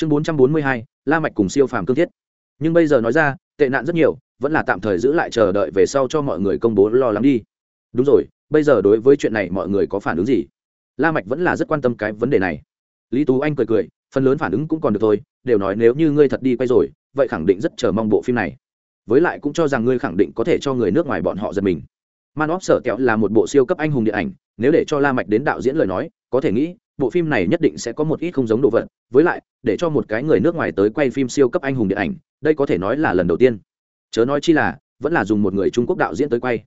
chương bốn trăm bốn mươi hai, la mạch cùng siêu phàm cương thiết. Nhưng bây giờ nói ra, tệ nạn rất nhiều, vẫn là tạm thời giữ lại chờ đợi về sau cho mọi người công bố lo lắng đi. Đúng rồi, bây giờ đối với chuyện này mọi người có phản ứng gì? La mạch vẫn là rất quan tâm cái vấn đề này. Lý tú anh cười cười, phần lớn phản ứng cũng còn được thôi, đều nói nếu như ngươi thật đi quay rồi, vậy khẳng định rất chờ mong bộ phim này. Với lại cũng cho rằng ngươi khẳng định có thể cho người nước ngoài bọn họ giật mình. Man of sở kẹo là một bộ siêu cấp anh hùng điện ảnh, nếu để cho la mạch đến đạo diễn lời nói, có thể nghĩ bộ phim này nhất định sẽ có một ít không giống đồ vật, với lại, để cho một cái người nước ngoài tới quay phim siêu cấp anh hùng điện ảnh, đây có thể nói là lần đầu tiên. Chớ nói chi là, vẫn là dùng một người trung quốc đạo diễn tới quay.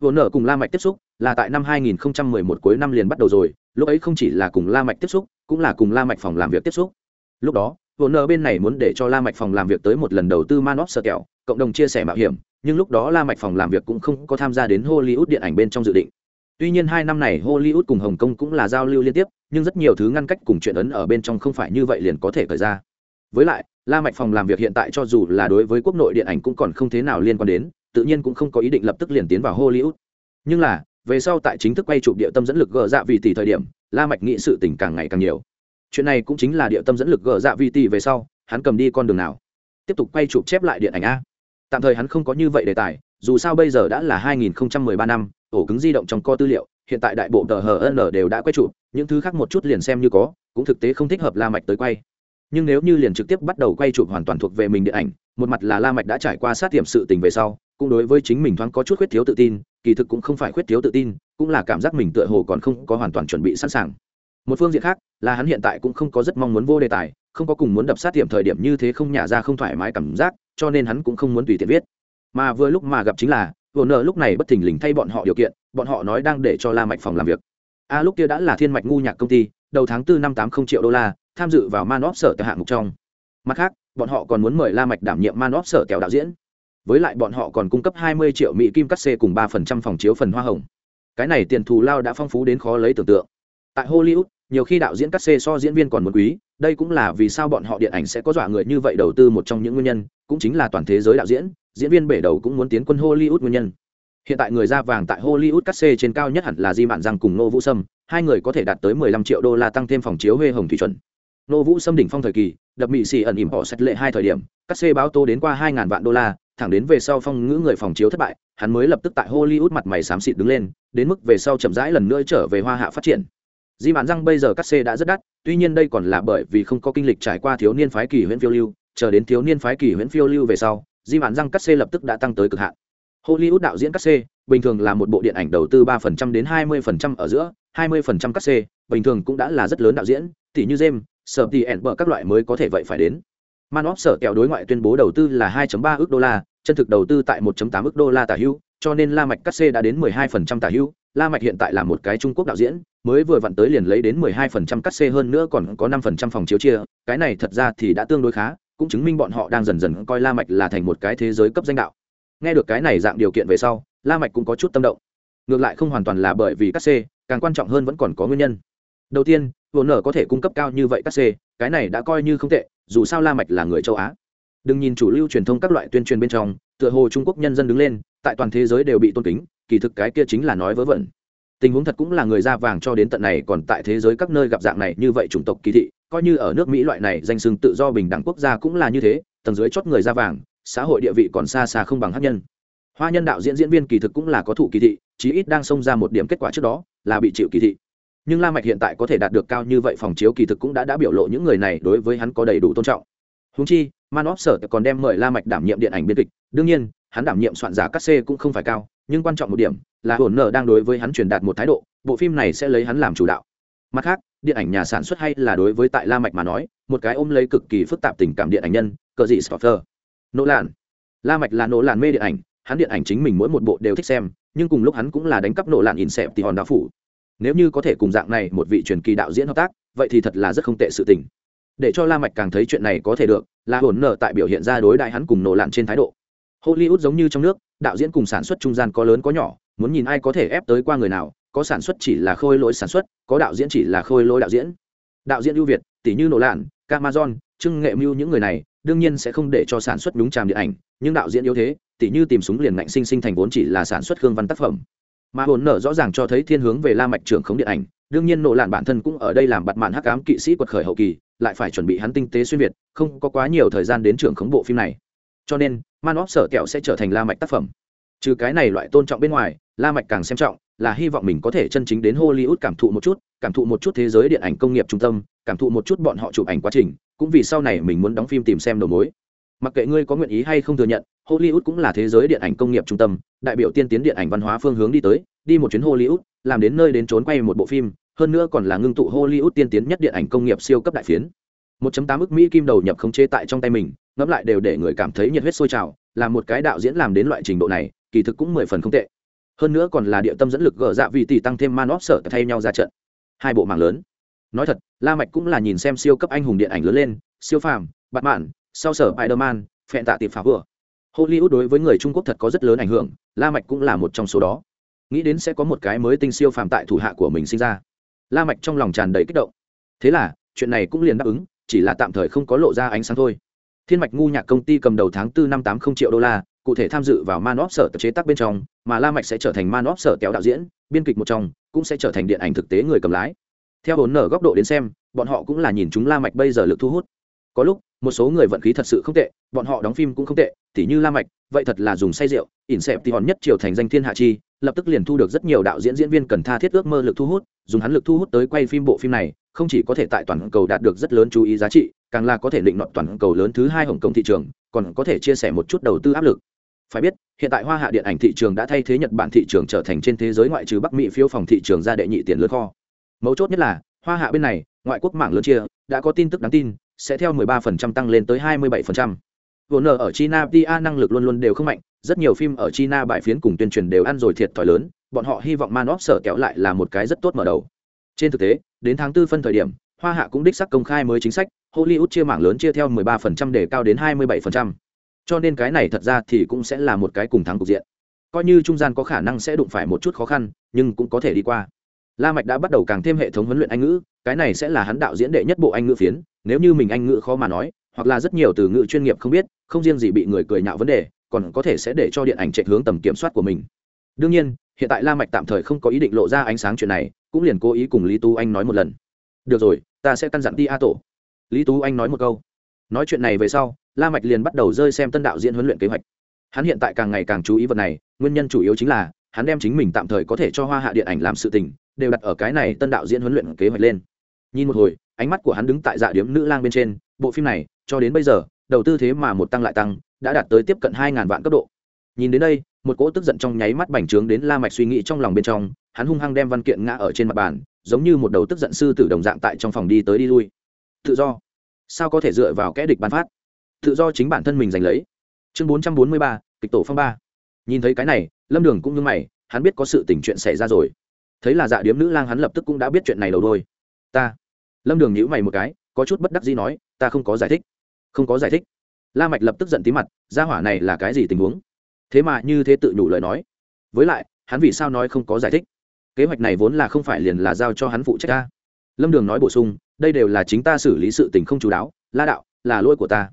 Vừa nở cùng la mạch tiếp xúc, là tại năm 2011 cuối năm liền bắt đầu rồi, lúc ấy không chỉ là cùng la mạch tiếp xúc, cũng là cùng la mạch phòng làm việc tiếp xúc. Lúc đó vừa nở bên này muốn để cho la mạch phòng làm việc tới một lần đầu tư man sơ kẹo cộng đồng chia sẻ mạo hiểm, nhưng lúc đó la mạch phòng làm việc cũng không có tham gia đến hollywood điện ảnh bên trong dự định. Tuy nhiên hai năm này hollywood cùng hồng kông cũng là giao lưu liên tiếp nhưng rất nhiều thứ ngăn cách cùng chuyện ấn ở bên trong không phải như vậy liền có thể khởi ra. Với lại, la mạch phòng làm việc hiện tại cho dù là đối với quốc nội điện ảnh cũng còn không thế nào liên quan đến, tự nhiên cũng không có ý định lập tức liền tiến vào hollywood. Nhưng là, về sau tại chính thức quay chụp địa tâm dẫn lực gỡ dạ vì tỷ thời điểm, la mạch nghĩ sự tình càng ngày càng nhiều. Chuyện này cũng chính là địa tâm dẫn lực gỡ dạ vì tỷ về sau, hắn cầm đi con đường nào. Tiếp tục quay chụp chép lại điện ảnh a. Tạm thời hắn không có như vậy đề tài, dù sao bây giờ đã là 2013 năm, ổ cứng di động trong kho tư liệu hiện tại đại bộ tờ hn đều đã quay chụp những thứ khác một chút liền xem như có, cũng thực tế không thích hợp la mạch tới quay. Nhưng nếu như liền trực tiếp bắt đầu quay chụp hoàn toàn thuộc về mình điện ảnh, một mặt là la mạch đã trải qua sát tiệm sự tình về sau, cũng đối với chính mình thoáng có chút khuyết thiếu tự tin, kỳ thực cũng không phải khuyết thiếu tự tin, cũng là cảm giác mình tựa hồ còn không có hoàn toàn chuẩn bị sẵn sàng. Một phương diện khác, là hắn hiện tại cũng không có rất mong muốn vô đề tài, không có cùng muốn đập sát tiệm thời điểm như thế không nhả ra không thoải mái cảm giác, cho nên hắn cũng không muốn tùy tiện viết. Mà vừa lúc mà gặp chính là vồn nợ lúc này bất thình lình thay bọn họ điều kiện, bọn họ nói đang để cho la mạch phòng làm việc. A, lúc kia đã là thiên mạch ngu nhạc công ty, đầu tháng tư năm tám không triệu đô la, tham dự vào manop sở tại hạng mục trong. Mặt khác, bọn họ còn muốn mời la mạch đảm nhiệm manop sở kẹo đạo diễn. Với lại bọn họ còn cung cấp 20 triệu mỹ kim cắt xê cùng 3% phòng chiếu phần hoa hồng. Cái này tiền thù lao đã phong phú đến khó lấy tưởng tượng. Tại hollywood, nhiều khi đạo diễn cắt xê so diễn viên còn muốn quý đây cũng là vì sao bọn họ điện ảnh sẽ có dọa người như vậy đầu tư một trong những nguyên nhân, cũng chính là toàn thế giới đạo diễn diễn viên bể đầu cũng muốn tiến quân hollywood nguyên nhân. Hiện tại người da vàng tại hollywood cắt xê trên cao nhất hẳn là di mạn răng cùng nô vũ sâm, hai người có thể đạt tới 15 triệu đô la tăng thêm phòng chiếu huê hồng thủy chuẩn. Nô vũ sâm đỉnh phong thời kỳ, đập mỹ xì ẩn ỉm họ sạch lệ hai thời điểm, cắt xê báo tô đến qua 2.000 vạn đô la, thẳng đến về sau phong ngữ người phòng chiếu thất bại, hắn mới lập tức tại hollywood mặt mày xám xịt đứng lên, đến mức về sau chậm rãi lần nữa trở về hoa hạ phát triển di mạn răng bây giờ cắt xê đã rất đắt, tuy nhiên đây còn là bởi vì không có kinh lịch trải qua thiếu niên phái kỳ huyễn phiêu lưu, chờ đến thiếu niên phái kỳ huyễn phiêu lưu về sau, di mạn răng cắt xê lập tức đã tăng tới cực hạn. Hollywood đạo diễn cắt xê, bình thường là một bộ điện ảnh đầu tư ba phần trăm đến hai mươi phần trăm ở giữa, hai mươi phần trăm cắt xê, bình thường cũng đã là rất lớn đạo diễn tỷ như james sở tỷ ẻn bở các loại mới có thể vậy phải đến. Manop sở kẹo đối ngoại tuyên bố đầu tư là 2.3 ước đô la, chân thực đầu tư tại 1.8 ước đô la tả hữu, cho nên la mạch cắt xê đã đến 12% tả hữu, la mạch hiện tại là một cái trung quốc đạo diễn mới vừa vặn tới liền lấy đến 12% cắt xê hơn nữa còn có 5% phòng chiếu chia, cái này thật ra thì đã tương đối khá, cũng chứng minh bọn họ đang dần dần coi la mạch là thành một cái thế giới cấp danh đạo. Nghe được cái này dạng điều kiện về sau, la mạch cũng có chút tâm động. Ngược lại không hoàn toàn là bởi vì cắt xê, càng quan trọng hơn vẫn còn có nguyên nhân. Đầu tiên vốn nở có thể cung cấp cao như vậy cắt xê, cái này đã coi như không tệ, dù sao la mạch là người châu á. Đừng nhìn chủ lưu truyền thông các loại tuyên truyền bên trong, tựa hồ trung quốc nhân dân đứng lên, tại toàn thế giới đều bị tôn kính, kỳ thực cái kia chính là nói vớ vẩn tình huống thật cũng là người da vàng cho đến tận này, còn tại thế giới các nơi gặp dạng này như vậy chủng tộc kỳ thị, coi như ở nước mỹ loại này danh sưng tự do bình đẳng quốc gia cũng là như thế, tầng dưới chót người da vàng, xã hội địa vị còn xa xa không bằng hát nhân. Hoa nhân đạo diễn diễn viên kỳ thực cũng là có thụ kỳ thị, chí ít đang xông ra một điểm kết quả trước đó, là bị chịu kỳ thị. Nhưng la mạch hiện tại có thể đạt được cao như vậy phòng chiếu kỳ thực cũng đã đã biểu lộ những người này đối với hắn có đầy đủ tôn trọng. Huống chi manop sở còn đem mời la mạch đảm nhiệm điện ảnh biên kịch. Đương nhiên, hắn đảm nhiệm soạn giả cắt xê cũng không phải cao, nhưng quan trọng một điểm là hồn nợ đang đối với hắn truyền đạt một thái độ, bộ phim này sẽ lấy hắn làm chủ đạo. Mặt khác, điện ảnh nhà sản xuất hay là đối với tại la mạch mà nói, một cái ôm lấy cực kỳ phức tạp tình cảm điện ảnh nhân, cờ gì stoffer. Nỗ lạn la mạch là nỗ lạn mê điện ảnh, hắn điện ảnh chính mình mỗi một bộ đều thích xem, nhưng cùng lúc hắn cũng là đánh cắp nỗ lạn in xẹp thì hòn đạo phủ. Nếu như có thể cùng dạng này một vị truyền kỳ đạo diễn hợp tác, vậy thì thật là rất không tệ sự tình. Để cho la mạch càng thấy chuyện này có thể được, là hồn nợ tại biểu hiện ra đối đại hắn cùng nổ lạn trên thái độ. Hollywood giống như trong nước đạo diễn cùng sản xuất trung gian có lớn có nhỏ, muốn nhìn ai có thể ép tới qua người nào, có sản xuất chỉ là khôi lỗi sản xuất, có đạo diễn chỉ là khôi lỗi đạo diễn. Đạo diễn ưu việt tỷ như nổ lạn camazon trưng nghệ mưu những người này, đương nhiên sẽ không để cho sản xuất đúng tràm điện ảnh, nhưng đạo diễn yếu thế tỷ như tìm súng liền ngạnh sinh sinh thành vốn chỉ là sản xuất khương văn tác phẩm. Mà hồn nở rõ ràng cho thấy thiên hướng về la mạch trưởng khống điện ảnh, đương nhiên nổ lạn bản thân cũng ở đây làm bặt mạn hắc ám kỵ sĩ quật khởi hậu kỳ, lại phải chuẩn bị hắn tinh tế xuyên việt, không có quá nhiều thời gian đến trưởng khống bộ phim này. Cho nên man sở kẹo sẽ trở thành la mạch tác phẩm. Trừ cái này loại tôn trọng bên ngoài, la mạch càng xem trọng là hy vọng mình có thể chân chính đến hollywood cảm thụ một chút, cảm thụ một chút thế giới điện ảnh công nghiệp trung tâm, cảm thụ một chút bọn họ chụp ảnh quá trình, cũng vì sau này mình muốn đóng phim tìm xem đầu mối. Mặc kệ ngươi có nguyện ý hay không thừa nhận, hollywood cũng là thế giới điện ảnh công nghiệp trung tâm, đại biểu tiên tiến điện ảnh văn hóa phương hướng đi tới, đi một chuyến hollywood, làm đến nơi đến trốn quay một bộ phim, hơn nữa còn là ngưng tụ hollywood tiên tiến nhất điện ảnh công nghiệp siêu cấp đại phiến. 1.8 ức mỹ kim đầu nhập khống chế tại trong tay mình ngẫm lại đều để người cảm thấy nhiệt huyết sôi trào, là một cái đạo diễn làm đến loại trình độ này, kỳ thực cũng mười phần không tệ. Hơn nữa còn là địa tâm dẫn lực gỡ dạ vị tỷ tăng thêm man óp sở thay nhau ra trận. Hai bộ mạng lớn. Nói thật, la mạch cũng là nhìn xem siêu cấp anh hùng điện ảnh lớn lên, siêu phàm bạt mạn sau sở spider-man, phẹn tạ tiệp phá vừa hollywood đối với người trung quốc thật có rất lớn ảnh hưởng, la mạch cũng là một trong số đó. Nghĩ đến sẽ có một cái mới tinh siêu phàm tại thủ hạ của mình sinh ra. La mạch trong lòng tràn đầy kích động. Thế là, chuyện này cũng liền đáp ứng, chỉ là tạm thời không có lộ ra ánh sáng thôi thiên mạch ngu nhạc công ty cầm đầu tháng tư năm tám không triệu đô la, cụ thể tham dự vào manop sở chế tác bên trong, mà la mạch sẽ trở thành manop sở kéo đạo diễn, biên kịch một trong, cũng sẽ trở thành điện ảnh thực tế người cầm lái. Theo bốn nở góc độ đến xem, bọn họ cũng là nhìn chúng la mạch bây giờ lực thu hút. Có lúc, một số người vận khí thật sự không tệ, bọn họ đóng phim cũng không tệ, tỉ như la mạch, vậy thật là dùng say rượu, ỉn xẹp thì hòn nhất triều thành danh thiên hạ chi, lập tức liền thu được rất nhiều đạo diễn diễn viên cần tha thiết ước mơ lực thu hút, dùng hắn lực thu hút tới quay phim bộ phim này, không chỉ có thể tại toàn cầu đạt được rất lớn chú ý giá trị càng là có thể định nọt toàn cầu lớn thứ hai hồng kông thị trường còn có thể chia sẻ một chút đầu tư áp lực phải biết hiện tại hoa hạ điện ảnh thị trường đã thay thế nhật bản thị trường trở thành trên thế giới ngoại trừ bắc mỹ phiếu phòng thị trường ra đệ nhị tiền lớn kho mấu chốt nhất là hoa hạ bên này ngoại quốc mạng lớn chia đã có tin tức đáng tin sẽ theo 13% tăng lên tới 27%. Vốn ở China PA năng lực luôn luôn đều không mạnh, rất nhiều phim ở China bài phiến cùng tuyên truyền đều ăn rồi thiệt thòi lớn, bọn họ hy vọng Man of sở kéo lại là một cái rất tốt mở đầu. Trên thực tế, đến tháng 4 phân thời điểm, Hoa Hạ cũng đích xác công khai mới chính sách, Hollywood chia mảng lớn chia theo 13% để cao đến 27%. Cho nên cái này thật ra thì cũng sẽ là một cái cùng thắng cục diện. Coi như trung gian có khả năng sẽ đụng phải một chút khó khăn, nhưng cũng có thể đi qua. La Mạch đã bắt đầu càng thêm hệ thống huấn luyện Anh ngữ, cái này sẽ là hắn đạo diễn đệ nhất bộ Anh ngữ phiến, nếu như mình Anh ngữ khó mà nói, hoặc là rất nhiều từ ngữ chuyên nghiệp không biết, không riêng gì bị người cười nhạo vấn đề, còn có thể sẽ để cho điện ảnh chạy hướng tầm kiểm soát của mình. Đương nhiên, hiện tại La Mạch tạm thời không có ý định lộ ra ánh sáng chuyện này, cũng liền cố ý cùng Lý Tu Anh nói một lần. Được rồi, ta sẽ căn dặn đi A tổ. Lý Tú Anh nói một câu. Nói chuyện này về sau, La Mạch liền bắt đầu rơi xem tân đạo diễn huấn luyện kế hoạch. Hắn hiện tại càng ngày càng chú ý vật này, nguyên nhân chủ yếu chính là hắn đem chính mình tạm thời có thể cho Hoa Hạ điện ảnh làm sự tình, đều đặt ở cái này tân đạo diễn huấn luyện kế hoạch lên nhìn một hồi ánh mắt của hắn đứng tại dạ điếm nữ lang bên trên bộ phim này cho đến bây giờ đầu tư thế mà một tăng lại tăng đã đạt tới tiếp cận hai ngàn vạn cấp độ nhìn đến đây một cỗ tức giận trong nháy mắt bành trướng đến la mạch suy nghĩ trong lòng bên trong hắn hung hăng đem văn kiện ngã ở trên mặt bàn giống như một đầu tức giận sư tử đồng dạng tại trong phòng đi tới đi lui. Tự do. Sao có thể dựa vào kẽ địch ban phát? Tự do chính bản thân mình giành lấy. Chương bốn trăm bốn mươi ba, kịch tổ phong ba. Nhìn thấy cái này, lâm đường cũng như mày, hắn biết có sự tình chuyện xảy ra rồi. Thấy là dạ điếm nữ lang hắn lập tức cũng đã biết chuyện này đầu đôi. Ta. Lâm đường nhữ mày một cái, có chút bất đắc gì nói, ta không có giải thích. Không có giải thích. La mạch lập tức giận tí mặt, gia hỏa này là cái gì tình huống? Thế mà như thế tự nhủ lời nói. Với lại, hắn vì sao nói không có giải thích? Kế hoạch này vốn là không phải liền là giao cho hắn phụ trách ta. Lâm đường nói bổ sung, đây đều là chính ta xử lý sự tình không chú đáo, la đạo, là lỗi của ta.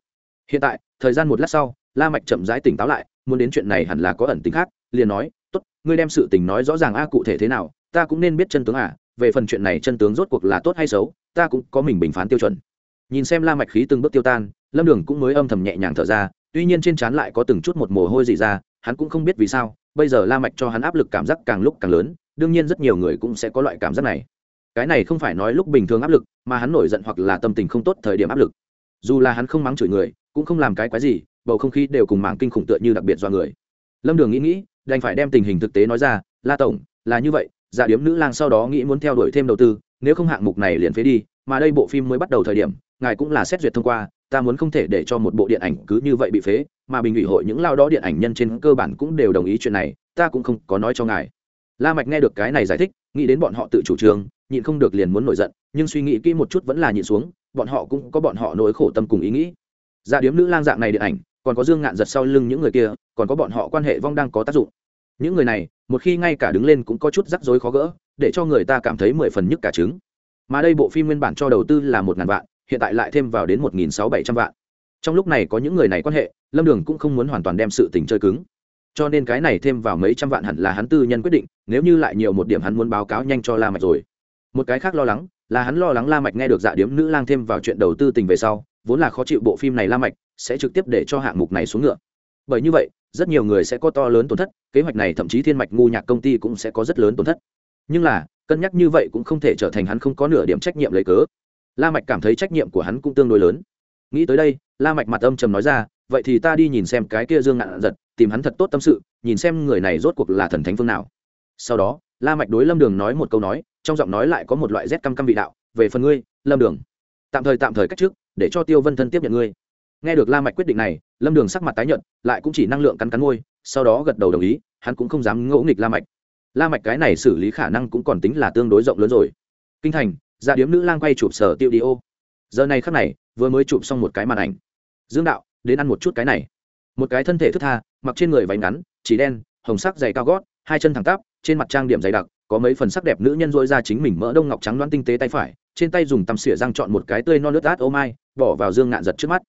Hiện tại, thời gian một lát sau, la mạch chậm rãi tỉnh táo lại, muốn đến chuyện này hẳn là có ẩn tính khác, liền nói, tốt, ngươi đem sự tình nói rõ ràng a, cụ thể thế nào, ta cũng nên biết chân tướng à về phần chuyện này chân tướng rốt cuộc là tốt hay xấu, ta cũng có mình bình phán tiêu chuẩn. Nhìn xem la mạch khí từng bước tiêu tan, lâm đường cũng mới âm thầm nhẹ nhàng thở ra, tuy nhiên trên trán lại có từng chút một mồ hôi dị ra, hắn cũng không biết vì sao, bây giờ la mạch cho hắn áp lực cảm giác càng lúc càng lớn đương nhiên rất nhiều người cũng sẽ có loại cảm giác này. Cái này không phải nói lúc bình thường áp lực, mà hắn nổi giận hoặc là tâm tình không tốt thời điểm áp lực. Dù là hắn không mắng chửi người, cũng không làm cái quái gì, bầu không khí đều cùng mảng kinh khủng tựa như đặc biệt do người. Lâm đường nghĩ nghĩ, đành phải đem tình hình thực tế nói ra, la tổng, là như vậy giả điếm nữ lang sau đó nghĩ muốn theo đuổi thêm đầu tư, nếu không hạng mục này liền phế đi, mà đây bộ phim mới bắt đầu thời điểm, ngài cũng là xét duyệt thông qua, ta muốn không thể để cho một bộ điện ảnh cứ như vậy bị phế, mà bình ủy hội những lao đó điện ảnh nhân trên cơ bản cũng đều đồng ý chuyện này, ta cũng không có nói cho ngài la mạch nghe được cái này giải thích, nghĩ đến bọn họ tự chủ trương, nhịn không được liền muốn nổi giận, nhưng suy nghĩ kỹ một chút vẫn là nhịn xuống, bọn họ cũng có bọn họ nỗi khổ tâm cùng ý nghĩ. Dạ điếm nữ lang dạng này điện ảnh, còn có dương ngạn giật sau lưng những người kia, còn có bọn họ quan hệ vong đang có tác dụng. Những người này, một khi ngay cả đứng lên cũng có chút rắc rối khó gỡ, để cho người ta cảm thấy mười phần nhức cả trứng. Mà đây bộ phim nguyên bản cho đầu tư là một ngàn vạn, hiện tại lại thêm vào đến một nghìn sáu bảy trăm vạn. Trong lúc này có những người này quan hệ, lâm đường cũng không muốn hoàn toàn đem sự tình chơi cứng cho nên cái này thêm vào mấy trăm vạn hẳn là hắn tư nhân quyết định, nếu như lại nhiều một điểm hắn muốn báo cáo nhanh cho la mạch rồi. Một cái khác lo lắng, là hắn lo lắng la mạch nghe được dạ điếm nữ lang thêm vào chuyện đầu tư tình về sau, vốn là khó chịu bộ phim này la mạch sẽ trực tiếp để cho hạng mục này xuống ngựa. Bởi như vậy, rất nhiều người sẽ có to lớn tổn thất, kế hoạch này thậm chí thiên mạch ngu nhạc công ty cũng sẽ có rất lớn tổn thất. Nhưng là, cân nhắc như vậy cũng không thể trở thành hắn không có nửa điểm trách nhiệm lấy cớ. La mạch cảm thấy trách nhiệm của hắn cũng tương đối lớn. Nghĩ tới đây, la mạch mặt âm trầm nói ra, vậy thì ta đi nhìn xem cái kia dương ngạn giật tìm hắn thật tốt tâm sự, nhìn xem người này rốt cuộc là thần thánh phương nào. Sau đó, la mạch đối lâm đường nói một câu nói, trong giọng nói lại có một loại rét căm căm vị đạo, về phần ngươi, lâm đường, tạm thời tạm thời cách trước, để cho tiêu vân thân tiếp nhận ngươi. Nghe được la mạch quyết định này, lâm đường sắc mặt tái nhợt, lại cũng chỉ năng lượng cắn cắn môi, sau đó gật đầu đồng ý, hắn cũng không dám ngỗ nghịch la mạch. La mạch cái này xử lý khả năng cũng còn tính là tương đối rộng lớn rồi. Kinh thành gia điếm nữ lang quay chụp sở tiêu đi ô. Giờ này khắc này, vừa mới chụp xong một cái màn ảnh. Dương đạo, đến ăn một chút cái này một cái thân thể thức tha, mặc trên người váy ngắn, chỉ đen, hồng sắc dày cao gót, hai chân thẳng tắp, trên mặt trang điểm dày đặc, có mấy phần sắc đẹp nữ nhân dội ra chính mình mỡ đông ngọc trắng loãng tinh tế tay phải, trên tay dùng tăm xỉa răng chọn một cái tươi non nước át ô mai, bỏ vào dương ngạn giật trước mắt.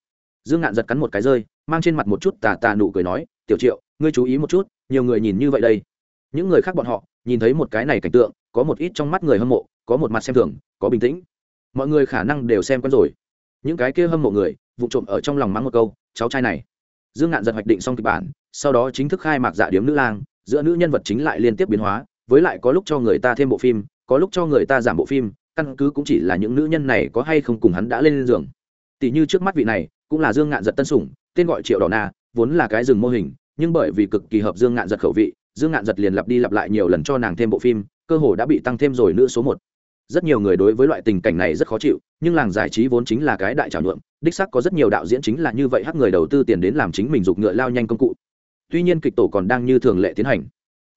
Dương ngạn giật cắn một cái rơi, mang trên mặt một chút tà tà nụ cười nói, tiểu triệu, ngươi chú ý một chút, nhiều người nhìn như vậy đây. Những người khác bọn họ, nhìn thấy một cái này cảnh tượng, có một ít trong mắt người hâm mộ, có một mặt xem thường, có bình tĩnh. Mọi người khả năng đều xem quen rồi. Những cái kia hâm mộ người, vụ trộm ở trong lòng mắng một câu, cháu trai này dương ngạn giật hoạch định xong kịch bản, sau đó chính thức khai mạc dạ điếm nữ lang, giữa nữ nhân vật chính lại liên tiếp biến hóa, với lại có lúc cho người ta thêm bộ phim, có lúc cho người ta giảm bộ phim, căn cứ cũng chỉ là những nữ nhân này có hay không cùng hắn đã lên giường. Tỷ như trước mắt vị này, cũng là dương ngạn giật tân sủng, tên gọi triệu đỏ na, vốn là cái rừng mô hình, nhưng bởi vì cực kỳ hợp dương ngạn giật khẩu vị, dương ngạn giật liền lặp đi lặp lại nhiều lần cho nàng thêm bộ phim, cơ hồ đã bị tăng thêm rồi nữ số một rất nhiều người đối với loại tình cảnh này rất khó chịu, nhưng làng giải trí vốn chính là cái đại trào nhuộm, đích sắc có rất nhiều đạo diễn chính là như vậy hắc người đầu tư tiền đến làm chính mình dục ngựa lao nhanh công cụ. Tuy nhiên kịch tổ còn đang như thường lệ tiến hành.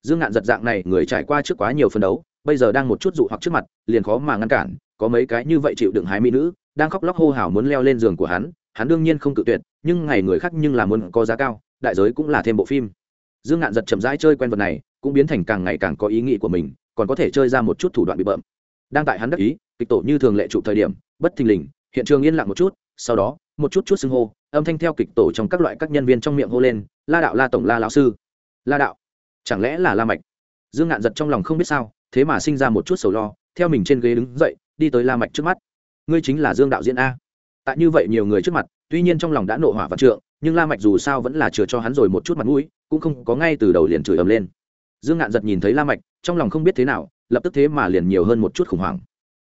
Dương ngạn giật dạng này, người trải qua trước quá nhiều phân đấu, bây giờ đang một chút dụ hoặc trước mặt, liền khó mà ngăn cản, có mấy cái như vậy chịu đựng hái mỹ nữ, đang khóc lóc hô hào muốn leo lên giường của hắn hắn đương nhiên không cự tuyệt, nhưng ngày người khác nhưng là muốn có giá cao, đại giới cũng là thêm bộ phim. Dương ngạn giật chậm rãi chơi quen vật này, cũng biến thành càng ngày càng có ý nghĩ của mình, còn có thể chơi ra một chút thủ đoạn bị bợm đang tại hắn đắc ý, kịch tổ như thường lệ trụ thời điểm, bất thình lình, hiện trường yên lặng một chút, sau đó, một chút chút xưng hô, âm thanh theo kịch tổ trong các loại các nhân viên trong miệng hô lên, la đạo, la tổng, la lão sư. La đạo? Chẳng lẽ là la mạch? Dương ngạn giật trong lòng không biết sao, thế mà sinh ra một chút sầu lo, theo mình trên ghế đứng dậy, đi tới la mạch trước mắt. Ngươi chính là dương đạo diễn a? Tại như vậy nhiều người trước mặt, tuy nhiên trong lòng đã nộ hỏa vạn trượng, nhưng la mạch dù sao vẫn là chừa cho hắn rồi một chút mặt mũi, cũng không có ngay từ đầu liền chửi ầm lên. Dương ngạn giật nhìn thấy la mạch, trong lòng không biết thế nào lập tức thế mà liền nhiều hơn một chút khủng hoảng.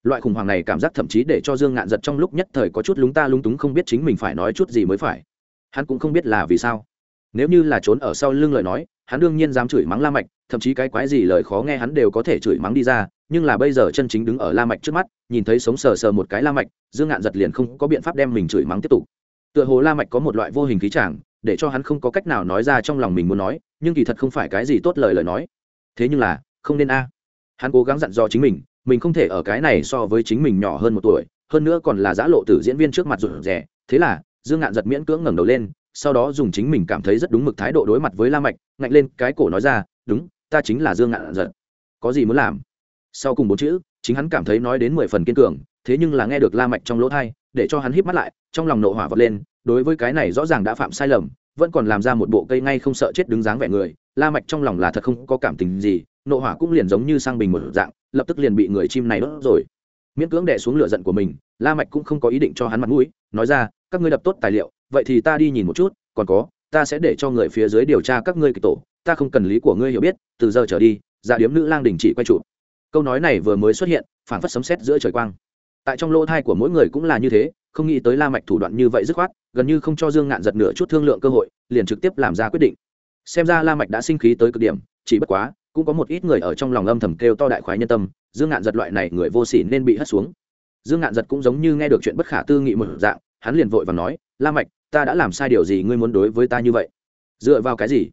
Loại khủng hoảng này cảm giác thậm chí để cho dương ngạn giật trong lúc nhất thời có chút lúng ta lúng túng không biết chính mình phải nói chút gì mới phải. Hắn cũng không biết là vì sao. Nếu như là trốn ở sau lưng lời nói, hắn đương nhiên dám chửi mắng la mạch, thậm chí cái quái gì lời khó nghe hắn đều có thể chửi mắng đi ra, nhưng là bây giờ chân chính đứng ở la mạch trước mắt, nhìn thấy sống sờ sờ một cái la mạch, dương ngạn giật liền không có biện pháp đem mình chửi mắng tiếp tục. Tựa hồ la mạch có một loại vô hình khí chàng, để cho hắn không có cách nào nói ra trong lòng mình muốn nói, nhưng kỳ thật không phải cái gì tốt lời lời nói. Thế nhưng là, không nên a hắn cố gắng dặn dò chính mình mình không thể ở cái này so với chính mình nhỏ hơn một tuổi, hơn nữa còn là giã lộ tử diễn viên trước mặt rụt rè. Thế là, dương ngạn giật miễn cưỡng ngẩng đầu lên, sau đó dùng chính mình cảm thấy rất đúng mực thái độ đối mặt với la mạch, ngạnh lên cái cổ nói ra, đúng, ta chính là dương ngạn giật. Có gì muốn làm? Sau cùng bốn chữ, chính hắn cảm thấy nói đến mười phần kiên cường, thế nhưng là nghe được la mạch trong lỗ thay để cho hắn híp mắt lại, trong lòng nộ hỏa vọt lên, đối với cái này rõ ràng đã phạm sai lầm, vẫn còn làm ra một bộ cây ngay không sợ chết đứng dáng vẻ người, la mạch trong lòng là thật không có cảm tình gì nộ hỏa cũng liền giống như sang bình một dạng, lập tức liền bị người chim này đốt rồi. Miễn cưỡng đè xuống lửa giận của mình, la mạch cũng không có ý định cho hắn mặt mũi, nói ra, các ngươi đập tốt tài liệu, vậy thì ta đi nhìn một chút, còn có, ta sẽ để cho người phía dưới điều tra các ngươi kịch tổ, ta không cần lý của ngươi hiểu biết, từ giờ trở đi giả điếm nữ lang đình chỉ quay trụ. Câu nói này vừa mới xuất hiện phản phất sấm sét giữa trời quang. Tại trong lỗ thai của mỗi người cũng là như thế, không nghĩ tới la mạch thủ đoạn như vậy dứt khoát, gần như không cho dương ngạn giật nửa chút thương lượng cơ hội, liền trực tiếp làm ra quyết định. Xem ra la mạch đã sinh khí tới cực điểm, chỉ bất quá cũng có một ít người ở trong lòng âm thầm kêu to đại khoái nhân tâm, dương ngạn giật loại này người vô sỉ nên bị hất xuống. Dương ngạn giật cũng giống như nghe được chuyện bất khả tư nghị một dạng, hắn liền vội và nói, la mạch, ta đã làm sai điều gì ngươi muốn đối với ta như vậy? Dựa vào cái gì?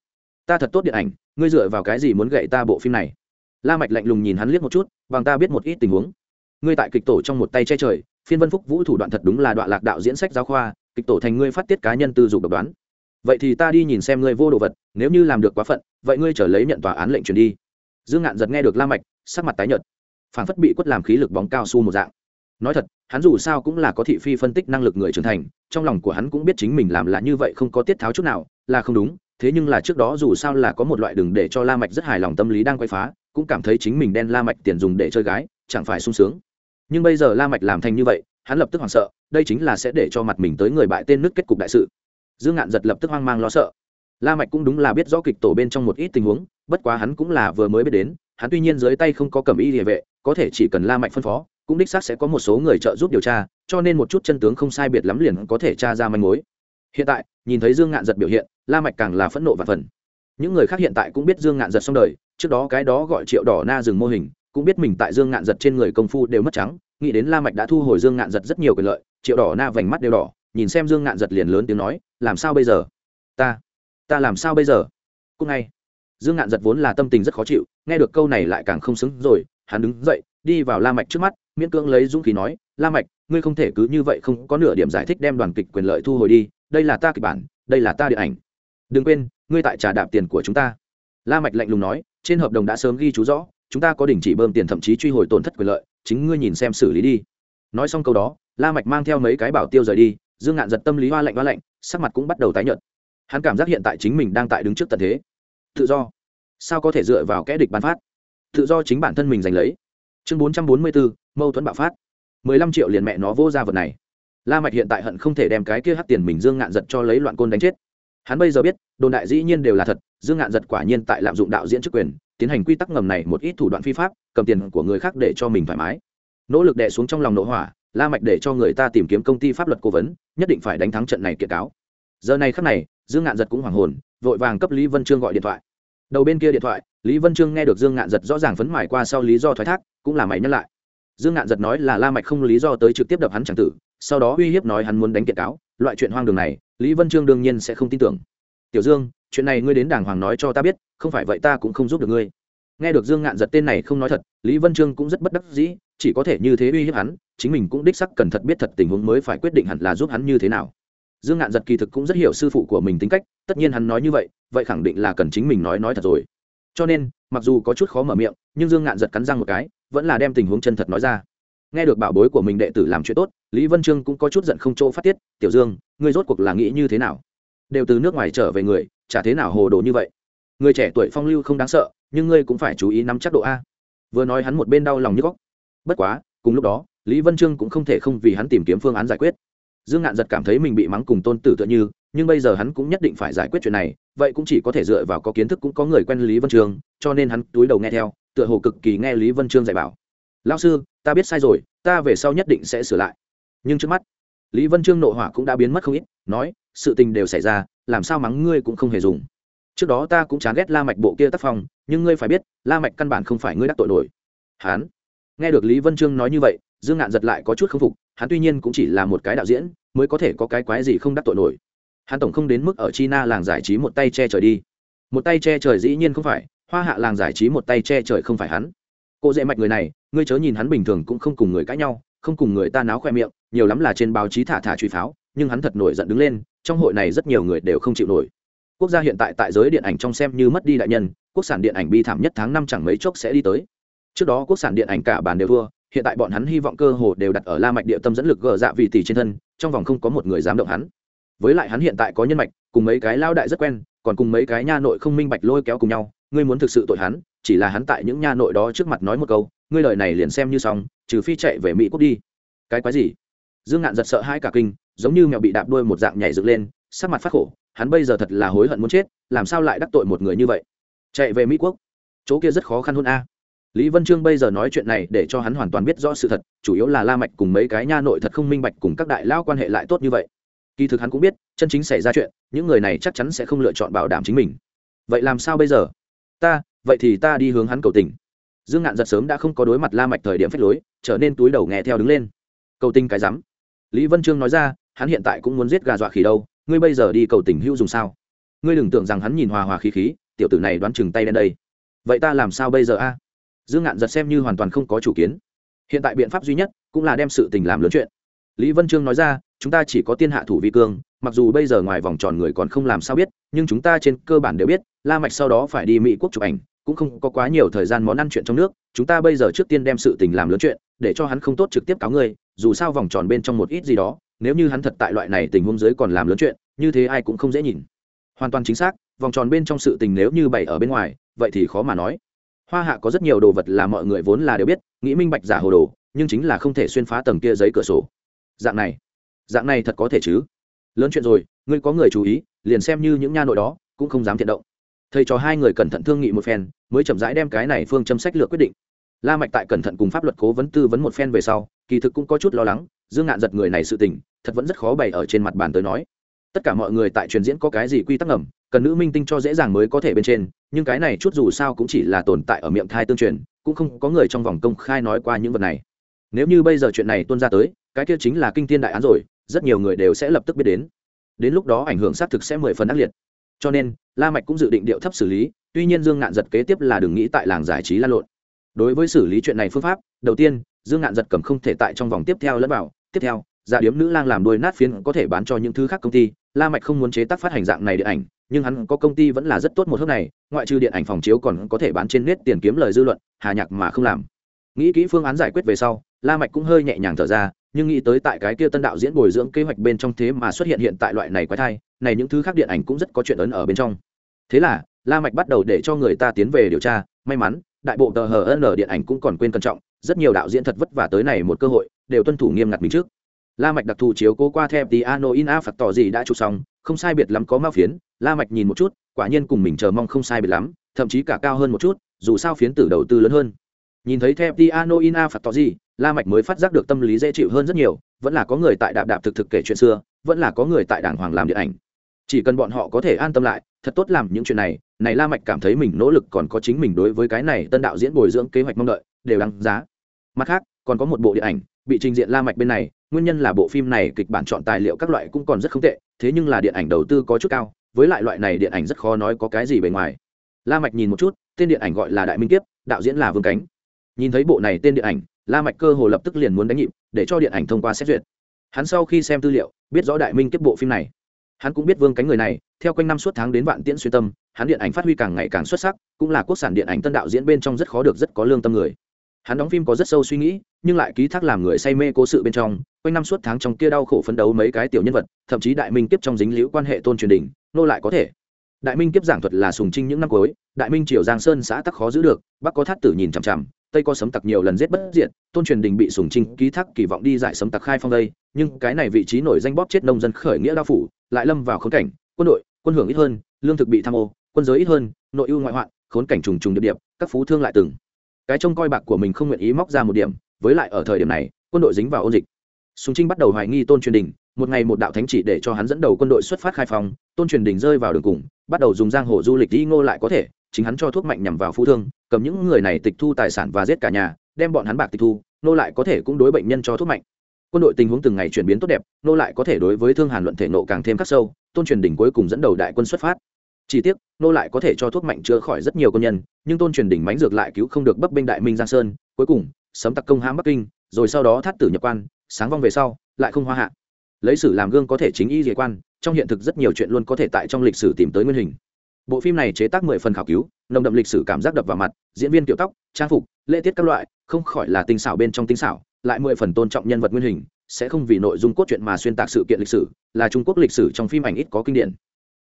Ta thật tốt điện ảnh, ngươi dựa vào cái gì muốn gậy ta bộ phim này? La mạch lạnh lùng nhìn hắn liếc một chút, bằng ta biết một ít tình huống. Ngươi tại kịch tổ trong một tay che trời, phiên vân phúc vũ thủ đoạn thật đúng là đoạn lạc đạo diễn sách giáo khoa, kịch tổ thành ngươi phát tiết cá nhân tư dục độc đoán. Vậy thì ta đi nhìn xem ngươi vô đồ vật, nếu như làm được quá phận vậy ngươi trở lấy nhận tòa án lệnh truyền đi. Dương ngạn giật nghe được la mạch, sắc mặt tái nhợt. Phản phất bị quất làm khí lực bóng cao su một dạng. Nói thật, hắn dù sao cũng là có thị phi phân tích năng lực người trưởng thành, trong lòng của hắn cũng biết chính mình làm là như vậy không có tiết tháo chút nào, là không đúng, thế nhưng là trước đó dù sao là có một loại đường để cho la mạch rất hài lòng tâm lý đang quay phá, cũng cảm thấy chính mình đen la mạch tiền dùng để chơi gái, chẳng phải sung sướng. Nhưng bây giờ la mạch làm thành như vậy, hắn lập tức hoảng sợ, đây chính là sẽ để cho mặt mình tới người bại tên nước kết cục đại sự. Dương ngạn giật lập tức hoang mang lo sợ la mạch cũng đúng là biết rõ kịch tổ bên trong một ít tình huống, bất quá hắn cũng là vừa mới biết đến, hắn tuy nhiên dưới tay không có cầm y địa vệ, có thể chỉ cần la mạch phân phó, cũng đích xác sẽ có một số người trợ giúp điều tra, cho nên một chút chân tướng không sai biệt lắm liền có thể tra ra manh mối. Hiện tại, nhìn thấy dương ngạn giật biểu hiện, la mạch càng là phẫn nộ và phần. Những người khác hiện tại cũng biết dương ngạn giật xong đời, trước đó cái đó gọi triệu đỏ na dừng mô hình, cũng biết mình tại dương ngạn giật trên người công phu đều mất trắng, nghĩ đến la mạch đã thu hồi dương ngạn giật rất nhiều quyền lợi, triệu đỏ na vành mắt đều đỏ, nhìn xem dương ngạn giật liền lớn tiếng nói, làm sao bây giờ? Ta ta làm sao bây giờ? Cúc ngay. Dương ngạn giật vốn là tâm tình rất khó chịu, nghe được câu này lại càng không xứng rồi, hắn đứng dậy, đi vào la mạch trước mắt, miễn cưỡng lấy dũng khí nói, la mạch, ngươi không thể cứ như vậy không có nửa điểm giải thích đem đoàn kịch quyền lợi thu hồi đi, đây là ta kịch bản, đây là ta điện ảnh. Đừng quên, ngươi tại trả đạp tiền của chúng ta. La mạch lạnh lùng nói, trên hợp đồng đã sớm ghi chú rõ, chúng ta có đình chỉ bơm tiền thậm chí truy hồi tổn thất quyền lợi, chính ngươi nhìn xem xử lý đi. Nói xong câu đó, la mạch mang theo mấy cái bảo tiêu rời đi, dương ngạn giật tâm lý hoa lạnh hoa lạnh, sắc mặt cũng bắt đầu tái nhợt hắn cảm giác hiện tại chính mình đang tại đứng trước tận thế. Tự do. Sao có thể dựa vào kẽ địch ban phát? Tự do chính bản thân mình giành lấy. Chương bốn trăm bốn mươi bốn mâu thuẫn bạo phát. mười lăm triệu liền mẹ nó vô ra vật này. La mạch hiện tại hận không thể đem cái kia hắt tiền mình dương ngạn giật cho lấy loạn côn đánh chết. Hắn bây giờ biết, đồn đại dĩ nhiên đều là thật, dương ngạn giật quả nhiên tại lạm dụng đạo diễn chức quyền, tiến hành quy tắc ngầm này một ít thủ đoạn phi pháp, cầm tiền của người khác để cho mình thoải mái. Nỗ lực đè xuống trong lòng nội hỏa, la mạch để cho người ta tìm kiếm công ty pháp luật cố vấn, nhất định phải đánh thắng trận này kiện cáo giờ này khắc này, dương ngạn giật cũng hoảng hồn, vội vàng cấp lý vân trương gọi điện thoại. Đầu bên kia điện thoại, lý vân trương nghe được dương ngạn giật rõ ràng phấn mải qua sau lý do thoái thác, cũng là mày nhắc lại. Dương ngạn giật nói là la mạch không lý do tới trực tiếp đập hắn chẳng tử, sau đó uy hiếp nói hắn muốn đánh kiện cáo, loại chuyện hoang đường này, lý vân trương đương nhiên sẽ không tin tưởng. Tiểu dương, chuyện này ngươi đến đàng hoàng nói cho ta biết, không phải vậy ta cũng không giúp được ngươi. Nghe được dương ngạn giật tên này không nói thật, lý vân trương cũng rất bất đắc dĩ, chỉ có thể như thế uy hiếp hắn, chính mình cũng đích sắc cần thật biết thật tình huống mới phải quyết định hẳn là giúp hắn như thế nào dương ngạn giật kỳ thực cũng rất hiểu sư phụ của mình tính cách, tất nhiên hắn nói như vậy vậy khẳng định là cần chính mình nói nói thật rồi. Cho nên, mặc dù có chút khó mở miệng, nhưng dương ngạn giật cắn răng một cái, vẫn là đem tình huống chân thật nói ra. Nghe được bảo bối của mình đệ tử làm chuyện tốt, lý vân trương cũng có chút giận không chỗ phát tiết, tiểu dương, ngươi rốt cuộc là nghĩ như thế nào? Đều từ nước ngoài trở về người, chả thế nào hồ đồ như vậy. Người trẻ tuổi phong lưu không đáng sợ, nhưng ngươi cũng phải chú ý nắm chắc độ a. Vừa nói hắn một bên đau lòng như góc. Bất quá, cùng lúc đó, lý vân trương cũng không thể không vì hắn tìm kiếm phương án giải quyết dương ngạn giật cảm thấy mình bị mắng cùng tôn tử tựa như nhưng bây giờ hắn cũng nhất định phải giải quyết chuyện này vậy cũng chỉ có thể dựa vào có kiến thức cũng có người quen lý vân Trường, cho nên hắn túi đầu nghe theo tựa hồ cực kỳ nghe lý vân trương dạy bảo. Lao sư ta biết sai rồi ta về sau nhất định sẽ sửa lại. Nhưng trước mắt lý vân trương nộ hỏa cũng đã biến mất không ít nói sự tình đều xảy ra làm sao mắng ngươi cũng không hề dùng. Trước đó ta cũng chán ghét la mạch bộ kia tác phong nhưng ngươi phải biết la mạch căn bản không phải ngươi đắc tội nổi. Hán nghe được lý vân trương nói như vậy, dương ngạn giật lại có chút không phục, hắn tuy nhiên cũng chỉ là một cái đạo diễn, mới có thể có cái quái gì không đắc tội nổi. Hắn tổng không đến mức ở china làng giải trí một tay che trời đi. Một tay che trời dĩ nhiên không phải, hoa hạ làng giải trí một tay che trời không phải hắn. Cô dễ mạch người này, ngươi chớ nhìn hắn bình thường cũng không cùng người cãi nhau, không cùng người ta náo khoe miệng, nhiều lắm là trên báo chí thả thả truy pháo, nhưng hắn thật nổi giận đứng lên, trong hội này rất nhiều người đều không chịu nổi. Quốc gia hiện tại tại giới điện ảnh trong xem như mất đi đại nhân, quốc sản điện ảnh bi thảm nhất tháng năm chẳng mấy chốc sẽ đi tới trước đó quốc sản điện ảnh cả bàn đều thua, hiện tại bọn hắn hy vọng cơ hồ đều đặt ở la mạch địa tâm dẫn lực gờ dạ vì tỷ trên thân, trong vòng không có một người dám động hắn. Với lại hắn hiện tại có nhân mạch, cùng mấy cái lao đại rất quen, còn cùng mấy cái nha nội không minh bạch lôi kéo cùng nhau, ngươi muốn thực sự tội hắn, chỉ là hắn tại những nha nội đó trước mặt nói một câu, ngươi lời này liền xem như xong, trừ phi chạy về mỹ quốc đi. Cái quái gì? Dương ngạn giật sợ hai cả kinh, giống như mèo bị đạp đuôi một dạng nhảy dựng lên, sắc mặt phát khổ, hắn bây giờ thật là hối hận muốn chết, làm sao lại đắc tội một người như vậy? Chạy về mỹ quốc? Chỗ kia rất khó khăn hơn a lý vân trương bây giờ nói chuyện này để cho hắn hoàn toàn biết rõ sự thật, chủ yếu là la mạch cùng mấy cái nha nội thật không minh bạch cùng các đại lao quan hệ lại tốt như vậy. Kỳ thực hắn cũng biết, chân chính xảy ra chuyện, những người này chắc chắn sẽ không lựa chọn bảo đảm chính mình. Vậy làm sao bây giờ? Ta, vậy thì ta đi hướng hắn cầu tình. Dương ngạn giật sớm đã không có đối mặt la mạch thời điểm phách lối, trở nên túi đầu nghe theo đứng lên. Cầu tình cái rắm. Lý vân trương nói ra, hắn hiện tại cũng muốn giết gà dọa khỉ đâu, ngươi bây giờ đi cầu tình hữu dùng sao? Ngươi đừng tưởng rằng hắn nhìn hòa hòa khí khí, tiểu tử này đoán chừng tay đen đây. Vậy ta làm sao bây giờ a? Dương ngạn giật xem như hoàn toàn không có chủ kiến. Hiện tại biện pháp duy nhất cũng là đem sự tình làm lớn chuyện. Lý vân trương nói ra, chúng ta chỉ có tiên hạ thủ vi cương, mặc dù bây giờ ngoài vòng tròn người còn không làm sao biết, nhưng chúng ta trên cơ bản đều biết, la mạch sau đó phải đi mỹ quốc chụp ảnh, cũng không có quá nhiều thời gian món ăn chuyện trong nước, chúng ta bây giờ trước tiên đem sự tình làm lớn chuyện, để cho hắn không tốt trực tiếp cáo ngươi, dù sao vòng tròn bên trong một ít gì đó, nếu như hắn thật tại loại này tình huống dưới còn làm lớn chuyện, như thế ai cũng không dễ nhìn. Hoàn toàn chính xác, vòng tròn bên trong sự tình nếu như bày ở bên ngoài, vậy thì khó mà nói hoa hạ có rất nhiều đồ vật là mọi người vốn là đều biết, nghĩ minh bạch giả hồ đồ, nhưng chính là không thể xuyên phá tầng kia giấy cửa sổ. Dạng này dạng này thật có thể chứ? Lớn chuyện rồi, ngươi có người chú ý, liền xem như những nha nội đó, cũng không dám thiện động. Thầy cho hai người cẩn thận thương nghị một phen, mới chậm rãi đem cái này phương châm sách lược quyết định. La mạch tại cẩn thận cùng pháp luật cố vấn tư vấn một phen về sau, kỳ thực cũng có chút lo lắng, dương ngạn giật người này sự tình, thật vẫn rất khó bày ở trên mặt bàn tới nói. Tất cả mọi người tại truyền diễn có cái gì quy tắc ngầm cần nữ minh tinh cho dễ dàng mới có thể bên trên, nhưng cái này chút dù sao cũng chỉ là tồn tại ở miệng thai tương truyền, cũng không có người trong vòng công khai nói qua những vật này. Nếu như bây giờ chuyện này tuôn ra tới, cái kia chính là kinh thiên đại án rồi, rất nhiều người đều sẽ lập tức biết đến. Đến lúc đó ảnh hưởng xác thực sẽ mười phần ác liệt. Cho nên, la mạch cũng dự định điệu thấp xử lý, tuy nhiên dương ngạn giật kế tiếp là đừng nghĩ tại làng giải trí lan lộn. Đối với xử lý chuyện này phương pháp, đầu tiên, dương ngạn giật cầm không thể tại trong vòng tiếp theo lẫn vào. Tiếp theo giả điếm nữ lang làm đôi nát phiến có thể bán cho những thứ khác công ty, la mạch không muốn chế tác phát hành dạng này điện ảnh nhưng hắn có công ty vẫn là rất tốt một hôm này, ngoại trừ điện ảnh phòng chiếu còn có thể bán trên nét tiền kiếm lời dư luận, hà nhạc mà không làm. Nghĩ kỹ phương án giải quyết về sau, la mạch cũng hơi nhẹ nhàng thở ra, nhưng nghĩ tới tại cái kia tân đạo diễn bồi dưỡng kế hoạch bên trong thế mà xuất hiện hiện tại loại này quái thai, này những thứ khác điện ảnh cũng rất có chuyện ấn ở bên trong. Thế là, la mạch bắt đầu để cho người ta tiến về điều tra, may mắn, đại bộ tờ hn điện ảnh cũng còn quên cẩn trọng, rất nhiều đạo diễn thật vất vả tới này một cơ hội, đều tuân thủ nghiêm ngặt mình trước la mạch đặc thù chiếu cố qua theo piano in a phật tỏ gì đã chụp xong, không sai biệt lắm có mao phiến. La mạch nhìn một chút, quả nhiên cùng mình chờ mong không sai biệt lắm, thậm chí cả cao hơn một chút, dù sao phiến tử đầu tư lớn hơn. Nhìn thấy theo piano in a phật tỏ gì, la mạch mới phát giác được tâm lý dễ chịu hơn rất nhiều, vẫn là có người tại đạp đạp thực thực kể chuyện xưa, vẫn là có người tại đàng hoàng làm điện ảnh. Chỉ cần bọn họ có thể an tâm lại, thật tốt làm những chuyện này này la mạch cảm thấy mình nỗ lực còn có chính mình đối với cái này tân đạo diễn bồi dưỡng kế hoạch mong đợi, đều đáng giá. Mặt khác, còn có một bộ điện ảnh, bị trình diện la mạch bên này nguyên nhân là bộ phim này kịch bản chọn tài liệu các loại cũng còn rất không tệ, thế nhưng là điện ảnh đầu tư có chút cao, với lại loại này điện ảnh rất khó nói có cái gì bề ngoài. La mạch nhìn một chút, tên điện ảnh gọi là đại minh kiếp, đạo diễn là vương cánh. Nhìn thấy bộ này tên điện ảnh, la mạch cơ hồ lập tức liền muốn đánh nhịp, để cho điện ảnh thông qua xét duyệt. Hắn sau khi xem tư liệu, biết rõ đại minh kiếp bộ phim này. Hắn cũng biết vương cánh người này, theo quanh năm suốt tháng đến vạn tiễn xuyên tâm, hắn điện ảnh phát huy càng ngày càng xuất sắc, cũng là quốc sản điện ảnh tân đạo diễn bên trong rất khó được rất có lương tâm người hắn đóng phim có rất sâu suy nghĩ, nhưng lại ký thác làm người say mê cố sự bên trong, quanh năm suốt tháng trong kia đau khổ phấn đấu mấy cái tiểu nhân vật, thậm chí đại minh kiếp trong dính liễu quan hệ tôn truyền đình, nô lại có thể. Đại minh kiếp giảng thuật là sùng trinh những năm cuối, đại minh triều giang sơn xã tắc khó giữ được, bắc có thát tử nhìn chằm chằm, tây có sấm tặc nhiều lần giết bất diệt, tôn truyền đình bị sùng trinh ký thác kỳ vọng đi giải sấm tặc khai phong đây, nhưng cái này vị trí nổi danh bóp chết nông dân khởi nghĩa đao phủ, lại lâm vào khốn cảnh, quân đội, quân hưởng ít hơn, lương thực bị tham ô, quân giới ít hơn, nội ưu ngoại hoạn, khốn cảnh trùng trùng địa điệp các phú thương lại từng cái trông coi bạc của mình không nguyện ý móc ra một điểm, với lại ở thời điểm này, quân đội dính vào ôn dịch. Sùng trinh bắt đầu hoài nghi tôn truyền đình, một ngày một đạo thánh chỉ để cho hắn dẫn đầu quân đội xuất phát khai phong, tôn truyền đình rơi vào đường cùng, bắt đầu dùng giang hồ du lịch đi ngô lại có thể, chính hắn cho thuốc mạnh nhằm vào phú thương, cầm những người này tịch thu tài sản và giết cả nhà, đem bọn hắn bạc tịch thu nô lại có thể cũng đối bệnh nhân cho thuốc mạnh. Quân đội tình huống từng ngày chuyển biến tốt đẹp nô lại có thể đối với thương hàn luận thể nộ càng thêm khắc sâu, tôn truyền đỉnh cuối cùng dẫn đầu đại quân xuất phát chỉ tiếc, nô lại có thể cho thuốc mạnh chữa khỏi rất nhiều công nhân, nhưng tôn truyền đỉnh mánh dược lại cứu không được bấp bênh đại minh giang sơn, cuối cùng sấm tặc công hãm bắc kinh, rồi sau đó thắt tử nhập quan, sáng vong về sau, lại không hoa hạ. Lấy sử làm gương có thể chính y diệt quan, trong hiện thực rất nhiều chuyện luôn có thể tại trong lịch sử tìm tới nguyên hình. Bộ phim này chế tác mười phần khảo cứu, nồng đậm lịch sử cảm giác đập vào mặt, diễn viên kiểu tóc, trang phục, lễ tiết các loại, không khỏi là tinh xảo bên trong tinh xảo, lại mười phần tôn trọng nhân vật nguyên hình, sẽ không vì nội dung cốt truyện mà xuyên tạc sự kiện lịch sử, là trung quốc lịch sử trong phim ảnh ít có kinh điển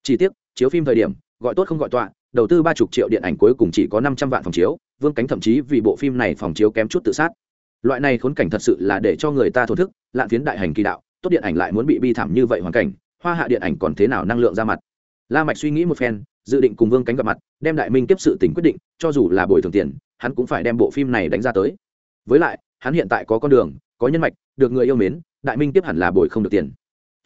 chi tiết chiếu phim thời điểm, gọi tốt không gọi tọa, đầu tư ba chục triệu điện ảnh cuối cùng chỉ có năm trăm vạn phòng chiếu, vương cánh thậm chí vì bộ phim này phòng chiếu kém chút tự sát. Loại này khốn cảnh thật sự là để cho người ta thổ thức, lạn phiến đại hành kỳ đạo, tốt điện ảnh lại muốn bị bi thảm như vậy hoàn cảnh, hoa hạ điện ảnh còn thế nào năng lượng ra mặt. La mạch suy nghĩ một phen, dự định cùng vương cánh gặp mặt, đem đại minh tiếp sự tình quyết định, cho dù là bồi thường tiền, hắn cũng phải đem bộ phim này đánh ra tới. Với lại, hắn hiện tại có con đường, có nhân mạch, được người yêu mến, đại minh tiếp hẳn là bồi không được tiền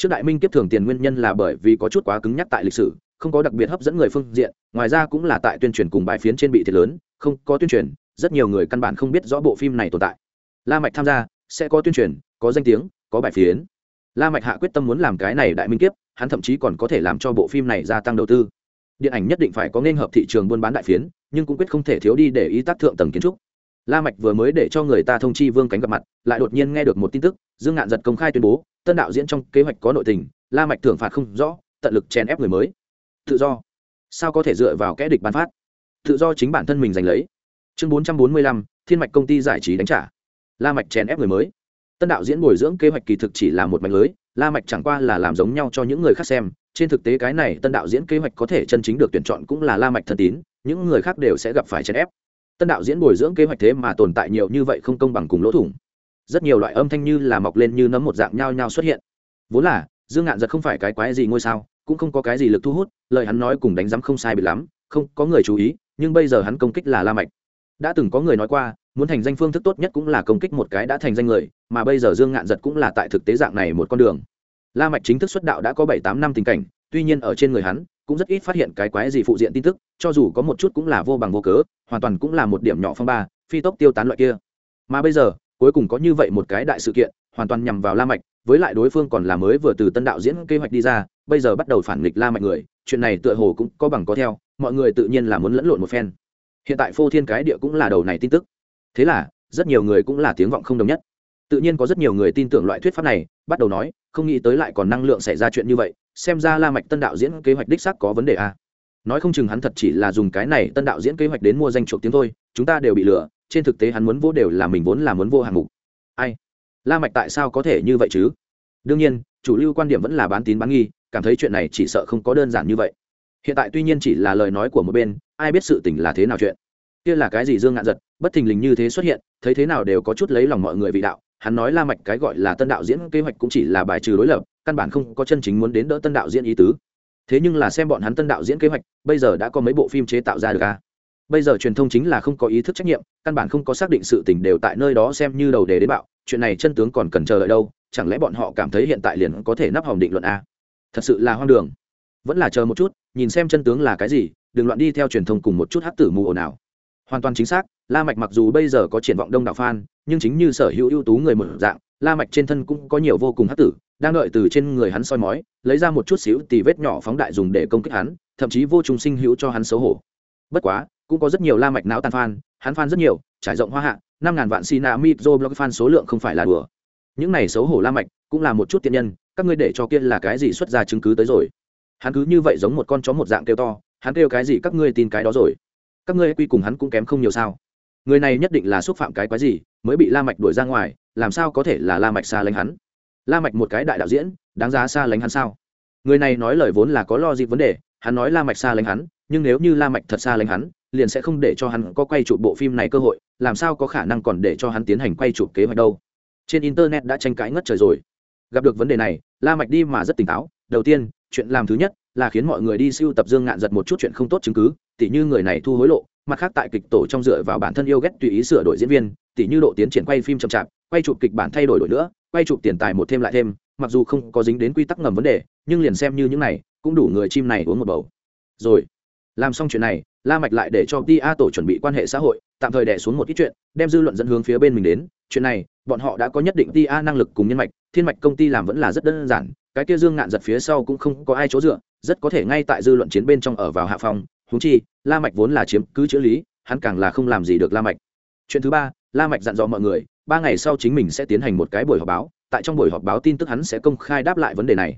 trước đại minh Kiếp thường tiền nguyên nhân là bởi vì có chút quá cứng nhắc tại lịch sử, không có đặc biệt hấp dẫn người phương diện, ngoài ra cũng là tại tuyên truyền cùng bài phiến trên bị thiệt lớn, không có tuyên truyền, rất nhiều người căn bản không biết rõ bộ phim này tồn tại. La mạch tham gia, sẽ có tuyên truyền, có danh tiếng, có bài phiến. La mạch hạ quyết tâm muốn làm cái này đại minh kiếp, hắn thậm chí còn có thể làm cho bộ phim này gia tăng đầu tư. Điện ảnh nhất định phải có nên hợp thị trường buôn bán đại phiến, nhưng cũng quyết không thể thiếu đi để ý tác thượng tầng kiến trúc la mạch vừa mới để cho người ta thông chi vương cánh gặp mặt lại đột nhiên nghe được một tin tức dương ngạn giật công khai tuyên bố tân đạo diễn trong kế hoạch có nội tình la mạch thưởng phạt không rõ tận lực chèn ép người mới. Tự do. Sao có thể dựa vào kẻ địch ban phát? Tự do chính bản thân mình giành lấy. Chương 445, thiên mạch công ty giải trí đánh trả. La mạch chèn ép người mới. Tân đạo diễn bồi dưỡng kế hoạch kỳ thực chỉ là một mạch lưới la mạch chẳng qua là làm giống nhau cho những người khác xem. Trên thực tế cái này tân đạo diễn kế hoạch có thể chân chính được tuyển chọn cũng là la mạch thân tín những người khác đều sẽ gặp phải chèn ép tân đạo diễn bồi dưỡng kế hoạch thế mà tồn tại nhiều như vậy không công bằng cùng lỗ thủng. Rất nhiều loại âm thanh như là mọc lên như nấm một dạng nhao nhao xuất hiện. Vốn là, dương ngạn giật không phải cái quái gì ngôi sao, cũng không có cái gì lực thu hút, lời hắn nói cùng đánh giám không sai bị lắm, không có người chú ý, nhưng bây giờ hắn công kích là la mạch. Đã từng có người nói qua, muốn thành danh phương thức tốt nhất cũng là công kích một cái đã thành danh người, mà bây giờ dương ngạn giật cũng là tại thực tế dạng này một con đường. La mạch chính thức xuất đạo đã có bảy tám năm tình cảnh, tuy nhiên ở trên người hắn cũng rất ít phát hiện cái quái gì phụ diện tin tức, cho dù có một chút cũng là vô bằng vô cớ, hoàn toàn cũng là một điểm nhỏ phong ba, phi tốc tiêu tán loại kia. Mà bây giờ, cuối cùng có như vậy một cái đại sự kiện, hoàn toàn nhằm vào la mạch, với lại đối phương còn là mới vừa từ tân đạo diễn kế hoạch đi ra, bây giờ bắt đầu phản nghịch la mạch người, chuyện này tựa hồ cũng có bằng có theo, mọi người tự nhiên là muốn lẫn lộn một phen. Hiện tại phô thiên cái địa cũng là đầu này tin tức. Thế là, rất nhiều người cũng là tiếng vọng không đồng nhất. Tự nhiên có rất nhiều người tin tưởng loại thuyết pháp này, bắt đầu nói, không nghĩ tới lại còn năng lượng xảy ra chuyện như vậy xem ra la mạch tân đạo diễn kế hoạch đích xác có vấn đề à. nói không chừng hắn thật chỉ là dùng cái này tân đạo diễn kế hoạch đến mua danh chuộc tiếng thôi, chúng ta đều bị lừa, trên thực tế hắn muốn vô đều là mình vốn là muốn vô hạng mục. Ai? La mạch tại sao có thể như vậy chứ? Đương nhiên, chủ lưu quan điểm vẫn là bán tín bán nghi, cảm thấy chuyện này chỉ sợ không có đơn giản như vậy. Hiện tại tuy nhiên chỉ là lời nói của một bên, ai biết sự tình là thế nào chuyện. Kia là cái gì dương ngạn giật, bất thình lình như thế xuất hiện, thấy thế nào đều có chút lấy lòng mọi người vị đạo hắn nói la mạch cái gọi là tân đạo diễn kế hoạch cũng chỉ là bài trừ đối lập, căn bản không có chân chính muốn đến đỡ tân đạo diễn ý tứ. Thế nhưng là xem bọn hắn tân đạo diễn kế hoạch, bây giờ đã có mấy bộ phim chế tạo ra được a bây giờ truyền thông chính là không có ý thức trách nhiệm, căn bản không có xác định sự tình đều tại nơi đó xem như đầu đề đến bạo, chuyện này chân tướng còn cần chờ đợi đâu, chẳng lẽ bọn họ cảm thấy hiện tại liền có thể nắp hòm định luận a thật sự là hoang đường. Vẫn là chờ một chút, nhìn xem chân tướng là cái gì, đừng loạn đi theo truyền thông cùng một chút hắc tử mù ồn ào hoàn toàn chính xác, la mạch mặc dù bây giờ có triển vọng đông đảo fan, nhưng chính như sở hữu ưu tú người mở dạng, la mạch trên thân cũng có nhiều vô cùng hắc tử, đang đợi từ trên người hắn soi mói, lấy ra một chút xíu tì vết nhỏ phóng đại dùng để công kích hắn, thậm chí vô trùng sinh hữu cho hắn xấu hổ. Bất quá, cũng có rất nhiều la mạch não tàn fan, hắn fan rất nhiều, trải rộng hoa hạ, năm ngàn vạn sina do blog fan số lượng không phải là đùa. Những này xấu hổ la mạch cũng là một chút tiện nhân, các ngươi để cho kia là cái gì xuất ra chứng cứ tới rồi. Hắn cứ như vậy giống một con chó một dạng kêu to, hắn kêu cái gì các ngươi tin cái đó rồi các ngươi quy cùng hắn cũng kém không nhiều sao? Người này nhất định là xúc phạm cái quái gì, mới bị la mạch đuổi ra ngoài, làm sao có thể là la mạch xa lánh hắn? La mạch một cái đại đạo diễn, đáng giá xa lánh hắn sao? Người này nói lời vốn là có lo gì vấn đề, hắn nói la mạch xa lánh hắn, nhưng nếu như la mạch thật xa lánh hắn, liền sẽ không để cho hắn có quay chụp bộ phim này cơ hội, làm sao có khả năng còn để cho hắn tiến hành quay chụp kế hoạch đâu? Trên internet đã tranh cãi ngất trời rồi. Gặp được vấn đề này, la mạch đi mà rất tỉnh táo. Đầu tiên, chuyện làm thứ nhất là khiến mọi người đi siêu tập dương ngạn giật một chút chuyện không tốt chứng cứ tỉ như người này thu hối lộ, mặt khác tại kịch tổ trong dựa vào bản thân yêu ghét tùy ý sửa đổi diễn viên, tỉ như độ tiến triển quay phim chậm chạp, quay chụp kịch bản thay đổi đổi nữa, quay chụp tiền tài một thêm lại thêm, mặc dù không có dính đến quy tắc ngầm vấn đề, nhưng liền xem như những này, cũng đủ người chim này uống một bầu. Rồi, làm xong chuyện này, la mạch lại để cho tia tổ chuẩn bị quan hệ xã hội, tạm thời đè xuống một ít chuyện, đem dư luận dẫn hướng phía bên mình đến. Chuyện này, bọn họ đã có nhất định tia năng lực cùng nhân mạch, thiên mạch công ty làm vẫn là rất đơn giản, cái kia dương ngạn giật phía sau cũng không có ai chỗ dựa, rất có thể ngay tại dư luận chiến bên trong ở vào hạ phòng húng chi, la mạch vốn là chiếm cứ chữ lý, hắn càng là không làm gì được la mạch. Chuyện thứ ba, la mạch dặn dò mọi người, ba ngày sau chính mình sẽ tiến hành một cái buổi họp báo, tại trong buổi họp báo tin tức hắn sẽ công khai đáp lại vấn đề này.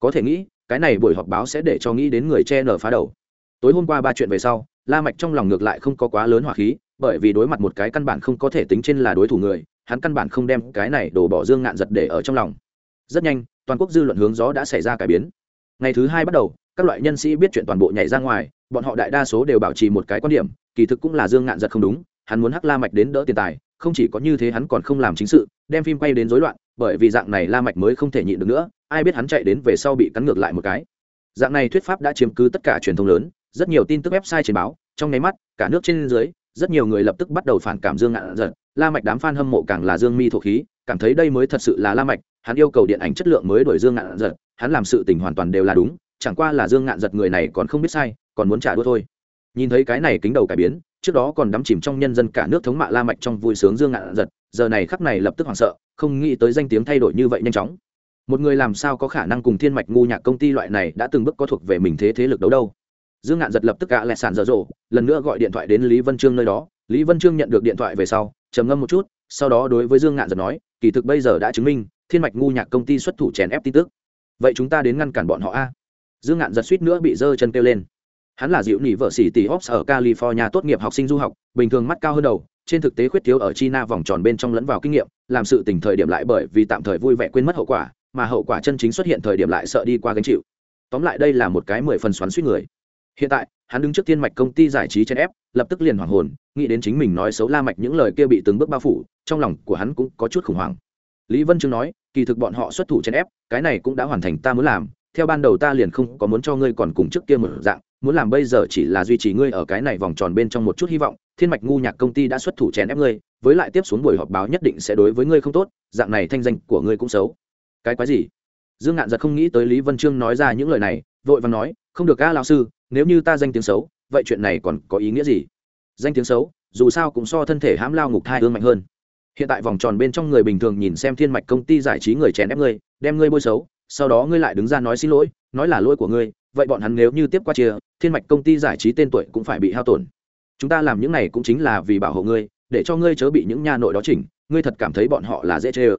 Có thể nghĩ, cái này buổi họp báo sẽ để cho nghĩ đến người che nở phá đầu. Tối hôm qua ba chuyện về sau, la mạch trong lòng ngược lại không có quá lớn hỏa khí, bởi vì đối mặt một cái căn bản không có thể tính trên là đối thủ người, hắn căn bản không đem cái này đổ bỏ dương ngạn giật để ở trong lòng. Rất nhanh, toàn quốc dư luận hướng gió đã xảy ra cải biến. Ngày thứ hai bắt đầu các loại nhân sĩ biết chuyện toàn bộ nhảy ra ngoài, bọn họ đại đa số đều bảo trì một cái quan điểm, kỳ thực cũng là dương ngạn giật không đúng, hắn muốn hắc la mạch đến đỡ tiền tài, không chỉ có như thế hắn còn không làm chính sự, đem phim quay đến rối loạn, bởi vì dạng này la mạch mới không thể nhịn được nữa, ai biết hắn chạy đến về sau bị cắn ngược lại một cái. Dạng này thuyết pháp đã chiếm cứ tất cả truyền thông lớn, rất nhiều tin tức website trên báo, trong nháy mắt, cả nước trên dưới, rất nhiều người lập tức bắt đầu phản cảm dương ngạn giật, la mạch đám fan hâm mộ càng là dương mi thổ khí, cảm thấy đây mới thật sự là la mạch, hắn yêu cầu điện ảnh chất lượng mới đổi dương ngạn giật, hắn làm sự tình hoàn toàn đều là đúng chẳng qua là dương ngạn giật người này còn không biết sai, còn muốn trả đũa thôi. Nhìn thấy cái này kính đầu cải biến, trước đó còn đắm chìm trong nhân dân cả nước thống mạ la mạch trong vui sướng dương ngạn giật, giờ này khắc này lập tức hoảng sợ, không nghĩ tới danh tiếng thay đổi như vậy nhanh chóng. Một người làm sao có khả năng cùng thiên mạch ngu nhạc công ty loại này đã từng bước có thuộc về mình thế thế lực đấu đâu. Dương ngạn giật lập tức gạ lại sàn dở dộ lần nữa gọi điện thoại đến lý vân trương nơi đó. Lý vân trương nhận được điện thoại về sau, trầm ngâm một chút, sau đó đối với dương ngạn giật nói, kỳ thực bây giờ đã chứng minh, thiên mạch ngu nhạc công ty xuất thủ chèn ép tin tức. Vậy chúng ta đến ngăn cản bọn họ a dương ngạn giật suýt nữa bị dơ chân kêu lên. Hắn là dịu nỉ vợ xỉ tỷ hops ở california tốt nghiệp học sinh du học, bình thường mắt cao hơn đầu, trên thực tế khuyết thiếu ở china vòng tròn bên trong lẫn vào kinh nghiệm, làm sự tình thời điểm lại bởi vì tạm thời vui vẻ quên mất hậu quả, mà hậu quả chân chính xuất hiện thời điểm lại sợ đi qua gánh chịu. Tóm lại đây là một cái mười phần xoắn suýt người. Hiện tại, hắn đứng trước thiên mạch công ty giải trí chen ép, lập tức liền hoảng hồn, nghĩ đến chính mình nói xấu la mạch những lời kia bị từng bước bao phủ, trong lòng của hắn cũng có chút khủng hoảng. Lý vân chương nói, kỳ thực bọn họ xuất thủ chen ép, cái này cũng đã hoàn thành ta muốn làm theo ban đầu ta liền không có muốn cho ngươi còn cùng trước kia một dạng, muốn làm bây giờ chỉ là duy trì ngươi ở cái này vòng tròn bên trong một chút hy vọng, thiên mạch ngu nhạc công ty đã xuất thủ chèn ép ngươi, với lại tiếp xuống buổi họp báo nhất định sẽ đối với ngươi không tốt, dạng này thanh danh của ngươi cũng xấu. Cái quái gì? Dương ngạn giật không nghĩ tới lý vân trương nói ra những lời này, vội và nói, không được ca lão sư, nếu như ta danh tiếng xấu, vậy chuyện này còn có ý nghĩa gì? Danh tiếng xấu, dù sao cũng so thân thể hãm lao ngục thai hương mạnh hơn. Hiện tại vòng tròn bên trong người bình thường nhìn xem thiên mạch công ty giải trí người chèn ép ngươi, đem ngươi bôi xấu sau đó ngươi lại đứng ra nói xin lỗi, nói là lỗi của ngươi, vậy bọn hắn nếu như tiếp qua chia, thiên mạch công ty giải trí tên tuổi cũng phải bị hao tổn. Chúng ta làm những này cũng chính là vì bảo hộ ngươi, để cho ngươi chớ bị những nhà nội đó chỉnh, ngươi thật cảm thấy bọn họ là dễ chê ơ.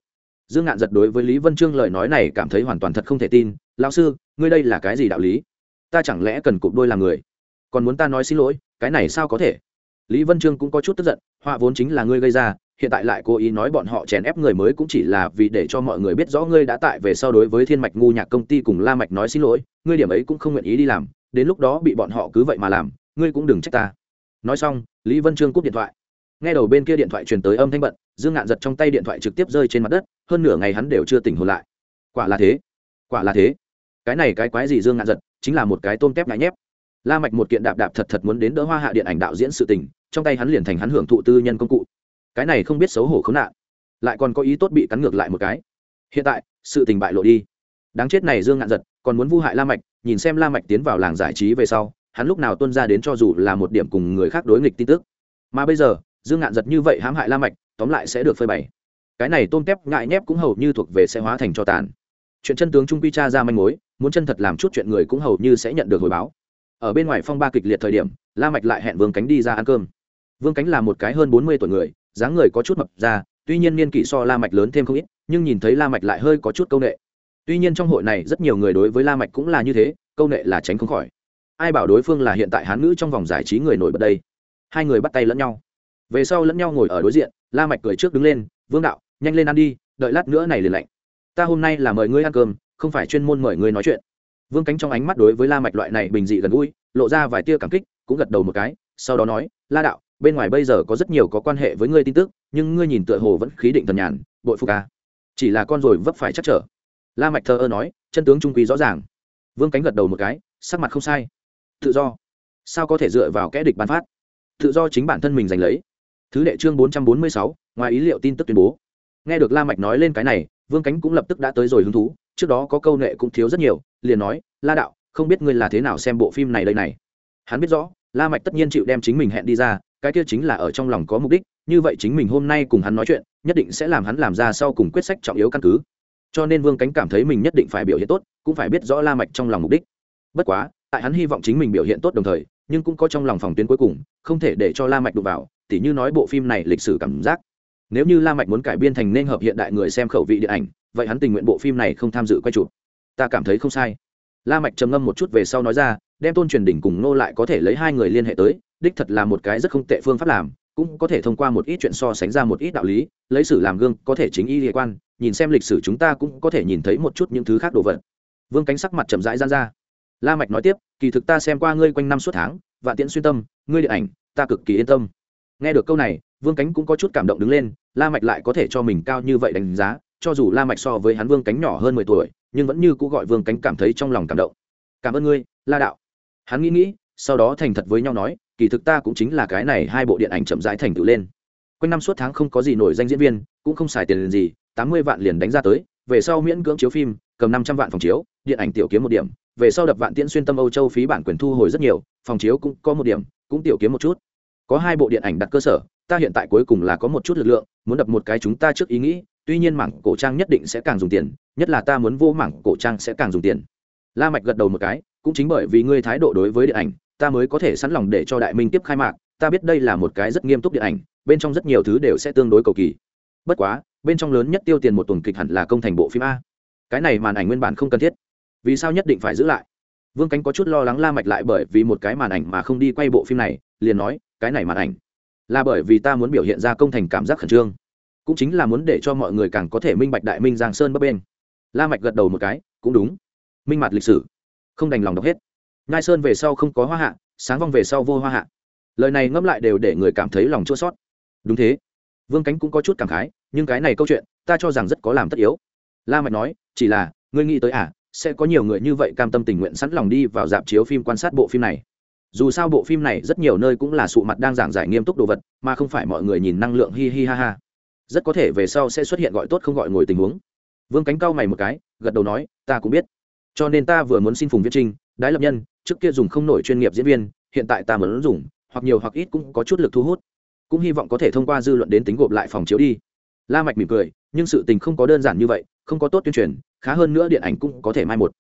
Dương ngạn giật đối với lý vân trương lời nói này cảm thấy hoàn toàn thật không thể tin lao sư, ngươi đây là cái gì đạo lý? Ta chẳng lẽ cần cụp đôi làm người? Còn muốn ta nói xin lỗi, cái này sao có thể? Lý vân trương cũng có chút tức giận, họa vốn chính là ngươi gây ra, hiện tại lại cố ý nói bọn họ chèn ép người mới cũng chỉ là vì để cho mọi người biết rõ ngươi đã tại về sau đối với thiên mạch ngu nhạc công ty cùng la mạch nói xin lỗi, ngươi điểm ấy cũng không nguyện ý đi làm, đến lúc đó bị bọn họ cứ vậy mà làm, ngươi cũng đừng trách ta. Nói xong, lý vân trương cúp điện thoại. Nghe đầu bên kia điện thoại truyền tới âm thanh bận, dương ngạn giật trong tay điện thoại trực tiếp rơi trên mặt đất, hơn nửa ngày hắn đều chưa tỉnh hồn lại. Quả là thế, quả là thế. Cái này cái quái gì dương ngạn giật, chính là một cái tôm tép ngại nhép la mạch một kiện đạp đạp thật thật muốn đến đỡ hoa hạ điện ảnh đạo diễn sự tình, trong tay hắn liền thành hắn hưởng thụ tư nhân công cụ. Cái này không biết xấu hổ khốn nạn, lại còn có ý tốt bị cắn ngược lại một cái. Hiện tại, sự tình bại lộ đi. Đáng chết này dương ngạn giật, còn muốn vu hại la mạch, nhìn xem la mạch tiến vào làng giải trí về sau, hắn lúc nào tuân ra đến cho dù là một điểm cùng người khác đối nghịch tin tức. Mà bây giờ, dương ngạn giật như vậy hãm hại la mạch, tóm lại sẽ được phơi bày. Cái này tôm tép ngại nhép cũng hầu như thuộc về sẽ hóa thành cho tàn. Chuyện chân tướng trung quy cha ra manh mối, muốn chân thật làm chút chuyện người cũng hầu như sẽ nhận được hồi báo ở bên ngoài phong ba kịch liệt thời điểm, la mạch lại hẹn vương cánh đi ra ăn cơm. Vương cánh là một cái hơn bốn mươi tuổi người, dáng người có chút mập ra, tuy nhiên niên kỷ so la mạch lớn thêm không ít, nhưng nhìn thấy la mạch lại hơi có chút câu nệ. Tuy nhiên trong hội này rất nhiều người đối với la mạch cũng là như thế, câu nệ là tránh không khỏi. Ai bảo đối phương là hiện tại hán ngữ trong vòng giải trí người nổi bật đây? Hai người bắt tay lẫn nhau. Về sau lẫn nhau ngồi ở đối diện, la mạch cười trước đứng lên, vương đạo, nhanh lên ăn đi, đợi lát nữa này liền lạnh. Ta hôm nay là mời ngươi ăn cơm, không phải chuyên môn mời ngươi nói chuyện vương cánh trong ánh mắt đối với la mạch loại này bình dị gần gũi, lộ ra vài tia cảm kích, cũng gật đầu một cái, sau đó nói, la đạo, bên ngoài bây giờ có rất nhiều có quan hệ với ngươi tin tức, nhưng ngươi nhìn tựa hồ vẫn khí định thần nhàn, bội phục à. chỉ là con rồi vấp phải chắc trở. La mạch thờ ơ nói, chân tướng trung quy rõ ràng. Vương cánh gật đầu một cái, sắc mặt không sai. Tự do. Sao có thể dựa vào kẽ địch ban phát? Tự do chính bản thân mình giành lấy. Thứ đệ chương bốn trăm bốn mươi sáu, ngoài ý liệu tin tức tuyên bố. Nghe được la mạch nói lên cái này, vương cánh cũng lập tức đã tới rồi hứng thú, trước đó có câu nệ cũng thiếu rất nhiều liền nói, la đạo, không biết ngươi là thế nào xem bộ phim này đây này. Hắn biết rõ, la mạch tất nhiên chịu đem chính mình hẹn đi ra, cái kia chính là ở trong lòng có mục đích, như vậy chính mình hôm nay cùng hắn nói chuyện, nhất định sẽ làm hắn làm ra sau cùng quyết sách trọng yếu căn cứ. Cho nên vương cánh cảm thấy mình nhất định phải biểu hiện tốt, cũng phải biết rõ la mạch trong lòng mục đích. Bất quá, tại hắn hy vọng chính mình biểu hiện tốt đồng thời, nhưng cũng có trong lòng phòng tuyến cuối cùng, không thể để cho la mạch đụng vào, tỉ như nói bộ phim này lịch sử cảm giác. Nếu như la mạch muốn cải biên thành nên hợp hiện đại người xem khẩu vị điện ảnh, vậy hắn tình nguyện bộ phim này không tham dự quay chụp ta cảm thấy không sai. La mạch trầm ngâm một chút về sau nói ra, đem tôn truyền đỉnh cùng nô lại có thể lấy hai người liên hệ tới, đích thật là một cái rất không tệ phương pháp làm, cũng có thể thông qua một ít chuyện so sánh ra một ít đạo lý, lấy sử làm gương có thể chính y liên quan, nhìn xem lịch sử chúng ta cũng có thể nhìn thấy một chút những thứ khác đồ vật. Vương cánh sắc mặt chậm rãi gian ra. La mạch nói tiếp, kỳ thực ta xem qua ngươi quanh năm suốt tháng và tiễn xuyên tâm, ngươi điện ảnh, ta cực kỳ yên tâm. Nghe được câu này, vương cánh cũng có chút cảm động đứng lên, la mạch lại có thể cho mình cao như vậy đánh giá, cho dù la mạch so với hắn vương cánh nhỏ hơn mười tuổi nhưng vẫn như cũ gọi vương cánh cảm thấy trong lòng cảm động cảm ơn ngươi la đạo hắn nghĩ nghĩ sau đó thành thật với nhau nói kỳ thực ta cũng chính là cái này hai bộ điện ảnh chậm rãi thành tựu lên quanh năm suốt tháng không có gì nổi danh diễn viên cũng không xài tiền gì tám mươi vạn liền đánh ra tới về sau miễn cưỡng chiếu phim cầm năm trăm vạn phòng chiếu điện ảnh tiểu kiếm một điểm về sau đập vạn tiễn xuyên tâm âu châu phí bản quyền thu hồi rất nhiều phòng chiếu cũng có một điểm cũng tiểu kiếm một chút có hai bộ điện ảnh đặt cơ sở ta hiện tại cuối cùng là có một chút lực lượng muốn đập một cái chúng ta trước ý nghĩ tuy nhiên mảng cổ trang nhất định sẽ càng dùng tiền, nhất là ta muốn vô mảng cổ trang sẽ càng dùng tiền. La mạch gật đầu một cái, cũng chính bởi vì ngươi thái độ đối với điện ảnh, ta mới có thể sẵn lòng để cho đại minh tiếp khai mạc, ta biết đây là một cái rất nghiêm túc điện ảnh, bên trong rất nhiều thứ đều sẽ tương đối cầu kỳ. Bất quá, bên trong lớn nhất tiêu tiền một tuần kịch hẳn là công thành bộ phim a. Cái này màn ảnh nguyên bản không cần thiết. Vì sao nhất định phải giữ lại? Vương cánh có chút lo lắng la mạch lại bởi vì một cái màn ảnh mà không đi quay bộ phim này, liền nói, cái này màn ảnh là bởi vì ta muốn biểu hiện ra công thành cảm giác khẩn trương cũng chính là muốn để cho mọi người càng có thể minh bạch đại minh giang sơn bấp bên la mạch gật đầu một cái, cũng đúng. Minh mặt lịch sử. Không đành lòng đọc hết. Ngai sơn về sau không có hoa hạ, sáng vong về sau vô hoa hạ. Lời này ngẫm lại đều để người cảm thấy lòng chua sót đúng thế. Vương cánh cũng có chút cảm khái, nhưng cái này câu chuyện, ta cho rằng rất có làm tất yếu. La mạch nói, chỉ là, ngươi nghĩ tới à sẽ có nhiều người như vậy cam tâm tình nguyện sẵn lòng đi vào dạp chiếu phim quan sát bộ phim này. Dù sao bộ phim này rất nhiều nơi cũng là sụ mặt đang giảng giải nghiêm túc đồ vật, mà không phải mọi người nhìn năng lượng hi hi ha ha rất có thể về sau sẽ xuất hiện gọi tốt không gọi ngồi tình huống. Vương cánh cao mày một cái, gật đầu nói, ta cũng biết. Cho nên ta vừa muốn xin phùng viết trinh, đái lập nhân, trước kia dùng không nổi chuyên nghiệp diễn viên, hiện tại ta muốn dùng, hoặc nhiều hoặc ít cũng có chút lực thu hút. Cũng hy vọng có thể thông qua dư luận đến tính gộp lại phòng chiếu đi. La mạch mỉm cười, nhưng sự tình không có đơn giản như vậy, không có tốt tuyên truyền, khá hơn nữa điện ảnh cũng có thể mai một.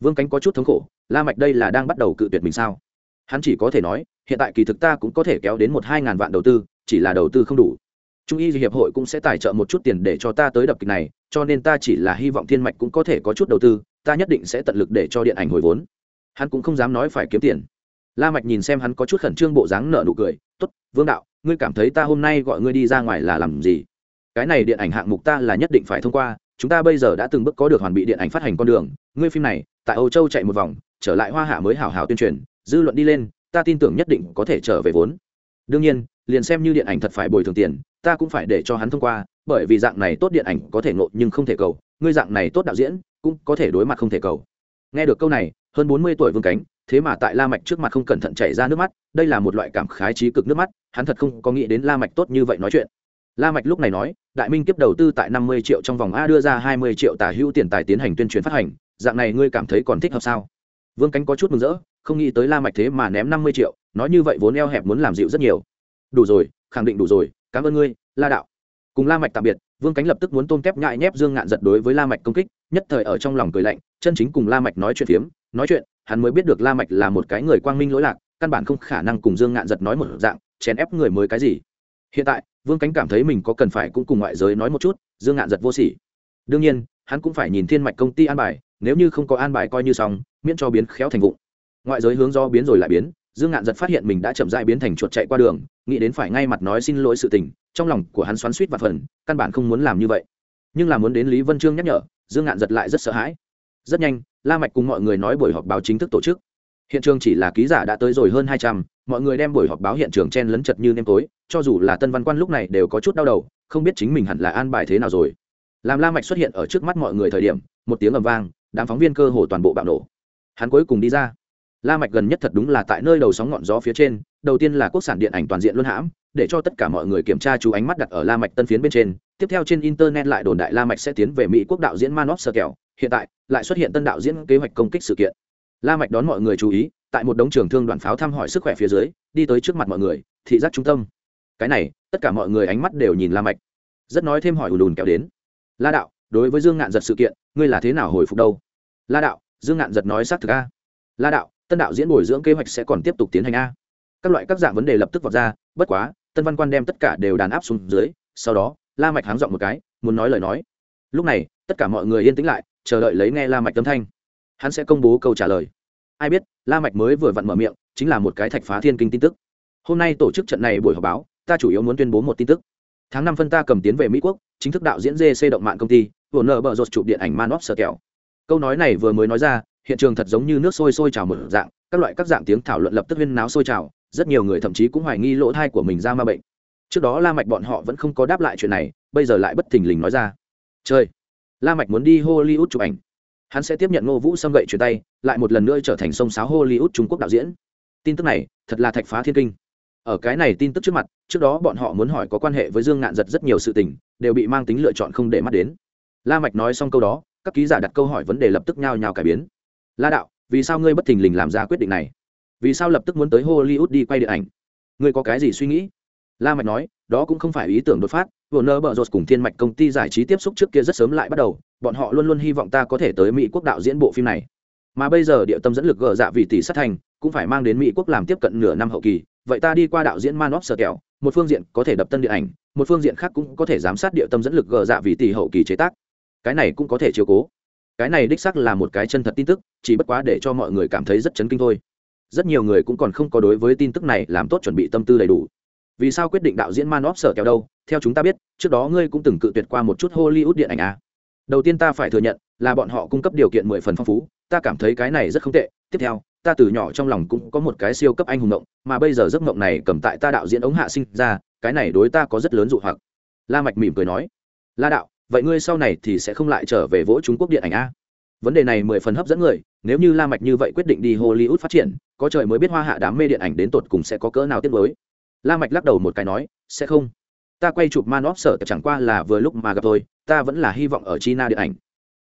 Vương cánh có chút thống khổ, la mạch đây là đang bắt đầu cự tuyệt mình sao? Hắn chỉ có thể nói, hiện tại kỳ thực ta cũng có thể kéo đến một hai ngàn vạn đầu tư, chỉ là đầu tư không đủ trung y hiệp hội cũng sẽ tài trợ một chút tiền để cho ta tới đập kịch này, cho nên ta chỉ là hy vọng thiên mạch cũng có thể có chút đầu tư, ta nhất định sẽ tận lực để cho điện ảnh hồi vốn. Hắn cũng không dám nói phải kiếm tiền. La mạch nhìn xem hắn có chút khẩn trương bộ dáng nở nụ cười, tốt, vương đạo, ngươi cảm thấy ta hôm nay gọi ngươi đi ra ngoài là làm gì? Cái này điện ảnh hạng mục ta là nhất định phải thông qua, chúng ta bây giờ đã từng bước có được hoàn bị điện ảnh phát hành con đường. Ngươi phim này, tại âu châu chạy một vòng, trở lại hoa hạ mới hảo hảo tuyên truyền, dư luận đi lên, ta tin tưởng nhất định có thể trở về vốn. Đương nhiên, liền xem như điện ảnh thật phải bồi thường tiền ta cũng phải để cho hắn thông qua, bởi vì dạng này tốt điện ảnh có thể ngộ nhưng không thể cầu. Ngươi dạng này tốt đạo diễn, cũng có thể đối mặt không thể cầu. Nghe được câu này, hơn bốn mươi tuổi vương cánh, thế mà tại la mạch trước mặt không cẩn thận chảy ra nước mắt, đây là một loại cảm khái trí cực nước mắt, hắn thật không có nghĩ đến la mạch tốt như vậy nói chuyện. La mạch lúc này nói, đại minh kiếp đầu tư tại năm mươi triệu trong vòng a đưa ra hai mươi triệu tả hữu tiền tài tiến hành tuyên truyền phát hành, dạng này ngươi cảm thấy còn thích hợp sao? Vương cánh có chút mừng rỡ, không nghĩ tới la mạch thế mà ném năm mươi triệu, nói như vậy vốn eo hẹp muốn làm dịu rất nhiều. Đủ rồi, khẳng định đủ rồi cảm ơn ngươi, la đạo. Cùng la mạch tạm biệt, vương cánh lập tức muốn tôm tép nhại nhép dương ngạn giật đối với la mạch công kích, nhất thời ở trong lòng cười lạnh, chân chính cùng la mạch nói chuyện phiếm, nói chuyện, hắn mới biết được la mạch là một cái người quang minh lỗi lạc, căn bản không khả năng cùng dương ngạn giật nói một dạng, chèn ép người mới cái gì. Hiện tại, vương cánh cảm thấy mình có cần phải cũng cùng ngoại giới nói một chút, dương ngạn giật vô sỉ. Đương nhiên, hắn cũng phải nhìn thiên mạch công ty an bài, nếu như không có an bài coi như xong, miễn cho biến khéo thành vụng ngoại giới hướng do biến rồi lại biến dương ngạn giật phát hiện mình đã chậm dại biến thành chuột chạy qua đường, nghĩ đến phải ngay mặt nói xin lỗi sự tình, trong lòng của hắn xoắn suýt và phần, căn bản không muốn làm như vậy. Nhưng là muốn đến lý vân trương nhắc nhở, dương ngạn giật lại rất sợ hãi. Rất nhanh, la mạch cùng mọi người nói buổi họp báo chính thức tổ chức. Hiện trường chỉ là ký giả đã tới rồi hơn hai trăm, mọi người đem buổi họp báo hiện trường chen lấn chật như nêm tối, cho dù là tân văn quan lúc này đều có chút đau đầu, không biết chính mình hẳn là an bài thế nào rồi. Làm la mạch xuất hiện ở trước mắt mọi người thời điểm, một tiếng ầm vang, đám phóng viên cơ hồ toàn bộ bạo nổ. Hắn cuối cùng đi ra la mạch gần nhất thật đúng là tại nơi đầu sóng ngọn gió phía trên, đầu tiên là quốc sản điện ảnh toàn diện luân hãm, để cho tất cả mọi người kiểm tra chú ánh mắt đặt ở la mạch tân phiến bên trên. Tiếp theo trên internet lại đồn đại la mạch sẽ tiến về mỹ quốc đạo diễn manop sơ kẹo. Hiện tại, lại xuất hiện tân đạo diễn kế hoạch công kích sự kiện. La mạch đón mọi người chú ý, tại một đống trường thương đoàn pháo thăm hỏi sức khỏe phía dưới, đi tới trước mặt mọi người, thị giác trung tâm. Cái này, tất cả mọi người ánh mắt đều nhìn la mạch. Rất nói thêm hỏi ùn ùn kéo đến. La đạo, đối với dương ngạn giật sự kiện, ngươi là thế nào hồi phục đâu? La đạo, dương ngạn giật nói xác thực a. La đạo tân đạo diễn bồi dưỡng kế hoạch sẽ còn tiếp tục tiến hành a. Các loại các dạng vấn đề lập tức vọt ra, bất quá, tân văn quan đem tất cả đều đàn áp xuống dưới, sau đó, la mạch háng giọng một cái, muốn nói lời nói. Lúc này, tất cả mọi người yên tĩnh lại, chờ đợi lấy nghe la mạch tâm thanh. Hắn sẽ công bố câu trả lời. Ai biết, la mạch mới vừa vặn mở miệng, chính là một cái thạch phá thiên kinh tin tức. Hôm nay tổ chức trận này buổi họp báo, ta chủ yếu muốn tuyên bố một tin tức. Tháng năm phân ta cầm tiến về mỹ quốc, chính thức đạo diễn dc động mạng công ty, vừa nợ bờ rột chụp điện ảnh man of kẹo câu nói này vừa mới nói ra hiện trường thật giống như nước sôi sôi trào mở dạng, các loại các dạng tiếng thảo luận lập tức huyên náo sôi trào, rất nhiều người thậm chí cũng hoài nghi lỗ thai của mình ra ma bệnh. Trước đó la mạch bọn họ vẫn không có đáp lại chuyện này, bây giờ lại bất thình lình nói ra. Chơi la mạch muốn đi hollywood chụp ảnh. Hắn sẽ tiếp nhận ngô vũ xâm gậy chuyển tay, lại một lần nữa trở thành sông sáo hollywood trung quốc đạo diễn. Tin tức này, thật là thạch phá thiên kinh. Ở cái này tin tức trước mặt, trước đó bọn họ muốn hỏi có quan hệ với dương ngạn giật rất nhiều sự tình, đều bị mang tính lựa chọn không để mắt đến. La mạch nói xong câu đó, các ký giả đặt câu hỏi vấn đề lập tức nhao nhao cải biến la đạo vì sao ngươi bất thình lình làm ra quyết định này vì sao lập tức muốn tới hollywood đi quay điện ảnh ngươi có cái gì suy nghĩ la mạch nói đó cũng không phải ý tưởng đột phát Warner Bros cùng Thiên Mạch công ty giải trí tiếp xúc trước kia rất sớm lại bắt đầu, bọn họ luôn luôn hy vọng ta có thể tới Mỹ quốc đạo diễn bộ phim này. Mà bây giờ địa tâm dẫn lực gờ dạ vị tỷ sát thành, cũng phải mang đến Mỹ quốc làm tiếp cận nửa năm hậu kỳ, vậy ta đi qua đạo diễn Manop Sở Kẹo, một phương diện có thể đập tân điện ảnh, một phương diện khác cũng có thể giám sát địa tâm dẫn lực gờ dạ vị tỷ hậu kỳ chế tác. Cái này cũng có thể chiếu cố. Cái này đích xác là một cái chân thật tin tức, chỉ bất quá để cho mọi người cảm thấy rất chấn kinh thôi. Rất nhiều người cũng còn không có đối với tin tức này làm tốt chuẩn bị tâm tư đầy đủ. Vì sao quyết định đạo diễn man óp sở kéo đâu? Theo chúng ta biết trước đó ngươi cũng từng cự tuyệt qua một chút hollywood điện ảnh à. đầu tiên ta phải thừa nhận là bọn họ cung cấp điều kiện mười phần phong phú ta cảm thấy cái này rất không tệ. Tiếp theo ta từ nhỏ trong lòng cũng có một cái siêu cấp anh hùng mộng mà bây giờ giấc mộng này cầm tại ta đạo diễn ống hạ sinh ra cái này đối ta có rất lớn dụ hoặc. La mạch mỉm cười nói. La đạo vậy ngươi sau này thì sẽ không lại trở về vỗ trung quốc điện ảnh a. Vấn đề này mười phần hấp dẫn người, nếu như la mạch như vậy quyết định đi hollywood phát triển, có trời mới biết hoa hạ đám mê điện ảnh đến tột cùng sẽ có cỡ nào tiến với la mạch lắc đầu một cái nói, sẽ không. Ta quay chụp man of sở chẳng qua là vừa lúc mà gặp tôi ta vẫn là hy vọng ở china điện ảnh.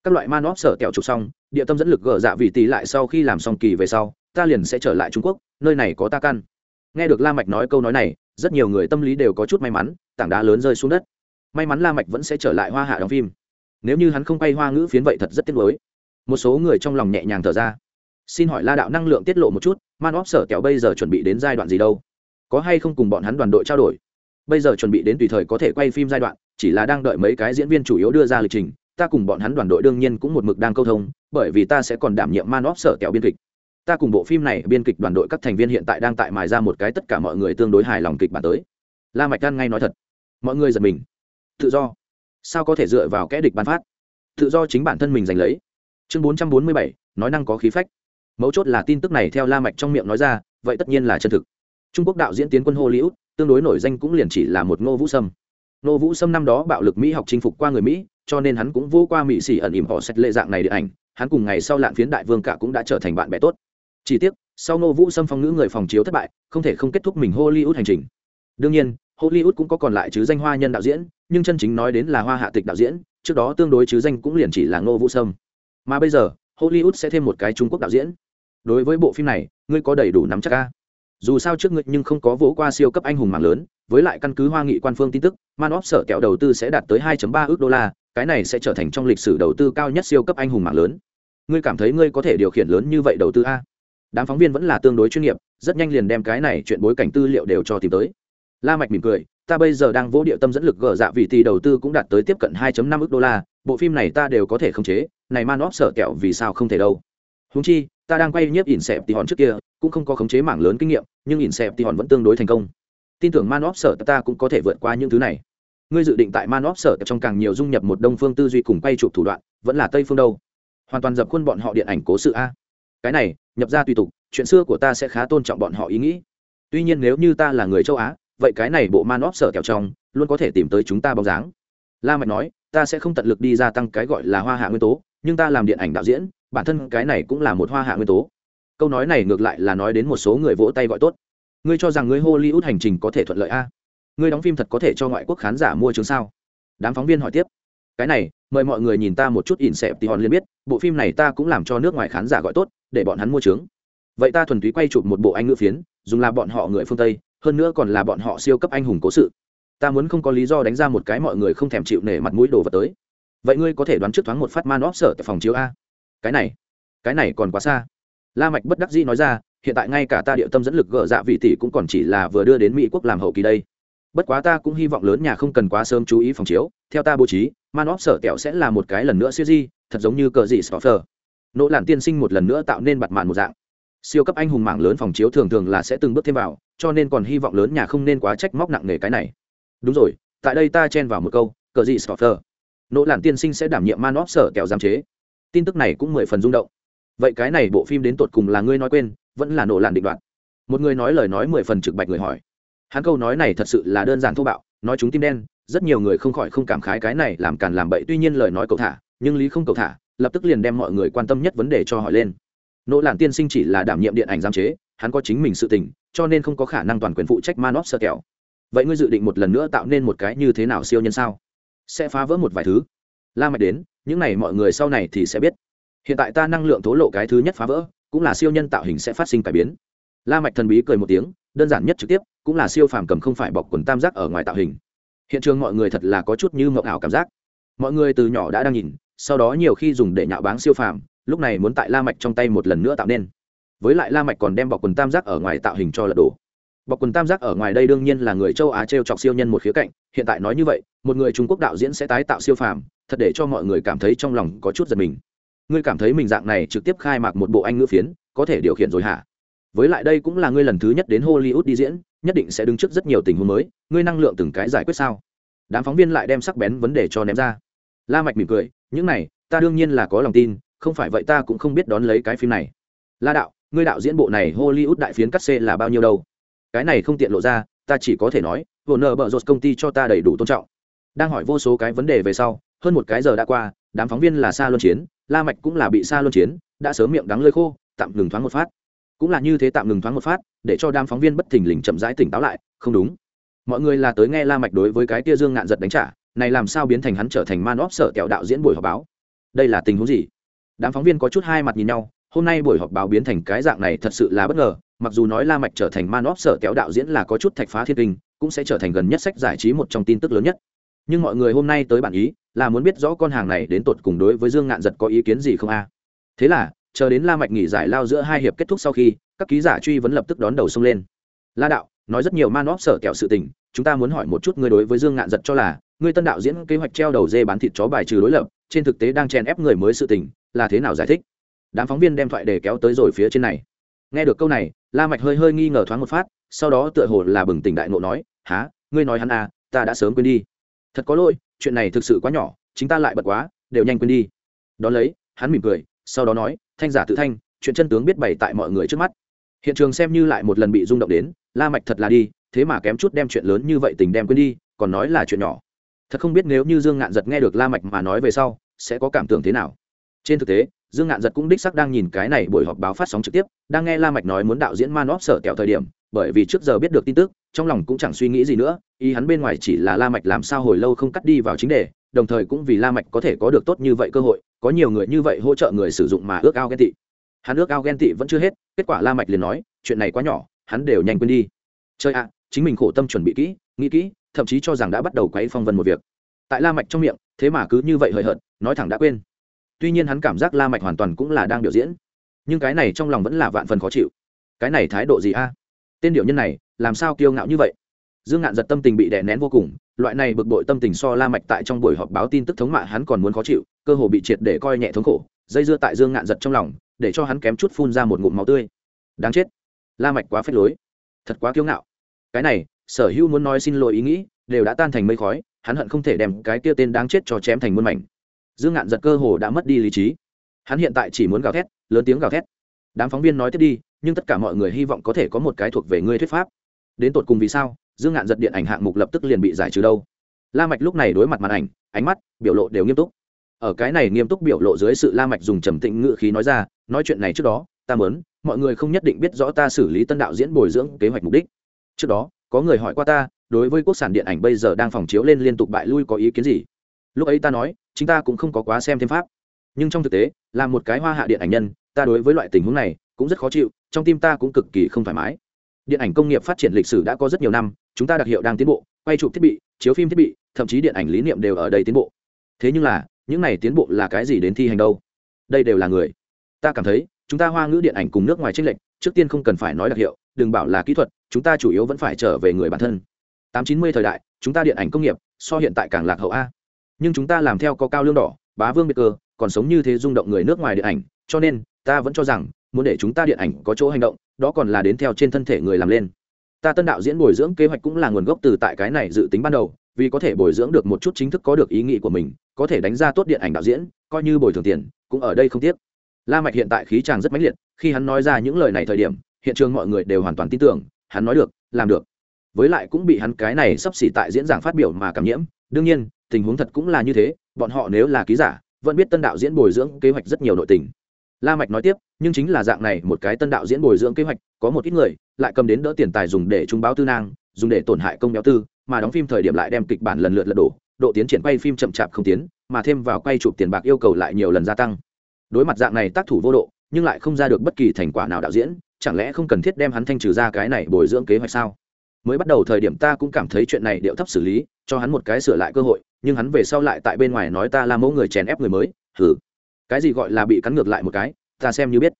Các loại man of sở kẹo chụp xong, địa tâm dẫn lực gỡ dạ vị tỷ lại sau khi làm xong kỳ về sau, ta liền sẽ trở lại trung quốc, nơi này có ta căn. Nghe được la mạch nói câu nói này, rất nhiều người tâm lý đều có chút may mắn, tảng đá lớn rơi xuống đất may mắn la mạch vẫn sẽ trở lại hoa hạ đóng phim. Nếu như hắn không quay hoa ngữ phiến vậy thật rất tiếc nuối. Một số người trong lòng nhẹ nhàng thở ra. Xin hỏi la đạo năng lượng tiết lộ một chút, man of sở kẹo bây giờ chuẩn bị đến giai đoạn gì đâu? Có hay không cùng bọn hắn đoàn đội trao đổi? Bây giờ chuẩn bị đến tùy thời có thể quay phim giai đoạn, chỉ là đang đợi mấy cái diễn viên chủ yếu đưa ra lịch trình, ta cùng bọn hắn đoàn đội đương nhiên cũng một mực đang câu thông, bởi vì ta sẽ còn đảm nhiệm man of sở kẹo biên kịch. Ta cùng bộ phim này biên kịch đoàn đội các thành viên hiện tại đang tại mài ra một cái tất cả mọi người tương đối hài lòng kịch bản tới. La mạch đan ngay nói thật. Mọi người giật mình tự do. Sao có thể dựa vào kẽ địch ban phát? Tự do chính bản thân mình giành lấy. Chương 447, nói năng có khí phách. Mấu chốt là tin tức này theo la mạch trong miệng nói ra vậy tất nhiên là chân thực. Trung quốc đạo diễn tiến quân hollywood tương đối nổi danh cũng liền chỉ là một ngô vũ sâm. Ngô vũ sâm năm đó bạo lực mỹ học chinh phục qua người mỹ cho nên hắn cũng vô qua mỹ xỉ ẩn ỉm họ xét lệ dạng này điện ảnh hắn cùng ngày sau lạn phiến đại vương cả cũng đã trở thành bạn bè tốt. Chỉ tiếc sau ngô vũ sâm phong ngữ người phòng chiếu thất bại không thể không kết thúc mình hollywood hành trình. Đương nhiên hollywood cũng có còn lại chứ danh hoa nhân đạo diễn, nhưng chân chính nói đến là hoa hạ tịch đạo diễn, trước đó tương đối chứ danh cũng liền chỉ là ngô vũ sâm. Mà bây giờ, hollywood sẽ thêm một cái trung quốc đạo diễn. Đối với bộ phim này, ngươi có đầy đủ nắm chắc ca dù sao trước ngươi nhưng không có vỗ qua siêu cấp anh hùng mạng lớn, với lại căn cứ hoa nghị quan phương tin tức, man sở kẹo đầu tư sẽ đạt tới 2.3 ước đô la, cái này sẽ trở thành trong lịch sử đầu tư cao nhất siêu cấp anh hùng mạng lớn. Ngươi cảm thấy ngươi có thể điều khiển lớn như vậy đầu tư a? Đám phóng viên vẫn là tương đối chuyên nghiệp, rất nhanh liền đem cái này chuyện bối cảnh tư liệu đều cho tìm tới la mạch mỉm cười, ta bây giờ đang vỗ địa tâm dẫn lực gỡ dạ vì tỷ đầu tư cũng đạt tới tiếp cận 2.5 ức đô la, bộ phim này ta đều có thể khống chế, này man óp sợ kẹo vì sao không thể đâu? Huống chi, ta đang quay nhiếp ỉn xẹp tỷ hòn trước kia, cũng không có khống chế mảng lớn kinh nghiệm, nhưng ỉn xẹp tỷ hòn vẫn tương đối thành công. Tin tưởng man óp sợ ta cũng có thể vượt qua những thứ này. Ngươi dự định tại man óp sợ trong càng nhiều dung nhập một đông phương tư duy cùng quay chụp thủ đoạn, vẫn là tây phương đâu? Hoàn toàn dập khuôn bọn họ điện ảnh cố sự a. Cái này, nhập ra tùy tục, chuyện xưa của ta sẽ khá tôn trọng bọn họ ý nghĩ. Tuy nhiên nếu như ta là người châu á vậy cái này bộ man óp sở kẹo trong, luôn có thể tìm tới chúng ta bóng dáng. La mạch nói, ta sẽ không tận lực đi gia tăng cái gọi là hoa hạ nguyên tố, nhưng ta làm điện ảnh đạo diễn, bản thân cái này cũng là một hoa hạ nguyên tố. Câu nói này ngược lại là nói đến một số người vỗ tay gọi tốt. Ngươi cho rằng ngươi hollywood hành trình có thể thuận lợi a? Ngươi đóng phim thật có thể cho ngoại quốc khán giả mua chứng sao? Đám phóng viên hỏi tiếp. Cái này, mời mọi người nhìn ta một chút ỉn xẹp thì họ liền biết, bộ phim này ta cũng làm cho nước ngoài khán giả gọi tốt, để bọn hắn mua chứng. Vậy ta thuần túy quay chụp một bộ anh ngữ phiến, dùng là bọn họ người phương tây hơn nữa còn là bọn họ siêu cấp anh hùng cố sự. Ta muốn không có lý do đánh ra một cái mọi người không thèm chịu nể mặt mũi đồ vật tới. Vậy ngươi có thể đoán trước thoáng một phát man óp sở tại phòng chiếu a. Cái này cái này còn quá xa. La mạch bất đắc dĩ nói ra, hiện tại ngay cả ta địa tâm dẫn lực gỡ dạ vị tỷ cũng còn chỉ là vừa đưa đến mỹ quốc làm hậu kỳ đây. Bất quá ta cũng hy vọng lớn nhà không cần quá sớm chú ý phòng chiếu. Theo ta bố trí, man óp sở tẹo sẽ là một cái lần nữa siêu di thật giống như cờ dị stoffer. Nỗ làn tiên sinh một lần nữa tạo nên bặt mạn một dạng siêu cấp anh hùng mạng lớn phòng chiếu thường thường là sẽ từng bước thêm vào, cho nên còn hy vọng lớn nhà không nên quá trách móc nặng nề cái này. Đúng rồi, tại đây ta chen vào một câu, cờ gì stoffer nỗ làn tiên sinh sẽ đảm nhiệm man óp sở kẹo giám chế. Tin tức này cũng mười phần rung động. Vậy cái này bộ phim đến tột cùng là ngươi nói quên, vẫn là nỗ làn định đoạt? Một người nói lời nói mười phần trực bạch người hỏi. Hắn câu nói này thật sự là đơn giản thô bạo, nói chúng tim đen, rất nhiều người không khỏi không cảm khái cái này làm càn làm bậy, tuy nhiên lời nói cầu thả, nhưng lý không cầu thả, lập tức liền đem mọi người quan tâm nhất vấn đề cho hỏi lên nỗ lạn tiên sinh chỉ là đảm nhiệm điện ảnh giám chế, hắn có chính mình sự tình, cho nên không có khả năng toàn quyền phụ trách manop sơ kẹo vậy ngươi dự định một lần nữa tạo nên một cái như thế nào siêu nhân sao? Sẽ phá vỡ một vài thứ. La mạch đến, những này mọi người sau này thì sẽ biết. Hiện tại ta năng lượng thố lộ cái thứ nhất phá vỡ, cũng là siêu nhân tạo hình sẽ phát sinh cải biến. La mạch thần bí cười một tiếng, đơn giản nhất trực tiếp, cũng là siêu phàm cầm không phải bọc quần tam giác ở ngoài tạo hình. Hiện trường mọi người thật là có chút như mộng ảo cảm giác. Mọi người từ nhỏ đã đang nhìn, sau đó nhiều khi dùng để nhạo báng siêu phàm lúc này muốn tại la mạch trong tay một lần nữa tạo nên. Với lại la mạch còn đem bọc quần tam giác ở ngoài tạo hình cho lật đổ. Bọc quần tam giác ở ngoài đây đương nhiên là người châu á treo chọc siêu nhân một khía cạnh, hiện tại nói như vậy, một người trung quốc đạo diễn sẽ tái tạo siêu phàm, thật để cho mọi người cảm thấy trong lòng có chút giật mình. Ngươi cảm thấy mình dạng này trực tiếp khai mạc một bộ anh ngữ phiến, có thể điều khiển rồi hả? Với lại đây cũng là ngươi lần thứ nhất đến hollywood đi diễn, nhất định sẽ đứng trước rất nhiều tình huống mới, ngươi năng lượng từng cái giải quyết sao? Đám phóng viên lại đem sắc bén vấn đề cho ném ra. La mạch mỉm cười, những này, ta đương nhiên là có lòng tin không phải vậy ta cũng không biết đón lấy cái phim này. La đạo, ngươi đạo diễn bộ này hollywood đại phiến cắt xê là bao nhiêu đâu? Cái này không tiện lộ ra, ta chỉ có thể nói hồ nợ bợ rột công ty cho ta đầy đủ tôn trọng. Đang hỏi vô số cái vấn đề về sau, hơn một cái giờ đã qua, đám phóng viên là xa luân chiến, la mạch cũng là bị xa luân chiến, đã sớm miệng đắng lơi khô, tạm ngừng thoáng một phát. Cũng là như thế tạm ngừng thoáng một phát, để cho đám phóng viên bất thình lình chậm rãi tỉnh táo lại, không đúng. Mọi người là tới nghe la mạch đối với cái kia dương ngạn giật đánh trả, này làm sao biến thành hắn trở thành man óp sở kẹo đạo diễn buổi họp báo? Đây là tình huống gì? Đám phóng viên có chút hai mặt nhìn nhau, hôm nay buổi họp báo biến thành cái dạng này thật sự là bất ngờ, mặc dù nói la mạch trở thành man óp sở kéo đạo diễn là có chút thạch phá thiên kinh, cũng sẽ trở thành gần nhất sách giải trí một trong tin tức lớn nhất. Nhưng mọi người hôm nay tới bản ý, là muốn biết rõ con hàng này đến tột cùng đối với dương ngạn giật có ý kiến gì không a? Thế là, chờ đến la mạch nghỉ giải lao giữa hai hiệp kết thúc sau khi, các ký giả truy vấn lập tức đón đầu xông lên. La đạo, nói rất nhiều man óp sở kẹo sự tình, chúng ta muốn hỏi một chút ngươi đối với dương ngạn giật cho là, ngươi tân đạo diễn kế hoạch treo đầu dê bán thịt chó bài trừ đối lập, trên thực tế đang chèn ép người mới sự tình là thế nào giải thích? Đám phóng viên đem thoại để kéo tới rồi phía trên này. Nghe được câu này, la mạch hơi hơi nghi ngờ thoáng một phát, sau đó tựa hồ là bừng tỉnh đại ngộ nói há ngươi nói hắn à ta đã sớm quên đi. Thật có lỗi, chuyện này thực sự quá nhỏ, chính ta lại bật quá, đều nhanh quên đi. Đón lấy, hắn mỉm cười, sau đó nói, thanh giả tự thanh, chuyện chân tướng biết bày tại mọi người trước mắt. Hiện trường xem như lại một lần bị rung động đến, la mạch thật là đi, thế mà kém chút đem chuyện lớn như vậy tình đem quên đi, còn nói là chuyện nhỏ. Thật không biết nếu như dương ngạn giật nghe được la mạch mà nói về sau, sẽ có cảm tưởng thế nào trên thực tế, dương ngạn giật cũng đích sắc đang nhìn cái này buổi họp báo phát sóng trực tiếp, đang nghe la mạch nói muốn đạo diễn man óp sở kẹo thời điểm, bởi vì trước giờ biết được tin tức, trong lòng cũng chẳng suy nghĩ gì nữa, ý hắn bên ngoài chỉ là la mạch làm sao hồi lâu không cắt đi vào chính đề, đồng thời cũng vì la mạch có thể có được tốt như vậy cơ hội, có nhiều người như vậy hỗ trợ người sử dụng mà ước ao ghen tị. Hắn ước ao ghen tị vẫn chưa hết, kết quả la mạch liền nói, chuyện này quá nhỏ, hắn đều nhanh quên đi. Chơi ạ, chính mình khổ tâm chuẩn bị kỹ, nghĩ kỹ, thậm chí cho rằng đã bắt đầu quấy phong vân một việc. Tại la mạch trong miệng, thế mà cứ như vậy hời hợt, nói thẳng đã quên tuy nhiên hắn cảm giác la mạch hoàn toàn cũng là đang biểu diễn. Nhưng cái này trong lòng vẫn là vạn phần khó chịu. Cái này thái độ gì a? Tên điệu nhân này, làm sao kiêu ngạo như vậy? Dương ngạn giật tâm tình bị đè nén vô cùng, loại này bực bội tâm tình so la mạch tại trong buổi họp báo tin tức thống mạ hắn còn muốn khó chịu, cơ hồ bị triệt để coi nhẹ thống khổ, dây dưa tại dương ngạn giật trong lòng, để cho hắn kém chút phun ra một ngụm máu tươi. Đáng chết. La mạch quá phết lối. Thật quá kiêu ngạo. Cái này, sở hữu muốn nói xin lỗi ý nghĩ, đều đã tan thành mây khói, hắn hận không thể đem cái kia tên đáng chết cho chém thành muôn mảnh dương ngạn giật cơ hồ đã mất đi lý trí. Hắn hiện tại chỉ muốn gào thét, lớn tiếng gào thét. Đám phóng viên nói tiếp đi, nhưng tất cả mọi người hy vọng có thể có một cái thuộc về ngươi thuyết pháp. Đến tột cùng vì sao, dương ngạn giật điện ảnh hạng mục lập tức liền bị giải trừ đâu. La mạch lúc này đối mặt màn ảnh, ánh mắt, biểu lộ đều nghiêm túc. Ở cái này nghiêm túc biểu lộ dưới sự la mạch dùng trầm tĩnh ngữ khí nói ra, nói chuyện này trước đó, ta muốn, mọi người không nhất định biết rõ ta xử lý tân đạo diễn bồi dưỡng kế hoạch mục đích. Trước đó, có người hỏi qua ta, đối với quốc sản điện ảnh bây giờ đang phòng chiếu lên liên tục bại lui có ý kiến gì? Lúc ấy ta nói, chính ta cũng không có quá xem thêm pháp. Nhưng trong thực tế, là một cái hoa hạ điện ảnh nhân, ta đối với loại tình huống này cũng rất khó chịu, trong tim ta cũng cực kỳ không thoải mái. Điện ảnh công nghiệp phát triển lịch sử đã có rất nhiều năm, chúng ta đặc hiệu đang tiến bộ, quay chụp thiết bị, chiếu phim thiết bị, thậm chí điện ảnh lý niệm đều ở đây tiến bộ. Thế nhưng là, những này tiến bộ là cái gì đến thi hành đâu? Đây đều là người. Ta cảm thấy, chúng ta hoa ngữ điện ảnh cùng nước ngoài tranh lệch, trước tiên không cần phải nói đặc hiệu, đừng bảo là kỹ thuật, chúng ta chủ yếu vẫn phải trở về người bản thân. Tám chín mươi thời đại, chúng ta điện ảnh công nghiệp, so hiện tại càng lạc hậu a nhưng chúng ta làm theo có cao lương đỏ, bá vương biệt cơ, còn sống như thế rung động người nước ngoài điện ảnh, cho nên, ta vẫn cho rằng, muốn để chúng ta điện ảnh có chỗ hành động, đó còn là đến theo trên thân thể người làm lên. Ta tân đạo diễn bồi dưỡng kế hoạch cũng là nguồn gốc từ tại cái này dự tính ban đầu, vì có thể bồi dưỡng được một chút chính thức có được ý nghĩ của mình, có thể đánh ra tốt điện ảnh đạo diễn, coi như bồi thường tiền, cũng ở đây không tiếc. La mạch hiện tại khí chàng rất mãnh liệt, khi hắn nói ra những lời này thời điểm, hiện trường mọi người đều hoàn toàn tin tưởng, hắn nói được, làm được. Với lại cũng bị hắn cái này sắp xỉ tại diễn giảng phát biểu mà cảm nhiễm, đương nhiên tình huống thật cũng là như thế, bọn họ nếu là ký giả, vẫn biết tân đạo diễn bồi dưỡng kế hoạch rất nhiều nội tình. La mạch nói tiếp, nhưng chính là dạng này một cái tân đạo diễn bồi dưỡng kế hoạch, có một ít người lại cầm đến đỡ tiền tài dùng để trung báo tư nang, dùng để tổn hại công béo tư, mà đóng phim thời điểm lại đem kịch bản lần lượt lật đổ, độ tiến triển quay phim chậm chạp không tiến, mà thêm vào quay chụp tiền bạc yêu cầu lại nhiều lần gia tăng. Đối mặt dạng này tác thủ vô độ, nhưng lại không ra được bất kỳ thành quả nào đạo diễn, chẳng lẽ không cần thiết đem hắn thanh trừ ra cái này bồi dưỡng kế hoạch sao? Mới bắt đầu thời điểm ta cũng cảm thấy chuyện này điệu thấp xử lý, cho hắn một cái sửa lại cơ hội, nhưng hắn về sau lại tại bên ngoài nói ta là mẫu người chèn ép người mới Hử? cái gì gọi là bị cắn ngược lại một cái, ta xem như biết.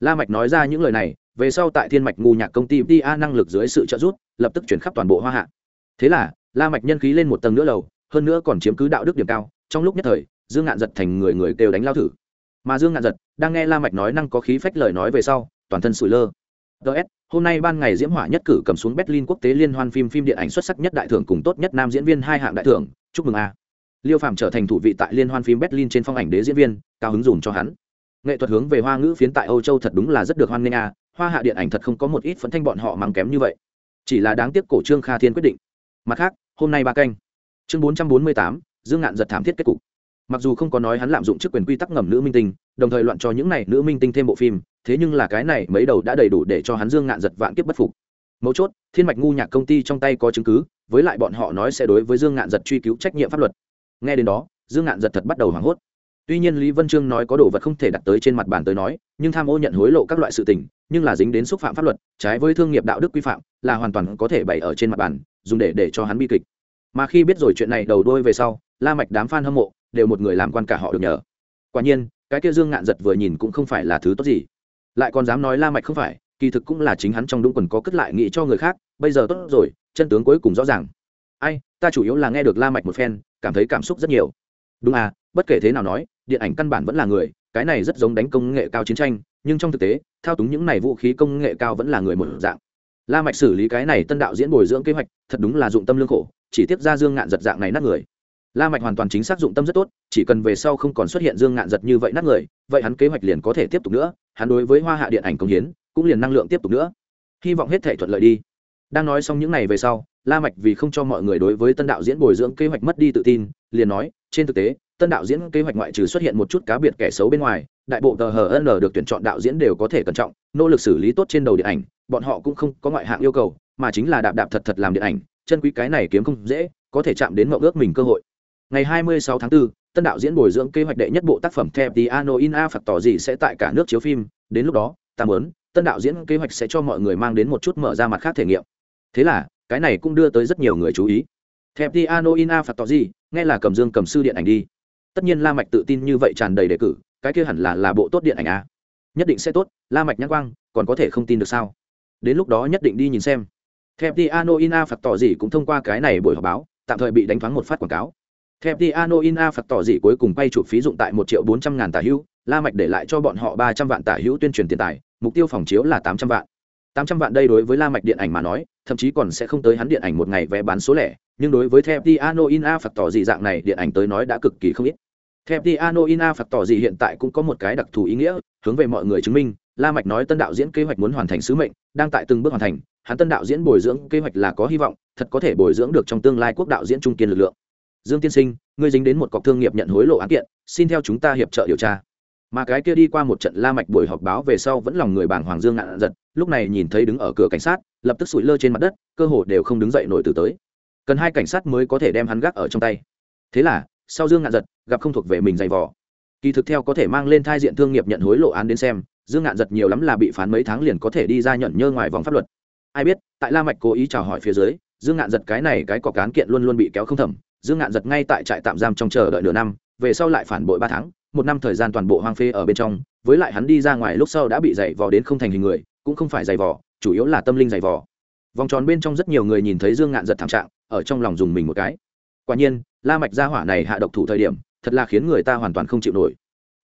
La mạch nói ra những lời này, về sau tại thiên mạch ngu nhạc công ty ta năng lực dưới sự trợ giúp, lập tức chuyển khắp toàn bộ hoa hạ. Thế là, la mạch nhân khí lên một tầng nữa lầu, hơn nữa còn chiếm cứ đạo đức điểm cao, trong lúc nhất thời, dương ngạn giật thành người người đều đánh lao thử. Mà dương ngạn giật đang nghe la mạch nói năng có khí phách lời nói về sau, toàn thân sủi lơ. Ts hôm nay ban ngày diễm hỏa nhất cử cầm xuống berlin quốc tế liên hoan phim phim điện ảnh xuất sắc nhất đại thưởng cùng tốt nhất nam diễn viên hai hạng đại thưởng. Chúc mừng a. Liêu phạm trở thành thủ vị tại liên hoan phim berlin trên phong ảnh đế diễn viên, cao hứng dùng cho hắn. Nghệ thuật hướng về hoa ngữ phiến tại âu châu thật đúng là rất được hoan nghênh a, hoa hạ điện ảnh thật không có một ít phấn thanh bọn họ mang kém như vậy. Chỉ là đáng tiếc cổ trương kha thiên quyết định. Mặt khác, hôm nay ba canh. Chương bốn trăm bốn mươi tám, dương ngạn giật thảm thiết kết cục mặc dù không có nói hắn lạm dụng chức quyền quy tắc ngầm nữ minh tinh, đồng thời loạn cho những này nữ minh tinh thêm bộ phim, thế nhưng là cái này mấy đầu đã đầy đủ để cho hắn dương ngạn giật vạn kiếp bất phục. Mấu chốt, thiên mạch ngu nhạc công ty trong tay có chứng cứ, với lại bọn họ nói sẽ đối với dương ngạn giật truy cứu trách nhiệm pháp luật. Nghe đến đó, dương ngạn giật thật bắt đầu hoảng hốt. Tuy nhiên lý vân trương nói có đồ vật không thể đặt tới trên mặt bàn tới nói, nhưng tham ô nhận hối lộ các loại sự tình, nhưng là dính đến xúc phạm pháp luật, trái với thương nghiệp đạo đức quy phạm, là hoàn toàn có thể bày ở trên mặt bàn, dùng để để cho hắn bi kịch. Mà khi biết rồi chuyện này đầu đôi về sau, la mạch đám fan hâm mộ đều một người làm quan cả họ được nhờ. Quả nhiên, cái kia dương ngạn giật vừa nhìn cũng không phải là thứ tốt gì. Lại còn dám nói la mạch không phải, kỳ thực cũng là chính hắn trong đúng quần có cất lại nghĩ cho người khác, bây giờ tốt rồi, chân tướng cuối cùng rõ ràng. Ai, ta chủ yếu là nghe được la mạch một phen, cảm thấy cảm xúc rất nhiều. Đúng à bất kể thế nào nói, điện ảnh căn bản vẫn là người, cái này rất giống đánh công nghệ cao chiến tranh, nhưng trong thực tế, thao túng những này vũ khí công nghệ cao vẫn là người một dạng. La mạch xử lý cái này tân đạo diễn bồi dưỡng kế hoạch, thật đúng là dụng tâm lương khổ, chỉ tiếp ra dương ngạn giật dạng này nát người la mạch hoàn toàn chính xác dụng tâm rất tốt, chỉ cần về sau không còn xuất hiện dương ngạn giật như vậy nát người, vậy hắn kế hoạch liền có thể tiếp tục nữa, hắn đối với hoa hạ điện ảnh công hiến, cũng liền năng lượng tiếp tục nữa. Hy vọng hết thể thuận lợi đi. Đang nói xong những này về sau, la mạch vì không cho mọi người đối với tân đạo diễn bồi dưỡng kế hoạch mất đi tự tin, liền nói, trên thực tế, tân đạo diễn kế hoạch ngoại trừ xuất hiện một chút cá biệt kẻ xấu bên ngoài, đại bộ tờ hn được tuyển chọn đạo diễn đều có thể cẩn trọng, nỗ lực xử lý tốt trên đầu điện ảnh, bọn họ cũng không có ngoại hạng yêu cầu, mà chính là đạp đạp thật thật làm điện ảnh, chân quý cái này kiếm không dễ, có thể chạm đến mộng ước mình cơ hội ngày 26 tháng 4, tân đạo diễn bồi dưỡng kế hoạch đệ nhất bộ tác phẩm theo Piano in A phật tỏ gì sẽ tại cả nước chiếu phim. Đến lúc đó ta muốn tân đạo diễn kế hoạch sẽ cho mọi người mang đến một chút mở ra mặt khác thể nghiệm. Thế là cái này cũng đưa tới rất nhiều người chú ý. Theo Piano in A phật tỏ gì? Nghe là cầm dương cầm sư điện ảnh đi. Tất nhiên la mạch tự tin như vậy tràn đầy đề cử cái kia hẳn là là bộ tốt điện ảnh a. Nhất định sẽ tốt la mạch nhãn quang còn có thể không tin được sao? Đến lúc đó nhất định đi nhìn xem. Theo piano ina phật tỏ gì cũng thông qua cái này buổi họp báo tạm thời bị đánh thoáng một phát quảng cáo theo piano ina phật tỏ Dị cuối cùng quay chụp phí dụng tại một triệu bốn trăm ngàn tả hữu, la mạch để lại cho bọn họ ba trăm vạn tả hữu tuyên truyền tiền tài, mục tiêu phòng chiếu là tám trăm vạn. Tám trăm vạn đây đối với la mạch điện ảnh mà nói, thậm chí còn sẽ không tới hắn điện ảnh một ngày vé bán số lẻ, nhưng đối với theo piano ina phật tỏ Dị dạng này, điện ảnh tới nói đã cực kỳ không ít. Theo piano ina phật tỏ Dị hiện tại cũng có một cái đặc thù ý nghĩa, hướng về mọi người chứng minh, la mạch nói tân đạo diễn kế hoạch muốn hoàn thành sứ mệnh, đang tại từng bước hoàn thành, hắn tân đạo diễn bồi dưỡng kế hoạch là có hy vọng, thật có thể bồi dưỡng được trong tương lai quốc đạo diễn trung kiên lực lượng dương tiên sinh, ngươi dính đến một cọc thương nghiệp nhận hối lộ án kiện, xin theo chúng ta hiệp trợ điều tra. Mà cái kia đi qua một trận la mạch buổi họp báo về sau vẫn lòng người bàng hoàng dương ngạn giật, lúc này nhìn thấy đứng ở cửa cảnh sát, lập tức sủi lơ trên mặt đất, cơ hồ đều không đứng dậy nổi từ tới. Cần hai cảnh sát mới có thể đem hắn gác ở trong tay. Thế là, sau dương ngạn giật, gặp không thuộc về mình dày vò. Kỳ thực theo có thể mang lên thai diện thương nghiệp nhận hối lộ án đến xem, dương ngạn giật nhiều lắm là bị phán mấy tháng liền có thể đi ra nhận nhơ ngoài vòng pháp luật. Ai biết, tại la mạch cố ý chào hỏi phía dưới, dương ngạn giật cái này cái cọc cán kiện luôn luôn bị kéo không thẩm dương ngạn giật ngay tại trại tạm giam trong chờ đợi nửa năm, về sau lại phản bội ba tháng, một năm thời gian toàn bộ hoang phê ở bên trong, với lại hắn đi ra ngoài lúc sau đã bị dày vò đến không thành hình người, cũng không phải dày vò, chủ yếu là tâm linh dày vò. Vòng tròn bên trong rất nhiều người nhìn thấy dương ngạn giật thảm trạng, ở trong lòng dùng mình một cái. Quả nhiên, la mạch gia hỏa này hạ độc thủ thời điểm, thật là khiến người ta hoàn toàn không chịu nổi.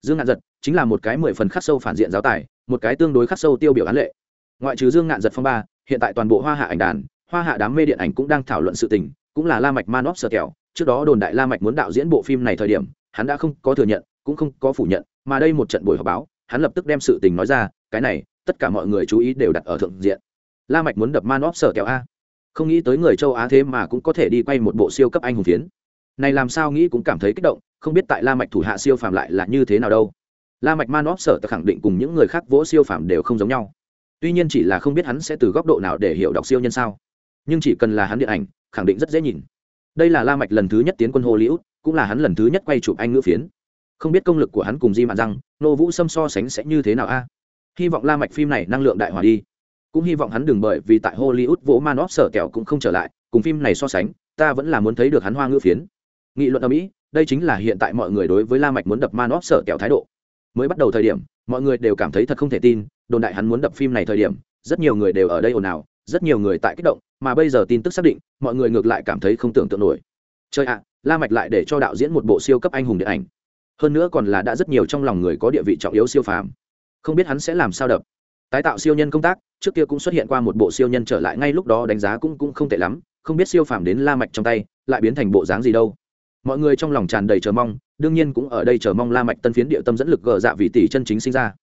Dương ngạn giật chính là một cái mười phần khắc sâu phản diện giáo tài, một cái tương đối khắc sâu tiêu biểu án lệ. Ngoại trừ dương ngạn giật phong ba, hiện tại toàn bộ hoa hạ ảnh đàn, hoa hạ đám mê điện ảnh cũng đang thảo luận sự tình, cũng là la mạch man óc sờ kẹo trước đó đồn đại la mạch muốn đạo diễn bộ phim này thời điểm, hắn đã không có thừa nhận, cũng không có phủ nhận, mà đây một trận buổi họp báo, hắn lập tức đem sự tình nói ra, cái này, tất cả mọi người chú ý đều đặt ở thượng diện. La mạch muốn đập man sở kẹo a. Không nghĩ tới người châu á thế mà cũng có thể đi quay một bộ siêu cấp anh hùng phiến. Này làm sao nghĩ cũng cảm thấy kích động, không biết tại la mạch thủ hạ siêu phàm lại là như thế nào đâu. La mạch man óc sở khẳng định cùng những người khác vỗ siêu phàm đều không giống nhau. Tuy nhiên chỉ là không biết hắn sẽ từ góc độ nào để hiểu đọc siêu nhân sao. Nhưng chỉ cần là hắn điện ảnh, khẳng định rất dễ nhìn đây là la mạch lần thứ nhất tiến quân hollywood, cũng là hắn lần thứ nhất quay chụp anh ngữ phiến. Không biết công lực của hắn cùng di mạn rằng nô vũ sâm so sánh sẽ như thế nào a? Hy vọng la mạch phim này năng lượng đại hòa đi. Cũng hy vọng hắn đừng bởi vì tại hollywood vỗ man óc sở kẹo cũng không trở lại, cùng phim này so sánh, ta vẫn là muốn thấy được hắn hoa ngữ phiến. Nghị luận ở mỹ, đây chính là hiện tại mọi người đối với la mạch muốn đập man óc sở kẹo thái độ. Mới bắt đầu thời điểm, mọi người đều cảm thấy thật không thể tin, đồn đại hắn muốn đập phim này thời điểm, rất nhiều người đều ở đây ồn ào rất nhiều người tại kích động, mà bây giờ tin tức xác định, mọi người ngược lại cảm thấy không tưởng tượng nổi. Chơi ạ, la mạch lại để cho đạo diễn một bộ siêu cấp anh hùng điện ảnh. Hơn nữa còn là đã rất nhiều trong lòng người có địa vị trọng yếu siêu phàm. Không biết hắn sẽ làm sao đập. Tái tạo siêu nhân công tác, trước kia cũng xuất hiện qua một bộ siêu nhân trở lại ngay lúc đó đánh giá cũng cũng không tệ lắm, không biết siêu phàm đến la mạch trong tay, lại biến thành bộ dáng gì đâu. Mọi người trong lòng tràn đầy chờ mong, đương nhiên cũng ở đây chờ mong la mạch tân phiến địa tâm dẫn lực gờ dạ vị tỷ chân chính sinh ra.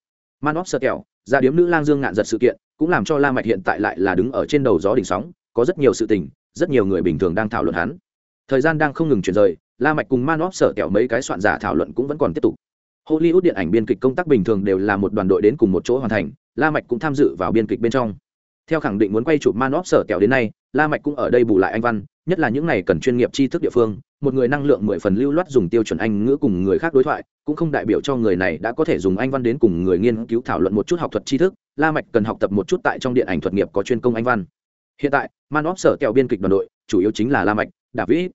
Man of sơ kẹo gia điếm nữ lang dương ngạn giật sự kiện cũng làm cho la mạch hiện tại lại là đứng ở trên đầu gió đỉnh sóng, có rất nhiều sự tình, rất nhiều người bình thường đang thảo luận hắn. Thời gian đang không ngừng chuyển rời, la mạch cùng manop sở kẹo mấy cái soạn giả thảo luận cũng vẫn còn tiếp tục. Hollywood điện ảnh biên kịch công tác bình thường đều là một đoàn đội đến cùng một chỗ hoàn thành, la mạch cũng tham dự vào biên kịch bên trong. Theo khẳng định muốn quay chụp manop sở kẹo đến nay, la mạch cũng ở đây bù lại anh văn, nhất là những này cần chuyên nghiệp tri thức địa phương một người năng lượng mười phần lưu loát dùng tiêu chuẩn anh ngữ cùng người khác đối thoại, cũng không đại biểu cho người này đã có thể dùng anh văn đến cùng người nghiên cứu thảo luận một chút học thuật tri thức, la mạch cần học tập một chút tại trong điện ảnh thuật nghiệp có chuyên công anh văn. Hiện tại, man óp sở kẹo biên kịch đoàn đội, chủ yếu chính là la mạch, david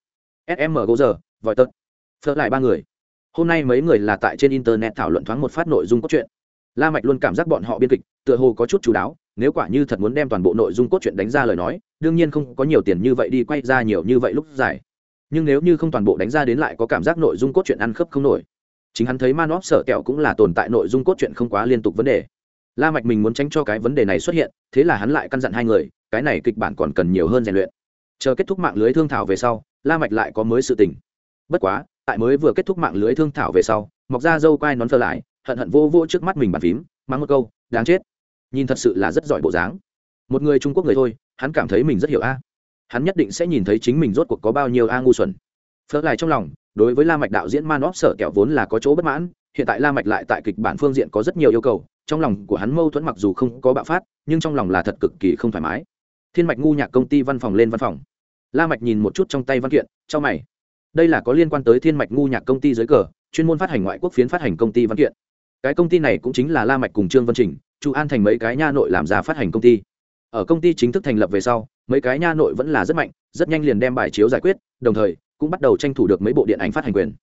sm gozer vòi tật phở lại ba người. Hôm nay mấy người là tại trên internet thảo luận thoáng một phát nội dung cốt truyện. La mạch luôn cảm giác bọn họ biên kịch, tựa hồ có chút chú đáo, nếu quả như thật muốn đem toàn bộ nội dung cốt truyện đánh ra lời nói, đương nhiên không có nhiều tiền như vậy đi quay ra nhiều như vậy lúc dài nhưng nếu như không toàn bộ đánh ra đến lại có cảm giác nội dung cốt truyện ăn khớp không nổi. Chính hắn thấy man óp sở kẹo cũng là tồn tại nội dung cốt truyện không quá liên tục vấn đề. La mạch mình muốn tránh cho cái vấn đề này xuất hiện, thế là hắn lại căn dặn hai người, cái này kịch bản còn cần nhiều hơn rèn luyện. Chờ kết thúc mạng lưới thương thảo về sau, la mạch lại có mới sự tình. Bất quá, tại mới vừa kết thúc mạng lưới thương thảo về sau mọc ra dâu quai nón phơ lại, hận hận vô vô trước mắt mình bàn phím mang một câu, đáng chết. Nhìn thật sự là rất giỏi bộ dáng. Một người trung quốc người thôi, hắn cảm thấy mình rất hiểu a hắn nhất định sẽ nhìn thấy chính mình rốt cuộc có bao nhiêu a ngu xuẩn. Phớt lại trong lòng, đối với la mạch đạo diễn man óp sở kẹo vốn là có chỗ bất mãn, hiện tại la mạch lại tại kịch bản phương diện có rất nhiều yêu cầu, trong lòng của hắn mâu thuẫn mặc dù không có bạo phát, nhưng trong lòng là thật cực kỳ không thoải mái. Thiên mạch ngu nhạc công ty văn phòng lên văn phòng. La mạch nhìn một chút trong tay văn kiện, cho mày. Đây là có liên quan tới thiên mạch ngu nhạc công ty dưới cờ, chuyên môn phát hành ngoại quốc phiến phát hành công ty văn kiện. Cái công ty này cũng chính là la mạch cùng trương văn trình, chu an thành mấy cái nha nội làm ra phát hành công ty. Ở công ty chính thức thành lập về sau mấy cái nha nội vẫn là rất mạnh, rất nhanh liền đem bài chiếu giải quyết, đồng thời, cũng bắt đầu tranh thủ được mấy bộ điện ảnh phát hành quyền.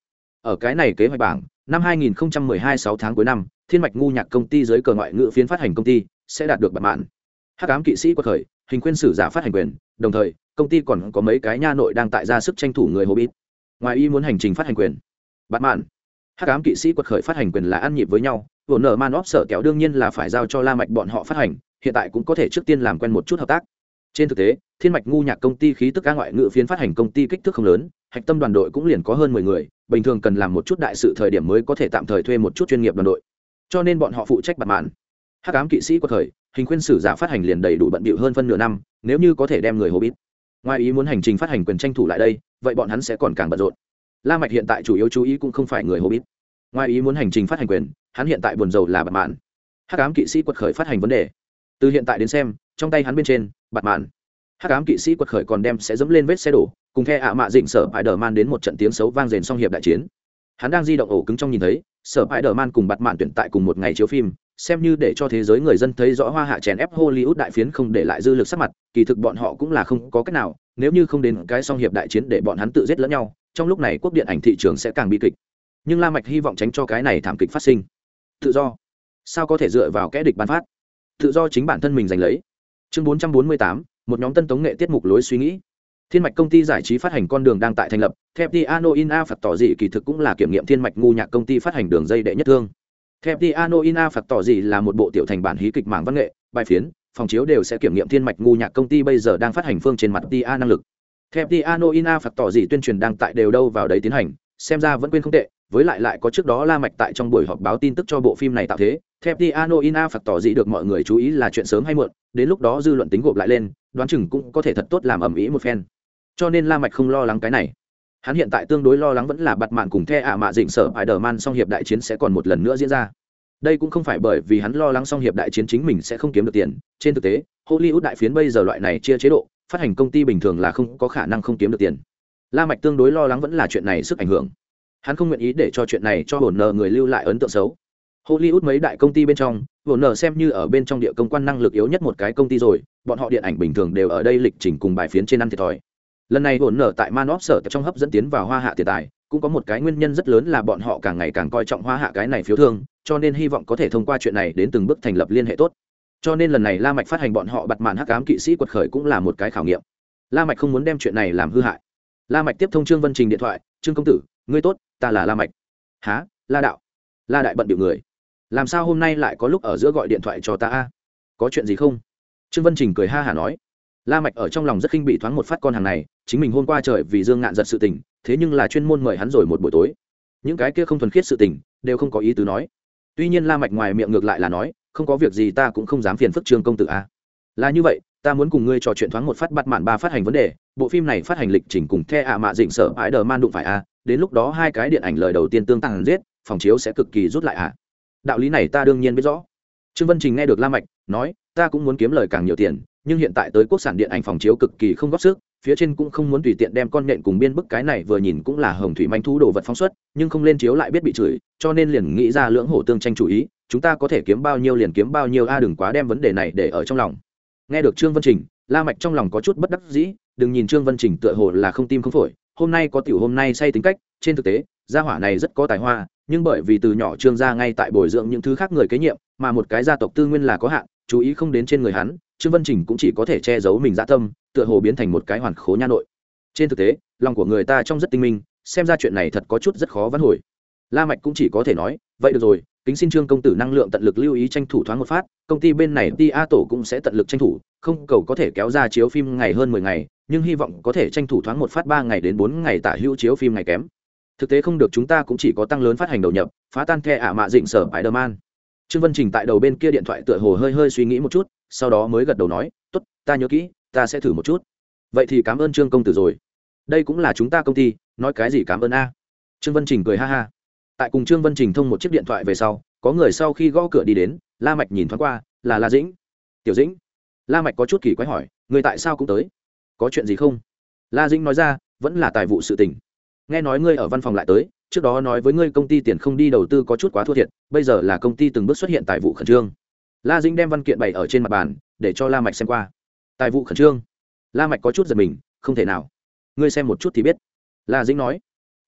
Ở cái này kế hoạch bảng, năm 2012 6 tháng cuối năm, thiên mạch ngu nhạc công ty dưới cờ ngoại ngữ phiến phát hành công ty sẽ đạt được bật mạn. Hắc ám kỵ sĩ quật khởi, hình khuyên sử giả phát hành quyền, đồng thời, công ty còn có mấy cái nha nội đang tại ra sức tranh thủ người hobbit. Ngoài y muốn hành trình phát hành quyền bật mạn. Hắc ám kỵ sĩ quật khởi phát hành quyền là ăn nhịp với nhau vỗ nở man óp sở kéo đương nhiên là phải giao cho la mạch bọn họ phát hành, hiện tại cũng có thể trước tiên làm quen một chút hợp tác trên thực tế thiên mạch ngu nhạc công ty khí tức ca ngoại ngữ phiến phát hành công ty kích thước không lớn hạch tâm đoàn đội cũng liền có hơn mười người bình thường cần làm một chút đại sự thời điểm mới có thể tạm thời thuê một chút chuyên nghiệp đoàn đội. Cho nên bọn họ phụ trách bật mạn. Hắc ám kỵ sĩ của thời, hình khuyên sử giả phát hành liền đầy đủ bận bịu hơn phân nửa năm nếu như có thể đem người hobbit. Ngoài ý muốn hành trình phát hành quyền tranh thủ lại đây vậy bọn hắn sẽ còn càng bận rộn. La mạch hiện tại chủ yếu chú ý cũng không phải người hobbit. Ngoài ý muốn hành trình phát hành quyền hắn hiện tại buồn rầu là bật mạn. Hắc ám kỵ sĩ quật khởi phát hành vấn đề. Từ hiện tại đến xem trong tay hắn bên trên bạt mạn. Hắc ám kỵ sĩ quật khởi còn đem sẽ dẫm lên vết xe đổ, cùng khe ạ mạ dịnh sở bãi đờ man đến một trận tiếng xấu vang rền song hiệp đại chiến. Hắn đang di động ổ cứng trong nhìn thấy, sở bãi đờ man cùng bạt mạn tuyển tại cùng một ngày chiếu phim, xem như để cho thế giới người dân thấy rõ hoa hạ chèn ép hollywood đại phiến không để lại dư lực sắc mặt, kỳ thực bọn họ cũng là không có cách nào, nếu như không đến cái song hiệp đại chiến để bọn hắn tự giết lẫn nhau, trong lúc này quốc điện ảnh thị trường sẽ càng bi kịch. Nhưng la mạch hy vọng tránh cho cái này thảm kịch phát sinh. Tự do. Sao có thể dựa vào kẻ địch ban phát? Tự do chính bản thân mình giành lấy chương 448, một nhóm tân tống nghệ tiết mục lối suy nghĩ. Thiên mạch công ty giải trí phát hành con đường đang tại thành lập theo piano in a phật tỏ dị kỳ thực cũng là kiểm nghiệm thiên mạch ngu nhạc công ty phát hành đường dây đệ nhất thương. Theo piano in a phật tỏ dị là một bộ tiểu thành bản hí kịch mảng văn nghệ bài phiến phòng chiếu đều sẽ kiểm nghiệm thiên mạch ngu nhạc công ty bây giờ đang phát hành phương trên mặt tia năng lực. Theo piano in a phật tỏ dị tuyên truyền đang tại đều đâu vào đấy tiến hành xem ra vẫn quên không tệ, với lại lại có trước đó la mạch tại trong buổi họp báo tin tức cho bộ phim này tạo thế, theo piano in a phật tỏ dị được mọi người chú ý là chuyện sớm hay muộn, đến lúc đó dư luận tính gộp lại lên, đoán chừng cũng có thể thật tốt làm ẩm ý một phen. Cho nên la mạch không lo lắng cái này. Hắn hiện tại tương đối lo lắng vẫn là bặt mạn cùng the ạ mạ dịnh sở bài đờ man song hiệp đại chiến sẽ còn một lần nữa diễn ra. Đây cũng không phải bởi vì hắn lo lắng song hiệp đại chiến chính mình sẽ không kiếm được tiền, trên thực tế, hollywood đại phiến bây giờ loại này chia chế độ, phát hành công ty bình thường là không có khả năng không kiếm được tiền la mạch tương đối lo lắng vẫn là chuyện này sức ảnh hưởng. Hắn không nguyện ý để cho chuyện này cho hồn nợ người lưu lại ấn tượng xấu. Hollywood mấy đại công ty bên trong, hồn nợ xem như ở bên trong địa công quan năng lực yếu nhất một cái công ty rồi, bọn họ điện ảnh bình thường đều ở đây lịch trình cùng bài phiến trên ăn thiệt thòi. Lần này hồn nợ tại manop sở trong hấp dẫn tiến vào hoa hạ tiền tài, cũng có một cái nguyên nhân rất lớn là bọn họ càng ngày càng coi trọng hoa hạ cái này phiếu thương, cho nên hy vọng có thể thông qua chuyện này đến từng bước thành lập liên hệ tốt. Cho nên lần này la mạch phát hành bọn họ bật màn hắc ám kỵ sĩ quật khởi cũng là một cái khảo nghiệm. La mạch không muốn đem chuyện này làm hư hại la mạch tiếp thông trương vân trình điện thoại, trương công tử, ngươi tốt, ta là la mạch. Há la đạo? La đại bận điệu người. Làm sao hôm nay lại có lúc ở giữa gọi điện thoại cho ta a? Có chuyện gì không? Trương vân trình cười ha hả nói. La mạch ở trong lòng rất khinh bị thoáng một phát con hàng này, chính mình hôm qua trời vì dương ngạn giật sự tình, thế nhưng là chuyên môn mời hắn rồi một buổi tối. Những cái kia không thuần khiết sự tình, đều không có ý tứ nói. Tuy nhiên la mạch ngoài miệng ngược lại là nói, không có việc gì ta cũng không dám phiền phức trương công tử a. Là như vậy ta muốn cùng ngươi trò chuyện thoáng một phát bắt mạn ba phát hành vấn đề, bộ phim này phát hành lịch trình cùng the ạ mạ dịnh sở ái đờ man đụng phải a đến lúc đó hai cái điện ảnh lời đầu tiên tương tàng giết, phòng chiếu sẽ cực kỳ rút lại ạ đạo lý này ta đương nhiên biết rõ. Trương vân trình nghe được la mạch, nói, ta cũng muốn kiếm lời càng nhiều tiền, nhưng hiện tại tới quốc sản điện ảnh phòng chiếu cực kỳ không góp sức, phía trên cũng không muốn tùy tiện đem con nện cùng biên bức cái này vừa nhìn cũng là hồng thủy manh thu đồ vật phóng xuất, nhưng không lên chiếu lại biết bị chửi, cho nên liền nghĩ ra lưỡng hổ tương tranh chủ ý, chúng ta có thể kiếm bao nhiêu liền kiếm bao nhiêu a, đừng quá đem vấn đề này để ở trong lòng nghe được trương vân trình, la mạch trong lòng có chút bất đắc dĩ, đừng nhìn trương vân trình tựa hồ là không tim không phổi, hôm nay có tiểu hôm nay say tính cách, trên thực tế, gia hỏa này rất có tài hoa, nhưng bởi vì từ nhỏ trương gia ngay tại bồi dưỡng những thứ khác người kế nhiệm, mà một cái gia tộc tư nguyên là có hạn, chú ý không đến trên người hắn, trương vân trình cũng chỉ có thể che giấu mình dã tâm, tựa hồ biến thành một cái hoàn khố nha nội. Trên thực tế, lòng của người ta trong rất tinh minh, xem ra chuyện này thật có chút rất khó vãn hồi. La mạch cũng chỉ có thể nói, vậy được rồi kính xin trương công tử năng lượng tận lực lưu ý tranh thủ thoáng một phát, công ty bên này ti a tổ cũng sẽ tận lực tranh thủ, không cầu có thể kéo ra chiếu phim ngày hơn mười ngày, nhưng hy vọng có thể tranh thủ thoáng một phát ba ngày đến bốn ngày tả hữu chiếu phim ngày kém. Thực tế không được chúng ta cũng chỉ có tăng lớn phát hành đầu nhập, phá tan the ả mạ dịnh sở spider man trương vân trình tại đầu bên kia điện thoại tựa hồ hơi hơi suy nghĩ một chút, sau đó mới gật đầu nói, tốt, ta nhớ kỹ, ta sẽ thử một chút. Vậy thì cảm ơn trương công tử rồi. Đây cũng là chúng ta công ty, nói cái gì cảm ơn a? Trương vân trình cười ha ha tại cùng trương vân trình thông một chiếc điện thoại về sau, có người sau khi gõ cửa đi đến, la mạch nhìn thoáng qua, là la dĩnh. Tiểu dĩnh? La mạch có chút kỳ quái hỏi, người tại sao cũng tới? Có chuyện gì không? La dĩnh nói ra, vẫn là tài vụ sự tình. Nghe nói ngươi ở văn phòng lại tới, trước đó nói với ngươi công ty tiền không đi đầu tư có chút quá thua thiệt, bây giờ là công ty từng bước xuất hiện tài vụ khẩn trương. La dĩnh đem văn kiện bày ở trên mặt bàn, để cho la mạch xem qua. Tài vụ khẩn trương? La mạch có chút giật mình, không thể nào. Ngươi xem một chút thì biết. La dĩnh nói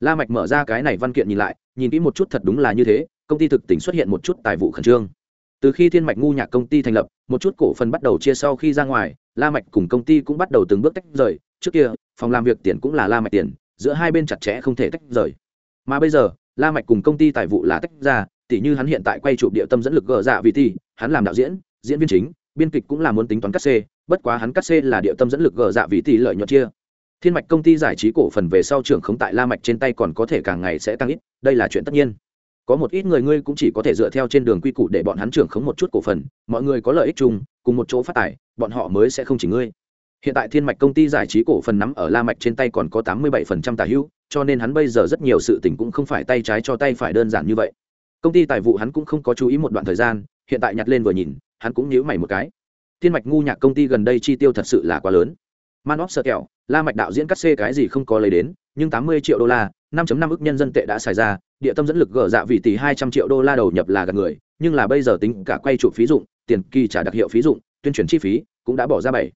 la mạch mở ra cái này văn kiện nhìn lại nhìn kỹ một chút thật đúng là như thế công ty thực tỉnh xuất hiện một chút tài vụ khẩn trương. Từ khi thiên mạch ngu nhạc công ty thành lập một chút cổ phần bắt đầu chia sau khi ra ngoài la mạch cùng công ty cũng bắt đầu từng bước tách rời. Trước kia phòng làm việc tiền cũng là la mạch tiền giữa hai bên chặt chẽ không thể tách rời. Mà bây giờ la mạch cùng công ty tài vụ là tách ra tỉ như hắn hiện tại quay chụp địa tâm dẫn lực gỡ dạ vì tỷ, hắn làm đạo diễn diễn viên chính biên kịch cũng là muốn tính toán cắt xê bất quá hắn cắt xê là địa tâm dẫn lực gỡ dạ vì tỷ lợi nhuận chia thiên mạch công ty giải trí cổ phần về sau trưởng khống tại la mạch trên tay còn có thể càng ngày sẽ tăng ít, đây là chuyện tất nhiên. Có một ít người ngươi cũng chỉ có thể dựa theo trên đường quy củ để bọn hắn trưởng khống một chút cổ phần, mọi người có lợi ích chung, cùng một chỗ phát tài, bọn họ mới sẽ không chỉ ngươi. Hiện tại thiên mạch công ty giải trí cổ phần nắm ở la mạch trên tay còn có tám mươi 87% tài hữu, cho nên hắn bây giờ rất nhiều sự tình cũng không phải tay trái cho tay phải đơn giản như vậy. Công ty tài vụ hắn cũng không có chú ý một đoạn thời gian, hiện tại nhặt lên vừa nhìn, hắn cũng nhíu mày một cái. Thiên mạch ngu nhạc công ty gần đây chi tiêu thật sự là quá lớn. Man of sợ kẹo la mạch đạo diễn cắt xê cái gì không có lấy đến, nhưng tám mươi triệu đô la 5.5 ức nhân dân tệ đã xài ra, địa tâm dẫn lực gỡ dạ vị tỷ 200 triệu đô la đầu nhập là gần người, nhưng là bây giờ tính cả quay trụ phí dụng, tiền kỳ trả đặc hiệu phí dụng, tuyên truyền chi phí cũng đã bỏ ra bảy.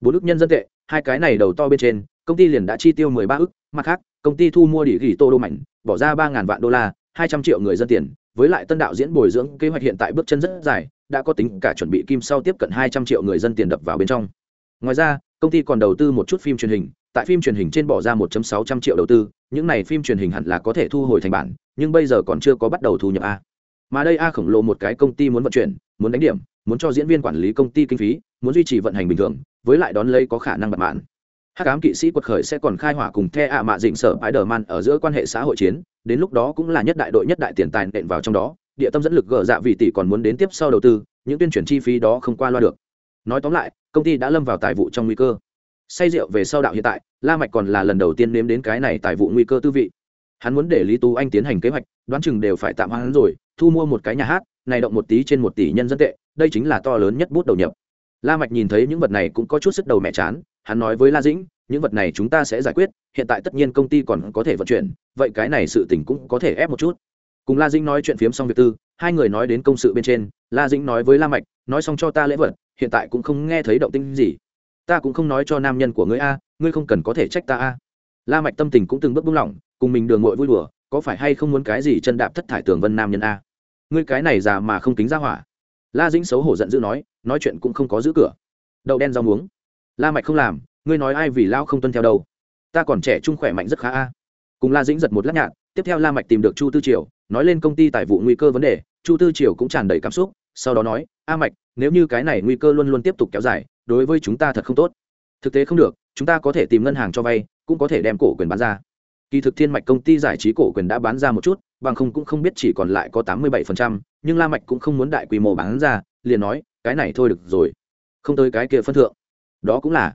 Bốn ức nhân dân tệ, hai cái này đầu to bên trên, công ty liền đã chi tiêu 13 ức, mặt khác, công ty thu mua địa gỉ tô đô mạnh bỏ ra 3000 vạn đô la 200 triệu người dân tiền, với lại tân đạo diễn bồi dưỡng kế hoạch hiện tại bước chân rất dài, đã có tính cả chuẩn bị kim sau tiếp cận 200 triệu người dân tiền đập vào bên trong ngoài ra, công ty còn đầu tư một chút phim truyền hình, tại phim truyền hình trên bỏ ra 1.600 triệu đầu tư, những này phim truyền hình hẳn là có thể thu hồi thành bản, nhưng bây giờ còn chưa có bắt đầu thu nhập a. Mà đây a khổng lồ một cái công ty muốn vận chuyển, muốn đánh điểm, muốn cho diễn viên quản lý công ty kinh phí, muốn duy trì vận hành bình thường, với lại đón lấy có khả năng bật mãn hắc ám kỵ sĩ quật khởi sẽ còn khai hỏa cùng the ạ mạ dịnh sở bãi đờ man ở giữa quan hệ xã hội chiến, đến lúc đó cũng là nhất đại đội nhất đại tiền tài nện vào trong đó, địa tâm dẫn lực gỡ dạ vị tỷ còn muốn đến tiếp sau đầu tư, những tuyên truyền chi phí đó không qua loa được. Nói tóm lại công ty đã lâm vào tài vụ trong nguy cơ. Say rượu về sau đạo hiện tại, la mạch còn là lần đầu tiên nếm đến cái này tài vụ nguy cơ tư vị. Hắn muốn để lý tú anh tiến hành kế hoạch, đoán chừng đều phải tạm hoãn rồi, thu mua một cái nhà hát, này động một tí trên một tỷ nhân dân tệ, đây chính là to lớn nhất bút đầu nhập. La mạch nhìn thấy những vật này cũng có chút sức đầu mẹ chán, hắn nói với la dĩnh, những vật này chúng ta sẽ giải quyết, hiện tại tất nhiên công ty còn có thể vận chuyển, vậy cái này sự tình cũng có thể ép một chút. Cùng la dĩnh nói chuyện phiếm xong việc tư, hai người nói đến công sự bên trên, la dĩnh nói với la mạch, nói xong cho ta lễ vật hiện tại cũng không nghe thấy động tĩnh gì. Ta cũng không nói cho nam nhân của ngươi a, ngươi không cần có thể trách ta a. La mạch tâm tình cũng từng bước buông lỏng, cùng mình đường ngội vui đùa, có phải hay không muốn cái gì chân đạp thất thải tường vân nam nhân a? Ngươi cái này già mà không kính ra hỏa. La dĩnh xấu hổ giận dữ nói nói chuyện cũng không có giữ cửa. Đậu đen rau muống. La mạch không làm, ngươi nói ai vì lao không tuân theo đâu. Ta còn trẻ trung khỏe mạnh rất khá a. Cùng la dĩnh giật một lát nhạt, tiếp theo la mạch tìm được chu tư triều, nói lên công ty tài vụ nguy cơ vấn đề, chu tư triều cũng tràn đầy cảm xúc sau đó nói, a mạch, nếu như cái này nguy cơ luôn luôn tiếp tục kéo dài, đối với chúng ta thật không tốt. Thực tế không được, chúng ta có thể tìm ngân hàng cho vay, cũng có thể đem cổ quyền bán ra. Kỳ thực thiên mạch công ty giải trí cổ quyền đã bán ra một chút, bằng không cũng không biết chỉ còn lại có tám mươi bảy phần trăm, nhưng la mạch cũng không muốn đại quy mô bán ra, liền nói, cái này thôi được rồi, không tới cái kia phân thượng. Đó cũng là.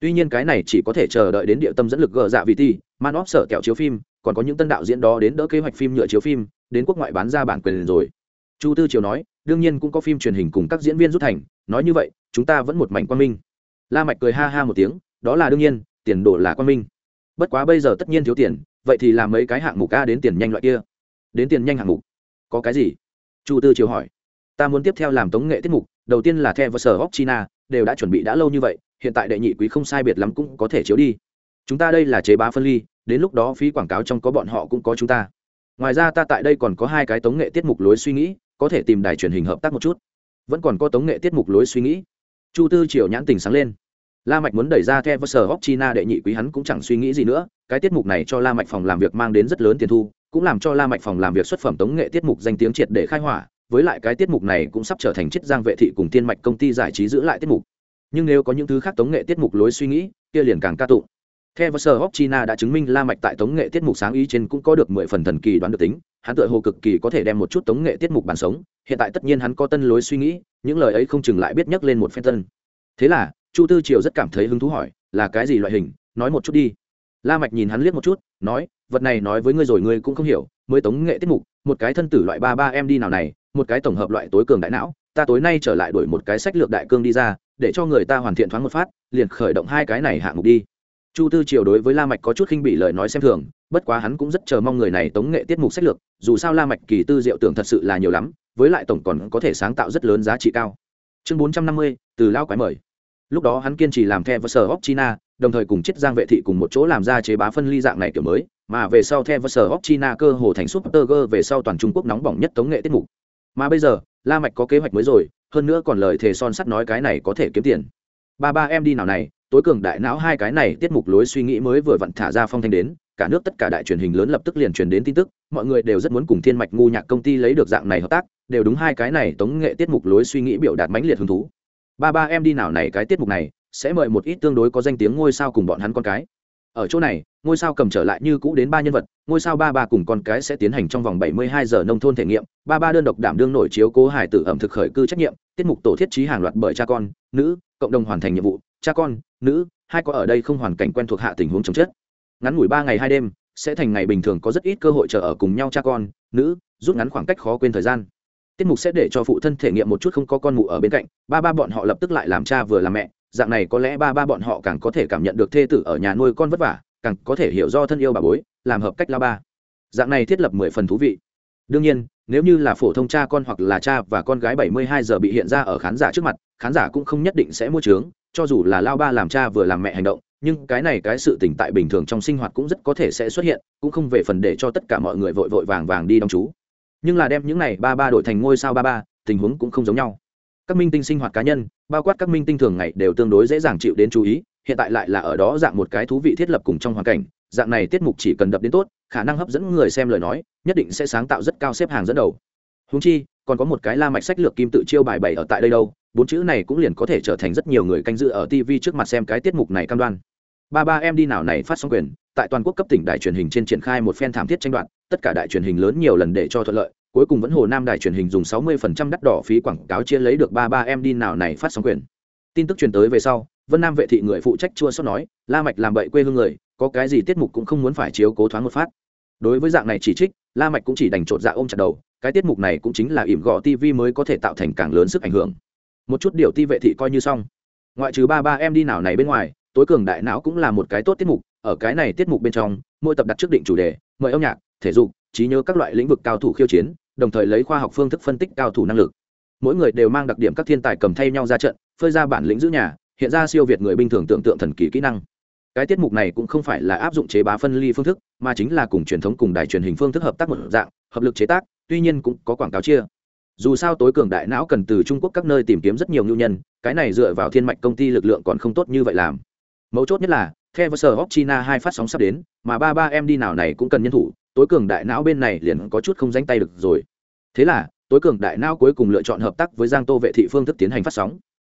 Tuy nhiên cái này chỉ có thể chờ đợi đến địa tâm dẫn lực gờ dạ vị ti, man óp sở kẹo chiếu phim, còn có những tân đạo diễn đó đến đỡ kế hoạch phim nhựa chiếu phim, đến quốc ngoại bán ra bản quyền rồi chu tư triều nói, đương nhiên cũng có phim truyền hình cùng các diễn viên rút thành, nói như vậy, chúng ta vẫn một mảnh quan minh. La mạch cười ha ha một tiếng, đó là đương nhiên, tiền đồ là quan minh. Bất quá bây giờ tất nhiên thiếu tiền, vậy thì làm mấy cái hạng mục a đến tiền nhanh loại kia. Đến tiền nhanh hạng mục? Có cái gì? Chu tư triều hỏi. Ta muốn tiếp theo làm tống nghệ tiết mục, đầu tiên là the và sở hóc china, đều đã chuẩn bị đã lâu như vậy, hiện tại đệ nhị quý không sai biệt lắm cũng có thể chiếu đi. Chúng ta đây là chế bá phân ly, đến lúc đó phí quảng cáo trong có bọn họ cũng có chúng ta. Ngoài ra ta tại đây còn có hai cái tống nghệ tiết mục lối suy nghĩ có thể tìm đài truyền hình hợp tác một chút. Vẫn còn có tống nghệ tiết mục lối suy nghĩ. Chu tư triều nhãn tình sáng lên. La mạch muốn đẩy ra the và sở china đệ nhị quý hắn cũng chẳng suy nghĩ gì nữa, cái tiết mục này cho la mạch phòng làm việc mang đến rất lớn tiền thu, cũng làm cho la mạch phòng làm việc xuất phẩm tống nghệ tiết mục danh tiếng triệt để khai hỏa, với lại cái tiết mục này cũng sắp trở thành chiết giang vệ thị cùng tiên mạch công ty giải trí giữ lại tiết mục. Nhưng nếu có những thứ khác tống nghệ tiết mục lối suy nghĩ, kia liền càng ca tụng theo và sở hóc china đã chứng minh la mạch tại tống nghệ tiết mục sáng ý trên cũng có được mười phần thần kỳ đoán được tính. Hắn tựa hồ cực kỳ có thể đem một chút tống nghệ tiết mục bản sống. Hiện tại tất nhiên hắn có tân lối suy nghĩ, những lời ấy không chừng lại biết nhắc lên một phen tân. Thế là, chu tư triều rất cảm thấy hứng thú hỏi, là cái gì loại hình? Nói một chút đi. La mạch nhìn hắn liếc một chút, nói, vật này nói với ngươi rồi ngươi cũng không hiểu, mới tống nghệ tiết mục, một cái thân tử loại ba ba em đi nào này, một cái tổng hợp loại tối cường đại não, ta tối nay trở lại đổi một cái sách lược đại cương đi ra, để cho người ta hoàn thiện thoáng một phát, liền khởi động hai cái này hạng mục đi chu tư triều đối với la mạch có chút khinh bị lời nói xem thường bất quá hắn cũng rất chờ mong người này tống nghệ tiết mục sách lược dù sao la mạch kỳ tư diệu tưởng thật sự là nhiều lắm với lại tổng còn có thể sáng tạo rất lớn giá trị cao. Chương 450, từ lao quái mời. Lúc đó hắn kiên trì làm theo với sở óc china đồng thời cùng chiết giang vệ thị cùng một chỗ làm ra chế bá phân ly dạng này kiểu mới mà về sau theo với sở óc china cơ hồ thành super g về sau toàn trung quốc nóng bỏng nhất tống nghệ tiết mục. Mà bây giờ la mạch có kế hoạch mới rồi hơn nữa còn lời thề son sắt nói cái này có thể kiếm tiền. Ba ba em đi nào này tối cường đại não hai cái này tiết mục lối suy nghĩ mới vừa vặn thả ra phong thanh đến, cả nước tất cả đại truyền hình lớn lập tức liền truyền đến tin tức, mọi người đều rất muốn cùng thiên mạch ngu nhạc công ty lấy được dạng này hợp tác, đều đúng hai cái này tống nghệ tiết mục lối suy nghĩ biểu đạt mãnh liệt hứng thú. Ba ba em đi nào này cái tiết mục này, sẽ mời một ít tương đối có danh tiếng ngôi sao cùng bọn hắn con cái. Ở chỗ này, ngôi sao cầm trở lại như cũ đến ba nhân vật, ngôi sao ba ba cùng con cái sẽ tiến hành trong vòng bảy mươi hai giờ nông thôn thể nghiệm, ba ba đơn độc đảm đương nổi chiếu cố hải tử ẩm thực khởi cư trách nhiệm, tiết mục tổ thiết trí hàng loạt bởi cha con, nữ, cộng đồng hoàn thành nhiệm vụ cha con, nữ, hai có ở đây không hoàn cảnh quen thuộc hạ tình huống chồng chết. Ngắn ngủi ba ngày hai đêm, sẽ thành ngày bình thường có rất ít cơ hội chờ ở cùng nhau cha con, nữ, rút ngắn khoảng cách khó quên thời gian. Tiết mục sẽ để cho phụ thân thể nghiệm một chút không có con mụ ở bên cạnh, ba ba bọn họ lập tức lại làm cha vừa làm mẹ, dạng này có lẽ ba ba bọn họ càng có thể cảm nhận được thê tử ở nhà nuôi con vất vả, càng có thể hiểu do thân yêu bà bối, làm hợp cách la ba. Dạng này thiết lập mười phần thú vị. Đương nhiên, nếu như là phổ thông cha con hoặc là cha và con gái bảy mươi hai giờ bị hiện ra ở khán giả trước mặt, khán giả cũng không nhất định sẽ mua trướng cho dù là lao ba làm cha vừa làm mẹ hành động, nhưng cái này cái sự tỉnh tại bình thường trong sinh hoạt cũng rất có thể sẽ xuất hiện, cũng không về phần để cho tất cả mọi người vội vội vàng vàng đi đóng chú. Nhưng là đem những này ba ba đổi thành ngôi sao ba ba, tình huống cũng không giống nhau. Các minh tinh sinh hoạt cá nhân, bao quát các minh tinh thường ngày đều tương đối dễ dàng chịu đến chú ý, hiện tại lại là ở đó dạng một cái thú vị thiết lập cùng trong hoàn cảnh, dạng này tiết mục chỉ cần đập đến tốt, khả năng hấp dẫn người xem lời nói, nhất định sẽ sáng tạo rất cao xếp hàng dẫn đầu. Húng chi, còn có một cái la mạch sách lược kim tự chiêu bài bày ở tại đây đâu bốn chữ này cũng liền có thể trở thành rất nhiều người canh dự ở tv trước mặt xem cái tiết mục này cam đoan. Ba ba em đi nào này phát sóng quyền, tại toàn quốc cấp tỉnh đài truyền hình trên triển khai một phen thảm thiết tranh đoạt, tất cả đại truyền hình lớn nhiều lần để cho thuận lợi, cuối cùng vẫn hồ nam đài truyền hình dùng 60% đắt đỏ phí quảng cáo chia lấy được ba ba em đi nào này phát sóng quyền. Tin tức truyền tới về sau, vân nam vệ thị người phụ trách chua xót nói, la mạch làm bậy quê hương người, có cái gì tiết mục cũng không muốn phải chiếu cố thoáng một phát. Đối với dạng này chỉ trích, la mạch cũng chỉ đành trột dạ ôm chặt đầu, cái tiết mục này cũng chính là ỉm gò tv mới có thể tạo thành càng lớn sức ảnh hưởng một chút điều ti vệ thị coi như xong. Ngoại trừ ba ba em đi nào này bên ngoài, tối cường đại não cũng là một cái tốt tiết mục, ở cái này tiết mục bên trong, mỗi tập đặt trước định chủ đề, mời âm nhạc, thể dục, trí nhớ các loại lĩnh vực cao thủ khiêu chiến, đồng thời lấy khoa học phương thức phân tích cao thủ năng lực. Mỗi người đều mang đặc điểm các thiên tài cầm thay nhau ra trận, phơi ra bản lĩnh giữ nhà, hiện ra siêu việt người bình thường tưởng tượng thần kỳ kỹ năng. Cái tiết mục này cũng không phải là áp dụng chế bá phân ly phương thức, mà chính là cùng truyền thống cùng đài truyền hình phương thức hợp tác một dạng, hợp lực chế tác, tuy nhiên cũng có quảng cáo chia dù sao tối cường đại não cần từ trung quốc các nơi tìm kiếm rất nhiều nhu nhân, cái này dựa vào thiên mạch công ty lực lượng còn không tốt như vậy làm. Mấu chốt nhất là theo sở hóc china hai phát sóng sắp đến, mà ba ba em đi nào này cũng cần nhân thủ, tối cường đại não bên này liền có chút không danh tay được rồi. Thế là, tối cường đại não cuối cùng lựa chọn hợp tác với giang tô vệ thị phương thức tiến hành phát sóng.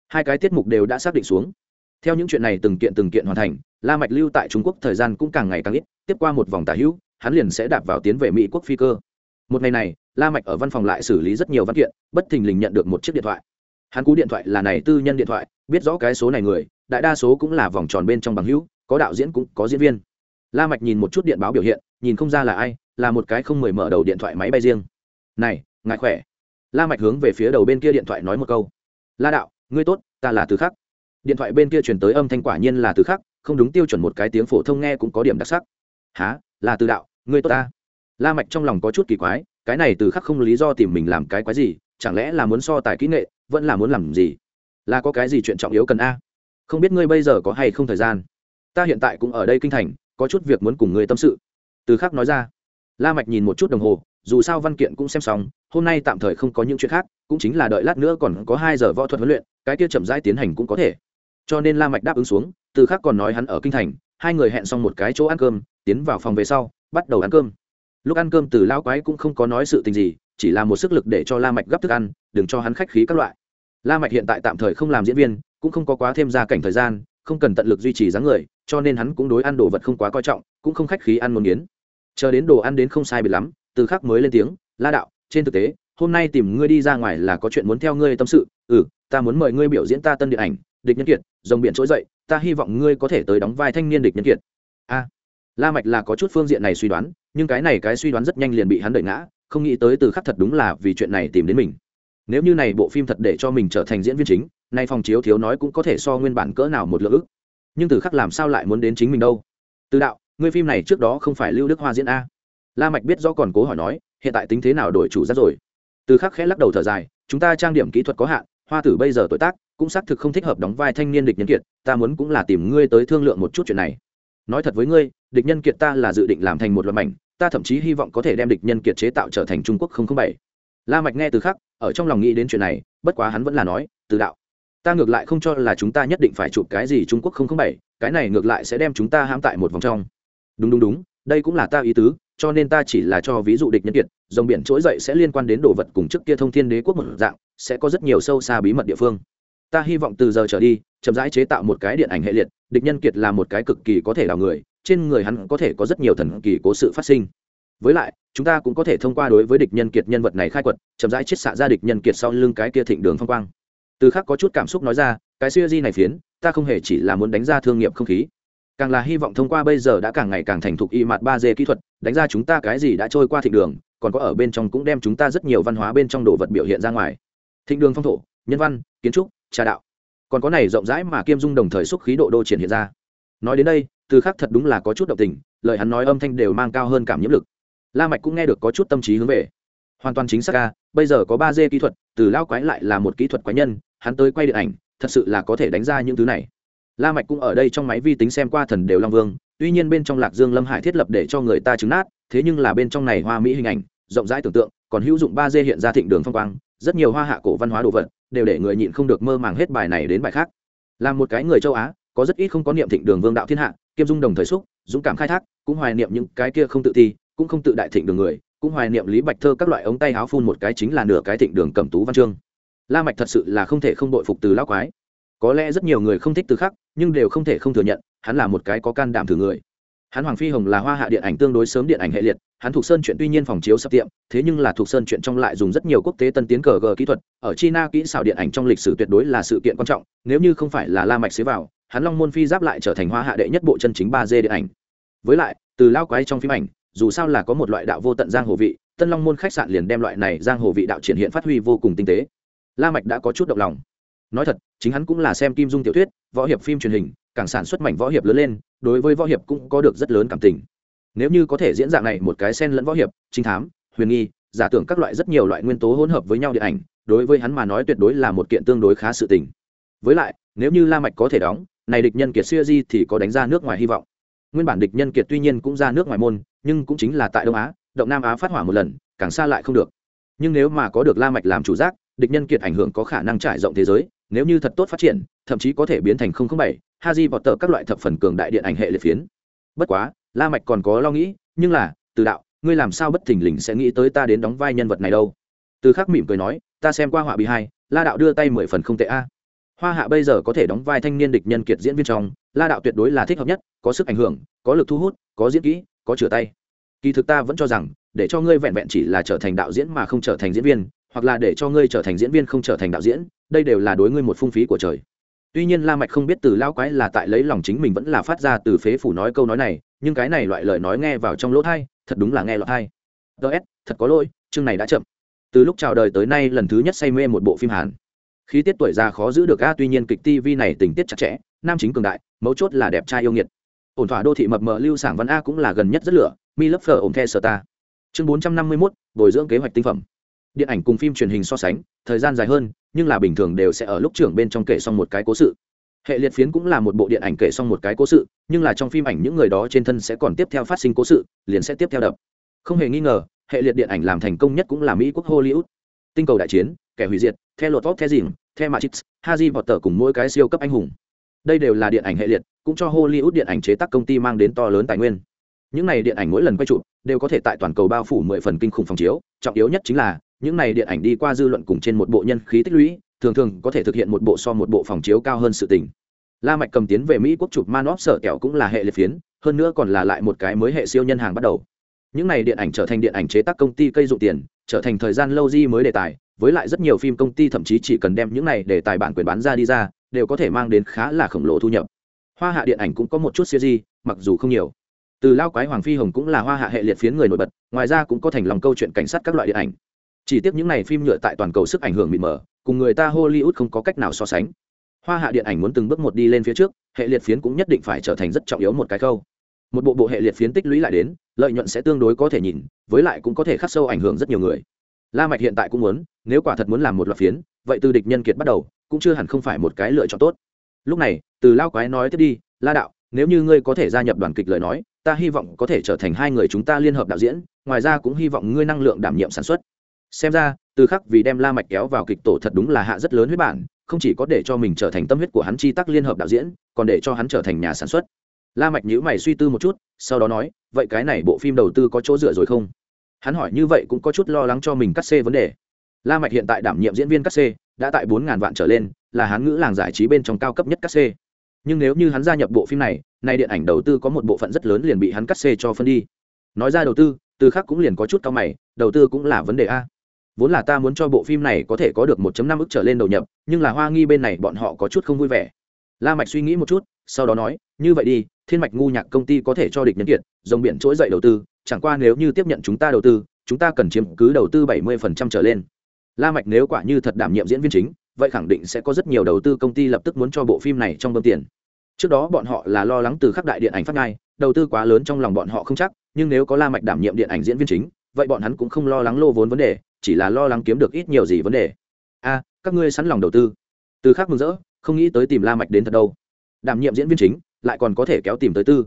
Hai cái tiết mục đều đã xác định xuống. Theo những chuyện này từng kiện từng kiện hoàn thành, la mạch lưu tại trung quốc thời gian cũng càng ngày càng ít, tiếp qua một vòng tả hữu, hắn liền sẽ đạp vào tiến về mỹ quốc phi cơ một ngày này, la mạch ở văn phòng lại xử lý rất nhiều văn kiện, bất thình lình nhận được một chiếc điện thoại. Hắn cú điện thoại là này tư nhân điện thoại, biết rõ cái số này người, đại đa số cũng là vòng tròn bên trong bằng hữu, có đạo diễn cũng có diễn viên. La mạch nhìn một chút điện báo biểu hiện, nhìn không ra là ai, là một cái không mười mở đầu điện thoại máy bay riêng. Này, ngài khỏe? La mạch hướng về phía đầu bên kia điện thoại nói một câu. La đạo, ngươi tốt, ta là từ khắc. Điện thoại bên kia truyền tới âm thanh quả nhiên là từ khắc, không đúng tiêu chuẩn một cái tiếng phổ thông nghe cũng có điểm đặc sắc. Há là từ đạo, ngươi tốt ta? La mạch trong lòng có chút kỳ quái, cái này từ khắc không lý do tìm mình làm cái quái gì, chẳng lẽ là muốn so tài kỹ nghệ, vẫn là muốn làm gì? Là có cái gì chuyện trọng yếu cần a? Không biết ngươi bây giờ có hay không thời gian? Ta hiện tại cũng ở đây kinh thành, có chút việc muốn cùng ngươi tâm sự. Từ khắc nói ra. La mạch nhìn một chút đồng hồ, dù sao văn kiện cũng xem xong, hôm nay tạm thời không có những chuyện khác, cũng chính là đợi lát nữa còn có hai giờ võ thuật huấn luyện, cái kia chậm rãi tiến hành cũng có thể. Cho nên la mạch đáp ứng xuống, từ khắc còn nói hắn ở kinh thành, hai người hẹn xong một cái chỗ ăn cơm, tiến vào phòng về sau, bắt đầu ăn cơm lúc ăn cơm từ lao quái cũng không có nói sự tình gì, chỉ là một sức lực để cho la mạch gấp thức ăn, đừng cho hắn khách khí các loại. La mạch hiện tại tạm thời không làm diễn viên, cũng không có quá thêm gia cảnh thời gian, không cần tận lực duy trì dáng người, cho nên hắn cũng đối ăn đồ vật không quá coi trọng, cũng không khách khí ăn một miếng chờ đến đồ ăn đến không sai biệt lắm, từ khắc mới lên tiếng, la đạo, trên thực tế, hôm nay tìm ngươi đi ra ngoài là có chuyện muốn theo ngươi tâm sự. Ừ ta muốn mời ngươi biểu diễn ta tân điện ảnh, địch nhân kiệt dòng biển trỗi dậy, ta hy vọng ngươi có thể tới đóng vai thanh niên địch nhân kiệt. A la mạch là có chút phương diện này suy đoán, nhưng cái này cái suy đoán rất nhanh liền bị hắn đẩy ngã, không nghĩ tới từ khắc thật đúng là vì chuyện này tìm đến mình. Nếu như này bộ phim thật để cho mình trở thành diễn viên chính, nay phòng chiếu thiếu nói cũng có thể so nguyên bản cỡ nào một lượng ức. Nhưng từ khắc làm sao lại muốn đến chính mình đâu? Từ đạo ngươi phim này trước đó không phải lưu đức hoa diễn a. La mạch biết rõ còn cố hỏi nói, hiện tại tính thế nào đổi chủ ra rồi? Từ khắc khẽ lắc đầu thở dài, chúng ta trang điểm kỹ thuật có hạn, hoa tử bây giờ tuổi tác, cũng xác thực không thích hợp đóng vai thanh niên địch nhân kiệt, ta muốn cũng là tìm ngươi tới thương lượng một chút chuyện này nói thật với ngươi, địch nhân kiệt ta là dự định làm thành một loạt mảnh, ta thậm chí hy vọng có thể đem địch nhân kiệt chế tạo trở thành trung quốc không bảy. La mạch nghe từ khắc, ở trong lòng nghĩ đến chuyện này, bất quá hắn vẫn là nói, từ đạo. Ta ngược lại không cho là chúng ta nhất định phải chụp cái gì trung quốc không bảy, cái này ngược lại sẽ đem chúng ta hãm tại một vòng trong. Đúng đúng đúng, đây cũng là ta ý tứ, cho nên ta chỉ là cho ví dụ địch nhân kiệt, dòng biển trỗi dậy sẽ liên quan đến đồ vật cùng trước kia thông thiên đế quốc một dạng, sẽ có rất nhiều sâu xa bí mật địa phương ta hy vọng từ giờ trở đi, chậm rãi chế tạo một cái điện ảnh hệ liệt, địch nhân kiệt là một cái cực kỳ có thể đào người, trên người hắn có thể có rất nhiều thần kỳ cố sự phát sinh. Với lại, chúng ta cũng có thể thông qua đối với địch nhân kiệt nhân vật này khai quật, chậm rãi chiết xạ ra địch nhân kiệt sau lưng cái kia thịnh đường phong quang. Từ khác có chút cảm xúc nói ra, cái siêu di này phiến, ta không hề chỉ là muốn đánh ra thương nghiệp không khí. Càng là hy vọng thông qua bây giờ đã càng ngày càng thành thục y mặt ba d kỹ thuật, đánh ra chúng ta cái gì đã trôi qua thịnh đường, còn có ở bên trong cũng đem chúng ta rất nhiều văn hóa bên trong đồ vật biểu hiện ra ngoài. Thịnh đường phong thổ, nhân văn, kiến trúc trà đạo. Còn có này rộng rãi mà kiêm dung đồng thời xúc khí độ đô triển hiện ra. Nói đến đây, từ khắc thật đúng là có chút động tình, lời hắn nói âm thanh đều mang cao hơn cảm nhiễm lực. La mạch cũng nghe được có chút tâm trí hướng về. Hoàn toàn chính xác ca bây giờ có ba d kỹ thuật, từ lao quái lại là một kỹ thuật quái nhân, hắn tới quay điện ảnh, thật sự là có thể đánh ra những thứ này. La mạch cũng ở đây trong máy vi tính xem qua thần đều long vương, tuy nhiên bên trong lạc dương lâm hải thiết lập để cho người ta chứng nát, thế nhưng là bên trong này hoa mỹ hình ảnh, rộng rãi tưởng tượng, còn hữu dụng ba d hiện ra thịnh đường phong quang, rất nhiều hoa hạ cổ văn hóa đồ vật đều để người nhịn không được mơ màng hết bài này đến bài khác. Làm một cái người châu á, có rất ít không có niệm thịnh đường vương đạo thiên hạ, kiêm dung đồng thời xúc, dũng cảm khai thác, cũng hoài niệm những cái kia không tự ti, cũng không tự đại thịnh đường người, cũng hoài niệm lý bạch thơ các loại ống tay áo phun một cái chính là nửa cái thịnh đường cầm tú văn chương. La mạch thật sự là không thể không đội phục từ lão quái. Có lẽ rất nhiều người không thích từ khắc, nhưng đều không thể không thừa nhận, hắn là một cái có can đảm thử người hắn hoàng phi hồng là hoa hạ điện ảnh tương đối sớm điện ảnh hệ liệt, hắn thuộc sơn chuyện tuy nhiên phòng chiếu sắp tiệm, thế nhưng là thuộc sơn chuyện trong lại dùng rất nhiều quốc tế tân tiến cờ gờ kỹ thuật, ở china kỹ xảo điện ảnh trong lịch sử tuyệt đối là sự kiện quan trọng, nếu như không phải là la mạch xế vào, hắn long môn phi giáp lại trở thành hoa hạ đệ nhất bộ chân chính ba d điện ảnh. Với lại, từ lao quái trong phim ảnh, dù sao là có một loại đạo vô tận giang hồ vị, tân long môn khách sạn liền đem loại này giang hồ vị đạo triển hiện phát huy vô cùng tinh tế. La mạch đã có chút động lòng nói thật, chính hắn cũng là xem kim dung tiểu thuyết, võ hiệp phim truyền hình, càng sản xuất mảnh võ hiệp lớn lên, đối với võ hiệp cũng có được rất lớn cảm tình. Nếu như có thể diễn dạng này một cái sen lẫn võ hiệp, trinh thám, huyền nghi, giả tưởng các loại rất nhiều loại nguyên tố hỗn hợp với nhau điện ảnh, đối với hắn mà nói tuyệt đối là một kiện tương đối khá sự tình. Với lại, nếu như la mạch có thể đóng, này địch nhân kiệt xưa di thì có đánh ra nước ngoài hy vọng. Nguyên bản địch nhân kiệt tuy nhiên cũng ra nước ngoài môn, nhưng cũng chính là tại đông á, động nam á phát hỏa một lần, càng xa lại không được. Nhưng nếu mà có được la mạch làm chủ giác, địch nhân kiệt ảnh hưởng có khả năng trải rộng thế giới nếu như thật tốt phát triển, thậm chí có thể biến thành không không bảy, haji vọt tờ các loại thập phần cường đại điện ảnh hệ liệt phiến. Bất quá, la mạch còn có lo nghĩ, nhưng là, từ đạo, ngươi làm sao bất thình lình sẽ nghĩ tới ta đến đóng vai nhân vật này đâu? Từ khắc mỉm cười nói, ta xem qua họa bị hai, la đạo đưa tay mười phần không tệ a. Hoa hạ bây giờ có thể đóng vai thanh niên địch nhân kiệt diễn viên trong, la đạo tuyệt đối là thích hợp nhất, có sức ảnh hưởng, có lực thu hút, có diễn kỹ, có chửa tay. Kỳ thực ta vẫn cho rằng, để cho ngươi vẹn vẹn chỉ là trở thành đạo diễn mà không trở thành diễn viên, hoặc là để cho ngươi trở thành diễn viên không trở thành đạo diễn đây đều là đối ngươi một phung phí của trời. Tuy nhiên la mạch không biết từ lao quái là tại lấy lòng chính mình vẫn là phát ra từ phế phủ nói câu nói này nhưng cái này loại lời nói nghe vào trong lỗ thay, thật đúng là nghe lọt thay ts thật có lỗi chương này đã chậm. Từ lúc chào đời tới nay lần thứ nhất say mê một bộ phim hàn. Khí tiết tuổi già khó giữ được a tuy nhiên kịch tv này tình tiết chặt chẽ nam chính cường đại mấu chốt là đẹp trai yêu nghiệt. Ổn thỏa đô thị mập mờ lưu sảng văn a cũng là gần nhất rất lửa mi lớp phở ổn the sở ta. Chương bốn trăm năm mươi mốt bồi dưỡng kế hoạch tinh phẩm. Điện ảnh cùng phim truyền hình so sánh thời gian dài hơn nhưng là bình thường đều sẽ ở lúc trưởng bên trong kể xong một cái cố sự. Hệ liệt phiến cũng là một bộ điện ảnh kể xong một cái cố sự, nhưng là trong phim ảnh những người đó trên thân sẽ còn tiếp theo phát sinh cố sự, liền sẽ tiếp theo đập. Không hề nghi ngờ, hệ liệt điện ảnh làm thành công nhất cũng là mỹ quốc hollywood. Tinh cầu đại chiến, kẻ hủy diệt theo lột vóc theo dìm theo matrix haji potter cùng mỗi cái siêu cấp anh hùng. Đây đều là điện ảnh hệ liệt, cũng cho hollywood điện ảnh chế tác công ty mang đến to lớn tài nguyên. Những này điện ảnh mỗi lần quay chụp đều có thể tại toàn cầu bao phủ mười phần kinh khủng phòng chiếu, trọng yếu nhất chính là những này điện ảnh đi qua dư luận cùng trên một bộ nhân khí tích lũy, thường thường có thể thực hiện một bộ so một bộ phòng chiếu cao hơn sự tình. La mạch cầm tiến về mỹ quốc chụp man of sở kẹo cũng là hệ liệt phiến, hơn nữa còn là lại một cái mới hệ siêu nhân hàng bắt đầu. Những này điện ảnh trở thành điện ảnh chế tác công ty cây dụng tiền, trở thành thời gian lâu di mới đề tài, với lại rất nhiều phim công ty thậm chí chỉ cần đem những này để tài bản quyền bán ra đi ra, đều có thể mang đến khá là khổng lồ thu nhập. Hoa hạ điện ảnh cũng có một chút siêu di, mặc dù không nhiều. Từ lao quái, hoàng phi hồng cũng là hoa hạ hệ liệt phiến người nổi bật, ngoài ra cũng có thành lòng câu chuyện cảnh sát các loại điện ảnh chỉ tiếc những này phim nhựa tại toàn cầu sức ảnh hưởng mịt mờ, cùng người ta hollywood không có cách nào so sánh. Hoa hạ điện ảnh muốn từng bước một đi lên phía trước, hệ liệt phiến cũng nhất định phải trở thành rất trọng yếu một cái khâu. Một bộ bộ hệ liệt phiến tích lũy lại đến, lợi nhuận sẽ tương đối có thể nhìn, với lại cũng có thể khắc sâu ảnh hưởng rất nhiều người. La mạch hiện tại cũng muốn, nếu quả thật muốn làm một loạt phiến, vậy từ địch nhân kiệt bắt đầu, cũng chưa hẳn không phải một cái lựa chọn tốt. Lúc này, từ lao quái nói tiếp đi, la đạo, nếu như ngươi có thể gia nhập đoàn kịch lời nói, ta hy vọng có thể trở thành hai người chúng ta liên hợp đạo diễn, ngoài ra cũng hy vọng ngươi năng lượng đảm nhiệm sản xuất xem ra, từ khắc vì đem la mạch kéo vào kịch tổ thật đúng là hạ rất lớn huyết bản, không chỉ có để cho mình trở thành tâm huyết của hắn chi tác liên hợp đạo diễn, còn để cho hắn trở thành nhà sản xuất. La mạch nhíu mày suy tư một chút, sau đó nói, vậy cái này bộ phim đầu tư có chỗ dựa rồi không? Hắn hỏi, như vậy cũng có chút lo lắng cho mình cắt xê vấn đề. La mạch hiện tại đảm nhiệm diễn viên cắt xê, đã tại bốn ngàn vạn trở lên, là hắn ngữ làng giải trí bên trong cao cấp nhất cắt xê. Nhưng nếu như hắn gia nhập bộ phim này, nay điện ảnh đầu tư có một bộ phận rất lớn liền bị hắn cắt xê cho phân đi. Nói ra đầu tư, từ khác cũng liền có chút cao mày, đầu tư cũng là vấn đề a vốn là ta muốn cho bộ phim này có thể có được 1 năm ức trở lên đầu nhập, nhưng là hoa nghi bên này bọn họ có chút không vui vẻ. La mạch suy nghĩ một chút, sau đó nói, như vậy đi, thiên mạch ngu nhạc công ty có thể cho địch nhân kiệt, dòng biển trỗi dậy đầu tư, chẳng qua nếu như tiếp nhận chúng ta đầu tư, chúng ta cần chiếm cứ đầu tư 70% trở lên. La mạch nếu quả như thật đảm nhiệm diễn viên chính, vậy khẳng định sẽ có rất nhiều đầu tư công ty lập tức muốn cho bộ phim này trong bơm tiền. Trước đó bọn họ là lo lắng từ khắc đại điện ảnh phát ngay, đầu tư quá lớn trong lòng bọn họ không chắc, nhưng nếu có la mạch đảm nhiệm điện ảnh diễn viên chính, vậy bọn hắn cũng không lo lắng lô vốn vấn đề chỉ là lo lắng kiếm được ít nhiều gì vấn đề. A các ngươi sẵn lòng đầu tư. Từ khác mừng rỡ không nghĩ tới tìm la mạch đến thật đâu. Đảm nhiệm diễn viên chính lại còn có thể kéo tìm tới tư.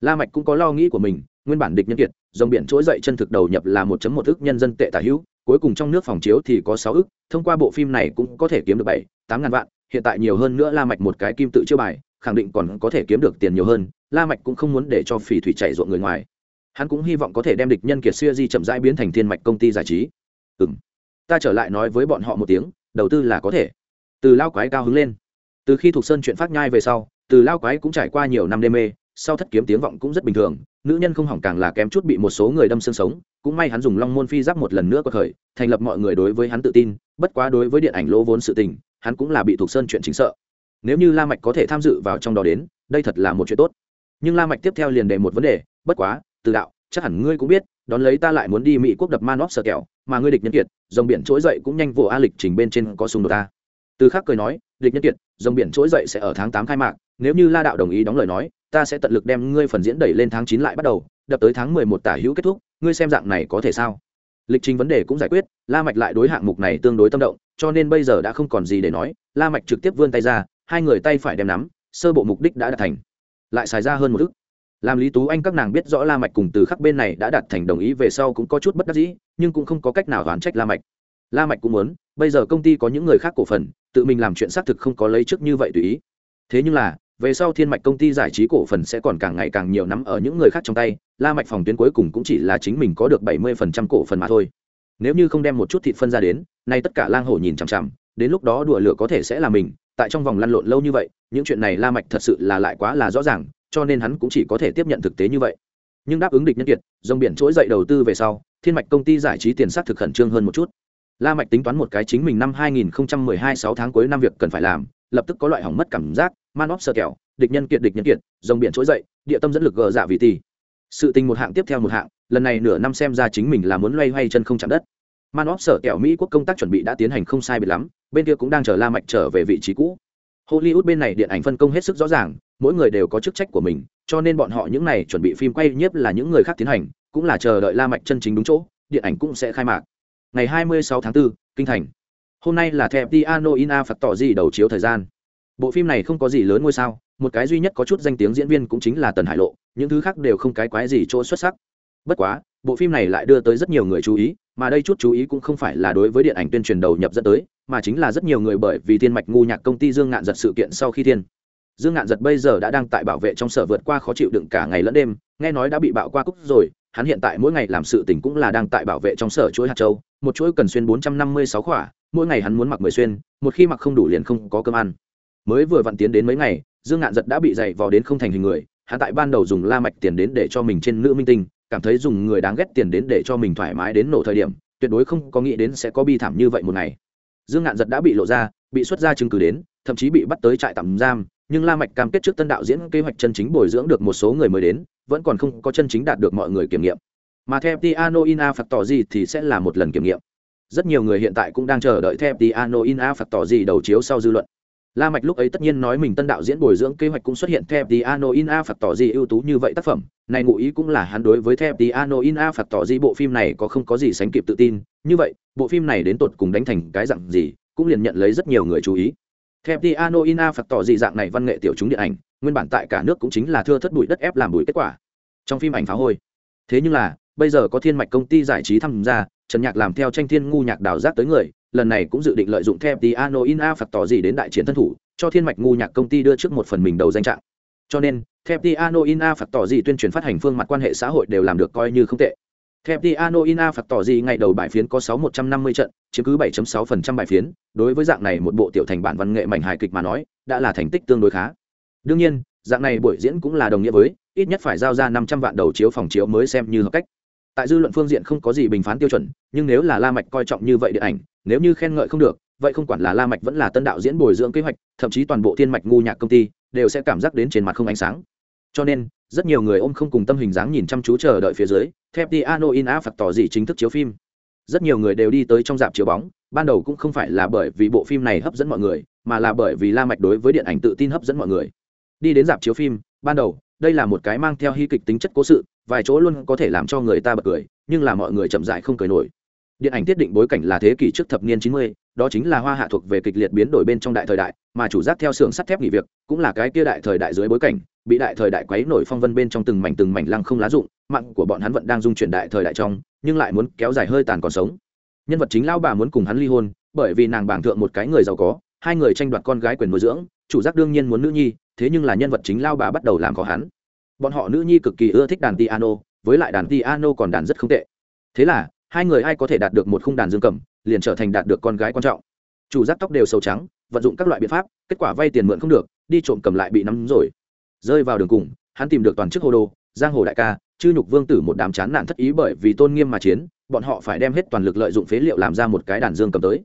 La mạch cũng có lo nghĩ của mình nguyên bản địch nhân kiệt dòng biển trỗi dậy chân thực đầu nhập là 1.1 ức nhân dân tệ tả hữu cuối cùng trong nước phòng chiếu thì có 6 ức thông qua bộ phim này cũng có thể kiếm được 7, 8 ngàn vạn hiện tại nhiều hơn nữa la mạch một cái kim tự chiêu bài khẳng định còn có thể kiếm được tiền nhiều hơn la mạch cũng không muốn để cho phỉ thủy chạy ruộng người ngoài. Hắn cũng hy vọng có thể đem địch nhân kiệt xưa di chậm rãi biến thành thiên mạch công ty giải trí ừm. Ta trở lại nói với bọn họ một tiếng, đầu tư là có thể. Từ lao quái cao hứng lên. Từ khi thuộc sơn chuyện phát nhai về sau, từ lao quái cũng trải qua nhiều năm đê mê, sau thất kiếm tiếng vọng cũng rất bình thường, nữ nhân không hỏng càng là kém chút bị một số người đâm xương sống, cũng may hắn dùng long môn phi giáp một lần nữa có khởi, thành lập mọi người đối với hắn tự tin, bất quá đối với điện ảnh lỗ vốn sự tình, hắn cũng là bị thuộc sơn chuyện chính sợ. Nếu như la mạch có thể tham dự vào trong đó đến, đây thật là một chuyện tốt. Nhưng la mạch tiếp theo liền đề một vấn đề, bất quá, từ đạo, chắc hẳn ngươi cũng biết đón lấy ta lại muốn đi mỹ quốc đập man sở kẹo mà ngươi địch nhân kiệt, dòng biển trỗi dậy cũng nhanh vỗ a lịch trình bên trên có xung đột ta. Từ khắc cười nói, địch nhân kiệt, dòng biển trỗi dậy sẽ ở tháng tám khai mạc, nếu như la đạo đồng ý đóng lời nói, ta sẽ tận lực đem ngươi phần diễn đẩy lên tháng chín lại bắt đầu, đập tới tháng mười một tả hữu kết thúc, ngươi xem dạng này có thể sao? Lịch trình vấn đề cũng giải quyết, la mạch lại đối hạng mục này tương đối tâm động, cho nên bây giờ đã không còn gì để nói, la mạch trực tiếp vươn tay ra, hai người tay phải đem nắm, sơ bộ mục đích đã đạt thành. Lại xài ra hơn một ức làm lý tú anh các nàng biết rõ la mạch cùng từ khắc bên này đã đạt thành đồng ý về sau cũng có chút bất đắc dĩ, nhưng cũng không có cách nào đoán trách la mạch. La mạch cũng muốn, bây giờ công ty có những người khác cổ phần, tự mình làm chuyện xác thực không có lấy trước như vậy tùy ý. Thế nhưng là, về sau thiên mạch công ty giải trí cổ phần sẽ còn càng ngày càng nhiều nắm ở những người khác trong tay, la mạch phòng tuyến cuối cùng cũng chỉ là chính mình có được 70% cổ phần mà thôi. Nếu như không đem một chút thịt phân ra đến, nay tất cả lang hổ nhìn chằm chằm, đến lúc đó đùa lửa có thể sẽ là mình, tại trong vòng lăn lộn lâu như vậy, những chuyện này la mạch thật sự là lại quá là rõ ràng cho nên hắn cũng chỉ có thể tiếp nhận thực tế như vậy. Nhưng đáp ứng địch nhân kiệt dòng biển trỗi dậy đầu tư về sau thiên mạch công ty giải trí tiền sát thực khẩn trương hơn một chút. La mạch tính toán một cái chính mình năm 2012 6 tháng cuối năm việc cần phải làm lập tức có loại hỏng mất cảm giác man óp sơ kẹo địch nhân kiệt địch nhân kiệt dòng biển trỗi dậy địa tâm dẫn lực gờ dạ vì tỷ, sự tình một hạng tiếp theo một hạng lần này nửa năm xem ra chính mình là muốn loay hoay chân không chạm đất. Man óp sở kẹo mỹ quốc công tác chuẩn bị đã tiến hành không sai biệt lắm bên kia cũng đang chờ la mạch trở về vị trí cũ. Hollywood bên này điện ảnh phân công hết sức rõ ràng mỗi người đều có chức trách của mình cho nên bọn họ những này chuẩn bị phim quay nhiếp là những người khác tiến hành cũng là chờ đợi la mạch chân chính đúng chỗ điện ảnh cũng sẽ khai mạc. Ngày 26 tháng 4, kinh thành. Hôm nay là thẹp piano in a phật tỏ gì đầu chiếu thời gian. Bộ phim này không có gì lớn ngôi sao một cái duy nhất có chút danh tiếng diễn viên cũng chính là tần hải lộ những thứ khác đều không cái quái gì chỗ xuất sắc. Bất quá bộ phim này lại đưa tới rất nhiều người chú ý mà đây chút chú ý cũng không phải là đối với điện ảnh tuyên truyền đầu nhập dẫn tới mà chính là rất nhiều người bởi vì thiên mạch ngu nhạc công ty dương ngạn giật sự kiện sau khi thiên dương ngạn giật bây giờ đã đang tại bảo vệ trong sở vượt qua khó chịu đựng cả ngày lẫn đêm, nghe nói đã bị bạo qua cúc rồi, hắn hiện tại mỗi ngày làm sự tình cũng là đang tại bảo vệ trong sở chuỗi hạt châu, một chuỗi cần xuyên bốn trăm năm mươi sáu khỏa, mỗi ngày hắn muốn mặc mười xuyên, một khi mặc không đủ liền không có cơm ăn. Mới vừa vặn tiến đến mấy ngày, dương ngạn giật đã bị dày vò đến không thành hình người, hắn tại ban đầu dùng la mạch tiền đến để cho mình trên nữ minh tinh, cảm thấy dùng người đáng ghét tiền đến để cho mình thoải mái đến nổ thời điểm, tuyệt đối không có nghĩ đến sẽ có bi thảm như vậy một ngày. Dương ngạn giật đã bị lộ ra, bị xuất ra chứng cứ đến, thậm chí bị bắt tới trại tạm giam nhưng la mạch cam kết trước tân đạo diễn kế hoạch chân chính bồi dưỡng được một số người mới đến vẫn còn không có chân chính đạt được mọi người kiểm nghiệm. Mà theo piano ina phạt tỏ gì thì sẽ là một lần kiểm nghiệm. Rất nhiều người hiện tại cũng đang chờ đợi theo piano ina phạt tỏ gì đầu chiếu sau dư luận. La Mạch lúc ấy tất nhiên nói mình tân đạo diễn bồi dưỡng kế hoạch cũng xuất hiện theo Piano in A phạt tỏ gì ưu tú như vậy tác phẩm, này ngụ ý cũng là hắn đối với theo Piano in A phạt tỏ gì bộ phim này có không có gì sánh kịp tự tin, như vậy, bộ phim này đến tột cùng đánh thành cái dạng gì, cũng liền nhận lấy rất nhiều người chú ý. Theo Piano in A phạt tỏ gì dạng này văn nghệ tiểu chúng điện ảnh, nguyên bản tại cả nước cũng chính là thưa thất bụi đất ép làm bụi kết quả. Trong phim ảnh phá hôi. Thế nhưng là, bây giờ có Thiên Mạch công ty giải trí tham gia, Trần Nhạc làm theo tranh thiên ngu nhạc đào giác tới người, lần này cũng dự định lợi dụng theo Piano in phạt tỏ gì đến đại chiến thân thủ, cho thiên mạch ngu nhạc công ty đưa trước một phần mình đầu danh trạng cho nên theo piano ina phạt tỏ gì tuyên truyền phát hành phương mặt quan hệ xã hội đều làm được coi như không tệ theo piano ina phạt tỏ gì ngày đầu bài phiến có sáu một trăm năm mươi trận, chiếm cứ 7.6% bài phiến, đối với dạng này một bộ tiểu thành bản văn nghệ mảnh hài kịch mà nói, đã là thành tích tương đối khá. Đương nhiên, dạng này buổi diễn cũng là đồng nghĩa với, ít nhất phải giao ra năm trăm vạn đầu chiếu phòng chiếu mới xem như hợp cách. Tại dư luận phương diện không có gì bình phán tiêu chuẩn, nhưng nếu là la mạch coi trọng như vậy điện ảnh, nếu như khen ngợi không được, vậy không quản là la mạch vẫn là tân đạo diễn bồi dưỡng kế hoạch, thậm chí toàn bộ thiên mạch ngu nhạc công ty, đều sẽ cảm giác đến trên mặt không ánh sáng. Cho nên rất nhiều người ôm không cùng tâm hình dáng nhìn chăm chú chờ đợi phía dưới theo piano in a phạt tỏ gì chính thức chiếu phim. Rất nhiều người đều đi tới trong dạp chiếu bóng ban đầu cũng không phải là bởi vì bộ phim này hấp dẫn mọi người mà là bởi vì la mạch đối với điện ảnh tự tin hấp dẫn mọi người. Đi đến dạp chiếu phim ban đầu đây là một cái mang theo hy kịch tính chất cố sự vài chỗ luôn có thể làm cho người ta bật cười nhưng là mọi người chậm rãi không cười nổi. Điện ảnh tiết định bối cảnh là thế kỷ trước thập niên 90, đó chính là hoa hạ thuộc về kịch liệt biến đổi bên trong đại thời đại, mà chủ giác theo xưởng sắt thép nghỉ việc, cũng là cái kia đại thời đại dưới bối cảnh, bị đại thời đại quấy nổi phong vân bên trong từng mảnh từng mảnh lăng không lá dụng mạng của bọn hắn vẫn đang dung chuyển đại thời đại trong, nhưng lại muốn kéo dài hơi tàn còn sống. Nhân vật chính lao bà muốn cùng hắn ly hôn, bởi vì nàng bảng thượng một cái người giàu có, hai người tranh đoạt con gái quyền nuôi dưỡng, chủ giác đương nhiên muốn nữ nhi, thế nhưng là nhân vật chính lao bà bắt đầu làm khó hắn. Bọn họ nữ nhi cực kỳ ưa thích đàn piano, với lại đàn piano còn đàn rất không tệ. Thế là, hai người ai có thể đạt được một khung đàn dương cầm liền trở thành đạt được con gái quan trọng. Chủ giác tóc đều sâu trắng, vận dụng các loại biện pháp, kết quả vay tiền mượn không được, đi trộm cầm lại bị nắm rồi. Rơi vào đường cùng, hắn tìm được toàn chức hô đô giang hồ đại ca, chư nhục vương tử một đám chán nạn thất ý bởi vì tôn nghiêm mà chiến, bọn họ phải đem hết toàn lực lợi dụng phế liệu làm ra một cái đàn dương cầm tới.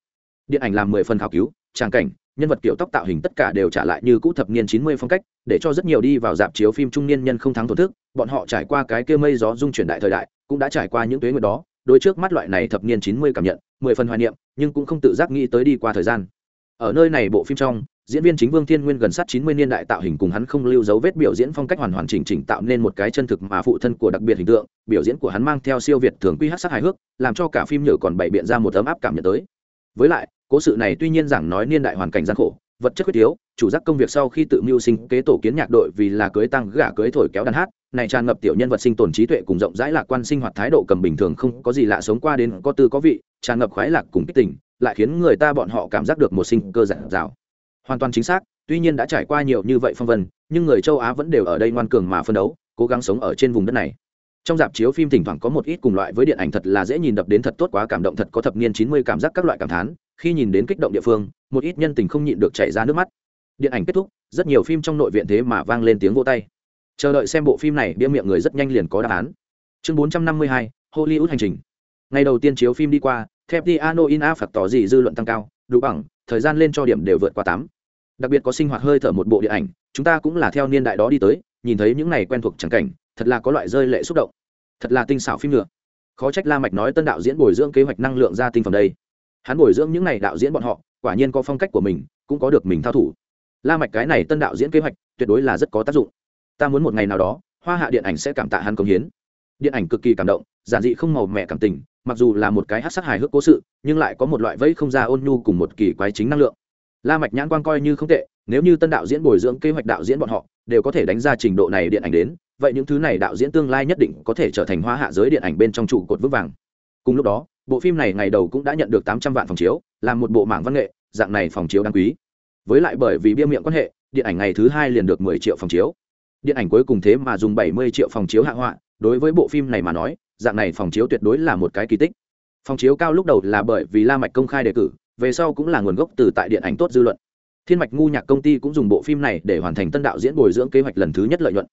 Điện ảnh làm mười phần khảo cứu trang cảnh, nhân vật kiểu tóc tạo hình tất cả đều trả lại như cũ thập niên chín mươi phong cách, để cho rất nhiều đi vào dạp chiếu phim trung niên nhân không thắng thổn thức, bọn họ trải qua cái kia mây gió dung chuyển đại thời đại, cũng đã trải qua những tuế nguyệt đó đôi trước mắt loại này thập niên chín mươi cảm nhận, mười phần hoài niệm, nhưng cũng không tự giác nghĩ tới đi qua thời gian. Ở nơi này bộ phim trong, diễn viên chính vương thiên nguyên gần sát chín mươi niên đại tạo hình cùng hắn không lưu dấu vết biểu diễn phong cách hoàn hoàn chỉnh chỉnh tạo nên một cái chân thực mà phụ thân của đặc biệt hình tượng, biểu diễn của hắn mang theo siêu việt thường quy hát sắc hài hước, làm cho cả phim nhựa còn bày biện ra một ấm áp cảm nhận tới. Với lại, cố sự này tuy nhiên giảng nói niên đại hoàn cảnh gian khổ vật chất quyết yếu chủ giác công việc sau khi tự mưu sinh kế tổ kiến nhạc đội vì là cưới tăng gả cưới thổi kéo đàn hát, này tràn ngập tiểu nhân vật sinh tồn trí tuệ cùng rộng rãi lạc quan sinh hoạt thái độ cầm bình thường không có gì lạ sống qua đến có tư có vị, tràn ngập khoái lạc cùng kích tình, lại khiến người ta bọn họ cảm giác được một sinh cơ giản dào. Hoàn toàn chính xác, tuy nhiên đã trải qua nhiều như vậy phong vân, nhưng người châu á vẫn đều ở đây ngoan cường mà phân đấu, cố gắng sống ở trên vùng đất này. Trong dạp chiếu phim thỉnh thoảng có một ít cùng loại với điện ảnh thật là dễ nhìn đập đến thật tốt quá cảm động thật có thập niên chín mươi cảm giác các loại cảm thán, khi nhìn đến kích động địa phương một ít nhân tình không nhịn được chảy ra nước mắt. Điện ảnh kết thúc, rất nhiều phim trong nội viện thế mà vang lên tiếng vô tay. Chờ đợi xem bộ phim này, bia miệng người rất nhanh liền có đáp án. Chương bốn trăm năm mươi hai, hollywood hành trình. Ngày đầu tiên chiếu phim đi qua, thép đi ano in a phạt tỏ gì dư luận tăng cao, đủ bằng, thời gian lên cho điểm đều vượt qua tám. Đặc biệt có sinh hoạt hơi thở một bộ điện ảnh, chúng ta cũng là theo niên đại đó đi tới, nhìn thấy những này quen thuộc chẳng cảnh, thật là có loại rơi lệ xúc động. Thật là tinh xảo phim nữa khó trách la mạch nói tân đạo diễn bồi dưỡng kế hoạch năng lượng ra tinh phẩm đây. Hắn bồi dưỡng những này đạo diễn bọn họ quả nhiên có phong cách của mình, cũng có được mình thao thủ. La mạch cái này tân đạo diễn kế hoạch, tuyệt đối là rất có tác dụng. Ta muốn một ngày nào đó, hoa hạ điện ảnh sẽ cảm tạ hắn công hiến. Điện ảnh cực kỳ cảm động, giản dị không màu mẹ cảm tình, mặc dù là một cái hát sắc hài hước cố sự, nhưng lại có một loại vẫy không ra ôn nhu cùng một kỳ quái chính năng lượng. La mạch nhãn quan coi như không tệ, nếu như tân đạo diễn bồi dưỡng kế hoạch đạo diễn bọn họ, đều có thể đánh ra trình độ này điện ảnh đến, vậy những thứ này đạo diễn tương lai nhất định có thể trở thành hoa hạ giới điện ảnh bên trong trụ cột vững vàng. Cùng lúc đó, bộ phim này ngày đầu cũng đã nhận được tám trăm vạn phòng chiếu làm một bộ mảng văn nghệ, dạng này phòng chiếu đáng quý. Với lại bởi vì bia miệng quan hệ, điện ảnh ngày thứ hai liền được mười triệu phòng chiếu. Điện ảnh cuối cùng thế mà dùng bảy mươi triệu phòng chiếu hạ họa, đối với bộ phim này mà nói, dạng này phòng chiếu tuyệt đối là một cái kỳ tích. Phòng chiếu cao lúc đầu là bởi vì la mạch công khai đề cử, về sau cũng là nguồn gốc từ tại điện ảnh tốt dư luận. Thiên mạch ngu nhạc công ty cũng dùng bộ phim này để hoàn thành tân đạo diễn bồi dưỡng kế hoạch lần thứ nhất lợi nhuận.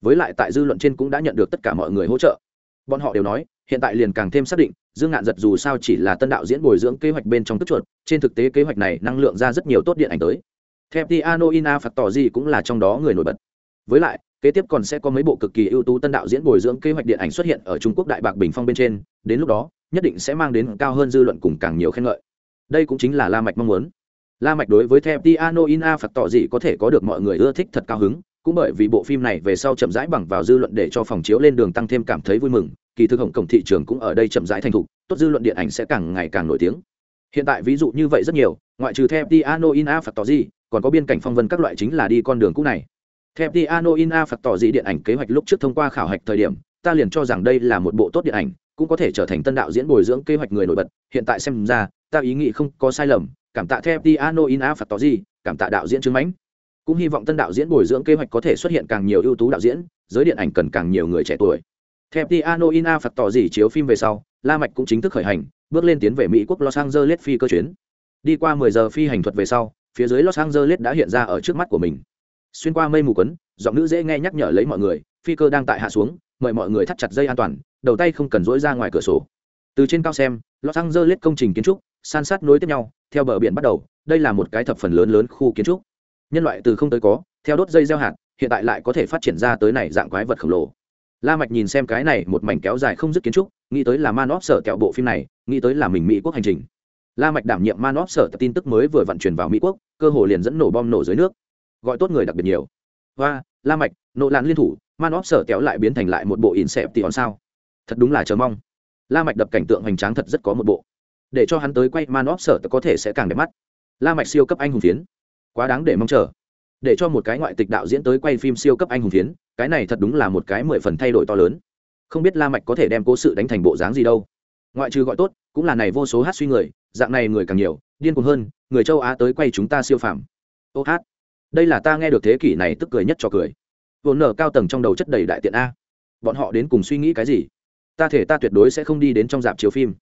Với lại tại dư luận trên cũng đã nhận được tất cả mọi người hỗ trợ. Bọn họ đều nói hiện tại liền càng thêm xác định, dương ngạn giật dù sao chỉ là tân đạo diễn bồi dưỡng kế hoạch bên trong tức chuột, trên thực tế kế hoạch này năng lượng ra rất nhiều tốt điện ảnh tới. Theo tiano ina phạt tỏ gì cũng là trong đó người nổi bật. Với lại, kế tiếp còn sẽ có mấy bộ cực kỳ ưu tú tân đạo diễn bồi dưỡng kế hoạch điện ảnh xuất hiện ở trung quốc đại bạc bình phong bên trên, đến lúc đó, nhất định sẽ mang đến cao hơn dư luận cùng càng nhiều khen ngợi. Đây cũng chính là la mạch mong muốn. La mạch đối với theo tiano ina phật tỏ gì có thể có được mọi người ưa thích thật cao hứng, cũng bởi vì bộ phim này về sau chậm rãi bằng vào dư luận để cho phòng chiếu lên đường tăng thêm cảm thấy vui mừng kỳ thực hồng cổng thị trường cũng ở đây chậm rãi thành thục, tốt dư luận điện ảnh sẽ càng ngày càng nổi tiếng. Hiện tại ví dụ như vậy rất nhiều, ngoại trừ theo piano ina phật tỏ gì còn có biên cảnh phong vân các loại chính là đi con đường cũ này. Theo piano ina phật tỏ gì điện ảnh kế hoạch lúc trước thông qua khảo hạch thời điểm, ta liền cho rằng đây là một bộ tốt điện ảnh, cũng có thể trở thành tân đạo diễn bồi dưỡng kế hoạch người nổi bật. Hiện tại xem ra, ta ý nghĩ không có sai lầm, cảm tạ theo piano in a phạt tỏ gì cảm tạ đạo diễn trương mãnh. Cũng hy vọng tân đạo diễn bồi dưỡng kế hoạch có thể xuất hiện càng nhiều ưu tú đạo diễn, giới điện ảnh cần càng nhiều người trẻ tuổi theo piano in a phạt tỏ gì chiếu phim về sau, la mạch cũng chính thức khởi hành, bước lên tiến về mỹ quốc los angeles phi cơ chuyến. Đi qua 10 giờ phi hành thuật về sau, phía dưới los angeles đã hiện ra ở trước mắt của mình. Xuyên qua mây mù quấn, giọng nữ dễ nghe nhắc nhở lấy mọi người, phi cơ đang tại hạ xuống, mời mọi người thắt chặt dây an toàn, đầu tay không cần rỗi ra ngoài cửa sổ. Từ trên cao xem, los angeles công trình kiến trúc, san sát nối tiếp nhau, theo bờ biển bắt đầu, đây là một cái thập phần lớn lớn khu kiến trúc. Nhân loại từ không tới có, theo đốt dây gieo hạt, hiện tại lại có thể phát triển ra tới này dạng quái vật khổng lồ la mạch nhìn xem cái này một mảnh kéo dài không dứt kiến trúc, nghĩ tới là Mano's sở kẹo bộ phim này, nghĩ tới là mình mỹ quốc hành trình. La mạch đảm nhiệm Mano's sở tin tức mới vừa vận chuyển vào mỹ quốc, cơ hồ liền dẫn nổ bom nổ dưới nước. Gọi tốt người đặc biệt nhiều. Hoa, la mạch, nộ làn liên thủ Mano's sở kéo lại biến thành lại một bộ in xẹp tỷ hòn sao. Thật đúng là chờ mong. La mạch đập cảnh tượng hoành tráng thật rất có một bộ. Để cho hắn tới quay Mano's sở có thể sẽ càng đẹp mắt. La mạch siêu cấp anh hùng phiến. Quá đáng để mong chờ. Để cho một cái ngoại tịch đạo diễn tới quay phim siêu cấp anh hùng phiến cái này thật đúng là một cái mười phần thay đổi to lớn. Không biết la mạch có thể đem cố sự đánh thành bộ dáng gì đâu. Ngoại trừ gọi tốt, cũng là này vô số hát suy người, dạng này người càng nhiều, điên cuồng hơn, người châu á tới quay chúng ta siêu phàm. Ô hát. Đây là ta nghe được thế kỷ này tức cười nhất cho cười. Vốn nở cao tầng trong đầu chất đầy đại tiện a. Bọn họ đến cùng suy nghĩ cái gì? Ta thể ta tuyệt đối sẽ không đi đến trong dạp chiếu phim.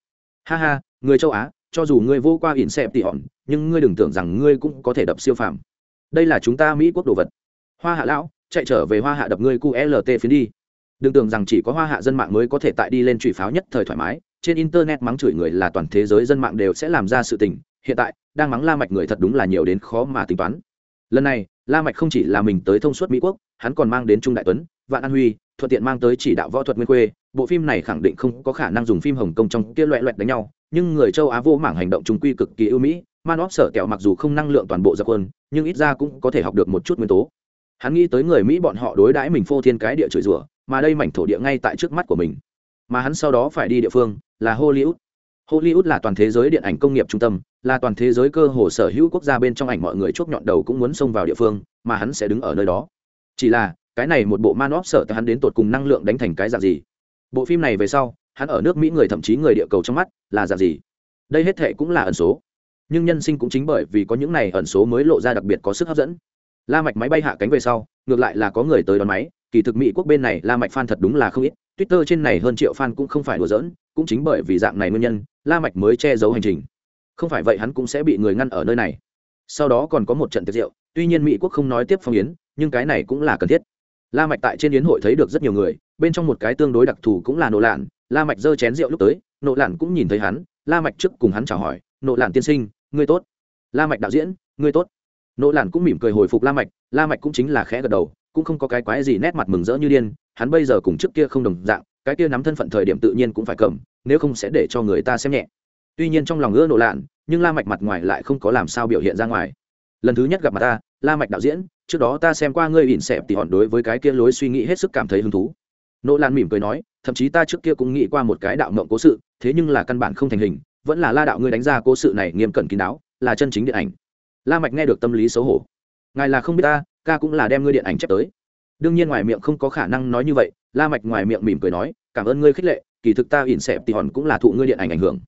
Ha ha, người châu á, cho dù ngươi vô qua ỉn xẹp tỉ hòn, nhưng ngươi đừng tưởng rằng ngươi cũng có thể đập siêu phàm. Đây là chúng ta mỹ quốc đồ vật. Hoa hạ lão chạy trở về hoa hạ đập ngươi qlt phiến đi. Đừng tưởng rằng chỉ có hoa hạ dân mạng mới có thể tại đi lên trụy pháo nhất thời thoải mái, trên internet mắng chửi người là toàn thế giới dân mạng đều sẽ làm ra sự tình, hiện tại, đang mắng la mạch người thật đúng là nhiều đến khó mà tính toán. Lần này, la mạch không chỉ là mình tới thông suốt mỹ quốc, hắn còn mang đến trung đại tuấn, vạn an huy, thuận tiện mang tới chỉ đạo võ thuật nguyên quê bộ phim này khẳng định không có khả năng dùng phim hồng kông trong kia loẹt loẹt đánh nhau, nhưng người châu á vô mảng hành động trung quy cực kỳ ưu mỹ. Man óp sở kẹo mặc dù không năng lượng toàn bộ ra quân nhưng ít ra cũng có thể học được một chút nguyên tố hắn nghĩ tới người mỹ bọn họ đối đãi mình phô thiên cái địa chửi rủa, mà đây mảnh thổ địa ngay tại trước mắt của mình. Mà hắn sau đó phải đi địa phương là hollywood. Hollywood là toàn thế giới điện ảnh công nghiệp trung tâm, là toàn thế giới cơ hồ sở hữu quốc gia bên trong ảnh mọi người chốt nhọn đầu cũng muốn xông vào địa phương, mà hắn sẽ đứng ở nơi đó. Chỉ là, cái này một bộ man óp sợ hắn đến tột cùng năng lượng đánh thành cái dạng gì? Bộ phim này về sau, hắn ở nước mỹ người thậm chí người địa cầu trong mắt là dạng gì? Đây hết thệ cũng là ẩn số. Nhưng nhân sinh cũng chính bởi vì có những này ẩn số mới lộ ra đặc biệt có sức hấp dẫn la mạch máy bay hạ cánh về sau, ngược lại là có người tới đón máy. Kỳ thực mỹ quốc bên này la mạch fan thật đúng là không ít. Twitter trên này hơn triệu fan cũng không phải đùa giỡn, cũng chính bởi vì dạng này nguyên nhân, la mạch mới che giấu hành trình. Không phải vậy hắn cũng sẽ bị người ngăn ở nơi này. Sau đó còn có một trận tiệc rượu, tuy nhiên mỹ quốc không nói tiếp phong yến, nhưng cái này cũng là cần thiết. La mạch tại trên yến hội thấy được rất nhiều người, bên trong một cái tương đối đặc thù cũng là nộ lạn. La mạch giơ chén rượu lúc tới, nộ lạn cũng nhìn thấy hắn. La mạch trước cùng hắn chào hỏi, nộ lạn tiên sinh, ngươi tốt. La mạch đạo diễn, ngươi tốt nỗ lản cũng mỉm cười hồi phục la mạch la mạch cũng chính là khẽ gật đầu, cũng không có cái quái gì nét mặt mừng rỡ như điên, hắn bây giờ cùng trước kia không đồng dạng, cái kia nắm thân phận thời điểm tự nhiên cũng phải cầm, nếu không sẽ để cho người ta xem nhẹ. Tuy nhiên trong lòng ưa nỗ lạn, nhưng la mạch mặt ngoài lại không có làm sao biểu hiện ra ngoài. Lần thứ nhất gặp mặt ta, la mạch đạo diễn, trước đó ta xem qua ngươi ỉn xẹp thì hòn đối với cái kia lối suy nghĩ hết sức cảm thấy hứng thú. Nỗ lan mỉm cười nói, thậm chí ta trước kia cũng nghĩ qua một cái đạo mộng cố sự, thế nhưng là căn bản không thành hình, vẫn là la đạo ngươi đánh ra cố sự này nghiêm cẩn kín đáo, là chân chính điện ảnh la mạch nghe được tâm lý xấu hổ. Ngài là không biết ta, ca cũng là đem ngươi điện ảnh chép tới. Đương nhiên ngoài miệng không có khả năng nói như vậy, la mạch ngoài miệng mỉm cười nói, cảm ơn ngươi khích lệ, kỳ thực ta ỉn xẹp thì hòn cũng là thụ ngươi điện ảnh ảnh hưởng.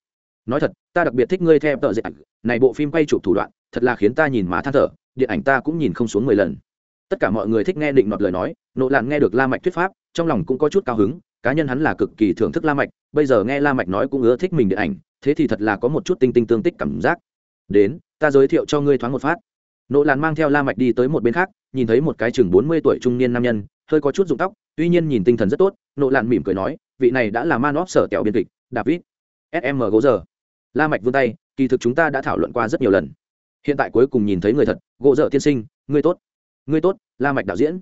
Nói thật, ta đặc biệt thích ngươi theo tờ dệt này bộ phim quay chụp thủ đoạn, thật là khiến ta nhìn má than thở, điện ảnh ta cũng nhìn không xuống mười lần. Tất cả mọi người thích nghe định nọt lời nói, nộ Lạn nghe được la mạch thuyết pháp, trong lòng cũng có chút cao hứng, cá nhân hắn là cực kỳ thưởng thức la mạch, bây giờ nghe la mạch nói cũng ưa thích mình điện ảnh, thế thì thật là có một chút tinh tinh tương tích cảm giác. Đến ta giới thiệu cho ngươi thoáng một phát. Nỗ làn mang theo la mạch đi tới một bên khác, nhìn thấy một cái chừng bốn mươi tuổi trung niên nam nhân, hơi có chút rụng tóc, tuy nhiên nhìn tinh thần rất tốt. Nỗ làn mỉm cười nói, vị này đã là man óp sở tẹo biên kịch, david sm gỗ giờ la mạch vươn tay, kỳ thực chúng ta đã thảo luận qua rất nhiều lần. Hiện tại cuối cùng nhìn thấy người thật gỗ dở tiên sinh, ngươi tốt. Ngươi tốt, la mạch đạo diễn.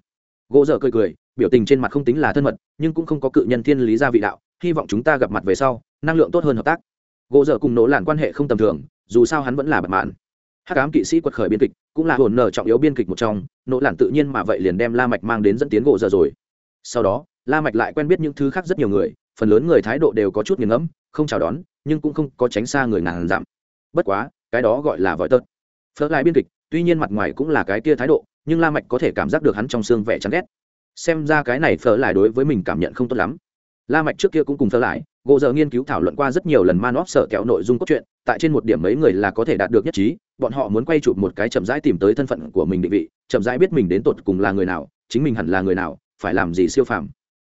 Gỗ dở cười cười, biểu tình trên mặt không tính là thân mật, nhưng cũng không có cự nhân thiên lý gia vị đạo, hy vọng chúng ta gặp mặt về sau, năng lượng tốt hơn hợp tác. Gỗ dở cùng nỗ làn quan hệ không tầm thường, dù sao hắn vẫn là bạn mạn hắc ám kỵ sĩ quật khởi biên kịch, cũng là hồn nở trọng yếu biên kịch một trong, nỗ lặn tự nhiên mà vậy liền đem la mạch mang đến dẫn tiến gỗ giờ rồi. Sau đó, la mạch lại quen biết những thứ khác rất nhiều người, phần lớn người thái độ đều có chút nghiền ngẫm, không chào đón, nhưng cũng không có tránh xa người ngàn giảm bất quá, cái đó gọi là vội tớt phớt lại biên kịch, tuy nhiên mặt ngoài cũng là cái kia thái độ, nhưng la mạch có thể cảm giác được hắn trong xương vẻ chán ghét. Xem ra cái này phở lại đối với mình cảm nhận không tốt lắm la mạch trước kia cũng cùng phở lại, gỗ giờ nghiên cứu thảo luận qua rất nhiều lần man óp sợ kéo nội dung cốt truyện, tại trên một điểm mấy người là có thể đạt được nhất trí, bọn họ muốn quay chụp một cái chậm rãi tìm tới thân phận của mình định vị, chậm rãi biết mình đến tột cùng là người nào, chính mình hẳn là người nào, phải làm gì siêu phàm.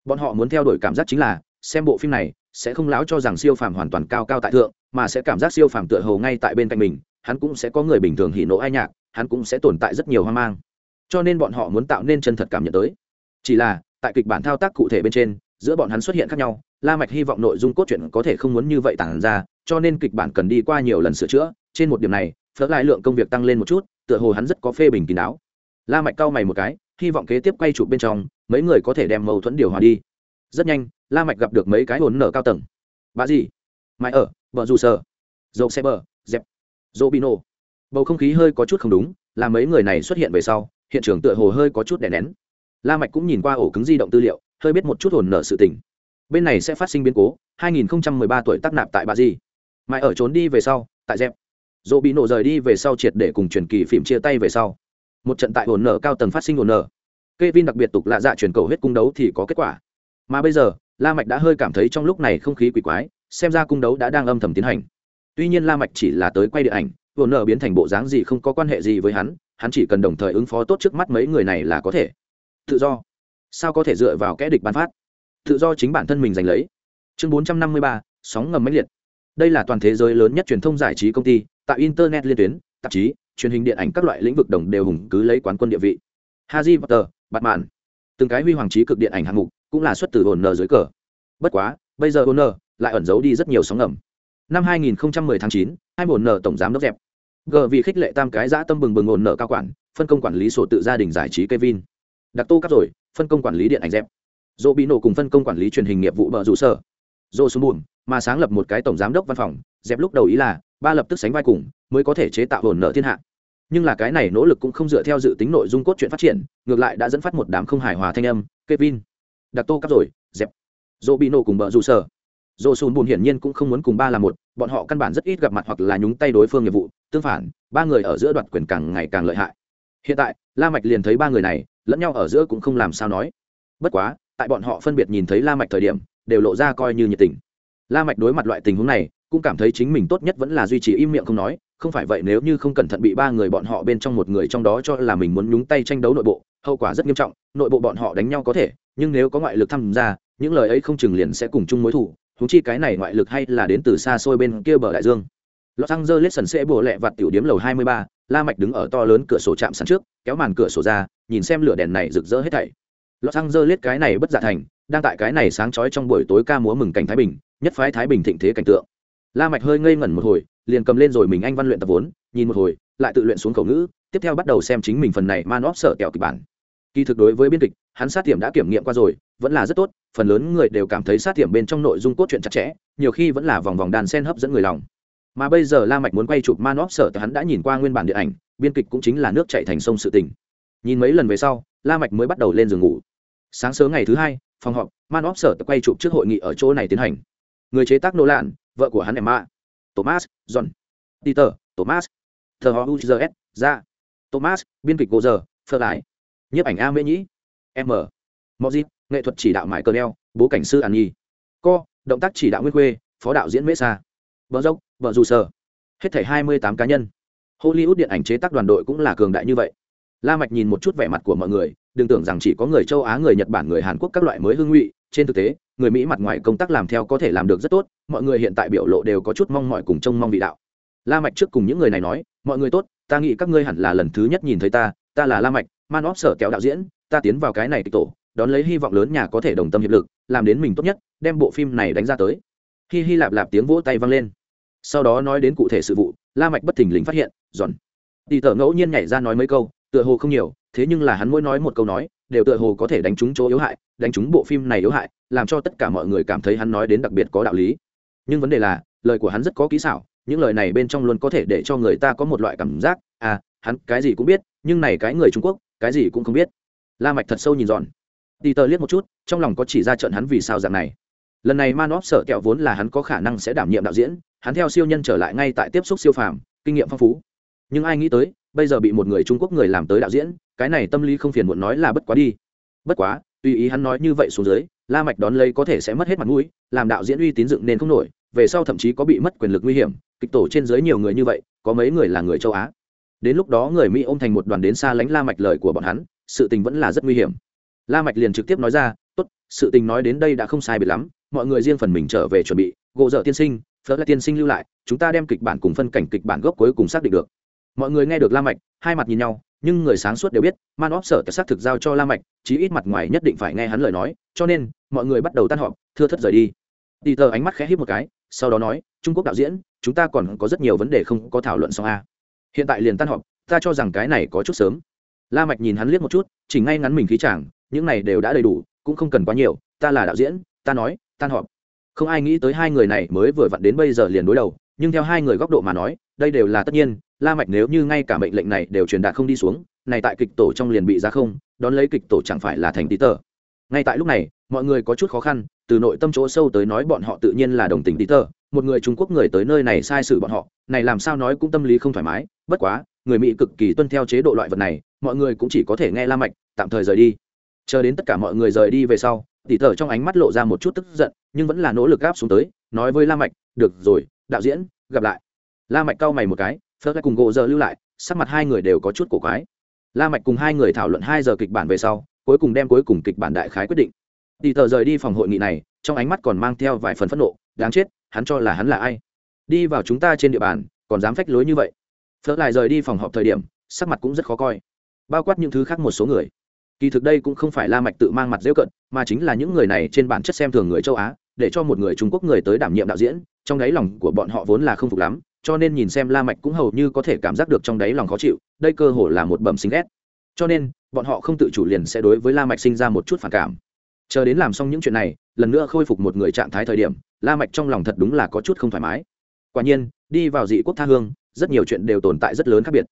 Bọn họ muốn theo đuổi cảm giác chính là, xem bộ phim này, sẽ không láo cho rằng siêu phàm hoàn toàn cao cao tại thượng, mà sẽ cảm giác siêu phàm tựa hồ ngay tại bên cạnh mình, hắn cũng sẽ có người bình thường hỉ nộ ai nhạc, hắn cũng sẽ tồn tại rất nhiều hoang mang. Cho nên bọn họ muốn tạo nên chân thật cảm nhận tới. Chỉ là, tại kịch bản thao tác cụ thể bên trên giữa bọn hắn xuất hiện khác nhau, la mạch hy vọng nội dung cốt truyện có thể không muốn như vậy tản ra, cho nên kịch bản cần đi qua nhiều lần sửa chữa. Trên một điểm này, phớt lại lượng công việc tăng lên một chút, tựa hồ hắn rất có phê bình kín đáo. La mạch cau mày một cái, hy vọng kế tiếp quay chụp bên trong, mấy người có thể đem mâu thuẫn điều hòa đi. Rất nhanh, la mạch gặp được mấy cái hồn nở cao tầng. Bà gì? Mãi ở vợ rủ sờ. Dầu xe bờ, dẹp. Dỗ bino bầu không khí hơi có chút không đúng, là mấy người này xuất hiện về sau, hiện trường tựa hồ hơi có chút đè nén. La mạch cũng nhìn qua ổ cứng di động tư liệu hơi biết một chút hồn nở sự tình. Bên này sẽ phát sinh biến cố 2013 tuổi tác nạp tại bà gì mai ở trốn đi về sau, tại dẹp. Dỗ bị nổ rời đi về sau triệt để cùng truyền kỳ phim chia tay về sau. Một trận tại hồn nở cao tầng phát sinh hồn nở Kevin đặc biệt tục lạ dạ truyền cầu hết cung đấu thì có kết quả. Mà bây giờ, la mạch đã hơi cảm thấy trong lúc này không khí quỷ quái, xem ra cung đấu đã đang âm thầm tiến hành. Tuy nhiên la mạch chỉ là tới quay địa ảnh, hồn nở biến thành bộ dáng gì không có quan hệ gì với hắn hắn chỉ cần đồng thời ứng phó tốt trước mắt mấy người này là có thể. Tự do sao có thể dựa vào kẽ địch bán phát? Tự do chính bản thân mình giành lấy. Chương 453, sóng ngầm mãnh liệt. Đây là toàn thế giới lớn nhất truyền thông giải trí công ty tại internet liên tuyến tạp chí truyền hình điện ảnh các loại lĩnh vực đồng đều hùng cứ lấy quán quân địa vị. Harry Potter, Batman, từng cái huy hoàng trí cực điện ảnh hạng mục cũng là xuất từ hồn nờ dưới cờ. Bất quá bây giờ hồn nờ lại ẩn giấu đi rất nhiều sóng ngầm. Năm 2010 tháng 9, hai hồn nờ tổng giám đốc dẹp g vì khích lệ tam cái dã tâm bừng bừng hồn nờ cao quản phân công quản lý sổ tự gia đình giải trí kevin. Đặc tô cấp rồi phân công quản lý điện ảnh dẹp. Dỗ bị nổ cùng phân công quản lý truyền hình nghiệp vụ bờ rủ sở. Dỗ xuống buồn mà sáng lập một cái tổng giám đốc văn phòng, dẹp lúc đầu ý là, ba lập tức sánh vai cùng, mới có thể chế tạo hồn nợ thiên hạ. Nhưng là cái này nỗ lực cũng không dựa theo dự tính nội dung cốt truyện phát triển, ngược lại đã dẫn phát một đám không hài hòa thanh âm, kevin đặc tô cắp rồi, dẹp. Dỗ bị nổ cùng bờ rủ sở. Dỗ sùn buồn hiển nhiên cũng không muốn cùng ba là một, bọn họ căn bản rất ít gặp mặt hoặc là nhúng tay đối phương nghiệp vụ, tương phản, ba người ở giữa đoạt quyền càng ngày càng lợi hại. Hiện tại, la mạch liền thấy ba người này lẫn nhau ở giữa cũng không làm sao nói bất quá tại bọn họ phân biệt nhìn thấy la mạch thời điểm đều lộ ra coi như nhiệt tình la mạch đối mặt loại tình huống này cũng cảm thấy chính mình tốt nhất vẫn là duy trì im miệng không nói không phải vậy nếu như không cẩn thận bị ba người bọn họ bên trong một người trong đó cho là mình muốn nhúng tay tranh đấu nội bộ hậu quả rất nghiêm trọng nội bộ bọn họ đánh nhau có thể nhưng nếu có ngoại lực tham gia những lời ấy không chừng liền sẽ cùng chung mối thù. thúng chi cái này ngoại lực hay là đến từ xa xôi bên kia bờ đại dương Los Angeles sần sẽ bổ lẹ vặt tiểu điếm lầu 23, La Mạch đứng ở to lớn cửa sổ chạm sẵn trước, kéo màn cửa sổ ra, nhìn xem lửa đèn này rực rỡ hết thảy. Los Angeles cái này bất giả thành, đang tại cái này sáng chói trong buổi tối ca múa mừng cảnh thái bình, nhất phái thái bình thịnh thế cảnh tượng. La Mạch hơi ngây ngẩn một hồi, liền cầm lên rồi mình anh văn luyện tập vốn, nhìn một hồi, lại tự luyện xuống khẩu ngữ, tiếp theo bắt đầu xem chính mình phần này man óp sợ kẹo kịch bản kỳ thực đối với biên kịch hắn sát tiệm đã kiểm nghiệm qua rồi vẫn là rất tốt phần lớn người đều cảm thấy sát tiệm bên trong nội dung cốt truyện chặt chẽ nhiều khi vẫn là vòng vòng đàn sen hấp dẫn người lòng mà bây giờ la mạch muốn quay chụp manop sở thì hắn đã nhìn qua nguyên bản điện ảnh, biên kịch cũng chính là nước chảy thành sông sự tình. Nhìn mấy lần về sau, la mạch mới bắt đầu lên giường ngủ. Sáng sớm ngày thứ hai, phòng họp manop sở quay chụp trước hội nghị ở chỗ này tiến hành. Người chế tác nô lạn vợ của hắn emma, thomas, john, peter, thomas thờ họ uzs ra thomas, biên kịch gỗ giờ phơ lại nhiếp ảnh a mễ nhĩ, m mozip nghệ thuật chỉ đạo mãi cờ đeo bố cảnh sư an nhi co, động tác chỉ đạo nguyên khuê, phó đạo diễn mễ sa vợ dốc vợ dù sở hết thảy hai mươi tám cá nhân. Hollywood điện ảnh chế tác đoàn đội cũng là cường đại như vậy. La mạch nhìn một chút vẻ mặt của mọi người, đừng tưởng rằng chỉ có người châu á, người nhật bản, người hàn quốc các loại mới hương ngụy. Trên thực tế, người mỹ mặt ngoài công tác làm theo có thể làm được rất tốt, mọi người hiện tại biểu lộ đều có chút mong mỏi cùng trông mong vị đạo. La mạch trước cùng những người này nói, mọi người tốt, ta nghĩ các ngươi hẳn là lần thứ nhất nhìn thấy ta ta là la mạch, man óp sở kéo đạo diễn, ta tiến vào cái này kịch tổ, đón lấy hy vọng lớn nhà có thể đồng tâm hiệp lực, làm đến mình tốt nhất, đem bộ phim này đánh ra tới. Hi hi lạp lạp tiếng vỗ tay vang lên sau đó nói đến cụ thể sự vụ, la mạch bất thình lình phát hiện, giòn. Tỷ tở ngẫu nhiên nhảy ra nói mấy câu, tựa hồ không nhiều, thế nhưng là hắn mỗi nói một câu nói, đều tựa hồ có thể đánh trúng chỗ yếu hại, đánh trúng bộ phim này yếu hại, làm cho tất cả mọi người cảm thấy hắn nói đến đặc biệt có đạo lý. Nhưng vấn đề là, lời của hắn rất có kỹ xảo, những lời này bên trong luôn có thể để cho người ta có một loại cảm giác à hắn cái gì cũng biết, nhưng này cái người trung quốc, cái gì cũng không biết. La mạch thật sâu nhìn dọn tỷ tờ liếc một chút, trong lòng có chỉ ra trận hắn vì sao dạng này. Lần này man óp sợ kẹo vốn là hắn có khả năng sẽ đảm nhiệm đạo diễn hắn theo siêu nhân trở lại ngay tại tiếp xúc siêu phàm, kinh nghiệm phong phú. Nhưng ai nghĩ tới, bây giờ bị một người trung quốc người làm tới đạo diễn, cái này tâm lý không phiền muộn nói là bất quá đi. Bất quá, tùy ý hắn nói như vậy xuống dưới, la mạch đón lấy có thể sẽ mất hết mặt mũi, làm đạo diễn uy tín dựng nên không nổi, về sau thậm chí có bị mất quyền lực nguy hiểm, kịch tổ trên dưới nhiều người như vậy, có mấy người là người châu á. Đến lúc đó người mỹ ôm thành một đoàn đến xa lánh la mạch lời của bọn hắn, sự tình vẫn là rất nguy hiểm. La mạch liền trực tiếp nói ra, tốt, sự tình nói đến đây đã không sai biệt lắm, mọi người riêng phần mình trở về chuẩn bị, gỗ dở tiên sinh phớt là tiên sinh lưu lại, chúng ta đem kịch bản cùng phân cảnh kịch bản gốc cuối cùng xác định được. Mọi người nghe được la mạch, hai mặt nhìn nhau, nhưng người sáng suốt đều biết, man óp sở xác thực giao cho la mạch, chí ít mặt ngoài nhất định phải nghe hắn lời nói, cho nên, mọi người bắt đầu tan họp, thưa thất rời đi. Đi tờ ánh mắt khẽ híp một cái, sau đó nói, trung quốc đạo diễn, chúng ta còn có rất nhiều vấn đề không có thảo luận xong a hiện tại liền tan họp, ta cho rằng cái này có chút sớm. La mạch nhìn hắn liếc một chút, chỉ ngay ngắn mình khí chàng, những này đều đã đầy đủ, cũng không cần quá nhiều, ta là đạo diễn, ta nói, tan họp không ai nghĩ tới hai người này mới vừa vặn đến bây giờ liền đối đầu, nhưng theo hai người góc độ mà nói, đây đều là tất nhiên, la mạch nếu như ngay cả mệnh lệnh này đều truyền đạt không đi xuống, này tại kịch tổ trong liền bị ra không, đón lấy kịch tổ chẳng phải là thành tí tờ. Ngay tại lúc này, mọi người có chút khó khăn, từ nội tâm chỗ sâu tới nói bọn họ tự nhiên là đồng tình tí tờ, một người trung quốc người tới nơi này sai sự bọn họ, này làm sao nói cũng tâm lý không thoải mái, bất quá, người mỹ cực kỳ tuân theo chế độ loại vật này, mọi người cũng chỉ có thể nghe la mạch, tạm thời rời đi. Chờ đến tất cả mọi người rời đi về sau tỷ thở trong ánh mắt lộ ra một chút tức giận, nhưng vẫn là nỗ lực gáp xuống tới, nói với la mạch, được rồi, đạo diễn, gặp lại. La mạch cau mày một cái, phớt cùng gỗ giờ lưu lại, sắc mặt hai người đều có chút cổ quái. La mạch cùng hai người thảo luận hai giờ kịch bản về sau, cuối cùng đem cuối cùng kịch bản đại khái quyết định. Tỷ thở rời đi phòng hội nghị này, trong ánh mắt còn mang theo vài phần phẫn nộ, đáng chết, hắn cho là hắn là ai? Đi vào chúng ta trên địa bàn, còn dám phách lối như vậy? Phớt lại rời đi phòng họp thời điểm, sắc mặt cũng rất khó coi. Bao quát những thứ khác một số người kỳ thực đây cũng không phải la mạch tự mang mặt dễ cận, mà chính là những người này trên bản chất xem thường người châu á, để cho một người trung quốc người tới đảm nhiệm đạo diễn, trong đáy lòng của bọn họ vốn là không phục lắm, cho nên nhìn xem la mạch cũng hầu như có thể cảm giác được trong đáy lòng khó chịu, đây cơ hồ là một bẩm sinh ghét. Cho nên, bọn họ không tự chủ liền sẽ đối với la mạch sinh ra một chút phản cảm. Chờ đến làm xong những chuyện này, lần nữa khôi phục một người trạng thái thời điểm, la mạch trong lòng thật đúng là có chút không thoải mái. Quả nhiên, đi vào dị quốc tha hương, rất nhiều chuyện đều tồn tại rất lớn khác biệt.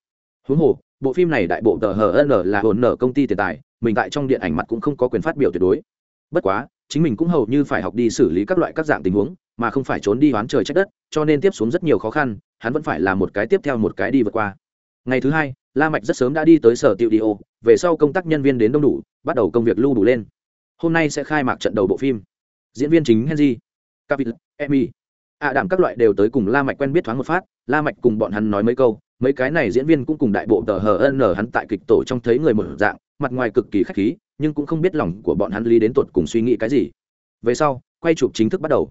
Huống hồ, bộ phim này đại bộ tờ hn là hồn nở công ty tiền tài mình tại trong điện ảnh mặt cũng không có quyền phát biểu tuyệt đối. Bất quá, chính mình cũng hầu như phải học đi xử lý các loại các dạng tình huống, mà không phải trốn đi oán trời trách đất, cho nên tiếp xuống rất nhiều khó khăn, hắn vẫn phải là một cái tiếp theo một cái đi vượt qua. Ngày thứ hai, la mạch rất sớm đã đi tới sở tiệu đi ô, về sau công tác nhân viên đến đông đủ, bắt đầu công việc lưu đủ lên. Hôm nay sẽ khai mạc trận đầu bộ phim. Diễn viên chính henry capit emmy ạ đảm các loại đều tới cùng la mạch quen biết thoáng một phát. La mạch cùng bọn hắn nói mấy câu, mấy cái này diễn viên cũng cùng đại bộ tờ hờ n hắn tại kịch tổ trong thấy người một dạng mặt ngoài cực kỳ khách khí, nhưng cũng không biết lòng của bọn hắn lý đến tột cùng suy nghĩ cái gì. Về sau, quay chụp chính thức bắt đầu.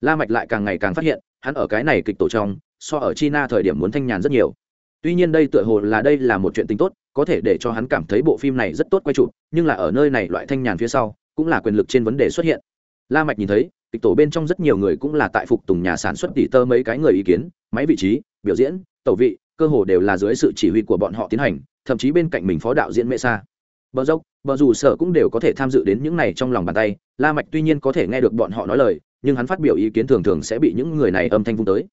La mạch lại càng ngày càng phát hiện, hắn ở cái này kịch tổ trong, so ở china thời điểm muốn thanh nhàn rất nhiều. Tuy nhiên đây tựa hồ là đây là một chuyện tình tốt, có thể để cho hắn cảm thấy bộ phim này rất tốt quay chụp, nhưng là ở nơi này loại thanh nhàn phía sau, cũng là quyền lực trên vấn đề xuất hiện. La mạch nhìn thấy, kịch tổ bên trong rất nhiều người cũng là tại phục tùng nhà sản xuất tỷ tơ mấy cái người ý kiến, máy vị trí, biểu diễn, tẩu vị, cơ hồ đều là dưới sự chỉ huy của bọn họ tiến hành, thậm chí bên cạnh mình phó đạo diễn mẹ Sa bờ dốc, bờ dù sở cũng đều có thể tham dự đến những này trong lòng bàn tay. La mạch tuy nhiên có thể nghe được bọn họ nói lời, nhưng hắn phát biểu ý kiến thường thường sẽ bị những người này âm thanh vung tới.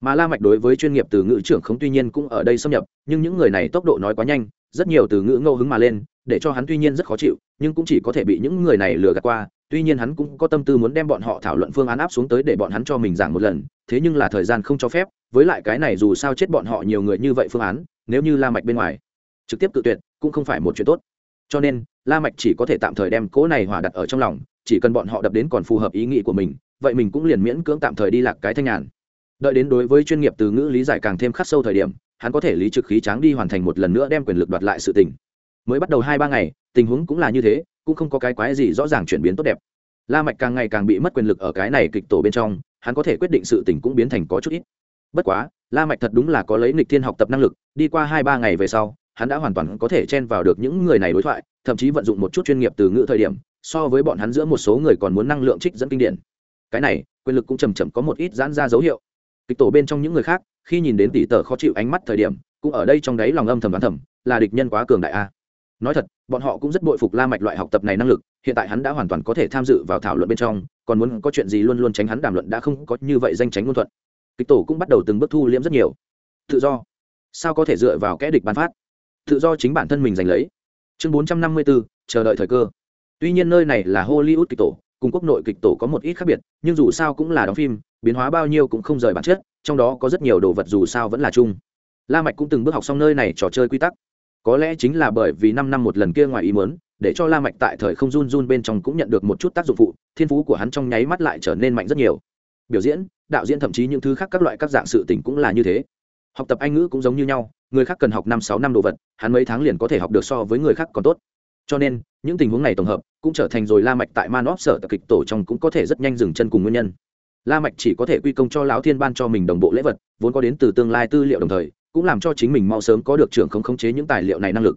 Mà la mạch đối với chuyên nghiệp từ ngữ trưởng không tuy nhiên cũng ở đây xâm nhập, nhưng những người này tốc độ nói quá nhanh, rất nhiều từ ngữ ngẫu hứng mà lên, để cho hắn tuy nhiên rất khó chịu, nhưng cũng chỉ có thể bị những người này lừa gạt qua. Tuy nhiên hắn cũng có tâm tư muốn đem bọn họ thảo luận phương án áp xuống tới để bọn hắn cho mình giảng một lần, thế nhưng là thời gian không cho phép, với lại cái này dù sao chết bọn họ nhiều người như vậy phương án, nếu như la mạch bên ngoài trực tiếp tự tuyệt, cũng không phải một chuyện tốt cho nên, la mạch chỉ có thể tạm thời đem cố này hòa đặt ở trong lòng, chỉ cần bọn họ đập đến còn phù hợp ý nghĩ của mình, vậy mình cũng liền miễn cưỡng tạm thời đi lạc cái thanh nhàn. Đợi đến đối với chuyên nghiệp từ ngữ lý giải càng thêm khắc sâu thời điểm, hắn có thể lý trực khí tráng đi hoàn thành một lần nữa đem quyền lực đoạt lại sự tình. Mới bắt đầu hai ba ngày, tình huống cũng là như thế, cũng không có cái quái gì rõ ràng chuyển biến tốt đẹp. La mạch càng ngày càng bị mất quyền lực ở cái này kịch tổ bên trong, hắn có thể quyết định sự tình cũng biến thành có chút ít. Bất quá, la mạch thật đúng là có lấy nghịch thiên học tập năng lực, đi qua hai ba ngày về sau hắn đã hoàn toàn có thể chen vào được những người này đối thoại, thậm chí vận dụng một chút chuyên nghiệp từ ngữ thời điểm, so với bọn hắn giữa một số người còn muốn năng lượng trích dẫn kinh điển. Cái này, quyền lực cũng chầm chậm có một ít giãn ra dấu hiệu. Kịch tổ bên trong những người khác, khi nhìn đến tỷ tờ khó chịu ánh mắt thời điểm, cũng ở đây trong đấy lòng âm thầm đoán thầm, là địch nhân quá cường đại a. Nói thật, bọn họ cũng rất bội phục la mạch loại học tập này năng lực, hiện tại hắn đã hoàn toàn có thể tham dự vào thảo luận bên trong, còn muốn có chuyện gì luôn luôn tránh hắn đàm luận đã không có như vậy danh tránh ngôn thuận. Kịch tổ cũng bắt đầu từng bước thu liễm rất nhiều. Tự do. Sao có thể dựa vào kẽ địch bán phát? Tự do chính bản thân mình giành lấy. Chương 454, chờ đợi thời cơ. Tuy nhiên nơi này là hollywood kịch tổ cùng quốc nội kịch tổ có một ít khác biệt nhưng dù sao cũng là đóng phim biến hóa bao nhiêu cũng không rời bản chất trong đó có rất nhiều đồ vật dù sao vẫn là chung. La mạch cũng từng bước học xong nơi này trò chơi quy tắc. Có lẽ chính là bởi vì năm năm một lần kia ngoài ý muốn để cho la mạch tại thời không run run bên trong cũng nhận được một chút tác dụng phụ thiên phú của hắn trong nháy mắt lại trở nên mạnh rất nhiều. Biểu diễn đạo diễn thậm chí những thứ khác các loại các dạng sự tình cũng là như thế. Học tập anh ngữ cũng giống như nhau người khác cần học năm sáu năm đồ vật, hắn mấy tháng liền có thể học được so với người khác còn tốt. Cho nên, những tình huống này tổng hợp, cũng trở thành rồi la mạch tại man óp sở tập kịch tổ trong cũng có thể rất nhanh dừng chân cùng nguyên nhân. La mạch chỉ có thể quy công cho lão thiên ban cho mình đồng bộ lễ vật, vốn có đến từ tương lai tư liệu đồng thời, cũng làm cho chính mình mau sớm có được trưởng không khống chế những tài liệu này năng lực.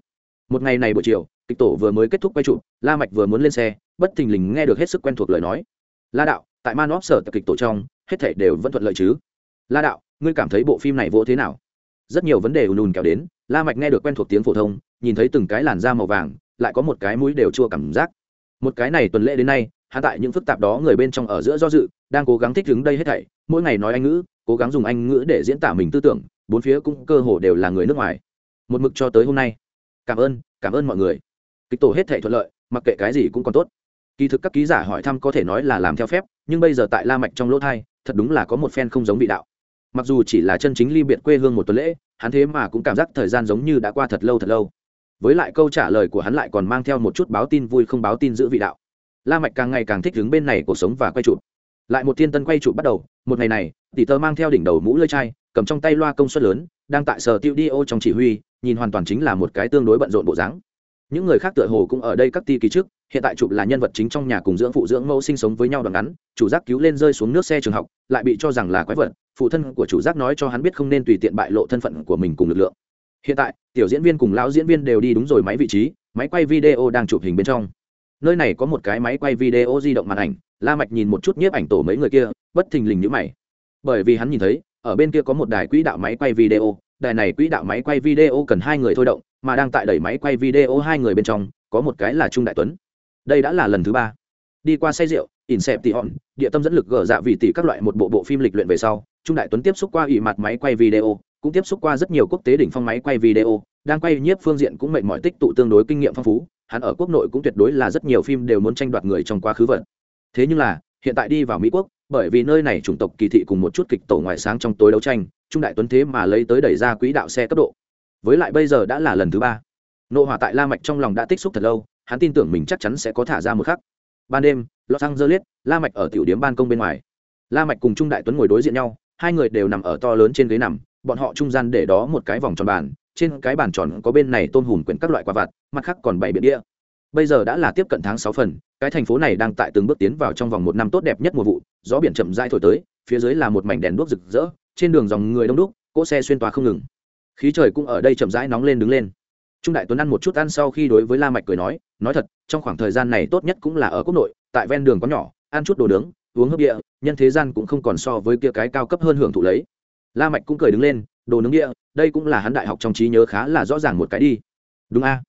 Một ngày này buổi chiều, kịch tổ vừa mới kết thúc quay trụ la mạch vừa muốn lên xe, bất thình lình nghe được hết sức quen thuộc lời nói. La đạo, tại man óp sở tập kịch tổ trong, hết thảy đều vẫn thuận lợi chứ? La đạo, ngươi cảm thấy bộ phim này vô thế nào? Rất nhiều vấn đề ùn ùn kéo đến, la mạch nghe được quen thuộc tiếng phổ thông, nhìn thấy từng cái làn da màu vàng, lại có một cái mũi đều chua cảm giác. Một cái này tuần lễ đến nay hạ tại những phức tạp đó người bên trong ở giữa do dự, đang cố gắng thích ứng đây hết thảy, mỗi ngày nói anh ngữ, cố gắng dùng anh ngữ để diễn tả mình tư tưởng, bốn phía cũng cơ hồ đều là người nước ngoài. Một mực cho tới hôm nay. Cảm ơn cảm ơn mọi người. Kịch tổ hết thảy thuận lợi, mặc kệ cái gì cũng còn tốt. Kỳ thực các ký giả hỏi thăm có thể nói là làm theo phép, nhưng bây giờ tại la mạch trong lỗ thai, thật đúng là có một phen không giống vị đạo mặc dù chỉ là chân chính ly biệt quê hương một tuần lễ, hắn thế mà cũng cảm giác thời gian giống như đã qua thật lâu thật lâu. Với lại câu trả lời của hắn lại còn mang theo một chút báo tin vui không báo tin giữ vị đạo. La mạch càng ngày càng thích đứng bên này cuộc sống và quay chụp. Lại một thiên tân quay chụp bắt đầu, một ngày này, tỷ tơ mang theo đỉnh đầu mũ lưỡi chai, cầm trong tay loa công suất lớn, đang tại sở tiêu đi ô trong chỉ huy, nhìn hoàn toàn chính là một cái tương đối bận rộn bộ dáng. Những người khác tựa hồ cũng ở đây các ti kỳ trước, hiện tại chụp là nhân vật chính trong nhà cùng dưỡng phụ dưỡng mẫu sinh sống với nhau đoạn ngắn, chủ giác cứu lên rơi xuống nước xe trường học, lại bị cho rằng là quái vật phụ thân của chủ giác nói cho hắn biết không nên tùy tiện bại lộ thân phận của mình cùng lực lượng. Hiện tại, tiểu diễn viên cùng lão diễn viên đều đi đúng rồi máy vị trí, máy quay video đang chụp hình bên trong. Nơi này có một cái máy quay video di động màn ảnh, la mạch nhìn một chút nhiếp ảnh tổ mấy người kia, bất thình lình nhíu mày. Bởi vì hắn nhìn thấy, ở bên kia có một đài quỹ đạo máy quay video, đài này quỹ đạo máy quay video cần hai người thôi động, mà đang tại đẩy máy quay video hai người bên trong, có một cái là trung đại tuấn. Đây đã là lần thứ ba. Đi qua say rượu, ỉn xẹp tỉ hòn, địa tâm dẫn lực gỡ dạ vị tỷ các loại một bộ bộ phim lịch luyện về sau trung đại tuấn tiếp xúc qua ủy mặt máy quay video, cũng tiếp xúc qua rất nhiều quốc tế đỉnh phong máy quay video, đang quay nhiếp phương diện cũng mệnh mọi tích tụ tương đối kinh nghiệm phong phú, hắn ở quốc nội cũng tuyệt đối là rất nhiều phim đều muốn tranh đoạt người trong quá khứ vận. thế nhưng là, hiện tại đi vào mỹ quốc, bởi vì nơi này chủng tộc kỳ thị cùng một chút kịch tổ ngoại sáng trong tối đấu tranh, trung đại tuấn thế mà lấy tới đẩy ra quỹ đạo xe cấp độ. Với lại bây giờ đã là lần thứ ba. Nộ hỏa tại la mạch trong lòng đã tích xúc thật lâu, hắn tin tưởng mình chắc chắn sẽ có thả ra một khắc. Ban đêm, los angeles, la mạch ở tiểu điểm ban công bên ngoài. La mạch cùng trung đại tuấn ngồi đối diện nhau hai người đều nằm ở to lớn trên ghế nằm, bọn họ trung gian để đó một cái vòng tròn bàn, trên cái bàn tròn có bên này tôm hùm quyển các loại quả vặt, mặt khác còn bảy biển đĩa. Bây giờ đã là tiếp cận tháng sáu phần, cái thành phố này đang tại từng bước tiến vào trong vòng một năm tốt đẹp nhất mùa vụ, gió biển chậm rãi thổi tới, phía dưới là một mảnh đèn đuốc rực rỡ, trên đường dòng người đông đúc, cỗ xe xuyên tòa không ngừng. Khí trời cũng ở đây chậm rãi nóng lên đứng lên. Trung đại tuấn ăn một chút ăn sau khi đối với la mạch cười nói nói thật, trong khoảng thời gian này tốt nhất cũng là ở quốc nội, tại ven đường có nhỏ, ăn chút đồ nướng uống hấp địa, nhân thế gian cũng không còn so với kia cái cao cấp hơn hưởng thụ lấy. La mạch cũng cười đứng lên, đồ nướng địa, đây cũng là hắn đại học trong trí nhớ khá là rõ ràng một cái đi. Đúng a.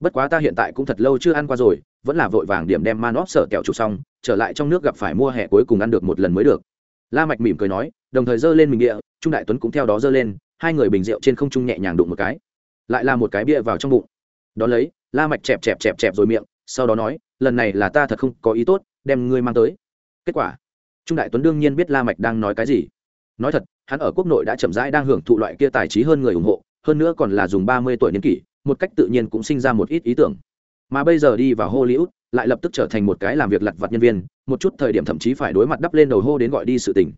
Bất quá ta hiện tại cũng thật lâu chưa ăn qua rồi, vẫn là vội vàng điểm đem man óp sở kẹo chụp xong, trở lại trong nước gặp phải mua hè cuối cùng ăn được một lần mới được. La mạch mỉm cười nói, đồng thời dơ lên mình địa, trung đại tuấn cũng theo đó dơ lên, hai người bình rượu trên không trung nhẹ nhàng đụng một cái. Lại là một cái bia vào trong bụng. Đó lấy, la mạch chẹp chẹp chẹp chẹp rồi miệng, sau đó nói, lần này là ta thật không có ý tốt, đem ngươi mang tới kết quả. Trung đại tuấn đương nhiên biết la mạch đang nói cái gì. Nói thật, hắn ở quốc nội đã chậm rãi đang hưởng thụ loại kia tài trí hơn người ủng hộ, hơn nữa còn là dùng ba mươi tuổi niên kỷ, một cách tự nhiên cũng sinh ra một ít ý tưởng. Mà bây giờ đi vào hollywood, lại lập tức trở thành một cái làm việc lặt vặt nhân viên, một chút thời điểm thậm chí phải đối mặt đắp lên đầu hô đến gọi đi sự tình.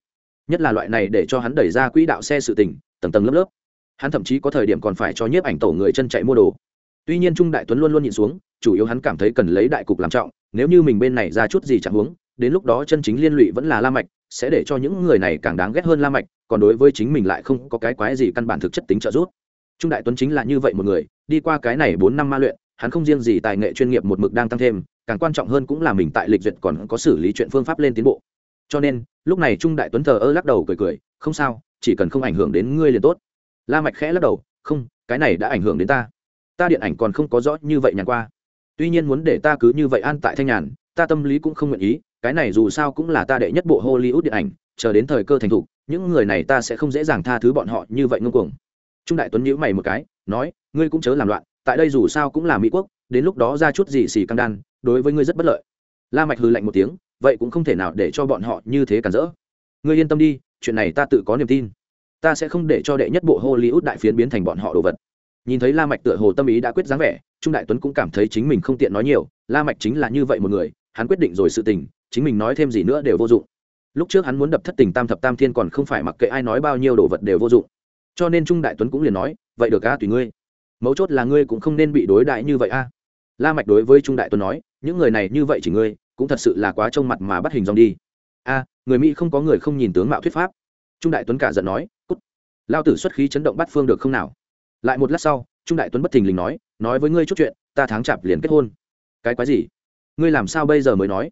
Nhất là loại này để cho hắn đẩy ra quỹ đạo xe sự tình, tầng tầng lớp lớp. Hắn thậm chí có thời điểm còn phải cho nhiếp ảnh tổ người chân chạy mua đồ. Tuy nhiên trung đại tuấn luôn luôn nhịn xuống, chủ yếu hắn cảm thấy cần lấy đại cục làm trọng, nếu như mình bên này ra chút gì chẳng huống đến lúc đó chân chính liên lụy vẫn là la mạch, sẽ để cho những người này càng đáng ghét hơn la mạch, còn đối với chính mình lại không có cái quái gì căn bản thực chất tính trợ giúp. Trung đại tuấn chính là như vậy một người, đi qua cái này bốn năm ma luyện, hắn không riêng gì tài nghệ chuyên nghiệp một mực đang tăng thêm, càng quan trọng hơn cũng là mình tại lịch duyệt còn có xử lý chuyện phương pháp lên tiến bộ. Cho nên, lúc này trung đại tuấn thờ ơ lắc đầu cười cười, không sao, chỉ cần không ảnh hưởng đến ngươi liền tốt. La mạch khẽ lắc đầu, không, cái này đã ảnh hưởng đến ta. Ta điện ảnh còn không có rõ như vậy nhàn qua. Tuy nhiên muốn để ta cứ như vậy an tại thanh nhàn, ta tâm lý cũng không nguyện ý cái này dù sao cũng là ta đệ nhất bộ hollywood điện ảnh, chờ đến thời cơ thành thục, những người này ta sẽ không dễ dàng tha thứ bọn họ như vậy ngông cuồng. Trung đại tuấn nhíu mày một cái, nói, ngươi cũng chớ làm loạn, tại đây dù sao cũng là mỹ quốc, đến lúc đó ra chút gì xì căng đan, đối với ngươi rất bất lợi. La mạch hừ lạnh một tiếng, vậy cũng không thể nào để cho bọn họ như thế cản rỡ. Ngươi yên tâm đi, chuyện này ta tự có niềm tin. Ta sẽ không để cho đệ nhất bộ hollywood đại phiến biến thành bọn họ đồ vật. Nhìn thấy la mạch tựa hồ tâm ý đã quyết dáng vẻ, trung đại tuấn cũng cảm thấy chính mình không tiện nói nhiều, la mạch chính là như vậy một người, hắn quyết định rồi sự tình chính mình nói thêm gì nữa đều vô dụng. Lúc trước hắn muốn đập thất tình tam thập tam thiên còn không phải mặc kệ ai nói bao nhiêu đồ vật đều vô dụng. Cho nên trung đại tuấn cũng liền nói, vậy được a tùy ngươi. Mấu chốt là ngươi cũng không nên bị đối đại như vậy a la mạch đối với trung đại tuấn nói, những người này như vậy chỉ ngươi, cũng thật sự là quá trông mặt mà bắt hình dong đi. A, người mỹ không có người không nhìn tướng mạo thuyết pháp. Trung đại tuấn cả giận nói, cút. Lao tử xuất khí chấn động bắt phương được không nào? Lại một lát sau, trung đại tuấn bất thình lình nói nói với ngươi chút chuyện, ta tháng chạp liền kết hôn. Cái quái gì? Ngươi làm sao bây giờ mới nói?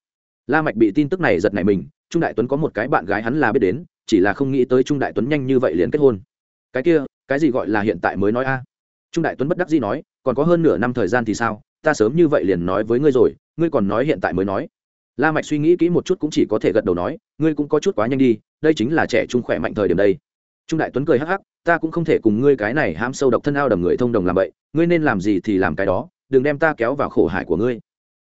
La mạch bị tin tức này giật nảy mình, trung đại tuấn có một cái bạn gái hắn là biết đến, chỉ là không nghĩ tới trung đại tuấn nhanh như vậy liền kết hôn. Cái kia, cái gì gọi là hiện tại mới nói a? Trung đại tuấn bất đắc dĩ nói, còn có hơn nửa năm thời gian thì sao, ta sớm như vậy liền nói với ngươi rồi, ngươi còn nói hiện tại mới nói. La mạch suy nghĩ kỹ một chút cũng chỉ có thể gật đầu nói, ngươi cũng có chút quá nhanh đi, đây chính là trẻ trung khỏe mạnh thời điểm đây. Trung đại tuấn cười hắc hắc, ta cũng không thể cùng ngươi cái này ham sâu độc thân ao đầm người thông đồng làm vậy, ngươi nên làm gì thì làm cái đó, đừng đem ta kéo vào khổ hải của ngươi.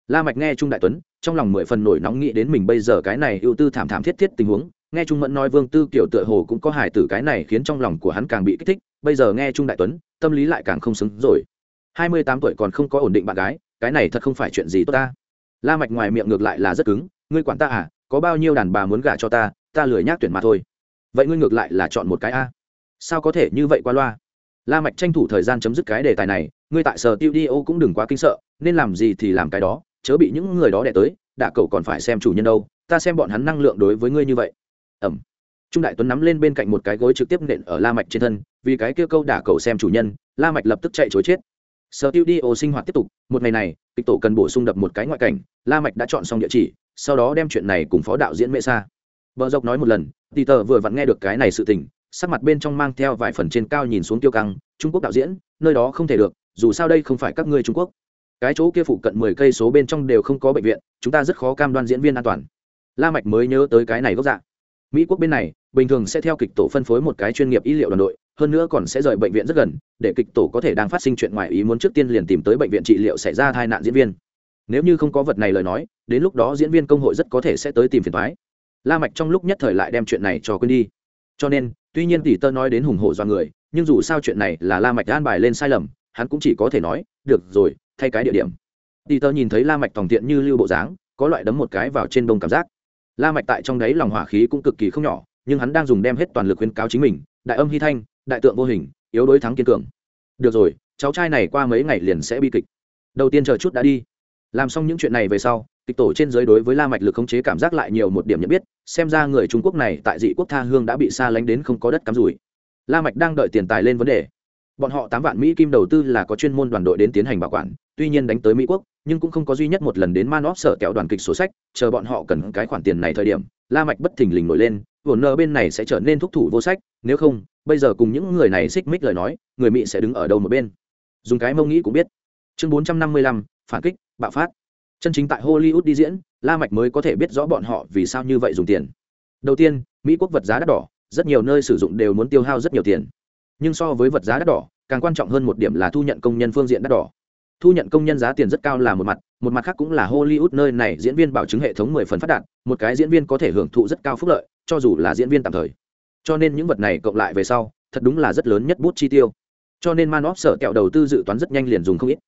La mạch nghe trung đại tuấn trong lòng mười phần nổi nóng nghĩ đến mình bây giờ cái này ưu tư thảm thảm thiết thiết tình huống, nghe trung mẫn nói vương tư kiểu tựa hồ cũng có hài tử cái này khiến trong lòng của hắn càng bị kích thích, bây giờ nghe trung đại tuấn, tâm lý lại càng không xứng rồi. Hai mươi tám tuổi còn không có ổn định bạn gái, cái này thật không phải chuyện gì tốt ta. La mạch ngoài miệng ngược lại là rất cứng, ngươi quản ta à có bao nhiêu đàn bà muốn gả cho ta ta lười nhác tuyển mà thôi. Vậy ngươi ngược lại là chọn một cái a. Sao có thể như vậy qua loa? La mạch tranh thủ thời gian chấm dứt cái đề tài này, ngươi tại sở tiêu đi ô cũng đừng quá kinh sợ, nên làm gì thì làm cái đó chớ bị những người đó đẻ tới đạ cậu còn phải xem chủ nhân đâu, ta xem bọn hắn năng lượng đối với ngươi như vậy. Ẩm trung đại tuấn nắm lên bên cạnh một cái gối trực tiếp nện ở la mạch trên thân, vì cái kia câu đả cậu xem chủ nhân, la mạch lập tức chạy chối chết. Sở tiêu đi ô sinh hoạt tiếp tục, một ngày này, kịch tổ cần bổ sung đập một cái ngoại cảnh, la mạch đã chọn xong địa chỉ, sau đó đem chuyện này cùng phó đạo diễn mẹ sa. Bờ dọc nói một lần, tì tờ vừa vặn nghe được cái này sự tình, sắc mặt bên trong mang theo vài phần trên cao nhìn xuống tiêu căng, trung quốc đạo diễn, nơi đó không thể được, dù sao đây không phải các ngươi trung quốc cái chỗ kia phụ cận mười cây số bên trong đều không có bệnh viện, chúng ta rất khó cam đoan diễn viên an toàn. La mạch mới nhớ tới cái này gốc dạ. Mỹ quốc bên này, bình thường sẽ theo kịch tổ phân phối một cái chuyên nghiệp y liệu đoàn đội, hơn nữa còn sẽ rời bệnh viện rất gần, để kịch tổ có thể đang phát sinh chuyện ngoài ý muốn trước tiên liền tìm tới bệnh viện trị liệu xảy ra tai nạn diễn viên. Nếu như không có vật này lời nói, đến lúc đó diễn viên công hội rất có thể sẽ tới tìm phiền toái. La mạch trong lúc nhất thời lại đem chuyện này cho quên đi. Cho nên, tuy nhiên tỷ tơ nói đến hùng hổ do người, nhưng dù sao chuyện này là la mạch an bài lên sai lầm, hắn cũng chỉ có thể nói, được rồi thay cái địa điểm. Tỷ tơ nhìn thấy la mạch tòng tiện như lưu bộ dáng, có loại đấm một cái vào trên đông cảm giác. La mạch tại trong đấy lòng hỏa khí cũng cực kỳ không nhỏ, nhưng hắn đang dùng đem hết toàn lực khuyên cáo chính mình, đại âm hy thanh, đại tượng vô hình, yếu đối thắng kiên cường. Được rồi, cháu trai này qua mấy ngày liền sẽ bi kịch. Đầu tiên chờ chút đã đi. Làm xong những chuyện này về sau, kịch tổ trên giới đối với la mạch lực khống chế cảm giác lại nhiều một điểm nhận biết, xem ra người trung quốc này tại dị quốc tha hương đã bị xa lánh đến không có đất cắm rủi. La mạch đang đợi tiền tài lên vấn đề bọn họ tám vạn mỹ kim đầu tư là có chuyên môn đoàn đội đến tiến hành bảo quản, tuy nhiên đánh tới mỹ quốc, nhưng cũng không có duy nhất một lần đến manop sở kéo đoàn kịch sổ sách, chờ bọn họ cần cái khoản tiền này thời điểm, la mạch bất thình lình nổi lên, vốn nợ bên này sẽ trở nên thúc thủ vô sách, nếu không, bây giờ cùng những người này xích mích lời nói, người mỹ sẽ đứng ở đâu một bên? Dùng cái mông nghĩ cũng biết. Chương bốn trăm năm mươi lăm, phản kích, bạo phát. Chân chính tại hollywood đi diễn, la mạch mới có thể biết rõ bọn họ vì sao như vậy dùng tiền. Đầu tiên, mỹ quốc vật giá đắt đỏ, rất nhiều nơi sử dụng đều muốn tiêu hao rất nhiều tiền nhưng so với vật giá đắt đỏ, càng quan trọng hơn một điểm là thu nhận công nhân phương diện đắt đỏ. Thu nhận công nhân giá tiền rất cao là một mặt một mặt khác cũng là hollywood nơi này diễn viên bảo chứng hệ thống mười phần phát đạt, một cái diễn viên có thể hưởng thụ rất cao phúc lợi, cho dù là diễn viên tạm thời. Cho nên những vật này cộng lại về sau, thật đúng là rất lớn nhất bút chi tiêu. Cho nên man óp sở kẹo đầu tư dự toán rất nhanh liền dùng không ít.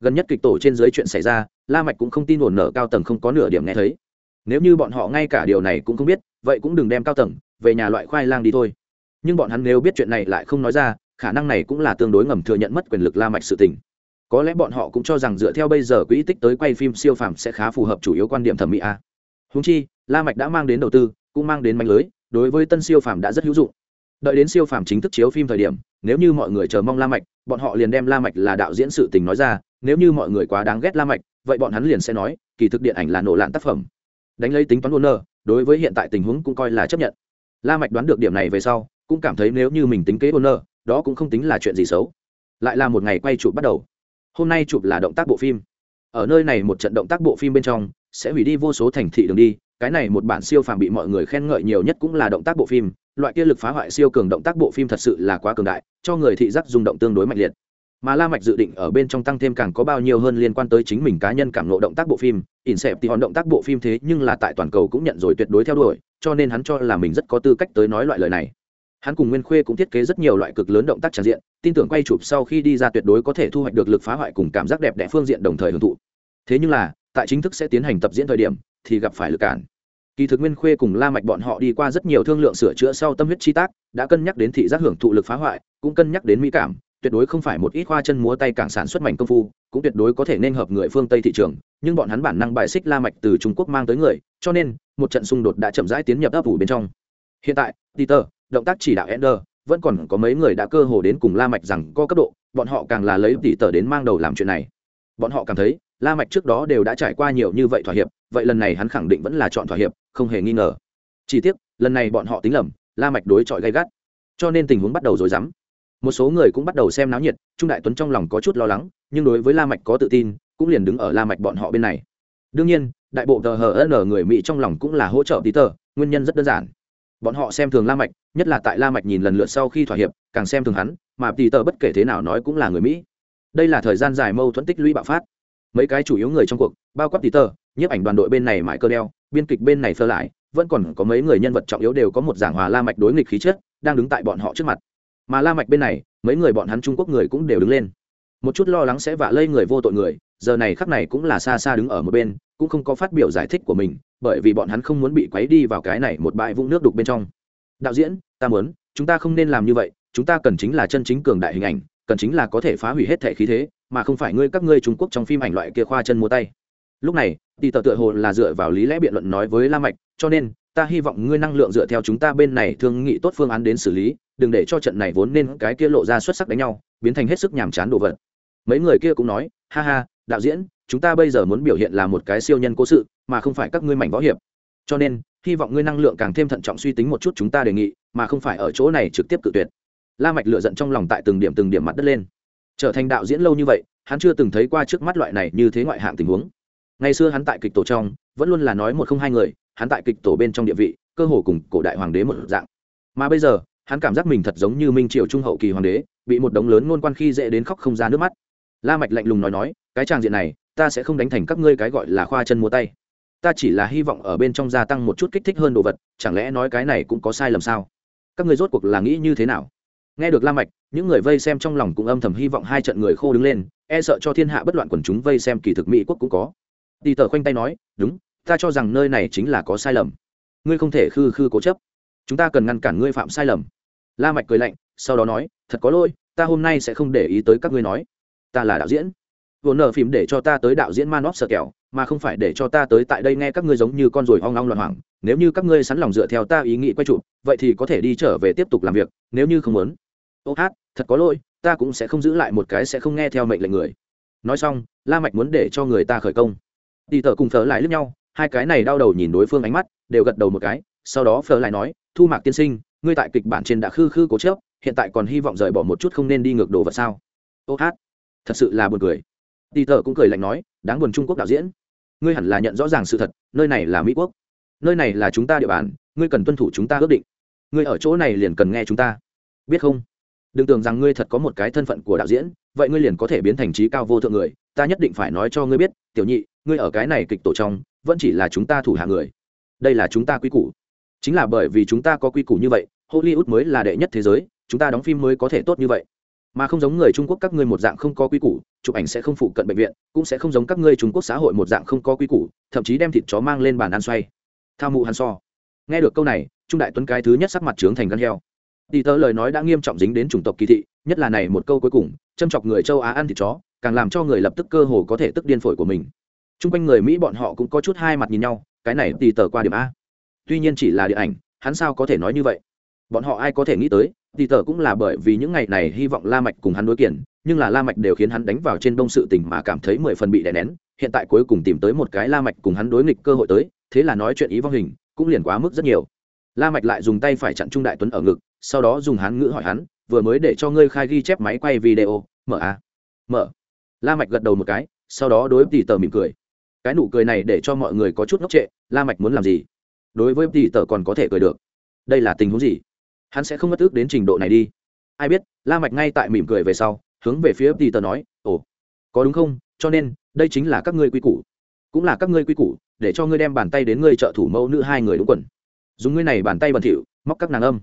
Gần nhất kịch tổ trên dưới chuyện xảy ra, la mạch cũng không tin ổn nở cao tầng không có nửa điểm nghe thấy. Nếu như bọn họ ngay cả điều này cũng không biết, vậy cũng đừng đem cao tầng về nhà loại khoai lang đi thôi nhưng bọn hắn nếu biết chuyện này lại không nói ra, khả năng này cũng là tương đối ngầm thừa nhận mất quyền lực la mạch sự tình. Có lẽ bọn họ cũng cho rằng dựa theo bây giờ quỹ tích tới quay phim siêu phàm sẽ khá phù hợp chủ yếu quan điểm thẩm mỹ a. Húng chi, la mạch đã mang đến đầu tư, cũng mang đến manh lưới, đối với tân siêu phàm đã rất hữu dụng. Đợi đến siêu phàm chính thức chiếu phim thời điểm, nếu như mọi người chờ mong la mạch, bọn họ liền đem la mạch là đạo diễn sự tình nói ra, nếu như mọi người quá đáng ghét la mạch, vậy bọn hắn liền sẽ nói, kỳ thực điện ảnh là nổ lạn tác phẩm. Đánh lấy tính toán nơ đối với hiện tại tình huống cũng coi là chấp nhận. La mạch đoán được điểm này về sau cũng cảm thấy nếu như mình tính kế nơ đó cũng không tính là chuyện gì xấu. Lại là một ngày quay chụp bắt đầu. Hôm nay chụp là động tác bộ phim. Ở nơi này một trận động tác bộ phim bên trong, sẽ hủy đi vô số thành thị đường đi, cái này một bản siêu phàm bị mọi người khen ngợi nhiều nhất cũng là động tác bộ phim. Loại kia lực phá hoại siêu cường động tác bộ phim thật sự là quá cường đại, cho người thị giác rung động tương đối mạnh liệt. Mà la mạch dự định ở bên trong tăng thêm càng có bao nhiêu hơn liên quan tới chính mình cá nhân cảm ngộ động tác bộ phim. Ỉn xẹp thì hòn động tác bộ phim thế nhưng là tại toàn cầu cũng nhận rồi tuyệt đối theo đuổi, cho nên hắn cho là mình rất có tư cách tới nói loại lời này hắn cùng nguyên khuê cũng thiết kế rất nhiều loại cực lớn động tác tràn diện, tin tưởng quay chụp sau khi đi ra tuyệt đối có thể thu hoạch được lực phá hoại cùng cảm giác đẹp đẽ phương diện đồng thời hưởng thụ. Thế nhưng là, tại chính thức sẽ tiến hành tập diễn thời điểm, thì gặp phải lực cản. Kỳ thực nguyên khuê cùng la mạch bọn họ đi qua rất nhiều thương lượng sửa chữa sau tâm huyết chi tác, đã cân nhắc đến thị giác hưởng thụ lực phá hoại, cũng cân nhắc đến mỹ cảm, tuyệt đối không phải một ít khoa chân múa tay càng sản xuất mảnh công phu, cũng tuyệt đối có thể nên hợp người phương tây thị trường, nhưng bọn hắn bản năng bài xích la mạch từ trung quốc mang tới người, cho nên, một trận xung đột đã chậm rãi tiến nhập ấp ủ bên trong. Hiện tại, peter động tác chỉ đạo ender, vẫn còn có mấy người đã cơ hồ đến cùng la mạch rằng có cấp độ, bọn họ càng là lấy tỷ tờ đến mang đầu làm chuyện này. Bọn họ cảm thấy, la mạch trước đó đều đã trải qua nhiều như vậy thỏa hiệp, vậy lần này hắn khẳng định vẫn là chọn thỏa hiệp, không hề nghi ngờ. Chỉ tiếc, lần này bọn họ tính lầm, la mạch đối chọi gay gắt. Cho nên tình huống bắt đầu rối rắm. Một số người cũng bắt đầu xem náo nhiệt, trung đại tuấn trong lòng có chút lo lắng, nhưng đối với la mạch có tự tin, cũng liền đứng ở la mạch bọn họ bên này. Đương nhiên, đại bộ tờ hờ người mỹ trong lòng cũng là hỗ trợ tí tờ, nguyên nhân rất đơn giản bọn họ xem thường la mạch, nhất là tại la mạch nhìn lần lượt sau khi thỏa hiệp, càng xem thường hắn, mà tỷ tờ bất kể thế nào nói cũng là người mỹ. Đây là thời gian dài mâu thuẫn tích lũy bạo phát. Mấy cái chủ yếu người trong cuộc, bao quát tỷ tờ, nhiếp ảnh đoàn đội bên này mãi cơ đeo, biên kịch bên này phơ lại, vẫn còn có mấy người nhân vật trọng yếu đều có một giảng hòa la mạch đối nghịch khí chất, đang đứng tại bọn họ trước mặt. Mà la mạch bên này, mấy người bọn hắn trung quốc người cũng đều đứng lên. Một chút lo lắng sẽ vạ lây người vô tội người, giờ này khắc này cũng là xa xa đứng ở một bên cũng không có phát biểu giải thích của mình, bởi vì bọn hắn không muốn bị quấy đi vào cái này một bãi vũng nước đục bên trong. Đạo diễn, ta muốn, chúng ta không nên làm như vậy, chúng ta cần chính là chân chính cường đại hình ảnh, cần chính là có thể phá hủy hết thể khí thế, mà không phải ngươi các ngươi trung quốc trong phim ảnh loại kia khoa chân mua tay. Lúc này tỷ tờ tựa hồ là dựa vào lý lẽ biện luận nói với la mạch, cho nên, ta hy vọng ngươi năng lượng dựa theo chúng ta bên này thương nghị tốt phương án đến xử lý, đừng để cho trận này vốn nên cái kia lộ ra xuất sắc đánh nhau, biến thành hết sức nhàm chán đồ vật. Mấy người kia cũng nói, ha ha, đạo diễn chúng ta bây giờ muốn biểu hiện là một cái siêu nhân cố sự, mà không phải các ngươi mảnh võ hiệp. Cho nên, hy vọng ngươi năng lượng càng thêm thận trọng suy tính một chút chúng ta đề nghị, mà không phải ở chỗ này trực tiếp cự tuyệt. La mạch lựa giận trong lòng tại từng điểm từng điểm mặt đất lên. Trở thành đạo diễn lâu như vậy, hắn chưa từng thấy qua trước mắt loại này như thế ngoại hạng tình huống. Ngày xưa hắn tại kịch tổ trong, vẫn luôn là nói một không hai người, hắn tại kịch tổ bên trong địa vị, cơ hồ cùng cổ đại hoàng đế một dạng. Mà bây giờ, hắn cảm giác mình thật giống như minh triều trung hậu kỳ hoàng đế, bị một đống lớn ngôn quan khi dễ đến khóc không ra nước mắt. La mạch lạnh lùng nói nói, cái tràng diện này ta sẽ không đánh thành các ngươi cái gọi là khoa chân múa tay. Ta chỉ là hy vọng ở bên trong gia tăng một chút kích thích hơn đồ vật, chẳng lẽ nói cái này cũng có sai lầm sao? Các ngươi rốt cuộc là nghĩ như thế nào? Nghe được la mạch, những người vây xem trong lòng cũng âm thầm hy vọng hai trận người khô đứng lên e sợ cho thiên hạ bất loạn quần chúng vây xem kỳ thực mỹ quốc cũng có. Đi tờ khoanh tay nói, đúng, ta cho rằng nơi này chính là có sai lầm. Ngươi không thể khư khư cố chấp. Chúng ta cần ngăn cản ngươi phạm sai lầm. La mạch cười lạnh, sau đó nói, thật có lỗi, ta hôm nay sẽ không để ý tới các ngươi nói. Ta là đạo diễn vốn nở phim để cho ta tới đạo diễn manop sợ kẹo, mà không phải để cho ta tới tại đây nghe các ngươi giống như con ruồi hoang long loạn hoảng. Nếu như các ngươi sẵn lòng dựa theo ta ý nghĩ quay chụp, vậy thì có thể đi trở về tiếp tục làm việc, nếu như không muốn. Ô hát, thật có lỗi, ta cũng sẽ không giữ lại một cái sẽ không nghe theo mệnh lệnh người. Nói xong, la mạch muốn để cho người ta khởi công. Đi tờ cùng phở lại lướt nhau, hai cái này đau đầu nhìn đối phương ánh mắt, đều gật đầu một cái, sau đó phở lại nói, thu mạc tiên sinh, ngươi tại kịch bản trên đã khư khư cố chấp, hiện tại còn hy vọng rời bỏ một chút không nên đi ngược đồ vật sao? Ô hát, thật sự là buồn cười tỷ thợ cũng cười lạnh nói, đáng buồn trung quốc đạo diễn. Ngươi hẳn là nhận rõ ràng sự thật, nơi này là mỹ quốc. Nơi này là chúng ta địa bàn, ngươi cần tuân thủ chúng ta ước định. Ngươi ở chỗ này liền cần nghe chúng ta. Biết không? Đừng tưởng rằng ngươi thật có một cái thân phận của đạo diễn, vậy ngươi liền có thể biến thành trí cao vô thượng người. Ta nhất định phải nói cho ngươi biết, tiểu nhị, ngươi ở cái này kịch tổ trong, vẫn chỉ là chúng ta thủ hạ người. Đây là chúng ta quy củ. Chính là bởi vì chúng ta có quy củ như vậy, hollywood mới là đệ nhất thế giới, chúng ta đóng phim mới có thể tốt như vậy mà không giống người trung quốc các ngươi một dạng không có quy củ, chụp ảnh sẽ không phụ cận bệnh viện, cũng sẽ không giống các ngươi trung quốc xã hội một dạng không có quy củ, thậm chí đem thịt chó mang lên bàn ăn xoay. Thao mụ hắn so. Nghe được câu này, trung đại tuấn cái thứ nhất sắc mặt trướng thành gan heo. Đi tớ lời nói đã nghiêm trọng dính đến chủng tộc kỳ thị, nhất là này một câu cuối cùng, châm chọc người châu á ăn thịt chó, càng làm cho người lập tức cơ hồ có thể tức điên phổi của mình. T r u n g quanh người mỹ bọn họ cũng có chút hai mặt nhìn nhau, cái này tì tờ qua điểm a. Tuy nhiên chỉ là điện ảnh, hắn sao có thể nói như vậy? Bọn họ ai có thể nghĩ tới Tỷ tờ cũng là bởi vì những ngày này hy vọng la mạch cùng hắn đối kiển, nhưng là la mạch đều khiến hắn đánh vào trên đông sự tình mà cảm thấy mười phần bị đè nén. Hiện tại cuối cùng tìm tới một cái la mạch cùng hắn đối nghịch cơ hội tới, thế là nói chuyện ý vong hình, cũng liền quá mức rất nhiều. La mạch lại dùng tay phải chặn trung đại tuấn ở ngực, sau đó dùng hán ngữ hỏi hắn, vừa mới để cho ngươi khai ghi chép máy quay video, mở à? Mở. La mạch gật đầu một cái, sau đó đối tỷ tờ mỉm cười. Cái nụ cười này để cho mọi người có chút ngốc trệ, la mạch muốn làm gì? Đối với tỷ tờ còn có thể cười được. Đây là tình huống gì? Hắn sẽ không mất ước đến trình độ này đi. Ai biết, la mạch ngay tại mỉm cười về sau, hướng về phía peter nói, ồ, có đúng không? Cho nên, đây chính là các ngươi quy củ. Cũng là các ngươi quy củ, để cho ngươi đem bàn tay đến ngươi trợ thủ mẫu nữ hai người đúng quần. Dùng ngươi này bàn tay bẩn thỉu, móc các nàng âm.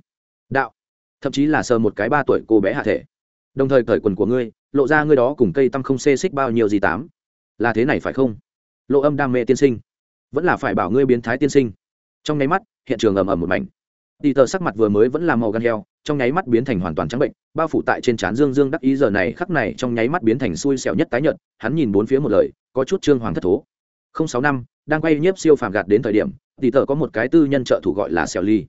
Đạo. Thậm chí là sờ một cái ba tuổi cô bé hạ thể. Đồng thời cởi quần của ngươi, lộ ra ngươi đó cùng cây tăm không xê xích bao nhiêu gì tám. Là thế này phải không? Lộ âm đam mê tiên sinh. Vẫn là phải bảo ngươi biến thái tiên sinh. Trong nháy mắt, hiện trường ầm ầm một mảnh. Tỷ tờ sắc mặt vừa mới vẫn là màu gan heo, trong nháy mắt biến thành hoàn toàn trắng bệnh, bao phủ tại trên trán dương dương đắc ý giờ này, khắc này trong nháy mắt biến thành xui xẻo nhất tái nhợt, hắn nhìn bốn phía một lời, có chút trương hoàng thất thố. Không sáu năm, đang quay nhiếp siêu phàm gạt đến thời điểm tỷ tờ có một cái tư nhân trợ thủ gọi là xẻo ly.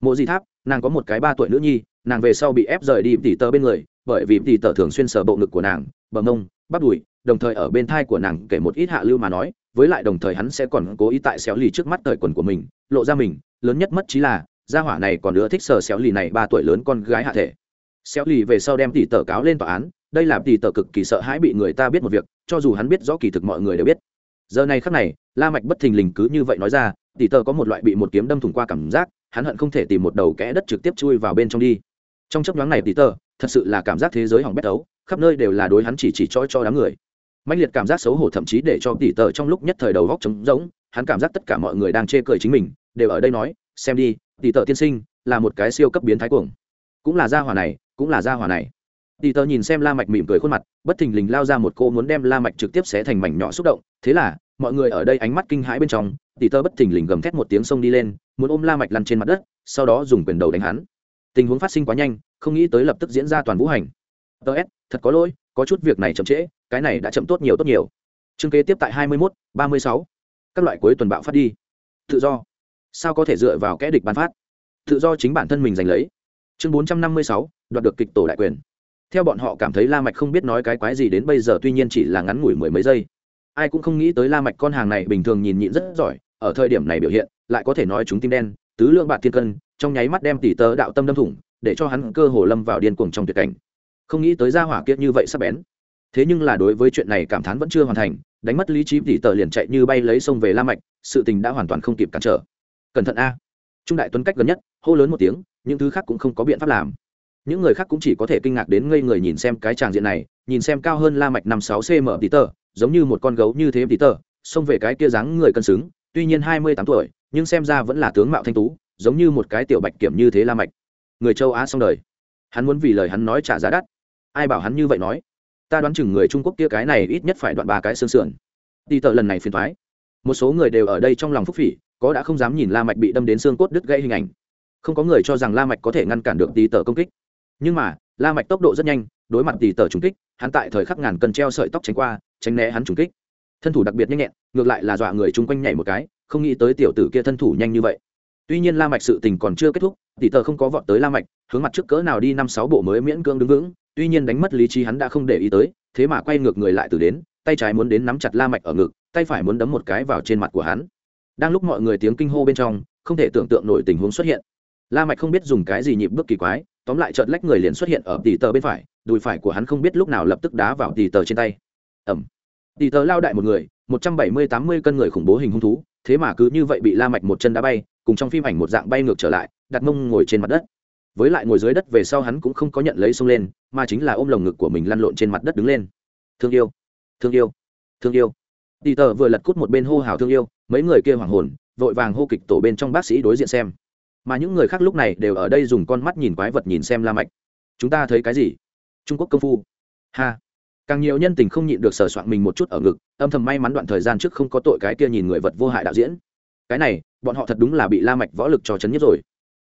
Mộ di tháp, nàng có một cái ba tuổi nữ nhi, nàng về sau bị ép rời đi tỷ tờ bên người, bởi vì tỷ tờ thường xuyên sờ bộ ngực của nàng bờ mông bắp đùi, đồng thời ở bên thai của nàng kể một ít hạ lưu mà nói, với lại đồng thời hắn sẽ còn cố ý tại xéo lì trước mắt thời quần của mình, lộ ra mình, lớn nhất mất trí là gia hỏa này còn nữa thích sờ xéo lì này, ba tuổi lớn con gái hạ thể. Xéo lì về sau đem tỷ tờ cáo lên tòa án. Đây là tỷ tờ cực kỳ sợ hãi bị người ta biết một việc, cho dù hắn biết rõ kỳ thực mọi người đều biết. Giờ này khắc này, la mạch bất thình lình cứ như vậy nói ra, tỷ tờ có một loại bị một kiếm đâm thủng qua cảm giác, hắn hận không thể tìm một đầu kẽ đất trực tiếp chui vào bên trong đi. Trong chớp nhoáng này tỷ tờ, thật sự là cảm giác thế giới hỏng bét ấu khắp nơi đều là đối hắn chỉ chỉ cho cho đám người. Mạnh liệt cảm giác xấu hổ thậm chí để cho tỷ tờ trong lúc nhất thời đầu góc trống rỗng, hắn cảm giác tất cả mọi người đang chê cười chính mình, đều ở đây nói, xem đi tỷ tợ tiên sinh, là một cái siêu cấp biến thái cuồng. Cũng là gia hỏa này, cũng là gia hỏa này. Tỷ tợ nhìn xem la mạch mỉm cười khuôn mặt, bất thình lình lao ra một cô muốn đem la mạch trực tiếp xé thành mảnh nhỏ xúc động. Thế là, mọi người ở đây ánh mắt kinh hãi bên trong tỷ tợ bất thình lình gầm thét một tiếng xông đi lên, muốn ôm la mạch lăn trên mặt đất, sau đó dùng quyền đầu đánh hắn. Tình huống phát sinh quá nhanh, không nghĩ tới lập tức diễn ra toàn vũ hành. Tờ s, thật có lỗi, có chút việc này chậm trễ, cái này đã chậm tốt nhiều tốt nhiều. Chương kế tiếp tại hai mươi mốt, ba mươi sáu. Các loại cuối tuần bạo phát đi. Tự do sao có thể dựa vào kẽ địch bán phát? Tự do chính bản thân mình giành lấy. Chương bốn trăm năm mươi sáu, đoạt được kịch tổ đại quyền. Theo bọn họ cảm thấy la mạch không biết nói cái quái gì đến bây giờ, tuy nhiên chỉ là ngắn ngủi mười mấy giây. Ai cũng không nghĩ tới la mạch con hàng này bình thường nhìn nhịn rất giỏi, ở thời điểm này biểu hiện, lại có thể nói chúng tim đen, tứ lượng bạc thiên cân, trong nháy mắt đem tỷ tớ đạo tâm đâm thủng, để cho hắn cơ hồ lâm vào điên cuồng trong tuyệt cảnh. Không nghĩ tới gia hỏa kiệt như vậy sắp bén. Thế nhưng là đối với chuyện này cảm thán vẫn chưa hoàn thành, đánh mất lý trí, tỷ tờ liền chạy như bay lấy sông về la mạch, sự tình đã hoàn toàn không kịp cản trở cẩn thận a. Trung đại tuấn cách gần nhất, hô lớn một tiếng, những thứ khác cũng không có biện pháp làm. Những người khác cũng chỉ có thể kinh ngạc đến ngây người nhìn xem cái tràng diện này, nhìn xem cao hơn la mạch năm sáu cm tí tờ giống như một con gấu như thế tí tờ xông về cái kia dáng người cân xứng, tuy nhiên hai mươi tám tuổi, nhưng xem ra vẫn là tướng mạo thanh tú, giống như một cái tiểu bạch kiểm như thế la mạch. Người châu á xong đời. Hắn muốn vì lời hắn nói trả giá đắt. Ai bảo hắn như vậy nói? Ta đoán chừng người trung quốc kia cái này ít nhất phải đoạn ba cái xương sườn. Tí tờ lần này phiền thoái. Một số người đều ở đây trong lòng phúc phỉ có đã không dám nhìn la mạch bị đâm đến xương cốt đứt gãy hình ảnh. Không có người cho rằng la mạch có thể ngăn cản được tỷ tờ công kích. Nhưng mà, la mạch tốc độ rất nhanh, đối mặt tỷ tờ trúng kích, hắn tại thời khắc ngàn cân treo sợi tóc tránh qua, tránh né hắn trúng kích. Thân thủ đặc biệt nhanh nhẹn, ngược lại là dọa người chung quanh nhảy một cái, không nghĩ tới tiểu tử kia thân thủ nhanh như vậy. Tuy nhiên la mạch sự tình còn chưa kết thúc tỷ tờ không có vọt tới la mạch, hướng mặt trước cỡ nào đi năm sáu bộ mới miễn cưỡng đứng vững, tuy nhiên đánh mất lý trí hắn đã không để ý tới, thế mà quay ngược người lại từ đến, tay trái muốn đến nắm chặt la mạch ở ngực, tay phải muốn đấm một cái vào trên mặt của hắn đang lúc mọi người tiếng kinh hô bên trong, không thể tưởng tượng nổi tình huống xuất hiện. La mạch không biết dùng cái gì nhịp bước kỳ quái, tóm lại chợt lách người liền xuất hiện ở tỷ tờ bên phải, đùi phải của hắn không biết lúc nào lập tức đá vào tỷ tờ trên tay. Ầm! tỷ tờ lao đại một người, một trăm bảy mươi tám mươi cân người khủng bố hình hung thú, thế mà cứ như vậy bị la mạch một chân đá bay, cùng trong phim ảnh một dạng bay ngược trở lại, đặt mông ngồi trên mặt đất. Với lại ngồi dưới đất về sau hắn cũng không có nhận lấy xông lên, mà chính là ôm lồng ngực của mình lăn lộn trên mặt đất đứng lên. Thương yêu. Thương yêu. Thương yêu. Tỷ tờ vừa lật cút một bên hô hào thương yêu mấy người kia hoảng hồn, vội vàng hô kịch tổ bên trong bác sĩ đối diện xem. Mà những người khác lúc này đều ở đây dùng con mắt nhìn quái vật nhìn xem la mạch. Chúng ta thấy cái gì? Trung quốc công phu. Ha. Càng nhiều nhân tình không nhịn được sờ soạn mình một chút ở ngực, âm thầm may mắn đoạn thời gian trước không có tội cái kia nhìn người vật vô hại đạo diễn. Cái này, bọn họ thật đúng là bị la mạch võ lực cho chấn nhất rồi.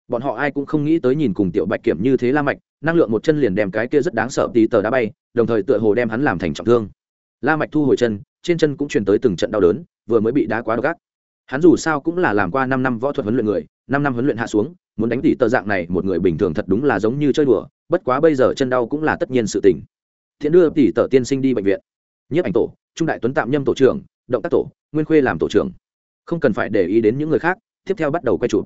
Bọn họ ai cũng không nghĩ tới nhìn cùng tiểu bạch kiểm như thế la mạch, năng lượng một chân liền đem cái kia rất đáng sợ tí tờ đá bay, đồng thời tựa hồ đem hắn làm thành trọng thương. La mạch thu hồi chân, trên chân cũng truyền tới từng trận đau đớn vừa mới bị đá quá gắt hắn dù sao cũng là làm qua năm năm võ thuật huấn luyện người, năm năm huấn luyện hạ xuống, muốn đánh tỷ tờ dạng này, một người bình thường thật đúng là giống như chơi đùa, bất quá bây giờ chân đau cũng là tất nhiên sự tình. Thiện đưa tỷ tờ tiên sinh đi bệnh viện. Nhiếp ảnh tổ, trung đại tuấn tạm nhâm tổ trưởng, động tác tổ, nguyên khuê làm tổ trưởng. Không cần phải để ý đến những người khác, tiếp theo bắt đầu quay chụp.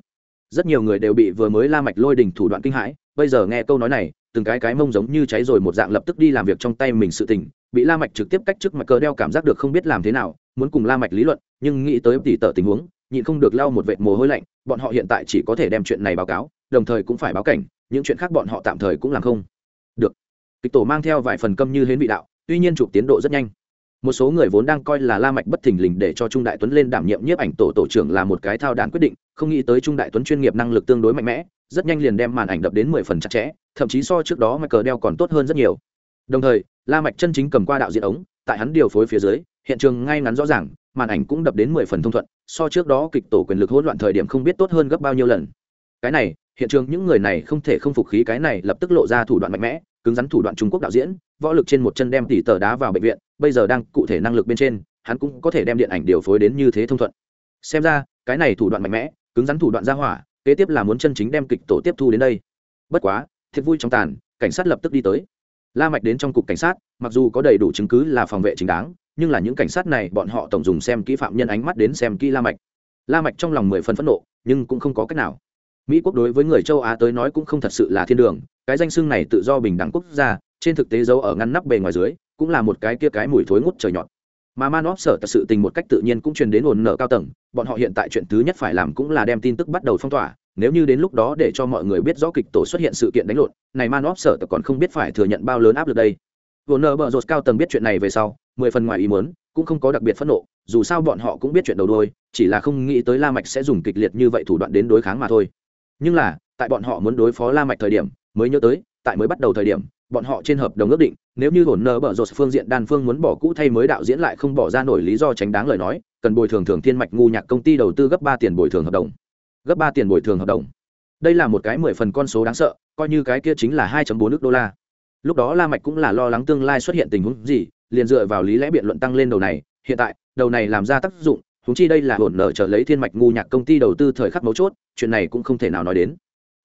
Rất nhiều người đều bị vừa mới la mạch lôi đình thủ đoạn kinh hãi, bây giờ nghe câu nói này, từng cái cái mông giống như cháy rồi một dạng lập tức đi làm việc trong tay mình sự tình, bị la mạch trực tiếp cách trước mặt cờ đeo cảm giác được không biết làm thế nào muốn cùng la mạch lý luận, nhưng nghĩ tới tỉ tở tình huống, nhịn không được lau một vệt mồ hôi lạnh, bọn họ hiện tại chỉ có thể đem chuyện này báo cáo, đồng thời cũng phải báo cảnh, những chuyện khác bọn họ tạm thời cũng làm không được. Kịch tổ mang theo vài phần câm như hến vị đạo, tuy nhiên chụp tiến độ rất nhanh. Một số người vốn đang coi là la mạch bất thình lình để cho trung đại tuấn lên đảm nhiệm nhiếp ảnh tổ tổ trưởng là một cái thao đàn quyết định, không nghĩ tới trung đại tuấn chuyên nghiệp năng lực tương đối mạnh mẽ, rất nhanh liền đem màn ảnh đập đến mười phần chặt chẽ, thậm chí so trước đó mà cờ đeo còn tốt hơn rất nhiều. Đồng thời, la mạch chân chính cầm qua đạo diễn ống, tại hắn điều phối phía dưới hiện trường ngay ngắn rõ ràng, màn ảnh cũng đập đến mười phần thông thuận, so trước đó kịch tổ quyền lực hỗn loạn thời điểm không biết tốt hơn gấp bao nhiêu lần. Cái này, hiện trường những người này không thể không phục khí, cái này lập tức lộ ra thủ đoạn mạnh mẽ, cứng rắn thủ đoạn trung quốc đạo diễn, võ lực trên một chân đem tỷ tờ đá vào bệnh viện, bây giờ đang cụ thể năng lực bên trên, hắn cũng có thể đem điện ảnh điều phối đến như thế thông thuận. Xem ra, cái này thủ đoạn mạnh mẽ, cứng rắn thủ đoạn ra hỏa, kế tiếp là muốn chân chính đem kịch tổ tiếp thu đến đây. Bất quá, thiệt vui trong tàn, cảnh sát lập tức đi tới. La mạch đến trong cục cảnh sát, mặc dù có đầy đủ chứng cứ là phòng vệ chính đáng nhưng là những cảnh sát này, bọn họ tổng dùng xem kỹ phạm nhân ánh mắt đến xem kỹ la mạch. La mạch trong lòng mười phần phẫn nộ, nhưng cũng không có cách nào. Mỹ quốc đối với người châu á tới nói cũng không thật sự là thiên đường, cái danh xưng này tự do bình đẳng quốc gia, trên thực tế giấu ở ngăn nắp bề ngoài dưới, cũng là một cái kia cái mùi thối ngút trời nhọn. Mà manop sở thật sự tình một cách tự nhiên cũng truyền đến ổn nở cao tầng, bọn họ hiện tại chuyện thứ nhất phải làm cũng là đem tin tức bắt đầu phong tỏa, nếu như đến lúc đó để cho mọi người biết rõ kịch tổ xuất hiện sự kiện đánh lộn, này manop sở còn không biết phải thừa nhận bao lớn áp lực đây. Ổn nở bờ rột cao tầng biết chuyện này về sau mười phần ngoài ý muốn, cũng không có đặc biệt phẫn nộ, dù sao bọn họ cũng biết chuyện đầu đôi chỉ là không nghĩ tới la mạch sẽ dùng kịch liệt như vậy thủ đoạn đến đối kháng mà thôi. Nhưng là, tại bọn họ muốn đối phó la mạch thời điểm, mới nhớ tới, tại mới bắt đầu thời điểm, bọn họ trên hợp đồng ước định, nếu như hồn nơ bở rột phương diện đan phương muốn bỏ cũ thay mới đạo diễn lại không bỏ ra nổi lý do tránh đáng lời nói, cần bồi thường thường thiên mạch ngu nhạc công ty đầu tư gấp ba tiền bồi thường hợp đồng. Gấp ba tiền bồi thường hợp đồng. Đây là một cái mười phần con số đáng sợ, coi như cái kia chính là hai bốn nước đô la. Lúc đó la mạch cũng là lo lắng tương lai xuất hiện tình huống gì liền dựa vào lý lẽ biện luận tăng lên đầu này, hiện tại, đầu này làm ra tác dụng chúng chi đây là hồn nở trở lấy thiên mạch ngu nhạc công ty đầu tư thời khắc mấu chốt, chuyện này cũng không thể nào nói đến.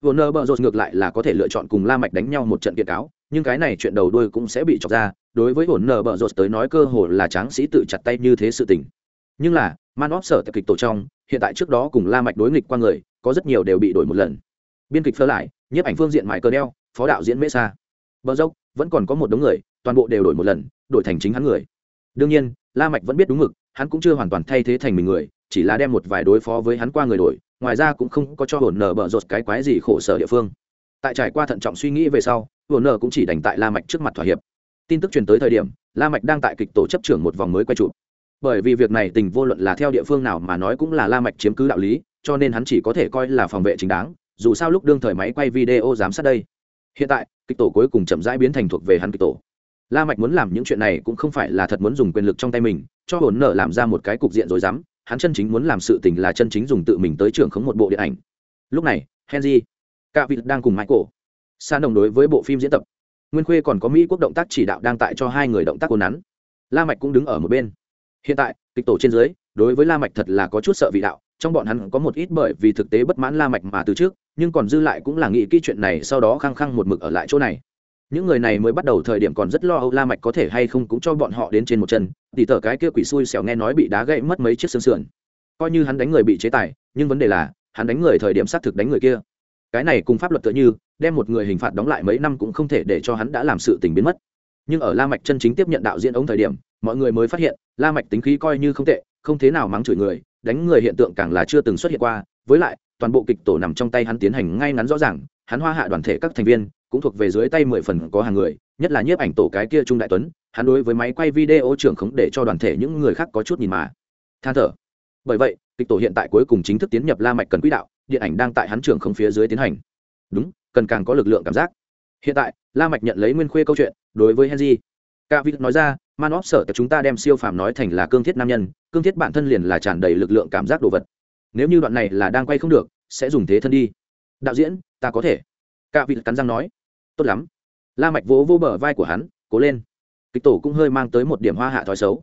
Hồn nở bợ rột ngược lại là có thể lựa chọn cùng la mạch đánh nhau một trận kiện cáo, nhưng cái này chuyện đầu đuôi cũng sẽ bị chọc ra, đối với hồn nở bợ rột tới nói cơ hồ là tráng sĩ tự chặt tay như thế sự tình. Nhưng là, man óp sở tại kịch tổ trong, hiện tại trước đó cùng la mạch đối nghịch qua người, có rất nhiều đều bị đổi một lần. Biên kịch phơ lại, nhiếp ảnh phương diện mải cờ đeo, phó đạo diễn mễ sa. Bờ dốc, vẫn còn có một đống người, toàn bộ đều đổi một lần đổi thành chính hắn người. Đương nhiên, la mạch vẫn biết đúng mực, hắn cũng chưa hoàn toàn thay thế thành mình người, chỉ là đem một vài đối phó với hắn qua người đổi, ngoài ra cũng không có cho hồn nở bợ rột cái quái gì khổ sở địa phương. Tại trải qua thận trọng suy nghĩ về sau hồn nở cũng chỉ đành tại la mạch trước mặt thỏa hiệp. Tin tức truyền tới thời điểm, la mạch đang tại kịch tổ chấp trưởng một vòng mới quay chụp. Bởi vì việc này tình vô luận là theo địa phương nào mà nói cũng là la mạch chiếm cứ đạo lý, cho nên hắn chỉ có thể coi là phòng vệ chính đáng, dù sao lúc đương thời máy quay video giám sát đây. Hiện tại, kịch tổ cuối cùng chậm rãi biến thành thuộc về hắn kịch tổ la mạch muốn làm những chuyện này cũng không phải là thật muốn dùng quyền lực trong tay mình, cho hồn nở làm ra một cái cục diện rồi dám hắn chân chính muốn làm sự tình là chân chính dùng tự mình tới trưởng khống một bộ điện ảnh. Lúc này, henry cả vị đang cùng michael san đồng đối với bộ phim diễn tập. Nguyên khuê còn có mỹ quốc động tác chỉ đạo đang tại cho hai người động tác côn nắn. La mạch cũng đứng ở một bên. Hiện tại, kịch tổ trên dưới, đối với la mạch thật là có chút sợ vị đạo, trong bọn hắn có một ít bởi vì thực tế bất mãn la mạch mà từ trước, nhưng còn dư lại cũng là nghĩ kỹ chuyện này sau đó khăng khăng một mực ở lại chỗ này những người này mới bắt đầu thời điểm còn rất lo âu la mạch có thể hay không cũng cho bọn họ đến trên một chân. Tỉ tở cái kia quỷ xui xẻo nghe nói bị đá gãy mất mấy chiếc xương sườn. Coi như hắn đánh người bị chế tài, nhưng vấn đề là, hắn đánh người thời điểm xác thực đánh người kia. Cái này cùng pháp luật tựa như, đem một người hình phạt đóng lại mấy năm cũng không thể để cho hắn đã làm sự tình biến mất. Nhưng ở la mạch chân chính tiếp nhận đạo diễn ống thời điểm, mọi người mới phát hiện, la mạch tính khí coi như không tệ, không thế nào mắng chửi người, đánh người hiện tượng càng là chưa từng xuất hiện qua. Với lại, toàn bộ kịch tổ nằm trong tay hắn tiến hành ngay ngắn rõ ràng, hắn hoa hạ đoàn thể các thành viên cũng thuộc về dưới tay mười phần có hàng người, nhất là nhiếp ảnh tổ cái kia trung đại tuấn, hắn đối với máy quay video trưởng khống để cho đoàn thể những người khác có chút nhìn mà. Than thở. Bởi vậy, kịch tổ hiện tại cuối cùng chính thức tiến nhập la mạch cần quỹ đạo, điện ảnh đang tại hắn trưởng không phía dưới tiến hành. Đúng, cần càng có lực lượng cảm giác. Hiện tại, la mạch nhận lấy nguyên khuê câu chuyện, đối với henry. Cả vịt nói ra Manop sở sở chúng ta đem siêu phàm nói thành là cương thiết nam nhân, cương thiết bản thân liền là tràn đầy lực lượng cảm giác đồ vật. Nếu như đoạn này là đang quay không được, sẽ dùng thế thân đi. Đạo diễn, ta có thể cạ vị cắn răng nói, tốt lắm. La mạch vỗ vô bờ vai của hắn, cố lên. Kịch tổ cũng hơi mang tới một điểm hoa hạ thói xấu.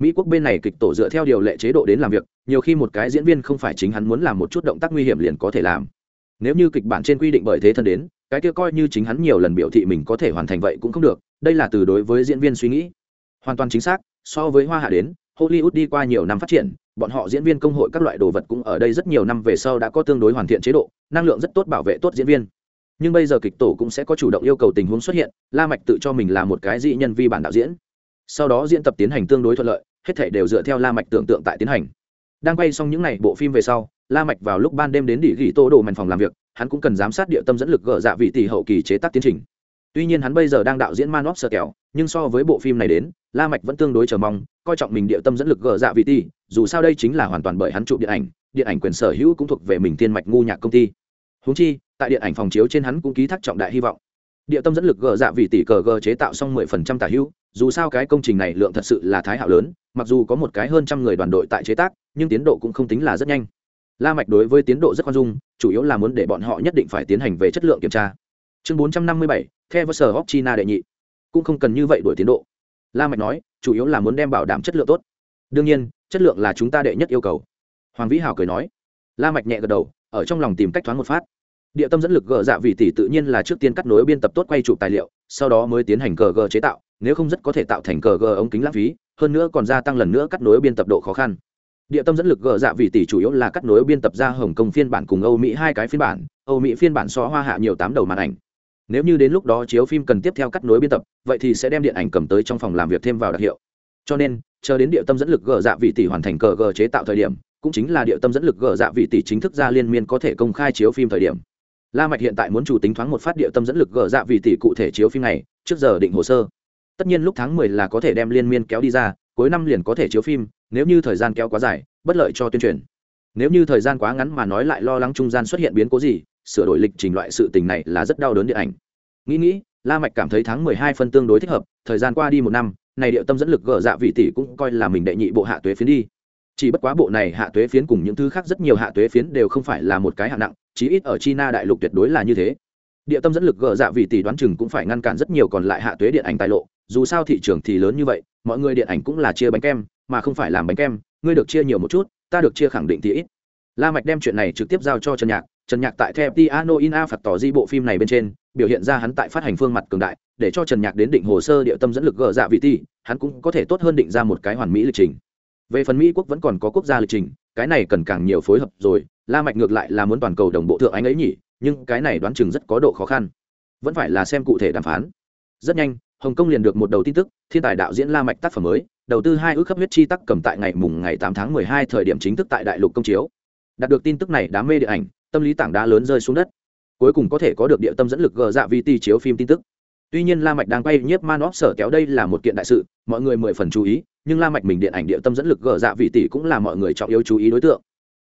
Mỹ quốc bên này kịch tổ dựa theo điều lệ chế độ đến làm việc, nhiều khi một cái diễn viên không phải chính hắn muốn làm một chút động tác nguy hiểm liền có thể làm. Nếu như kịch bản trên quy định bởi thế thân đến, cái kia coi như chính hắn nhiều lần biểu thị mình có thể hoàn thành vậy cũng không được, đây là từ đối với diễn viên suy nghĩ. Hoàn toàn chính xác, so với hoa hạ đến, hollywood đi qua nhiều năm phát triển, bọn họ diễn viên công hội các loại đồ vật cũng ở đây rất nhiều năm về sau đã có tương đối hoàn thiện chế độ, năng lượng rất tốt bảo vệ tốt diễn viên nhưng bây giờ kịch tổ cũng sẽ có chủ động yêu cầu tình huống xuất hiện, la mạch tự cho mình là một cái dị nhân vi bản đạo diễn. Sau đó diễn tập tiến hành tương đối thuận lợi, hết thảy đều dựa theo la mạch tưởng tượng tại tiến hành. Đang quay xong những ngày bộ phim về sau, la mạch vào lúc ban đêm đến địa gỉ tô đồ màn phòng làm việc, hắn cũng cần giám sát địa tâm dẫn lực gỡ dạ vị tỷ hậu kỳ chế tác tiến trình. Tuy nhiên hắn bây giờ đang đạo diễn man of sơ kẹo nhưng so với bộ phim này đến, la mạch vẫn tương đối chờ mong, coi trọng mình địa tâm dẫn lực gỡ dạ vị tỷ, dù sao đây chính là hoàn toàn bởi hắn trụ điện ảnh điện ảnh quyền sở hữu cũng thuộc về mình Thiên mạch ngu nhạc công ty huống chi tại điện ảnh phòng chiếu trên hắn cũng ký thác trọng đại hy vọng. Địa tâm dẫn lực gỡ dạ vị tỷ cờ gờ chế tạo xong 10% tả hữu dù sao cái công trình này lượng thật sự là thái hạo lớn mặc dù có một cái hơn trăm người đoàn đội tại chế tác nhưng tiến độ cũng không tính là rất nhanh. La mạch đối với tiến độ rất khoan dung chủ yếu là muốn để bọn họ nhất định phải tiến hành về chất lượng kiểm tra. Chương 457, theo sở of china đệ nhị. Cũng không cần như vậy đuổi tiến độ. La mạch nói chủ yếu là muốn đem bảo đảm chất lượng tốt. Đương nhiên chất lượng là chúng ta đệ nhất yêu cầu. Hoàng vĩ hào cười nói. La mạch nhẹ gật đầu ở trong lòng tìm cách thoáng một phát. Địa tâm dẫn lực gờ dạ vị tỷ tự nhiên là trước tiên cắt nối biên tập tốt quay chụp tài liệu, sau đó mới tiến hành cờ gờ chế tạo, nếu không rất có thể tạo thành cờ gờ ống kính lãng phí, hơn nữa còn gia tăng lần nữa cắt nối biên tập độ khó khăn. Địa tâm dẫn lực gờ dạ vị tỷ chủ yếu là cắt nối biên tập ra hồng kông phiên bản cùng âu mỹ hai cái phiên bản, âu mỹ phiên bản so hoa hạ nhiều tám đầu màn ảnh. Nếu như đến lúc đó chiếu phim cần tiếp theo cắt nối biên tập, vậy thì sẽ đem điện ảnh cầm tới trong phòng làm việc thêm vào đặc hiệu. Cho nên, chờ đến địa tâm dẫn lực gờ dạ vị tỷ hoàn thành cờ gờ chế tạo thời điểm cũng chính là địa tâm dẫn lực gỡ dạ vị tỷ chính thức ra liên miên có thể công khai chiếu phim thời điểm. La mạch hiện tại muốn chủ tính thoáng một phát địa tâm dẫn lực gỡ dạ vị tỷ cụ thể chiếu phim này, trước giờ định hồ sơ. Tất nhiên lúc tháng mười là có thể đem liên miên kéo đi ra, cuối năm liền có thể chiếu phim, nếu như thời gian kéo quá dài, bất lợi cho tuyên truyền. Nếu như thời gian quá ngắn mà nói lại lo lắng trung gian xuất hiện biến cố gì, sửa đổi lịch trình loại sự tình này là rất đau đớn điện ảnh. Nghĩ nghĩ, la mạch cảm thấy tháng mười hai phân tương đối thích hợp, thời gian qua đi một năm, này địa tâm dẫn lực gỡ dạ vị tỷ cũng coi là mình đệ nhị bộ hạ tuế phiến đi chỉ bất quá bộ này hạ tuế phiến cùng những thứ khác rất nhiều hạ tuế phiến đều không phải là một cái hạng nặng, chí ít ở china đại lục tuyệt đối là như thế. Địa tâm dẫn lực gỡ dạ vị tỷ đoán chừng cũng phải ngăn cản rất nhiều còn lại hạ tuế điện ảnh tài lộ. Dù sao thị trường thì lớn như vậy, mọi người điện ảnh cũng là chia bánh kem, mà không phải làm bánh kem. Ngươi được chia nhiều một chút, ta được chia khẳng định thì ít. La mạch đem chuyện này trực tiếp giao cho trần nhạc. Trần nhạc tại the piano in a phạt tỏ di bộ phim này bên trên, biểu hiện ra hắn tại phát hành phương mặt cường đại, để cho trần nhạc đến định hồ sơ địa tâm dẫn lực gỡ dạ vị tỷ, hắn cũng có thể tốt hơn định ra một cái hoàn mỹ lịch trình về phần mỹ quốc vẫn còn có quốc gia lịch trình, cái này cần càng nhiều phối hợp rồi. La mạch ngược lại là muốn toàn cầu đồng bộ thượng anh ấy nhỉ, nhưng cái này đoán chừng rất có độ khó khăn. Vẫn phải là xem cụ thể đàm phán. Rất nhanh, hồng kông liền được một đầu tin tức, thiên tài đạo diễn la mạch tác phẩm mới, đầu tư hai ước khắp huyết chi tắc cầm tại ngày mùng ngày tám tháng mười hai thời điểm chính thức tại đại lục công chiếu. Đạt được tin tức này, đám mê điện ảnh, tâm lý tảng đá lớn rơi xuống đất. Cuối cùng có thể có được địa tâm dẫn lực gờ dạ vi ti chiếu phim tin tức tuy nhiên la mạch đang quay nhiếp man óp sở kéo đây là một kiện đại sự, mọi người mười phần chú ý, nhưng la mạch mình điện ảnh địa tâm dẫn lực gờ dạ vị tỷ cũng là mọi người trọng yếu chú ý đối tượng.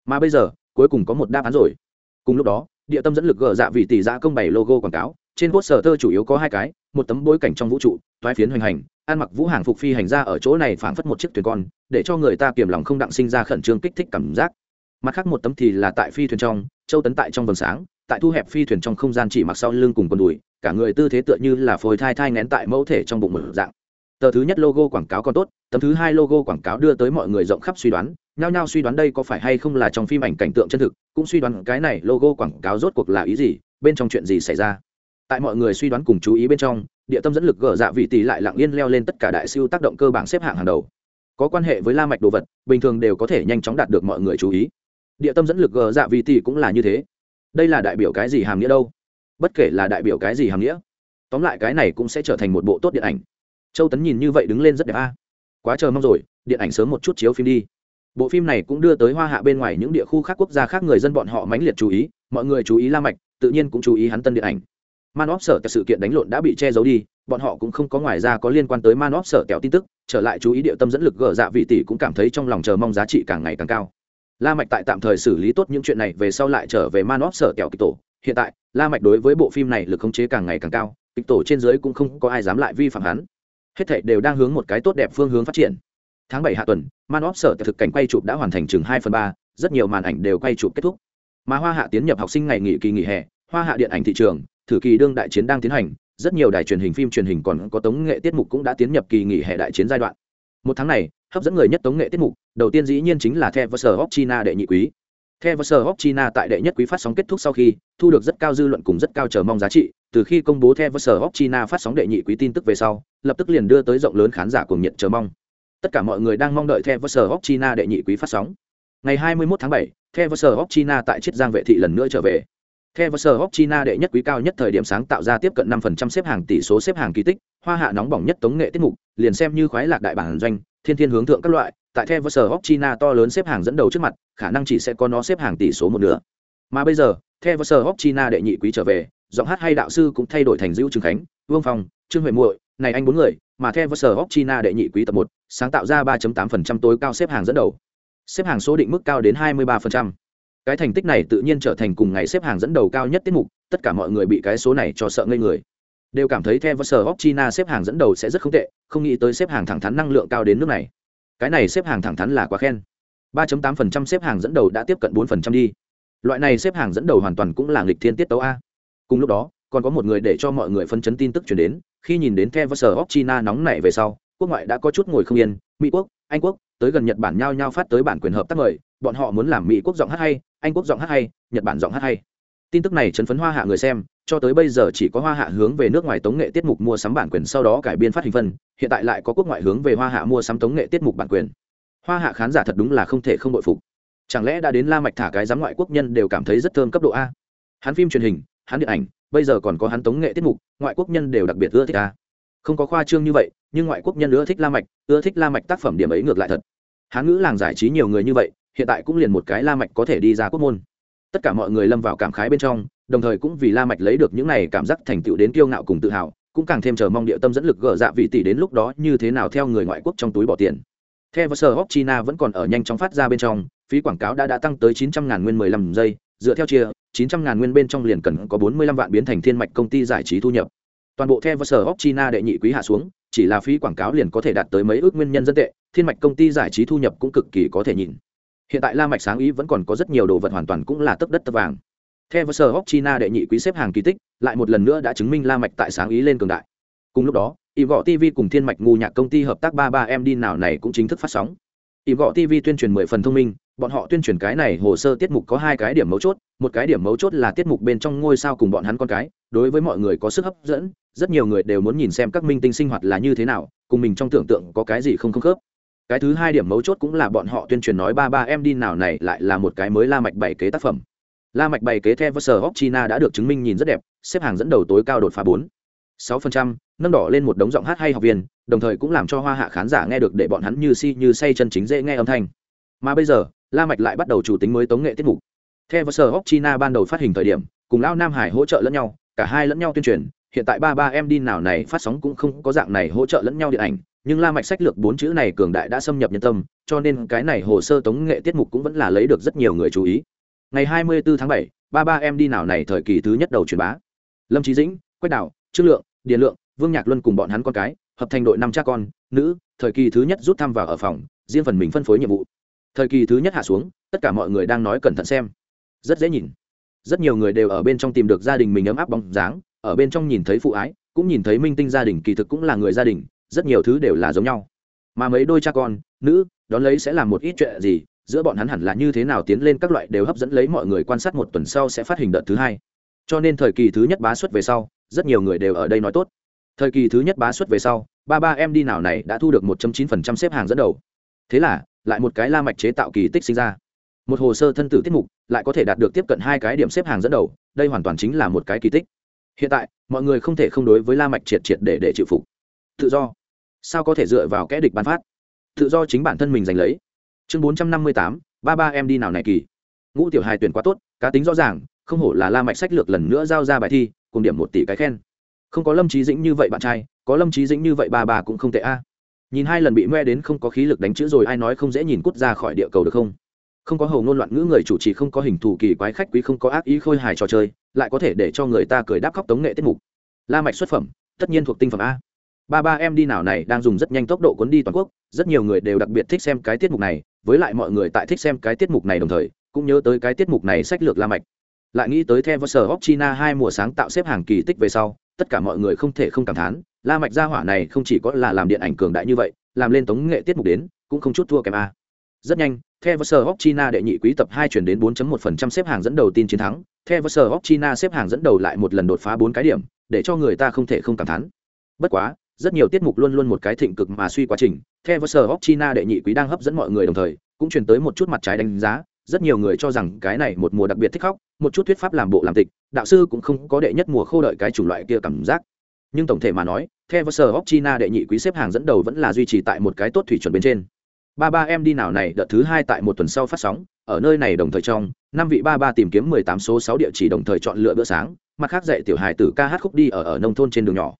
Mà bây giờ, cuối cùng có một đáp án rồi. Cùng lúc đó, địa tâm dẫn lực gờ dạ vị tỷ ra công bày logo quảng cáo, trên poster thơ chủ yếu có hai cái, một tấm bối cảnh trong vũ trụ thoái phiến hoành hành, ăn mặc vũ hàng phục phi hành ra ở chỗ này phảng phất một chiếc thuyền con, để cho người ta kiềm lòng không đặng sinh ra khẩn trương kích thích cảm giác. Mặt khác một tấm thì là tại phi thuyền trong, châu tấn tại trong vầng sáng, tại thu hẹp phi thuyền trong không gian chỉ mặc sau lưng cùng quần đùi cả người tư thế tựa như là phôi thai thai ngén tại mẫu thể trong bụng mở dạng. Tờ thứ nhất logo quảng cáo còn tốt, tấm thứ hai logo quảng cáo đưa tới mọi người rộng khắp suy đoán, nhao nhao suy đoán đây có phải hay không là trong phim ảnh cảnh tượng chân thực, cũng suy đoán cái này logo quảng cáo rốt cuộc là ý gì, bên trong chuyện gì xảy ra. Tại mọi người suy đoán cùng chú ý bên trong, địa tâm dẫn lực gỡ dạ vị tỷ lại lặng yên leo lên tất cả đại siêu tác động cơ bảng xếp hạng hàng đầu. Có quan hệ với la mạch đồ vật, bình thường đều có thể nhanh chóng đạt được mọi người chú ý. Địa tâm dẫn lực gỡ dạ vị tỷ cũng là như thế. Đây là đại biểu cái gì hàm nghĩa đâu? Bất kể là đại biểu cái gì hàm nghĩa, tóm lại cái này cũng sẽ trở thành một bộ tốt điện ảnh. Châu tấn nhìn như vậy đứng lên rất đẹp a. Quá chờ mong rồi, điện ảnh sớm một chút chiếu phim đi. Bộ phim này cũng đưa tới hoa hạ bên ngoài những địa khu khác quốc gia khác người dân bọn họ mãnh liệt chú ý, mọi người chú ý la mạch, tự nhiên cũng chú ý hắn tân điện ảnh. Man óp sở sự kiện đánh lộn đã bị che giấu đi, bọn họ cũng không có ngoài ra có liên quan tới man óp sở kẹo tin tức, trở lại chú ý địa tâm dẫn lực gỡ dạ vị tỷ cũng cảm thấy trong lòng chờ mong giá trị càng ngày càng cao. La mạch tại tạm thời xử lý tốt những chuyện này, về sau lại trở về man óp sở kẹo kịch tổ hiện tại, la mạch đối với bộ phim này lực khống chế càng ngày càng cao, kịch tổ trên dưới cũng không có ai dám lại vi phạm hắn. Hết thảy đều đang hướng một cái tốt đẹp phương hướng phát triển. Tháng bảy hạ tuần, man of sở thực cảnh quay chụp đã hoàn thành chừng hai phần ba, rất nhiều màn ảnh đều quay chụp kết thúc. Mà hoa hạ tiến nhập học sinh ngày nghỉ kỳ nghỉ hè, hoa hạ điện ảnh thị trường, thử kỳ đương đại chiến đang tiến hành, rất nhiều đài truyền hình phim truyền hình còn có tống nghệ tiết mục cũng đã tiến nhập kỳ nghỉ hè đại chiến giai đoạn. Một tháng này, hấp dẫn người nhất tống nghệ tiết mục, đầu tiên dĩ nhiên chính là the vs china đệ nhị quý the vs china tại đệ nhất quý phát sóng kết thúc sau khi thu được rất cao dư luận cùng rất cao chờ mong giá trị. Từ khi công bố the vs china phát sóng đệ nhị quý tin tức về sau lập tức liền đưa tới rộng lớn khán giả cùng nhận chờ mong. Tất cả mọi người đang mong đợi the vs china đệ nhị quý phát sóng. Ngày 21 tháng 7, the vs china tại chiết giang vệ thị lần nữa trở về. Theo Verser Hop China đệ nhất quý cao nhất thời điểm sáng tạo ra tiếp cận 5% xếp hàng tỷ số xếp hàng kỳ tích, hoa hạ nóng bỏng nhất tống nghệ tiết mục, liền xem như khoái lạc đại bản doanh, thiên thiên hướng thượng các loại, tại theo Verser Hop China to lớn xếp hàng dẫn đầu trước mặt, khả năng chỉ sẽ có nó xếp hàng tỷ số một nửa. Mà bây giờ, theo Verser Hop China đệ nhị quý trở về, giọng hát hay đạo sư cũng thay đổi thành dữ trường Khánh, Vương Phong, Trương Huệ Muội, này anh bốn người, mà theo Verser Hop China đệ nhị quý tập một sáng tạo ra 3.8% tối cao xếp hàng dẫn đầu. Xếp hàng số định mức cao đến 23% cái thành tích này tự nhiên trở thành cùng ngày xếp hàng dẫn đầu cao nhất tiết mục tất cả mọi người bị cái số này cho sợ ngây người đều cảm thấy theo sở hóc china xếp hàng dẫn đầu sẽ rất không tệ, không nghĩ tới xếp hàng thẳng thắn năng lượng cao đến nước này. Cái này xếp hàng thẳng thắn là quá khen. 3.8% xếp hàng dẫn đầu đã tiếp cận 4% đi. Loại này xếp hàng dẫn đầu hoàn toàn cũng là nghịch thiên tiết tấu a. Cùng lúc đó, còn có một người để cho mọi người phân chấn tin tức chuyển đến, khi nhìn đến theo sở hóc china nóng này về sau, quốc ngoại đã có chút ngồi không yên, mỹ quốc, anh quốc, tới gần nhật bản nhao nhao phát tới bản quyền hợp tác mời, bọn họ muốn làm mỹ quốc giọng hát hay, anh quốc giọng hát hay, nhật bản giọng hát hay tin tức này chấn phấn hoa hạ người xem, cho tới bây giờ chỉ có hoa hạ hướng về nước ngoài tống nghệ tiết mục mua sắm bản quyền sau đó cải biên phát hình phân, hiện tại lại có quốc ngoại hướng về hoa hạ mua sắm tống nghệ tiết mục bản quyền. Hoa hạ khán giả thật đúng là không thể không bội phục. Chẳng lẽ đã đến la mạch thả cái giám ngoại quốc nhân đều cảm thấy rất thơm cấp độ a? Hắn phim truyền hình, hắn điện ảnh, bây giờ còn có hắn tống nghệ tiết mục, ngoại quốc nhân đều đặc biệt ưa thích a. Không có khoa trương như vậy, nhưng ngoại quốc nhân ưa thích la mạch, ưa thích la mạch tác phẩm điểm ấy ngược lại thật. Hán ngữ làng giải trí nhiều người như vậy, hiện tại cũng liền một cái la mạch có thể đi ra quốc môn tất cả mọi người lâm vào cảm khái bên trong, đồng thời cũng vì la mạch lấy được những này cảm giác thành tựu đến kiêu ngạo cùng tự hào, cũng càng thêm chờ mong địa tâm dẫn lực gỡ dạ vị tỷ đến lúc đó như thế nào theo người ngoại quốc trong túi bỏ tiền. Theo và sở hóc china vẫn còn ở nhanh chóng phát ra bên trong, phí quảng cáo đã đã tăng tới 900 ngàn nguyên 15 giây, dựa theo chia 900 ngàn nguyên bên trong liền cần có 45 vạn biến thành thiên mạch công ty giải trí thu nhập. Toàn bộ theo và sở hóc china đệ nhị quý hạ xuống, chỉ là phí quảng cáo liền có thể đạt tới mấy ước nguyên nhân dân tệ, thiên mạch công ty giải trí thu nhập cũng cực kỳ có thể nhìn hiện tại la mạch sáng ý vẫn còn có rất nhiều đồ vật hoàn toàn cũng là tấp đất tấp vàng. Theo với sở hóc china đệ nhị quý xếp hàng kỳ tích, lại một lần nữa đã chứng minh la mạch tại sáng ý lên cường đại. Cùng lúc đó im gọ tv cùng thiên mạch ngu nhạc công ty hợp tác ba ba em đi nào này cũng chính thức phát sóng. Im gọ tv tuyên truyền mười phần thông minh, bọn họ tuyên truyền cái này hồ sơ tiết mục có hai cái điểm mấu chốt, một cái điểm mấu chốt là tiết mục bên trong ngôi sao cùng bọn hắn con cái, đối với mọi người có sức hấp dẫn, rất nhiều người đều muốn nhìn xem các minh tinh sinh hoạt là như thế nào, cùng mình trong tưởng tượng có cái gì không không khớp cái thứ hai điểm mấu chốt cũng là bọn họ tuyên truyền nói ba ba em đi nào này lại là một cái mới la mạch bảy kế tác phẩm. La mạch bảy kế theo sở hóc china đã được chứng minh nhìn rất đẹp, xếp hàng dẫn đầu tối cao đột phá bốn. Sáu phần trăm, nâng đỏ lên một đống giọng hát hay học viên, đồng thời cũng làm cho hoa hạ khán giả nghe được để bọn hắn như si như say chân chính dễ nghe âm thanh. Mà bây giờ, la mạch lại bắt đầu chủ tính mới tống nghệ tiết mục. Theo sở hóc china ban đầu phát hình thời điểm, cùng lao nam hải hỗ trợ lẫn nhau, cả hai lẫn nhau tuyên truyền, hiện tại ba ba em đi nào này phát sóng cũng không có dạng này hỗ trợ lẫn nhau điện ảnh nhưng la mạch sách lược bốn chữ này cường đại đã xâm nhập nhân tâm cho nên cái này hồ sơ tống nghệ tiết mục cũng vẫn là lấy được rất nhiều người chú ý. Ngày 24 tháng 7, ba ba em đi nào này thời kỳ thứ nhất đầu truyền bá. Lâm trí dĩnh quách đảo trương lượng điền lượng vương nhạc luân cùng bọn hắn con cái hợp thành đội năm cha con nữ thời kỳ thứ nhất rút thăm vào ở phòng riêng phần mình phân phối nhiệm vụ. Thời kỳ thứ nhất hạ xuống tất cả mọi người đang nói cẩn thận xem. Rất dễ nhìn. Rất nhiều người đều ở bên trong tìm được gia đình mình ấm áp bóng dáng ở bên trong nhìn thấy phụ ái cũng nhìn thấy minh tinh gia đình kỳ thực cũng là người gia đình rất nhiều thứ đều là giống nhau. Mà mấy đôi cha con, nữ, đón lấy sẽ làm một ít chuyện gì, giữa bọn hắn hẳn là như thế nào tiến lên các loại đều hấp dẫn lấy mọi người quan sát một tuần sau sẽ phát hình đợt thứ hai. Cho nên thời kỳ thứ nhất bá xuất về sau, rất nhiều người đều ở đây nói tốt. Thời kỳ thứ nhất bá xuất về sau, ba ba em đi nào này đã thu được một chín phần trăm xếp hàng dẫn đầu. Thế là, lại một cái la mạch chế tạo kỳ tích sinh ra. Một hồ sơ thân tử tiết mục, lại có thể đạt được tiếp cận hai cái điểm xếp hàng dẫn đầu, đây hoàn toàn chính là một cái kỳ tích. Hiện tại, mọi người không thể không đối với la mạch triệt triệt để để chịu phục. Tự do sao có thể dựa vào kẽ địch bán phát? Tự do chính bản thân mình giành lấy. Chương bốn trăm năm mươi tám, ba ba em đi nào này kỳ. Ngũ tiểu hài tuyển quá tốt, cá tính rõ ràng, không hổ là la mạch sách lược lần nữa giao ra bài thi, cùng điểm một tỷ cái khen. Không có lâm trí dĩnh như vậy bạn trai, có lâm trí dĩnh như vậy ba bà cũng không tệ a. Nhìn hai lần bị ngoe đến không có khí lực đánh chữ rồi ai nói không dễ nhìn cút ra khỏi địa cầu được không? Không có hầu ngôn loạn ngữ người chủ trì không có hình thù kỳ quái khách quý không có ác ý khôi hài trò chơi, lại có thể để cho người ta cười đáp khóc tống nghệ tiết mục. La mạch xuất phẩm, tất nhiên thuộc tinh phẩm a ba ba em đi nào này, đang dùng rất nhanh tốc độ cuốn đi toàn quốc, rất nhiều người đều đặc biệt thích xem cái tiết mục này, với lại mọi người tại thích xem cái tiết mục này đồng thời, cũng nhớ tới cái tiết mục này sách lược la mạch. Lại nghĩ tới theo sở hóc china hai mùa sáng tạo xếp hàng kỳ tích về sau, tất cả mọi người không thể không cảm thán, la mạch gia hỏa này không chỉ có là làm điện ảnh cường đại như vậy, làm lên tống nghệ tiết mục đến, cũng không chút thua kém a. Rất nhanh theo sở hóc china đệ nhị quý tập hai chuyển đến 4.1% xếp hàng dẫn đầu tin chiến thắng theo sở hóc china xếp hàng dẫn đầu lại một lần đột phá bốn cái điểm, để cho người ta không thể không cảm thán. Bất quá rất nhiều tiết mục luôn luôn một cái thịnh cực mà suy quá trình. Theo sở hóc china đệ nhị quý đang hấp dẫn mọi người đồng thời, cũng truyền tới một chút mặt trái đánh giá. Rất nhiều người cho rằng cái này một mùa đặc biệt thích khóc, một chút thuyết pháp làm bộ làm tịch, đạo sư cũng không có đệ nhất mùa khô đợi cái chủng loại kia cảm giác. Nhưng tổng thể mà nói, theo sở hóc china đệ nhị quý xếp hàng dẫn đầu vẫn là duy trì tại một cái tốt thủy chuẩn bên trên. Ba ba em đi nào này, đợt thứ hai tại một tuần sau phát sóng, ở nơi này đồng thời trong, năm vị ba ba tìm kiếm mười tám số sáu địa chỉ đồng thời chọn lựa bữa sáng, mặt khác dạy tiểu hài tử ca hát khúc đi ở ở nông thôn trên đường nhỏ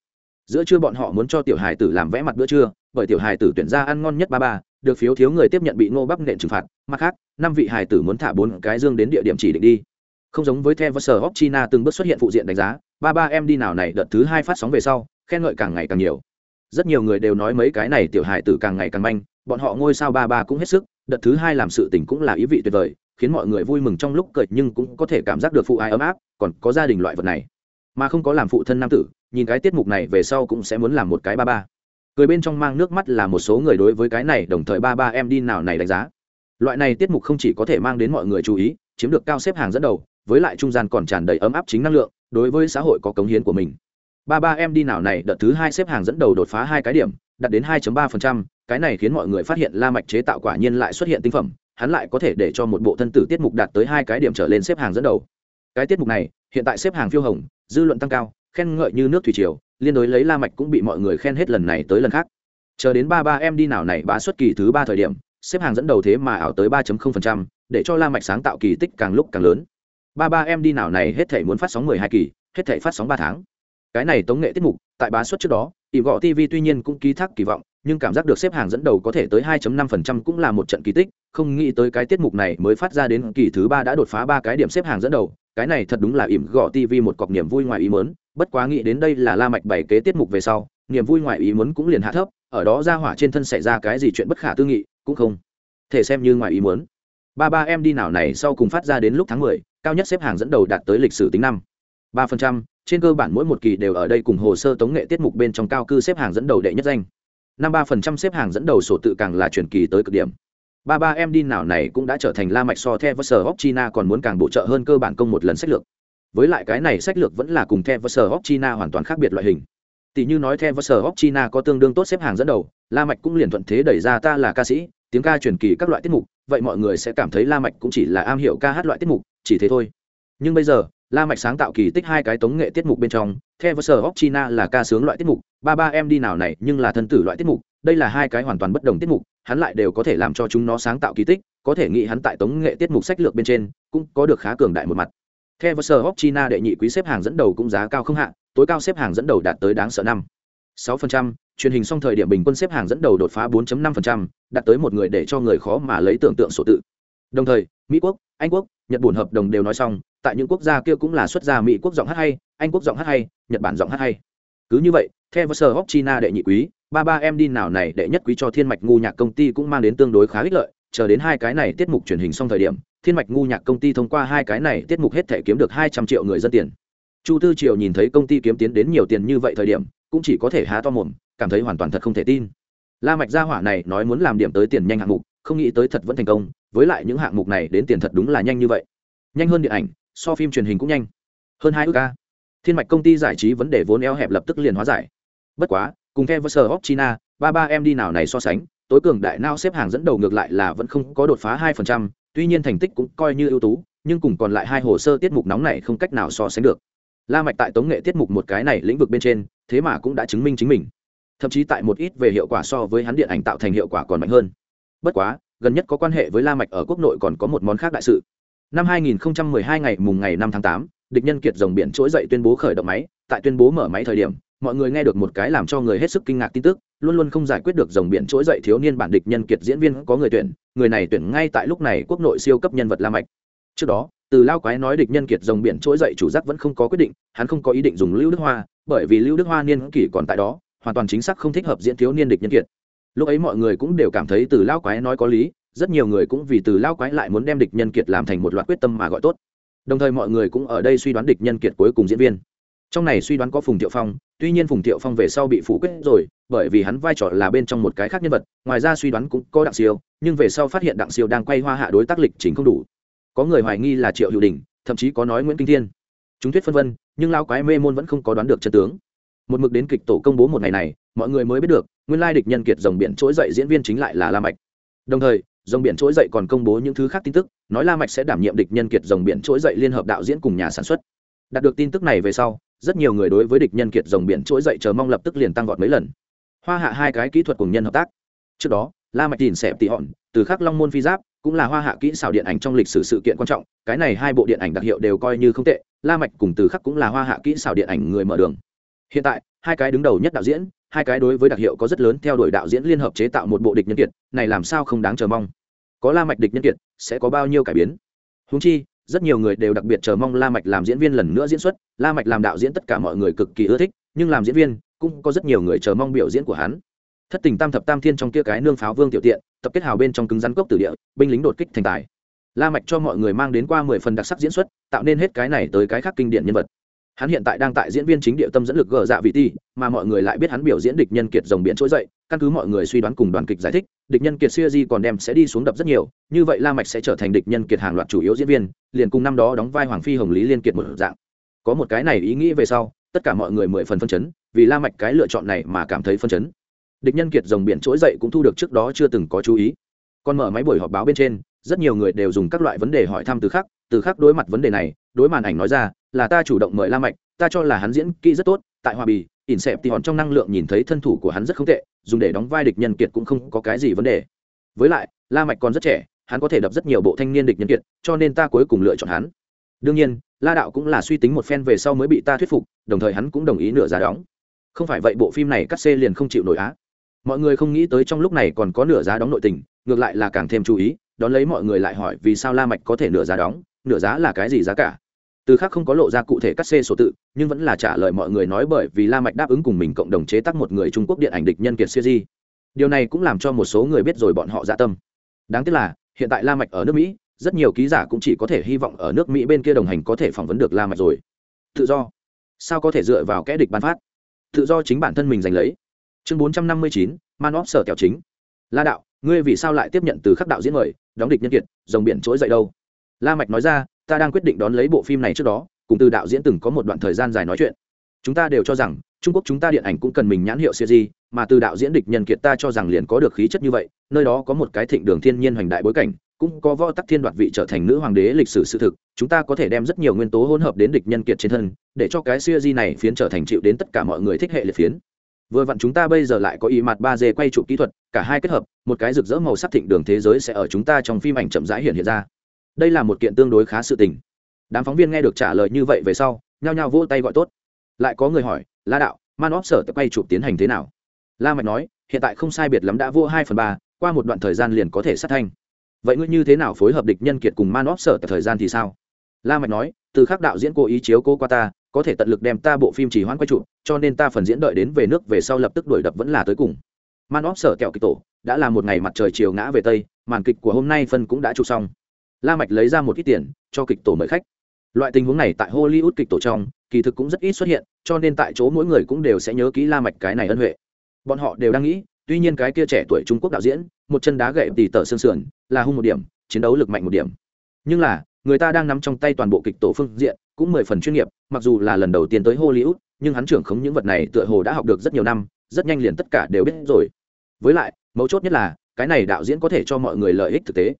giữa trưa bọn họ muốn cho tiểu hài tử làm vẽ mặt bữa trưa, bởi tiểu hài tử tuyển ra ăn ngon nhất ba ba, được phiếu thiếu người tiếp nhận bị ngô bắp nện trừng phạt. Mặt khác, năm vị hài tử muốn thả bốn cái dương đến địa điểm chỉ định đi. Không giống với theo sở hóc china từng bước xuất hiện phụ diện đánh giá, ba ba em đi nào này, đợt thứ hai phát sóng về sau, khen ngợi càng ngày càng nhiều. Rất nhiều người đều nói mấy cái này tiểu hài tử càng ngày càng manh, bọn họ ngôi sao ba ba cũng hết sức, đợt thứ hai làm sự tình cũng là ý vị tuyệt vời, khiến mọi người vui mừng trong lúc cười, nhưng cũng có thể cảm giác được phụ ai ấm áp, còn có gia đình loại vật này mà không có làm phụ thân nam tử nhìn cái tiết mục này về sau cũng sẽ muốn làm một cái ba ba. Cười bên trong mang nước mắt là một số người đối với cái này đồng thời ba ba em đi nào này đánh giá. Loại này tiết mục không chỉ có thể mang đến mọi người chú ý chiếm được cao xếp hàng dẫn đầu với lại trung gian còn tràn đầy ấm áp chính năng lượng đối với xã hội có cống hiến của mình. Ba ba em đi nào này đợt thứ hai xếp hàng dẫn đầu đột phá hai cái điểm đạt đến 2.3%, cái này khiến mọi người phát hiện la mạch chế tạo quả nhiên lại xuất hiện tinh phẩm hắn lại có thể để cho một bộ thân tử tiết mục đạt tới hai cái điểm trở lên xếp hàng dẫn đầu. Cái tiết mục này hiện tại xếp hàng phiêu hồng dư luận tăng cao khen ngợi như nước thủy triều liên đối lấy la mạch cũng bị mọi người khen hết lần này tới lần khác. Chờ đến ba ba em đi nào này bá xuất kỳ thứ ba thời điểm xếp hàng dẫn đầu thế mà ảo tới 3.0%, để cho la mạch sáng tạo kỳ tích càng lúc càng lớn. ba ba em đi nào này hết thể muốn phát sóng 12 kỳ hết thể phát sóng 3 tháng. Cái này tống nghệ tiết mục tại bá xuất trước đó ỉ gọ tv tuy nhiên cũng ký thác kỳ vọng nhưng cảm giác được xếp hàng dẫn đầu có thể tới 2.5% cũng là một trận kỳ tích không nghĩ tới cái tiết mục này mới phát ra đến kỳ thứ ba đã đột phá ba cái điểm xếp hàng dẫn đầu cái này thật đúng là ỉm gõ tv một cọc niềm vui ngoài ý muốn bất quá nghĩ đến đây là la mạch bảy kế tiết mục về sau niềm vui ngoài ý muốn cũng liền hạ thấp ở đó ra hỏa trên thân xảy ra cái gì chuyện bất khả tư nghị cũng không thể xem như ngoài ý muốn. Ba ba em đi nào này sau cùng phát ra đến lúc tháng 10, cao nhất xếp hàng dẫn đầu đạt tới lịch sử tính năm. Ba phần trăm trên cơ bản mỗi một kỳ đều ở đây cùng hồ sơ tống nghệ tiết mục bên trong cao cư xếp hàng dẫn đầu đệ nhất danh. Năm ba phần trăm xếp hàng dẫn đầu sổ tự càng là truyền kỳ tới cực điểm ba ba em đi nào này cũng đã trở thành la mạch so theo với sở hóc china còn muốn càng bổ trợ hơn cơ bản công một lần sách lược. Với lại cái này sách lược vẫn là cùng theo với sở hóc china hoàn toàn khác biệt loại hình. Tỷ như nói theo với sở hóc china có tương đương tốt xếp hàng dẫn đầu, la mạch cũng liền thuận thế đẩy ra ta là ca sĩ, tiếng ca truyền kỳ các loại tiết mục, vậy mọi người sẽ cảm thấy la mạch cũng chỉ là am hiểu ca hát loại tiết mục, chỉ thế thôi. Nhưng bây giờ, la mạch sáng tạo kỳ tích hai cái tống nghệ tiết mục bên trong theo với sở hóc china là ca sướng loại tiết mục, ba ba em đi nào này nhưng là thân tử loại tiết mục đây là hai cái hoàn toàn bất đồng tiết mục hắn lại đều có thể làm cho chúng nó sáng tạo kỳ tích có thể nghĩ hắn tại tống nghệ tiết mục sách lược bên trên cũng có được khá cường đại một mặt theo với sở hóc china đệ nhị quý xếp hàng dẫn đầu cũng giá cao không hạ tối cao xếp hàng dẫn đầu đạt tới đáng sợ năm sáu phần trăm truyền hình xong thời điểm bình quân xếp hàng dẫn đầu đột phá 4.5%, đạt tới một người để cho người khó mà lấy tưởng tượng số tự. Đồng thời, Mỹ quốc, Anh quốc, Nhật Bản hợp đồng đều nói xong, tại những quốc gia kia cũng là xuất gia Mỹ quốc giọng hát hay, Anh quốc giọng hát hay, Nhật Bản giọng hát hay. Cứ như vậy, theo Verser Hop China đệ nhị quý, ba ba em đi nào này đệ nhất quý cho Thiên Mạch ngu nhạc công ty cũng mang đến tương đối khá ích lợi, chờ đến hai cái này tiết mục truyền hình xong thời điểm, Thiên Mạch ngu nhạc công ty thông qua hai cái này tiết mục hết thể kiếm được 200 triệu người dân tiền. Chu Tư Triều nhìn thấy công ty kiếm tiến đến nhiều tiền như vậy thời điểm, cũng chỉ có thể há to mồm, cảm thấy hoàn toàn thật không thể tin. La mạch gia hỏa này nói muốn làm điểm tới tiền nhanh hạng mục không nghĩ tới thật vẫn thành công với lại những hạng mục này đến tiền thật đúng là nhanh như vậy. Nhanh hơn điện ảnh so phim truyền hình cũng nhanh. Hơn hai ước ca. Thiên mạch công ty giải trí vấn đề vốn eo hẹp lập tức liền hóa giải. Bất quá cùng theo với sở hóc china ba ba em đi nào này so sánh tối cường đại nao xếp hàng dẫn đầu ngược lại là vẫn không có đột phá hai phần trăm tuy nhiên thành tích cũng coi như ưu tú nhưng cùng còn lại hai hồ sơ tiết mục nóng này không cách nào so sánh được. La mạch tại tống nghệ tiết mục một cái này lĩnh vực bên trên thế mà cũng đã chứng minh chính mình. Thậm chí tại một ít về hiệu quả so với hắn điện ảnh tạo thành hiệu quả còn mạnh hơn. Bất quá gần nhất có quan hệ với la mạch ở quốc nội còn có một món khác đại sự. Năm 2012 ngày mùng ngày 5 tháng 8, địch nhân kiệt rồng biển trỗi dậy tuyên bố khởi động máy tại tuyên bố mở máy thời điểm mọi người nghe được một cái làm cho người hết sức kinh ngạc tin tức, luôn luôn không giải quyết được dòng biển trỗi dậy thiếu niên bản địch nhân kiệt diễn viên có người tuyển, người này tuyển ngay tại lúc này quốc nội siêu cấp nhân vật la mạch. Trước đó, từ lao quái nói địch nhân kiệt dòng biển trỗi dậy chủ giác vẫn không có quyết định, hắn không có ý định dùng lưu đức hoa, bởi vì lưu đức hoa niên kỷ còn tại đó, hoàn toàn chính xác không thích hợp diễn thiếu niên địch nhân kiệt. Lúc ấy mọi người cũng đều cảm thấy từ lao quái nói có lý, rất nhiều người cũng vì từ lao quái lại muốn đem địch nhân kiệt làm thành một loạt quyết tâm mà gọi tốt. Đồng thời mọi người cũng ở đây suy đoán địch nhân kiệt cuối cùng diễn viên trong này suy đoán có phùng thiệu phong, tuy nhiên phùng thiệu phong về sau bị phủ quyết rồi, bởi vì hắn vai trò là bên trong một cái khác nhân vật, ngoài ra suy đoán cũng có đặng siêu, nhưng về sau phát hiện đặng siêu đang quay hoa hạ đối tác lịch trình không đủ. Có người hoài nghi là triệu hữu đình, thậm chí có nói nguyễn kinh thiên. Chúng thuyết phân vân, nhưng lao quái mê môn vẫn không có đoán được chân tướng. Một mực đến kịch tổ công bố một ngày này, mọi người mới biết được, nguyên lai địch nhân kiệt dòng biển trỗi dậy diễn viên chính lại là la mạch. Đồng thời, dòng biển trỗi dậy còn công bố những thứ khác tin tức, nói la mạch sẽ đảm nhiệm địch nhân kiệt dòng biển trỗi dậy liên hợp đạo diễn cùng nhà sản xuất. Đạt được tin tức này về sau rất nhiều người đối với địch nhân kiệt dòng biển trỗi dậy chờ mong lập tức liền tăng vọt mấy lần. Hoa hạ hai cái kỹ thuật cùng nhân hợp tác. Trước đó, la mạch tìm xẹp tị hòn, từ khắc long môn phi giáp, cũng là hoa hạ kỹ xảo điện ảnh trong lịch sử sự kiện quan trọng, cái này hai bộ điện ảnh đặc hiệu đều coi như không tệ, la mạch cùng từ khắc cũng là hoa hạ kỹ xảo điện ảnh người mở đường. Hiện tại, hai cái đứng đầu nhất đạo diễn, hai cái đối với đặc hiệu có rất lớn theo đuổi đạo diễn liên hợp chế tạo một bộ địch nhân kiệt, này làm sao không đáng chờ mong? Có la mạch địch nhân kiệt, sẽ có bao nhiêu cải biến? Huống chi rất nhiều người đều đặc biệt chờ mong la mạch làm diễn viên lần nữa diễn xuất. La mạch làm đạo diễn tất cả mọi người cực kỳ ưa thích, nhưng làm diễn viên, cũng có rất nhiều người chờ mong biểu diễn của hắn. Thất tình tam thập tam thiên trong kia cái nương pháo vương tiểu tiện, tập kết hào bên trong cứng rắn cốc tử địa, binh lính đột kích thành tài. La mạch cho mọi người mang đến qua mười phần đặc sắc diễn xuất, tạo nên hết cái này tới cái khác kinh điển nhân vật hắn hiện tại đang tại diễn viên chính địa tâm dẫn lực gờ dạ vị ti, mà mọi người lại biết hắn biểu diễn địch nhân kiệt rồng biển trỗi dậy, căn cứ mọi người suy đoán cùng đoàn kịch giải thích, địch nhân kiệt siêu di còn đem sẽ đi xuống đập rất nhiều, như vậy la mạch sẽ trở thành địch nhân kiệt hàng loạt chủ yếu diễn viên, liền cùng năm đó đóng vai hoàng phi hồng lý liên kiệt một dạng. Có một cái này ý nghĩ về sau, tất cả mọi người mười phần phân chấn, vì la mạch cái lựa chọn này mà cảm thấy phân chấn. Địch nhân kiệt rồng biển trỗi dậy cũng thu được trước đó chưa từng có chú ý. Còn mở máy buổi họp báo bên trên, rất nhiều người đều dùng các loại vấn đề hỏi thăm từ khắc từ khắc đối mặt vấn đề này, đối màn ảnh nói ra là ta chủ động mời la mạch, ta cho là hắn diễn kỹ rất tốt, tại hòa bì, ỉn xẹp thì hòn trong năng lượng nhìn thấy thân thủ của hắn rất không tệ, dùng để đóng vai địch nhân kiệt cũng không có cái gì vấn đề. Với lại, la mạch còn rất trẻ, hắn có thể đập rất nhiều bộ thanh niên địch nhân kiệt, cho nên ta cuối cùng lựa chọn hắn. Đương nhiên, la đạo cũng là suy tính một phen về sau mới bị ta thuyết phục, đồng thời hắn cũng đồng ý nửa giá đóng. Không phải vậy bộ phim này cắt xê liền không chịu nổi á. Mọi người không nghĩ tới trong lúc này còn có nửa giá đóng nội tình, ngược lại là càng thêm chú ý, đón lấy mọi người lại hỏi vì sao la mạch có thể nửa giá đóng, nửa giá là cái gì giá cả từ khác không có lộ ra cụ thể cắt xê số tự nhưng vẫn là trả lời mọi người nói bởi vì la mạch đáp ứng cùng mình cộng đồng chế tác một người trung quốc điện ảnh địch nhân kiệt siêu di. Điều này cũng làm cho một số người biết rồi bọn họ dạ tâm. Đáng tiếc là hiện tại la mạch ở nước mỹ rất nhiều ký giả cũng chỉ có thể hy vọng ở nước mỹ bên kia đồng hành có thể phỏng vấn được la mạch rồi. Tự do. Sao có thể dựa vào kẽ địch ban phát? Tự do chính bản thân mình giành lấy. Chương 459, man óp sở kẹo chính. La đạo ngươi vì sao lại tiếp nhận từ khắc đạo diễn mời đóng địch nhân kiệt dòng biển trỗi dậy đâu? La mạch nói ra ta đang quyết định đón lấy bộ phim này trước đó, cùng từ đạo diễn từng có một đoạn thời gian dài nói chuyện. Chúng ta đều cho rằng, trung quốc chúng ta điện ảnh cũng cần mình nhãn hiệu siêu di mà từ đạo diễn địch nhân kiệt ta cho rằng liền có được khí chất như vậy, nơi đó có một cái thịnh đường thiên nhiên hoành đại bối cảnh, cũng có võ tắc thiên đoạt vị trở thành nữ hoàng đế lịch sử sự thực, chúng ta có thể đem rất nhiều nguyên tố hỗn hợp đến địch nhân kiệt trên thân, để cho cái siêu di này phiến trở thành chịu đến tất cả mọi người thích hệ liệt phiến. Vừa vặn chúng ta bây giờ lại có ý mặt ba d quay chụp kỹ thuật, cả hai kết hợp, một cái rực rỡ màu sắc thịnh đường thế giới sẽ ở chúng ta trong phim ảnh chậm rãi hiện hiện ra đây là một kiện tương đối khá sự tình. Đám phóng viên nghe được trả lời như vậy về sau, nhao nhao vỗ tay gọi tốt. Lại có người hỏi, la đạo, man óp sở tập quay chụp tiến hành thế nào? La mạch nói, hiện tại không sai biệt lắm đã vô hai phần ba, qua một đoạn thời gian liền có thể sát thanh vậy ngươi như thế nào phối hợp địch nhân kiệt cùng man óp sở thời gian thì sao? La mạch nói, từ khắc đạo diễn cố ý chiếu cố qua ta, có thể tận lực đem ta bộ phim chỉ hoãn quay chụp, cho nên ta phần diễn đợi đến về nước về sau lập tức đuổi đập vẫn là tới cùng. Man óp sở kẹo kịch tổ, đã là một ngày mặt trời chiều ngã về tây, màn kịch của hôm nay phân cũng đã chụp xong la mạch lấy ra một ít tiền cho kịch tổ mời khách. Loại tình huống này tại hollywood kịch tổ trong, kỳ thực cũng rất ít xuất hiện, cho nên tại chỗ mỗi người cũng đều sẽ nhớ kỹ la mạch cái này ân huệ. Bọn họ đều đang nghĩ, tuy nhiên cái kia trẻ tuổi trung quốc đạo diễn, một chân đá gậy tỉ tở xương sườn, là hung một điểm, chiến đấu lực mạnh một điểm. Nhưng là, người ta đang nắm trong tay toàn bộ kịch tổ phương diện, cũng mười phần chuyên nghiệp, mặc dù là lần đầu tiên tới hollywood, nhưng hắn trưởng khống những vật này tựa hồ đã học được rất nhiều năm, rất nhanh liền tất cả đều biết rồi. Với lại, mấu chốt nhất là, cái này đạo diễn có thể cho mọi người lợi ích thực tế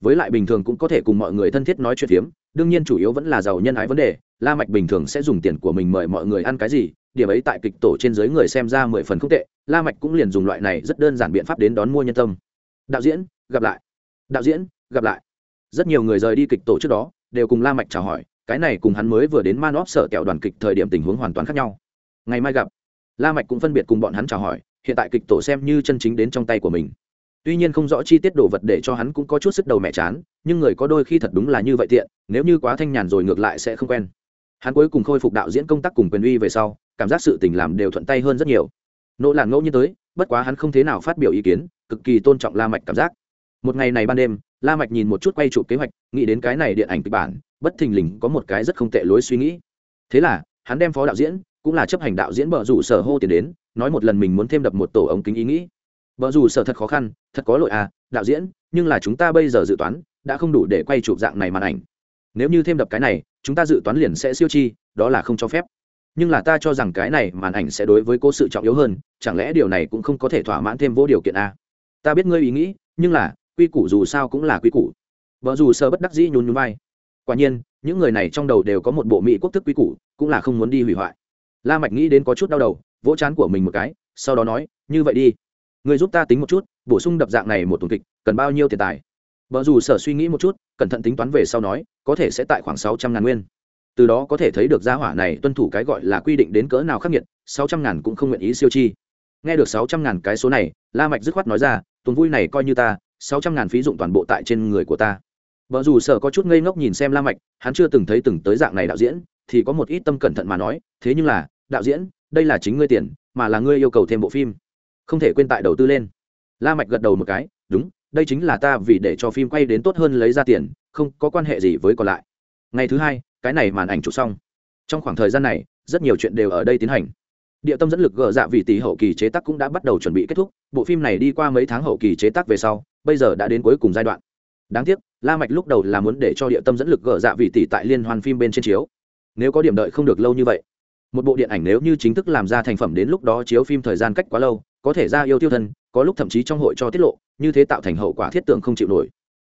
với lại bình thường cũng có thể cùng mọi người thân thiết nói chuyện phiếm, đương nhiên chủ yếu vẫn là giàu nhân ái vấn đề, la mạch bình thường sẽ dùng tiền của mình mời mọi người ăn cái gì, điểm ấy tại kịch tổ trên dưới người xem ra mười phần không tệ, la mạch cũng liền dùng loại này rất đơn giản biện pháp đến đón mua nhân tâm. Đạo diễn, gặp lại. Đạo diễn, gặp lại. Rất nhiều người rời đi kịch tổ trước đó, đều cùng la mạch chào hỏi, cái này cùng hắn mới vừa đến man óp sở kẹo đoàn kịch thời điểm tình huống hoàn toàn khác nhau. Ngày mai gặp. La mạch cũng phân biệt cùng bọn hắn chào hỏi, hiện tại kịch tổ xem như chân chính đến trong tay của mình tuy nhiên không rõ chi tiết đồ vật để cho hắn cũng có chút sức đầu mẹ chán, nhưng người có đôi khi thật đúng là như vậy tiện, nếu như quá thanh nhàn rồi ngược lại sẽ không quen. Hắn cuối cùng khôi phục đạo diễn công tác cùng quyền uy về sau, cảm giác sự tình làm đều thuận tay hơn rất nhiều. Nỗ làn ngẫu nhiên tới, bất quá hắn không thế nào phát biểu ý kiến, cực kỳ tôn trọng la mạch cảm giác. Một ngày này ban đêm, la mạch nhìn một chút quay chụp kế hoạch, nghĩ đến cái này điện ảnh kịch bản, bất thình lình có một cái rất không tệ lối suy nghĩ. Thế là, hắn đem phó đạo diễn, cũng là chấp hành đạo diễn bờ rủ sở hô tiền đến, nói một lần mình muốn thêm đập một tổ ống kính ý nghĩ vợ dù sở thật khó khăn, thật có lỗi à đạo diễn, nhưng là chúng ta bây giờ dự toán, đã không đủ để quay chụp dạng này màn ảnh. Nếu như thêm đập cái này, chúng ta dự toán liền sẽ siêu chi, đó là không cho phép. Nhưng là ta cho rằng cái này màn ảnh sẽ đối với cô sự trọng yếu hơn, chẳng lẽ điều này cũng không có thể thỏa mãn thêm vô điều kiện a ta biết ngươi ý nghĩ, nhưng là, quy củ dù sao cũng là quy củ. Vợ dù sơ bất đắc dĩ nhún nhún vai. Quả nhiên, những người này trong đầu đều có một bộ mỹ quốc thức quy củ, cũng là không muốn đi hủy hoại. La mạch nghĩ đến có chút đau đầu, vỗ chán của mình một cái, sau đó nói, như vậy đi người giúp ta tính một chút, bổ sung đập dạng này một tuần kịch, cần bao nhiêu tiền tài? Vợ dù sở suy nghĩ một chút, cẩn thận tính toán về sau nói, có thể sẽ tại khoảng sáu trăm ngàn nguyên. Từ đó có thể thấy được gia hỏa này tuân thủ cái gọi là quy định đến cỡ nào khắc nghiệt, sáu trăm ngàn cũng không nguyện ý siêu chi. Nghe được sáu trăm ngàn cái số này, la mạch dứt khoát nói ra, tuần vui này coi như ta, sáu trăm ngàn phí dụng toàn bộ tại trên người của ta. Vợ dù sở có chút ngây ngốc nhìn xem la mạch, hắn chưa từng thấy từng tới dạng này đạo diễn, thì có một ít tâm cẩn thận mà nói, thế nhưng là, đạo diễn, đây là chính ngươi tiền, mà là ngươi yêu cầu thêm bộ phim không thể quên tại đầu tư lên. La mạch gật đầu một cái, đúng, đây chính là ta vì để cho phim quay đến tốt hơn lấy ra tiền, không có quan hệ gì với còn lại. Ngày thứ hai, cái này màn ảnh chụp xong. Trong khoảng thời gian này, rất nhiều chuyện đều ở đây tiến hành. Địa tâm dẫn lực gờ dạ vì tỷ hậu kỳ chế tác cũng đã bắt đầu chuẩn bị kết thúc. Bộ phim này đi qua mấy tháng hậu kỳ chế tác về sau, bây giờ đã đến cuối cùng giai đoạn. Đáng tiếc, la mạch lúc đầu là muốn để cho địa tâm dẫn lực gờ dạ vì tỷ tại liên hoan phim bên trên chiếu. Nếu có điểm đợi không được lâu như vậy một bộ điện ảnh nếu như chính thức làm ra thành phẩm đến lúc đó chiếu phim thời gian cách quá lâu, có thể ra yêu tiêu thân, có lúc thậm chí trong hội cho tiết lộ, như thế tạo thành hậu quả thiết tưởng không chịu nổi.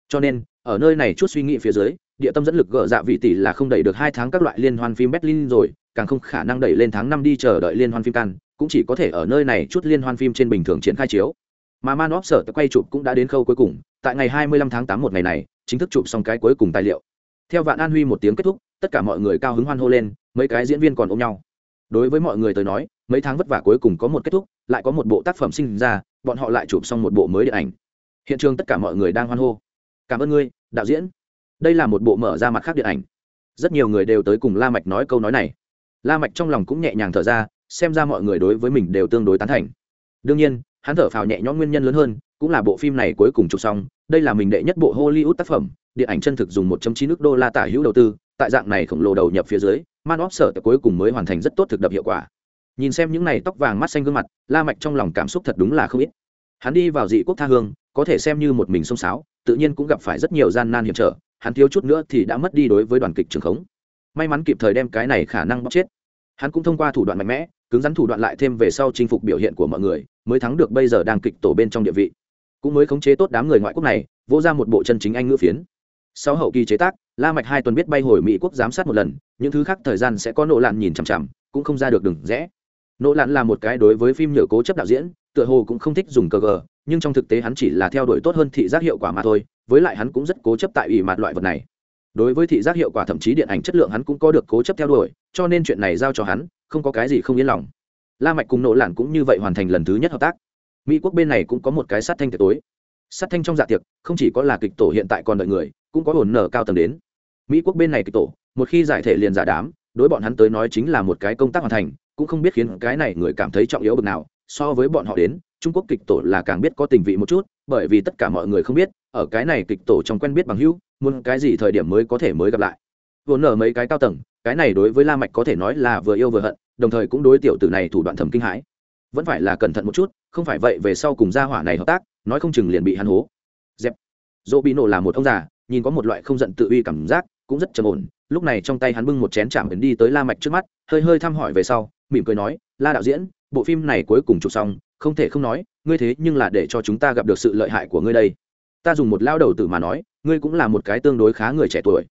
Cho nên, ở nơi này chút suy nghĩ phía dưới, địa tâm dẫn lực gỡ dạ vị tỷ là không đẩy được hai tháng các loại liên hoan phim berlin rồi, càng không khả năng đẩy lên tháng năm đi chờ đợi liên hoan phim can cũng chỉ có thể ở nơi này chút liên hoan phim trên bình thường triển khai chiếu. Mà man of sở quay chụp cũng đã đến khâu cuối cùng, tại ngày 25 tháng 8 một ngày này, chính thức chụp xong cái cuối cùng tài liệu. Theo vạn an huy một tiếng kết thúc, tất cả mọi người cao hứng hoan hô lên, mấy cái diễn viên còn ôm nhau đối với mọi người tới nói, mấy tháng vất vả cuối cùng có một kết thúc, lại có một bộ tác phẩm sinh ra, bọn họ lại chụp xong một bộ mới điện ảnh. Hiện trường tất cả mọi người đang hoan hô. Cảm ơn ngươi, đạo diễn. Đây là một bộ mở ra mặt khác điện ảnh. Rất nhiều người đều tới cùng la mạch nói câu nói này. La mạch trong lòng cũng nhẹ nhàng thở ra, xem ra mọi người đối với mình đều tương đối tán thành. Đương nhiên, hắn thở phào nhẹ nhõm nguyên nhân lớn hơn, cũng là bộ phim này cuối cùng chụp xong, đây là mình đệ nhất bộ hollywood tác phẩm, điện ảnh chân thực dùng 1.9 nước đô la tả hữu đầu tư tại dạng này khổng lồ đầu nhập phía dưới, man óp sở cuối cùng mới hoàn thành rất tốt thực đập hiệu quả. Nhìn xem những này tóc vàng mắt xanh gương mặt, la mạch trong lòng cảm xúc thật đúng là không ít. Hắn đi vào dị quốc tha hương, có thể xem như một mình sông sáo, tự nhiên cũng gặp phải rất nhiều gian nan hiểm trở, hắn thiếu chút nữa thì đã mất đi đối với đoàn kịch trường khống. May mắn kịp thời đem cái này khả năng bóc chết. Hắn cũng thông qua thủ đoạn mạnh mẽ, cứng rắn thủ đoạn lại thêm về sau chinh phục biểu hiện của mọi người, mới thắng được bây giờ đang kịch tổ bên trong địa vị. Cũng mới khống chế tốt đám người ngoại quốc này vô ra một bộ chân chính anh ngữ phiến. Sau hậu kỳ chế tác la mạch hai tuần biết bay hồi mỹ quốc giám sát một lần, những thứ khác thời gian sẽ có nỗ lạn nhìn chằm chằm, cũng không ra được đừng rẽ. Nỗ lạn là một cái đối với phim nhựa cố chấp đạo diễn, tựa hồ cũng không thích dùng cờ gờ, nhưng trong thực tế hắn chỉ là theo đuổi tốt hơn thị giác hiệu quả mà thôi, với lại hắn cũng rất cố chấp tại ủy mặt loại vật này. Đối với thị giác hiệu quả thậm chí điện ảnh chất lượng hắn cũng có được cố chấp theo đuổi, cho nên chuyện này giao cho hắn, không có cái gì không yên lòng. La mạch cùng nỗ lạn cũng như vậy hoàn thành lần thứ nhất hợp tác. Mỹ quốc bên này cũng có một cái sát thanh tiệc tối. Sát thanh trong dạ tiệc, không chỉ có là kịch tổ hiện tại còn đợi người, cũng có hồn nở cao tầng đến mỹ quốc bên này kịch tổ, một khi giải thể liền giả đám, đối bọn hắn tới nói chính là một cái công tác hoàn thành, cũng không biết khiến cái này người cảm thấy trọng yếu bực nào. So với bọn họ đến, trung quốc kịch tổ là càng biết có tình vị một chút, bởi vì tất cả mọi người không biết, ở cái này kịch tổ trong quen biết bằng hữu, muốn cái gì thời điểm mới có thể mới gặp lại. Vốn ở mấy cái cao tầng, cái này đối với la mạch có thể nói là vừa yêu vừa hận, đồng thời cũng đối tiểu tử này thủ đoạn thầm kinh hãi. Vẫn phải là cẩn thận một chút, không phải vậy về sau cùng gia hỏa này hợp tác, nói không chừng liền bị hắn hố. Dẹp. Dỗ bị nổ là một ông già, nhìn có một loại không giận tự uy cảm giác cũng rất trầm ổn. Lúc này trong tay hắn bưng một chén chạm ấn đi tới la mạch trước mắt, hơi hơi thăm hỏi về sau, mỉm cười nói, la đạo diễn, bộ phim này cuối cùng chụp xong, không thể không nói, ngươi thế nhưng là để cho chúng ta gặp được sự lợi hại của ngươi đây. Ta dùng một lao đầu tử mà nói, ngươi cũng là một cái tương đối khá người trẻ tuổi.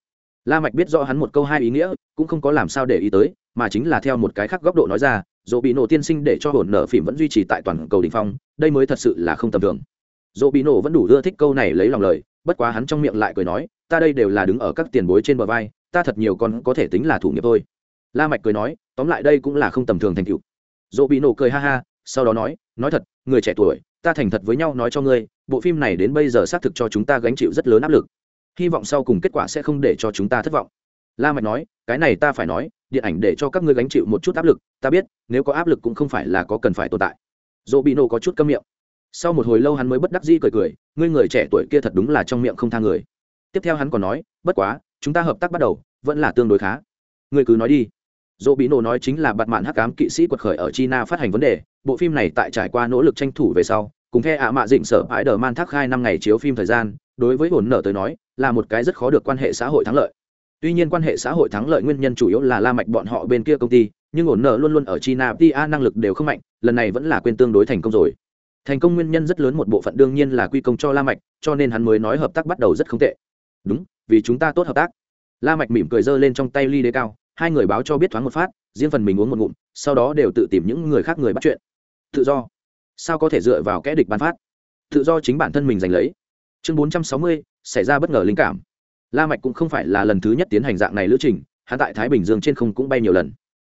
La mạch biết rõ hắn một câu hai ý nghĩa, cũng không có làm sao để ý tới, mà chính là theo một cái khác góc độ nói ra, dỗ bị nổ tiên sinh để cho hồn nở phim vẫn duy trì tại toàn cầu đỉnh phong, đây mới thật sự là không tầm thường. Dỗ bị nổ vẫn đủ ưa thích câu này lấy lòng lời, bất quá hắn trong miệng lại cười nói ta đây đều là đứng ở các tiền bối trên bờ vai, ta thật nhiều con có thể tính là thủ nghiệp thôi. La mạch cười nói, tóm lại đây cũng là không tầm thường thành tựu. Dỗ bị nổ cười ha ha, sau đó nói nói thật, người trẻ tuổi, ta thành thật với nhau nói cho ngươi, bộ phim này đến bây giờ xác thực cho chúng ta gánh chịu rất lớn áp lực. Hy vọng sau cùng kết quả sẽ không để cho chúng ta thất vọng. La mạch nói, cái này ta phải nói, điện ảnh để cho các ngươi gánh chịu một chút áp lực, ta biết, nếu có áp lực cũng không phải là có cần phải tồn tại. Dỗ bị nổ có chút câm miệng. Sau một hồi lâu hắn mới bất đắc dĩ cười cười, ngươi người trẻ tuổi kia thật đúng là trong miệng không tha người tiếp theo hắn còn nói, bất quá, chúng ta hợp tác bắt đầu, vẫn là tương đối khá. Người cứ nói đi. Dỗ bị nổ nói chính là bạt mạn hắc ám kỵ sĩ quật khởi ở china phát hành vấn đề, bộ phim này tại trải qua nỗ lực tranh thủ về sau, cùng the ạ mạ dịnh sở ái đờ man thác khai năm ngày chiếu phim thời gian, đối với hồn nở tới nói, là một cái rất khó được quan hệ xã hội thắng lợi. Tuy nhiên quan hệ xã hội thắng lợi nguyên nhân chủ yếu là la mạch bọn họ bên kia công ty, nhưng ổn nợ luôn luôn ở china pa năng lực đều không mạnh, lần này vẫn là quên tương đối thành công rồi. Thành công nguyên nhân rất lớn một bộ phận đương nhiên là quy công cho la mạch, cho nên hắn mới nói hợp tác bắt đầu rất không tệ đúng vì chúng ta tốt hợp tác. La mạch mỉm cười giơ lên trong tay ly đế cao hai người báo cho biết thoáng một phát riêng phần mình uống một ngụm sau đó đều tự tìm những người khác người bắt chuyện. Tự do. Sao có thể dựa vào kẻ địch ban phát? Tự do chính bản thân mình giành lấy. Chương 460, xảy ra bất ngờ linh cảm. La mạch cũng không phải là lần thứ nhất tiến hành dạng này lữ trình hắn tại thái bình dương trên không cũng bay nhiều lần.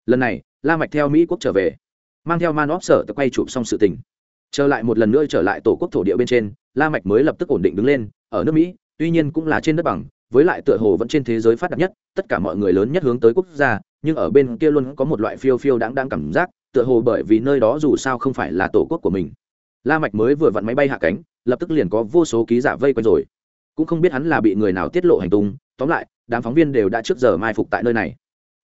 Lần này la mạch theo mỹ quốc trở về mang theo man óc sở tự quay chụp xong sự tình. Trở lại một lần nữa trở lại tổ quốc thổ địa bên trên la mạch mới lập tức ổn định đứng lên ở nước mỹ tuy nhiên cũng là trên đất bằng, với lại tựa hồ vẫn trên thế giới phát đạt nhất, tất cả mọi người lớn nhất hướng tới quốc gia, nhưng ở bên kia luôn có một loại phiêu phiêu đáng đáng cảm giác, tựa hồ bởi vì nơi đó dù sao không phải là tổ quốc của mình. La mạch mới vừa vặn máy bay hạ cánh, lập tức liền có vô số ký giả vây quanh rồi. Cũng không biết hắn là bị người nào tiết lộ hành tung, tóm lại, đám phóng viên đều đã trước giờ mai phục tại nơi này.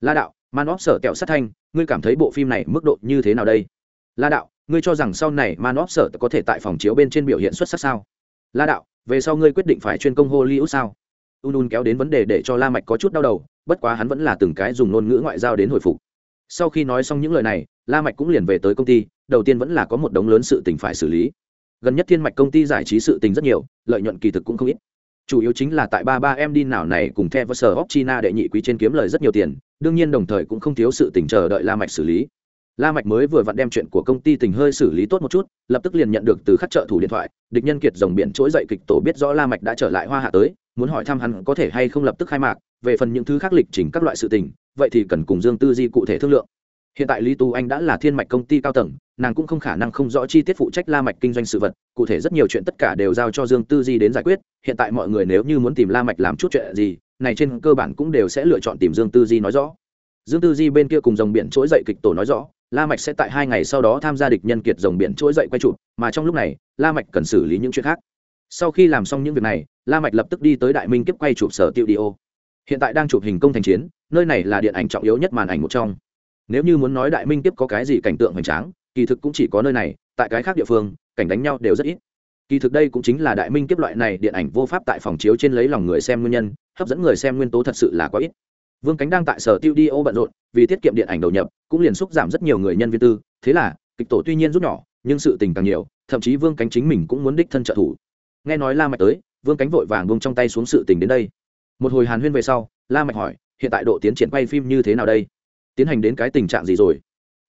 La đạo, man óp sở kẹo sát thanh, ngươi cảm thấy bộ phim này mức độ như thế nào đây? La đạo, ngươi cho rằng sau này man óp sở có thể tại phòng chiếu bên trên biểu hiện xuất sắc sao? La đạo, về sau ngươi quyết định phải chuyên công hollywood sao? Un un kéo đến vấn đề để cho la mạch có chút đau đầu, bất quá hắn vẫn là từng cái dùng ngôn ngữ ngoại giao đến hồi phục. Sau khi nói xong những lời này, la mạch cũng liền về tới công ty, đầu tiên vẫn là có một đống lớn sự tình phải xử lý. Gần nhất thiên mạch công ty giải trí sự tình rất nhiều, lợi nhuận kỳ thực cũng không ít. Chủ yếu chính là tại ba ba em đi nào này cùng theo sở china đệ nhị quý trên kiếm lời rất nhiều tiền, đương nhiên đồng thời cũng không thiếu sự tình chờ đợi la mạch xử lý la mạch mới vừa vặn đem chuyện của công ty tình hơi xử lý tốt một chút, lập tức liền nhận được từ khắc trợ thủ điện thoại, địch nhân kiệt rồng biển trỗi dậy kịch tổ biết rõ la mạch đã trở lại hoa hạ tới, muốn hỏi thăm hắn có thể hay không lập tức khai mạc, về phần những thứ khác lịch trình các loại sự tình, vậy thì cần cùng dương tư di cụ thể thương lượng. Hiện tại lý tu anh đã là thiên mạch công ty cao tầng, nàng cũng không khả năng không rõ chi tiết phụ trách la mạch kinh doanh sự vật, cụ thể rất nhiều chuyện tất cả đều giao cho dương tư di đến giải quyết, hiện tại mọi người nếu như muốn tìm la mạch làm chút chuyện gì, này trên cơ bản cũng đều sẽ lựa chọn tìm dương tư di nói rõ. Dương tư di bên kia cùng dòng biển trỗi dậy kịch tổ nói rõ la mạch sẽ tại hai ngày sau đó tham gia địch nhân kiệt rồng biển trỗi dậy quay chụp mà trong lúc này, la mạch cần xử lý những chuyện khác. Sau khi làm xong những việc này, la mạch lập tức đi tới đại minh kiếp quay chụp sở tiêu đi hiện tại đang chụp hình công thành chiến, nơi này là điện ảnh trọng yếu nhất màn ảnh một trong. Nếu như muốn nói đại minh Kiếp có cái gì cảnh tượng hoành tráng, kỳ thực cũng chỉ có nơi này, tại cái khác địa phương, cảnh đánh nhau đều rất ít. Kỳ thực đây cũng chính là đại minh kiếp loại này điện ảnh vô pháp tại phòng chiếu trên lấy lòng người xem nguyên nhân, hấp dẫn người xem nguyên tố thật sự là quá ít vương cánh đang tại sở tiêu đi ô bận rộn, vì tiết kiệm điện ảnh đầu nhập, cũng liền xúc giảm rất nhiều người nhân viên tư. Thế là, kịch tổ tuy nhiên rút nhỏ, nhưng sự tình càng nhiều, thậm chí vương cánh chính mình cũng muốn đích thân trợ thủ. Nghe nói la mạch tới, vương cánh vội vàng buông trong tay xuống sự tình đến đây. Một hồi hàn huyên về sau, la mạch hỏi, hiện tại độ tiến triển quay phim như thế nào đây? Tiến hành đến cái tình trạng gì rồi?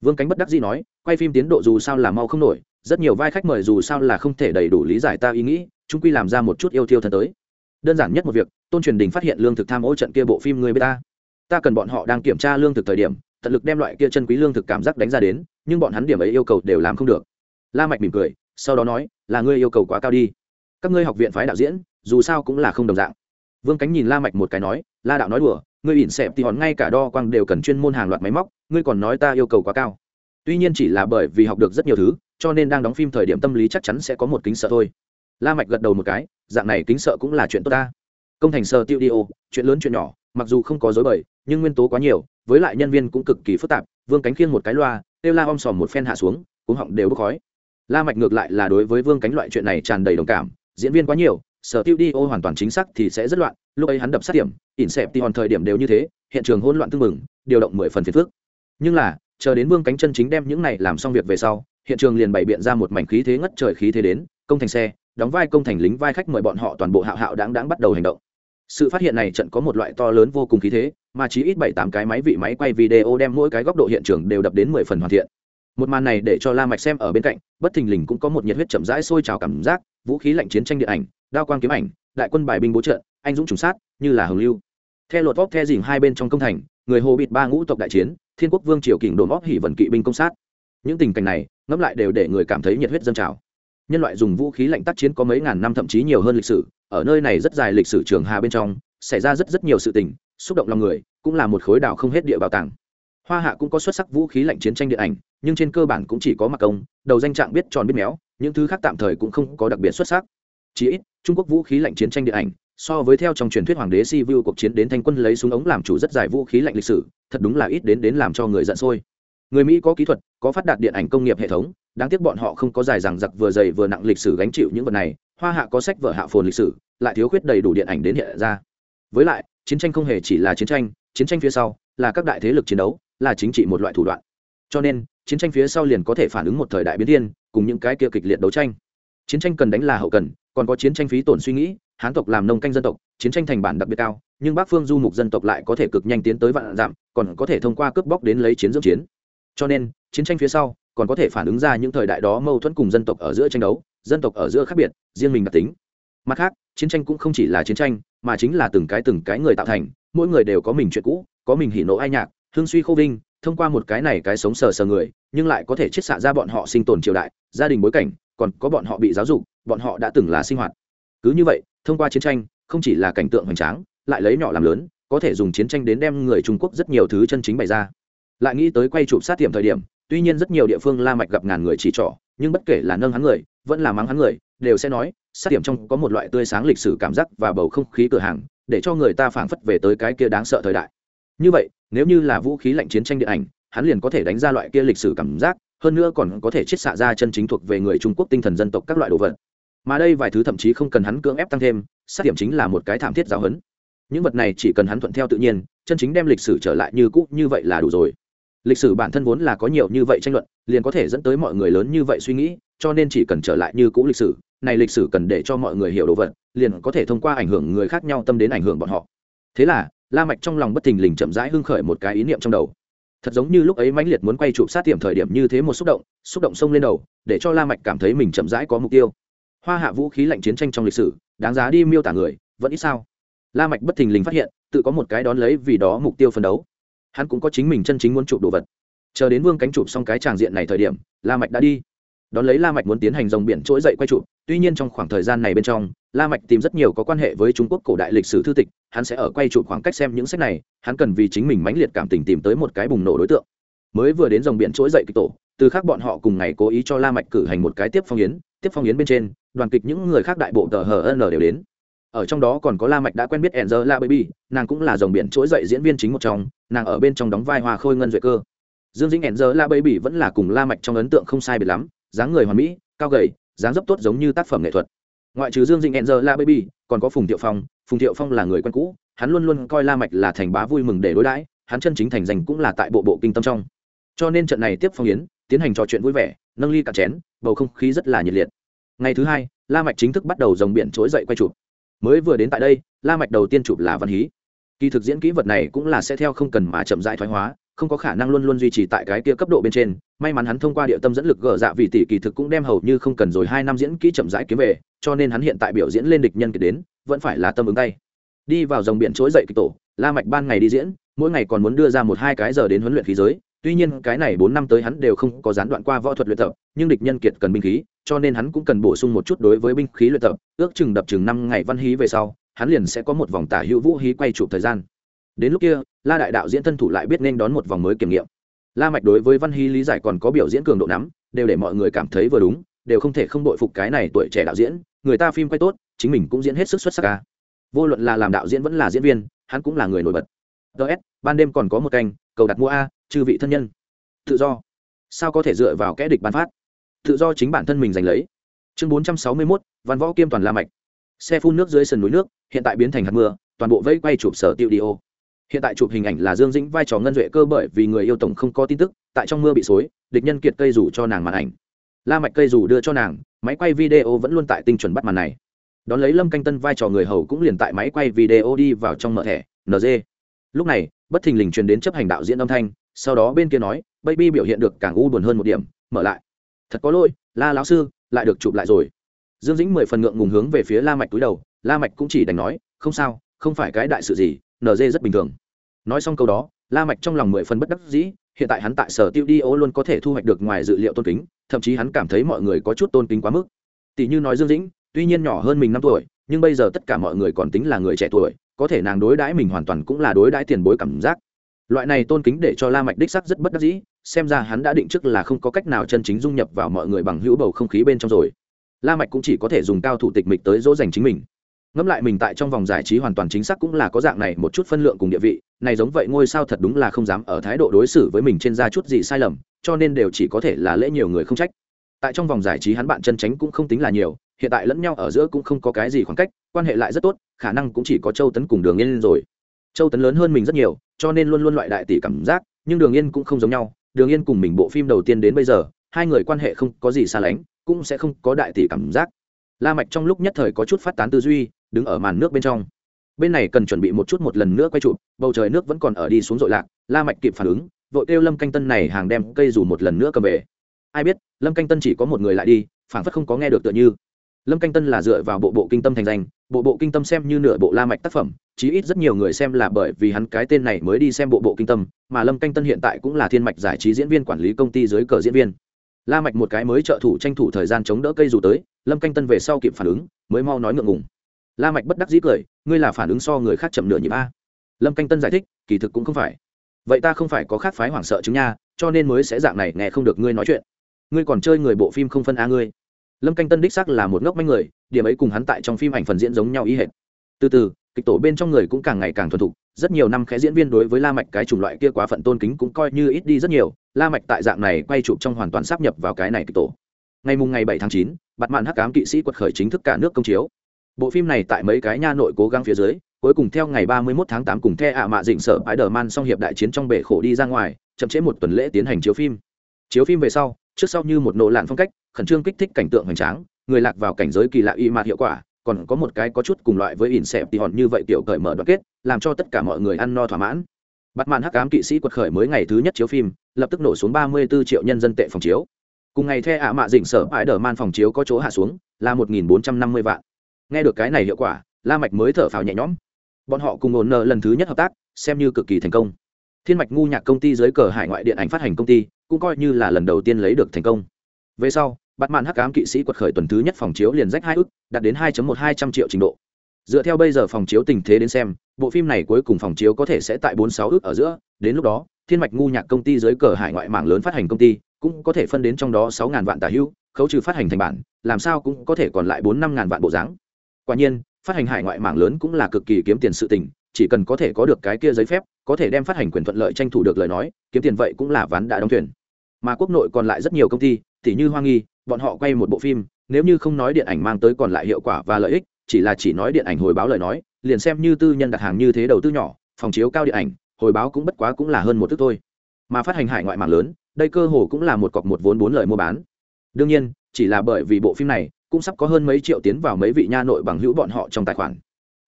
Vương cánh bất đắc dĩ nói, quay phim tiến độ dù sao là mau không nổi, rất nhiều vai khách mời dù sao là không thể đầy đủ lý giải ta ý nghĩ chúng quy làm ra một chút yêu thiêu thân tới. Đơn giản nhất một việc, tôn truyền đình phát hiện lương thực tham ô trận kia bộ phim người b ta ta cần bọn họ đang kiểm tra lương thực thời điểm, tận lực đem loại kia chân quý lương thực cảm giác đánh ra đến, nhưng bọn hắn điểm ấy yêu cầu đều làm không được. La mạch mỉm cười, sau đó nói, là ngươi yêu cầu quá cao đi. Các ngươi học viện phái đạo diễn, dù sao cũng là không đồng dạng. Vương cánh nhìn la mạch một cái nói, la đạo nói đùa, ngươi ỉn xẹp thì hòn ngay cả đo quang đều cần chuyên môn hàng loạt máy móc, ngươi còn nói ta yêu cầu quá cao. Tuy nhiên chỉ là bởi vì học được rất nhiều thứ, cho nên đang đóng phim thời điểm tâm lý chắc chắn sẽ có một kính sợ thôi. La mạch gật đầu một cái, dạng này kính sợ cũng là chuyện tốt ta. Công thành sơ tiêu đi ô chuyện lớn chuyện nhỏ, mặc dù không có dối bời nhưng nguyên tố quá nhiều, với lại nhân viên cũng cực kỳ phức tạp, vương cánh khiêng một cái loa tiêu la om sòm một phen hạ xuống cũng họng đều bốc khói. La mạch ngược lại là đối với vương cánh loại chuyện này tràn đầy đồng cảm, diễn viên quá nhiều, sở tiêu đi ô hoàn toàn chính xác thì sẽ rất loạn, lúc ấy hắn đập sát điểm, ỉn xẹp thì hòn thời điểm đều như thế, hiện trường hỗn loạn tương mừng điều động mười phần phiền phước nhưng là, chờ đến vương cánh chân chính đem những này làm xong việc về sau, hiện trường liền bày biện ra một mảnh khí thế ngất trời khí thế đến, công thành xe, đóng vai công thành lính vai khách mời bọn họ toàn bộ hạo hạo đáng đáng bắt đầu hành động. Sự phát hiện này trận có một loại to lớn vô cùng khí thế mà chỉ ít bảy tám cái máy vị máy quay video đem mỗi cái góc độ hiện trường đều đập đến mười phần hoàn thiện. Một màn này để cho la mạch xem ở bên cạnh, bất thình lình cũng có một nhiệt huyết chậm rãi sôi trào cảm giác, vũ khí lạnh chiến tranh điện ảnh, đao quang kiếm ảnh, đại quân bài binh bố trợ anh dũng trùng sát, như là hồng lưu. Theo lột vóc theo dìm hai bên trong công thành, người hồ bịt ba ngũ tộc đại chiến, thiên quốc vương triều kình đồn óc hỉ vận kỵ binh công sát. Những tình cảnh này, ngẫm lại đều để người cảm thấy nhiệt huyết dân trào. Nhân loại dùng vũ khí lạnh tác chiến có mấy ngàn năm thậm chí nhiều hơn lịch sử, ở nơi này rất dài lịch sử trường hà bên trong, xảy ra rất rất nhiều sự tình xúc động lòng người, cũng là một khối đảo không hết địa bảo tàng. Hoa hạ cũng có xuất sắc vũ khí lạnh chiến tranh điện ảnh, nhưng trên cơ bản cũng chỉ có mặc công, đầu danh trạng biết tròn biết méo, những thứ khác tạm thời cũng không có đặc biệt xuất sắc. Chỉ ít, trung quốc vũ khí lạnh chiến tranh điện ảnh, so với theo trong truyền thuyết hoàng đế si vu cuộc chiến đến thanh quân lấy súng ống làm chủ rất dài vũ khí lạnh lịch sử, thật đúng là ít đến đến làm cho người giận sôi. Người mỹ có kỹ thuật, có phát đạt điện ảnh công nghiệp hệ thống, đáng tiếc bọn họ không có dài rằng giặc vừa dày vừa nặng lịch sử gánh chịu những vật này, hoa hạ có sách vở hạ phồn lịch sử, lại thiếu khuyết đầy đủ điện ảnh đến hiện ra với lại, chiến tranh không hề chỉ là chiến tranh chiến tranh phía sau là các đại thế lực chiến đấu, là chính trị một loại thủ đoạn. Cho nên, chiến tranh phía sau liền có thể phản ứng một thời đại biến thiên, cùng những cái kia kịch liệt đấu tranh. Chiến tranh cần đánh là hậu cần, còn có chiến tranh phí tổn suy nghĩ, hán tộc làm nông canh dân tộc, chiến tranh thành bản đặc biệt cao, nhưng bắc phương du mục dân tộc lại có thể cực nhanh tiến tới vạn giảm còn có thể thông qua cướp bóc đến lấy chiến dưỡng chiến. Cho nên, chiến tranh phía sau còn có thể phản ứng ra những thời đại đó mâu thuẫn cùng dân tộc ở giữa tranh đấu, dân tộc ở giữa khác biệt, riêng mình đặc tính mặt khác, chiến tranh cũng không chỉ là chiến tranh, mà chính là từng cái từng cái người tạo thành, mỗi người đều có mình chuyện cũ, có mình hỉ nộ ai nhạc, hương suy khô vinh, thông qua một cái này cái sống sờ sờ người, nhưng lại có thể chiết xạ ra bọn họ sinh tồn triều đại, gia đình bối cảnh, còn có bọn họ bị giáo dục, bọn họ đã từng là sinh hoạt. Cứ như vậy, thông qua chiến tranh, không chỉ là cảnh tượng hoành tráng, lại lấy nhỏ làm lớn, có thể dùng chiến tranh đến đem người trung quốc rất nhiều thứ chân chính bày ra. Lại nghĩ tới quay chụp sát tiệm thời điểm, tuy nhiên rất nhiều địa phương la mạch gặp ngàn người chỉ trỏ nhưng bất kể là nâng hắn người, vẫn là mắng hắn người, đều sẽ nói, sát điểm trong có một loại tươi sáng lịch sử cảm giác và bầu không khí cửa hàng, để cho người ta phảng phất về tới cái kia đáng sợ thời đại. Như vậy, nếu như là vũ khí lạnh chiến tranh điện ảnh, hắn liền có thể đánh ra loại kia lịch sử cảm giác, hơn nữa còn có thể chiết xạ ra chân chính thuộc về người trung quốc tinh thần dân tộc các loại đồ vật. Mà đây vài thứ thậm chí không cần hắn cưỡng ép tăng thêm, sát điểm chính là một cái thảm thiết giáo hấn những vật này chỉ cần hắn thuận theo tự nhiên, chân chính đem lịch sử trở lại như cũ như vậy là đủ rồi. Lịch sử bản thân vốn là có nhiều như vậy tranh luận liền có thể dẫn tới mọi người lớn như vậy suy nghĩ, cho nên chỉ cần trở lại như cũ lịch sử, này lịch sử cần để cho mọi người hiểu đồ vật, liền có thể thông qua ảnh hưởng người khác nhau tâm đến ảnh hưởng bọn họ. Thế là, la mạch trong lòng bất thình lình chậm rãi hưng khởi một cái ý niệm trong đầu. Thật giống như lúc ấy mãnh liệt muốn quay chụp sát tiệm thời điểm như thế một xúc động xúc động xông lên đầu, để cho la mạch cảm thấy mình chậm rãi có mục tiêu. Hoa hạ vũ khí lạnh chiến tranh trong lịch sử, đáng giá đi miêu tả người, vẫn ít sao? La mạch bất thình lình phát hiện, tự có một cái đón lấy vì đó mục tiêu phân đấu. Hắn cũng có chính mình chân chính muốn chụp đồ vật chờ đến vương cánh chụp xong cái tràng diện này thời điểm la mạch đã đi. Đón lấy la mạch muốn tiến hành dòng biển trỗi dậy quay chụp tuy nhiên trong khoảng thời gian này bên trong la mạch tìm rất nhiều có quan hệ với trung quốc cổ đại lịch sử thư tịch hắn sẽ ở quay chụp khoảng cách xem những sách này hắn cần vì chính mình mãnh liệt cảm tình tìm tới một cái bùng nổ đối tượng. Mới vừa đến dòng biển trỗi dậy kịch tổ từ khác bọn họ cùng ngày cố ý cho la mạch cử hành một cái tiếp phong yến tiếp phong yến bên trên đoàn kịch những người khác đại bộ tờ hn đều đến. Ở trong đó còn có la mạch đã quen biết Angela Baby, nàng cũng là dòng biển trỗi dậy diễn viên chính một trong, nàng ở bên trong đóng vai Hoa Khôi Ngân Duệ Cơ. Dương Dĩnh Angela Baby vẫn là cùng La Mạch trong ấn tượng không sai biệt lắm, dáng người hoàn mỹ, cao gầy, dáng dấp tốt giống như tác phẩm nghệ thuật. Ngoại trừ Dương Dĩnh Angela Baby, còn có Phùng Thiệu Phong, Phùng Thiệu Phong là người quen cũ, hắn luôn luôn coi La Mạch là thành bá vui mừng để đối đãi, hắn chân chính thành danh cũng là tại bộ bộ kinh tâm trong. Cho nên trận này tiếp phong yến, tiến hành trò chuyện vui vẻ, nâng ly cả chén, bầu không khí rất là nhiệt liệt. Ngày thứ hai, La Mạch chính thức bắt đầu dòng biển trỗi dậy quay chụp mới vừa đến tại đây la mạch đầu tiên chụp là văn hí kỳ thực diễn kỹ vật này cũng là sẽ theo không cần mà chậm rãi thoái hóa không có khả năng luôn luôn duy trì tại cái kia cấp độ bên trên. May mắn hắn thông qua địa tâm dẫn lực gỡ dạ vì tỷ kỳ thực cũng đem hầu như không cần rồi hai năm diễn kỹ chậm rãi kiếm về, cho nên hắn hiện tại biểu diễn lên địch nhân kịch đến, vẫn phải là tâm ứng tay. Đi vào dòng biển trỗi dậy kịch tổ, la mạch ban ngày đi diễn, mỗi ngày còn muốn đưa ra một hai cái giờ đến huấn luyện khí giới. Tuy nhiên cái này bốn năm tới hắn đều không có gián đoạn qua võ thuật luyện tập, nhưng địch nhân kiệt cần binh khí, cho nên hắn cũng cần bổ sung một chút đối với binh khí luyện tập, ước chừng đập chừng năm ngày văn hí về sau, hắn liền sẽ có một vòng tả hữu vũ hí quay chụp thời gian đến lúc kia, la đại đạo diễn thân thủ lại biết nên đón một vòng mới kiểm nghiệm. La mạch đối với văn hy lý giải còn có biểu diễn cường độ nắm, đều để mọi người cảm thấy vừa đúng, đều không thể không đội phục cái này tuổi trẻ đạo diễn, người ta phim quay tốt, chính mình cũng diễn hết sức xuất sắc ca vô luận là làm đạo diễn vẫn là diễn viên, hắn cũng là người nổi bật. Ts ban đêm còn có một canh, cầu đặt mua a, chư vị thân nhân. Tự do. Sao có thể dựa vào kẽ địch bán phát? Tự do chính bản thân mình giành lấy. Chương bốn trăm sáu mươi mốt, văn võ kiêm toàn la mạch. Xe phun nước dưới sườn núi nước, hiện tại biến thành hạt mưa, toàn bộ vây quay chụp sở tiêu đi ô hiện tại chụp hình ảnh là dương dĩnh vai trò ngân duệ cơ bởi vì người yêu tổng không có tin tức, tại trong mưa bị xối, địch nhân kiệt cây rủ cho nàng màn ảnh. La mạch cây rủ đưa cho nàng, máy quay video vẫn luôn tại tinh chuẩn bắt màn này. Đón lấy lâm canh tân vai trò người hầu cũng liền tại máy quay video đi vào trong mở thẻ nd lúc này, bất thình lình truyền đến chấp hành đạo diễn âm thanh, sau đó bên kia nói, baby biểu hiện được càng u buồn hơn một điểm, mở lại. Thật có lỗi, la lão sư, lại được chụp lại rồi. Dương dĩnh mười phần ngượng ngùng hướng về phía la mạch túi đầu, la mạch cũng chỉ đành nói, không sao, không phải cái đại sự gì nd rất bình thường nói xong câu đó, la mạch trong lòng mười phần bất đắc dĩ, hiện tại hắn tại sở tiêu đi ô luôn có thể thu hoạch được ngoài dự liệu tôn kính, thậm chí hắn cảm thấy mọi người có chút tôn kính quá mức. Tỷ như nói dương dĩnh, tuy nhiên nhỏ hơn mình năm tuổi, nhưng bây giờ tất cả mọi người còn tính là người trẻ tuổi, có thể nàng đối đãi mình hoàn toàn cũng là đối đãi tiền bối cảm giác. Loại này tôn kính để cho la mạch đích xác rất bất đắc dĩ, xem ra hắn đã định trước là không có cách nào chân chính dung nhập vào mọi người bằng hữu bầu không khí bên trong rồi. La mạch cũng chỉ có thể dùng cao thủ tịch mịch tới dỗ dành chính mình ngẫm lại mình tại trong vòng giải trí hoàn toàn chính xác cũng là có dạng này một chút phân lượng cùng địa vị, này giống vậy ngôi sao thật đúng là không dám ở thái độ đối xử với mình trên ra chút gì sai lầm, cho nên đều chỉ có thể là lễ nhiều người không trách. Tại trong vòng giải trí hắn bạn chân tránh cũng không tính là nhiều, hiện tại lẫn nhau ở giữa cũng không có cái gì khoảng cách, quan hệ lại rất tốt, khả năng cũng chỉ có châu tấn cùng đường yên rồi. Châu tấn lớn hơn mình rất nhiều, cho nên luôn luôn loại đại tỷ cảm giác, nhưng đường yên cũng không giống nhau, đường yên cùng mình bộ phim đầu tiên đến bây giờ, hai người quan hệ không có gì xa lánh, cũng sẽ không có đại tỷ cảm giác. La mạch trong lúc nhất thời có chút phát tán tư duy đứng ở màn nước bên trong. Bên này cần chuẩn bị một chút một lần nữa quay chụp, bầu trời nước vẫn còn ở đi xuống dội lạc, la mạch kịp phản ứng, vội kêu lâm canh tân này hàng đem cây dù một lần nữa cầm về. Ai biết, lâm canh tân chỉ có một người lại đi phản phất không có nghe được tựa như. Lâm canh tân là dựa vào bộ bộ kinh tâm thành danh, bộ bộ kinh tâm xem như nửa bộ la mạch tác phẩm, chí ít rất nhiều người xem là bởi vì hắn cái tên này mới đi xem bộ bộ kinh tâm, mà lâm canh tân hiện tại cũng là thiên mạch giải trí diễn viên quản lý công ty dưới cờ diễn viên. La mạch một cái mới trợ thủ tranh thủ thời gian chống đỡ cây dù tới, lâm canh tân về sau kịp phản ứng, mới mau nói ngượng ngùng la mạch bất đắc dĩ cười ngươi là phản ứng so người khác chậm nửa nhịp a. Lâm canh tân giải thích kỳ thực cũng không phải. Vậy ta không phải có khác phái hoảng sợ chứng nha cho nên mới sẽ dạng này nghe không được ngươi nói chuyện. Ngươi còn chơi người bộ phim không phân a ngươi. Lâm canh tân đích xác là một ngốc manh người điểm ấy cùng hắn tại trong phim ảnh phần diễn giống nhau ý hệt. Từ từ kịch tổ bên trong người cũng càng ngày càng thuần thục rất nhiều năm khẽ diễn viên đối với la mạch cái chủng loại kia quá phận tôn kính cũng coi như ít đi rất nhiều la mạch tại dạng này quay chụp trong hoàn toàn sắp nhập vào cái này kịch tổ. Ngày mùng ngày 7 tháng 9, bạt mạn hắc ám kỵ sĩ quật khởi chính thức cả nước công chiếu bộ phim này tại mấy cái nha nội cố gắng phía dưới, cuối cùng theo ngày 31 tháng 8 cùng the ạ mạ dịnh sở bãi đờ man song hiệp đại chiến trong bể khổ đi ra ngoài, chậm chế một tuần lễ tiến hành chiếu phim. Chiếu phim về sau, trước sau như một nổ lạn phong cách, khẩn trương kích thích cảnh tượng hoành tráng, người lạc vào cảnh giới kỳ lạ y mạt hiệu quả, còn có một cái có chút cùng loại với ỉn xẹp thì hòn như vậy tiểu cởi mở đoàn kết, làm cho tất cả mọi người ăn no thỏa mãn. Bắt màn hắc ám kỵ sĩ quật khởi mới ngày thứ nhất chiếu phim, lập tức nổ xuống ba mươi 34 triệu nhân dân tệ phòng chiếu. Cùng ngày the ạ mạ dịnh sở bãi đờ man phòng chiếu có chỗ hạ xuống, là một nghìn bốn trăm năm mươi vạn nghe được cái này hiệu quả, la mạch mới thở phào nhẹ nhõm. Bọn họ cùng ổn nợ lần thứ nhất hợp tác, xem như cực kỳ thành công. Thiên mạch ngu nhạc công ty dưới cờ hải ngoại điện ảnh phát hành công ty, cũng coi như là lần đầu tiên lấy được thành công. Về sau bắt màn hắc ám kỵ sĩ quật khởi tuần thứ nhất phòng chiếu liền rách hai ức, đạt đến hai một hai trăm triệu trình độ. Dựa theo bây giờ phòng chiếu tình thế đến xem, bộ phim này cuối cùng phòng chiếu có thể sẽ tại bốn sáu ức ở giữa. Đến lúc đó, thiên mạch ngu nhạc công ty dưới cờ hải ngoại mạng lớn phát hành công ty, cũng có thể phân đến trong đó sáu ngàn vạn tả hữu, khấu trừ phát hành thành bản, làm sao cũng có thể còn lại bốn năm ngàn vạn bộ dáng quả nhiên, phát hành hải ngoại mảng lớn cũng là cực kỳ kiếm tiền sự tình, chỉ cần có thể có được cái kia giấy phép, có thể đem phát hành quyền thuận lợi tranh thủ được lời nói, kiếm tiền vậy cũng là ván đã đóng thuyền. Mà quốc nội còn lại rất nhiều công ty t như hoa nghi, bọn họ quay một bộ phim, nếu như không nói điện ảnh mang tới còn lại hiệu quả và lợi ích, chỉ là chỉ nói điện ảnh hồi báo lời nói, liền xem như tư nhân đặt hàng như thế đầu tư nhỏ, phòng chiếu cao điện ảnh, hồi báo cũng bất quá cũng là hơn một thức thôi. Mà phát hành hải ngoại mạng lớn, đây cơ hồ cũng là một cọc một vốn bốn lời mua bán. Đương nhiên, chỉ là bởi vì bộ phim này cũng sắp có hơn mấy triệu tiến vào mấy vị nha nội bằng hữu bọn họ trong tài khoản.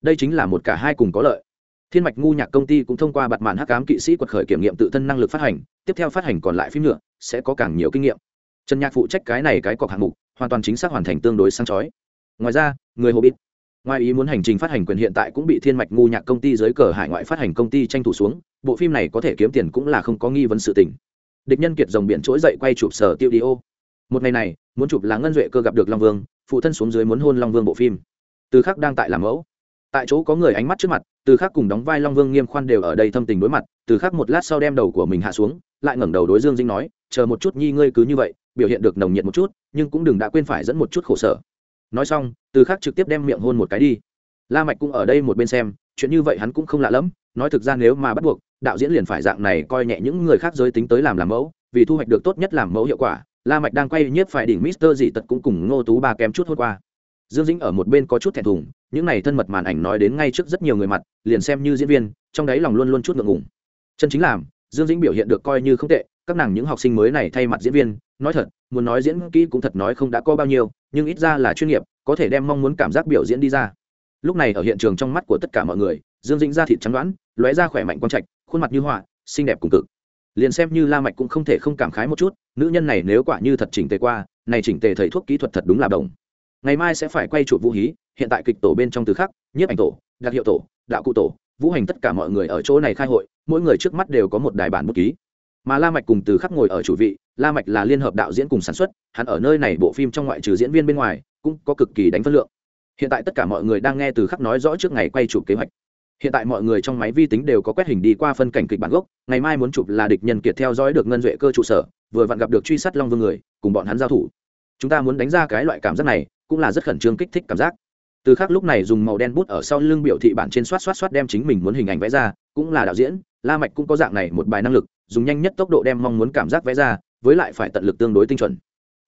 Đây chính là một cả hai cùng có lợi. Thiên mạch ngu nhạc công ty cũng thông qua bặt màn hắc cám kỵ sĩ quật khởi kiểm nghiệm tự thân năng lực phát hành, tiếp theo phát hành còn lại phim nữa, sẽ có càng nhiều kinh nghiệm. Trần nhạc phụ trách cái này cái cọc hạng mục, hoàn toàn chính xác hoàn thành tương đối sáng chói. Ngoài ra, người hồ bít ngoài ý muốn hành trình phát hành quyền hiện tại cũng bị thiên mạch ngu nhạc công ty dưới cờ hải ngoại phát hành công ty tranh thủ xuống, bộ phim này có thể kiếm tiền cũng là không có nghi vấn sự tình. Địch nhân kiệt dòng biển trỗi dậy quay chụp sở tiêu đi ô. Một ngày này, muốn chụp là ngân duệ cơ gặp được long vương phụ thân xuống dưới muốn hôn long vương bộ phim. Từ khắc đang tại làm mẫu. Tại chỗ có người ánh mắt trước mặt, từ khắc cùng đóng vai long vương nghiêm khoan đều ở đây thâm tình đối mặt, từ khắc một lát sau đem đầu của mình hạ xuống, lại ngẩng đầu đối dương dinh nói, chờ một chút nhi ngươi cứ như vậy, biểu hiện được nồng nhiệt một chút, nhưng cũng đừng đã quên phải dẫn một chút khổ sở. Nói xong, từ khắc trực tiếp đem miệng hôn một cái đi. La mạch cũng ở đây một bên xem, chuyện như vậy hắn cũng không lạ lắm nói thực ra nếu mà bắt buộc, đạo diễn liền phải dạng này coi nhẹ những người khác giới tính tới làm làm mẫu, vì thu hoạch được tốt nhất làm mẫu hiệu quả la mạch đang quay nhiếp phải đỉnh mister dị tật cũng cùng ngô tú ba kém chút hốt qua. Dương dĩnh ở một bên có chút thẹn thùng, những này thân mật màn ảnh nói đến ngay trước rất nhiều người mặt, liền xem như diễn viên, trong đấy lòng luôn luôn chút ngượng ngùng. Chân chính làm, dương dĩnh biểu hiện được coi như không tệ, các nàng những học sinh mới này thay mặt diễn viên, nói thật, muốn nói diễn kỹ cũng thật nói không đã có bao nhiêu, nhưng ít ra là chuyên nghiệp, có thể đem mong muốn cảm giác biểu diễn đi ra. Lúc này ở hiện trường trong mắt của tất cả mọi người, dương dĩnh ra thịt trắng đoán, lóe ra khỏe mạnh quang trạch, khuôn mặt như họa, xinh đẹp cùng cực liền xem như la mạch cũng không thể không cảm khái một chút, nữ nhân này nếu quả như thật chỉnh tề qua, này chỉnh tề thầy thuốc kỹ thuật thật đúng là đồng. Ngày mai sẽ phải quay chuột vũ hí, hiện tại kịch tổ bên trong từ khắc, nhiếp ảnh tổ, đặc hiệu tổ, đạo cụ tổ, vũ hành tất cả mọi người ở chỗ này khai hội, mỗi người trước mắt đều có một đài bản bút ký. Mà la mạch cùng từ khắc ngồi ở chủ vị, la mạch là liên hợp đạo diễn cùng sản xuất, hắn ở nơi này bộ phim trong ngoại trừ diễn viên bên ngoài, cũng có cực kỳ đánh phân lượng. Hiện tại tất cả mọi người đang nghe từ khắc nói rõ trước ngày quay chụp kế hoạch hiện tại mọi người trong máy vi tính đều có quét hình đi qua phân cảnh kịch bản gốc, ngày mai muốn chụp là địch nhân kiệt theo dõi được ngân duệ cơ trụ sở, vừa vặn gặp được truy sát long vương người, cùng bọn hắn giao thủ. Chúng ta muốn đánh ra cái loại cảm giác này, cũng là rất khẩn trương kích thích cảm giác. Từ khác lúc này dùng màu đen bút ở sau lưng biểu thị bản trên soát soát soát đem chính mình muốn hình ảnh vẽ ra, cũng là đạo diễn, la mạch cũng có dạng này một bài năng lực, dùng nhanh nhất tốc độ đem mong muốn cảm giác vẽ ra, với lại phải tận lực tương đối tinh chuẩn.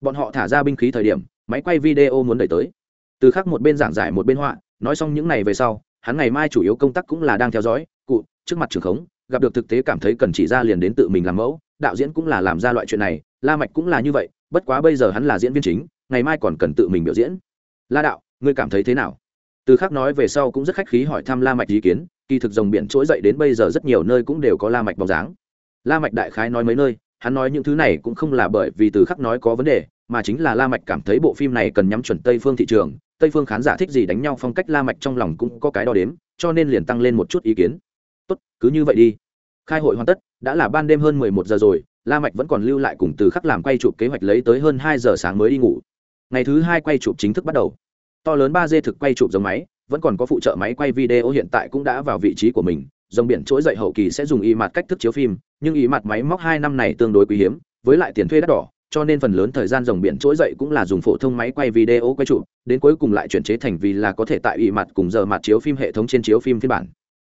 Bọn họ thả ra binh khí thời điểm, máy quay video muốn đẩy tới. Từ khác một bên giảng giải một bên họa, nói xong những này về sau hắn ngày mai chủ yếu công tác cũng là đang theo dõi, cụ, trước mặt trường khống, gặp được thực tế cảm thấy cần chỉ ra liền đến tự mình làm mẫu, đạo diễn cũng là làm ra loại chuyện này, la mạch cũng là như vậy, bất quá bây giờ hắn là diễn viên chính, ngày mai còn cần tự mình biểu diễn. La đạo, ngươi cảm thấy thế nào? Từ khác nói về sau cũng rất khách khí hỏi thăm la mạch ý kiến, kỳ thực dòng biển trỗi dậy đến bây giờ rất nhiều nơi cũng đều có la mạch bóng dáng. La mạch đại khái nói mấy nơi, hắn nói những thứ này cũng không là bởi vì từ khắc nói có vấn đề mà chính là la mạch cảm thấy bộ phim này cần nhắm chuẩn tây phương thị trường, tây phương khán giả thích gì đánh nhau phong cách la mạch trong lòng cũng có cái đo đếm, cho nên liền tăng lên một chút ý kiến. Tốt, cứ như vậy đi. Khai hội hoàn tất, đã là ban đêm hơn mười một giờ rồi, la mạch vẫn còn lưu lại cùng từ khắc làm quay chụp kế hoạch lấy tới hơn hai giờ sáng mới đi ngủ. Ngày thứ hai quay chụp chính thức bắt đầu. To lớn ba d thực quay chụp giống máy, vẫn còn có phụ trợ máy quay video hiện tại cũng đã vào vị trí của mình, dòng biển trỗi dậy hậu kỳ sẽ dùng y mặt cách thức chiếu phim, nhưng y mặt máy móc hai năm này tương đối quý hiếm, với lại tiền thuê đắt đỏ cho nên phần lớn thời gian dòng biển trỗi dậy cũng là dùng phổ thông máy quay video quay chụp, đến cuối cùng lại chuyển chế thành vì là có thể tại y mặt cùng giờ mặt chiếu phim hệ thống trên chiếu phim phiên bản.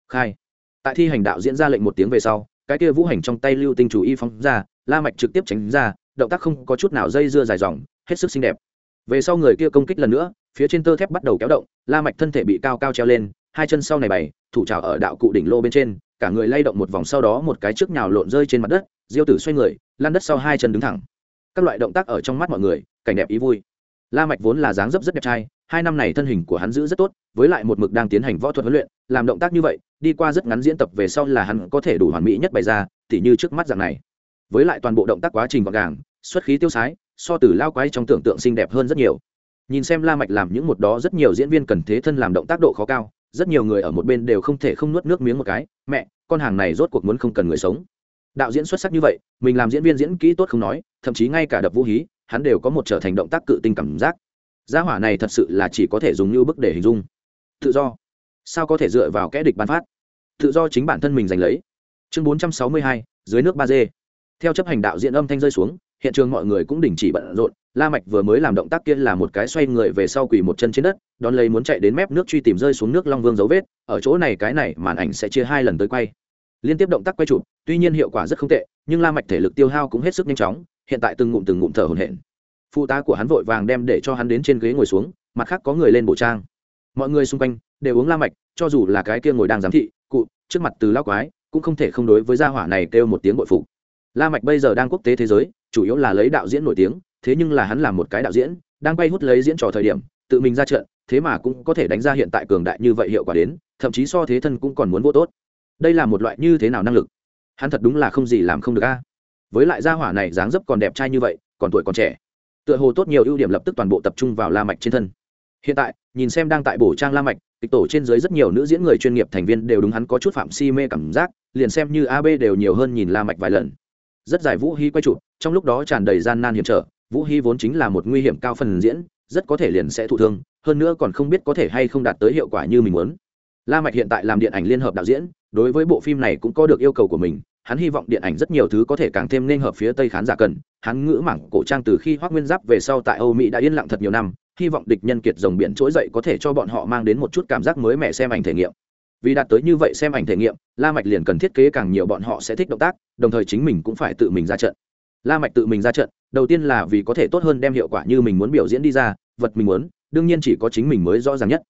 Khai. Tại thi hành đạo diễn ra lệnh một tiếng về sau, cái kia vũ hành trong tay lưu tinh chủ y phóng ra, la mạch trực tiếp tránh ra, động tác không có chút nào dây dưa dài dòng, hết sức xinh đẹp. Về sau người kia công kích lần nữa, phía trên tơ thép bắt đầu kéo động, la mạch thân thể bị cao cao treo lên, hai chân sau này bày, thủ trào ở đạo cụ đỉnh lô bên trên, cả người lay động một vòng sau đó một cái trước nhào lộn rơi trên mặt đất, diêu tử xoay người, lăn đất sau hai chân đứng thẳng các loại động tác ở trong mắt mọi người, cảnh đẹp ý vui. La mạch vốn là dáng dấp rất đẹp trai, hai năm này thân hình của hắn giữ rất tốt, với lại một mực đang tiến hành võ thuật huấn luyện, làm động tác như vậy, đi qua rất ngắn diễn tập về sau là hắn có thể đủ hoàn mỹ nhất bày ra, tỉ như trước mắt dạng này. Với lại toàn bộ động tác quá trình gọn gàng, xuất khí tiêu sái, so từ lao quái trong tưởng tượng xinh đẹp hơn rất nhiều. Nhìn xem la mạch làm những một đó rất nhiều diễn viên cần thế thân làm động tác độ khó cao, rất nhiều người ở một bên đều không thể không nuốt nước miếng một cái, mẹ, con hàng này rốt cuộc muốn không cần người sống đạo diễn xuất sắc như vậy mình làm diễn viên diễn kỹ tốt không nói thậm chí ngay cả đập vũ hí hắn đều có một trở thành động tác cự tinh cảm giác. Gia hỏa này thật sự là chỉ có thể dùng như bức để hình dung. Tự do. Sao có thể dựa vào kẽ địch ban phát? Tự do chính bản thân mình giành lấy. Chương 462, dưới nước ba d theo chấp hành đạo diễn âm thanh rơi xuống hiện trường mọi người cũng đình chỉ bận rộn. La mạch vừa mới làm động tác kia là một cái xoay người về sau quỳ một chân trên đất đón lấy muốn chạy đến mép nước truy tìm rơi xuống nước long vương dấu vết. Ở chỗ này cái này màn ảnh sẽ chia hai lần tới quay liên tiếp động tác quay chụp, tuy nhiên hiệu quả rất không tệ, nhưng la mạch thể lực tiêu hao cũng hết sức nhanh chóng, hiện tại từng ngụm từng ngụm thở hổn hển. Phụ tá của hắn vội vàng đem để cho hắn đến trên ghế ngồi xuống, mặt khác có người lên bộ trang. Mọi người xung quanh đều uống la mạch, cho dù là cái kia ngồi đang giám thị, cụ, trước mặt từ lão quái, cũng không thể không đối với gia hỏa này kêu một tiếng bội phụ la mạch bây giờ đang quốc tế thế giới, chủ yếu là lấy đạo diễn nổi tiếng, thế nhưng là hắn là một cái đạo diễn, đang bay hút lấy diễn trò thời điểm, tự mình ra trận, thế mà cũng có thể đánh ra hiện tại cường đại như vậy hiệu quả đến, thậm chí so thế thân cũng còn muốn vô tốt đây là một loại như thế nào năng lực? Hắn thật đúng là không gì làm không được a. Với lại gia hỏa này dáng dấp còn đẹp trai như vậy, còn tuổi còn trẻ. Tựa hồ tốt nhiều ưu điểm lập tức toàn bộ tập trung vào la mạch trên thân. Hiện tại, nhìn xem đang tại bổ trang la mạch, kịch tổ trên dưới rất nhiều nữ diễn người chuyên nghiệp thành viên đều đúng hắn có chút phạm si mê cảm giác, liền xem như ab đều nhiều hơn nhìn la mạch vài lần. Rất dài vũ hy quay chụp, trong lúc đó tràn đầy gian nan hiểm trở, vũ hy vốn chính là một nguy hiểm cao phần diễn, rất có thể liền sẽ thụ thương, hơn nữa còn không biết có thể hay không đạt tới hiệu quả như mình muốn. La mạch hiện tại làm điện ảnh liên hợp đạo diễn đối với bộ phim này cũng có được yêu cầu của mình, hắn hy vọng điện ảnh rất nhiều thứ có thể càng thêm nên hợp phía tây khán giả cần. Hắn ngữ mảng cổ trang từ khi hoác nguyên giáp về sau tại âu mỹ đã yên lặng thật nhiều năm, hy vọng địch nhân kiệt dòng biển trỗi dậy có thể cho bọn họ mang đến một chút cảm giác mới mẻ xem ảnh thể nghiệm. Vì đạt tới như vậy xem ảnh thể nghiệm, la mạch liền cần thiết kế càng nhiều bọn họ sẽ thích động tác, đồng thời chính mình cũng phải tự mình ra trận. La mạch tự mình ra trận, đầu tiên là vì có thể tốt hơn đem hiệu quả như mình muốn biểu diễn đi ra, vật mình muốn, đương nhiên chỉ có chính mình mới rõ ràng nhất.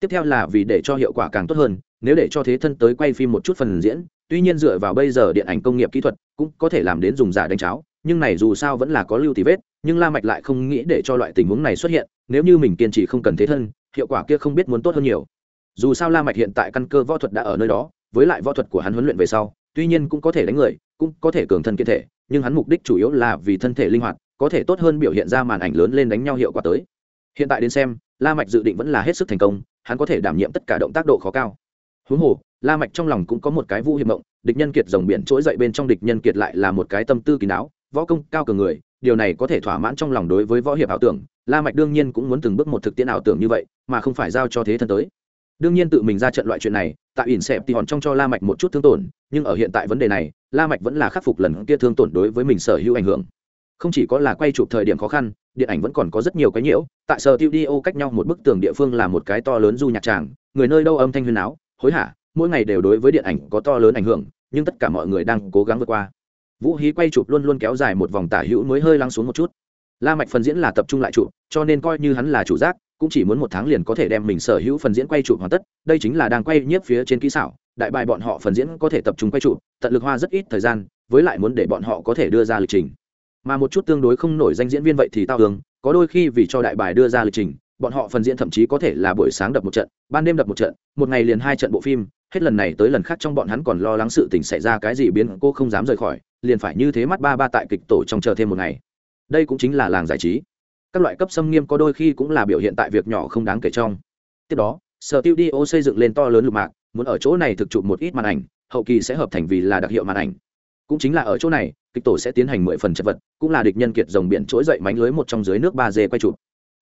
Tiếp theo là vì để cho hiệu quả càng tốt hơn nếu để cho thế thân tới quay phim một chút phần diễn, tuy nhiên dựa vào bây giờ điện ảnh công nghiệp kỹ thuật cũng có thể làm đến dùng giả đánh cháo, nhưng này dù sao vẫn là có lưu tì vết, nhưng la mạch lại không nghĩ để cho loại tình huống này xuất hiện, nếu như mình kiên trì không cần thế thân, hiệu quả kia không biết muốn tốt hơn nhiều. Dù sao la mạch hiện tại căn cơ võ thuật đã ở nơi đó, với lại võ thuật của hắn huấn luyện về sau, tuy nhiên cũng có thể đánh người, cũng có thể cường thân kiện thể, nhưng hắn mục đích chủ yếu là vì thân thể linh hoạt, có thể tốt hơn biểu hiện ra màn ảnh lớn lên đánh nhau hiệu quả tới. Hiện tại đến xem, la mạch dự định vẫn là hết sức thành công, hắn có thể đảm nhiệm tất cả động tác độ khó cao huống hồ, la mạch trong lòng cũng có một cái vũ hiểm mộng, địch nhân kiệt rồng biển trỗi dậy bên trong địch nhân kiệt lại là một cái tâm tư kín đáo võ công cao cường người, điều này có thể thỏa mãn trong lòng đối với võ hiệp ảo tưởng, la mạch đương nhiên cũng muốn từng bước một thực tiễn ảo tưởng như vậy, mà không phải giao cho thế thân tới. Đương nhiên tự mình ra trận loại chuyện này tại ỉn xẹp thì hòn trong cho la mạch một chút thương tổn, nhưng ở hiện tại vấn đề này, la mạch vẫn là khắc phục lần kia thương tổn đối với mình sở hữu ảnh hưởng. Không chỉ có là quay chụp thời điểm khó khăn, điện ảnh vẫn còn có rất nhiều cái nhiễu, tại sở tiêu đi ô cách nhau một bức tường địa phương là một cái to lớn du nhạc tràng, người nơi đâu âm thanh huyền áo hối hả, mỗi ngày đều đối với điện ảnh có to lớn ảnh hưởng, nhưng tất cả mọi người đang cố gắng vượt qua. Vũ hí quay chụp luôn luôn kéo dài một vòng tả hữu mới hơi lắng xuống một chút. La mạch phần diễn là tập trung lại chụp, cho nên coi như hắn là chủ giác, cũng chỉ muốn một tháng liền có thể đem mình sở hữu phần diễn quay chụp hoàn tất, đây chính là đang quay nhiếp phía trên kỹ xảo, đại bài bọn họ phần diễn có thể tập trung quay chụp, tận lực hoa rất ít thời gian, với lại muốn để bọn họ có thể đưa ra lịch trình. Mà một chút tương đối không nổi danh diễn viên vậy thì tao hướng có đôi khi vì cho đại bài đưa ra lịch trình bọn họ phần diễn thậm chí có thể là buổi sáng đập một trận, ban đêm đập một trận, một ngày liền hai trận bộ phim, hết lần này tới lần khác trong bọn hắn còn lo lắng sự tình xảy ra cái gì biến, cô không dám rời khỏi, liền phải như thế mắt ba ba tại kịch tổ trong chờ thêm một ngày. Đây cũng chính là làng giải trí. Các loại cấp xâm nghiêm có đôi khi cũng là biểu hiện tại việc nhỏ không đáng kể trong. Tiếp đó, sở tiêu đi ô xây dựng lên to lớn lục mạc, muốn ở chỗ này thực chụp một ít màn ảnh, hậu kỳ sẽ hợp thành vì là đặc hiệu màn ảnh. Cũng chính là ở chỗ này, kịch tổ sẽ tiến hành mười phần chất vật, cũng là địch nhân kiệt rồng biển trỗi dậy mánh lưới một trong dưới nước ba d quay chụp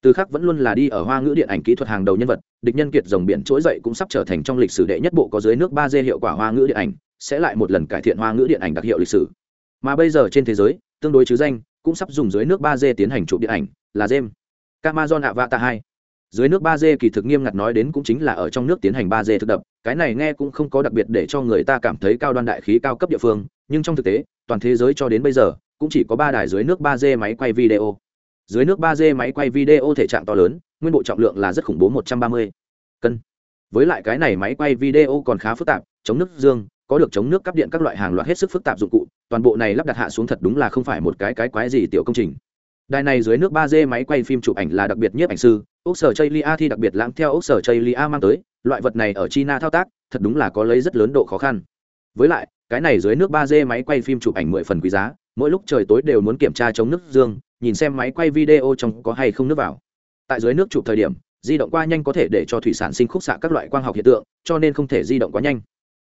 từ khắc vẫn luôn là đi ở hoa ngữ điện ảnh kỹ thuật hàng đầu nhân vật, địch nhân kiệt dòng biển trỗi dậy cũng sắp trở thành trong lịch sử đệ nhất bộ có dưới nước ba d hiệu quả hoa ngữ điện ảnh, sẽ lại một lần cải thiện hoa ngữ điện ảnh đặc hiệu lịch sử. Mà bây giờ trên thế giới, tương đối chứ danh, cũng sắp dùng dưới nước ba d tiến hành chụp điện ảnh, là jem camazon avata hai. Dưới nước ba d kỳ thực nghiêm ngặt nói đến cũng chính là ở trong nước tiến hành ba d thực đập cái này nghe cũng không có đặc biệt để cho người ta cảm thấy cao đoan đại khí cao cấp địa phương, nhưng trong thực tế, toàn thế giới cho đến bây giờ, cũng chỉ có ba đài dưới nước ba d máy quay video dưới nước ba d máy quay video thể trạng to lớn, nguyên bộ trọng lượng là rất khủng bố một trăm ba mươi. Cân. Với lại cái này máy quay video còn khá phức tạp, chống nước dương, có được chống nước cắp điện các loại hàng loạt hết sức phức tạp dụng cụ, toàn bộ này lắp đặt hạ xuống thật đúng là không phải một cái cái quái gì tiểu công trình. Đài này dưới nước ba d máy quay phim chụp ảnh là đặc biệt nhiếp ảnh sư ốc sở chây lia thì đặc biệt lãng theo ốc sở chây lia mang tới, loại vật này ở china thao tác, thật đúng là có lấy rất lớn độ khó khăn. Với lại, cái này dưới nước ba d máy quay phim chụp ảnh mười phần quý giá, mỗi lúc trời tối đều muốn kiểm tra chống nước dương nhìn xem máy quay video trong có hay không nước vào. Tại dưới nước chụp thời điểm, di động qua nhanh có thể để cho thủy sản sinh khúc xạ các loại quang học hiện tượng, cho nên không thể di động quá nhanh.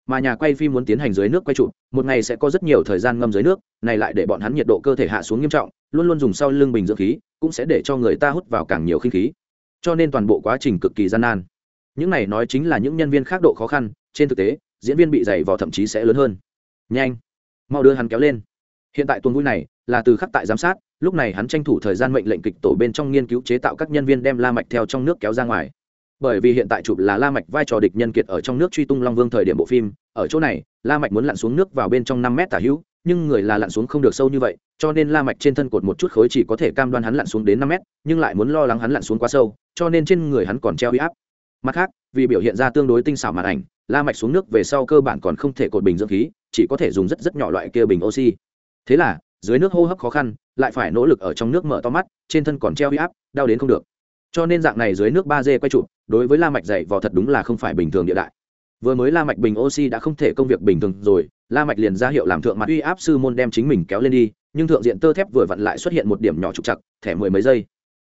Mà nhà quay phim muốn tiến hành dưới nước quay chụp, một ngày sẽ có rất nhiều thời gian ngâm dưới nước, này lại để bọn hắn nhiệt độ cơ thể hạ xuống nghiêm trọng, luôn luôn dùng sau lưng bình dưỡng khí, cũng sẽ để cho người ta hút vào càng nhiều khinh khí. Cho nên toàn bộ quá trình cực kỳ gian nan. Những này nói chính là những nhân viên khác độ khó khăn, trên thực tế, diễn viên bị dày vò thậm chí sẽ lớn hơn. Nhanh. Mau đưa hắn kéo lên. Hiện tại tuần vui này là từ khắc tại giám sát lúc này hắn tranh thủ thời gian mệnh lệnh kịch tổ bên trong nghiên cứu chế tạo các nhân viên đem la mạch theo trong nước kéo ra ngoài. Bởi vì hiện tại chụp là la mạch vai trò địch nhân kiệt ở trong nước truy tung long vương thời điểm bộ phim, ở chỗ này, la mạch muốn lặn xuống nước vào bên trong năm mét tả hữu, nhưng người là lặn xuống không được sâu như vậy, cho nên la mạch trên thân cột một chút khối chỉ có thể cam đoan hắn lặn xuống đến năm mét, nhưng lại muốn lo lắng hắn lặn xuống quá sâu, cho nên trên người hắn còn treo uy áp. Mặt khác, vì biểu hiện ra tương đối tinh xảo màn ảnh, la mạch xuống nước về sau cơ bản còn không thể cột bình dưỡng khí, chỉ có thể dùng rất rất nhỏ loại kia bình oxy. Thế là dưới nước hô hấp khó khăn, lại phải nỗ lực ở trong nước mở to mắt, trên thân còn treo huy áp, đau đến không được. Cho nên dạng này dưới nước ba d quay chụp, đối với la mạch dày vò thật đúng là không phải bình thường địa đại. Vừa mới la mạch bình oxy đã không thể công việc bình thường rồi, la mạch liền ra hiệu làm thượng mặt uy áp sư môn đem chính mình kéo lên đi, nhưng thượng diện tơ thép vừa vặn lại xuất hiện một điểm nhỏ trục chặt thẻ mười mấy giây.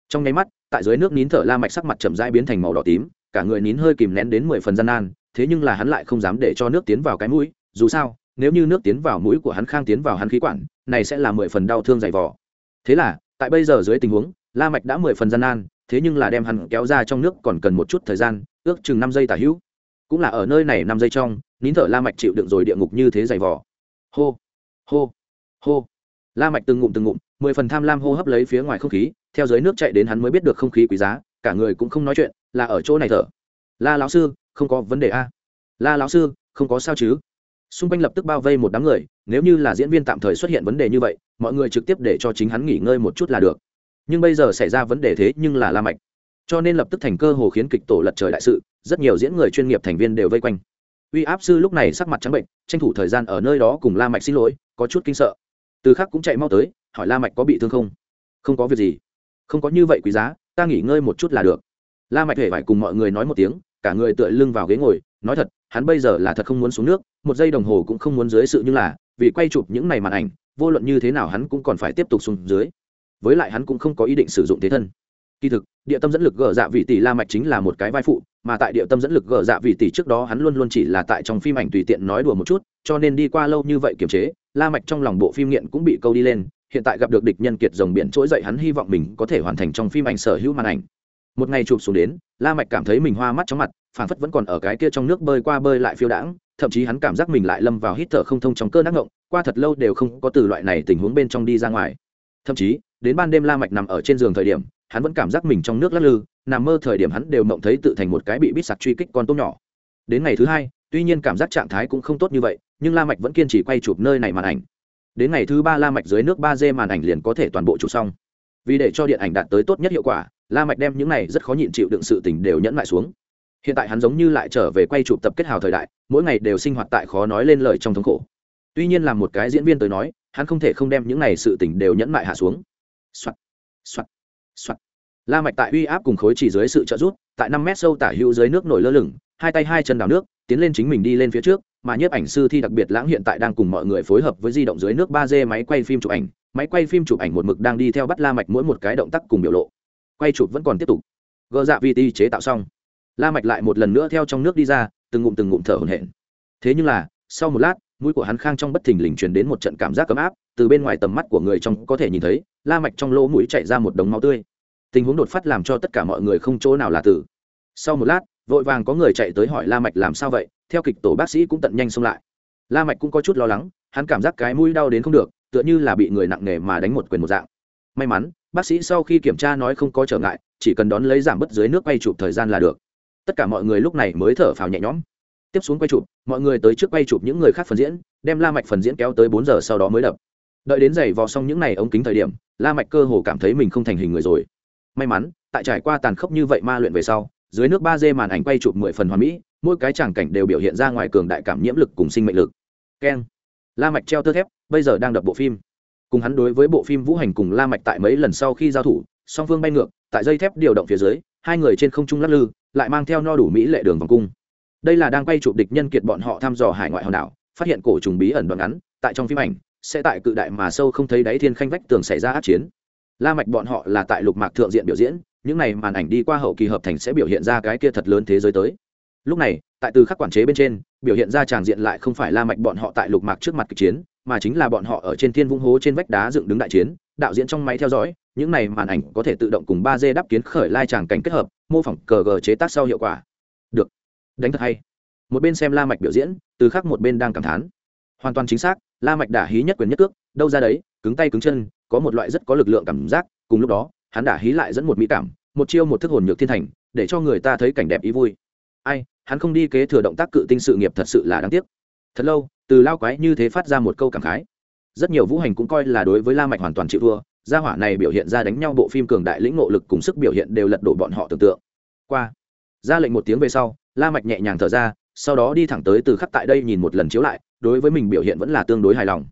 Trong nháy mắt, tại dưới nước nín thở la mạch sắc mặt chậm rãi biến thành màu đỏ tím, cả người nín hơi kìm nén đến mười phần gian nan, thế nhưng là hắn lại không dám để cho nước tiến vào cái mũi, dù sao, nếu như nước tiến vào mũi của hắn khang tiến vào hắn khí quản này sẽ là mười phần đau thương dày vò. Thế là, tại bây giờ dưới tình huống, la mạch đã mười phần gian nan, thế nhưng là đem hắn kéo ra trong nước còn cần một chút thời gian, ước chừng năm giây tả hữu. Cũng là ở nơi này năm giây trong, nín thở la mạch chịu đựng rồi địa ngục như thế dày vò. Hô hô hô. La mạch từng ngụm từng ngụm, mười phần tham lam hô hấp lấy phía ngoài không khí, theo dưới nước chạy đến hắn mới biết được không khí quý giá, cả người cũng không nói chuyện, là ở chỗ này thở. La lão sư, không có vấn đề a. La lão sư, không có sao chứ? Xung quanh lập tức bao vây một đám người, nếu như là diễn viên tạm thời xuất hiện vấn đề như vậy, mọi người trực tiếp để cho chính hắn nghỉ ngơi một chút là được. Nhưng bây giờ xảy ra vấn đề thế nhưng là la mạch. Cho nên lập tức thành cơ hồ khiến kịch tổ lật trời đại sự, rất nhiều diễn người chuyên nghiệp thành viên đều vây quanh. Uy áp sư lúc này sắc mặt trắng bệnh, tranh thủ thời gian ở nơi đó cùng la mạch xin lỗi, có chút kinh sợ. Từ khắc cũng chạy mau tới, hỏi la mạch có bị thương không? Không có việc gì. Không có như vậy quý giá, ta nghỉ ngơi một chút là được. La mạch hề phải cùng mọi người nói một tiếng, cả người tựa lưng vào ghế ngồi, nói thật hắn bây giờ là thật không muốn xuống nước, một giây đồng hồ cũng không muốn dưới sự như là, vì quay chụp những này màn ảnh, vô luận như thế nào hắn cũng còn phải tiếp tục xuống dưới. Với lại hắn cũng không có ý định sử dụng thế thân. Kỳ thực, địa tâm dẫn lực gờ dạ vị tỷ la mạch chính là một cái vai phụ, mà tại địa tâm dẫn lực gờ dạ vị tỷ trước đó hắn luôn luôn chỉ là tại trong phim ảnh tùy tiện nói đùa một chút, cho nên đi qua lâu như vậy kiềm chế, la mạch trong lòng bộ phim nghiện cũng bị câu đi lên, hiện tại gặp được địch nhân kiệt rồng biển trỗi dậy hắn hy vọng mình có thể hoàn thành trong phim ảnh sở hữu màn ảnh. Một ngày chụp xuống đến, la mạch cảm thấy mình hoa mắt chóng mặt phản phất vẫn còn ở cái kia trong nước bơi qua bơi lại phiêu đãng, thậm chí hắn cảm giác mình lại lâm vào hít thở không thông trong cơn ác ngộng, qua thật lâu đều không có từ loại này tình huống bên trong đi ra ngoài. Thậm chí, đến ban đêm la mạch nằm ở trên giường thời điểm, hắn vẫn cảm giác mình trong nước lắc lư, nằm mơ thời điểm hắn đều mộng thấy tự thành một cái bị bít sặc truy kích con tôm nhỏ. Đến ngày thứ hai, tuy nhiên cảm giác trạng thái cũng không tốt như vậy, nhưng la mạch vẫn kiên trì quay chụp nơi này màn ảnh. Đến ngày thứ ba la mạch dưới nước ba d màn ảnh liền có thể toàn bộ chụp xong. Vì để cho điện ảnh đạt tới tốt nhất hiệu quả, la mạch đem những này rất khó nhịn chịu đựng sự tình đều nhẫn lại xuống hiện tại hắn giống như lại trở về quay chụp tập kết hào thời đại, mỗi ngày đều sinh hoạt tại khó nói lên lời trong thống khổ. Tuy nhiên là một cái diễn viên tới nói, hắn không thể không đem những này sự tình đều nhẫn mại hạ xuống. Soạt soạt soạt. La mạch tại uy áp cùng khối chỉ dưới sự trợ giúp, tại năm mét sâu tả hữu dưới nước nổi lơ lửng, hai tay hai chân đào nước, tiến lên chính mình đi lên phía trước, mà nhiếp ảnh sư thi đặc biệt lãng hiện tại đang cùng mọi người phối hợp với di động dưới nước ba d máy quay phim chụp ảnh, máy quay phim chụp ảnh một mực đang đi theo bắt la mạch mỗi một cái động tác cùng biểu lộ. Quay chụp vẫn còn tiếp tục. Gỡ dạ vi ti chế tạo xong la mạch lại một lần nữa theo trong nước đi ra, từng ngụm từng ngụm thở hổn hển. Thế nhưng là, sau một lát, mũi của hắn khang trong bất thình lình truyền đến một trận cảm giác cấm áp, từ bên ngoài tầm mắt của người trong có thể nhìn thấy, la mạch trong lỗ mũi chảy ra một đống máu tươi. Tình huống đột phát làm cho tất cả mọi người không chỗ nào là tử. Sau một lát, vội vàng có người chạy tới hỏi la mạch làm sao vậy, theo kịch tổ bác sĩ cũng tận nhanh xông lại. La mạch cũng có chút lo lắng, hắn cảm giác cái mũi đau đến không được, tựa như là bị người nặng nề mà đánh một quyền một dạng. May mắn, bác sĩ sau khi kiểm tra nói không có trở ngại, chỉ cần đón lấy giảm bớt dưới nước bay chụp thời gian là được tất cả mọi người lúc này mới thở phào nhẹ nhõm. Tiếp xuống quay chụp, mọi người tới trước quay chụp những người khác phần diễn, đem la mạch phần diễn kéo tới bốn giờ sau đó mới đập. Đợi đến giày vò xong những này ống kính thời điểm, la mạch cơ hồ cảm thấy mình không thành hình người rồi. May mắn, tại trải qua tàn khốc như vậy ma luyện về sau, dưới nước ba d màn ảnh quay chụp mười phần hoàn mỹ, mỗi cái tràng cảnh đều biểu hiện ra ngoài cường đại cảm nhiễm lực cùng sinh mệnh lực. Keng. La mạch treo tơ thép, bây giờ đang đập bộ phim. Cùng hắn đối với bộ phim vũ hành cùng la mạch tại mấy lần sau khi giao thủ, song phương bay ngược, tại dây thép điều động phía dưới, hai người trên không trung lắc lư lại mang theo no đủ mỹ lệ đường vòng cung. Đây là đang quay chụp địch nhân kiệt bọn họ thăm dò hải ngoại hòn đảo, phát hiện cổ trùng bí ẩn đoạn ngắn, tại trong phim ảnh, sẽ tại cự đại mà sâu không thấy đáy thiên khanh vách tường xảy ra át chiến. La mạch bọn họ là tại lục mạc thượng diện biểu diễn, những này màn ảnh đi qua hậu kỳ hợp thành sẽ biểu hiện ra cái kia thật lớn thế giới tới. Lúc này, tại từ khắc quản chế bên trên, biểu hiện ra tràng diện lại không phải la mạch bọn họ tại lục mạc trước mặt kịch chiến, mà chính là bọn họ ở trên thiên vung hố trên vách đá dựng đứng đại chiến, đạo diễn trong máy theo dõi những này màn ảnh có thể tự động cùng ba d đáp kiến khởi lai tràng cảnh kết hợp, mô phỏng cờ gờ chế tác sau hiệu quả. Được. Đánh thật hay. Một bên xem la mạch biểu diễn, từ khác một bên đang cảm thán. Hoàn toàn chính xác, la mạch đả hí nhất quyền nhất cước, đâu ra đấy, cứng tay cứng chân, có một loại rất có lực lượng cảm giác, cùng lúc đó, hắn đả hí lại dẫn một mỹ cảm, một chiêu một thức hồn nhược thiên thành, để cho người ta thấy cảnh đẹp ý vui. Ai, hắn không đi kế thừa động tác cự tinh sự nghiệp thật sự là đáng tiếc. Thật lâu, từ lao quái như thế phát ra một câu cảm khái. Rất nhiều vũ hành cũng coi là đối với la mạch hoàn toàn chịu thua gia hỏa này biểu hiện ra đánh nhau bộ phim cường đại lĩnh ngộ lực cùng sức biểu hiện đều lật đổ bọn họ tưởng tượng. Qua, ra lệnh một tiếng về sau, la mạch nhẹ nhàng thở ra, sau đó đi thẳng tới từ khắc tại đây nhìn một lần chiếu lại, đối với mình biểu hiện vẫn là tương đối hài lòng.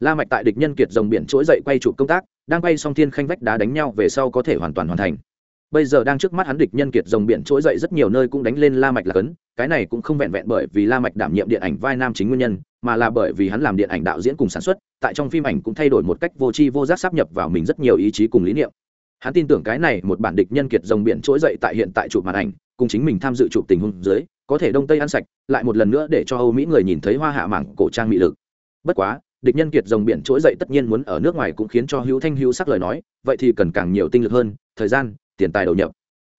La mạch tại địch nhân kiệt rồng biển trỗi dậy quay chụp công tác, đang quay xong thiên khanh vách đá đánh nhau về sau có thể hoàn toàn hoàn thành bây giờ đang trước mắt hắn địch nhân kiệt rồng biển trỗi dậy rất nhiều nơi cũng đánh lên la mạch là cấn. Cái này cũng không vẹn vẹn bởi vì la mạch đảm nhiệm điện ảnh vai nam chính nguyên nhân, mà là bởi vì hắn làm điện ảnh đạo diễn cùng sản xuất, tại trong phim ảnh cũng thay đổi một cách vô tri vô giác sắp nhập vào mình rất nhiều ý chí cùng lý niệm. Hắn tin tưởng cái này một bản địch nhân kiệt rồng biển trỗi dậy tại hiện tại chụp màn ảnh, cùng chính mình tham dự chụp tình huống dưới, có thể đông tây ăn sạch, lại một lần nữa để cho âu mỹ người nhìn thấy hoa hạ mảng cổ trang mỹ lực. Bất quá, địch nhân kiệt rồng biển trỗi dậy tất nhiên muốn ở nước ngoài cũng khiến cho hữu thanh hữu sắc lời nói, vậy thì cần càng nhiều tinh lực hơn, thời gian tiền tài đầu nhập.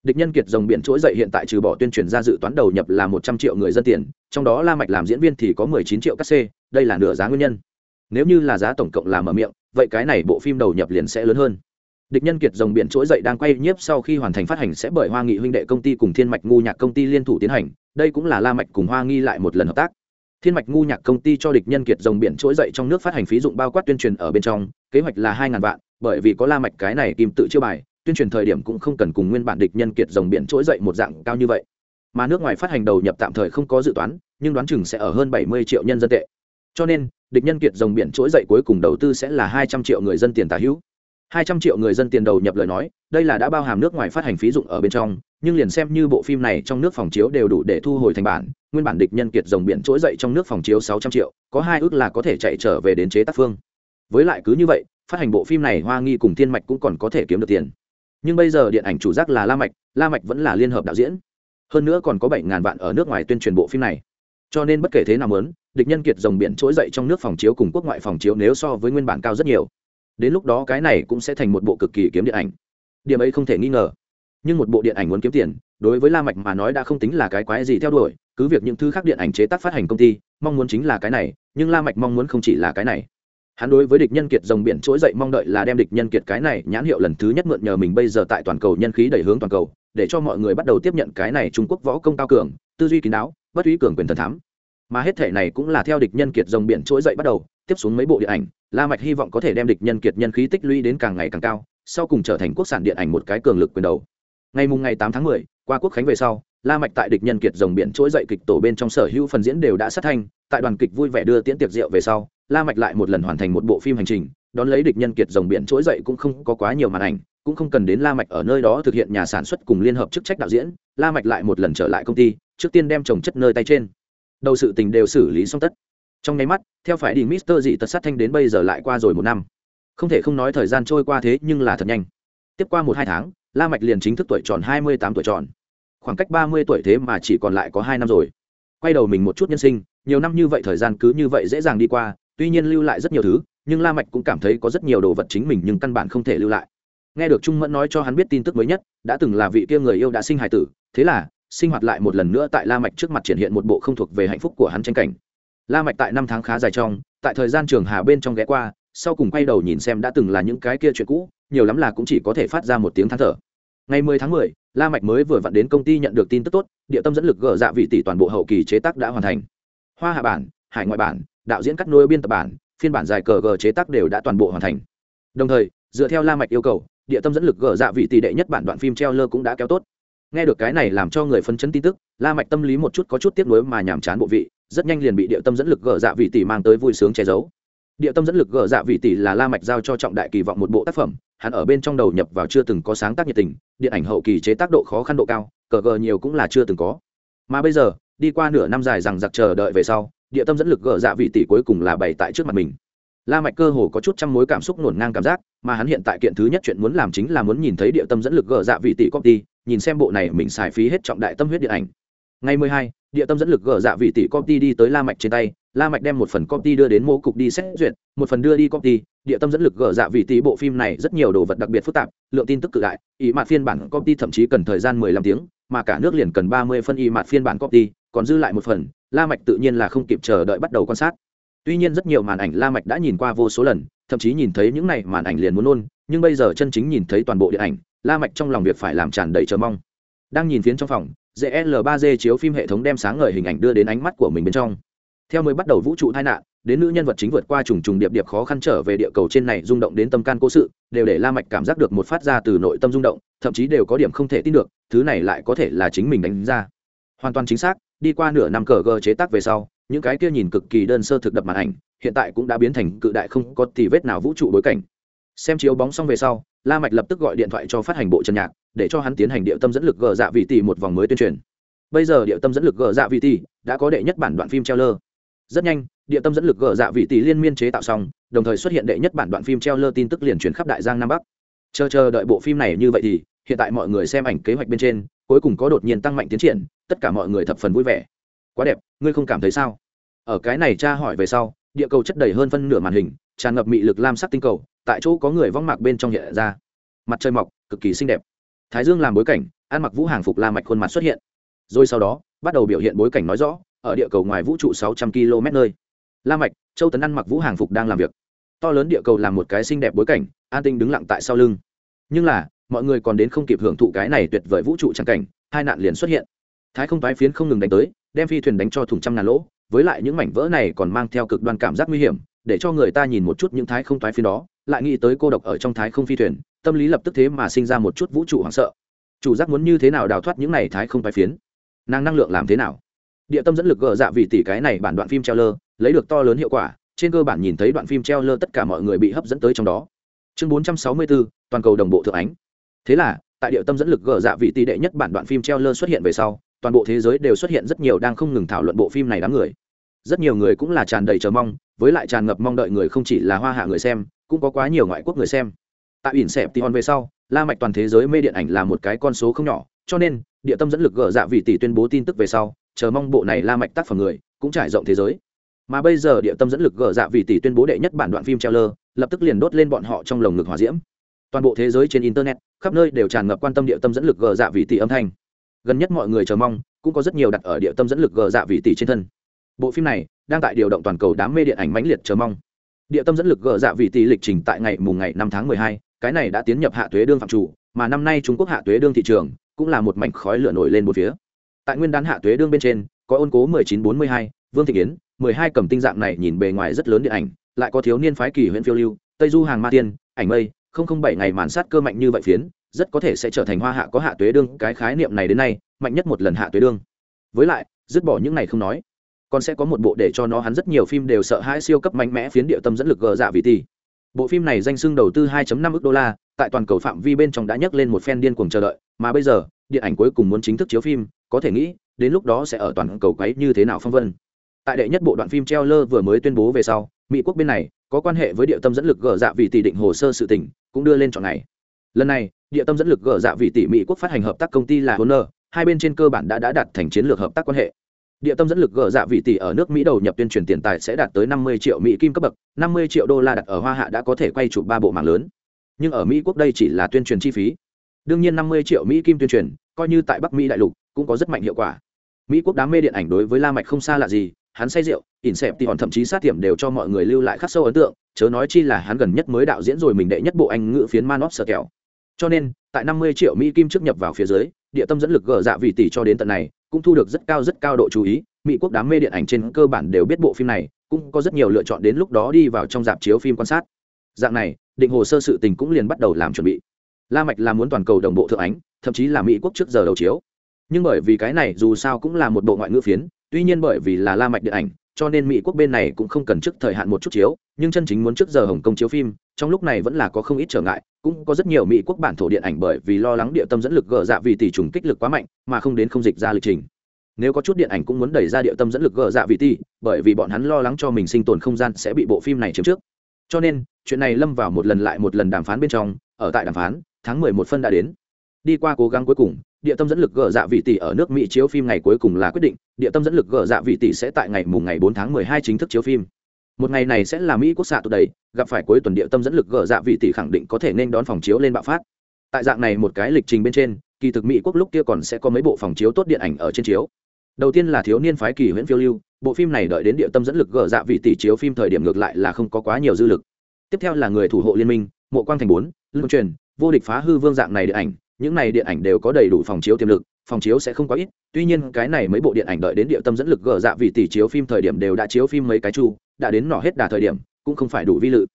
Địch nhân kiệt rồng biển trỗi dậy hiện tại trừ bỏ tuyên truyền ra dự toán đầu nhập là một trăm triệu người dân tiền, trong đó la mạch làm diễn viên thì có mười chín triệu cát xê đây là nửa giá nguyên nhân. Nếu như là giá tổng cộng làm ở miệng, vậy cái này bộ phim đầu nhập liền sẽ lớn hơn. Địch nhân kiệt rồng biển trỗi dậy đang quay nhiếp sau khi hoàn thành phát hành sẽ bởi hoa nghị huynh đệ công ty cùng thiên mạch ngu nhạc công ty liên thủ tiến hành, đây cũng là la mạch cùng hoa nghi lại một lần hợp tác. Thiên mạch ngu nhạc công ty cho địch nhân kiệt rồng biển trỗi dậy trong nước phát hành phí dụng bao quát tuyên truyền ở bên trong, kế hoạch là hai ngàn vạn, bởi vì có la mạch cái này kim tự chiêu bài tuyên truyền thời điểm cũng không cần cùng nguyên bản địch nhân kiệt rồng biển trỗi dậy một dạng cao như vậy. Mà nước ngoài phát hành đầu nhập tạm thời không có dự toán, nhưng đoán chừng sẽ ở hơn bảy mươi triệu nhân dân tệ. Cho nên, địch nhân kiệt rồng biển trỗi dậy cuối cùng đầu tư sẽ là hai trăm triệu người dân tiền tả hữu. Hai trăm triệu người dân tiền đầu nhập lời nói, đây là đã bao hàm nước ngoài phát hành phí dụng ở bên trong, nhưng liền xem như bộ phim này trong nước phòng chiếu đều đủ để thu hồi thành bản, nguyên bản địch nhân kiệt dòng biển trỗi dậy trong nước phòng chiếu sáu trăm triệu, có hai ước là có thể chạy trở về đến chế tác phương. Với lại cứ như vậy, phát hành bộ phim này hoa nghi cùng thiên mạch cũng còn có thể kiếm được tiền nhưng bây giờ điện ảnh chủ giác là la mạch la mạch vẫn là liên hợp đạo diễn. Hơn nữa còn có bảy ngàn vạn ở nước ngoài tuyên truyền bộ phim này. Cho nên bất kể thế nào muốn, địch nhân kiệt dòng biển trỗi dậy trong nước phòng chiếu cùng quốc ngoại phòng chiếu nếu so với nguyên bản cao rất nhiều. Đến lúc đó cái này cũng sẽ thành một bộ cực kỳ kiếm điện ảnh. Điểm ấy không thể nghi ngờ. Nhưng một bộ điện ảnh muốn kiếm tiền, đối với la mạch mà nói đã không tính là cái quái gì theo đuổi, cứ việc những thứ khác điện ảnh chế tác phát hành công ty, mong muốn chính là cái này, nhưng la mạch mong muốn không chỉ là cái này hắn đối với địch nhân kiệt dòng biển trỗi dậy mong đợi là đem địch nhân kiệt cái này nhãn hiệu lần thứ nhất mượn nhờ mình bây giờ tại toàn cầu nhân khí đẩy hướng toàn cầu để cho mọi người bắt đầu tiếp nhận cái này trung quốc võ công cao cường tư duy kín đáo bất uy cường quyền thần thám. Mà hết thể này cũng là theo địch nhân kiệt dòng biển trỗi dậy bắt đầu tiếp xuống mấy bộ điện ảnh la mạch hy vọng có thể đem địch nhân kiệt nhân khí tích lũy đến càng ngày càng cao sau cùng trở thành quốc sản điện ảnh một cái cường lực quyền đầu. Ngày mùng ngày 8 tháng 10, qua quốc khánh về sau la mạch tại địch nhân kiệt dòng biển trỗi dậy kịch tổ bên trong sở hữu phần diễn đều đã sát thành tại đoàn kịch vui vẻ đưa tiễn tiệc rượu về sau la mạch lại một lần hoàn thành một bộ phim hành trình, đón lấy địch nhân kiệt rồng biển trỗi dậy cũng không có quá nhiều màn ảnh, cũng không cần đến la mạch ở nơi đó thực hiện nhà sản xuất cùng liên hợp chức trách đạo diễn, la mạch lại một lần trở lại công ty, trước tiên đem trồng chất nơi tay trên. Đầu sự tình đều xử lý xong tất. Trong nháy mắt, theo phải đi mister dị tật sát thanh đến bây giờ lại qua rồi một năm. Không thể không nói thời gian trôi qua thế nhưng là thật nhanh. Tiếp qua một hai tháng, la mạch liền chính thức tuổi tròn hai mươi tám tuổi tròn. Khoảng cách ba mươi tuổi thế mà chỉ còn lại có hai năm rồi. Quay đầu mình một chút nhân sinh, nhiều năm như vậy thời gian cứ như vậy dễ dàng đi qua tuy nhiên lưu lại rất nhiều thứ nhưng la mạch cũng cảm thấy có rất nhiều đồ vật chính mình nhưng căn bản không thể lưu lại. Nghe được trung mẫn nói cho hắn biết tin tức mới nhất đã từng là vị kia người yêu đã sinh hài tử thế là sinh hoạt lại một lần nữa tại la mạch trước mặt triển hiện một bộ không thuộc về hạnh phúc của hắn tranh cảnh. La mạch tại năm tháng khá dài trong tại thời gian trường hà bên trong ghé qua sau cùng quay đầu nhìn xem đã từng là những cái kia chuyện cũ nhiều lắm là cũng chỉ có thể phát ra một tiếng than thở. Ngày 10 tháng 10, la mạch mới vừa vặn đến công ty nhận được tin tức tốt địa tâm dẫn lực gỡ dạ vị tỷ toàn bộ hậu kỳ chế tác đã hoàn thành. Hoa hạ bản hải ngoại bản đạo diễn cắt nối biên tập bản, phiên bản dài cờ g chế tác đều đã toàn bộ hoàn thành. Đồng thời, dựa theo la mạch yêu cầu, địa tâm dẫn lực gỡ dạ vị tỷ đệ nhất bản đoạn phim treo lơ cũng đã kéo tốt. Nghe được cái này làm cho người phân chấn tin tức, la mạch tâm lý một chút có chút tiếc nuối mà nhảm chán bộ vị, rất nhanh liền bị địa tâm dẫn lực gỡ dạ vị tỷ mang tới vui sướng che giấu. Địa tâm dẫn lực gỡ dạ vị tỷ là la mạch giao cho trọng đại kỳ vọng một bộ tác phẩm, hắn ở bên trong đầu nhập vào chưa từng có sáng tác nhiệt tình, điện ảnh hậu kỳ chế tác độ khó khăn độ cao, cờ gờ nhiều cũng là chưa từng có. Mà bây giờ, đi qua nửa năm dài rằng giặc chờ đợi về sau địa tâm dẫn lực gỡ dạ vị tỷ cuối cùng là bày tại trước mặt mình. La mạch cơ hồ có chút trăm mối cảm xúc nổn ngang cảm giác, mà hắn hiện tại kiện thứ nhất chuyện muốn làm chính là muốn nhìn thấy địa tâm dẫn lực gỡ dạ vị tỷ copy, nhìn xem bộ này mình xài phí hết trọng đại tâm huyết điện ảnh. Ngày mười hai, địa tâm dẫn lực gỡ dạ vị tỷ copy đi tới la mạch trên tay, la mạch đem một phần copy đưa đến mô cục đi xét duyệt, một phần đưa đi copy, địa tâm dẫn lực gỡ dạ vị tỷ bộ phim này rất nhiều đồ vật đặc biệt phức tạp, lượng tin tức cự đại ý mặt phiên bản copy thậm chí cần thời gian mười lăm tiếng, mà cả nước liền cần ba mươi phân ý mặt phiên bản copy còn dư lại một phần, la mạch tự nhiên là không kịp chờ đợi bắt đầu quan sát. Tuy nhiên rất nhiều màn ảnh la mạch đã nhìn qua vô số lần, thậm chí nhìn thấy những này màn ảnh liền muốn nôn, nhưng bây giờ chân chính nhìn thấy toàn bộ điện ảnh, la mạch trong lòng việc phải làm tràn đầy chờ mong. Đang nhìn phiến trong phòng ZL3D chiếu phim hệ thống đem sáng ngời hình ảnh đưa đến ánh mắt của mình bên trong. Theo mới bắt đầu vũ trụ tai nạn, đến nữ nhân vật chính vượt qua trùng trùng điệp điệp khó khăn trở về địa cầu trên này rung động đến tâm can cố sự, đều để la mạch cảm giác được một phát ra từ nội tâm rung động, thậm chí đều có điểm không thể tin được, thứ này lại có thể là chính mình đánh ra. Hoàn toàn chính xác đi qua nửa năm cờ gờ chế tác về sau, những cái kia nhìn cực kỳ đơn sơ thực đập màn ảnh, hiện tại cũng đã biến thành cự đại không có tì vết nào vũ trụ bối cảnh. Xem chiếu bóng xong về sau, la mạch lập tức gọi điện thoại cho phát hành bộ trần nhạc, để cho hắn tiến hành điệu tâm dẫn lực gờ dạ vị tỷ một vòng mới tuyên truyền. Bây giờ điệu tâm dẫn lực gờ dạ vị tỷ đã có đệ nhất bản đoạn phim treo lơ rất nhanh địa tâm dẫn lực gờ dạ vị tỷ liên miên chế tạo xong, đồng thời xuất hiện đệ nhất bản đoạn phim treo lơ tin tức liền truyền khắp đại giang nam bắc. Chờ chờ đợi bộ phim này như vậy thì, hiện tại mọi người xem ảnh kế hoạch bên trên cuối cùng có đột nhiên tăng mạnh tiến triển, tất cả mọi người thập phần vui vẻ. Quá đẹp, ngươi không cảm thấy sao? Ở cái này cha hỏi về sau, địa cầu chất đầy hơn phân nửa màn hình, tràn ngập mị lực lam sắc tinh cầu, tại chỗ có người vong mạc bên trong hiện ra. Mặt trời mọc, cực kỳ xinh đẹp. Thái dương làm bối cảnh ăn mặc vũ hàng phục la mạch khuôn mặt xuất hiện. Rồi sau đó, bắt đầu biểu hiện bối cảnh nói rõ, ở địa cầu ngoài vũ trụ 600 km nơi. La mạch, châu tấn ăn mặc vũ hàng phục đang làm việc. To lớn địa cầu làm một cái xinh đẹp bối cảnh, an tinh đứng lặng tại sau lưng. Nhưng là mọi người còn đến không kịp hưởng thụ cái này tuyệt vời vũ trụ trang cảnh hai nạn liền xuất hiện. Thái không tái phiến không ngừng đánh tới đem phi thuyền đánh cho thùng trăm ngàn lỗ với lại những mảnh vỡ này còn mang theo cực đoan cảm giác nguy hiểm để cho người ta nhìn một chút những thái không thái phiến đó lại nghĩ tới cô độc ở trong thái không phi thuyền tâm lý lập tức thế mà sinh ra một chút vũ trụ hoảng sợ. Chủ giác muốn như thế nào đào thoát những này thái không thái phiến? Nàng năng lượng làm thế nào? Địa tâm dẫn lực gỡ dạ vì tỷ cái này bản đoạn phim treo lơ lấy được to lớn hiệu quả trên cơ bản nhìn thấy đoạn phim treo lơ tất cả mọi người bị hấp dẫn tới trong đó. Chương 464, toàn cầu đồng bộ thượng ánh thế là, tại địa tâm dẫn lực gờ dạ vị tỷ đệ nhất bản đoạn phim treo lơ xuất hiện về sau, toàn bộ thế giới đều xuất hiện rất nhiều đang không ngừng thảo luận bộ phim này đám người. Rất nhiều người cũng là tràn đầy chờ mong, với lại tràn ngập mong đợi người không chỉ là hoa hạ người xem, cũng có quá nhiều ngoại quốc người xem. Tại ỉn xẹp tion về sau, la mạch toàn thế giới mê điện ảnh là một cái con số không nhỏ, cho nên địa tâm dẫn lực gỡ dạ vị tỷ tuyên bố tin tức về sau, chờ mong bộ này la mạch tác phẩm người cũng trải rộng thế giới. Mà bây giờ địa tâm dẫn lực gỡ dạ vị tỷ tuyên bố đệ nhất bản đoạn phim trailer, lập tức liền đốt lên bọn họ trong lồng ngực hỏa diễm toàn bộ thế giới trên internet, khắp nơi đều tràn ngập quan tâm địa tâm dẫn lực gờ dạ vị tỷ âm thanh. Gần nhất mọi người chờ mong, cũng có rất nhiều đặt ở địa tâm dẫn lực gờ dạ vị tỷ trên thân. Bộ phim này đang tại điều động toàn cầu đám mê điện ảnh mãnh liệt chờ mong. Địa tâm dẫn lực gờ dạ vị tỷ lịch trình tại ngày mùng ngày năm tháng mười hai, cái này đã tiến nhập hạ thuế đương phạm chủ, mà năm nay trung quốc hạ thuế đương thị trường cũng là một mảnh khói lửa nổi lên một phía. Tại nguyên đán hạ thuế đương bên trên, có ôn cố mười chín bốn mươi hai, vương thị yến, mười hai cầm tinh dạng này nhìn bề ngoài rất lớn điện ảnh, lại có thiếu niên phái kỳ huyện phiêu lưu, tây du hàng ma tiên, ảnh mây không không bảy ngày màn sát cơ mạnh như vậy phiến, rất có thể sẽ trở thành hoa hạ có hạ tuế đương. Cái khái niệm này đến nay, mạnh nhất một lần hạ tuế đương. Với lại, dứt bỏ những này không nói, còn sẽ có một bộ để cho nó hắn rất nhiều phim đều sợ hãi siêu cấp mạnh mẽ phiến địa tâm dẫn lực gờ dạ vị tỷ bộ phim này danh xưng đầu tư 2.5 ức đô la, tại toàn cầu phạm vi bên trong đã nhấc lên một phen điên cuồng chờ đợi, mà bây giờ, điện ảnh cuối cùng muốn chính thức chiếu phim, có thể nghĩ, đến lúc đó sẽ ở toàn cầu quấy như thế nào phong vân. Tại đệ nhất bộ đoạn phim trailer vừa mới tuyên bố về sau, mỹ quốc bên này có quan hệ với địa tâm dẫn lực gờ dạ vị tỷ định hồ sơ sự tỉnh cũng đưa lên chọn ngày. Lần này, địa tâm dẫn lực gỡ dạ vị tỷ mỹ quốc phát hành hợp tác công ty là honor, hai bên trên cơ bản đã đã đạt thành chiến lược hợp tác quan hệ. Địa tâm dẫn lực gỡ dạ vị tỷ ở nước mỹ đầu nhập tuyên truyền tiền tài sẽ đạt tới năm mươi triệu mỹ kim cấp bậc, năm mươi triệu đô la đặt ở hoa hạ đã có thể quay chụp ba bộ mạng lớn. Nhưng ở mỹ quốc đây chỉ là tuyên truyền chi phí. Đương nhiên năm mươi triệu mỹ kim tuyên truyền, coi như tại bắc mỹ đại lục, cũng có rất mạnh hiệu quả. Mỹ quốc đám mê điện ảnh đối với la mạch không xa lạ gì, hắn say rượu, ỉn xẹp thì hòn thậm chí sát tiệm đều cho mọi người lưu lại khắc sâu ấn tượng chớ nói chi là hắn gần nhất mới đạo diễn rồi mình đệ nhất bộ anh ngữ phiến man of sờ kẹo cho nên, tại năm mươi triệu mỹ kim trước nhập vào phía dưới, địa tâm dẫn lực gỡ dạ vị tỷ cho đến tận này, cũng thu được rất cao rất cao độ chú ý. Mỹ quốc đám mê điện ảnh trên cơ bản đều biết bộ phim này, cũng có rất nhiều lựa chọn đến lúc đó đi vào trong dạp chiếu phim quan sát. Dạng này, định hồ sơ sự tình cũng liền bắt đầu làm chuẩn bị. La mạch là muốn toàn cầu đồng bộ thượng ánh, thậm chí là mỹ quốc trước giờ đầu chiếu. Nhưng bởi vì cái này dù sao cũng là một bộ ngoại ngữ phiến, tuy nhiên bởi vì là la mạch điện ảnh cho nên mỹ quốc bên này cũng không cần trước thời hạn một chút chiếu, nhưng chân chính muốn trước giờ hồng kông chiếu phim, trong lúc này vẫn là có không ít trở ngại, cũng có rất nhiều mỹ quốc bản thổ điện ảnh bởi vì lo lắng địa tâm dẫn lực gỡ dạ vì tỷ trùng kích lực quá mạnh, mà không đến không dịch ra lịch trình. Nếu có chút điện ảnh cũng muốn đẩy ra địa tâm dẫn lực gỡ dạ vì tỷ, bởi vì bọn hắn lo lắng cho mình sinh tồn không gian sẽ bị bộ phim này chiếm trước. Cho nên, chuyện này lâm vào một lần lại một lần đàm phán bên trong, ở tại đàm phán, tháng mười một phân đã đến. Đi qua cố gắng cuối cùng địa tâm dẫn lực gỡ dạ vị tỷ ở nước mỹ chiếu phim ngày cuối cùng là quyết định, địa tâm dẫn lực gỡ dạ vị tỷ sẽ tại ngày mùng ngày bốn tháng mười hai chính thức chiếu phim. Một ngày này sẽ là mỹ quốc xạ tụ đầy, gặp phải cuối tuần địa tâm dẫn lực gỡ dạ vị tỷ khẳng định có thể nên đón phòng chiếu lên bạo phát. Tại dạng này một cái lịch trình bên trên, kỳ thực mỹ quốc lúc kia còn sẽ có mấy bộ phòng chiếu tốt điện ảnh ở trên chiếu. Đầu tiên là thiếu niên phái kỳ huyễn phiêu lưu, bộ phim này đợi đến địa tâm dẫn lực gỡ dạ vị tỷ chiếu phim thời điểm ngược lại là không có quá nhiều dư lực. Tiếp theo là người thủ hộ liên minh, mộ quang thành bốn lưu truyền, vô địch phá hư vương dạng này điện ảnh những này điện ảnh đều có đầy đủ phòng chiếu tiềm lực, phòng chiếu sẽ không quá ít, tuy nhiên cái này mấy bộ điện ảnh đợi đến địa tâm dẫn lực gỡ dạ vì tỷ chiếu phim thời điểm đều đã chiếu phim mấy cái chu, đã đến nỏ hết đà thời điểm, cũng không phải đủ vi lự.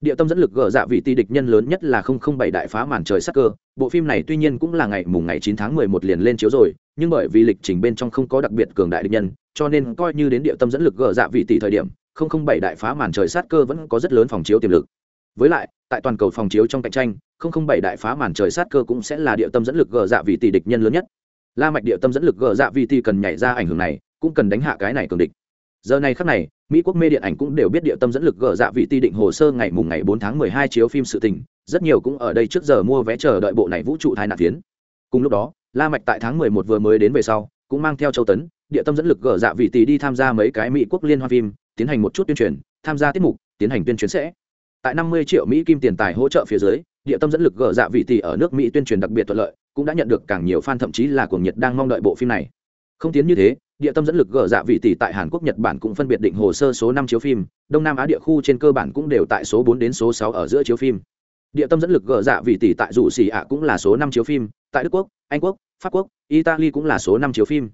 Địa tâm dẫn lực gỡ dạ vị tỷ địch nhân lớn nhất là không không bảy đại phá màn trời sắc cơ, bộ phim này tuy nhiên cũng là ngày mùng ngày chín tháng mười một liền lên chiếu rồi, nhưng bởi vì lịch trình bên trong không có đặc biệt cường đại địch nhân, cho nên coi như đến địa tâm dẫn lực gỡ dạ vị tỷ thời điểm, không không bảy đại phá màn trời sát cơ vẫn có rất lớn phòng chiếu tiềm lực. Với lại, tại toàn cầu phòng chiếu trong cạnh tranh không không bảy đại phá màn trời sát cơ cũng sẽ là địa tâm dẫn lực gờ dạ vị tỷ địch nhân lớn nhất. La mạch địa tâm dẫn lực gờ dạ vị tỷ cần nhảy ra ảnh hưởng này, cũng cần đánh hạ cái này cường địch. Giờ này khắc này, mỹ quốc mê điện ảnh cũng đều biết địa tâm dẫn lực gờ dạ vị tỷ định hồ sơ ngày mùng ngày 4 tháng 12 chiếu phim sự tình, rất nhiều cũng ở đây trước giờ mua vé chờ đợi bộ này vũ trụ thái nạn phiến. Cùng lúc đó, la mạch tại tháng 11 vừa mới đến về sau, cũng mang theo châu tấn, địa tâm dẫn lực gờ dạ vị tỷ đi tham gia mấy cái mỹ quốc liên hoan phim, tiến hành một chút tuyên truyền, tham gia tiết mục, tiến hành tuyên truyền sẽ tại 50 triệu mỹ kim tiền tài hỗ trợ phía dưới, địa tâm dẫn lực gỡ dạ vị tỷ ở nước mỹ tuyên truyền đặc biệt thuận lợi, cũng đã nhận được càng nhiều fan thậm chí là cuồng nhiệt đang mong đợi bộ phim này. Không tiến như thế, địa tâm dẫn lực gỡ dạ vị tỷ tại hàn quốc, nhật bản cũng phân biệt định hồ sơ số năm chiếu phim, đông nam á địa khu trên cơ bản cũng đều tại số bốn đến số sáu ở giữa chiếu phim. Địa tâm dẫn lực gỡ dạ vị tỷ tại dụ xỉ ạ cũng là số năm chiếu phim, tại đức quốc, anh quốc, pháp quốc, italy cũng là số năm chiếu phim.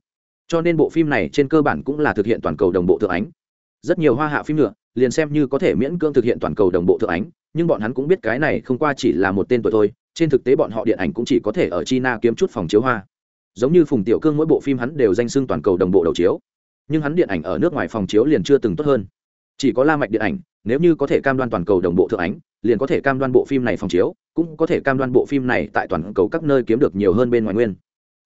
Cho nên bộ phim này trên cơ bản cũng là thực hiện toàn cầu đồng bộ thượng ánh. Rất nhiều hoa hạ phim nữa liền xem như có thể miễn cưỡng thực hiện toàn cầu đồng bộ thượng ánh, nhưng bọn hắn cũng biết cái này không qua chỉ là một tên tuổi thôi, trên thực tế bọn họ điện ảnh cũng chỉ có thể ở china kiếm chút phòng chiếu hoa. Giống như phùng tiểu cương mỗi bộ phim hắn đều danh xưng toàn cầu đồng bộ đầu chiếu. Nhưng hắn điện ảnh ở nước ngoài phòng chiếu liền chưa từng tốt hơn. Chỉ có la mạch điện ảnh, nếu như có thể cam đoan toàn cầu đồng bộ thượng ánh, liền có thể cam đoan bộ phim này phòng chiếu, cũng có thể cam đoan bộ phim này tại toàn cầu các nơi kiếm được nhiều hơn bên ngoài nguyên.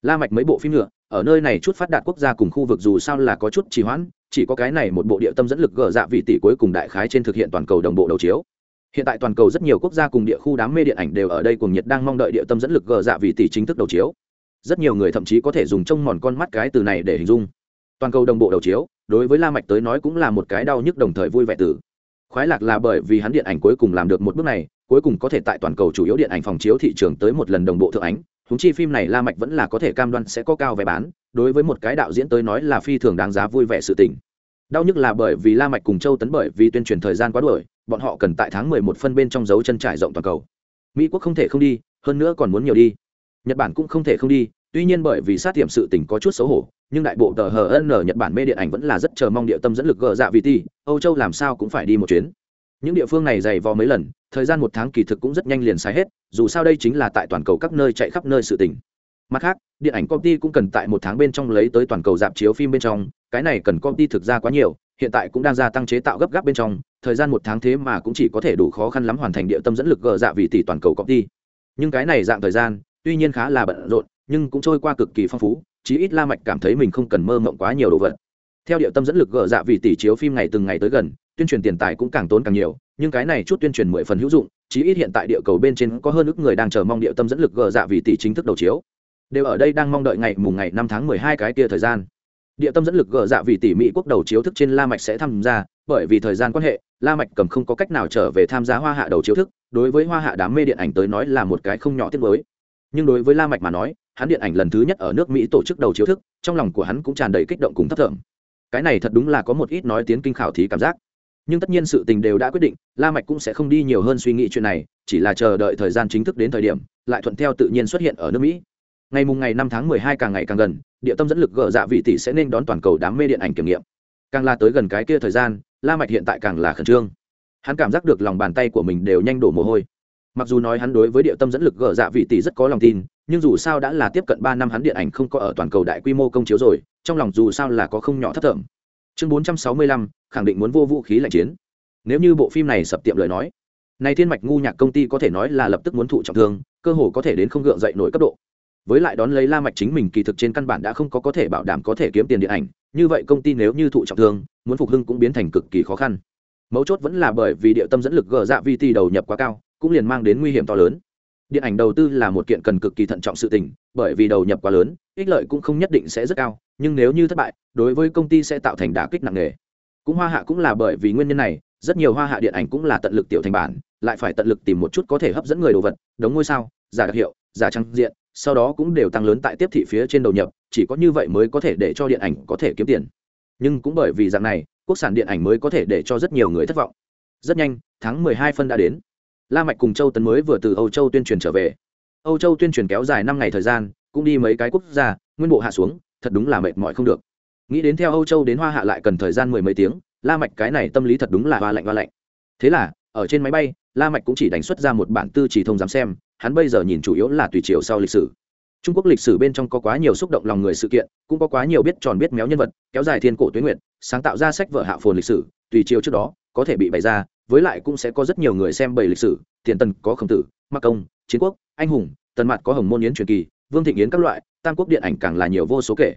La mạch mấy bộ phim nữa ở nơi này chút phát đạt quốc gia cùng khu vực dù sao là có chút trì hoãn, chỉ có cái này một bộ địa tâm dẫn lực gỡ dạ vị tỷ cuối cùng đại khái trên thực hiện toàn cầu đồng bộ đầu chiếu. Hiện tại toàn cầu rất nhiều quốc gia cùng địa khu đám mê điện ảnh đều ở đây cùng nhiệt đang mong đợi địa tâm dẫn lực gỡ dạ vị tỷ chính thức đầu chiếu. Rất nhiều người thậm chí có thể dùng trông mòn con mắt cái từ này để hình dung. Toàn cầu đồng bộ đầu chiếu, đối với la mạch tới nói cũng là một cái đau nhức đồng thời vui vẻ tử khoái lạc là bởi vì hắn điện ảnh cuối cùng làm được một bước này, cuối cùng có thể tại toàn cầu chủ yếu điện ảnh phòng chiếu thị trường tới một lần đồng bộ thượng ánh húng chi phim này la mạch vẫn là có thể cam đoan sẽ có cao vé bán, đối với một cái đạo diễn tới nói là phi thường đáng giá vui vẻ sự tình. Đau nhức là bởi vì la mạch cùng châu tấn bởi vì tuyên truyền thời gian quá đuổi, bọn họ cần tại tháng 11 phân bên trong dấu chân trải rộng toàn cầu. Mỹ quốc không thể không đi, hơn nữa còn muốn nhiều đi. Nhật bản cũng không thể không đi, tuy nhiên bởi vì sát tiệm sự tình có chút xấu hổ, nhưng đại bộ tờ hn nhật bản mê điện ảnh vẫn là rất chờ mong địa tâm dẫn lực gờ dạ vì ti âu châu làm sao cũng phải đi một chuyến những địa phương này dày vò mấy lần, thời gian một tháng kỳ thực cũng rất nhanh liền xài hết, dù sao đây chính là tại toàn cầu các nơi chạy khắp nơi sự tình. Mặt khác, điện ảnh công ty cũng cần tại một tháng bên trong lấy tới toàn cầu dạp chiếu phim bên trong, cái này cần công ty thực ra quá nhiều, hiện tại cũng đang gia tăng chế tạo gấp gáp bên trong, thời gian một tháng thế mà cũng chỉ có thể đủ khó khăn lắm hoàn thành địa tâm dẫn lực gờ dạ vì tỷ toàn cầu công ty. Nhưng cái này dạng thời gian, tuy nhiên khá là bận rộn, nhưng cũng trôi qua cực kỳ phong phú, chí ít la mạch cảm thấy mình không cần mơ mộng quá nhiều đồ vật. Theo địa tâm dẫn lực gỡ dạ vì tỷ chiếu phim ngày từng ngày tới gần tuyên truyền tiền tài cũng càng tốn càng nhiều, nhưng cái này chút tuyên truyền mười phần hữu dụng, chí ít hiện tại địa cầu bên trên có hơn ước người đang chờ mong địa tâm dẫn lực gờ dạ vì tỷ chính thức đầu chiếu đều ở đây đang mong đợi ngày mùng ngày năm tháng mười hai cái kia thời gian địa tâm dẫn lực gờ dạ vì tỷ mỹ quốc đầu chiếu thức trên la mạch sẽ tham gia, bởi vì thời gian quan hệ, la mạch cầm không có cách nào trở về tham gia hoa hạ đầu chiếu thức, đối với hoa hạ đám mê điện ảnh tới nói là một cái không nhỏ tiếc mới. nhưng đối với la mạch mà nói, hắn điện ảnh lần thứ nhất ở nước mỹ tổ chức đầu chiếu thức, trong lòng của hắn cũng tràn đầy kích động cùng thấp thượng. cái này thật đúng là có một ít nói tiếng kinh khảo thí cảm giác nhưng tất nhiên sự tình đều đã quyết định, la mạch cũng sẽ không đi nhiều hơn suy nghĩ chuyện này, chỉ là chờ đợi thời gian chính thức đến thời điểm, lại thuận theo tự nhiên xuất hiện ở nước mỹ. Ngày mùng ngày năm tháng mười hai càng ngày càng gần, địa tâm dẫn lực gỡ dạ vị tỷ sẽ nên đón toàn cầu đám mê điện ảnh kiểm nghiệm. Càng la tới gần cái kia thời gian, la mạch hiện tại càng là khẩn trương. Hắn cảm giác được lòng bàn tay của mình đều nhanh đổ mồ hôi. Mặc dù nói hắn đối với địa tâm dẫn lực gỡ dạ vị tỷ rất có lòng tin, nhưng dù sao đã là tiếp cận ba năm hắn điện ảnh không có ở toàn cầu đại quy mô công chiếu rồi, trong lòng dù sao là có không nhỏ thất thởm chương bốn trăm sáu mươi lăm, khẳng định muốn vô vũ khí lạnh chiến. Nếu như bộ phim này sập tiệm lời nói, này thiên mạch ngu nhạc công ty có thể nói là lập tức muốn thụ trọng thương, cơ hồ có thể đến không gượng dậy nổi cấp độ. Với lại đón lấy la mạch chính mình kỳ thực trên căn bản đã không có có thể bảo đảm có thể kiếm tiền điện ảnh, như vậy công ty nếu như thụ trọng thương, muốn phục hưng cũng biến thành cực kỳ khó khăn. Mấu chốt vẫn là bởi vì địa tâm dẫn lực gờ dạ vi ti đầu nhập quá cao, cũng liền mang đến nguy hiểm to lớn. Điện ảnh đầu tư là một kiện cần cực kỳ thận trọng sự tình, bởi vì đầu nhập quá lớn, ích lợi cũng không nhất định sẽ rất cao nhưng nếu như thất bại, đối với công ty sẽ tạo thành đả kích nặng nề. Cũng hoa hạ cũng là bởi vì nguyên nhân này, rất nhiều hoa hạ điện ảnh cũng là tận lực tiểu thành bản, lại phải tận lực tìm một chút có thể hấp dẫn người đồ vật, đống ngôi sao, giả đặc hiệu, giả trang diện, sau đó cũng đều tăng lớn tại tiếp thị phía trên đầu nhập, chỉ có như vậy mới có thể để cho điện ảnh có thể kiếm tiền. Nhưng cũng bởi vì dạng này, quốc sản điện ảnh mới có thể để cho rất nhiều người thất vọng. Rất nhanh, tháng mười hai phân đã đến. La mạch cùng châu tấn mới vừa từ âu châu tuyên truyền trở về. Âu châu tuyên truyền kéo dài năm ngày thời gian, cũng đi mấy cái quốc gia, nguyên bộ hạ xuống thật đúng là mệt mỏi không được. Nghĩ đến theo âu châu đến hoa hạ lại cần thời gian mười mấy tiếng, la mạch cái này tâm lý thật đúng là hoa lạnh hoa lạnh. Thế là, ở trên máy bay, la mạch cũng chỉ đánh xuất ra một bản tư chỉ thông dám xem, hắn bây giờ nhìn chủ yếu là tùy chiều sau lịch sử. Trung quốc lịch sử bên trong có quá nhiều xúc động lòng người sự kiện, cũng có quá nhiều biết tròn biết méo nhân vật, kéo dài thiên cổ tuyến nguyện sáng tạo ra sách vở hạ phồn lịch sử, tùy chiều trước đó, có thể bị bày ra, với lại cũng sẽ có rất nhiều người xem bày lịch sử, tiền tần có khổng tử, mạc công, chiến quốc, anh hùng, tần mặt có hồng môn yến truyền kỳ, vương thịnh yến các loại tam quốc điện ảnh càng là nhiều vô số kể.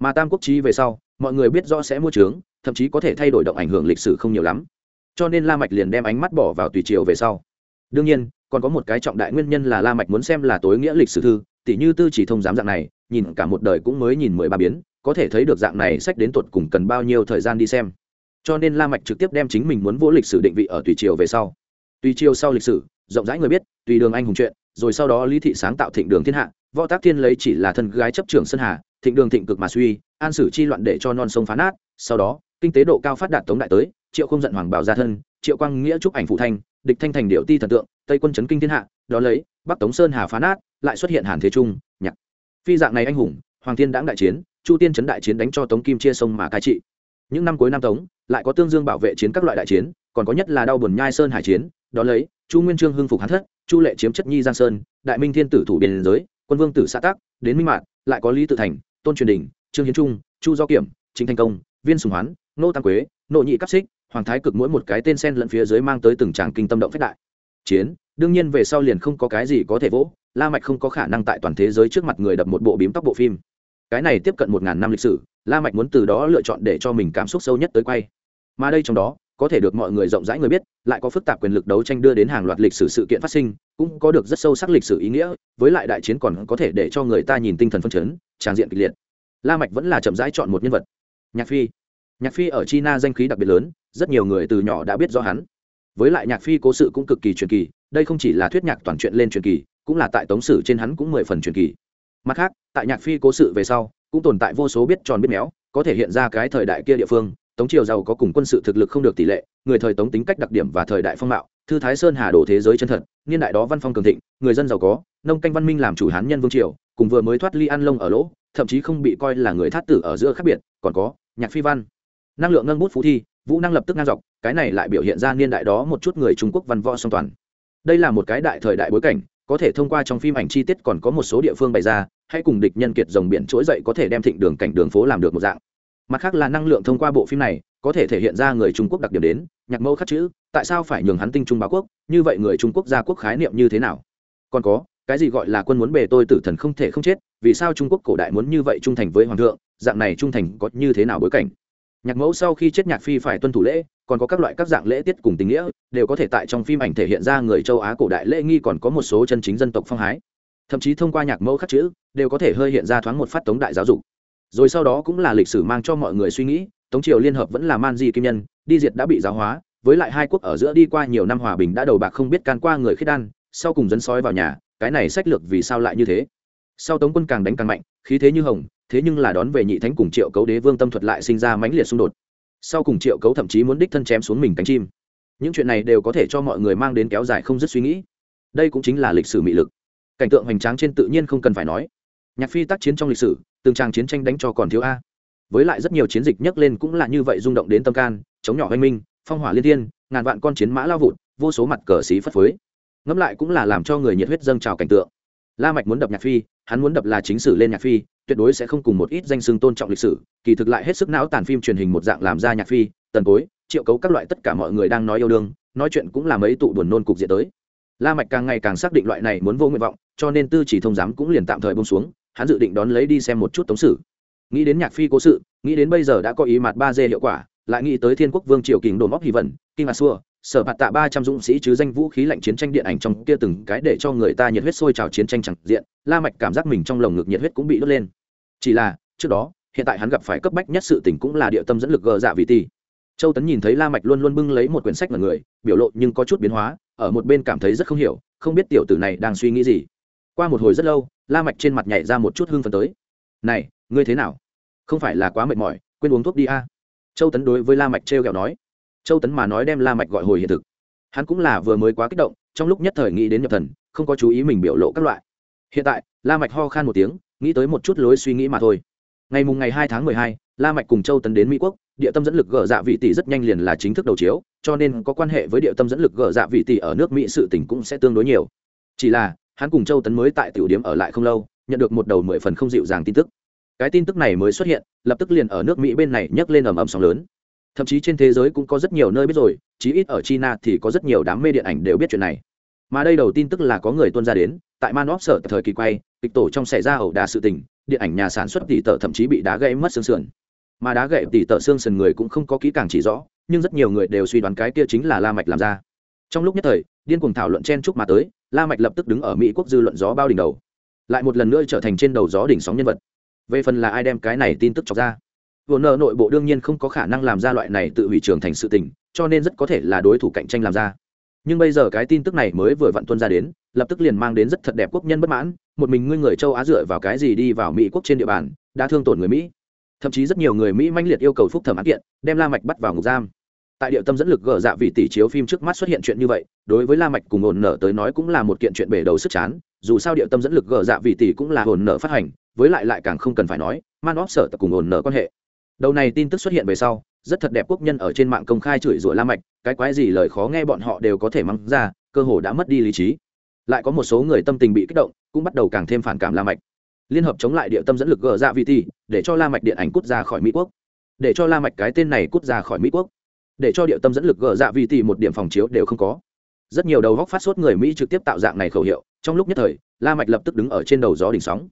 Mà tam quốc trí về sau, mọi người biết rõ sẽ mua trướng, thậm chí có thể thay đổi động ảnh hưởng lịch sử không nhiều lắm. Cho nên la mạch liền đem ánh mắt bỏ vào tùy triều về sau. Đương nhiên, còn có một cái trọng đại nguyên nhân là la mạch muốn xem là tối nghĩa lịch sử thư tỷ như tư chỉ thông giám dạng này, nhìn cả một đời cũng mới nhìn mười ba biến, có thể thấy được dạng này sách đến tuột cùng cần bao nhiêu thời gian đi xem. Cho nên la mạch trực tiếp đem chính mình muốn vỗ lịch sử định vị ở tùy triều về sau. Tùy triều sau lịch sử, rộng rãi người biết, tùy đường anh hùng chuyện, rồi sau đó lý thị sáng tạo thịnh đường thiên hạ võ tác thiên lấy chỉ là thân gái chấp trưởng sơn hà, thịnh đường thịnh cực mà suy, an sử chi loạn để cho non sông phá nát sau đó, kinh tế độ cao phát đạt tống đại tới, triệu không giận hoàng bảo gia thân, triệu quang nghĩa trúc ảnh phụ thanh, địch thanh thành điệu ti thần tượng, tây quân chấn kinh thiên hạ, đó lấy, bắc tống sơn hà phá nát lại xuất hiện hàn thế trung, nhạc. Phi dạng này anh hùng, hoàng thiên đãng đại chiến, chu tiên chấn đại chiến đánh cho tống kim chia sông mà cai trị. Những năm cuối năm tống, lại có tương dương bảo vệ chiến các loại đại chiến, còn có nhất là đau buồn nhai sơn hải chiến, đó lấy, chu nguyên trương hưng phục hán thất, chu lệ chiếm chất nhi giang sơn, đại minh thiên tử thủ biên giới quân vương tử xã tác đến minh mạng lại có lý tự thành, tôn truyền đình, trương hiến trung, chu do kiểm chính thành công, viên sùng hoán, nô Tam quế nội nhị cắp xích, hoàng thái cực mỗi một cái tên sen lẫn phía dưới mang tới từng tràng kinh tâm động phách đại. Chiến, đương nhiên về sau liền không có cái gì có thể vỗ, la mạch không có khả năng tại toàn thế giới trước mặt người đập một bộ bím tóc bộ phim. Cái này tiếp cận một ngàn năm lịch sử, la mạch muốn từ đó lựa chọn để cho mình cảm xúc sâu nhất tới quay. Mà đây trong đó có thể được mọi người rộng rãi người biết, lại có phức tạp quyền lực đấu tranh đưa đến hàng loạt lịch sử sự kiện phát sinh, cũng có được rất sâu sắc lịch sử ý nghĩa, với lại đại chiến còn có thể để cho người ta nhìn tinh thần phân chấn tràng diện kịch liệt. La mạch vẫn là chậm rãi chọn một nhân vật. Nhạc phi. Nhạc phi ở china danh khí đặc biệt lớn, rất nhiều người từ nhỏ đã biết rõ hắn. Với lại nhạc phi cố sự cũng cực kỳ truyền kỳ, đây không chỉ là thuyết nhạc toàn truyện lên truyền kỳ, cũng là tại tống sử trên hắn cũng mười phần truyền kỳ. Mặt khác, tại nhạc phi cố sự về sau, cũng tồn tại vô số biết tròn biết méo, có thể hiện ra cái thời đại kia địa phương tống triều giàu có cùng quân sự thực lực không được tỷ lệ, người thời tống tính cách đặc điểm và thời đại phong mạo, thư thái sơn hà đổ thế giới chân thật, niên đại đó văn phong cường thịnh, người dân giàu có, nông canh văn minh làm chủ hán nhân vương triều, cùng vừa mới thoát ly an lông ở lỗ, thậm chí không bị coi là người thát tử ở giữa khác biệt, còn có, nhạc phi văn. Năng lượng ngân bút phú thi, vũ năng lập tức ngang dọc, cái này lại biểu hiện ra niên đại đó một chút người trung quốc văn võ song toàn. Đây là một cái đại thời đại bối cảnh, có thể thông qua trong phim ảnh chi tiết còn có một số địa phương bày ra hay cùng địch nhân kiệt dòng biển trỗi dậy có thể đem thịnh đường cảnh đường phố làm được một dạng mặt khác là năng lượng thông qua bộ phim này, có thể thể hiện ra người trung quốc đặc điểm đến, nhạc mẫu khắc chữ, tại sao phải nhường hắn tinh trung báo quốc, như vậy người trung quốc gia quốc khái niệm như thế nào? Còn có, cái gì gọi là quân muốn bề tôi tử thần không thể không chết, vì sao trung quốc cổ đại muốn như vậy trung thành với hoàng thượng, dạng này trung thành có như thế nào bối cảnh? Nhạc mẫu sau khi chết nhạc phi phải tuân thủ lễ, còn có các loại các dạng lễ tiết cùng tình nghĩa, đều có thể tại trong phim ảnh thể hiện ra người châu á cổ đại lễ nghi còn có một số chân chính dân tộc phong hái. Thậm chí thông qua nhạc mẫu khắc chữ, đều có thể hơi hiện ra thoáng một phát tống đại giáo dục rồi sau đó cũng là lịch sử mang cho mọi người suy nghĩ, tống triều liên hợp vẫn là man di kim nhân, đi diệt đã bị giáo hóa, với lại hai quốc ở giữa đi qua nhiều năm hòa bình đã đầu bạc không biết can qua người khiết đan, sau cùng dẫn sói vào nhà, cái này sách lược vì sao lại như thế? Sau tống quân càng đánh càng mạnh, khí thế như hồng, thế nhưng là đón về nhị thánh cùng triệu cấu đế vương tâm thuật lại sinh ra mãnh liệt xung đột. Sau cùng triệu cấu thậm chí muốn đích thân chém xuống mình cánh chim. Những chuyện này đều có thể cho mọi người mang đến kéo dài không dứt suy nghĩ. Đây cũng chính là lịch sử mị lực. Cảnh tượng hoành tráng trên tự nhiên không cần phải nói. Nhạc phi tác chiến trong lịch sử từng tràng chiến tranh đánh cho còn thiếu a. Với lại rất nhiều chiến dịch nhấc lên cũng là như vậy rung động đến tâm can, chống nhỏ hoanh minh, phong hỏa liên thiên, ngàn vạn con chiến mã lao vụt, vô số mặt cờ xí phất phới. Ngẫm lại cũng là làm cho người nhiệt huyết dâng trào cảnh tượng. La mạch muốn đập nhạc phi, hắn muốn đập là chính sử lên nhạc phi, tuyệt đối sẽ không cùng một ít danh xưng tôn trọng lịch sử, kỳ thực lại hết sức não tàn phim truyền hình một dạng làm ra nhạc phi, tần cối, triệu cấu các loại tất cả mọi người đang nói yêu đương, nói chuyện cũng là mấy tụ buồn nôn cục diện tới. La mạch càng ngày càng xác định loại này muốn vô nguyện vọng, cho nên tư chỉ thông giám cũng liền tạm thời buông xuống hắn dự định đón lấy đi xem một chút tống sử. Nghĩ đến nhạc phi cố sự, nghĩ đến bây giờ đã có ý mặt ba d hiệu quả, lại nghĩ tới thiên quốc vương triều kình đồn móc hy vần kinh ngạc xua, sở mặt tạ ba trăm dũng sĩ chứ danh vũ khí lạnh chiến tranh điện ảnh trong kia từng cái để cho người ta nhiệt huyết sôi trào chiến tranh chẳng diện, la mạch cảm giác mình trong lồng ngực nhiệt huyết cũng bị đốt lên. Chỉ là, trước đó, hiện tại hắn gặp phải cấp bách nhất sự tình cũng là địa tâm dẫn lực gờ dạ vị ti châu tấn nhìn thấy la mạch luôn luôn bưng lấy một quyển sách mà người, biểu lộ nhưng có chút biến hóa, ở một bên cảm thấy rất không hiểu, không biết tiểu tử này đang suy nghĩ gì qua một hồi rất lâu la mạch trên mặt nhảy ra một chút hưng phấn tới. Này ngươi thế nào? Không phải là quá mệt mỏi quên uống thuốc đi a. Châu tấn đối với la mạch treo kẹo nói. Châu tấn mà nói đem la mạch gọi hồi hiện thực. Hắn cũng là vừa mới quá kích động trong lúc nhất thời nghĩ đến nhập thần không có chú ý mình biểu lộ các loại. Hiện tại la mạch ho khan một tiếng nghĩ tới một chút lối suy nghĩ mà thôi. Ngày mùng ngày hai tháng mười hai, la mạch cùng châu tấn đến mỹ quốc địa tâm dẫn lực gỡ dạ vị tỷ rất nhanh liền là chính thức đầu chiếu cho nên có quan hệ với địa tâm dẫn lực gỡ dạ vị tỷ ở nước mỹ sự tình cũng sẽ tương đối nhiều. Chỉ là hắn cùng châu tấn mới tại tiểu điểm ở lại không lâu, nhận được một đầu mười phần không dịu dàng tin tức. Cái tin tức này mới xuất hiện, lập tức liền ở nước mỹ bên này nhấc lên ầm ầm sóng lớn. Thậm chí trên thế giới cũng có rất nhiều nơi biết rồi, chí ít ở china thì có rất nhiều đám mê điện ảnh đều biết chuyện này. Mà đây đầu tin tức là có người tuân ra đến, tại man óp sở thời kỳ quay, kịch tổ trong xảy ra ẩu đả sự tình, điện ảnh nhà sản xuất tỷ tợ thậm chí bị đá gãy mất xương sườn. Mà đá gãy tỷ tợ xương sườn người cũng không có kỹ càng chỉ rõ, nhưng rất nhiều người đều suy đoán cái kia chính là la mạch làm ra. Trong lúc nhất thời, điên cuồng thảo luận chen chúc mà tới la mạch lập tức đứng ở mỹ quốc dư luận gió bao đỉnh đầu. Lại một lần nữa trở thành trên đầu gió đỉnh sóng nhân vật. Về phần là ai đem cái này tin tức cho ra? Vừa nợ nội bộ đương nhiên không có khả năng làm ra loại này tự hủy trường thành sự tình, cho nên rất có thể là đối thủ cạnh tranh làm ra. Nhưng bây giờ cái tin tức này mới vừa vặn tuân ra đến, lập tức liền mang đến rất thật đẹp quốc nhân bất mãn, một mình ngươi người châu á dựa vào cái gì đi vào mỹ quốc trên địa bàn, đã thương tổn người mỹ. Thậm chí rất nhiều người mỹ manh liệt yêu cầu phúc thẩm án kiện, đem la mạch bắt vào ngục giam tại địa tâm dẫn lực gỡ dạ vị tỷ chiếu phim trước mắt xuất hiện chuyện như vậy, đối với la mạch cùng ổn nở tới nói cũng là một kiện chuyện bể đầu sức chán, dù sao địa tâm dẫn lực gỡ dạ vị tỷ cũng là ổn nở phát hành, với lại lại càng không cần phải nói, man óp sở tập cùng ổn nở quan hệ. Đầu này tin tức xuất hiện về sau, rất thật đẹp quốc nhân ở trên mạng công khai chửi rủa la mạch, cái quái gì lời khó nghe bọn họ đều có thể mắng ra, cơ hồ đã mất đi lý trí. Lại có một số người tâm tình bị kích động, cũng bắt đầu càng thêm phản cảm la mạch. Liên hợp chống lại địa tâm dẫn lực gỡ dạ vị tỷ, để cho la mạch điện ảnh cút ra khỏi mỹ quốc. Để cho la mạch cái tên này cút ra khỏi mỹ quốc để cho địa tâm dẫn lực gỡ dạ vị tỷ một điểm phòng chiếu đều không có. Rất nhiều đầu góc phát sốt người mỹ trực tiếp tạo dạng này khẩu hiệu, trong lúc nhất thời, la mạch lập tức đứng ở trên đầu gió đỉnh sóng.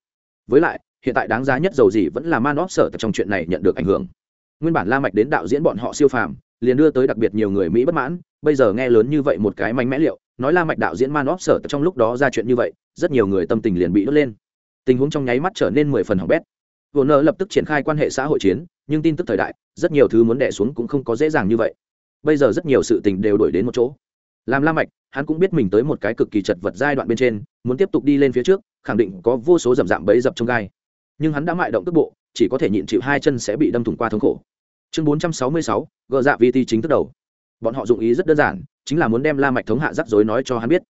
Với lại, hiện tại đáng giá nhất dầu gì vẫn là man sở trong chuyện này nhận được ảnh hưởng. Nguyên bản la mạch đến đạo diễn bọn họ siêu phàm, liền đưa tới đặc biệt nhiều người mỹ bất mãn, bây giờ nghe lớn như vậy một cái mánh mẽ liệu, nói la mạch đạo diễn man sở trong lúc đó ra chuyện như vậy, rất nhiều người tâm tình liền bị đốt lên. Tình huống trong nháy mắt trở nên mười phần hỏng bét. Vô nợ lập tức triển khai quan hệ xã hội chiến nhưng tin tức thời đại rất nhiều thứ muốn đè xuống cũng không có dễ dàng như vậy. Bây giờ rất nhiều sự tình đều đổi đến một chỗ. Làm la mạch hắn cũng biết mình tới một cái cực kỳ chật vật giai đoạn bên trên muốn tiếp tục đi lên phía trước khẳng định có vô số dầm dạm bẫy dập trong gai. Nhưng hắn đã mại động tức bộ chỉ có thể nhịn chịu hai chân sẽ bị đâm thủng qua thống khổ. Chương 466, gờ dạ vi ti chính thức đầu. Bọn họ dụng ý rất đơn giản chính là muốn đem la mạch thống hạ rắc rối nói cho hắn biết.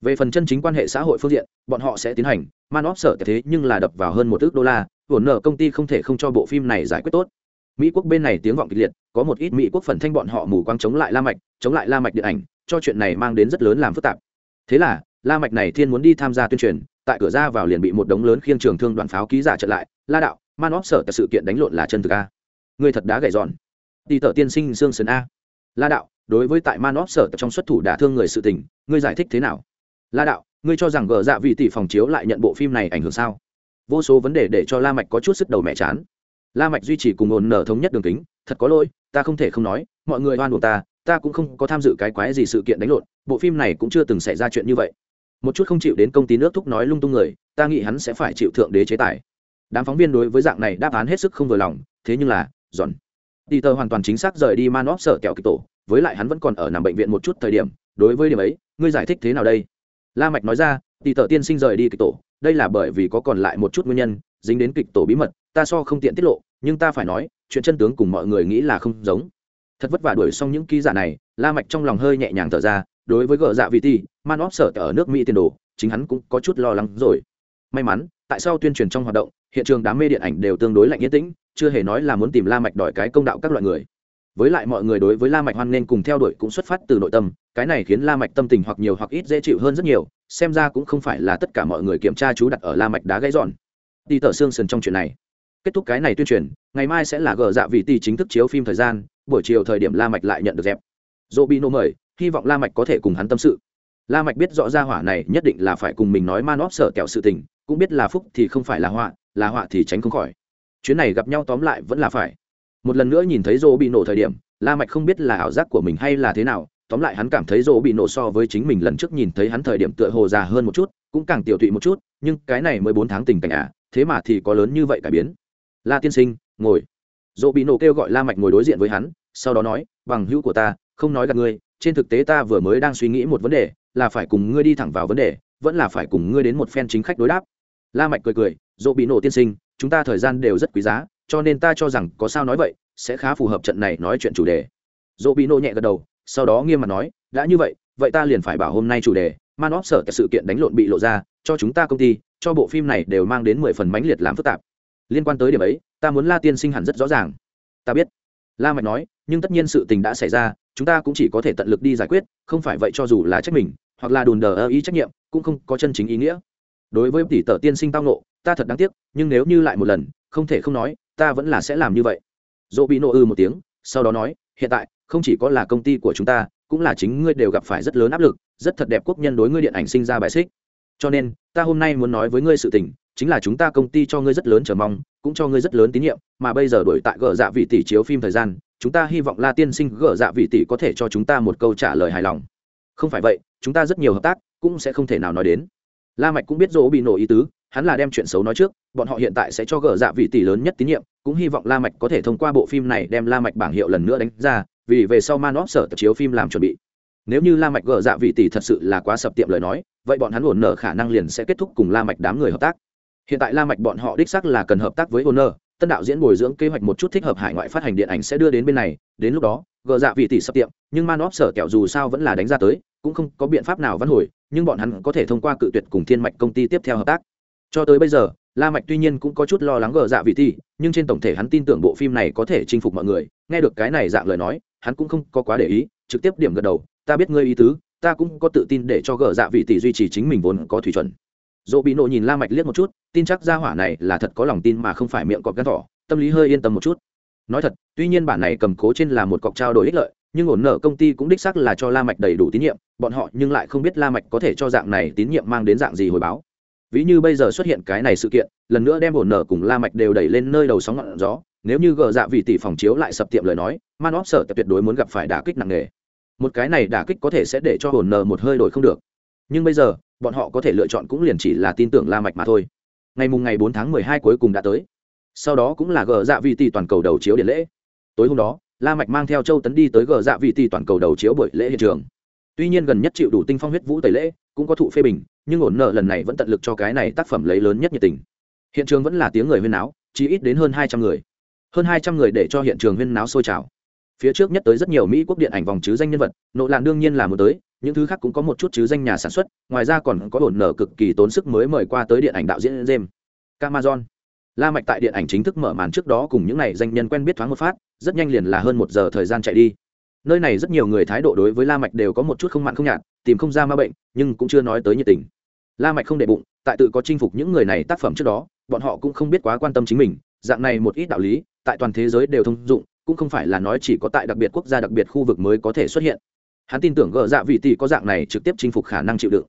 Về phần chân chính quan hệ xã hội phương diện bọn họ sẽ tiến hành. Man óp sở thế nhưng là đập vào hơn một ước đô la vốn nợ công ty không thể không cho bộ phim này giải quyết tốt mỹ quốc bên này tiếng vọng kịch liệt, có một ít mỹ quốc phần thanh bọn họ mù quang chống lại la mạch, chống lại la mạch điện ảnh, cho chuyện này mang đến rất lớn làm phức tạp. Thế là, la mạch này thiên muốn đi tham gia tuyên truyền, tại cửa ra vào liền bị một đống lớn khiêng trường thương đoàn pháo ký giả chặn lại, la đạo, man óp sở sự kiện đánh lộn là chân thực a. Người thật đá gậy giòn đi tờ tiên sinh xương sườn a. La đạo, đối với tại man óp sở trong xuất thủ đả thương người sự tình, ngươi giải thích thế nào? La đạo, ngươi cho rằng gờ dạ vị tỷ phòng chiếu lại nhận bộ phim này ảnh hưởng sao? Vô số vấn đề để cho la mạch có chút sức đầu mẹ chán la mạch duy trì cùng ổn nở thống nhất đường kính, thật có lỗi, ta không thể không nói, mọi người oan uổng ta ta cũng không có tham dự cái quái gì sự kiện đánh lộn, bộ phim này cũng chưa từng xảy ra chuyện như vậy. Một chút không chịu đến công ty nước thúc nói lung tung người, ta nghĩ hắn sẽ phải chịu thượng đế chế tài. Đám phóng viên đối với dạng này đáp án hết sức không vừa lòng, thế nhưng là, giòn. Đi tờ hoàn toàn chính xác rời đi Manos sợ kẹo kịch tổ, với lại hắn vẫn còn ở nằm bệnh viện một chút thời điểm, đối với điểm ấy, ngươi giải thích thế nào đây? La mạch nói ra đi tờ tiên sinh rời đi kịch tổ, đây là bởi vì có còn lại một chút nguyên nhân, dính đến kịch tổ bí mật ta so không tiện tiết lộ, nhưng ta phải nói, chuyện chân tướng cùng mọi người nghĩ là không giống. Thật vất vả đuổi xong những ký giả này, la mạch trong lòng hơi nhẹ nhàng thở ra, đối với gờ dạ vị ti, man óp sở ở nước mỹ tiền đồ, chính hắn cũng có chút lo lắng rồi. May mắn, tại sao tuyên truyền trong hoạt động, hiện trường đám mê điện ảnh đều tương đối lạnh yên tĩnh, chưa hề nói là muốn tìm la mạch đòi cái công đạo các loại người. Với lại mọi người đối với la mạch hoan nên cùng theo đuổi cũng xuất phát từ nội tâm, cái này khiến la mạch tâm tình hoặc nhiều hoặc ít dễ chịu hơn rất nhiều, xem ra cũng không phải là tất cả mọi người kiểm tra chú đặt ở la mạch đá gãy giòn đi tờ xương sườn trong chuyện này kết thúc cái này tuyên truyền, ngày mai sẽ là gờ dạ vị tỷ chính thức chiếu phim thời gian, buổi chiều thời điểm la mạch lại nhận được dẹp. Dỗ bị nô mời, hy vọng la mạch có thể cùng hắn tâm sự. La mạch biết rõ ra hỏa này nhất định là phải cùng mình nói man óp sở kẹo sự tình, cũng biết là phúc thì không phải là họa là họa thì tránh không khỏi. Chuyến này gặp nhau tóm lại vẫn là phải. Một lần nữa nhìn thấy dỗ bị nổ thời điểm, la mạch không biết là ảo giác của mình hay là thế nào, tóm lại hắn cảm thấy dỗ bị nổ so với chính mình lần trước nhìn thấy hắn thời điểm tựa hồ già hơn một chút, cũng càng tiểu tụy một chút, nhưng cái này mới bốn tháng tình cảnh à thế mà thì có lớn như vậy cải biến la tiên sinh, ngồi. Dỗ bị nổ kêu gọi la mạch ngồi đối diện với hắn, sau đó nói, bằng hữu của ta, không nói gặp ngươi, trên thực tế ta vừa mới đang suy nghĩ một vấn đề, là phải cùng ngươi đi thẳng vào vấn đề, vẫn là phải cùng ngươi đến một phen chính khách đối đáp. La mạch cười cười, dỗ bị nổ tiên sinh, chúng ta thời gian đều rất quý giá, cho nên ta cho rằng có sao nói vậy, sẽ khá phù hợp trận này nói chuyện chủ đề. Dỗ bị nổ nhẹ gật đầu, sau đó nghiêm mặt nói, đã như vậy vậy ta liền phải bảo hôm nay chủ đề, man óp sở sự kiện đánh lộn bị lộ ra, cho chúng ta công ty, cho bộ phim này đều mang đến mười phần mãnh liệt làm phức tạp liên quan tới điểm ấy, ta muốn la tiên sinh hẳn rất rõ ràng. Ta biết. La mạch nói, nhưng tất nhiên sự tình đã xảy ra, chúng ta cũng chỉ có thể tận lực đi giải quyết, không phải vậy cho dù là trách mình, hoặc là đùn đờ ơ ý trách nhiệm, cũng không có chân chính ý nghĩa. Đối với tỷ tờ tiên sinh tao nộ ta thật đáng tiếc, nhưng nếu như lại một lần, không thể không nói, ta vẫn là sẽ làm như vậy. Dỗ bị nộ ư một tiếng, sau đó nói, hiện tại, không chỉ có là công ty của chúng ta, cũng là chính ngươi đều gặp phải rất lớn áp lực, rất thật đẹp quốc nhân đối ngươi điện ảnh sinh ra bài xích. Cho nên, ta hôm nay muốn nói với ngươi sự tình chính là chúng ta công ty cho ngươi rất lớn chờ mong, cũng cho ngươi rất lớn tín nhiệm, mà bây giờ đổi tại gỡ dạ vị tỷ chiếu phim thời gian, chúng ta hy vọng la tiên sinh gỡ dạ vị tỷ có thể cho chúng ta một câu trả lời hài lòng. Không phải vậy, chúng ta rất nhiều hợp tác, cũng sẽ không thể nào nói đến. La mạch cũng biết dỗ bị nổ ý tứ, hắn là đem chuyện xấu nói trước, bọn họ hiện tại sẽ cho gỡ dạ vị tỷ lớn nhất tín nhiệm, cũng hy vọng la mạch có thể thông qua bộ phim này đem la mạch bảng hiệu lần nữa đánh ra, vì về sau man sở tập chiếu phim làm chuẩn bị. Nếu như la mạch gỡ dạ vị tỷ thật sự là quá sập tiệm lời nói, vậy bọn hắn ổn nở khả năng liền sẽ kết thúc cùng la mạch đám người hợp tác hiện tại la mạch bọn họ đích xác là cần hợp tác với Owner, tân đạo diễn bồi dưỡng kế hoạch một chút thích hợp hải ngoại phát hành điện ảnh sẽ đưa đến bên này đến lúc đó Gờ dạ vị tỷ sập tiệm nhưng man óp sở kẹo dù sao vẫn là đánh ra tới cũng không có biện pháp nào văn hồi nhưng bọn hắn có thể thông qua cự tuyệt cùng thiên mạch công ty tiếp theo hợp tác. Cho tới bây giờ la mạch tuy nhiên cũng có chút lo lắng Gờ dạ vị tỷ nhưng trên tổng thể hắn tin tưởng bộ phim này có thể chinh phục mọi người nghe được cái này dạng lời nói hắn cũng không có quá để ý trực tiếp điểm gật đầu ta biết ngươi ý tứ ta cũng có tự tin để cho Gờ dạ vị tỷ duy trì chính mình vốn có thủy chuẩn dỗ bị nộ nhìn la mạch liếc một chút, tin chắc gia hỏa này là thật có lòng tin mà không phải miệng cọp gan thỏ, tâm lý hơi yên tâm một chút. Nói thật, tuy nhiên bản này cầm cố trên là một cọc trao đổi ích lợi, nhưng ổn nợ công ty cũng đích xác là cho la mạch đầy đủ tín nhiệm, bọn họ nhưng lại không biết la mạch có thể cho dạng này tín nhiệm mang đến dạng gì hồi báo. Ví như bây giờ xuất hiện cái này sự kiện, lần nữa đem ổn nợ cùng la mạch đều đẩy lên nơi đầu sóng ngọn gió, nếu như gờ dạ vị tỷ phòng chiếu lại sập tiệm lời nói, man óp sở tuyệt đối muốn gặp phải đả kích nặng nề. Một cái này đả kích có thể sẽ để cho ổn nợ một hơi đổi không được. Nhưng bây giờ bọn họ có thể lựa chọn cũng liền chỉ là tin tưởng la mạch mà thôi. Ngày mùng ngày 4 tháng 12 cuối cùng đã tới. Sau đó cũng là gờ dạ vị tỷ toàn cầu đầu chiếu điện lễ. Tối hôm đó, la mạch mang theo châu tấn đi tới gờ dạ vị tỷ toàn cầu đầu chiếu buổi lễ hiện trường. Tuy nhiên gần nhất chịu đủ tinh phong huyết vũ tẩy lễ, cũng có thụ phê bình, nhưng ổn nợ lần này vẫn tận lực cho cái này tác phẩm lấy lớn nhất nhiệt tình. Hiện trường vẫn là tiếng người huyên náo, chỉ ít đến hơn hai trăm người. Hơn hai trăm người để cho hiện trường huyên náo sôi trào. Phía trước nhất tới rất nhiều mỹ quốc điện ảnh vòng chứ danh nhân vật, nộ lạn đương nhiên là một tới những thứ khác cũng có một chút chứ danh nhà sản xuất, ngoài ra còn có ổn nở cực kỳ tốn sức mới mời qua tới điện ảnh đạo diễn james camazon la mạch tại điện ảnh chính thức mở màn trước đó cùng những này danh nhân quen biết thoáng một phát, rất nhanh liền là hơn một giờ thời gian chạy đi. Nơi này rất nhiều người thái độ đối với la mạch đều có một chút không mặn không nhạt, tìm không ra ma bệnh, nhưng cũng chưa nói tới nhiệt tình. La mạch không để bụng, tại tự có chinh phục những người này tác phẩm trước đó, bọn họ cũng không biết quá quan tâm chính mình, dạng này một ít đạo lý, tại toàn thế giới đều thông dụng, cũng không phải là nói chỉ có tại đặc biệt quốc gia đặc biệt khu vực mới có thể xuất hiện hắn tin tưởng gỡ dạ vị tỷ có dạng này trực tiếp chinh phục khả năng chịu đựng.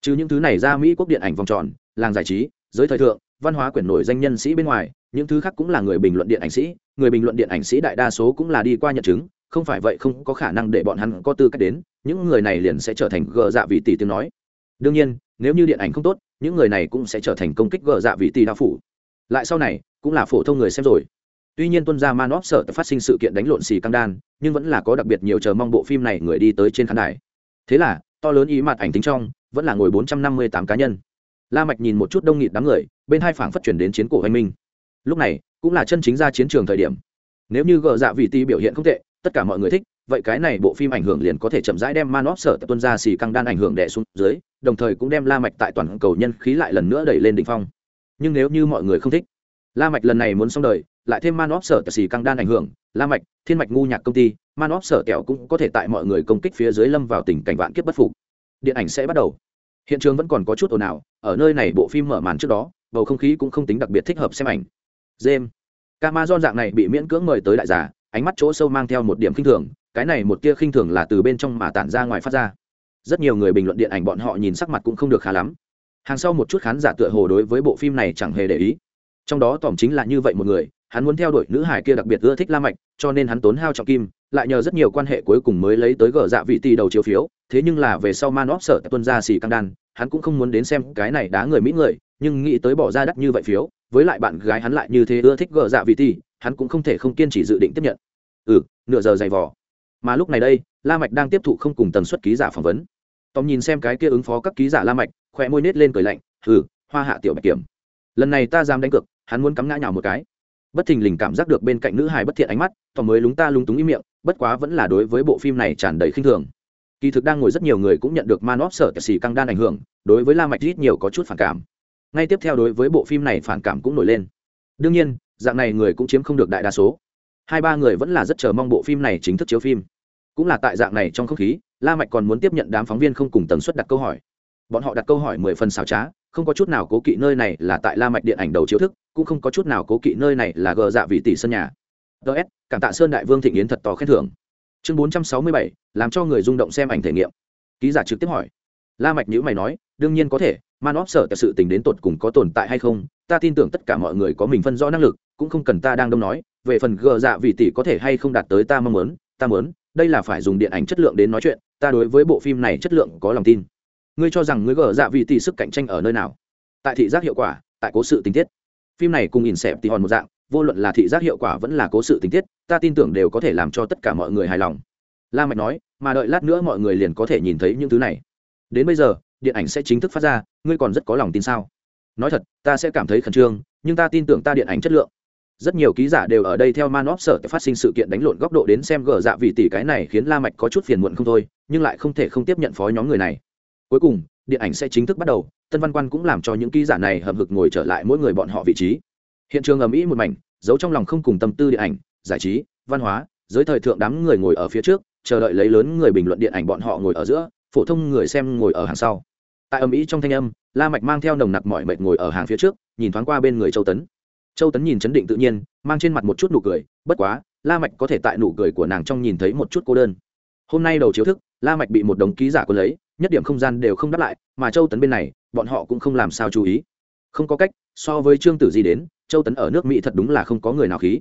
Chứ những thứ này ra mỹ quốc điện ảnh vòng tròn, làng giải trí, giới thời thượng, văn hóa quyển nổi danh nhân sĩ bên ngoài, những thứ khác cũng là người bình luận điện ảnh sĩ, người bình luận điện ảnh sĩ đại đa số cũng là đi qua nhận chứng, không phải vậy không có khả năng để bọn hắn có tư cách đến, những người này liền sẽ trở thành gờ dạ vị tỷ tiếng nói. Đương nhiên, nếu như điện ảnh không tốt, những người này cũng sẽ trở thành công kích gờ dạ vị tỷ đao phủ. Lại sau này, cũng là phổ thông người xem rồi. Tuy nhiên tuân gia man óp sợ phát sinh sự kiện đánh lộn xì căng đan nhưng vẫn là có đặc biệt nhiều chờ mong bộ phim này người đi tới trên khán đài. Thế là, to lớn ý mặt ảnh tính trong, vẫn là ngồi bốn trăm năm mươi tám cá nhân. La mạch nhìn một chút đông nghịt đám người, bên hai phảng phát chuyển đến chiến cổ hoành minh. Lúc này, cũng là chân chính ra chiến trường thời điểm. Nếu như gờ dạ vị ti biểu hiện không tệ, tất cả mọi người thích, vậy cái này bộ phim ảnh hưởng liền có thể chậm rãi đem Manop sở tuân ra xì căng đan ảnh hưởng đè xuống dưới, đồng thời cũng đem la mạch tại toàn cầu nhân khí lại lần nữa đẩy lên đỉnh phong. Nhưng nếu như mọi người không thích la mạch lần này muốn xong đời, lại thêm man óp sở xì căng đan ảnh hưởng, la mạch, thiên mạch ngu nhạc công ty, man óp sở kẹo cũng có thể tại mọi người công kích phía dưới lâm vào tình cảnh vạn kiếp bất phục. Điện ảnh sẽ bắt đầu. Hiện trường vẫn còn có chút ồn ào, ở nơi này bộ phim mở màn trước đó, bầu không khí cũng không tính đặc biệt thích hợp xem ảnh. James Camazon dạng này bị miễn cưỡng mời tới đại giả ánh mắt chỗ sâu mang theo một điểm khinh thường, cái này một tia khinh thường là từ bên trong mà tản ra ngoài phát ra. Rất nhiều người bình luận điện ảnh bọn họ nhìn sắc mặt cũng không được khá lắm. Hàng sau một chút khán giả tựa hồ đối với bộ phim này chẳng hề để ý trong đó tỏm chính là như vậy một người, hắn muốn theo đuổi nữ hải kia đặc biệt ưa thích la mạch, cho nên hắn tốn hao trọng kim, lại nhờ rất nhiều quan hệ cuối cùng mới lấy tới gỡ dạ vị tỷ đầu chiếu phiếu, thế nhưng là về sau man óp sở tuân ra xì căng đan, hắn cũng không muốn đến xem cái này đá người mỹ người, nhưng nghĩ tới bỏ ra đắt như vậy phiếu, với lại bạn gái hắn lại như thế ưa thích gỡ dạ vị tỷ, hắn cũng không thể không kiên trì dự định tiếp nhận. Ừ nửa giờ dày vò. Mà lúc này đây, la mạch đang tiếp thụ không cùng tần suất ký giả phỏng vấn. Tóm nhìn xem cái kia ứng phó các ký giả la mạch khoe môi nết lên cười lạnh ừ hoa hạ tiểu bạch kiểm lần này ta dám đánh cược, hắn muốn cắm ngã nhào một cái. Bất thình lình cảm giác được bên cạnh nữ hài bất thiện ánh mắt tóm mới lúng ta lúng túng im miệng, bất quá vẫn là đối với bộ phim này tràn đầy khinh thường. Kỳ thực đang ngồi rất nhiều người cũng nhận được man óp sở xì căng đan ảnh hưởng, đối với la mạch ít nhiều có chút phản cảm. Ngay tiếp theo đối với bộ phim này phản cảm cũng nổi lên. Đương nhiên, dạng này người cũng chiếm không được đại đa số. Hai ba người vẫn là rất chờ mong bộ phim này chính thức chiếu phim. Cũng là tại dạng này trong không khí, la mạch còn muốn tiếp nhận đám phóng viên không cùng tần suất đặt câu hỏi bọn họ đặt câu hỏi mười phần xảo trá, không có chút nào cố kỵ nơi này là tại la mạch điện ảnh đầu chiếu thức, cũng không có chút nào cố kỵ nơi này là gờ dạ vị tỷ sân nhà. Ts cảm tạ sơn đại vương thịnh yến thật to khen thưởng. Chương bốn trăm sáu mươi bảy, làm cho người rung động xem ảnh thể nghiệm. Ký giả trực tiếp hỏi. La mạch nhữ mày nói, đương nhiên có thể, man óp sở sự tình đến tột cùng có tồn tại hay không, ta tin tưởng tất cả mọi người có mình phân rõ năng lực, cũng không cần ta đang đông nói, về phần gờ dạ vị tỷ có thể hay không đạt tới ta mong muốn, ta muốn, đây là phải dùng điện ảnh chất lượng đến nói chuyện, ta đối với bộ phim này chất lượng có lòng tin ngươi cho rằng ngươi gỡ dạ vị tỷ sức cạnh tranh ở nơi nào? Tại thị giác hiệu quả, tại cố sự tình tiết. Phim này cùng in xẹp thì hòn một dạng, vô luận là thị giác hiệu quả vẫn là cố sự tình tiết, ta tin tưởng đều có thể làm cho tất cả mọi người hài lòng. La mạch nói, mà đợi lát nữa mọi người liền có thể nhìn thấy những thứ này. Đến bây giờ, điện ảnh sẽ chính thức phát ra, ngươi còn rất có lòng tin sao? Nói thật, ta sẽ cảm thấy khẩn trương, nhưng ta tin tưởng ta điện ảnh chất lượng. Rất nhiều ký giả đều ở đây theo man óp sở phát sinh sự kiện đánh lộn góc độ đến xem gờ dạ vị tỷ cái này khiến la mạch có chút phiền muộn không thôi, nhưng lại không thể không tiếp nhận phó nhóm người này cuối cùng, điện ảnh sẽ chính thức bắt đầu, tân văn quan cũng làm cho những ký giả này hầm hực ngồi trở lại mỗi người bọn họ vị trí. Hiện trường ầm ĩ một mảnh, giấu trong lòng không cùng tâm tư điện ảnh, giải trí, văn hóa, giới thời thượng đám người ngồi ở phía trước, chờ đợi lấy lớn người bình luận điện ảnh bọn họ ngồi ở giữa, phổ thông người xem ngồi ở hàng sau. Tại ầm ĩ trong thanh âm, la mạch mang theo nồng nặc mọi mệt ngồi ở hàng phía trước, nhìn thoáng qua bên người châu tấn. Châu tấn nhìn chấn định tự nhiên, mang trên mặt một chút nụ cười, bất quá, la mạch có thể tại nụ cười của nàng trong nhìn thấy một chút cô đơn. Hôm nay đầu chiếu thức, la mạch bị một đồng ký giả quân lấy nhất điểm không gian đều không đáp lại, mà châu tấn bên này, bọn họ cũng không làm sao chú ý. Không có cách, so với trương tử di đến, châu tấn ở nước mỹ thật đúng là không có người nào khí.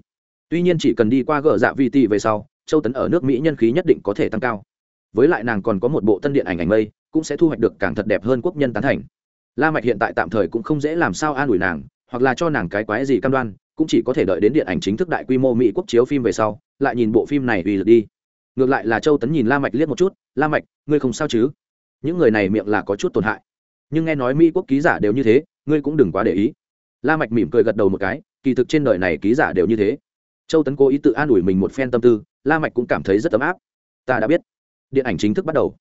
Tuy nhiên chỉ cần đi qua gờ dạ vi ti về sau, châu tấn ở nước mỹ nhân khí nhất định có thể tăng cao. Với lại nàng còn có một bộ tân điện ảnh ảnh mây, cũng sẽ thu hoạch được càng thật đẹp hơn quốc nhân tán thành. La mạch hiện tại tạm thời cũng không dễ làm sao an ủi nàng, hoặc là cho nàng cái quái gì cam đoan, cũng chỉ có thể đợi đến điện ảnh chính thức đại quy mô mỹ quốc chiếu phim về sau, lại nhìn bộ phim này uy lực đi. Ngược lại là châu tấn nhìn la mạch liếc một chút, la mạch, ngươi không sao chứ? Những người này miệng là có chút tổn hại. Nhưng nghe nói mỹ quốc ký giả đều như thế, ngươi cũng đừng quá để ý. La mạch mỉm cười gật đầu một cái, kỳ thực trên đời này ký giả đều như thế. Châu tấn cố ý tự an ủi mình một phen tâm tư, la mạch cũng cảm thấy rất ấm áp. Ta đã biết. Điện ảnh chính thức bắt đầu.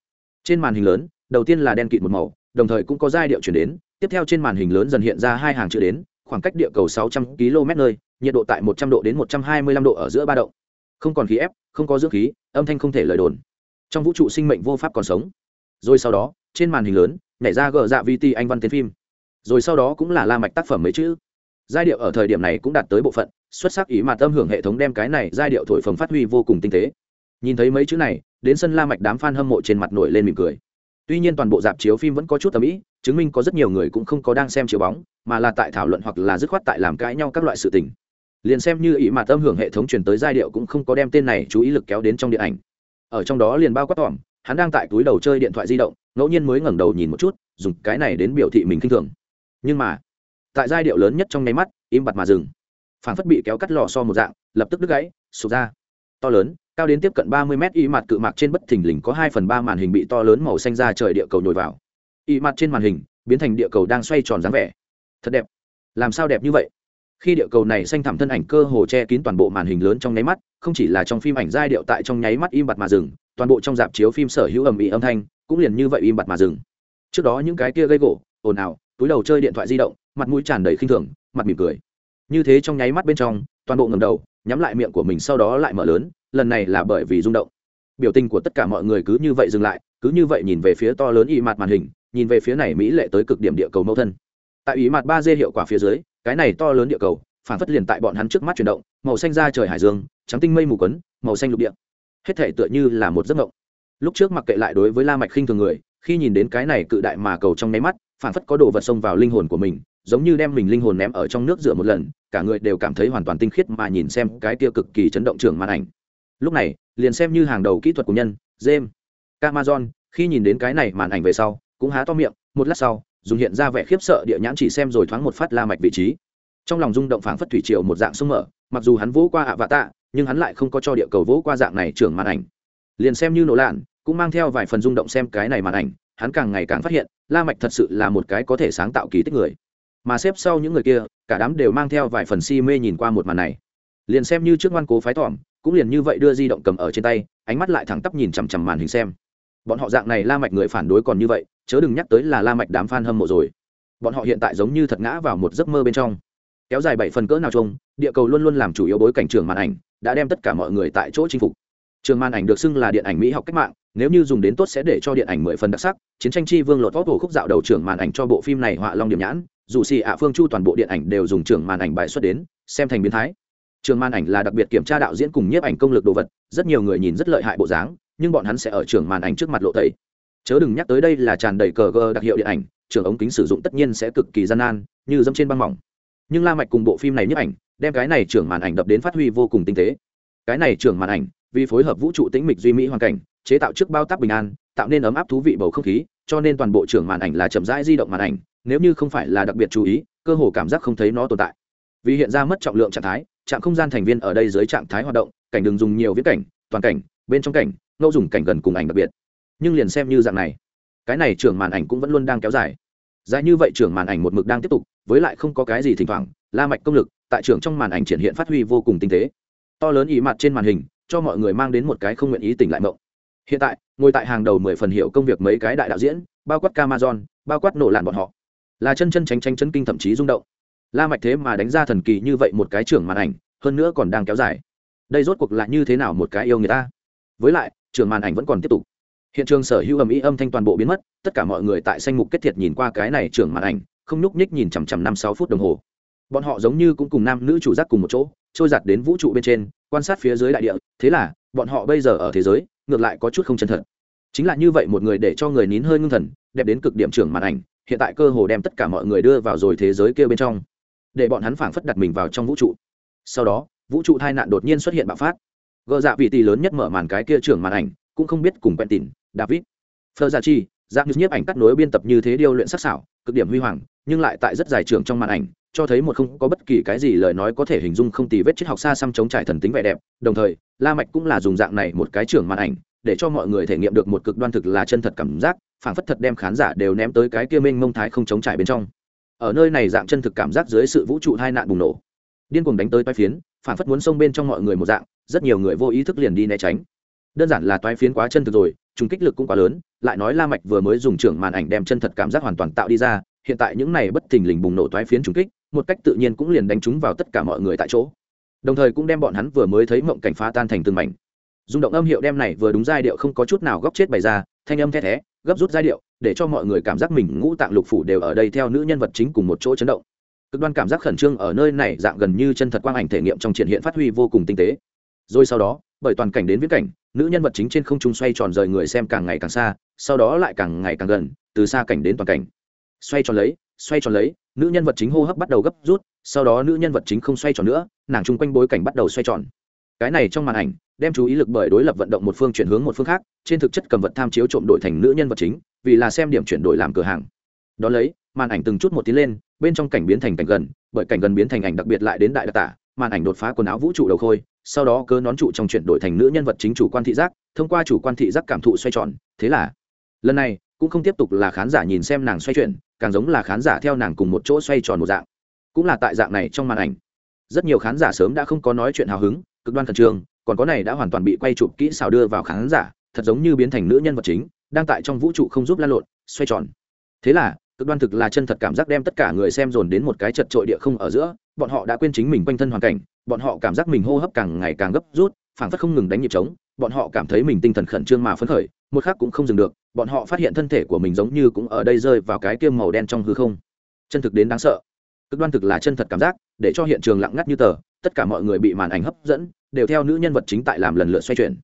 Trên màn hình lớn, đầu tiên là đen kịt một màu, đồng thời cũng có giai điệu chuyển đến. Tiếp theo trên màn hình lớn dần hiện ra hai hàng chữ đến, khoảng cách địa cầu 600 km nơi, nhiệt độ tại 100 độ đến 125 độ ở giữa ba độ không còn khí ép, không có dưỡng khí, âm thanh không thể lời đồn. Trong vũ trụ sinh mệnh vô pháp còn sống rồi sau đó, trên màn hình lớn, nhảy ra gờ dạ vt anh văn tên phim. Rồi sau đó cũng là la mạch tác phẩm mấy chữ. Giai điệu ở thời điểm này cũng đạt tới bộ phận, xuất sắc ý mà tâm hưởng hệ thống đem cái này giai điệu thổi phồng phát huy vô cùng tinh tế. Nhìn thấy mấy chữ này, đến sân la mạch đám fan hâm mộ trên mặt nổi lên mỉm cười. Tuy nhiên toàn bộ dạp chiếu phim vẫn có chút tầm ý, chứng minh có rất nhiều người cũng không có đang xem chiếu bóng, mà là tại thảo luận hoặc là dứt khoát tại làm cãi nhau các loại sự tình. Liền xem như ý mà tâm hưởng hệ thống truyền tới giai điệu cũng không có đem tên này chú ý lực kéo đến trong điện ảnh. Ở trong đó liền bao quát tỏm hắn đang tại túi đầu chơi điện thoại di động, ngẫu nhiên mới ngẩng đầu nhìn một chút, dùng cái này đến biểu thị mình kinh thường. Nhưng mà, tại giai điệu lớn nhất trong nháy mắt, im bặt mà dừng. Phản phất bị kéo cắt lò so một dạng, lập tức đứt gãy, sụp ra. To lớn, cao đến tiếp cận ba mươi mét, y mặt cự mạc trên bất thình lình có hai phần ba màn hình bị to lớn màu xanh ra trời địa cầu nhồi vào. Y mặt trên màn hình, biến thành địa cầu đang xoay tròn dáng vẻ. Thật đẹp. Làm sao đẹp như vậy? Khi địa cầu này xanh thẳm thân ảnh cơ hồ che kín toàn bộ màn hình lớn trong nháy mắt, không chỉ là trong phim ảnh giai điệu tại trong nháy mắt im bặt mà dừng toàn bộ trong dạp chiếu phim sở hữu ầm ĩ âm thanh, cũng liền như vậy im bặt mà dừng. Trước đó những cái kia gây gỗ, ồn ào, túi đầu chơi điện thoại di động, mặt mũi tràn đầy khinh thường, mặt mỉm cười. Như thế trong nháy mắt bên trong, toàn bộ ngầm đầu, nhắm lại miệng của mình sau đó lại mở lớn, lần này là bởi vì rung động. Biểu tình của tất cả mọi người cứ như vậy dừng lại, cứ như vậy nhìn về phía to lớn y mặt màn hình, nhìn về phía này mỹ lệ tới cực điểm địa cầu mẫu thân. Tại ý mặt ba d hiệu quả phía dưới, cái này to lớn địa cầu, phản phất liền tại bọn hắn trước mắt chuyển động, màu xanh ra trời hải dương, trắng tinh mây mù quấn, màu xanh lục địa hết thể tựa như là một giấc mộng. Lúc trước mặc kệ lại đối với la mạch khinh thường người, khi nhìn đến cái này cự đại mà cầu trong nháy mắt, phản phất có đồ vật xông vào linh hồn của mình, giống như đem mình linh hồn ném ở trong nước rửa một lần, cả người đều cảm thấy hoàn toàn tinh khiết mà nhìn xem cái kia cực kỳ chấn động trưởng màn ảnh. Lúc này, liền xem như hàng đầu kỹ thuật của nhân, james camazon khi nhìn đến cái này màn ảnh về sau, cũng há to miệng, một lát sau, dùng hiện ra vẻ khiếp sợ địa nhãn chỉ xem rồi thoáng một phát la mạch vị trí. Trong lòng rung động phảng phất thủy triều một dạng sông mở, mặc dù hắn vỗ qua ạ vạ tạ nhưng hắn lại không có cho địa cầu vỗ qua dạng này trưởng màn ảnh. Liền xem như nổ lạn, cũng mang theo vài phần rung động xem cái này màn ảnh, hắn càng ngày càng phát hiện, la mạch thật sự là một cái có thể sáng tạo kỳ tích người. Mà xếp sau những người kia, cả đám đều mang theo vài phần si mê nhìn qua một màn này. Liền xem như trước ngoan cố phái thỏm, cũng liền như vậy đưa di động cầm ở trên tay, ánh mắt lại thẳng tắp nhìn chằm chằm màn hình xem. Bọn họ dạng này la mạch người phản đối còn như vậy, chớ đừng nhắc tới là la mạch đám fan hâm mộ rồi. Bọn họ hiện tại giống như thật ngã vào một giấc mơ bên trong. Kéo dài bảy phần cỡ nào trông địa cầu luôn luôn làm chủ yếu bối cảnh trường màn ảnh đã đem tất cả mọi người tại chỗ chinh phục. Trường màn ảnh được xưng là điện ảnh mỹ học cách mạng, nếu như dùng đến tốt sẽ để cho điện ảnh mười phần đặc sắc. Chiến tranh chi vương lột vót hồ khúc dạo đầu trưởng màn ảnh cho bộ phim này họa long điểm nhãn, dù xì ạ phương chu toàn bộ điện ảnh đều dùng trường màn ảnh bài xuất đến, xem thành biến thái. Trường màn ảnh là đặc biệt kiểm tra đạo diễn cùng nhiếp ảnh công lực đồ vật, rất nhiều người nhìn rất lợi hại bộ dáng, nhưng bọn hắn sẽ ở trường màn ảnh trước mặt lộ tẩy. Chớ đừng nhắc tới đây là tràn đầy cờ gờ đặc hiệu điện ảnh trường ống kính sử dụng tất nhiên sẽ cực kỳ gian nan, như dâm trên băng mỏng. Nhưng la mạch cùng bộ phim này nhiếp ảnh đem cái này trưởng màn ảnh đập đến phát huy vô cùng tinh tế. Cái này trưởng màn ảnh, vì phối hợp vũ trụ tĩnh mịch duy mỹ hoàn cảnh, chế tạo trước bao tác bình an, tạo nên ấm áp thú vị bầu không khí, cho nên toàn bộ trưởng màn ảnh là chậm rãi di động màn ảnh, nếu như không phải là đặc biệt chú ý, cơ hồ cảm giác không thấy nó tồn tại. Vì hiện ra mất trọng lượng trạng thái trạng không gian thành viên ở đây dưới trạng thái hoạt động, cảnh đường dùng nhiều viễn cảnh, toàn cảnh, bên trong cảnh, ngẫu dùng cảnh gần cùng ảnh đặc biệt. Nhưng liền xem như dạng này, cái này trưởng màn ảnh cũng vẫn luôn đang kéo dài. Dài như vậy trưởng màn ảnh một mực đang tiếp tục, với lại không có cái gì thỉnh thoảng la mạch công lực, tại trưởng trong màn ảnh triển hiện phát huy vô cùng tinh tế. To lớn ý mặt trên màn hình, cho mọi người mang đến một cái không nguyện ý tỉnh lại mộng. Hiện tại, ngồi tại hàng đầu mười phần hiệu công việc mấy cái đại đạo diễn, bao quát Amazon, bao quát nổ lạn bọn họ, là chân chân tránh tránh chân kinh thậm chí rung động. La mạch thế mà đánh ra thần kỳ như vậy một cái trưởng màn ảnh, hơn nữa còn đang kéo dài. Đây rốt cuộc là như thế nào một cái yêu người ta? Với lại, trưởng màn ảnh vẫn còn tiếp tục. Hiện trường sở hữu ầm ĩ âm thanh toàn bộ biến mất, tất cả mọi người tại sanh mục kết thiệt nhìn qua cái này trưởng màn ảnh, không nhúc nhích nhìn chằm chằm năm sáu phút đồng hồ bọn họ giống như cũng cùng nam nữ chủ giác cùng một chỗ, trôi giặt đến vũ trụ bên trên, quan sát phía dưới đại địa, thế là, bọn họ bây giờ ở thế giới, ngược lại có chút không chân thật. Chính là như vậy một người để cho người nín hơi ngưng thần, đẹp đến cực điểm trưởng màn ảnh, hiện tại cơ hồ đem tất cả mọi người đưa vào rồi thế giới kia bên trong, để bọn hắn phảng phất đặt mình vào trong vũ trụ. Sau đó, vũ trụ tai nạn đột nhiên xuất hiện bạo phát. Gờ dạ vị tỷ lớn nhất mở màn cái kia trưởng màn ảnh, cũng không biết cùng quen tỉn david phơ gia chi dạng như nhiếp ảnh cắt nối biên tập như thế điêu luyện sắc sảo, cực điểm huy hoàng, nhưng lại tại rất dài trường trong màn ảnh cho thấy một không có bất kỳ cái gì lời nói có thể hình dung không tì vết triết học xa xăm chống trải thần tính vẻ đẹp. Đồng thời, la mạch cũng là dùng dạng này một cái trưởng màn ảnh, để cho mọi người thể nghiệm được một cực đoan thực là chân thật cảm giác, phảng phất thật đem khán giả đều ném tới cái kia mênh mông thái không chống trải bên trong. Ở nơi này dạng chân thực cảm giác dưới sự vũ trụ hai nạn bùng nổ. Điên cuồng đánh tới toái phiến, phảng phất muốn xông bên trong mọi người một dạng, rất nhiều người vô ý thức liền đi né tránh. Đơn giản là toái phiến quá chân thực rồi, trùng kích lực cũng quá lớn, lại nói la mạch vừa mới dùng trưởng màn ảnh đem chân thật cảm giác hoàn toàn tạo đi ra, hiện tại những này bất thình lình bùng nổ toái phiến trùng kích một cách tự nhiên cũng liền đánh trúng vào tất cả mọi người tại chỗ. Đồng thời cũng đem bọn hắn vừa mới thấy mộng cảnh phá tan thành từng mảnh. Rung động âm hiệu đem này vừa đúng giai điệu không có chút nào góc chết bày ra, thanh âm the thé, gấp rút giai điệu, để cho mọi người cảm giác mình ngũ tạng lục phủ đều ở đây theo nữ nhân vật chính cùng một chỗ chấn động. Cực đoan cảm giác khẩn trương ở nơi này dạng gần như chân thật quang ảnh thể nghiệm trong triển hiện phát huy vô cùng tinh tế. Rồi sau đó, bởi toàn cảnh đến viễn cảnh, nữ nhân vật chính trên không trung xoay tròn rời người xem càng ngày càng xa, sau đó lại càng ngày càng gần, từ xa cảnh đến toàn cảnh. Xoay tròn lấy xoay tròn lấy, nữ nhân vật chính hô hấp bắt đầu gấp rút, sau đó nữ nhân vật chính không xoay tròn nữa, nàng chung quanh bối cảnh bắt đầu xoay tròn. Cái này trong màn ảnh, đem chú ý lực bởi đối lập vận động một phương chuyển hướng một phương khác, trên thực chất cầm vật tham chiếu trộm đổi thành nữ nhân vật chính, vì là xem điểm chuyển đổi làm cửa hàng. Đón lấy, màn ảnh từng chút một tiến lên, bên trong cảnh biến thành cảnh gần, bởi cảnh gần biến thành ảnh đặc biệt lại đến đại đặc tả, màn ảnh đột phá quần áo vũ trụ đầu khôi, sau đó cơ nón trụ trong chuyển đổi thành nữ nhân vật chính chủ quan thị giác, thông qua chủ quan thị giác cảm thụ xoay tròn. Thế là, lần này cũng không tiếp tục là khán giả nhìn xem nàng xoay chuyển, càng giống là khán giả theo nàng cùng một chỗ xoay tròn một dạng. Cũng là tại dạng này trong màn ảnh. Rất nhiều khán giả sớm đã không có nói chuyện hào hứng, cực đoan khẩn trương, còn có này đã hoàn toàn bị quay chụp kỹ xào đưa vào khán giả, thật giống như biến thành nữ nhân vật chính, đang tại trong vũ trụ không giúp lan lộn, xoay tròn. Thế là, cực đoan thực là chân thật cảm giác đem tất cả người xem dồn đến một cái chật trội địa không ở giữa, bọn họ đã quên chính mình quanh thân hoàn cảnh, bọn họ cảm giác mình hô hấp càng ngày càng gấp rút, phảng phất không ngừng đánh nhịp trống, bọn họ cảm thấy mình tinh thần khẩn trương mà phấn khởi một khắc cũng không dừng được, bọn họ phát hiện thân thể của mình giống như cũng ở đây rơi vào cái kiêm màu đen trong hư không. Chân thực đến đáng sợ. Cực đoan thực là chân thật cảm giác, để cho hiện trường lặng ngắt như tờ, tất cả mọi người bị màn ảnh hấp dẫn, đều theo nữ nhân vật chính tại làm lần lượt xoay chuyển.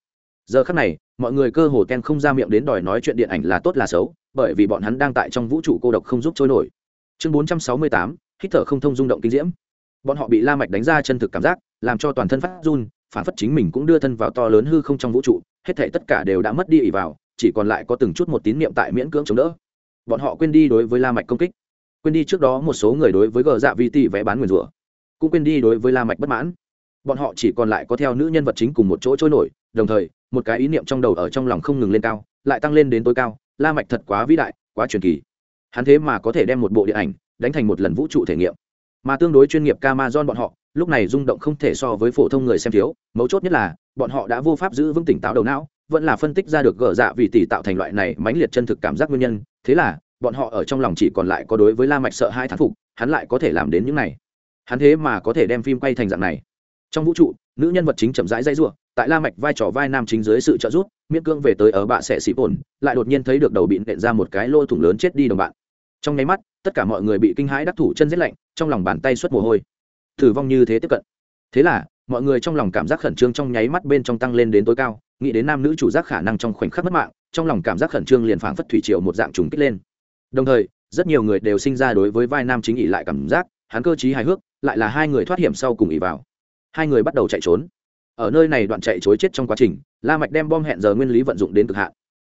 Giờ khắc này, mọi người cơ hồ ken không ra miệng đến đòi nói chuyện điện ảnh là tốt là xấu, bởi vì bọn hắn đang tại trong vũ trụ cô độc không giúp trôi nổi. Chương bốn trăm sáu mươi tám, hít thở không thông rung động kinh diễm. Bọn họ bị la mạch đánh ra chân thực cảm giác, làm cho toàn thân phát run, phản phất chính mình cũng đưa thân vào to lớn hư không trong vũ trụ hết thảy tất cả đều đã mất đi ỉ vào, chỉ còn lại có từng chút một tín niệm tại miễn cưỡng chống đỡ. Bọn họ quên đi đối với la mạch công kích, quên đi trước đó một số người đối với gờ dạ vi tỷ vẽ bán nguyền rủa, cũng quên đi đối với la mạch bất mãn. Bọn họ chỉ còn lại có theo nữ nhân vật chính cùng một chỗ trôi nổi, đồng thời, một cái ý niệm trong đầu ở trong lòng không ngừng lên cao, lại tăng lên đến tối cao, la mạch thật quá vĩ đại, quá truyền kỳ. Hắn thế mà có thể đem một bộ điện ảnh đánh thành một lần vũ trụ thể nghiệm. Mà tương đối chuyên nghiệp Amazon bọn họ lúc này rung động không thể so với phổ thông người xem thiếu, mấu chốt nhất là, bọn họ đã vô pháp giữ vững tỉnh táo đầu não, vẫn là phân tích ra được gỡ dạ vì tỷ tạo thành loại này mãnh liệt chân thực cảm giác nguyên nhân, thế là, bọn họ ở trong lòng chỉ còn lại có đối với la mạch sợ hai thán phục, hắn lại có thể làm đến những này. Hắn thế mà có thể đem phim quay thành dạng này. Trong vũ trụ, nữ nhân vật chính chậm rãi dây rủa, tại la mạch vai trò vai nam chính dưới sự trợ giúp, miễn cương về tới ở bạ sẽ xỉ ổn, lại đột nhiên thấy được đầu bị nện ra một cái lô thủng lớn chết đi đồng bạn. Trong nháy mắt, tất cả mọi người bị kinh hãi đắc thủ chân rét lạnh, trong lòng bàn tay xuất mồ hôi thử vong như thế tiếp cận. Thế là, mọi người trong lòng cảm giác khẩn trương trong nháy mắt bên trong tăng lên đến tối cao, nghĩ đến nam nữ chủ giác khả năng trong khoảnh khắc mất mạng, trong lòng cảm giác khẩn trương liền phảng phất thủy triều một dạng trùng kích lên. Đồng thời, rất nhiều người đều sinh ra đối với vai nam chính ỉ lại cảm giác, hắn cơ trí hài hước, lại là hai người thoát hiểm sau cùng ỉ vào. Hai người bắt đầu chạy trốn. Ở nơi này đoạn chạy chối chết trong quá trình, la mạch đem bom hẹn giờ nguyên lý vận dụng đến cực hạn.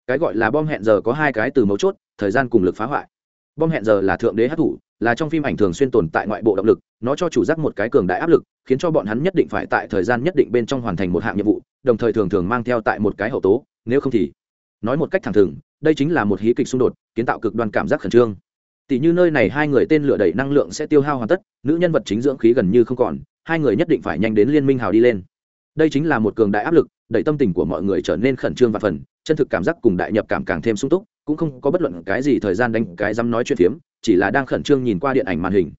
Cái gọi là bom hẹn giờ có hai cái từ mấu chốt, thời gian cùng lực phá hoại. Bom hẹn giờ là thượng đế hát thủ, là trong phim ảnh thường xuyên tồn tại ngoại bộ động lực nó cho chủ giác một cái cường đại áp lực, khiến cho bọn hắn nhất định phải tại thời gian nhất định bên trong hoàn thành một hạng nhiệm vụ, đồng thời thường thường mang theo tại một cái hậu tố, nếu không thì, nói một cách thẳng thừng, đây chính là một hí kịch xung đột, kiến tạo cực đoan cảm giác khẩn trương. Tỷ như nơi này hai người tên lửa đẩy năng lượng sẽ tiêu hao hoàn tất, nữ nhân vật chính dưỡng khí gần như không còn, hai người nhất định phải nhanh đến liên minh hào đi lên. Đây chính là một cường đại áp lực, đẩy tâm tình của mọi người trở nên khẩn trương và phần, chân thực cảm giác cùng đại nhập cảm càng thêm sung túc, cũng không có bất luận cái gì thời gian đánh cái dám nói chuyện phiếm, chỉ là đang khẩn trương nhìn qua điện ảnh màn hình.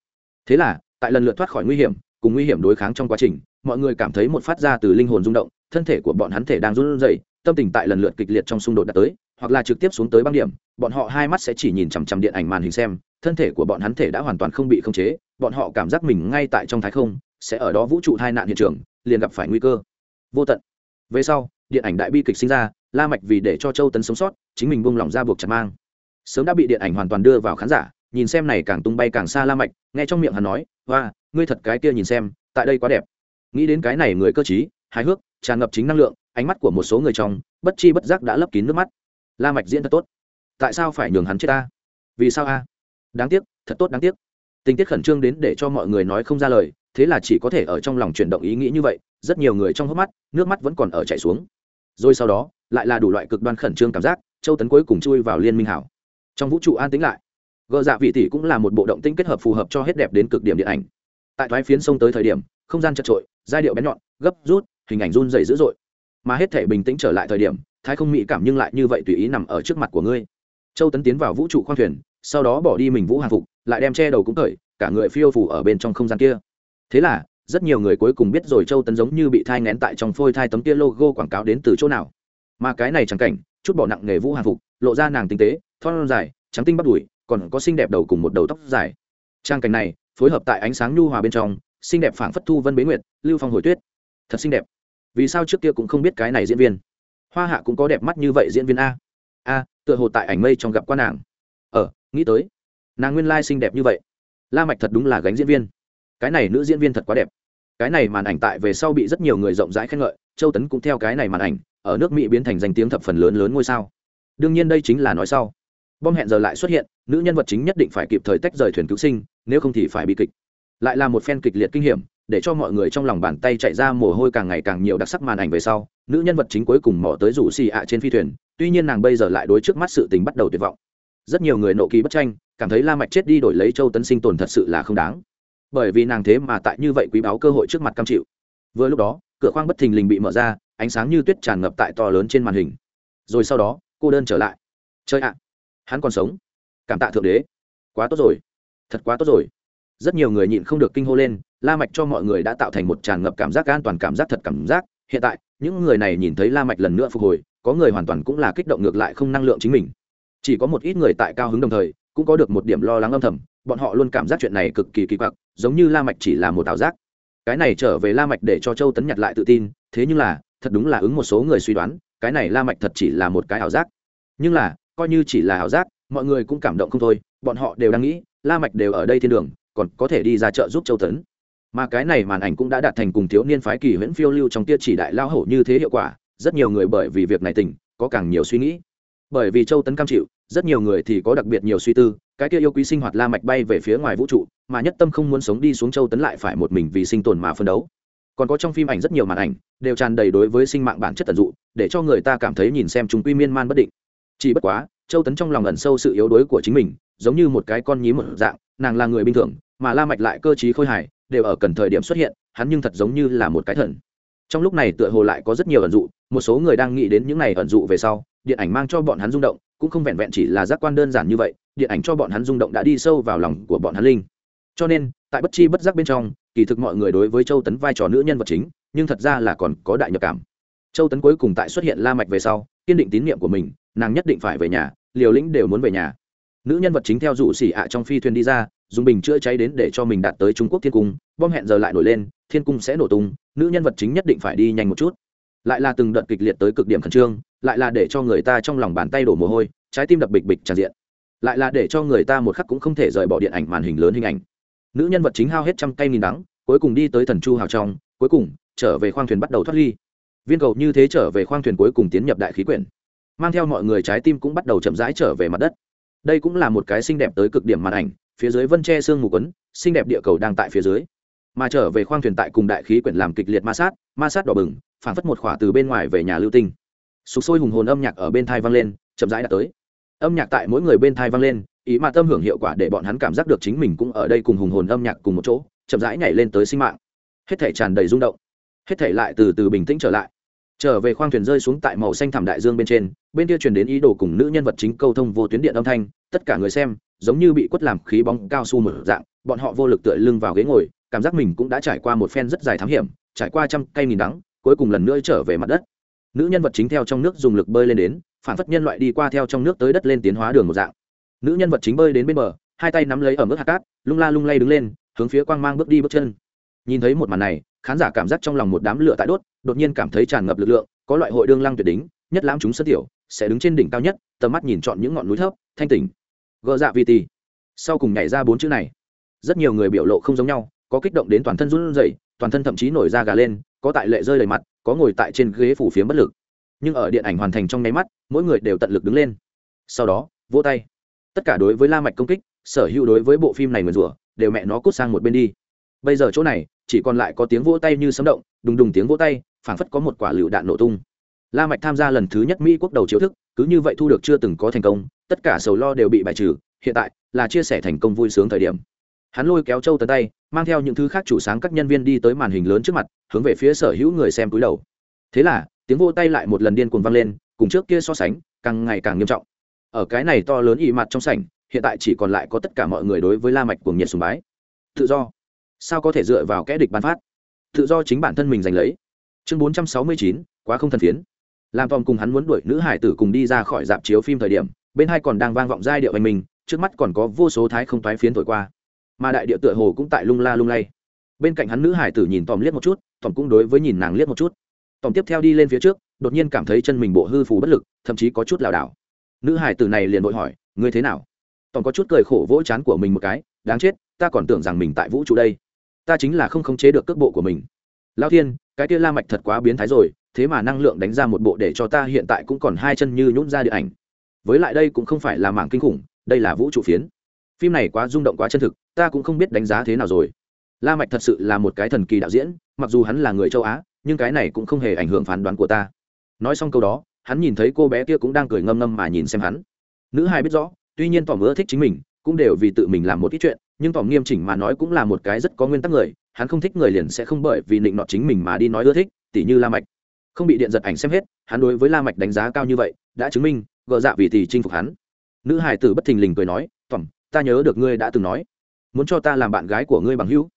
Thế là tại lần lượt thoát khỏi nguy hiểm, cùng nguy hiểm đối kháng trong quá trình, mọi người cảm thấy một phát ra từ linh hồn rung động, thân thể của bọn hắn thể đang run rẩy, tâm tình tại lần lượt kịch liệt trong xung đột đã tới, hoặc là trực tiếp xuống tới băng điểm, bọn họ hai mắt sẽ chỉ nhìn chằm chằm điện ảnh màn hình xem, thân thể của bọn hắn thể đã hoàn toàn không bị khống chế, bọn họ cảm giác mình ngay tại trong thái không, sẽ ở đó vũ trụ tai nạn hiện trường, liền gặp phải nguy cơ. Vô tận. Về sau, điện ảnh đại bi kịch sinh ra, la mạch vì để cho châu tấn sống sót, chính mình buông lỏng ra buộc chặt mang. Sớm đã bị điện ảnh hoàn toàn đưa vào khán giả, nhìn xem này càng tung bay càng xa la mạch, nghe trong miệng hắn nói hoa, ngươi thật cái kia nhìn xem, tại đây quá đẹp. Nghĩ đến cái này người cơ trí, hài hước, tràn ngập chính năng lượng, ánh mắt của một số người trong, bất chi bất giác đã lấp kín nước mắt. La mạch diễn thật tốt. Tại sao phải nhường hắn chết ta? Vì sao a? Đáng tiếc, thật tốt đáng tiếc. Tình tiết khẩn trương đến để cho mọi người nói không ra lời, thế là chỉ có thể ở trong lòng chuyển động ý nghĩ như vậy, rất nhiều người trong hốc mắt, nước mắt vẫn còn ở chảy xuống. Rồi sau đó, lại là đủ loại cực đoan khẩn trương cảm giác, châu tấn cuối cùng chui vào liên minh hảo. Trong vũ trụ an tĩnh lại gờ dạ vị tỷ cũng là một bộ động tinh kết hợp phù hợp cho hết đẹp đến cực điểm điện ảnh. Tại thoái phiến sông tới thời điểm, không gian chật trội, giai điệu bén nhọn, gấp rút, hình ảnh run dày dữ dội. Mà hết thể bình tĩnh trở lại thời điểm, thái không mỹ cảm nhưng lại như vậy tùy ý nằm ở trước mặt của ngươi. Châu tấn tiến vào vũ trụ khoang thuyền, sau đó bỏ đi mình vũ hàng phục, lại đem che đầu cũng cởi, cả người phiêu phủ ở bên trong không gian kia. Thế là, rất nhiều người cuối cùng biết rồi châu tấn giống như bị thai ngén tại trong phôi thai tấm kia logo quảng cáo đến từ chỗ nào. Mà cái này chẳng cảnh, chút bỏ nặng nghề vũ hàng phục, lộ ra nàng tinh tế, thon dài, trắng tinh bắt đùi còn có xinh đẹp đầu cùng một đầu tóc dài. Trang cảnh này, phối hợp tại ánh sáng nhu hòa bên trong, xinh đẹp phảng phất thu vân bế nguyệt, lưu phong hồi tuyết. Thật xinh đẹp. Vì sao trước kia cũng không biết cái này diễn viên? Hoa hạ cũng có đẹp mắt như vậy diễn viên a. A, tựa hồ tại ảnh mây trong gặp qua nàng. Ờ nghĩ tới. Nàng nguyên lai xinh đẹp như vậy. La mạch thật đúng là gánh diễn viên. Cái này nữ diễn viên thật quá đẹp. Cái này màn ảnh tại về sau bị rất nhiều người rộng rãi khen ngợi, châu tấn cũng theo cái này màn ảnh, ở nước mỹ biến thành danh tiếng thập phần lớn lớn ngôi sao. Đương nhiên đây chính là nói sau bom hẹn giờ lại xuất hiện, nữ nhân vật chính nhất định phải kịp thời tách rời thuyền cứu sinh, nếu không thì phải bị kịch. Lại là một phen kịch liệt kinh hiểm, để cho mọi người trong lòng bàn tay chạy ra mồ hôi càng ngày càng nhiều đặc sắc màn ảnh về sau, nữ nhân vật chính cuối cùng mò tới rủ xì ạ trên phi thuyền, tuy nhiên nàng bây giờ lại đối trước mắt sự tình bắt đầu tuyệt vọng. Rất nhiều người nộ kỳ bất tranh, cảm thấy la mạch chết đi đổi lấy châu tấn sinh tồn thật sự là không đáng. Bởi vì nàng thế mà tại như vậy quý báo cơ hội trước mặt cam chịu. Vừa lúc đó, cửa khoang bất thình lình bị mở ra, ánh sáng như tuyết tràn ngập tại to lớn trên màn hình. Rồi sau đó, cô đơn trở lại. Chơi ạ hắn còn sống. Cảm tạ thượng đế. Quá tốt rồi. Thật quá tốt rồi. Rất nhiều người nhịn không được kinh hô lên, la mạch cho mọi người đã tạo thành một tràn ngập cảm giác an toàn, cảm giác thật cảm giác. Hiện tại, những người này nhìn thấy la mạch lần nữa phục hồi, có người hoàn toàn cũng là kích động ngược lại không năng lượng chính mình. Chỉ có một ít người tại cao hứng đồng thời, cũng có được một điểm lo lắng âm thầm, bọn họ luôn cảm giác chuyện này cực kỳ kỳ quặc, giống như la mạch chỉ là một ảo giác. Cái này trở về la mạch để cho châu tấn nhặt lại tự tin, thế nhưng là, thật đúng là ứng một số người suy đoán, cái này la mạch thật chỉ là một cái ảo giác. Nhưng là coi như chỉ là ảo giác, mọi người cũng cảm động không thôi, bọn họ đều đang nghĩ, la mạch đều ở đây thiên đường, còn có thể đi ra chợ giúp châu tấn. Mà cái này màn ảnh cũng đã đạt thành cùng thiếu niên phái kỳ huyễn phiêu lưu trong tia chỉ đại lao hổ như thế hiệu quả, rất nhiều người bởi vì việc này tỉnh, có càng nhiều suy nghĩ. Bởi vì châu tấn cam chịu, rất nhiều người thì có đặc biệt nhiều suy tư, cái kia yêu quý sinh hoạt la mạch bay về phía ngoài vũ trụ, mà nhất tâm không muốn sống đi xuống châu tấn lại phải một mình vì sinh tồn mà phân đấu. Còn có trong phim ảnh rất nhiều màn ảnh, đều tràn đầy đối với sinh mạng bản chất tận dụ để cho người ta cảm thấy nhìn xem chúng quy miên man bất định chỉ bất quá, châu tấn trong lòng ẩn sâu sự yếu đuối của chính mình, giống như một cái con nhí một dạng, nàng là người bình thường, mà la mạch lại cơ trí khôi hài, đều ở cần thời điểm xuất hiện, hắn nhưng thật giống như là một cái thần. Trong lúc này tựa hồ lại có rất nhiều ẩn dụ, một số người đang nghĩ đến những này ẩn dụ về sau, điện ảnh mang cho bọn hắn rung động, cũng không vẹn vẹn chỉ là giác quan đơn giản như vậy, điện ảnh cho bọn hắn rung động đã đi sâu vào lòng của bọn hắn linh. Cho nên, tại bất chi bất giác bên trong, kỳ thực mọi người đối với châu tấn vai trò nữ nhân vật chính, nhưng thật ra là còn có đại nhập cảm. Châu tấn cuối cùng tại xuất hiện la mạch về sau, kiên định tín nhiệm của mình nàng nhất định phải về nhà, liều lĩnh đều muốn về nhà. Nữ nhân vật chính theo dụ xỉ ạ trong phi thuyền đi ra, dùng bình chữa cháy đến để cho mình đạt tới trung quốc thiên cung, bom hẹn giờ lại nổi lên, thiên cung sẽ nổ tung, nữ nhân vật chính nhất định phải đi nhanh một chút. Lại là từng đợt kịch liệt tới cực điểm khẩn trương, lại là để cho người ta trong lòng bàn tay đổ mồ hôi, trái tim đập bịch bịch tràn diện. Lại là để cho người ta một khắc cũng không thể rời bỏ điện ảnh màn hình lớn hình ảnh. Nữ nhân vật chính hao hết trăm cây nghìn đắng, cuối cùng đi tới thần chu hào trong, cuối cùng trở về khoang thuyền bắt đầu thoát ly. Viên cầu như thế trở về khoang thuyền cuối cùng tiến nhập đại khí quyển mang theo mọi người trái tim cũng bắt đầu chậm rãi trở về mặt đất. Đây cũng là một cái xinh đẹp tới cực điểm màn ảnh, phía dưới vân tre sương mù quấn, xinh đẹp địa cầu đang tại phía dưới. Mà trở về khoang thuyền tại cùng đại khí quyển làm kịch liệt ma sát ma sát đỏ bừng phản phất một khỏa từ bên ngoài về nhà lưu tinh. Sục sôi hùng hồn âm nhạc ở bên thai vang lên, chậm rãi đã tới. Âm nhạc tại mỗi người bên thai vang lên, ý mà tâm hưởng hiệu quả để bọn hắn cảm giác được chính mình cũng ở đây cùng hùng hồn âm nhạc cùng một chỗ, chậm rãi nhảy lên tới sinh mạng. Hết thể tràn đầy rung động. Hết thể lại từ từ bình tĩnh trở lại trở về khoang thuyền rơi xuống tại màu xanh thảm đại dương bên trên, bên kia truyền đến ý đồ cùng nữ nhân vật chính câu thông vô tuyến điện âm thanh, tất cả người xem, giống như bị quất làm khí bóng cao su mở dạng, bọn họ vô lực tựa lưng vào ghế ngồi, cảm giác mình cũng đã trải qua một phen rất dài thám hiểm, trải qua trăm cây nghìn đắng, cuối cùng lần nữa trở về mặt đất. Nữ nhân vật chính theo trong nước dùng lực bơi lên đến, phản phất nhân loại đi qua theo trong nước tới đất lên tiến hóa đường một dạng. Nữ nhân vật chính bơi đến bên bờ, hai tay nắm lấy ở mức hạt cát, lung la lung lay đứng lên, hướng phía quang mang bước đi bước chân nhìn thấy một màn này, khán giả cảm giác trong lòng một đám lửa tại đốt, đột nhiên cảm thấy tràn ngập lực lượng, có loại hội đương lăng tuyệt đính nhất lãm chúng sân tiểu, sẽ đứng trên đỉnh cao nhất, tầm mắt nhìn chọn những ngọn núi thấp, thanh tỉnh. Gợ dạ vì tì. Sau cùng nhảy ra bốn chữ này. Rất nhiều người biểu lộ không giống nhau, có kích động đến toàn thân run rẩy, toàn thân thậm chí nổi da gà lên, có tại lệ rơi đầy mặt, có ngồi tại trên ghế phủ phiếm bất lực. Nhưng ở điện ảnh hoàn thành trong nháy mắt, mỗi người đều tận lực đứng lên. Sau đó, vỗ tay. Tất cả đối với la mạch công kích, sở hữu đối với bộ phim này mượn rủa, đều mẹ nó cút sang một bên đi bây giờ chỗ này, chỉ còn lại có tiếng vỗ tay như sấm động, đùng đùng tiếng vỗ tay, phảng phất có một quả lựu đạn nổ tung. La mạch tham gia lần thứ nhất mỹ quốc đầu chiếu thức, cứ như vậy thu được chưa từng có thành công, tất cả sầu lo đều bị bài trừ, hiện tại là chia sẻ thành công vui sướng thời điểm. Hắn lôi kéo châu tấn tay, mang theo những thứ khác chủ sáng các nhân viên đi tới màn hình lớn trước mặt, hướng về phía sở hữu người xem cúi đầu. Thế là, tiếng vỗ tay lại một lần điên cuồng vang lên, cùng trước kia so sánh, càng ngày càng nghiêm trọng. Ở cái này to lớn ị mặt trong sảnh, hiện tại chỉ còn lại có tất cả mọi người đối với la mạch cuồng nhiệt sùng bái. Tự do sao có thể dựa vào kẻ địch ban phát? Tự do chính bản thân mình giành lấy. Chương 469, quá không thần phiến. Làm tòm cùng hắn muốn đuổi nữ hải tử cùng đi ra khỏi dạp chiếu phim thời điểm bên hai còn đang vang vọng giai điệu anh mình trước mắt còn có vô số thái không thoái phiến thổi qua. Mà đại điệu tựa hồ cũng tại lung la lung lay. Bên cạnh hắn nữ hải tử nhìn tòm liếc một chút tòm cũng đối với nhìn nàng liếc một chút. Tòm tiếp theo đi lên phía trước đột nhiên cảm thấy chân mình bộ hư phù bất lực thậm chí có chút lảo đảo. Nữ hải tử này liền vội hỏi ngươi thế nào? Tòm có chút cười khổ vỗ chán của mình một cái đáng chết ta còn tưởng rằng mình tại vũ trụ đây ta chính là không khống chế được cước bộ của mình. Lao thiên, cái kia la mạch thật quá biến thái rồi, thế mà năng lượng đánh ra một bộ để cho ta hiện tại cũng còn hai chân như nhún ra địa ảnh. Với lại đây cũng không phải là mảng kinh khủng, đây là vũ trụ phiến. Phim này quá rung động quá chân thực, ta cũng không biết đánh giá thế nào rồi. La mạch thật sự là một cái thần kỳ đạo diễn, mặc dù hắn là người châu á, nhưng cái này cũng không hề ảnh hưởng phán đoán của ta. Nói xong câu đó, hắn nhìn thấy cô bé kia cũng đang cười ngâm ngâm mà nhìn xem hắn. Nữ hài biết rõ, tuy nhiên tỏ ưa thích chính mình, cũng đều vì tự mình làm một ít chuyện nhưng tỏm nghiêm chỉnh mà nói cũng là một cái rất có nguyên tắc người, hắn không thích người liền sẽ không bởi vì định nọ chính mình mà đi nói ưa thích, tỉ như la mạch. Không bị điện giật ảnh xem hết, hắn đối với la mạch đánh giá cao như vậy, đã chứng minh, gờ dạ vì tỷ chinh phục hắn. Nữ hài tử bất thình lình cười nói tỏm ta nhớ được ngươi đã từng nói, muốn cho ta làm bạn gái của ngươi bằng hữu.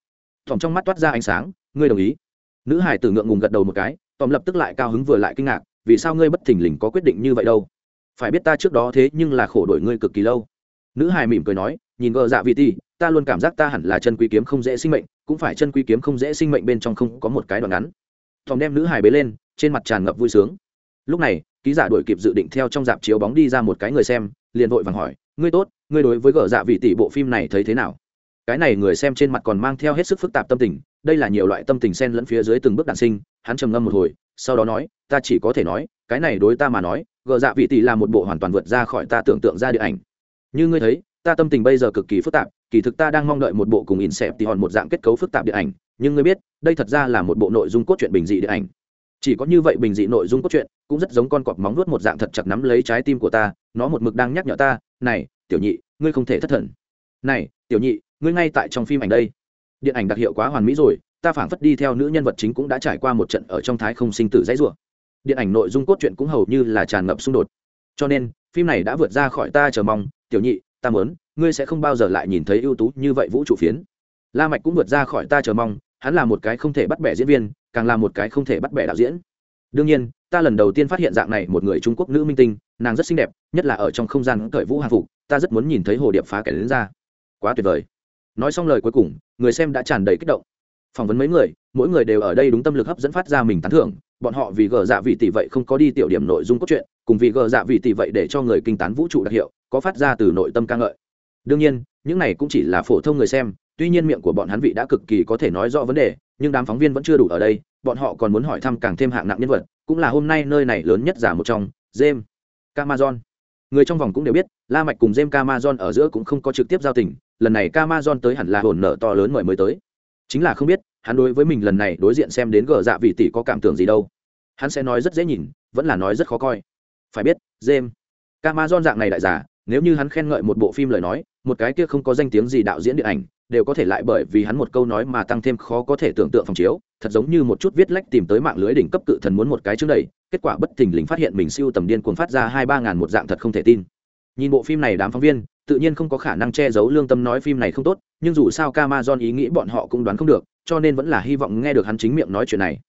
Tỏm trong mắt toát ra ánh sáng, ngươi đồng ý. Nữ hải tử ngượng ngùng gật đầu một cái tỏm lập tức lại cao hứng vừa lại kinh ngạc, vì sao ngươi bất thình lình có quyết định như vậy đâu? Phải biết ta trước đó thế nhưng là khổ đổi ngươi cực kỳ lâu. Nữ hải mỉm cười nói nhìn gờ dạ vị ti ta luôn cảm giác ta hẳn là chân quý kiếm không dễ sinh mệnh, cũng phải chân quý kiếm không dễ sinh mệnh bên trong không có một cái đoạn ngắn. Thòm đem nữ hài bế lên, trên mặt tràn ngập vui sướng. Lúc này, ký giả đổi kịp dự định theo trong dạp chiếu bóng đi ra một cái người xem, liền vội vàng hỏi, ngươi tốt, ngươi đối với gờ dạ vị tỷ bộ phim này thấy thế nào? Cái này người xem trên mặt còn mang theo hết sức phức tạp tâm tình, đây là nhiều loại tâm tình xen lẫn phía dưới từng bước đạn sinh, hắn trầm ngâm một hồi, sau đó nói, ta chỉ có thể nói, cái này đối ta mà nói gờ dạ vị tỷ là một bộ hoàn toàn vượt ra khỏi ta tưởng tượng ra điện ảnh. Như ngươi thấy ta tâm tình bây giờ cực kỳ phức tạp, kỳ thực ta đang mong đợi một bộ cùng in xẹp thì hòn một dạng kết cấu phức tạp điện ảnh, nhưng ngươi biết, đây thật ra là một bộ nội dung cốt truyện bình dị điện ảnh. Chỉ có như vậy bình dị nội dung cốt truyện, cũng rất giống con cọp móng nuốt một dạng thật chặt nắm lấy trái tim của ta, nó một mực đang nhắc nhở ta, này, tiểu nhị, ngươi không thể thất thần. Này, tiểu nhị, ngươi ngay tại trong phim ảnh đây. Điện ảnh đặc hiệu quá hoàn mỹ rồi, ta phảng phất đi theo nữ nhân vật chính cũng đã trải qua một trận ở trong thái không sinh tử dãy rủa. Điện ảnh nội dung cốt truyện cũng hầu như là tràn ngập xung đột. Cho nên, phim này đã vượt ra khỏi ta chờ mong, tiểu nhị ta muốn, ngươi sẽ không bao giờ lại nhìn thấy ưu tú như vậy vũ trụ phiến. La mạch cũng vượt ra khỏi ta chờ mong, hắn là một cái không thể bắt bẻ diễn viên, càng là một cái không thể bắt bẻ đạo diễn. Đương nhiên, ta lần đầu tiên phát hiện dạng này một người trung quốc nữ minh tinh, nàng rất xinh đẹp, nhất là ở trong không gian cởi vũ hàng phục, ta rất muốn nhìn thấy hồ điệp phá kẻ đến ra. Quá tuyệt vời. Nói xong lời cuối cùng, người xem đã tràn đầy kích động. Phỏng vấn mấy người, mỗi người đều ở đây đúng tâm lực hấp dẫn phát ra mình tán thưởng, bọn họ vì gờ dạ vị tỷ vậy không có đi tiểu điểm nội dung cốt truyện cùng vì gờ dạ vị tỷ vậy để cho người kinh tán vũ trụ đặc hiệu, có phát ra từ nội tâm ca ngợi. Đương nhiên, những này cũng chỉ là phổ thông người xem, tuy nhiên miệng của bọn hắn vị đã cực kỳ có thể nói rõ vấn đề, nhưng đám phóng viên vẫn chưa đủ ở đây, bọn họ còn muốn hỏi thăm càng thêm hạng nặng nhân vật, cũng là hôm nay nơi này lớn nhất giả một trong, james camazon người trong vòng cũng đều biết, la mạch cùng james camazon ở giữa cũng không có trực tiếp giao tình, lần này camazon tới hẳn là hồn nở to lớn mời mới tới. Chính là không biết, hắn đối với mình lần này đối diện xem đến gờ dạ vị tỷ có cảm tưởng gì đâu. Hắn sẽ nói rất dễ nhìn, vẫn là nói rất khó coi phải biết, james camason dạng này đại giả, nếu như hắn khen ngợi một bộ phim lời nói, một cái kia không có danh tiếng gì đạo diễn điện ảnh, đều có thể lại bởi vì hắn một câu nói mà tăng thêm khó có thể tưởng tượng phòng chiếu, thật giống như một chút viết lách tìm tới mạng lưới đỉnh cấp cự thần muốn một cái trước đầy kết quả bất thình lình phát hiện mình siêu tầm điên cuồng phát ra hai ba ngàn một dạng thật không thể tin. Nhìn bộ phim này đám phóng viên, tự nhiên không có khả năng che giấu lương tâm nói phim này không tốt, nhưng dù sao camason ý nghĩ bọn họ cũng đoán không được, cho nên vẫn là hy vọng nghe được hắn chính miệng nói chuyện này.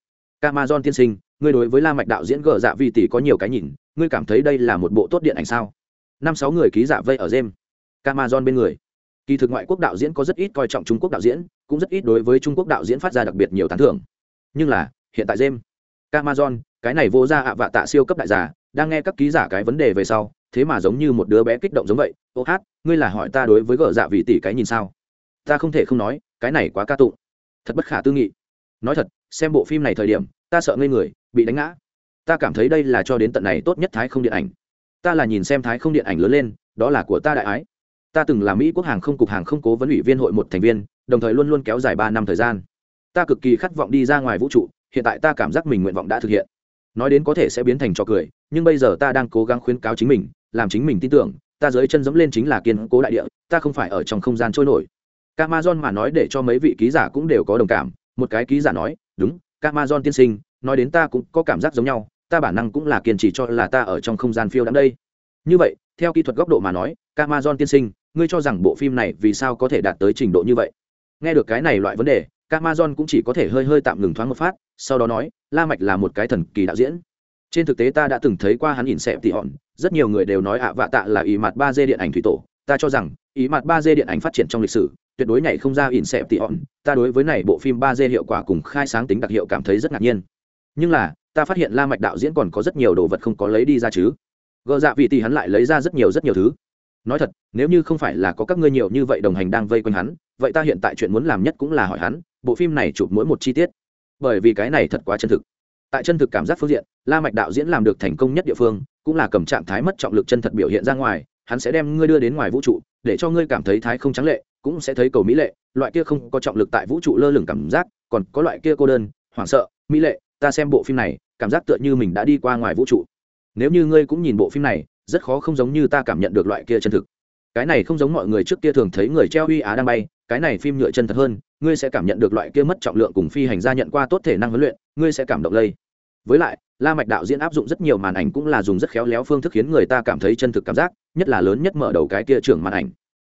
Camason tiên sinh người đối với la mạch đạo diễn gờ dạ vi tỷ có nhiều cái nhìn ngươi cảm thấy đây là một bộ tốt điện ảnh sao? Năm sáu người ký giả vây ở jem camason bên người. Kỳ thực ngoại quốc đạo diễn có rất ít coi trọng trung quốc đạo diễn, cũng rất ít đối với trung quốc đạo diễn phát ra đặc biệt nhiều tán thưởng. Nhưng là, hiện tại jem camason cái này vô ra ạ vạ tạ siêu cấp đại giả đang nghe các ký giả cái vấn đề về sau, thế mà giống như một đứa bé kích động giống vậy. Ô hát, ngươi là hỏi ta đối với gỡ dạ vị tỷ cái nhìn sao? Ta không thể không nói, cái này quá ca tụng. Thật bất khả tư nghị. Nói thật, xem bộ phim này thời điểm, ta sợ ngây người, bị đánh ngã ta cảm thấy đây là cho đến tận này tốt nhất thái không điện ảnh. Ta là nhìn xem thái không điện ảnh lớn lên, đó là của ta đại ái. Ta từng là mỹ quốc hàng không cục hàng không cố vấn ủy viên hội một thành viên, đồng thời luôn luôn kéo dài ba năm thời gian. Ta cực kỳ khát vọng đi ra ngoài vũ trụ, hiện tại ta cảm giác mình nguyện vọng đã thực hiện. Nói đến có thể sẽ biến thành trò cười, nhưng bây giờ ta đang cố gắng khuyến cáo chính mình, làm chính mình tin tưởng, ta dưới chân dẫm lên chính là kiên cố đại địa, ta không phải ở trong không gian trôi nổi. Camazon mà nói để cho mấy vị ký giả cũng đều có đồng cảm, một cái ký giả nói, đúng Camazon tiên sinh, nói đến ta cũng có cảm giác giống nhau ta bản năng cũng là kiên trì cho là ta ở trong không gian phiêu đắm đây. Như vậy, theo kỹ thuật góc độ mà nói, Camazon tiên sinh, ngươi cho rằng bộ phim này vì sao có thể đạt tới trình độ như vậy? Nghe được cái này loại vấn đề, Camazon cũng chỉ có thể hơi hơi tạm ngừng thoáng một phát, sau đó nói, la mạch là một cái thần kỳ đạo diễn. Trên thực tế ta đã từng thấy qua hắn nhìn xẹp tỉ hòn rất nhiều người đều nói ạ vạ tạ là ý mặt ba d điện ảnh thủy tổ. Ta cho rằng, ý mặt ba d điện ảnh phát triển trong lịch sử, tuyệt đối nhảy không ra ỉn xẹp tỉ hòn ta đối với này bộ phim ba d hiệu quả cùng khai sáng tính đặc hiệu cảm thấy rất ngạc nhiên. Nhưng là ta phát hiện la mạch đạo diễn còn có rất nhiều đồ vật không có lấy đi ra chứ. Gờ dạ vị tỷ hắn lại lấy ra rất nhiều rất nhiều thứ. Nói thật, nếu như không phải là có các ngươi nhiều như vậy đồng hành đang vây quanh hắn, vậy ta hiện tại chuyện muốn làm nhất cũng là hỏi hắn, bộ phim này chụp mỗi một chi tiết. Bởi vì cái này thật quá chân thực. Tại chân thực cảm giác phương diện, la mạch đạo diễn làm được thành công nhất địa phương, cũng là cầm trạng thái mất trọng lực chân thật biểu hiện ra ngoài, hắn sẽ đem ngươi đưa đến ngoài vũ trụ, để cho ngươi cảm thấy thái không trắng lệ, cũng sẽ thấy cầu mỹ lệ, loại kia không có trọng lực tại vũ trụ lơ lửng cảm giác, còn có loại kia cô đơn, hoảng sợ, mỹ lệ, ta xem bộ phim này cảm giác tựa như mình đã đi qua ngoài vũ trụ. Nếu như ngươi cũng nhìn bộ phim này, rất khó không giống như ta cảm nhận được loại kia chân thực. Cái này không giống mọi người trước kia thường thấy người treo uy á đang bay, cái này phim nhựa chân thật hơn, ngươi sẽ cảm nhận được loại kia mất trọng lượng cùng phi hành gia nhận qua tốt thể năng huấn luyện, ngươi sẽ cảm động lây. Với lại, la mạch đạo diễn áp dụng rất nhiều màn ảnh cũng là dùng rất khéo léo phương thức khiến người ta cảm thấy chân thực cảm giác, nhất là lớn nhất mở đầu cái kia trưởng màn ảnh.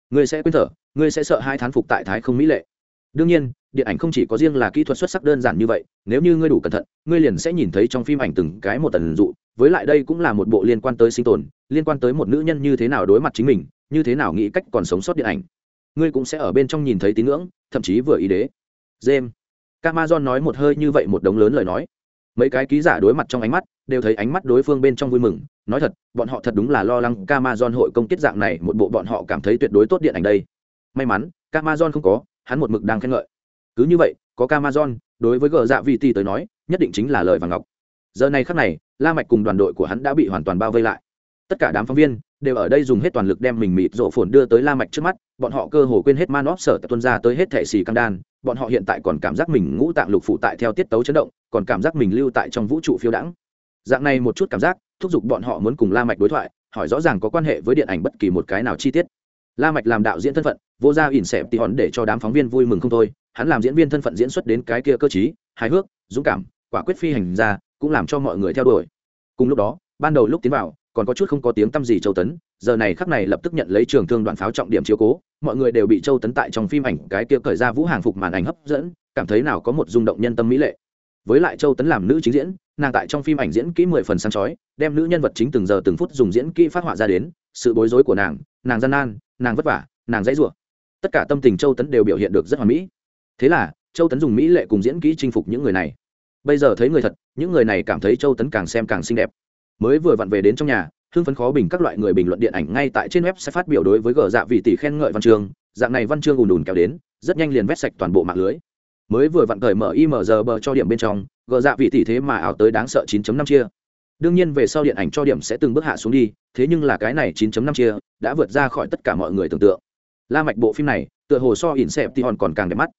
Ngươi sẽ quên thở, ngươi sẽ sợ hai thán phục tại thái không mỹ lệ. Đương nhiên điện ảnh không chỉ có riêng là kỹ thuật xuất sắc đơn giản như vậy, nếu như ngươi đủ cẩn thận, ngươi liền sẽ nhìn thấy trong phim ảnh từng cái một tần dụ. Với lại đây cũng là một bộ liên quan tới sinh tồn, liên quan tới một nữ nhân như thế nào đối mặt chính mình, như thế nào nghĩ cách còn sống sót điện ảnh. Ngươi cũng sẽ ở bên trong nhìn thấy tín ngưỡng, thậm chí vừa ý đế. James, camason nói một hơi như vậy một đống lớn lời nói. Mấy cái ký giả đối mặt trong ánh mắt, đều thấy ánh mắt đối phương bên trong vui mừng. Nói thật, bọn họ thật đúng là lo lắng camason hội công kết dạng này, một bộ bọn họ cảm thấy tuyệt đối tốt điện ảnh đây. May mắn, camason không có, hắn một mực đang khen ngợi cứ như vậy, có camason đối với gờ dạ vị tỷ tới nói, nhất định chính là lời vàng ngọc. Giờ này khắc này, la mạch cùng đoàn đội của hắn đã bị hoàn toàn bao vây lại. Tất cả đám phóng viên đều ở đây dùng hết toàn lực đem mình mịt rộ phồn đưa tới la mạch trước mắt, bọn họ cơ hồ quên hết manop sở tuân ra tới hết thẻ xì căng đan, bọn họ hiện tại còn cảm giác mình ngũ tạng lục phụ tại theo tiết tấu chấn động, còn cảm giác mình lưu tại trong vũ trụ phiêu đãng. Dạng này một chút cảm giác, thúc giục bọn họ muốn cùng la mạch đối thoại, hỏi rõ ràng có quan hệ với điện ảnh bất kỳ một cái nào chi tiết. La mạch làm đạo diễn thân phận, vô gia ỉn xẹp tỉ hòn để cho đám phóng viên vui mừng không thôi hắn làm diễn viên thân phận diễn xuất đến cái kia cơ trí, hài hước, dũng cảm, quả quyết phi hành ra, cũng làm cho mọi người theo đuổi. Cùng lúc đó, ban đầu lúc tiến vào, còn có chút không có tiếng tăm gì châu tấn, giờ này khắc này lập tức nhận lấy trường thương đoạn pháo trọng điểm chiếu cố, mọi người đều bị châu tấn tại trong phim ảnh cái kia cởi ra vũ hàng phục màn ảnh hấp dẫn, cảm thấy nào có một rung động nhân tâm mỹ lệ. Với lại châu tấn làm nữ chính diễn, nàng tại trong phim ảnh diễn kỹ mười phần sáng chói, đem nữ nhân vật chính từng giờ từng phút dùng diễn kỹ phát họa ra đến, sự bối rối của nàng nàng gian nan, nàng vất vả, nàng dãy rủa. Tất cả tâm tình châu tấn đều biểu hiện được rất hoàn mỹ thế là, châu tấn dùng mỹ lệ cùng diễn kỹ chinh phục những người này. Bây giờ thấy người thật, những người này cảm thấy châu tấn càng xem càng xinh đẹp. Mới vừa vặn về đến trong nhà, hưng phấn khó bình các loại người bình luận điện ảnh ngay tại trên web sẽ phát biểu đối với gờ dạ vị tỷ khen ngợi văn chương. Dạng này văn chương ùn ùn kéo đến, rất nhanh liền vét sạch toàn bộ mạng lưới. Mới vừa vặn cởi mở img bờ cho điểm bên trong, gờ dạ vị tỷ thế mà ảo tới đáng sợ 9.5 chia. Đương nhiên về sau điện ảnh cho điểm sẽ từng bước hạ xuống đi, thế nhưng là cái này 9.5 chia đã vượt ra khỏi tất cả mọi người tưởng tượng. La mạch bộ phim này, tựa hồ so ỉn xẹp thì hòn còn càng đẹp mắt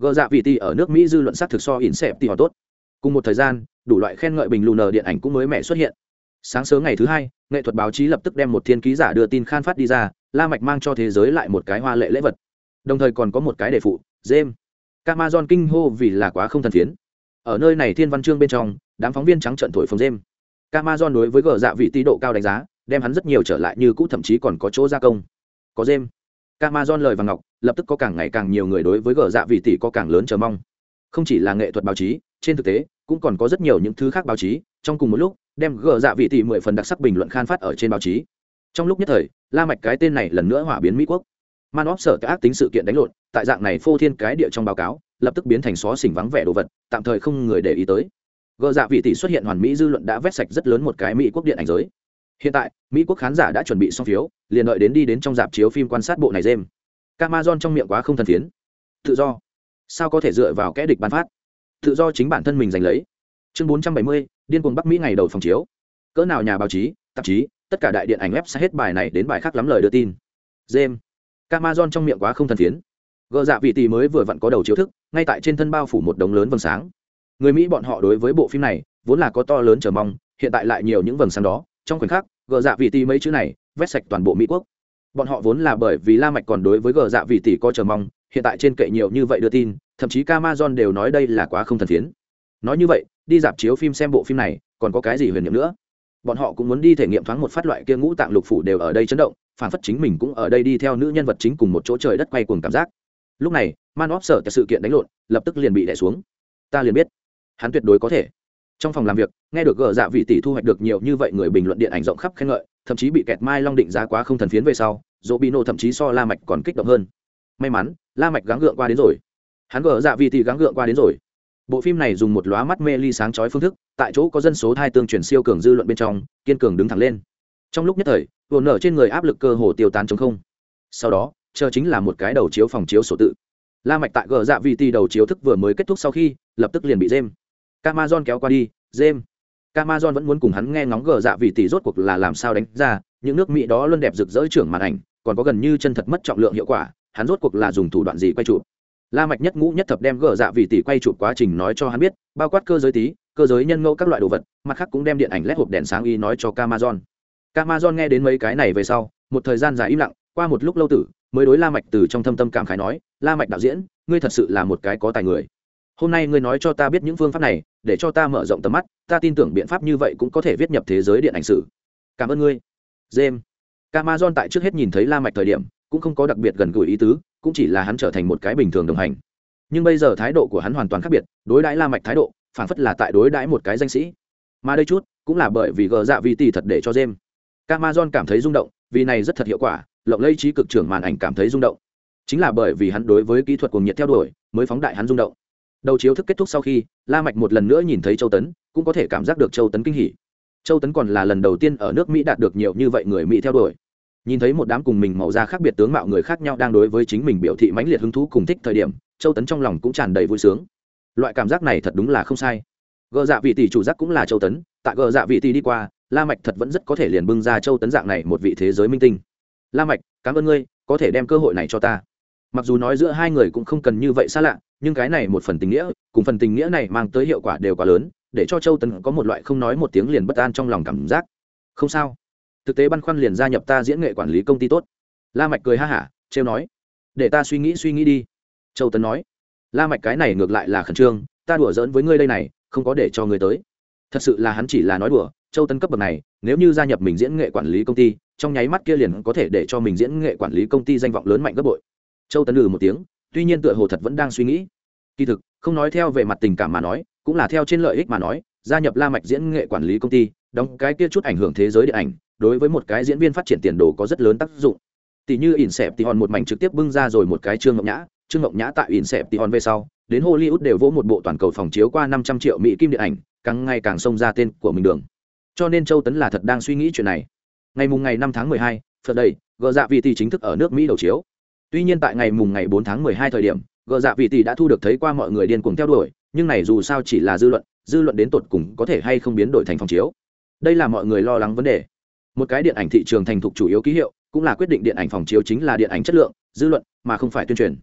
gờ dạ vị tỷ ở nước mỹ dư luận sát thực so ỉn xẹp ti họ tốt. Cùng một thời gian, đủ loại khen ngợi bình lù nờ điện ảnh cũng mới mẻ xuất hiện. Sáng sớm ngày thứ hai, nghệ thuật báo chí lập tức đem một thiên ký giả đưa tin khan phát đi ra, la mạch mang cho thế giới lại một cái hoa lệ lễ vật. Đồng thời còn có một cái đề phụ, james. Camazon kinh hô vì là quá không thần phiến. Ở nơi này thiên văn chương bên trong, đám phóng viên trắng trợn thổi phồng james. Camazon đối với gờ dạ vị tỷ độ cao đánh giá, đem hắn rất nhiều trở lại như cũ, thậm chí còn có chỗ gia công. Có james. Camazon lời vàng ngọc lập tức có càng ngày càng nhiều người đối với gờ dạ vị tỷ có càng lớn chờ mong. Không chỉ là nghệ thuật báo chí, trên thực tế, cũng còn có rất nhiều những thứ khác báo chí. Trong cùng một lúc, đem gờ dạ vị tỷ mười phần đặc sắc bình luận khan phát ở trên báo chí. Trong lúc nhất thời, la mạch cái tên này lần nữa hỏa biến mỹ quốc. Man óp sở ác tính sự kiện đánh lộn, tại dạng này phô thiên cái địa trong báo cáo, lập tức biến thành xó xỉnh vắng vẻ đồ vật, tạm thời không người để ý tới. Gờ dạ vị tỷ xuất hiện hoàn mỹ dư luận đã vét sạch rất lớn một cái mỹ quốc điện ảnh giới. Hiện tại, mỹ quốc khán giả đã chuẩn bị xong phiếu, liền đợi đến đi đến trong dạp chiếu phim quan sát bộ này dêm Camazon trong miệng quá không thần phiến tự do. Sao có thể dựa vào kẻ địch ban phát? Tự do chính bản thân mình giành lấy. Chương bốn trăm bảy mươi điên cuồng bắc mỹ ngày đầu phòng chiếu. Cỡ nào nhà báo chí tạp chí tất cả đại điện ảnh web sẽ hết bài này đến bài khác lắm lời đưa tin. James, Camazon trong miệng quá không thần phiến Gờ dạ vị tỷ mới vừa vặn có đầu chiếu thức ngay tại trên thân bao phủ một đống lớn vầng sáng. Người mỹ bọn họ đối với bộ phim này vốn là có to lớn chờ mong hiện tại lại nhiều những vầng sáng đó. Trong khoảnh khắc gờ dạ vị tỷ mấy chữ này vét sạch toàn bộ mỹ quốc bọn họ vốn là bởi vì la mạch còn đối với gờ dạ vị tỷ có chờ mong, hiện tại trên kệ nhiều như vậy đưa tin, thậm chí Amazon đều nói đây là quá không thần phiến nói như vậy, đi dạp chiếu phim xem bộ phim này, còn có cái gì huyền nhiệm nữa? Bọn họ cũng muốn đi thể nghiệm thoáng một phát loại kia ngũ tạng lục phủ đều ở đây chấn động phản phất chính mình cũng ở đây đi theo nữ nhân vật chính cùng một chỗ trời đất quay cuồng cảm giác. Lúc này, man óp sở sự kiện đánh lộn, lập tức liền bị đẻ xuống. Ta liền biết, hắn tuyệt đối có thể. Trong phòng làm việc, nghe được gờ dạ vị tỷ thu hoạch được nhiều như vậy người bình luận điện ảnh rộng khắp khen ngợi thậm chí bị kẹt mai long định giá quá không thần phiến về sau dỗ bị nổ thậm chí so la mạch còn kích động hơn. May mắn la mạch gắng gượng qua đến rồi. Hắn gỡ dạ vị thì gắng gượng qua đến rồi. Bộ phim này dùng một lóa mắt mê ly sáng chói phương thức tại chỗ có dân số thai tương truyền siêu cường dư luận bên trong kiên cường đứng thẳng lên. Trong lúc nhất thời vồn nở trên người áp lực cơ hồ tiêu tán chống không. Sau đó chờ chính là một cái đầu chiếu phòng chiếu sổ tự. La mạch tại gờ dạ vị tỷ đầu chiếu thức vừa mới kết thúc sau khi lập tức liền bị dêm Camazon kéo qua đi, dêm. Camazon vẫn muốn cùng hắn nghe ngóng gờ dạ vị tỷ rốt cuộc là làm sao đánh ra, những nước Mỹ đó luôn đẹp rực rỡ trưởng màn ảnh, còn có gần như chân thật mất trọng lượng hiệu quả, hắn rốt cuộc là dùng thủ đoạn gì quay chụp. La Mạch nhất ngũ nhất thập đem gờ dạ vị tỷ quay chụp quá trình nói cho hắn biết, bao quát cơ giới tí, cơ giới nhân ngẫu các loại đồ vật, mặt khác cũng đem điện ảnh led hộp đèn sáng y nói cho Camazon. Camazon nghe đến mấy cái này về sau, một thời gian dài im lặng, qua một lúc lâu tử, mới đối La Mạch từ trong thâm tâm cảm khái nói, "La Mạch đạo diễn, ngươi thật sự là một cái có tài người." hôm nay ngươi nói cho ta biết những phương pháp này để cho ta mở rộng tầm mắt, ta tin tưởng biện pháp như vậy cũng có thể viết nhập thế giới điện ảnh sử. Cảm ơn ngươi. James. Camason tại trước hết nhìn thấy la mạch thời điểm, cũng không có đặc biệt gần gũi ý tứ, cũng chỉ là hắn trở thành một cái bình thường đồng hành. Nhưng bây giờ thái độ của hắn hoàn toàn khác biệt, đối đãi la mạch thái độ phản phất là tại đối đãi một cái danh sĩ. Mà đây chút, cũng là bởi vì gờ dạ vì tỷ thật để cho james. Camason cảm thấy rung động, vì này rất thật hiệu quả, lộng lây trí cực trưởng màn ảnh cảm thấy rung động. Chính là bởi vì hắn đối với kỹ thuật cuồng nhiệt theo đuổi, mới phóng đại hắn rung động đầu chiếu thức kết thúc sau khi, la mạch một lần nữa nhìn thấy châu tấn, cũng có thể cảm giác được châu tấn kinh hỉ. Châu tấn còn là lần đầu tiên ở nước mỹ đạt được nhiều như vậy người mỹ theo đuổi. Nhìn thấy một đám cùng mình màu da khác biệt tướng mạo người khác nhau đang đối với chính mình biểu thị mãnh liệt hứng thú cùng thích thời điểm, châu tấn trong lòng cũng tràn đầy vui sướng. Loại cảm giác này thật đúng là không sai. Gờ dạ vị tỷ chủ giác cũng là châu tấn, tại gờ dạ vị tỷ đi qua, la mạch thật vẫn rất có thể liền bưng ra châu tấn dạng này một vị thế giới minh tinh. La mạch, cảm ơn ngươi, có thể đem cơ hội này cho ta. Mặc dù nói giữa hai người cũng không cần như vậy xa lạ nhưng cái này một phần tình nghĩa, cùng phần tình nghĩa này mang tới hiệu quả đều quá lớn, để cho châu tấn có một loại không nói một tiếng liền bất an trong lòng cảm giác. Không sao. Thực tế băn khoăn liền gia nhập ta diễn nghệ quản lý công ty tốt. La mạch cười ha hả, trêu nói. Để ta suy nghĩ suy nghĩ đi. Châu tấn nói. La mạch cái này ngược lại là khẩn trương, ta đùa giỡn với ngươi đây này, không có để cho ngươi tới. Thật sự là hắn chỉ là nói đùa, châu tấn cấp bậc này, nếu như gia nhập mình diễn nghệ quản lý công ty, trong nháy mắt kia liền có thể để cho mình diễn nghệ quản lý công ty danh vọng lớn mạnh gấp bội. Châu tấn lừ một tiếng tuy nhiên tựa hồ thật vẫn đang suy nghĩ. Kỳ thực, không nói theo về mặt tình cảm mà nói, cũng là theo trên lợi ích mà nói, gia nhập la mạch diễn nghệ quản lý công ty, đóng cái kia chút ảnh hưởng thế giới điện ảnh, đối với một cái diễn viên phát triển tiền đồ có rất lớn tác dụng. Tỷ như ỉn xẹp tỷ hòn một mảnh trực tiếp bưng ra rồi một cái trương ngọc nhã, trương ngọc nhã tại ỉn xẹp tỷ hòn về sau, đến hollywood đều vỗ một bộ toàn cầu phòng chiếu qua năm trăm triệu mỹ kim điện ảnh, càng ngày càng xông ra tên của mình đường. Cho nên châu tấn là thật đang suy nghĩ chuyện này. Ngày mùng ngày năm tháng mười hai, phật đây gờ dạ vị tỷ chính thức ở nước mỹ đầu chiếu tuy nhiên tại ngày mùng ngày bốn tháng mười hai thời điểm, gờ dạ vị tỷ đã thu được thấy qua mọi người điên cuồng theo đuổi, nhưng này dù sao chỉ là dư luận dư luận đến tột cùng có thể hay không biến đổi thành phòng chiếu. Đây là mọi người lo lắng vấn đề. Một cái điện ảnh thị trường thành thục chủ yếu ký hiệu, cũng là quyết định điện ảnh phòng chiếu chính là điện ảnh chất lượng, dư luận, mà không phải tuyên truyền.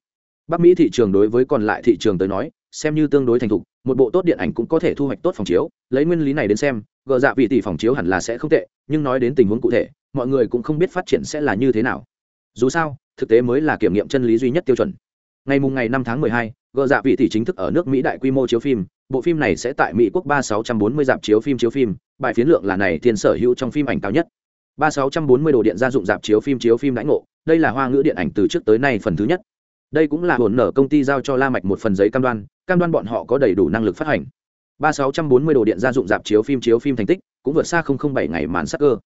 Bắc mỹ thị trường đối với còn lại thị trường tới nói, xem như tương đối thành thục, một bộ tốt điện ảnh cũng có thể thu hoạch tốt phòng chiếu. Lấy nguyên lý này đến xem, gờ dạ vị tỷ phòng chiếu hẳn là sẽ không tệ, nhưng nói đến tình huống cụ thể, mọi người cũng không biết phát triển sẽ là như thế nào. Dù sao thực tế mới là kiểm nghiệm chân lý duy nhất tiêu chuẩn. Ngày mùng ngày năm tháng mười hai, gờ dạ vị tỷ chính thức ở nước mỹ đại quy mô chiếu phim. Bộ phim này sẽ tại mỹ quốc ba sáu trăm bốn mươi dạp chiếu phim chiếu phim. Bài phiến lượng là này thiên sở hữu trong phim ảnh cao nhất. Ba sáu trăm bốn mươi đồ điện gia dụng dạp chiếu phim chiếu phim đãi ngộ. Đây là hoa ngữ điện ảnh từ trước tới nay phần thứ nhất. Đây cũng là hồn nở công ty giao cho la mạch một phần giấy cam đoan cam đoan bọn họ có đầy đủ năng lực phát hành. Ba sáu trăm bốn mươi đồ điện gia dụng dạp chiếu phim chiếu phim thành tích, cũng vượt xa bảy ngày màn sắc cơ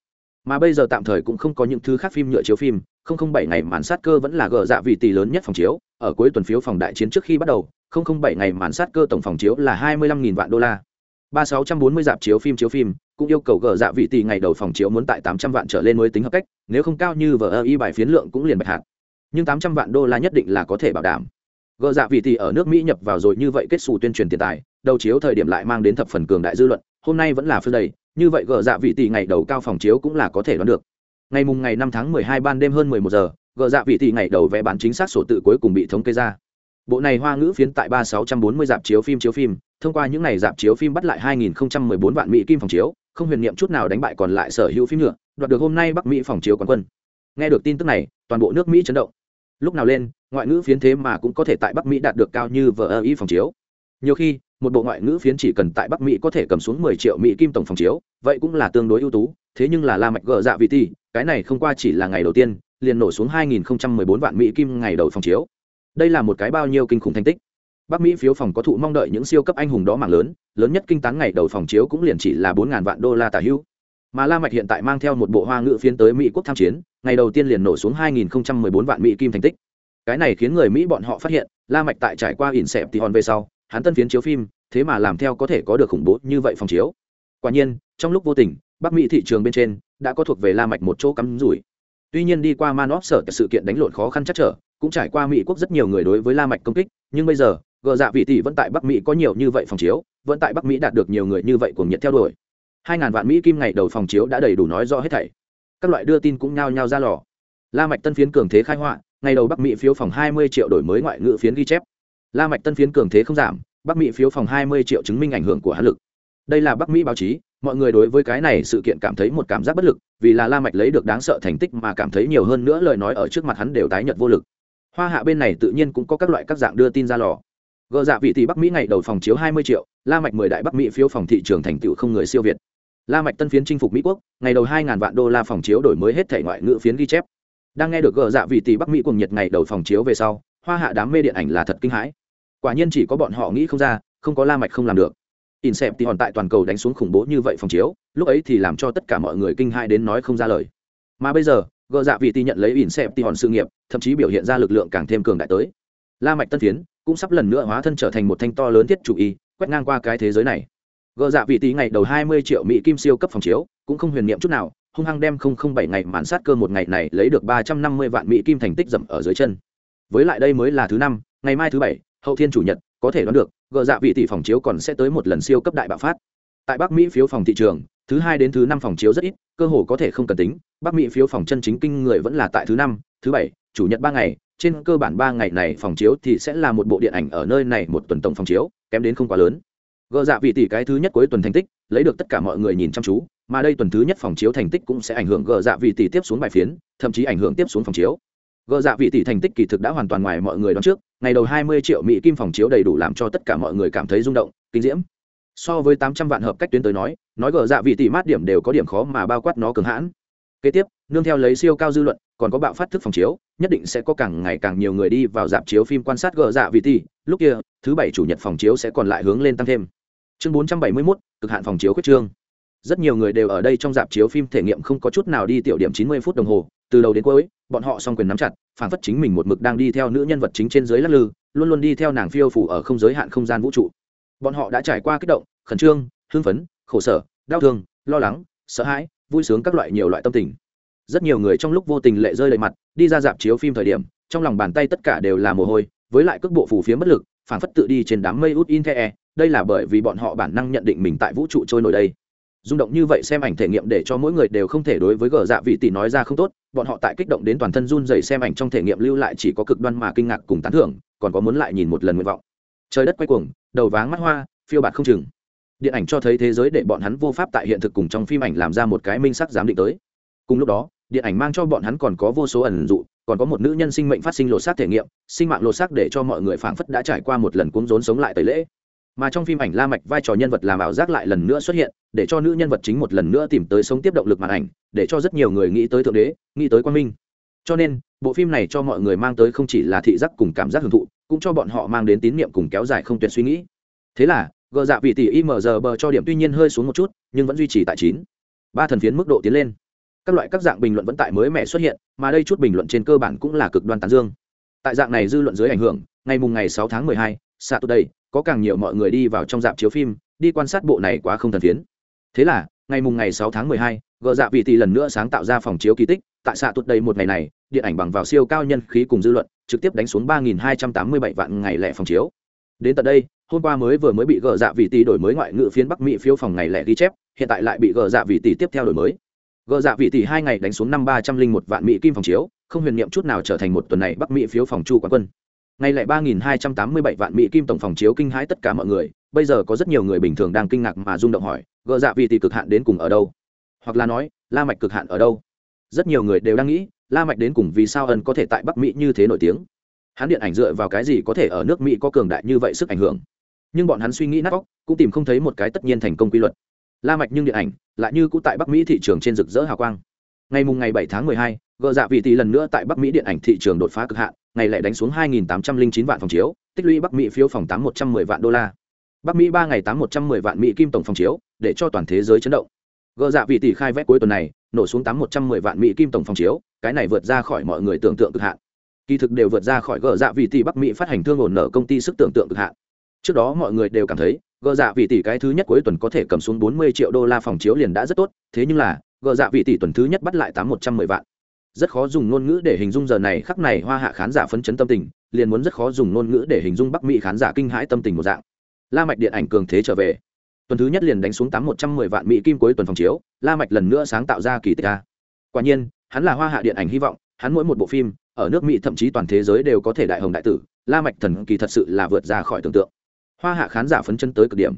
mà bây giờ tạm thời cũng không có những thứ khác phim nhựa chiếu phim, không không bảy ngày màn sát cơ vẫn là gờ dạ vị tỷ lớn nhất phòng chiếu, ở cuối tuần phiếu phòng đại chiến trước khi bắt đầu, không không bảy ngày màn sát cơ tổng phòng chiếu là hai mươi lăm nghìn vạn đô la. ba sáu trăm bốn mươi dạp chiếu phim chiếu phim, cũng yêu cầu gờ dạ vị tỷ ngày đầu phòng chiếu muốn tại tám trăm vạn trở lên mới tính hợp cách, nếu không cao như vờ e ơ y bài phiến lượng cũng liền bạch hạt. Nhưng tám trăm vạn đô la nhất định là có thể bảo đảm. Gờ dạ vị tỷ ở nước mỹ nhập vào rồi như vậy kết xù tuyên truyền tiền tài, đầu chiếu thời điểm lại mang đến thập phần cường đại dư luận, hôm nay vẫn là phơi đầy như vậy gờ dạ vị tỷ ngày đầu cao phòng chiếu cũng là có thể đoán được. Ngày mùng ngày năm tháng mười hai ban đêm hơn mười một giờ gờ dạ vị tỷ ngày đầu vẽ bán chính xác sổ tự cuối cùng bị thống kê ra. Bộ này hoa ngữ phiến tại ba sáu trăm bốn mươi dạp chiếu phim chiếu phim thông qua những ngày dạp chiếu phim bắt lại hai nghìn không trăm mười bốn vạn mỹ kim phòng chiếu không huyền niệm chút nào đánh bại còn lại sở hữu phim nữa, đoạt được hôm nay bắc mỹ phòng chiếu quán quân. Nghe được tin tức này toàn bộ nước mỹ chấn động. Lúc nào lên ngoại ngữ phiến thế mà cũng có thể tại bắc mỹ đạt được cao như vờ ơ y phòng chiếu. Nhiều khi một bộ ngoại ngữ phiến chỉ cần tại bắc mỹ có thể cầm xuống mười triệu mỹ kim tổng phòng chiếu, vậy cũng là tương đối ưu tú, thế nhưng là la mạch gờ dạ vị ti, cái này không qua chỉ là ngày đầu tiên, liền nổ xuống 2014 vạn mỹ kim ngày đầu phòng chiếu. Đây là một cái bao nhiêu kinh khủng thành tích. Bắc mỹ phiếu phòng có thụ mong đợi những siêu cấp anh hùng đó mạng lớn lớn nhất kinh tán ngày đầu phòng chiếu cũng liền chỉ là 4.000 vạn đô la tả hữu mà la mạch hiện tại mang theo một bộ hoa ngữ phiến tới mỹ quốc tham chiến, ngày đầu tiên liền nổ xuống 2014 vạn mỹ kim thành tích. Cái này khiến người mỹ bọn họ phát hiện, la mạch tại trải qua ỉn xẹp thì hòn về sau hắn tân phiến chiếu phim, thế mà làm theo có thể có được khủng bố như vậy phòng chiếu. Quả nhiên, trong lúc vô tình, bắc mỹ thị trường bên trên đã có thuộc về la mạch một chỗ cắm rủi. Tuy nhiên đi qua man óp sở sự kiện đánh lộn khó khăn chắc trở, cũng trải qua mỹ quốc rất nhiều người đối với la mạch công kích, nhưng bây giờ, gờ dạ vị tỷ vẫn tại bắc mỹ có nhiều như vậy phòng chiếu, vẫn tại bắc mỹ đạt được nhiều người như vậy cuồng nhiệt theo đuổi. Hai ngàn vạn mỹ kim ngày đầu phòng chiếu đã đầy đủ nói rõ hết thảy. Các loại đưa tin cũng nhao nhao ra lò. La mạch tân phiến cường thế khai họa, ngày đầu bắc mỹ phiếu phòng 20 triệu đổi mới ngoại ngữ phiến ghi chép la mạch tân phiến cường thế không giảm, bắc mỹ phiếu phòng 20 triệu chứng minh ảnh hưởng của hắn lực. Đây là bắc mỹ báo chí, mọi người đối với cái này sự kiện cảm thấy một cảm giác bất lực, vì là la mạch lấy được đáng sợ thành tích mà cảm thấy nhiều hơn nữa lời nói ở trước mặt hắn đều tái nhợt vô lực. Hoa hạ bên này tự nhiên cũng có các loại các dạng đưa tin ra lò. Gỡ dạ vị thì bắc mỹ ngày đầu phòng chiếu 20 triệu, la mạch 10 đại bắc mỹ phiếu phòng thị trường thành tựu không người siêu việt. La mạch tân phiến chinh phục mỹ quốc, ngày đầu 2.000 vạn đô la phòng chiếu đổi mới hết thể ngoại ngữ phiến ghi chép. Đang nghe được gỡ dạ vị tỷ bắc mỹ cùng nhiệt ngày đầu phòng chiếu về sau, hoa hạ đám mê điện ảnh là thật kinh hãi quả nhiên chỉ có bọn họ nghĩ không ra không có la mạch không làm được Insep thì hòn tại toàn cầu đánh xuống khủng bố như vậy phòng chiếu, lúc ấy thì làm cho tất cả mọi người kinh hãi đến nói không ra lời. Mà bây giờ, gờ dạ vị ti nhận lấy Insep thì hòn sự nghiệp, thậm chí biểu hiện ra lực lượng càng thêm cường đại tới. La mạch tân tiến cũng sắp lần nữa hóa thân trở thành một thanh to lớn thiết chủ y, quét ngang qua cái thế giới này. gờ dạ vị tỷ ngày đầu 20 triệu mỹ kim siêu cấp phòng chiếu, cũng không huyền niệm chút nào, hung hăng đem 007 ngày màn sát cơ một ngày này lấy được 350 vạn mỹ kim thành tích dậm ở dưới chân. Với lại đây mới là thứ năm, ngày mai thứ bảy, hậu thiên chủ nhật, có thể đoán được gờ dạ vị tỷ phòng chiếu còn sẽ tới một lần siêu cấp đại bạo phát. Tại bắc mỹ phiếu phòng thị trường thứ hai đến thứ năm phòng chiếu rất ít cơ hồ có thể không cần tính. Bắc mỹ phiếu phòng chân chính kinh người vẫn là tại thứ năm thứ bảy chủ nhật ba ngày. Trên cơ bản ba ngày này phòng chiếu thì sẽ là một bộ điện ảnh ở nơi này một tuần tổng phòng chiếu kém đến không quá lớn. Gờ dạ vị tỷ cái thứ nhất cuối tuần thành tích lấy được tất cả mọi người nhìn chăm chú mà đây tuần thứ nhất phòng chiếu thành tích cũng sẽ ảnh hưởng gờ dạ vị tỷ tiếp xuống bài phiến thậm chí ảnh hưởng tiếp xuống phòng chiếu. Gờ dạ vị tỷ thành tích kỳ thực đã hoàn toàn ngoài mọi người đón trước ngày đầu hai mươi triệu mỹ kim phòng chiếu đầy đủ làm cho tất cả mọi người cảm thấy rung động kinh diễm. So với tám trăm vạn hợp cách tuyến tới nói nói gờ dạ vị tỷ mát điểm đều có điểm khó mà bao quát nó cường hãn. Kế tiếp nương theo lấy siêu cao dư luận còn có bạo phát thức phòng chiếu nhất định sẽ có càng ngày càng nhiều người đi vào dạp chiếu phim quan sát gờ dạ vị tỷ. Lúc kia thứ bảy chủ nhật phòng chiếu sẽ còn lại hướng lên tăng thêm. Chương 471, cực hạn phòng chiếu khuyết trương. Rất nhiều người đều ở đây trong dạp chiếu phim thể nghiệm không có chút nào đi tiểu điểm chín mươi phút đồng hồ từ đầu đến cuối, bọn họ song quyền nắm chặt phản phất chính mình một mực đang đi theo nữ nhân vật chính trên dưới lắc lư, luôn luôn đi theo nàng phiêu phủ ở không giới hạn không gian vũ trụ. Bọn họ đã trải qua kích động, khẩn trương, hưng phấn, khổ sở, đau thương, lo lắng, sợ hãi, vui sướng các loại nhiều loại tâm tình. Rất nhiều người trong lúc vô tình lệ rơi lệ mặt, đi ra dạp chiếu phim thời điểm, trong lòng bàn tay tất cả đều là mồ hôi, với lại cước bộ phủ phía bất lực phản phất tự đi trên đám mây út in the đây là bởi vì bọn họ bản năng nhận định mình tại vũ trụ trôi nổi đây rung động như vậy xem ảnh thể nghiệm để cho mỗi người đều không thể đối với gờ dạ vị tỷ nói ra không tốt, bọn họ tại kích động đến toàn thân run dày xem ảnh trong thể nghiệm lưu lại chỉ có cực đoan mà kinh ngạc cùng tán thưởng, còn có muốn lại nhìn một lần nguyện vọng. Trời đất quay cuồng, đầu váng mắt hoa, phiêu bạt không chừng. Điện ảnh cho thấy thế giới để bọn hắn vô pháp tại hiện thực cùng trong phim ảnh làm ra một cái minh sắc giám định tới. Cùng lúc đó, điện ảnh mang cho bọn hắn còn có vô số ẩn dụ, còn có một nữ nhân sinh mệnh phát sinh lột xác thể nghiệm, sinh mạng lột xác để cho mọi người phảng phất đã trải qua một lần cuốn rốn sống lại tới lễ mà trong phim ảnh la mạch vai trò nhân vật làm ảo giác lại lần nữa xuất hiện, để cho nữ nhân vật chính một lần nữa tìm tới sống tiếp động lực màn ảnh, để cho rất nhiều người nghĩ tới thượng đế, nghĩ tới quan minh. Cho nên, bộ phim này cho mọi người mang tới không chỉ là thị giác cùng cảm giác hưởng thụ, cũng cho bọn họ mang đến tín niệm cùng kéo dài không tuyệt suy nghĩ. Thế là gờ dạ vị tỷ img bờ cho điểm tuy nhiên hơi xuống một chút, nhưng vẫn duy trì tại chín. Ba thần phiến mức độ tiến lên. Các loại các dạng bình luận vẫn tại mới mẻ xuất hiện, mà đây chút bình luận trên cơ bản cũng là cực đoan tán dương. Tại dạng này dư luận dưới ảnh hưởng, ngày mùng ngày sáu tháng xạ hai, đây có càng nhiều mọi người đi vào trong dạp chiếu phim đi quan sát bộ này quá không thần phiến. Thế là ngày mùng ngày sáu tháng mười hai gờ dạ vị tỷ lần nữa sáng tạo ra phòng chiếu kỳ tích tại xạ tụt đây một ngày này điện ảnh bằng vào siêu cao nhân khí cùng dư luận trực tiếp đánh xuống ba nghìn hai trăm tám mươi bảy vạn ngày lẻ phòng chiếu. Đến tận đây hôm qua mới vừa mới bị gờ dạ vị tỷ đổi mới ngoại ngữ phiến bắc mỹ phiếu phòng ngày lẻ ghi chép hiện tại lại bị gờ dạ vị tỷ tiếp theo đổi mới. Gờ dạ vị tỷ hai ngày đánh xuống năm ba trăm linh một vạn mỹ kim phòng chiếu không huyền niệm chút nào trở thành một tuần này bắc mỹ phiếu phòng chu quán quân ngày lại ba nghìn hai trăm tám mươi bảy vạn mỹ kim tổng phòng chiếu kinh hãi tất cả mọi người, bây giờ có rất nhiều người bình thường đang kinh ngạc mà rung động hỏi, gờ dạ vị tỷ cực hạn đến cùng ở đâu? Hoặc là nói, la mạch cực hạn ở đâu? Rất nhiều người đều đang nghĩ, la mạch đến cùng vì sao ẩn có thể tại bắc mỹ như thế nổi tiếng? Hắn điện ảnh dựa vào cái gì có thể ở nước mỹ có cường đại như vậy sức ảnh hưởng? Nhưng bọn hắn suy nghĩ nát óc, cũng tìm không thấy một cái tất nhiên thành công quy luật. La mạch nhưng điện ảnh lại như cũ tại bắc mỹ thị trường trên rực rỡ hào quang ngày mùng ngày 7 tháng 12, gỡ dạ vị tỷ lần nữa tại bắc mỹ điện ảnh thị trường đột phá cực hạn ngày lại đánh xuống 2.809 vạn phòng chiếu tích lũy bắc mỹ phiếu phòng tám một trăm mười vạn đô la. Bắc mỹ ba ngày tám một trăm mười vạn mỹ kim tổng phòng chiếu để cho toàn thế giới chấn động. Gỡ dạ vị tỷ khai vét cuối tuần này nổ xuống tám một trăm mười vạn mỹ kim tổng phòng chiếu cái này vượt ra khỏi mọi người tưởng tượng cực hạn. Kỳ thực đều vượt ra khỏi gỡ dạ vị tỷ bắc mỹ phát hành thương ổn nở công ty sức tưởng tượng cực hạn. Trước đó mọi người đều cảm thấy gỡ dạ vị tỷ cái thứ nhất cuối tuần có thể cầm xuống bốn mươi triệu đô la phòng chiếu liền đã rất tốt thế nhưng là gờ dạ vị tỷ tuần thứ nhất bắt lại tám một trăm mười vạn. Rất khó dùng ngôn ngữ để hình dung giờ này khắc này hoa hạ khán giả phấn chấn tâm tình, liền muốn rất khó dùng ngôn ngữ để hình dung bắc mỹ khán giả kinh hãi tâm tình một dạng. La mạch điện ảnh cường thế trở về. Tuần thứ nhất liền đánh xuống tám một trăm mười vạn mỹ kim cuối tuần phòng chiếu, la mạch lần nữa sáng tạo ra kỳ tích a. Quả nhiên, hắn là hoa hạ điện ảnh hy vọng, hắn mỗi một bộ phim, ở nước mỹ thậm chí toàn thế giới đều có thể đại hồng đại tử, la mạch thần kỳ thật sự là vượt ra khỏi tưởng tượng. Hoa hạ khán giả phấn chấn tới cực điểm.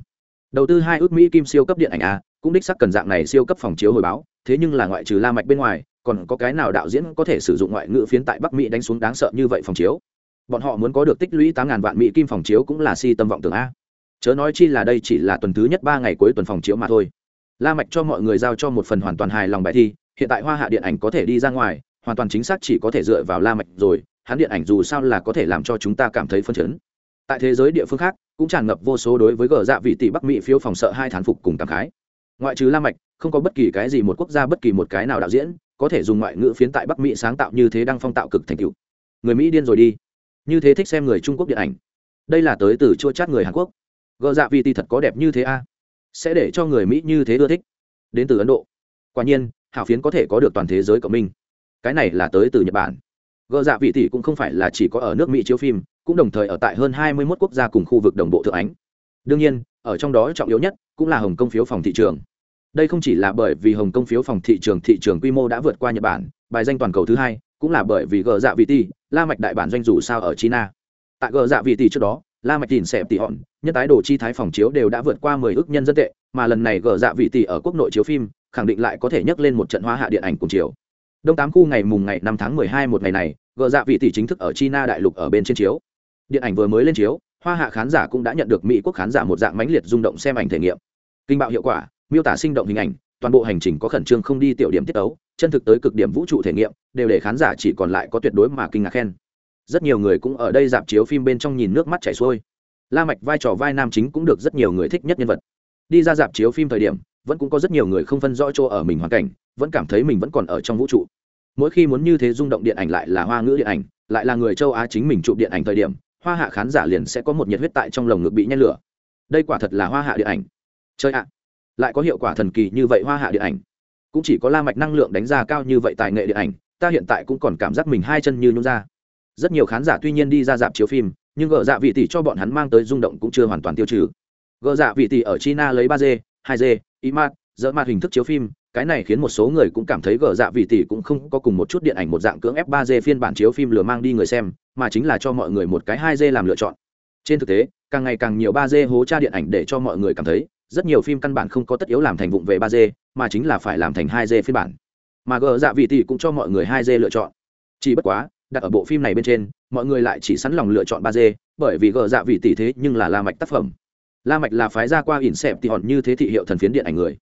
Đầu tư hai ước mỹ kim siêu cấp điện ảnh a, cũng đích xác cần dạng này siêu cấp phòng chiếu hồi báo thế nhưng là ngoại trừ la mạch bên ngoài, còn có cái nào đạo diễn có thể sử dụng ngoại ngữ phiến tại bắc mỹ đánh xuống đáng sợ như vậy phòng chiếu? Bọn họ muốn có được tích lũy tám ngàn vạn mỹ kim phòng chiếu cũng là si tâm vọng tưởng a. Chớ nói chi là đây chỉ là tuần thứ nhất ba ngày cuối tuần phòng chiếu mà thôi. La mạch cho mọi người giao cho một phần hoàn toàn hài lòng bài thi, hiện tại hoa hạ điện ảnh có thể đi ra ngoài, hoàn toàn chính xác chỉ có thể dựa vào la mạch rồi, hắn điện ảnh dù sao là có thể làm cho chúng ta cảm thấy phấn chấn. Tại thế giới địa phương khác, cũng tràn ngập vô số đối với gờ dạ vị tỷ bắc mỹ phiếu phòng sợ hai thán phục cùng cảm khái ngoại trừ la mạch, không có bất kỳ cái gì một quốc gia bất kỳ một cái nào đạo diễn có thể dùng ngoại ngữ phiến tại bắc mỹ sáng tạo như thế đang phong tạo cực thành tựu. Người mỹ điên rồi đi. Như thế thích xem người trung quốc điện ảnh. Đây là tới từ chua chát người hàn quốc. Gợ dạ vì ti thật có đẹp như thế a. À? sẽ để cho người mỹ như thế ưa thích. Đến từ ấn độ. Quả nhiên, hảo phiến có thể có được toàn thế giới cộng minh. Cái này là tới từ nhật bản. Gợ dạ vị tỷ cũng không phải là chỉ có ở nước mỹ chiếu phim, cũng đồng thời ở tại hơn hai mươi 21 quốc gia cùng khu vực đồng bộ thượng ánh. Đương nhiên, ở trong đó trọng yếu nhất cũng là hồng công phiếu phòng thị trường. Đây không chỉ là bởi vì hồng công phiếu phòng thị trường thị trường quy mô đã vượt qua nhật bản, bài danh toàn cầu thứ hai, cũng là bởi vì gờ dạ vị tỷ la mạch đại bản doanh dù sao ở china. Tại gờ dạ vị tỷ trước đó, la mạch tìm xẹp tỷ hòn, nhân tái đồ chi thái phòng chiếu đều đã vượt qua mười ước nhân dân tệ, mà lần này gờ dạ vị tỷ ở quốc nội chiếu phim, khẳng định lại có thể nhấc lên một trận hoa hạ điện ảnh cùng chiều. đông tám khu ngày mùng ngày năm tháng mười hai một ngày này, gờ dạ vị tỷ chính thức ở china đại lục ở bên trên chiếu. Điện ảnh vừa mới lên chiếu, hoa hạ khán giả cũng đã nhận được mỹ quốc khán giả một dạng mãnh liệt rung động xem ảnh thể nghiệm kinh bạo hiệu quả, miêu tả sinh động hình ảnh, toàn bộ hành trình có khẩn trương không đi tiểu điểm tiết ấu, chân thực tới cực điểm vũ trụ thể nghiệm, đều để khán giả chỉ còn lại có tuyệt đối mà kinh ngạc khen. Rất nhiều người cũng ở đây dạp chiếu phim bên trong nhìn nước mắt chảy xuôi. La mạch vai trò vai nam chính cũng được rất nhiều người thích nhất nhân vật. Đi ra dạp chiếu phim thời điểm, vẫn cũng có rất nhiều người không phân rõ chỗ ở mình hoàn cảnh, vẫn cảm thấy mình vẫn còn ở trong vũ trụ. Mỗi khi muốn như thế rung động điện ảnh lại là hoa ngữ điện ảnh, lại là người châu á chính mình chụp điện ảnh thời điểm, hoa hạ khán giả liền sẽ có một nhiệt huyết tại trong lồng ngực bị nhen lửa. Đây quả thật là hoa hạ điện ảnh chơi ạ, lại có hiệu quả thần kỳ như vậy hoa hạ điện ảnh. Cũng chỉ có la mạch năng lượng đánh giá cao như vậy tài nghệ điện ảnh, ta hiện tại cũng còn cảm giác mình hai chân như nhún ra. Rất nhiều khán giả tuy nhiên đi ra dạp chiếu phim, nhưng gỡ dạ vị tỷ cho bọn hắn mang tới rung động cũng chưa hoàn toàn tiêu trừ. Gỡ dạ vị tỷ ở china lấy ba d hai d imat dỡ mặt hình thức chiếu phim, cái này khiến một số người cũng cảm thấy gỡ dạ vị tỷ cũng không có cùng một chút điện ảnh một dạng cưỡng ép ba d phiên bản chiếu phim lừa mang đi người xem, mà chính là cho mọi người một cái hai d làm lựa chọn. Trên thực tế, càng ngày càng nhiều ba d hố tra điện ảnh để cho mọi người cảm thấy rất nhiều phim căn bản không có tất yếu làm thành vụng về ba d mà chính là phải làm thành hai d phiên bản. Mà gỡ dạ vị tỷ cũng cho mọi người hai d lựa chọn. Chỉ bất quá, đặt ở bộ phim này bên trên, mọi người lại chỉ sẵn lòng lựa chọn ba d bởi vì gờ dạ vị tỷ thế nhưng là la mạch tác phẩm. La mạch là phái ra qua ỉn xẹp thì hòn như thế thị hiệu thần phiến điện ảnh người.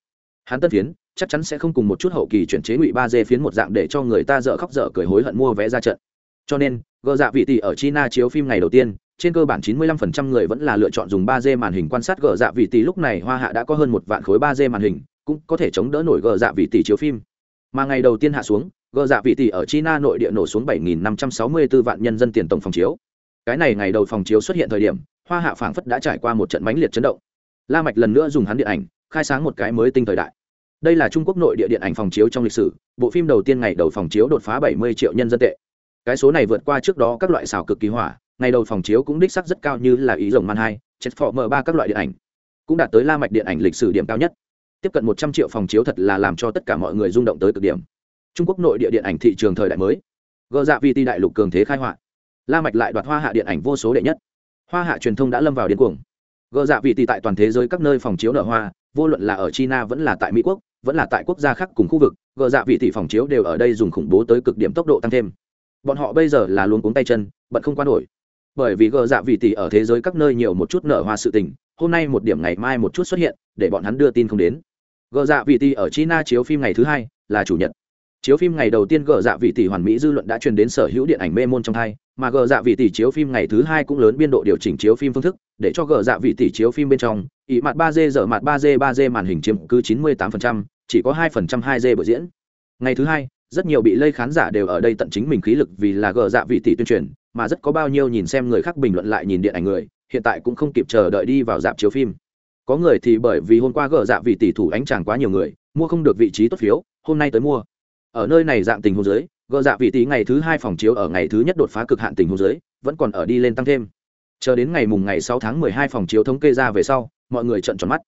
Hắn tân phiến, chắc chắn sẽ không cùng một chút hậu kỳ chuyển chế ngụy ba d phiến một dạng để cho người ta dở khóc dở cười hối hận mua vé ra trận. Cho nên, gờ dạ vị tỷ ở china chiếu phim ngày đầu tiên trên cơ bản 95% người vẫn là lựa chọn dùng 3D màn hình quan sát gờ dạ vị tỷ. Lúc này Hoa Hạ đã có hơn một vạn khối 3D màn hình, cũng có thể chống đỡ nổi gờ dạ vị tỷ chiếu phim. Mà ngày đầu tiên hạ xuống, gờ dạ vị tỷ ở china nội địa nổ xuống 7.564 vạn nhân dân tiền tổng phòng chiếu. Cái này ngày đầu phòng chiếu xuất hiện thời điểm hoa hạ phảng phất đã trải qua một trận mãnh liệt chấn động. La mạch lần nữa dùng hắn điện ảnh khai sáng một cái mới tinh thời đại. Đây là trung quốc nội địa điện ảnh phòng chiếu trong lịch sử bộ phim đầu tiên ngày đầu phòng chiếu đột phá 70 triệu nhân dân tệ. Cái số này vượt qua trước đó các loại xào cực kỳ hỏa ngày đầu phòng chiếu cũng đích sắc rất cao như là ý rồng man hai chất phò m ba các loại điện ảnh, cũng đạt tới la mạch điện ảnh lịch sử điểm cao nhất. Tiếp cận 100 triệu phòng chiếu thật là làm cho tất cả mọi người rung động tới cực điểm. Trung quốc nội địa điện ảnh thị trường thời đại mới gỡ dạ vì ti đại lục cường thế khai họa la mạch lại đoạt hoa hạ điện ảnh vô số đệ nhất. Hoa hạ truyền thông đã lâm vào điên cuồng. Gỡ dạ vị tỷ tại toàn thế giới các nơi phòng chiếu nở hoa, vô luận là ở china vẫn là tại mỹ quốc, vẫn là tại quốc gia khác cùng khu vực gỡ dạ vị tỷ phòng chiếu đều ở đây dùng khủng bố tới cực điểm tốc độ tăng thêm. Bọn họ bây giờ là luôn cuống tay chân, bận không quan nổi bởi vì gờ dạ vị tỷ ở thế giới các nơi nhiều một chút nở hoa sự tình, hôm nay một điểm ngày mai một chút xuất hiện, để bọn hắn đưa tin không đến. Gờ dạ vị tỷ ở china chiếu phim ngày thứ hai, là chủ nhật. Chiếu phim ngày đầu tiên gờ dạ vị tỷ hoàn mỹ dư luận đã truyền đến sở hữu điện ảnh mê môn trong hai, mà gờ dạ vị tỷ chiếu phim ngày thứ hai cũng lớn biên độ điều chỉnh chiếu phim phương thức, để cho gờ dạ vị tỷ chiếu phim bên trong ỵ mặt ba d, dở mặt ba d ba d màn hình chiếm cứ chín mươi tám phần trăm, chỉ có hai phần trăm hai d biểu diễn. Ngày thứ hai, rất nhiều bị lây khán giả đều ở đây tận chính mình khí lực vì là gờ dạ vị tỷ tuyên truyền mà rất có bao nhiêu nhìn xem người khác bình luận lại nhìn điện ảnh người, hiện tại cũng không kịp chờ đợi đi vào dạp chiếu phim. Có người thì bởi vì hôm qua gỡ dạ vì tỷ thủ ánh chàng quá nhiều người, mua không được vị trí tốt phiếu, hôm nay tới mua. Ở nơi này dạng tình huống dưới gỡ dạ vị tỷ ngày thứ hai phòng chiếu ở ngày thứ nhất đột phá cực hạn tình huống dưới, vẫn còn ở đi lên tăng thêm. Chờ đến ngày mùng ngày sáu tháng mười hai phòng chiếu thống kê ra về sau, mọi người trợn tròn mắt.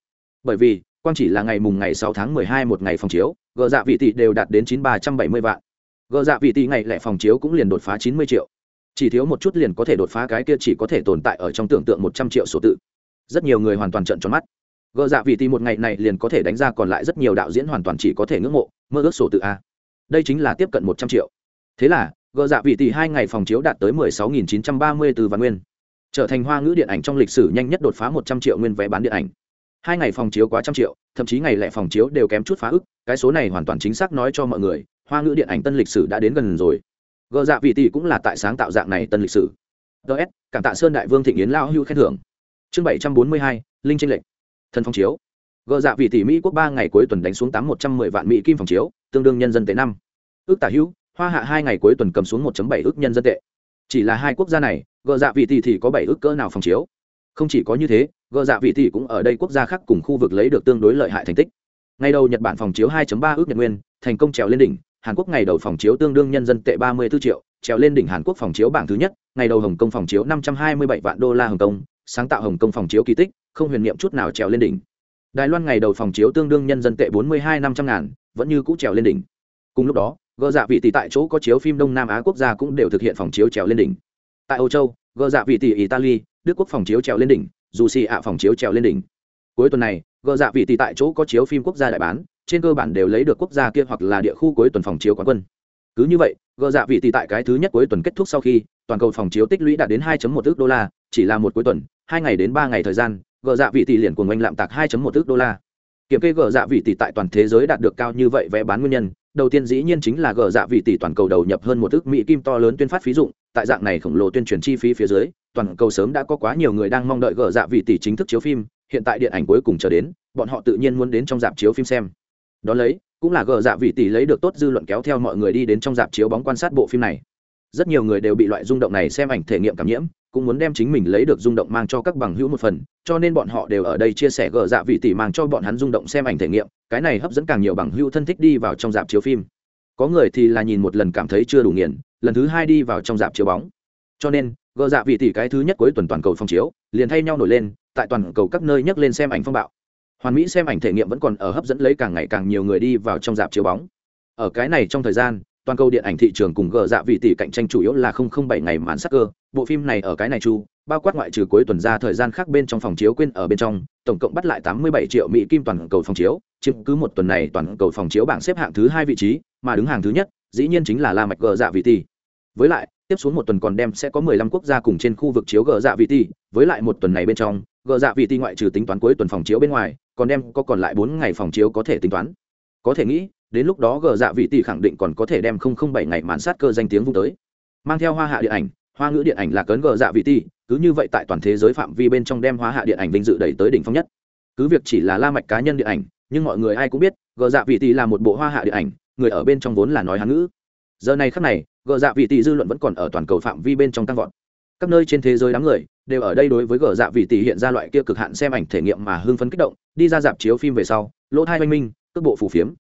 Bởi vì, quang chỉ là ngày mùng ngày sáu tháng mười hai một ngày phòng chiếu gỡ dạ vị tỷ đều đạt đến chín ba trăm bảy mươi vạn. Gỡ dạ vị tỷ ngày lẻ phòng chiếu cũng liền đột phá chín mươi triệu chỉ thiếu một chút liền có thể đột phá cái kia chỉ có thể tồn tại ở trong tưởng tượng một trăm triệu số tự. Rất nhiều người hoàn toàn trợn tròn mắt. Gỡ dạ vị tỷ một ngày này liền có thể đánh ra còn lại rất nhiều đạo diễn hoàn toàn chỉ có thể ngưỡng mộ, mơ ước sổ tự a. Đây chính là tiếp cận một trăm triệu. Thế là gợ dạ vị tỷ hai ngày phòng chiếu đạt tới mười sáu nghìn chín trăm ba mươi từ và nguyên. Trở thành hoa ngữ điện ảnh trong lịch sử nhanh nhất đột phá một trăm triệu nguyên vé bán điện ảnh. Hai ngày phòng chiếu quá trăm triệu, thậm chí ngày lẻ phòng chiếu đều kém chút phá ức, cái số này hoàn toàn chính xác nói cho mọi người, hoa ngữ điện ảnh tân lịch sử đã đến gần rồi gờ dạ vị tỷ cũng là tại sáng tạo dạng này tân lịch sử. Ts cảm tạ sơn đại vương thịnh yến lao hưu khen thưởng. Chương bảy trăm bốn mươi hai, linh tranh lệch. Thân phong chiếu. Gờ dạ vị tỷ mỹ quốc ba ngày cuối tuần đánh xuống tám một trăm mười vạn mỹ kim phòng chiếu, tương đương nhân dân tệ năm. Ước tả hữu, hoa hạ hai ngày cuối tuần cầm xuống một bảy ước nhân dân tệ. Chỉ là hai quốc gia này, gờ dạ vị tỷ thì có bảy ước cỡ nào phòng chiếu. Không chỉ có như thế, gờ dạ vị tỷ cũng ở đây quốc gia khác cùng khu vực lấy được tương đối lợi hại thành tích. Ngày đầu nhật bản phòng chiếu 2 ba ước nhật nguyên, thành công trèo lên đỉnh hàn quốc ngày đầu phòng chiếu tương đương nhân dân tệ ba mươi 34 triệu, trèo lên đỉnh hàn quốc phòng chiếu bảng thứ nhất, ngày đầu hồng kông phòng chiếu năm trăm hai mươi bảy vạn đô la hồng kông, sáng tạo hồng kông phòng chiếu kỳ tích, không huyền niệm chút nào trèo lên đỉnh. Đài loan ngày đầu phòng chiếu tương đương nhân dân tệ bốn mươi hai năm trăm ngàn, vẫn như cũ trèo lên đỉnh. Cùng lúc đó gỡ dạ vị tỷ tại chỗ có chiếu phim đông nam á quốc gia cũng đều thực hiện phòng chiếu trèo lên đỉnh. Tại âu châu gỡ dạ vị tỷ italy, đức quốc phòng chiếu trèo lên đỉnh, dù xì ạ phòng chiếu trèo lên đỉnh. Cuối tuần này gỡ dạ vị tỷ tại chỗ có chiếu phim quốc gia đại bán trên cơ bản đều lấy được quốc gia kia hoặc là địa khu cuối tuần phòng chiếu quán quân. Cứ như vậy gỡ dạ vị tỷ tại cái thứ nhất cuối tuần kết thúc sau khi, toàn cầu phòng chiếu tích lũy đạt đến 2.1 ước đô la, chỉ là một cuối tuần, hai ngày đến ba ngày thời gian gỡ dạ vị tỷ liền cuồng ngành lạm tạc 2.1 ước đô la. Kiểm kê gỡ dạ vị tỷ tại toàn thế giới đạt được cao như vậy vé bán nguyên nhân, đầu tiên dĩ nhiên chính là gờ dạ vị tỷ toàn cầu đầu nhập hơn một ước mỹ kim to lớn tuyên phát phí dụng, tại dạng này khổng lồ tuyên truyền chi phí phía dưới, toàn cầu sớm đã có quá nhiều người đang mong đợi gờ dạ vị tỷ chính thức chiếu phim, hiện tại điện ảnh cuối cùng chờ đến, bọn họ tự nhiên muốn đến trong dạp chiếu phim xem đó lấy, cũng là gờ dạ vị tỷ lấy được tốt dư luận kéo theo mọi người đi đến trong dạp chiếu bóng quan sát bộ phim này. Rất nhiều người đều bị loại rung động này xem ảnh thể nghiệm cảm nhiễm, cũng muốn đem chính mình lấy được rung động mang cho các bằng hữu một phần, cho nên bọn họ đều ở đây chia sẻ gờ dạ vị tỷ mang cho bọn hắn rung động xem ảnh thể nghiệm, cái này hấp dẫn càng nhiều bằng hữu thân thích đi vào trong dạp chiếu phim. Có người thì là nhìn một lần cảm thấy chưa đủ nghiền, lần thứ hai đi vào trong dạp chiếu bóng. Cho nên, gờ dạ vị tỷ cái thứ nhất cuối tuần toàn cầu phong chiếu, liền thay nhau nổi lên, tại toàn cầu các nơi nhắc lên xem ảnh phong bạo hoàn mỹ xem ảnh thể nghiệm vẫn còn ở hấp dẫn lấy càng ngày càng nhiều người đi vào trong dạp chiếu bóng. Ở cái này trong thời gian, toàn cầu điện ảnh thị trường cùng gờ dạ vị tỷ cạnh tranh chủ yếu là không không bảy ngày màn sắc cơ. Bộ phim này ở cái này chu, bao quát ngoại trừ cuối tuần ra thời gian khác bên trong phòng chiếu quên ở bên trong, tổng cộng bắt lại tám mươi bảy triệu mỹ kim toàn cầu phòng chiếu, chiếm cứ một tuần này toàn cầu phòng chiếu bảng xếp hạng thứ hai vị trí, mà đứng hàng thứ nhất, dĩ nhiên chính là la mạch gờ dạ vị tỷ. Với lại, tiếp xuống một tuần còn đem sẽ có mười lăm quốc gia cùng trên khu vực chiếu gờ dạ vị tỷ, với lại một tuần này bên trong gờ dạ vị tỷ ngoại trừ tính toán cuối tuần phòng chiếu bên ngoài, còn đem có còn lại bốn ngày phòng chiếu có thể tính toán. Có thể nghĩ, đến lúc đó gờ dạ vị tỷ khẳng định còn có thể đem không không bảy ngày màn sát cơ danh tiếng vung tới. Mang theo hoa hạ điện ảnh, hoa ngữ điện ảnh là cấn gờ dạ vị tỷ cứ như vậy tại toàn thế giới phạm vi bên trong đem hoa hạ điện ảnh vinh dự đẩy tới đỉnh phong nhất. Cứ việc chỉ là la mạch cá nhân điện ảnh, nhưng mọi người ai cũng biết gờ dạ vị tỷ là một bộ hoa hạ điện ảnh, người ở bên trong vốn là nói hán ngữ. Giờ này khắc này gờ dạ vị tỷ dư luận vẫn còn ở toàn cầu phạm vi bên trong tăng vọt các nơi trên thế giới đám người đều ở đây đối với gờ dạ vị tỷ hiện ra loại kia cực hạn xem ảnh thể nghiệm mà hưng phấn kích động, đi ra dạp chiếu phim về sau, lỗ thai oanh minh, cước bộ phù phiếm.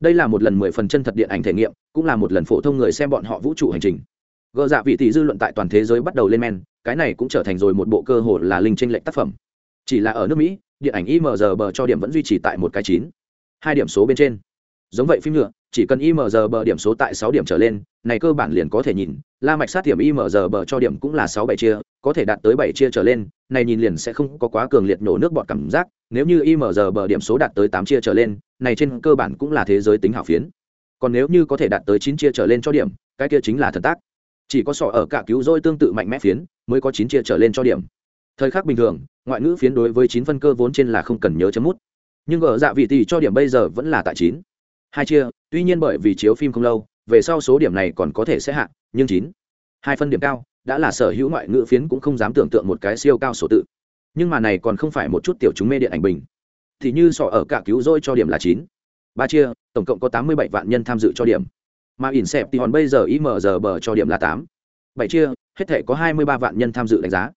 Đây là một lần mười phần chân thật điện ảnh thể nghiệm, cũng là một lần phổ thông người xem bọn họ vũ trụ hành trình. Gờ dạ vị tỷ dư luận tại toàn thế giới bắt đầu lên men, cái này cũng trở thành rồi một bộ cơ hồ là linh tranh lệch tác phẩm. Chỉ là ở nước mỹ, điện ảnh img bờ cho điểm vẫn duy trì tại một cái chín. Hai điểm số bên trên giống vậy phim nhựa, chỉ cần img bờ điểm số tại sáu điểm trở lên, này cơ bản liền có thể nhìn. La mạch sát điểm img bờ cho điểm cũng là sáu bảy chia, có thể đạt tới bảy chia trở lên, này nhìn liền sẽ không có quá cường liệt nổ nước bọt cảm giác. Nếu như img bờ điểm số đạt tới tám chia trở lên, này trên cơ bản cũng là thế giới tính hảo phiến. Còn nếu như có thể đạt tới chín chia trở lên cho điểm, cái kia chính là thần tác. Chỉ có sọ ở cả cứu rỗi tương tự mạnh mẽ phiến, mới có chín chia trở lên cho điểm. Thời khắc bình thường, ngoại ngữ phiến đối với chín phân cơ vốn trên là không cần nhớ chấm mút. Nhưng ở dạ vị tỷ cho điểm bây giờ vẫn là tại chín hai chia, tuy nhiên bởi vì chiếu phim không lâu, về sau số điểm này còn có thể sẽ hạ, nhưng chín, hai phân điểm cao, đã là sở hữu ngoại ngữ phiến cũng không dám tưởng tượng một cái siêu cao số tự. Nhưng mà này còn không phải một chút tiểu chúng mê điện ảnh bình. Thì như sọ ở cả cứu rỗi cho điểm là chín. Ba chia, tổng cộng có tám mươi bảy vạn nhân tham dự cho điểm. Mà ỉn xẹp thì hòn bây giờ img bờ cho điểm là tám. Bảy chia, hết thể có hai mươi ba vạn nhân tham dự đánh giá.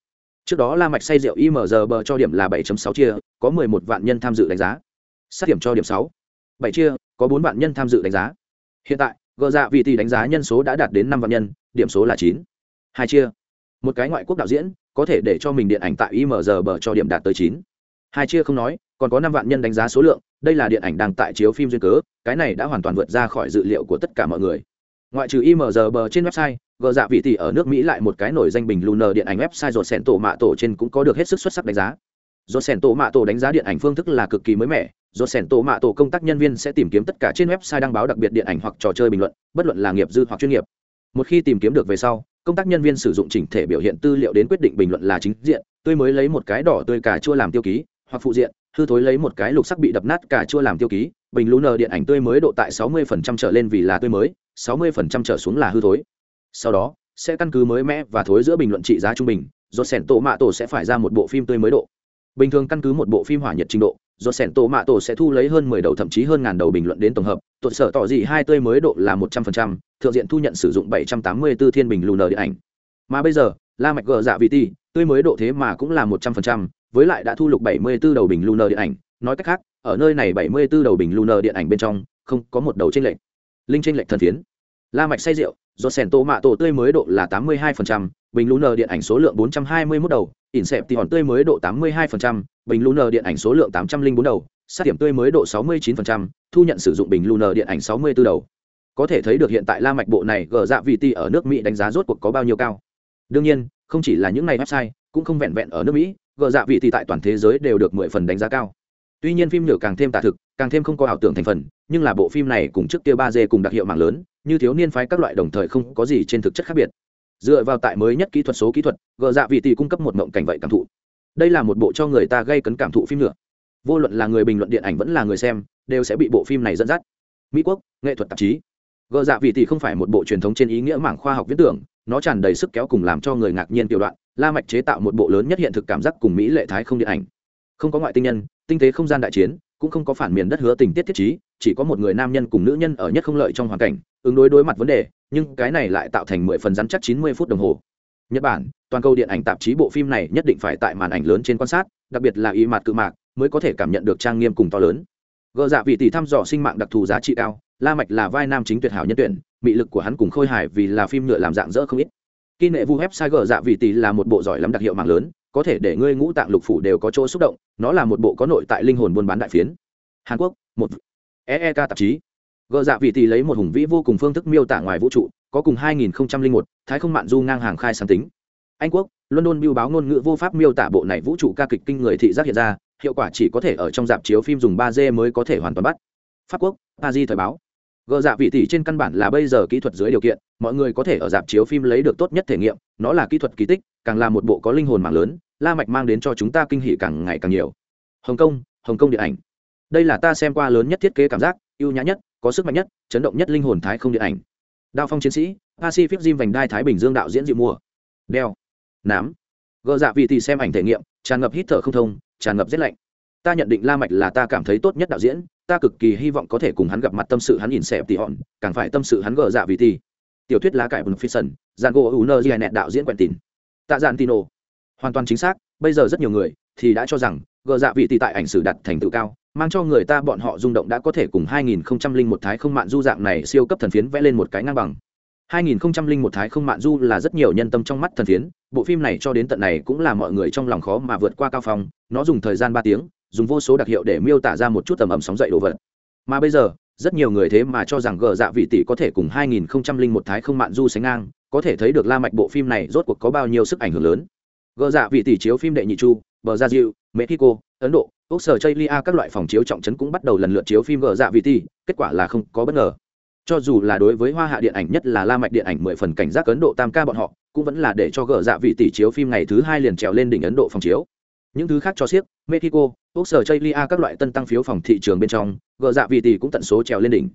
Trước đó la mạch say rượu img bờ cho điểm là 7.6 chia, có 11 vạn nhân tham dự đánh giá. Sát điểm cho điểm 6. 7 chia có 4 vạn nhân tham dự đánh giá hiện tại, gờ dạ vị tỷ đánh giá nhân số đã đạt đến 5 vạn nhân, điểm số là 9. hai chia một cái ngoại quốc đạo diễn, có thể để cho mình điện ảnh tại img bờ cho điểm đạt tới 9. hai chia không nói, còn có 5 vạn nhân đánh giá số lượng, đây là điện ảnh đang tại chiếu phim duyên cớ, cái này đã hoàn toàn vượt ra khỏi dự liệu của tất cả mọi người ngoại trừ img bờ trên website, gờ dạ vị tỷ ở nước mỹ lại một cái nổi danh bình lunar điện ảnh website rồi sẻn tổ mạ tổ trên cũng có được hết sức xuất sắc đánh giá do sẻn tổ mạ tổ đánh giá điện ảnh phương thức là cực kỳ mới mẻ. Do sẻn tổ mạ tổ công tác nhân viên sẽ tìm kiếm tất cả trên website đăng báo đặc biệt điện ảnh hoặc trò chơi bình luận, bất luận là nghiệp dư hoặc chuyên nghiệp. Một khi tìm kiếm được về sau, công tác nhân viên sử dụng chỉnh thể biểu hiện tư liệu đến quyết định bình luận là chính diện, tươi mới lấy một cái đỏ tươi cà chua làm tiêu ký, hoặc phụ diện, hư thối lấy một cái lục sắc bị đập nát cà chua làm tiêu ký, bình lunar điện ảnh tươi mới độ tại 60% trở lên vì là tươi mới 60% trở xuống là hư thối. Sau đó, sẽ căn cứ mới mẽ và thối giữa bình luận trị giá trung bình do sẻn tổ mạ tổ sẽ phải ra một bộ phim tươi mới độ bình thường căn cứ một bộ phim hỏa nhiệt trình độ do sẻn tổ mạ tổ sẽ thu lấy hơn mười đầu thậm chí hơn ngàn đầu bình luận đến tổng hợp tội sở tỏ dị hai tươi mới độ là một trăm phần trăm thượng diện thu nhận sử dụng bảy trăm tám mươi 784 thiên bình lùn điện ảnh. Mà bây giờ la mạch gờ dạ vị ti tươi mới độ thế mà cũng là một trăm phần trăm với lại đã thu lục bảy mươi 74 đầu bình lùn điện ảnh. Nói cách khác ở nơi này bảy mươi 74 đầu bình lùn điện ảnh bên trong không có một đầu trên lệch. linh trên lệch thần phiến la mạch say rượu do sẻn tổ mạ tổ tươi mới độ là 82%, bình lunar điện ảnh số lượng 421 đầu ỉn xẹp thì hòn tươi mới độ 82%, bình lunar điện ảnh số lượng 804 đầu sát điểm tươi mới độ 69%, thu nhận sử dụng bình lunar điện ảnh 64 đầu. Có thể thấy được hiện tại la mạch bộ này gờ dạ vị ti ở nước mỹ đánh giá rốt cuộc có bao nhiêu cao. Đương nhiên không chỉ là những này website cũng không vẹn vẹn ở nước mỹ gờ dạ vị ti tại toàn thế giới đều được mười phần đánh giá cao. Tuy nhiên phim nhựa càng thêm tả thực càng thêm không có ảo tưởng thành phần nhưng là bộ phim này cùng trước kia ba d cùng đặc hiệu mạng lớn như thiếu niên phái các loại đồng thời không có gì trên thực chất khác biệt dựa vào tại mới nhất kỹ thuật số kỹ thuật, gờ dạ vị tỷ cung cấp một mộng cảnh vậy cảm thụ. Đây là một bộ cho người ta gây cấn cảm thụ phim nữa. Vô luận là người bình luận điện ảnh vẫn là người xem, đều sẽ bị bộ phim này dẫn dắt. Mỹ quốc, nghệ thuật tạp chí. Gờ dạ vị tỷ không phải một bộ truyền thống trên ý nghĩa mảng khoa học viễn tưởng, nó tràn đầy sức kéo cùng làm cho người ngạc nhiên tiểu đoạn, la mạch chế tạo một bộ lớn nhất hiện thực cảm giác cùng mỹ lệ thái không điện ảnh. Không có ngoại tinh nhân, tinh tế không gian đại chiến cũng không có phản miền đất hứa tình tiết thiết trí, chỉ có một người nam nhân cùng nữ nhân ở nhất không lợi trong hoàn cảnh, ứng đối đối mặt vấn đề, nhưng cái này lại tạo thành mười phần rắn chắc chín mươi phút đồng hồ. Nhật bản, toàn cầu điện ảnh tạp chí bộ phim này nhất định phải tại màn ảnh lớn trên quan sát, đặc biệt là ý mặt cự mạc, mới có thể cảm nhận được trang nghiêm cùng to lớn. Gợ dạ vị tỷ thăm dò sinh mạng đặc thù giá trị cao, la mạch là vai nam chính tuyệt hảo nhân tuyển, mị lực của hắn cùng khôi hài vì là phim nhựa làm dạng dỡ không ít. Kỹ nệ vu website gợ dạ vị tỷ là một bộ giỏi lắm đặc hiệu mạng lớn có thể để ngươi ngũ tạng lục phủ đều có chỗ xúc động nó là một bộ có nội tại linh hồn buôn bán đại phiến. Hàn quốc một eek tạp chí. Gợ dạ vị tỷ lấy một hùng vĩ vô cùng phương thức miêu tả ngoài vũ trụ có cùng 2001, thái không mạn du ngang hàng khai sáng tính. Anh quốc london biêu báo ngôn ngữ vô pháp miêu tả bộ này vũ trụ ca kịch kinh người thị giác hiện ra hiệu quả chỉ có thể ở trong dạp chiếu phim dùng 3 d mới có thể hoàn toàn bắt. Pháp quốc paris thời báo gờ dạ vị tỷ trên căn bản là bây giờ kỹ thuật dưới điều kiện, mọi người có thể ở dạp chiếu phim lấy được tốt nhất thể nghiệm, nó là kỹ thuật kỳ tích, càng là một bộ có linh hồn mạng lớn, la mạch mang đến cho chúng ta kinh hỉ càng ngày càng nhiều. Hồng kông hồng kông điện ảnh. Đây là ta xem qua lớn nhất thiết kế cảm giác, ưu nhã nhất, có sức mạnh nhất, chấn động nhất linh hồn thái không điện ảnh. Đao phong chiến sĩ, pacific jim vành đai thái bình dương đạo diễn dịu mùa đeo. Nám. Gờ dạ vị tỷ xem ảnh thể nghiệm, tràn ngập hít thở không thông, tràn ngập rét lạnh ta nhận định la mạch là ta cảm thấy tốt nhất đạo diễn, ta cực kỳ hy vọng có thể cùng hắn gặp mặt tâm sự hắn nhìn xẹp tỉ hòn càng phải tâm sự hắn gờ dạ vì tỷ tiểu thuyết lá cải bùn phi sần giang gỗ u nơ nẹt đạo diễn quentin tạ dạn tino. Hoàn toàn chính xác, bây giờ rất nhiều người thì đã cho rằng gờ dạ vị tỷ tại ảnh sử đặt thành tựu cao, mang cho người ta bọn họ rung động đã có thể cùng 2001 thái không mạn du dạng này siêu cấp thần phiến vẽ lên một cái ngang bằng. 2001 thái không mạn du là rất nhiều nhân tâm trong mắt thần phiến, bộ phim này cho đến tận này cũng là mọi người trong lòng khó mà vượt qua cao phong, nó dùng thời gian ba tiếng dùng vô số đặc hiệu để miêu tả ra một chút tầm ẩm sóng dậy đồ vật. Mà bây giờ, rất nhiều người thế mà cho rằng gờ dạ vị tỷ có thể cùng 2001 thái không mạn du sánh ngang, có thể thấy được la mạch bộ phim này rốt cuộc có bao nhiêu sức ảnh hưởng lớn. Gờ dạ vị tỷ chiếu phim đệ nhị chu bờ gia diệu mexico, ấn độ úc sở chây các loại phòng chiếu trọng trấn cũng bắt đầu lần lượt chiếu phim gờ dạ vị tỷ, kết quả là không có bất ngờ. Cho dù là đối với hoa hạ điện ảnh nhất là la mạch điện ảnh mười phần cảnh giác ấn độ tam ca bọn họ, cũng vẫn là để cho gờ dạ vị tỷ chiếu phim ngày thứ hai liền trèo lên đỉnh ấn độ phòng chiếu những thứ khác cho siếc, mexico úc sở chây các loại tân tăng phiếu phòng thị trường bên trong gờ dạ vị tỷ cũng tận số trèo lên đỉnh.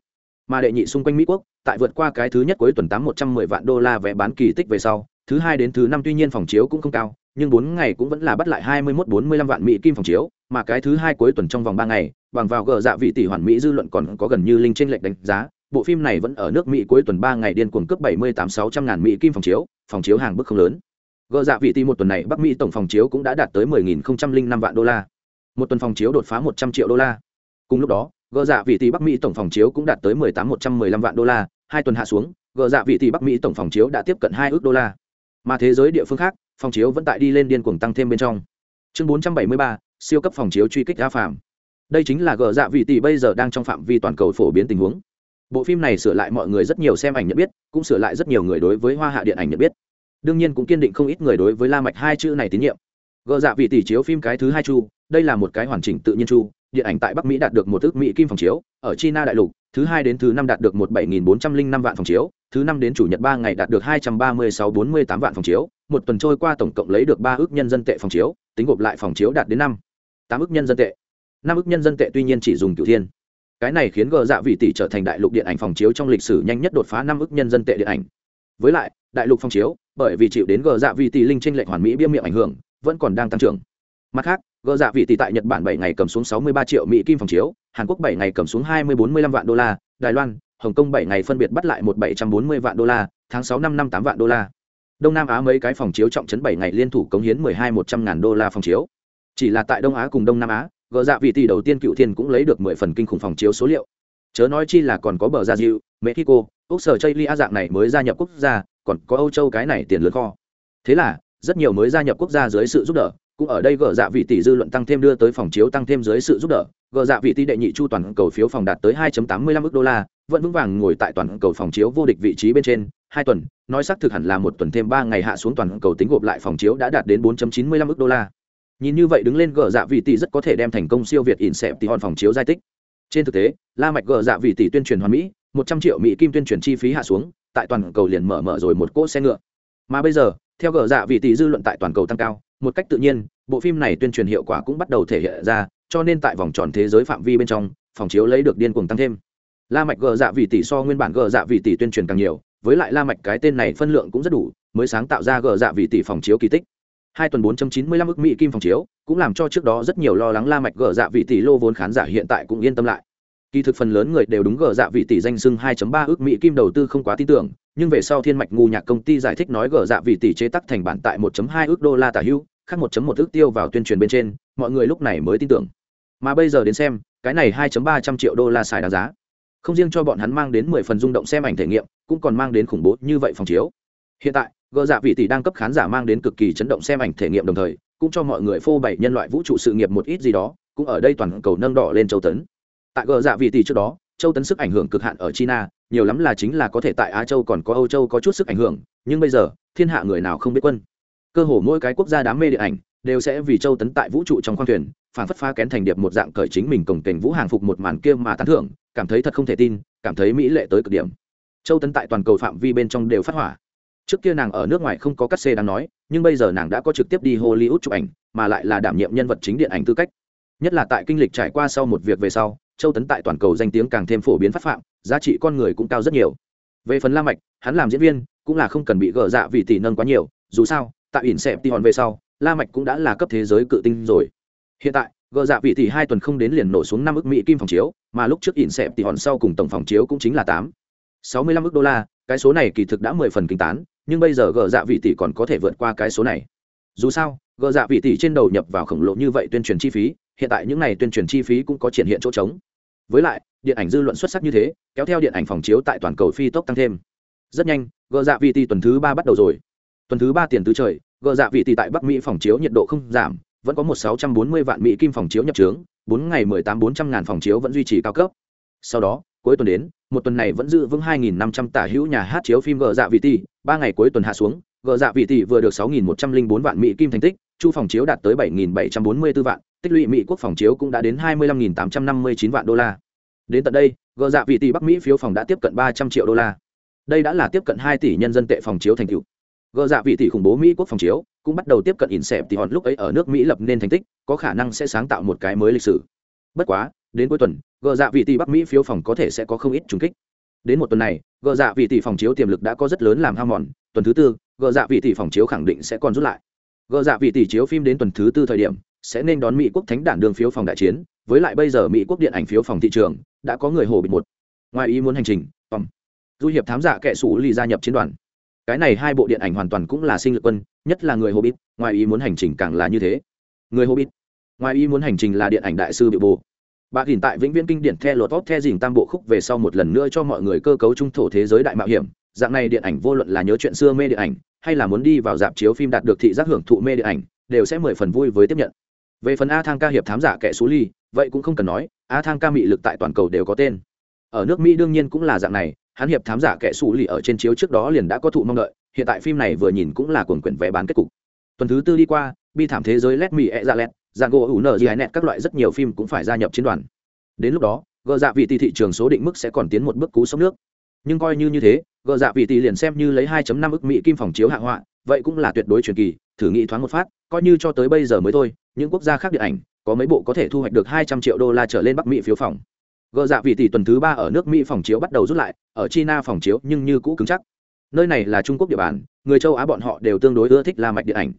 Mà đệ nhị xung quanh mỹ quốc tại vượt qua cái thứ nhất cuối tuần tám một trăm mười vạn đô la vé bán kỳ tích về sau thứ hai đến thứ năm tuy nhiên phòng chiếu cũng không cao nhưng bốn ngày cũng vẫn là bắt lại hai mươi mốt bốn mươi lăm vạn mỹ kim phòng chiếu mà cái thứ hai cuối tuần trong vòng ba ngày bằng vào gờ dạ vị tỷ hoàn mỹ dư luận còn có gần như linh trên lệch đánh giá bộ phim này vẫn ở nước mỹ cuối tuần ba ngày điên cuồng cướp bảy mươi tám sáu trăm ngàn mỹ kim phòng chiếu phòng chiếu hàng bức không lớn gờ dạ vị tỷ một tuần này bắc mỹ tổng phòng chiếu cũng đã đạt tới mười nghìn không trăm linh năm vạn đô la. Một tuần phòng chiếu đột phá một trăm triệu đô la. Cùng lúc đó gờ dạ vị tỷ bắc mỹ tổng phòng chiếu cũng đạt tới mười tám một trăm mười lăm vạn đô la, hai tuần hạ xuống gờ dạ vị tỷ bắc mỹ tổng phòng chiếu đã tiếp cận hai ước đô la. Mà thế giới địa phương khác, phòng chiếu vẫn tại đi lên điên cuồng tăng thêm bên trong. Chương bốn trăm bảy mươi ba, siêu cấp phòng chiếu truy kích đa phạm. Đây chính là gờ dạ vị tỷ bây giờ đang trong phạm vi toàn cầu phổ biến tình huống. Bộ phim này sửa lại mọi người rất nhiều xem ảnh nhận biết, cũng sửa lại rất nhiều người đối với hoa hạ điện ảnh nhận biết đương nhiên cũng kiên định không ít người đối với la mạch hai chữ này tín nhiệm. Gờ dạ vị tỷ chiếu phim cái thứ hai chu, đây là một cái hoàn chỉnh tự nhiên chu, điện ảnh tại bắc mỹ đạt được một ước mỹ kim phòng chiếu, ở china đại lục, thứ hai đến thứ năm đạt được một bảy nghìn bốn trăm linh năm vạn phòng chiếu, thứ năm đến chủ nhật ba ngày đạt được hai trăm ba mươi sáu bốn mươi tám vạn phòng chiếu, một tuần trôi qua tổng cộng lấy được ba ước nhân dân tệ phòng chiếu, tính gộp lại phòng chiếu đạt đến năm, tám ước nhân dân tệ. Năm ước nhân dân tệ tuy nhiên chỉ dùng cửu thiên. Cái này khiến gờ dạ vị tỷ trở thành đại lục điện ảnh phòng chiếu trong lịch sử nhanh nhất đột phá năm ước nhân dân tệ điện ảnh. Với lại, đại lục phòng chiếu bởi vì chịu đến gờ dạ vị tỷ linh tranh lệch hoàn mỹ bia miệng ảnh hưởng, vẫn còn đang tăng trưởng. Mặt khác, gờ dạ vị tỷ tại nhật bản bảy ngày cầm xuống sáu mươi ba triệu mỹ kim phòng chiếu, hàn quốc bảy ngày cầm xuống hai mươi bốn mươi lăm vạn đô la, đài loan, hồng kông bảy ngày phân biệt bắt lại một bảy trăm bốn mươi vạn đô la, tháng sáu năm năm tám vạn đô la. Đông nam á mấy cái phòng chiếu trọng chấn bảy ngày liên thủ cống hiến mười hai một trăm ngàn đô la phòng chiếu. Chỉ là tại đông á cùng đông nam á, gờ dạ vị tỷ đầu tiên cựu thiên cũng lấy được mười phần kinh khủng phòng chiếu số liệu. Chớ nói chi là còn có bờ gia diệu, mexico, úc sở chây lia dạng này mới gia nhập quốc gia còn có âu châu cái này tiền lớn kho. Thế là, rất nhiều mới gia nhập quốc gia dưới sự giúp đỡ, cũng ở đây gỡ dạ vị tỷ dư luận tăng thêm đưa tới phòng chiếu tăng thêm dưới sự giúp đỡ. Gỡ dạ vị tỷ đệ nhị chu toàn cầu phiếu phòng đạt tới 2.85 ức đô la, vẫn vững vàng ngồi tại toàn cầu phòng chiếu vô địch vị trí bên trên, hai tuần, nói xác thực hẳn là một tuần thêm ba ngày hạ xuống toàn cầu tính gộp lại phòng chiếu đã đạt đến 4.95 ức đô la. Nhìn như vậy đứng lên gỡ dạ vị tỷ rất có thể đem thành công siêu việt ỉn xẹp tỷ hòn phòng chiếu giai tích. Trên thực tế, la mạch gỡ dạ vị tỷ tuyên truyền hoàn mỹ 100 triệu mỹ kim tuyên truyền chi phí hạ xuống tại toàn cầu liền mở mở rồi một cỗ xe ngựa. Mà bây giờ, theo gỡ dạ vị tỷ dư luận tại toàn cầu tăng cao, một cách tự nhiên, bộ phim này tuyên truyền hiệu quả cũng bắt đầu thể hiện ra, cho nên tại vòng tròn thế giới phạm vi bên trong, phòng chiếu lấy được điên cuồng tăng thêm. La mạch gờ dạ vị tỷ so nguyên bản gờ dạ vị tỷ tuyên truyền càng nhiều, với lại la mạch cái tên này phân lượng cũng rất đủ, mới sáng tạo ra gờ dạ vị tỷ phòng chiếu kỳ tích. Hai tuần 4.95 ức mỹ kim phòng chiếu, cũng làm cho trước đó rất nhiều lo lắng la mạch gờ dạ vị tỷ lô vốn khán giả hiện tại cũng yên tâm lại kỳ thực phần lớn người đều đúng gờ dạ vị tỷ danh sưng 2.3 ước mỹ kim đầu tư không quá tin tưởng, nhưng về sau thiên mạch ngu nhạc công ty giải thích nói gờ dạ vị tỷ chế tắc thành bản tại 1.2 ước đô la tả hữu khác 1.1 ước tiêu vào tuyên truyền bên trên, mọi người lúc này mới tin tưởng. Mà bây giờ đến xem, cái này 2.300 triệu đô la xài đáng giá. Không riêng cho bọn hắn mang đến 10 phần rung động xem ảnh thể nghiệm, cũng còn mang đến khủng bố như vậy phòng chiếu. Hiện tại, gờ dạ vị tỷ đang cấp khán giả mang đến cực kỳ chấn động xem ảnh thể nghiệm đồng thời, cũng cho mọi người phô bày nhân loại vũ trụ sự nghiệp một ít gì đó, cũng ở đây toàn cầu nâng đỏ lên châu tấn tại gờ dạ vị tỷ trước đó, châu tấn sức ảnh hưởng cực hạn ở china, nhiều lắm là chính là có thể tại á châu còn có âu châu có chút sức ảnh hưởng, nhưng bây giờ, thiên hạ người nào không biết quân. Cơ hồ mỗi cái quốc gia đám mê điện ảnh đều sẽ vì châu tấn tại vũ trụ trong khoang thuyền, phản phất phá kén thành điệp một dạng cởi chính mình cổng kềnh vũ hàng phục một màn kia mà tán thưởng, cảm thấy thật không thể tin, cảm thấy mỹ lệ tới cực điểm. Châu tấn tại toàn cầu phạm vi bên trong đều phát hỏa. Trước kia nàng ở nước ngoài không có cắt xê đang nói, nhưng bây giờ nàng đã có trực tiếp đi hollywood chụp ảnh, mà lại là đảm nhiệm nhân vật chính điện ảnh tư cách. Nhất là tại kinh lịch trải qua sau một việc về sau châu tấn tại toàn cầu danh tiếng càng thêm phổ biến phát phạm, giá trị con người cũng cao rất nhiều. Về phần la mạch, hắn làm diễn viên, cũng là không cần bị gỡ dạ vì tỷ nâng quá nhiều, dù sao, tại ỉn xẹp tỷ hòn về sau, la mạch cũng đã là cấp thế giới cự tinh rồi. Hiện tại gỡ dạ vị tỷ hai tuần không đến liền nổ xuống năm ức mỹ kim phòng chiếu, mà lúc trước ỉn xẹp tỷ hòn sau cùng tổng phòng chiếu cũng chính là tám. Sáu mươi lăm ức đô la, cái số này kỳ thực đã mười phần kinh tán, nhưng bây giờ gờ dạ vị tỷ còn có thể vượt qua cái số này. Dù sao, gờ dạ vị tỷ trên đầu nhập vào khổng lồ như vậy tuyên truyền chi phí, hiện tại những này tuyên truyền chi phí cũng có triển hiện chỗ trống với lại, điện ảnh dư luận xuất sắc như thế, kéo theo điện ảnh phòng chiếu tại toàn cầu phi tốc tăng thêm. Rất nhanh, gờ dạ vị tỷ tuần thứ ba bắt đầu rồi. Tuần thứ ba tiền tứ trời, gờ dạ vị tỷ tại bắc mỹ phòng chiếu nhiệt độ không giảm, vẫn có một sáu trăm bốn mươi vạn mỹ kim phòng chiếu nhập trướng bốn ngày mười tám bốn trăm ngàn phòng chiếu vẫn duy trì cao cấp. Sau đó, cuối tuần đến, một tuần này vẫn giữ vững hai nghìn năm trăm tả hữu nhà hát chiếu phim gờ dạ vị tỷ, ba ngày cuối tuần hạ xuống, gờ dạ vị tỷ vừa được sáu nghìn một trăm linh bốn vạn mỹ kim thành tích, chu phòng chiếu đạt tới bảy nghìn bảy trăm bốn mươi 744 vạn tích lũy mỹ quốc phòng chiếu cũng đã đến hai mươi lăm nghìn tám trăm năm mươi chín vạn đô la. Đến tận đây, gờ dạ vị tỷ bắc mỹ phiếu phòng đã tiếp cận ba trăm triệu đô la. Đây đã là tiếp cận 2 tỷ nhân dân tệ phòng chiếu thành tựu. Gờ dạ vị tỷ khủng bố mỹ quốc phòng chiếu cũng bắt đầu tiếp cận ỉn xẹp thì hòn lúc ấy ở nước mỹ lập nên thành tích, có khả năng sẽ sáng tạo một cái mới lịch sử. Bất quá, đến cuối tuần, gờ dạ vị tỷ bắc mỹ phiếu phòng có thể sẽ có không ít trùng kích. Đến một tuần này, gờ dạ vị tỷ phòng chiếu tiềm lực đã có rất lớn làm hao mòn, tuần thứ tư, gờ dạ vị tỷ phòng chiếu khẳng định sẽ còn rút lại. Gờ dạ vị tỷ chiếu phim đến tuần thứ tư thời điểm sẽ nên đón mỹ quốc thánh đản đường phiếu phòng đại chiến, với lại bây giờ mỹ quốc điện ảnh phiếu phòng thị trường đã có người hồ bị một. Ngoài ý muốn hành trình tòm du hiệp thám giả kệ sủ ly gia nhập chiến đoàn. Cái này hai bộ điện ảnh hoàn toàn cũng là sinh lực quân, nhất là người hobbit ngoài ý muốn hành trình càng là như thế. Người hobbit ngoài ý muốn hành trình là điện ảnh đại sư bị bồ. Bà hiện tại vĩnh viễn kinh điển the lột tốt the dình tam bộ khúc về sau một lần nữa cho mọi người cơ cấu trung thổ thế giới đại mạo hiểm. Dạng này điện ảnh vô luận là nhớ chuyện xưa mê điện ảnh, hay là muốn đi vào dạp chiếu phim đạt được thị giác hưởng thụ mê điện ảnh, đều sẽ mười phần vui với tiếp nhận về phần a thang ca hiệp thám giả kẻ xú ly, vậy cũng không cần nói, a thang ca mị lực tại toàn cầu đều có tên. Ở nước mỹ đương nhiên cũng là dạng này, hắn hiệp thám giả kẻ xú ly ở trên chiếu trước đó liền đã có thụ mong đợi, hiện tại phim này vừa nhìn cũng là cuồng quyển vé bán kết cục. Tuần thứ tư đi qua, bi thảm thế giới let mì e ra lét dạng gỗ ủ nợ gì hay nẹt các loại rất nhiều phim cũng phải gia nhập chiến đoàn. Đến lúc đó, gờ dạ vị tỷ thị trường số định mức sẽ còn tiến một bước cú sốc nước. Nhưng coi như như thế, gờ dạ vị tỷ liền xem như lấy 2.5 ức mỹ kim phòng chiếu hạ họa, vậy cũng là tuyệt đối truyền kỳ thử nghĩ thoáng một phát, coi như cho tới bây giờ mới thôi, những quốc gia khác điện ảnh, có mấy bộ có thể thu hoạch được 200 triệu đô la trở lên bắc mỹ phiếu phòng. Gờ dạ vị tỷ tuần thứ ba ở nước mỹ phòng chiếu bắt đầu rút lại, ở china phòng chiếu nhưng như cũ cứng chắc. Nơi này là trung quốc địa bàn, người châu á bọn họ đều tương đối ưa thích la mạch điện ảnh.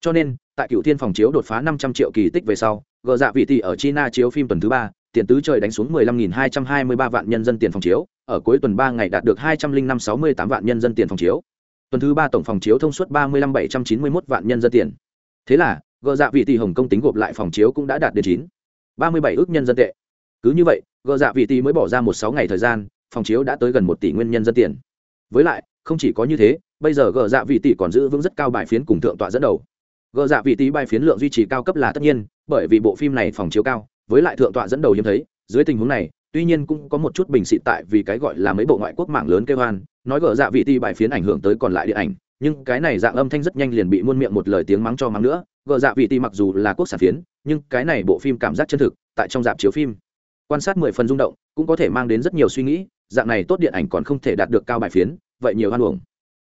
Cho nên, tại cựu thiên phòng chiếu đột phá 500 triệu kỳ tích về sau, Gờ dạ vị tỷ ở china chiếu phim tuần thứ ba, tiền tứ trời đánh xuống 15.223 vạn nhân dân tiền phòng chiếu, ở cuối tuần ba ngày đạt được 205-68 vạn nhân dân tiền phòng chiếu tuần thứ ba tổng phòng chiếu thông suốt 35.791 vạn nhân dân tiền. Thế là gợ dạ vị tỷ hồng công tính gộp lại phòng chiếu cũng đã đạt đến chín. 37 ước nhân dân tệ. Cứ như vậy gợ dạ vị tỷ mới bỏ ra một sáu ngày thời gian, phòng chiếu đã tới gần một tỷ nguyên nhân dân tiền. Với lại, không chỉ có như thế, bây giờ gợ dạ vị tỷ còn giữ vững rất cao bài phiến cùng thượng tọa dẫn đầu. Gợ dạ vị tỷ bài phiến lượng duy trì cao cấp là tất nhiên, bởi vì bộ phim này phòng chiếu cao, với lại thượng tọa dẫn đầu hiếm thấy, dưới tình huống này tuy nhiên cũng có một chút bình xịt tại vì cái gọi là mấy bộ ngoại quốc mạng lớn kêu hoan, nói gỡ dạ vị ti bài phiến ảnh hưởng tới còn lại điện ảnh, nhưng cái này dạng âm thanh rất nhanh liền bị muôn miệng một lời tiếng mắng cho mắng nữa. Gỡ dạ vị ti mặc dù là quốc sản phiến, nhưng cái này bộ phim cảm giác chân thực, tại trong dạp chiếu phim. Quan sát mười phần rung động, cũng có thể mang đến rất nhiều suy nghĩ, dạng này tốt điện ảnh còn không thể đạt được cao bài phiến, vậy nhiều hoan uổng.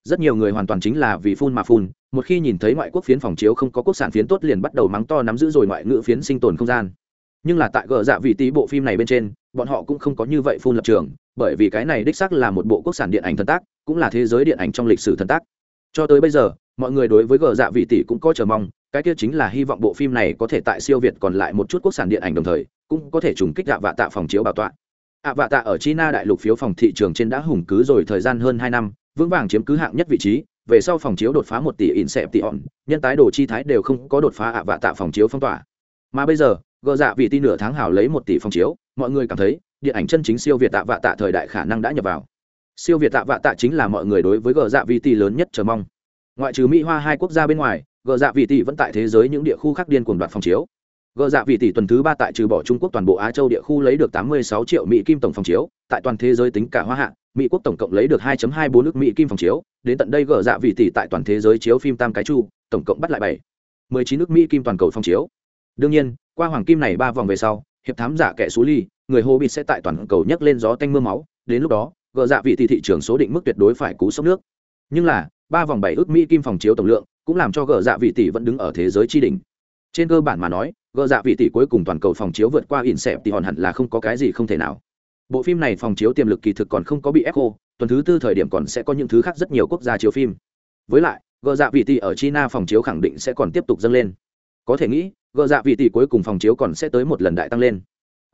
Rất nhiều người hoàn toàn chính là vì phun mà phun, một khi nhìn thấy ngoại quốc phiến phòng chiếu không có quốc sản phiến tốt liền bắt đầu mắng to nắm giữ rồi ngoại ngữ phiến sinh tồn không gian nhưng là tại gờ dạ vị tí bộ phim này bên trên, bọn họ cũng không có như vậy phun lập trường, bởi vì cái này đích xác là một bộ quốc sản điện ảnh thần tác, cũng là thế giới điện ảnh trong lịch sử thần tác. Cho tới bây giờ, mọi người đối với gờ dạ vị tỷ cũng có chờ mong, cái kia chính là hy vọng bộ phim này có thể tại siêu việt còn lại một chút quốc sản điện ảnh đồng thời, cũng có thể trùng kích ạ vạ tạ phòng chiếu bảo tọa. ạ vạ tạ ở china đại lục phiếu phòng thị trường trên đã hùng cứ rồi thời gian hơn hai năm, vững vàng chiếm cứ hạng nhất vị trí, về sau phòng chiếu đột phá một tỷ in xẹp tỷ hòn nhân tái đồ chi thái đều không có đột phá ạ vạ tạ phòng chiếu phong tỏa. Mà bây giờ gờ dạ vì tin nửa tháng hảo lấy một tỷ phòng chiếu, mọi người cảm thấy, điện ảnh chân chính siêu việt tạ vạ tạ thời đại khả năng đã nhập vào. Siêu việt tạ vạ tạ chính là mọi người đối với gờ dạ vì tỷ lớn nhất chờ mong. Ngoại trừ mỹ hoa hai quốc gia bên ngoài, gờ dạ vì tỷ vẫn tại thế giới những địa khu khác điên cuồng đoạt phòng chiếu. Gờ dạ vì tỷ tuần thứ ba tại trừ bỏ trung quốc toàn bộ á châu địa khu lấy được tám mươi sáu triệu mỹ kim tổng phòng chiếu, tại toàn thế giới tính cả hoa hạ, mỹ quốc tổng cộng lấy được hai hai bốn nước mỹ kim phòng chiếu, đến tận đây gờ dạ vì tỷ tại toàn thế giới chiếu phim tam cái chu, tổng cộng bắt lại bảy mười chín nước mỹ kim toàn cầu phòng chiếu đương nhiên, qua hoàng kim này ba vòng về sau, hiệp thám giả kẻ xú ly, người hô bịt sẽ tại toàn cầu nhấc lên gió tanh mưa máu, đến lúc đó gợ dạ vị thị thị trường số định mức tuyệt đối phải cú sốc nước. Nhưng là, ba vòng bảy ước mỹ kim phòng chiếu tổng lượng, cũng làm cho gợ dạ vị tỷ vẫn đứng ở thế giới tri đỉnh. Trên cơ bản mà nói gợ dạ vị tỷ cuối cùng toàn cầu phòng chiếu vượt qua ỉn xẹp thì hòn hẳn là không có cái gì không thể nào. Bộ phim này phòng chiếu tiềm lực kỳ thực còn không có bị ép khô, tuần thứ tư thời điểm còn sẽ có những thứ khác rất nhiều quốc gia chiếu phim. Với lại gợ dạ vị tỷ ở china phòng chiếu khẳng định sẽ còn tiếp tục dâng lên có thể nghĩ, gờ dạ vị tỷ cuối cùng phòng chiếu còn sẽ tới một lần đại tăng lên.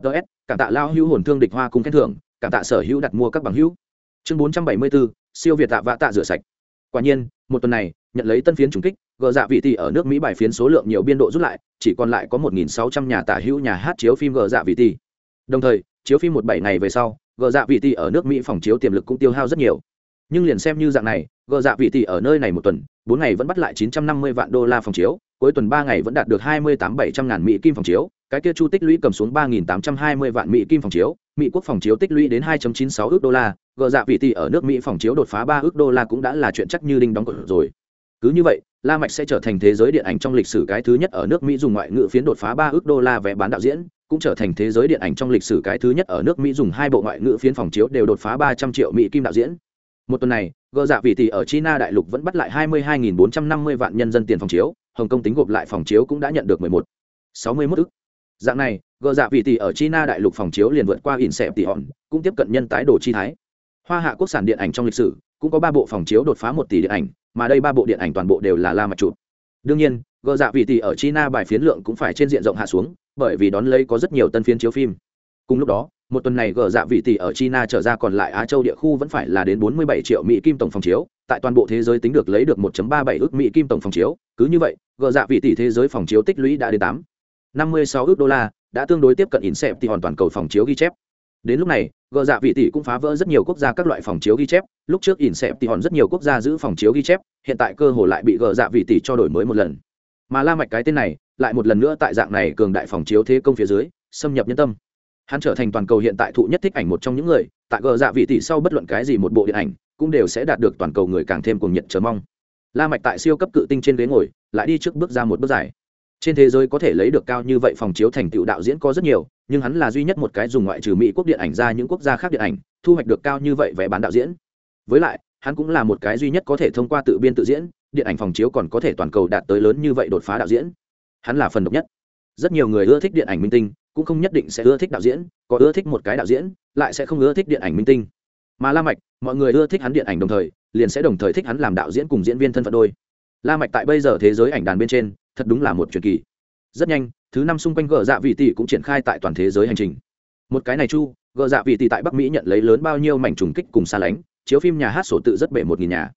Ts cảm tạ lao hữu hồn thương địch hoa cùng khen thưởng, cảm tạ sở hữu đặt mua các bằng hữu. Chương bốn trăm bảy mươi bốn, siêu việt tạ vạ tạ rửa sạch. Quả nhiên, một tuần này, nhận lấy tân phiến trùng kích, gờ dạ vị tỷ ở nước mỹ bài phiến số lượng nhiều biên độ rút lại, chỉ còn lại có 1.600 nhà tả hữu nhà hát chiếu phim gờ dạ vị tỷ. Đồng thời, chiếu phim một bảy ngày về sau, gờ dạ vị tỷ ở nước mỹ phòng chiếu tiềm lực cũng tiêu hao rất nhiều. Nhưng liền xem như dạng này, gờ dạ vị tỷ ở nơi này một tuần, bốn ngày vẫn bắt lại 950 vạn đô la phòng chiếu cuối tuần ba ngày vẫn đạt được 28 700 ngàn mỹ kim phòng chiếu, cái kia chu tích lũy cầm xuống 3.820 vạn mỹ kim phòng chiếu, mỹ quốc phòng chiếu tích lũy đến 2.96 ước đô la, gờ dạ vị tỷ ở nước mỹ phòng chiếu đột phá ba ước đô la cũng đã là chuyện chắc như đinh đóng cột rồi. Cứ như vậy, la mạch sẽ trở thành thế giới điện ảnh trong lịch sử cái thứ nhất ở nước mỹ dùng ngoại ngữ phiến đột phá ba ước đô la vé bán đạo diễn, cũng trở thành thế giới điện ảnh trong lịch sử cái thứ nhất ở nước mỹ dùng hai bộ ngoại ngữ phiến phòng chiếu đều đột phá ba trăm triệu mỹ kim đạo diễn. Một tuần này, gờ dạ vị tỷ ở china đại lục vẫn bắt lại hai mươi hai nghìn bốn trăm năm mươi vạn nhân dân tiền phòng chiếu hồng kông tính gộp lại phòng chiếu cũng đã nhận được mười một. Sáu mươi mốt ức. Dạng này, gờ dạ vị tỷ ở china đại lục phòng chiếu liền vượt qua ỉn xẹp tỷ hòn, cũng tiếp cận nhân tái đồ chi thái. Hoa hạ quốc sản điện ảnh trong lịch sử, cũng có ba bộ phòng chiếu đột phá một tỷ điện ảnh, mà đây ba bộ điện ảnh toàn bộ đều là la mạch chụp. Đương nhiên, gờ dạ vị tỷ ở china bài phiến lượng cũng phải trên diện rộng hạ xuống, bởi vì đón lấy có rất nhiều tân phiến chiếu phim. Cùng lúc đó một tuần này gờ dạ vị tỷ ở china trở ra còn lại á châu địa khu vẫn phải là đến 47 triệu mỹ kim tổng phòng chiếu, tại toàn bộ thế giới tính được lấy được 1.37 ước mỹ kim tổng phòng chiếu, cứ như vậy, gờ dạ vị tỷ thế giới phòng chiếu tích lũy đã đến 8 56 ước đô la, đã tương đối tiếp cận in xẹp thì hoàn toàn cầu phòng chiếu ghi chép. Đến lúc này, gờ dạ vị tỷ cũng phá vỡ rất nhiều quốc gia các loại phòng chiếu ghi chép, lúc trước in xẹp thì hòn rất nhiều quốc gia giữ phòng chiếu ghi chép, hiện tại cơ hồ lại bị gờ dạ vị tỷ cho đổi mới một lần. Mà la mạch cái tên này, lại một lần nữa tại dạng này cường đại phòng chiếu thế công phía dưới, xâm nhập nhân tâm hắn trở thành toàn cầu hiện tại thụ nhất thích ảnh một trong những người, tại gờ dạ vị tỷ sau bất luận cái gì một bộ điện ảnh, cũng đều sẽ đạt được toàn cầu người càng thêm cuồng nhiệt chờ mong. La mạch tại siêu cấp cự tinh trên ghế ngồi, lại đi trước bước ra một bước dài. Trên thế giới có thể lấy được cao như vậy phòng chiếu thành tựu đạo diễn có rất nhiều, nhưng hắn là duy nhất một cái dùng ngoại trừ mỹ quốc điện ảnh ra những quốc gia khác điện ảnh, thu hoạch được cao như vậy vé bán đạo diễn. Với lại, hắn cũng là một cái duy nhất có thể thông qua tự biên tự diễn, điện ảnh phòng chiếu còn có thể toàn cầu đạt tới lớn như vậy đột phá đạo diễn. Hắn là phần độc nhất. Rất nhiều người ưa thích điện ảnh minh tinh cũng không nhất định sẽ ưa thích đạo diễn, có ưa thích một cái đạo diễn, lại sẽ không ưa thích điện ảnh minh tinh. Mà la mạch, mọi người ưa thích hắn điện ảnh đồng thời, liền sẽ đồng thời thích hắn làm đạo diễn cùng diễn viên thân phận đôi. La mạch tại bây giờ thế giới ảnh đàn bên trên, thật đúng là một truyền kỳ. Rất nhanh, thứ năm xung quanh gờ dạ vị tỷ cũng triển khai tại toàn thế giới hành trình. Một cái này chu, gờ dạ vị tỷ tại bắc mỹ nhận lấy lớn bao nhiêu mảnh trùng kích cùng xa lánh, chiếu phim nhà hát sổ tự rất bể một nghìn nhà.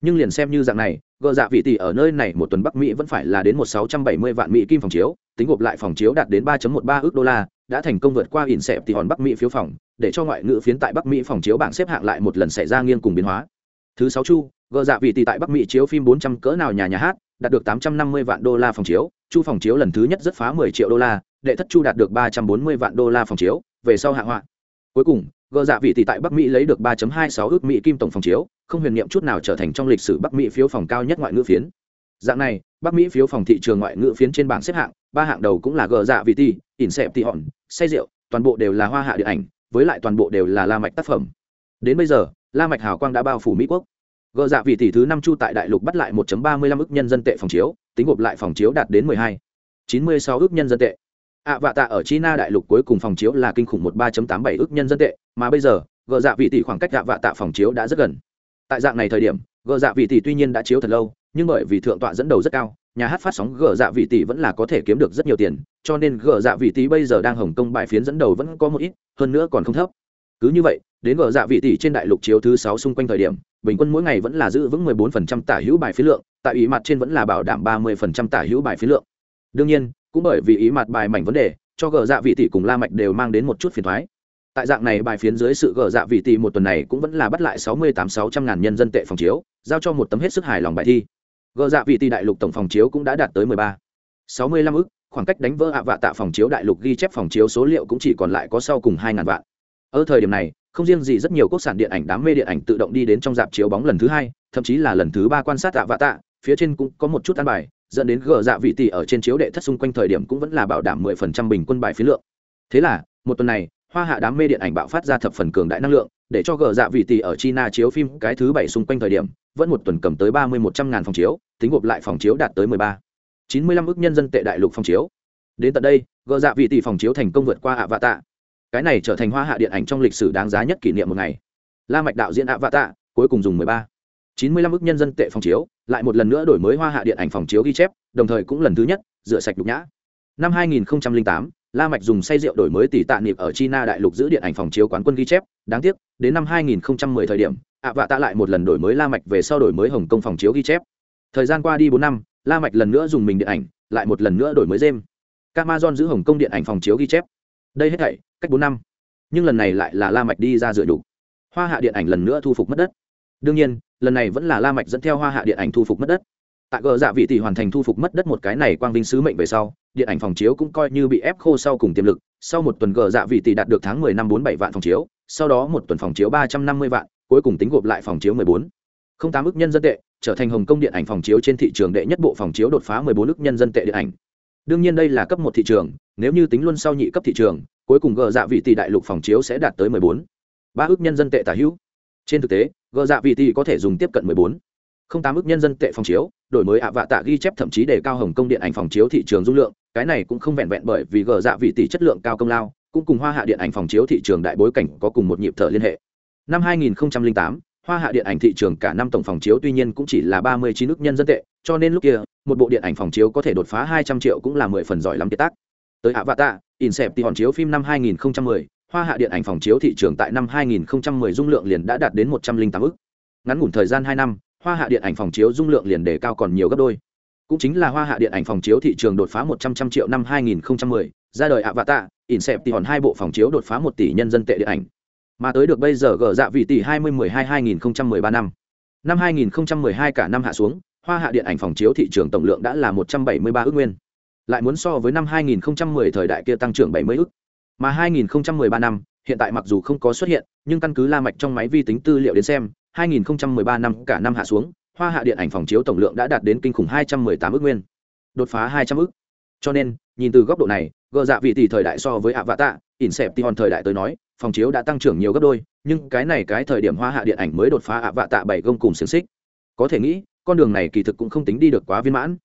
Nhưng liền xem như dạng này gờ dạ vị tỷ ở nơi này một tuần bắc mỹ vẫn phải là đến một sáu trăm bảy mươi vạn mỹ kim phòng chiếu, tính gộp lại phòng chiếu đạt đến ba một ba ước đô la, đã thành công vượt qua ỉn xẹp thì hòn bắc mỹ phiếu phòng, để cho ngoại ngữ phiến tại bắc mỹ phòng chiếu bảng xếp hạng lại một lần xảy ra nghiêng cùng biến hóa. Thứ sáu chu, gờ dạ vị tỷ tại bắc mỹ chiếu phim bốn trăm cỡ nào nhà nhà hát, đạt được tám trăm năm mươi vạn đô la phòng chiếu, chu phòng chiếu lần thứ nhất rất phá mười triệu đô la, đệ thất chu đạt được ba trăm bốn mươi vạn đô la phòng chiếu, về sau hạ họa. Cuối cùng gờ dạ vị tỷ tại bắc mỹ lấy được ba hai sáu ước mỹ kim tổng phòng chiếu, không huyền niệm chút nào trở thành trong lịch sử bắc mỹ phiếu phòng cao nhất ngoại ngữ phiến. Dạng này, bắc mỹ phiếu phòng thị trường ngoại ngữ phiến trên bảng xếp hạng, ba hạng đầu cũng là gờ dạ vị tỷ ỉn xẹp tỷ hòn, say rượu, toàn bộ đều là hoa hạ điện ảnh, với lại toàn bộ đều là la mạch tác phẩm. Đến bây giờ, la mạch hào quang đã bao phủ mỹ quốc. Gờ dạ vị tỷ thứ năm chu tại đại lục bắt lại 1.35 ức nhân dân tệ phòng chiếu, tính gộp lại phòng chiếu đạt đến 12 96 ức nhân dân tệ ạ vạ tạ ở china đại lục cuối cùng phòng chiếu là kinh khủng một ba tám bảy ước nhân dân tệ, mà bây giờ, gờ dạ vị tỷ khoảng cách ạ vạ tạ phòng chiếu đã rất gần. Tại dạng này thời điểm, gờ dạ vị tỷ tuy nhiên đã chiếu thật lâu, nhưng bởi vì thượng tọa dẫn đầu rất cao, nhà hát phát sóng gờ dạ vị tỷ vẫn là có thể kiếm được rất nhiều tiền, cho nên gờ dạ vị tỷ bây giờ đang hồng công bài phiến dẫn đầu vẫn có một ít, hơn nữa còn không thấp. Cứ như vậy, đến gờ dạ vị tỷ trên đại lục chiếu thứ sáu xung quanh thời điểm, bình quân mỗi ngày vẫn là giữ vững 14% tả hữu bài phiến lượng, tại ý mặt trên vẫn là bảo đảm 30% tả hữu bài phiến lượng. Đương nhiên cũng bởi vì ý mặt bài mảnh vấn đề, cho gờ dạ vị tỷ cùng la mạch đều mang đến một chút phiền toái tại dạng này bài phiến dưới sự gờ dạ vị tỷ một tuần này cũng vẫn là bắt lại 68 600 ngàn nhân dân tệ phòng chiếu, giao cho một tấm hết sức hài lòng bài thi. Gờ dạ vị tỷ đại lục tổng phòng chiếu cũng đã đạt tới 13 65 ức, khoảng cách đánh vỡ ạ vạ tạ phòng chiếu đại lục ghi chép phòng chiếu số liệu cũng chỉ còn lại có sau cùng 2 ngàn vạn. Ở thời điểm này, không riêng gì rất nhiều quốc sản điện ảnh đám mê điện ảnh tự động đi đến trong dạp chiếu bóng lần thứ hai, thậm chí là lần thứ ba quan sát ạ vạ tạ, phía trên cũng có một chút ăn bài dẫn đến gờ dạ vị tỷ ở trên chiếu đệ thất xung quanh thời điểm cũng vẫn là bảo đảm mười phần trăm bình quân bài phí lượng. Thế là, một tuần này, hoa hạ đám mê điện ảnh bạo phát ra thập phần cường đại năng lượng, để cho gờ dạ vị tỷ ở china chiếu phim cái thứ bảy xung quanh thời điểm, vẫn một tuần cầm tới ba mươi một trăm ngàn phòng chiếu, tính gộp lại phòng chiếu đạt tới mười ba. chín mươi lăm ước nhân dân tệ đại lục phòng chiếu. Đến tận đây, gờ dạ vị tỷ phòng chiếu thành công vượt qua ạ vạ tạ cái này trở thành hoa hạ điện ảnh trong lịch sử đáng giá nhất kỷ niệm một ngày. La mạch đạo diễn ạ vạ tạ cuối cùng dùng 13 95 ức nhân dân tệ phòng chiếu lại một lần nữa đổi mới hoa hạ điện ảnh phòng chiếu ghi chép đồng thời cũng lần thứ nhất rửa sạch nhục nhã. Năm 2008 La Mạch dùng say rượu đổi mới tỷ tạ niệm ở China đại lục giữ điện ảnh phòng chiếu quán quân ghi chép, đáng tiếc, đến năm 2010 thời điểm, ạ vạ tạ lại một lần đổi mới la mạch về sau đổi mới hồng kông phòng chiếu ghi chép. Thời gian qua đi bốn năm la mạch lần nữa dùng mình điện ảnh lại một lần nữa đổi mới game. Amazon giữ hồng kông điện ảnh phòng chiếu ghi chép. Đây hết thảy cách bốn năm. Nhưng lần này lại là la mạch đi ra dựa đủ hoa hạ điện ảnh lần nữa thu phục mất đất đương nhiên, lần này vẫn là la mạch dẫn theo hoa hạ điện ảnh thu phục mất đất. Tại gờ dạ vị tỷ hoàn thành thu phục mất đất một cái này quang vinh sứ mệnh về sau, điện ảnh phòng chiếu cũng coi như bị ép khô sau cùng tiềm lực. Sau một tuần gờ dạ vị tỷ đạt được tháng 10 năm 47 vạn phòng chiếu, sau đó một tuần phòng chiếu 350 vạn, cuối cùng tính gộp lại phòng chiếu 14 không tám ức nhân dân tệ, trở thành hồng kông điện ảnh phòng chiếu trên thị trường đệ nhất bộ phòng chiếu đột phá 14 ức nhân dân tệ điện ảnh. Đương nhiên đây là cấp một thị trường, nếu như tính luôn sau nhị cấp thị trường, cuối cùng gờ dạ vị tỷ đại lục phòng chiếu sẽ đạt tới 14 ba ước nhân dân tệ tả hữu trên thực tế, gờ dạ vị tỷ có thể dùng tiếp cận 14 không tám ước nhân dân tệ phòng chiếu, đổi mới ạ vạ tạ ghi chép thậm chí để cao hồng kông điện ảnh phòng chiếu thị trường dung lượng. Cái này cũng không vẹn vẹn bởi vì gờ dạ vị tỷ chất lượng cao công lao, cũng cùng hoa hạ điện ảnh phòng chiếu thị trường đại bối cảnh có cùng một nhịp thở liên hệ. Năm 2008 hoa hạ điện ảnh thị trường cả năm tổng phòng chiếu tuy nhiên cũng chỉ là 39 ước nhân dân tệ, cho nên lúc kia, một bộ điện ảnh phòng chiếu có thể đột phá 200 triệu cũng là mười phần giỏi lắm kiệt tác. Tới ạ vạ tạ Inception chiếu phim năm 2010 hoa hạ điện ảnh phòng chiếu thị trường tại năm 2010 dung lượng liền đã đạt đến 108 ức ngắn ngủn thời gian hai năm hoa hạ điện ảnh phòng chiếu dung lượng liền đề cao còn nhiều gấp đôi cũng chính là hoa hạ điện ảnh phòng chiếu thị trường đột phá 100 triệu năm 2010, ra đời Avatar, Inception hai bộ phòng chiếu đột phá 1 tỷ nhân dân tệ điện ảnh. Mà tới được bây giờ gỡ dạ vị tỷ 2012-2013 năm. Năm 2012 cả năm hạ xuống, hoa hạ điện ảnh phòng chiếu thị trường tổng lượng đã là 173 ức nguyên. Lại muốn so với năm 2010 thời đại kia tăng trưởng 70 ức. Mà 2013 năm, hiện tại mặc dù không có xuất hiện, nhưng căn cứ la mạch trong máy vi tính tư liệu đến xem, 2013 năm cả năm hạ xuống, hoa hạ điện ảnh phòng chiếu tổng lượng đã đạt đến kinh khủng 218 ức nguyên, đột phá 200 ức. Cho nên, nhìn từ góc độ này, gờ dạ vị tỷ thời đại so với ạ vạ tạ ỉn Avatar, hòn thời đại tới nói, phòng chiếu đã tăng trưởng nhiều gấp đôi, nhưng cái này cái thời điểm hoa hạ điện ảnh mới đột phá ạ vạ tạ bảy gông cùng xiển xích. Có thể nghĩ, con đường này kỳ thực cũng không tính đi được quá viên mãn.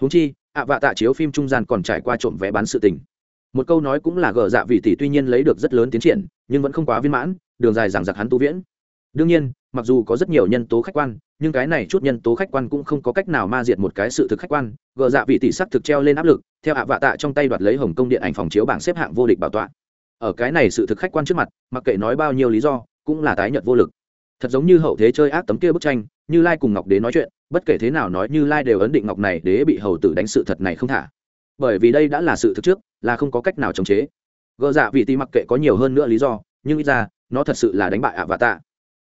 Huống chi, ạ vạ tạ chiếu phim trung gian còn trải qua trộm vé bán sự tình. Một câu nói cũng là gờ dạ vị tỷ tuy nhiên lấy được rất lớn tiến triển, nhưng vẫn không quá viên mãn, đường dài giảng giặc hắn tu viễn. Đương nhiên mặc dù có rất nhiều nhân tố khách quan nhưng cái này chút nhân tố khách quan cũng không có cách nào ma diệt một cái sự thực khách quan. Gờ dạ vị tỷ sắc thực treo lên áp lực theo ạ vạ tạ trong tay đoạt lấy hồng công điện ảnh phòng chiếu bảng xếp hạng vô địch bảo tọa. Ở cái này sự thực khách quan trước mặt mặc kệ nói bao nhiêu lý do cũng là tái nhật vô lực. Thật giống như hậu thế chơi ác tấm kia bức tranh như lai cùng ngọc đế nói chuyện bất kể thế nào nói như lai đều ấn định ngọc này đế bị hầu tử đánh sự thật này không thả. Bởi vì đây đã là sự thực trước là không có cách nào chống chế. Gờ dạ vị tỷ mặc kệ có nhiều hơn nữa lý do, nhưng ít ra, nó thật sự là đánh bại ạ và tạ.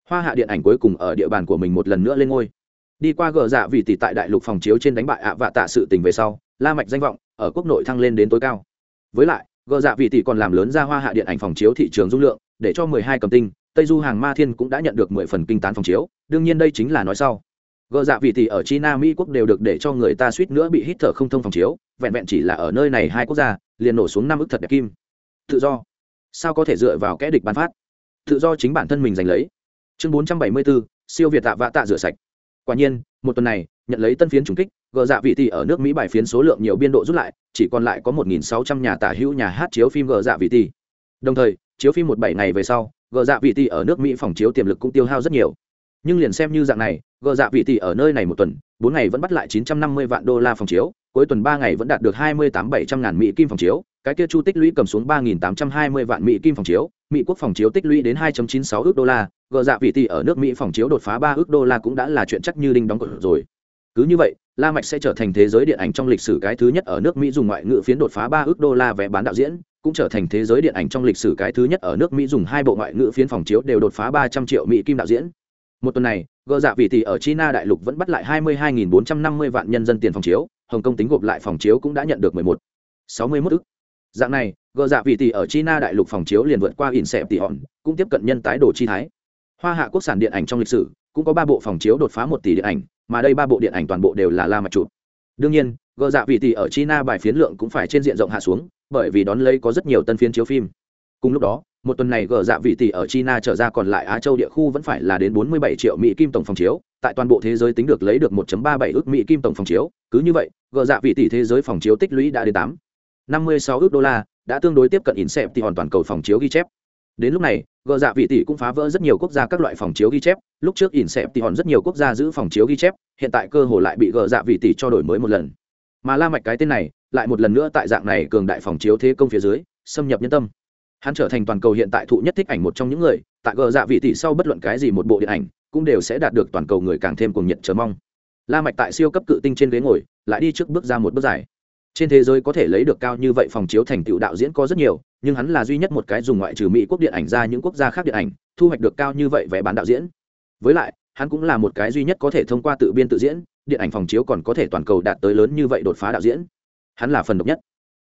Hoa hạ điện ảnh cuối cùng ở địa bàn của mình một lần nữa lên ngôi. Đi qua gờ dạ Vị tỷ tại đại lục phòng chiếu trên đánh bại ạ vạ tạ sự tình về sau, la mạch danh vọng ở quốc nội thăng lên đến tối cao. Với lại, gờ dạ Vị tỷ còn làm lớn ra hoa hạ điện ảnh phòng chiếu thị trường dung lượng, để cho 12 cầm tinh, tây du hàng ma thiên cũng đã nhận được 10 phần kinh tán phòng chiếu, đương nhiên đây chính là nói sau. Gờ dạ Vị tỷ ở china, mỹ quốc đều được để cho người ta suýt nữa bị hít thở không thông phòng chiếu, vẹn vẹn chỉ là ở nơi này hai quốc gia liền nổ xuống năm ức thật đẹp kim. Tự do. Sao có thể dựa vào kẽ địch bán phát? Tự do chính bản thân mình giành lấy. Chương bốn trăm bảy mươi bốn siêu việt tạ vạ tạ rửa sạch. Quả nhiên, một tuần này, nhận lấy tân phiến trùng kích, gờ dạ vị tỷ ở nước mỹ bài phiến số lượng nhiều biên độ rút lại, chỉ còn lại có một nghìn sáu trăm nhà tả hữu nhà hát chiếu phim gờ dạ vị tỷ. Đồng thời, chiếu phim một bảy ngày về sau, gờ dạ vị tỷ ở nước mỹ phòng chiếu tiềm lực cũng tiêu hao rất nhiều nhưng liền xem như dạng này, gờ dạ vị tỷ ở nơi này một tuần, bốn ngày vẫn bắt lại chín trăm năm mươi vạn đô la phòng chiếu, cuối tuần ba ngày vẫn đạt được hai mươi tám bảy trăm ngàn mỹ kim phòng chiếu, cái kia chu tích lũy cầm xuống ba nghìn tám trăm hai mươi vạn mỹ kim phòng chiếu, mỹ quốc phòng chiếu tích lũy đến hai chín sáu ước đô la, gờ dạ vị tỷ ở nước mỹ phòng chiếu đột phá ba ước đô la cũng đã là chuyện chắc như đinh đóng cột rồi. Cứ như vậy, la mạch sẽ trở thành thế giới điện ảnh trong lịch sử cái thứ nhất ở nước mỹ dùng ngoại ngữ phiến đột phá ba ước đô la vé bán đạo diễn, cũng trở thành thế giới điện ảnh trong lịch sử cái thứ nhất ở nước mỹ dùng hai bộ ngoại ngữ phiến phòng chiếu đều đột phá ba trăm triệu mỹ kim đạo diễn một tuần này, gờ dạ vị tỷ ở china đại lục vẫn bắt lại hai mươi hai bốn trăm năm mươi vạn nhân dân tiền phòng chiếu, hồng kông tính gộp lại phòng chiếu cũng đã nhận được mười một, sáu mươi mốt ức. Dạng này, gờ dạ vị tỷ ở china đại lục phòng chiếu liền vượt qua ỉn xẹp tỷ hòn, cũng tiếp cận nhân tái đồ chi thái. Hoa hạ quốc sản điện ảnh trong lịch sử, cũng có ba bộ phòng chiếu đột phá một tỷ điện ảnh, mà đây ba bộ điện ảnh toàn bộ đều là la mạch chụp. Đương nhiên, gờ dạ vị tỷ ở china bài phiến lượng cũng phải trên diện rộng hạ xuống, bởi vì đón lấy có rất nhiều tân phiến chiếu phim. Cùng lúc đó một tuần này gờ dạ vị tỷ ở china trở ra còn lại á châu địa khu vẫn phải là đến 47 triệu mỹ kim tổng phòng chiếu, tại toàn bộ thế giới tính được lấy được 1.37 ước mỹ kim tổng phòng chiếu, cứ như vậy, gờ dạ vị tỷ thế giới phòng chiếu tích lũy đã đến 8 56 ước đô la, đã tương đối tiếp cận in xẹp thì hoàn toàn cầu phòng chiếu ghi chép. Đến lúc này, gờ dạ vị tỷ cũng phá vỡ rất nhiều quốc gia các loại phòng chiếu ghi chép, lúc trước in xẹp thì hòn rất nhiều quốc gia giữ phòng chiếu ghi chép, hiện tại cơ hồ lại bị gờ dạ vị tỷ cho đổi mới một lần. Mà la mạch cái tên này, lại một lần nữa tại dạng này cường đại phòng chiếu thế công phía dưới, xâm nhập nhân tâm hắn trở thành toàn cầu hiện tại thụ nhất thích ảnh một trong những người, tại gờ dạ vị tỷ sau bất luận cái gì một bộ điện ảnh, cũng đều sẽ đạt được toàn cầu người càng thêm cuồng nhiệt chờ mong. La mạch tại siêu cấp cự tinh trên ghế ngồi, lại đi trước bước ra một bước dài. Trên thế giới có thể lấy được cao như vậy phòng chiếu thành tựu đạo diễn có rất nhiều, nhưng hắn là duy nhất một cái dùng ngoại trừ mỹ quốc điện ảnh ra những quốc gia khác điện ảnh, thu hoạch được cao như vậy vé bán đạo diễn. Với lại, hắn cũng là một cái duy nhất có thể thông qua tự biên tự diễn, điện ảnh phòng chiếu còn có thể toàn cầu đạt tới lớn như vậy đột phá đạo diễn. Hắn là phần độc nhất.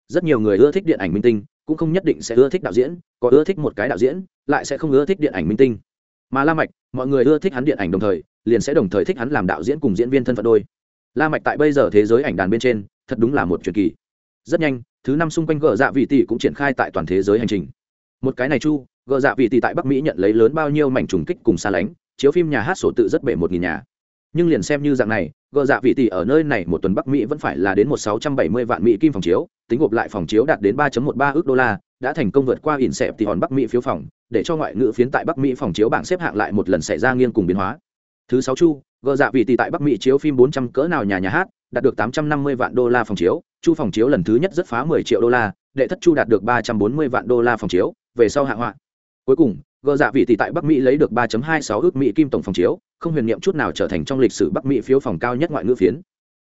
Rất nhiều người ưa thích điện ảnh minh tinh cũng không nhất định sẽ ưa thích đạo diễn, có ưa thích một cái đạo diễn, lại sẽ không ưa thích điện ảnh minh tinh. Mà la mạch, mọi người ưa thích hắn điện ảnh đồng thời, liền sẽ đồng thời thích hắn làm đạo diễn cùng diễn viên thân phận đôi. La mạch tại bây giờ thế giới ảnh đàn bên trên, thật đúng là một truyền kỳ. Rất nhanh, thứ năm xung quanh gờ dạ vị tỷ cũng triển khai tại toàn thế giới hành trình. Một cái này chu, gờ dạ vị tỷ tại bắc mỹ nhận lấy lớn bao nhiêu mảnh trùng kích cùng xa lánh, chiếu phim nhà hát sổ tự rất bể một nghìn nhà nhưng liền xem như dạng này, gợ dạ vị tỷ ở nơi này một tuần bắc mỹ vẫn phải là đến một sáu trăm bảy mươi vạn mỹ kim phòng chiếu, tính gộp lại phòng chiếu đạt đến ba một ba ước đô la, đã thành công vượt qua ỉn xẹp thì hòn bắc mỹ phiếu phòng, để cho ngoại ngữ phiến tại bắc mỹ phòng chiếu bảng xếp hạng lại một lần xảy ra nghiêng cùng biến hóa. Thứ sáu chu, gợ dạ vị tỷ tại bắc mỹ chiếu phim bốn trăm cỡ nào nhà nhà hát, đạt được tám trăm năm mươi vạn đô la phòng chiếu, chu phòng chiếu lần thứ nhất rất phá mười triệu đô la, đệ thất chu đạt được ba trăm bốn mươi vạn đô la phòng chiếu, về sau hạ họa. Cuối cùng gờ dạ vị tỷ tại bắc mỹ lấy được ba hai sáu ước mỹ kim tổng phòng chiếu, không huyền niệm chút nào trở thành trong lịch sử bắc mỹ phiếu phòng cao nhất ngoại ngữ phiến.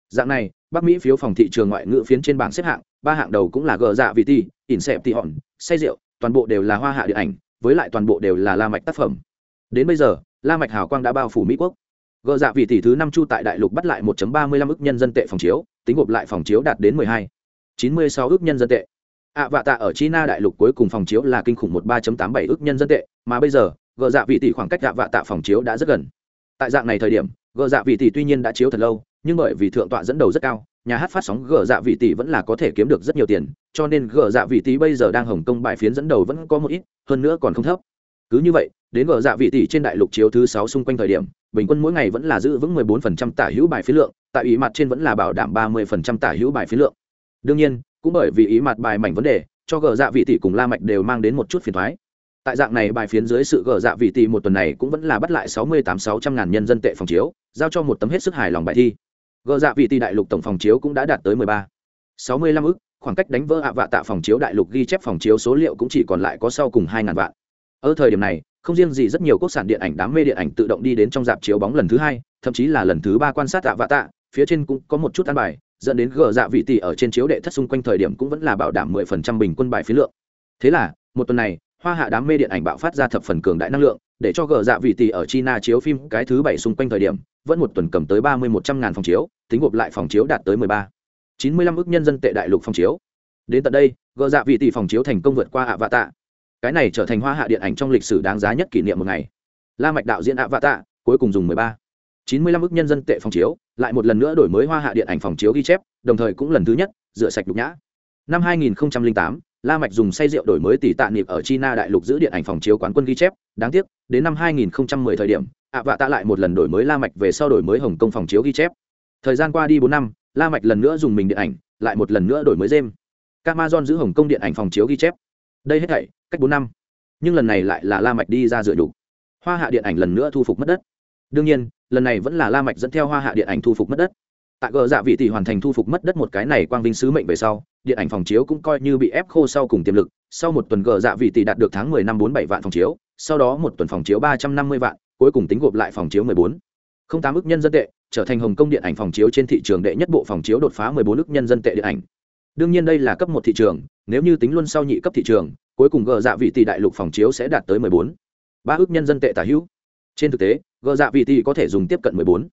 Dạng này, bắc mỹ phiếu phòng thị trường ngoại ngữ phiến trên bảng xếp hạng, ba hạng đầu cũng là gờ dạ vị tỷ, ỉn xẹp tỷ hòn, say rượu, toàn bộ đều là hoa hạ điện ảnh, với lại toàn bộ đều là la mạch tác phẩm. Đến bây giờ, la mạch hào quang đã bao phủ mỹ quốc. Gờ dạ vị tỷ thứ năm chu tại đại lục bắt lại 1.35 ức nhân dân tệ phòng chiếu, tính gộp lại phòng chiếu đạt đến 12 96 ức nhân dân tệ ạ vạ tạ ở china đại lục cuối cùng phòng chiếu là kinh khủng một ba tám bảy ước nhân dân tệ, mà bây giờ gợ dạ vị tỷ khoảng cách ạ vạ tạ phòng chiếu đã rất gần. Tại dạng này thời điểm gợ dạ vị tỷ tuy nhiên đã chiếu thật lâu, nhưng bởi vì thượng tọa dẫn đầu rất cao, nhà hát phát sóng gợ dạ vị tỷ vẫn là có thể kiếm được rất nhiều tiền, cho nên gợ dạ vị tỷ bây giờ đang hồng công bài phiến dẫn đầu vẫn có một ít, hơn nữa còn không thấp. Cứ như vậy, đến gợ dạ vị tỷ trên đại lục chiếu thứ sáu xung quanh thời điểm, bình quân mỗi ngày vẫn là giữ vững 14% tả hữu bài phiến lượng, tại ý mặt trên vẫn là bảo đảm 30% tả hữu bài phiến lượng. Đương nhiên cũng bởi vì ý mặt bài mảnh vấn đề, cho gờ dạ vị tỷ cùng la mạch đều mang đến một chút phiền toái tại dạng này bài phiến dưới sự gờ dạ vị tỷ một tuần này cũng vẫn là bắt lại sáu mươi tám sáu trăm ngàn nhân dân tệ phòng chiếu, giao cho một tấm hết sức hài lòng bài thi. Gờ dạ vị tỷ đại lục tổng phòng chiếu cũng đã đạt tới mười ba. sáu mươi lăm ức, khoảng cách đánh vỡ ạ vạ tạ phòng chiếu đại lục ghi chép phòng chiếu số liệu cũng chỉ còn lại có sau cùng hai ngàn vạn. Ở thời điểm này, không riêng gì rất nhiều quốc sản điện ảnh đám mê điện ảnh tự động đi đến trong dạp chiếu bóng lần thứ hai, thậm chí là lần thứ ba quan sát ạ vạ tạ, phía trên cũng có một chút ăn bài dẫn đến gờ dạ vị tỷ ở trên chiếu đệ thất xung quanh thời điểm cũng vẫn là bảo đảm mười phần trăm bình quân bài phí lượng. Thế là, một tuần này, hoa hạ đám mê điện ảnh bạo phát ra thập phần cường đại năng lượng, để cho gờ dạ vị tỷ ở china chiếu phim cái thứ bảy xung quanh thời điểm, vẫn một tuần cầm tới ba mươi một trăm ngàn phòng chiếu, tính gộp lại phòng chiếu đạt tới mười ba. chín mươi lăm ước nhân dân tệ đại lục phòng chiếu. Đến tận đây, gờ dạ vị tỷ phòng chiếu thành công vượt qua ạ vạ tạ cái này trở thành hoa hạ điện ảnh trong lịch sử đáng giá nhất kỷ niệm một ngày. La mạch đạo diễn ạ vạ tạ cuối cùng dùng mười ba chín mươi lăm ước nhân dân tệ phòng chiếu, lại một lần nữa đổi mới hoa hạ điện ảnh phòng chiếu ghi chép, đồng thời cũng lần thứ nhất, rửa sạch nhục nhã. Năm hai nghìn tám, la mạch dùng say rượu đổi mới tỷ tạ niệm ở china đại lục giữ điện ảnh phòng chiếu quán quân ghi chép. Đáng tiếc, đến năm hai nghìn 2010 thời điểm, ạ vạ tạ lại một lần đổi mới la mạch về sau đổi mới hồng kông phòng chiếu ghi chép. Thời gian qua đi bốn năm, la mạch lần nữa dùng mình điện ảnh, lại một lần nữa đổi mới game. Amazon giữ hồng kông điện ảnh phòng chiếu ghi chép. Đây hết thảy, cách bốn năm. Nhưng lần này lại là la mạch đi ra dựa đủ hoa hạ điện ảnh lần nữa thu phục mất đất đương nhiên, lần này vẫn là la mạch dẫn theo hoa hạ điện ảnh thu phục mất đất. Tại gờ dạ vị tỷ hoàn thành thu phục mất đất một cái này quang vinh sứ mệnh về sau, điện ảnh phòng chiếu cũng coi như bị ép khô sau cùng tiềm lực. Sau một tuần gờ dạ vị tỷ đạt được tháng mười năm bốn bảy vạn phòng chiếu, sau đó một tuần phòng chiếu ba trăm năm mươi vạn, cuối cùng tính gộp lại phòng chiếu mười bốn. Không tám ức nhân dân tệ, trở thành hồng kông điện ảnh phòng chiếu trên thị trường đệ nhất bộ phòng chiếu đột phá mười bốn ức nhân dân tệ điện ảnh. Đương nhiên đây là cấp một thị trường, nếu như tính luôn sau nhị cấp thị trường, cuối cùng gờ dạ vị tỷ đại lục phòng chiếu sẽ đạt tới mười bốn. Ba ức nhân dân tệ tả hữu trên thực tế gờ dạ vị tỷ có thể dùng tiếp cận mười bốn.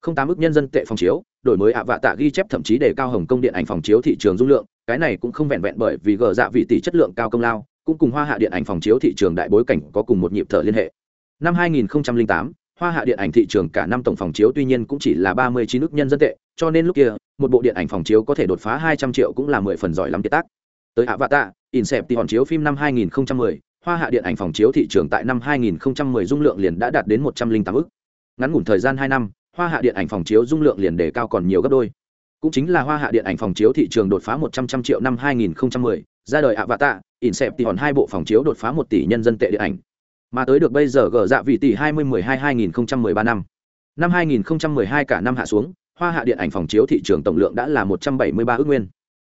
Không tám ước nhân dân tệ phòng chiếu đổi mới ạ vạ tạ ghi chép thậm chí để cao hồng công điện ảnh phòng chiếu thị trường dung lượng cái này cũng không vẹn vẹn bởi vì gờ dạ vị tỷ chất lượng cao công lao cũng cùng hoa hạ điện ảnh phòng chiếu thị trường đại bối cảnh có cùng một nhịp thở liên hệ. Năm 2008 hoa hạ điện ảnh thị trường cả năm tổng phòng chiếu tuy nhiên cũng chỉ là ba mươi chín ước nhân dân tệ cho nên lúc kia một bộ điện ảnh phòng chiếu có thể đột phá hai trăm triệu cũng là mười phần giỏi lắm kiệt tác. Tới ạ vạ tạ Inception chiếu phim năm 2010, hoa hạ điện ảnh phòng chiếu thị trường tại năm 2010 dung lượng liền đã đạt đến 108 ức. Ngắn ngủn thời gian 2 năm, hoa hạ điện ảnh phòng chiếu dung lượng liền đề cao còn nhiều gấp đôi. Cũng chính là hoa hạ điện ảnh phòng chiếu thị trường đột phá 100 trăm triệu năm 2010, ra đời Avatar, Inception hai bộ phòng chiếu đột phá 1 tỷ nhân dân tệ điện ảnh. Mà tới được bây giờ gở dạ vị tỷ 2012-2013 năm. Năm 2012 cả năm hạ xuống, hoa hạ điện ảnh phòng chiếu thị trường tổng lượng đã là 173 ức nguyên.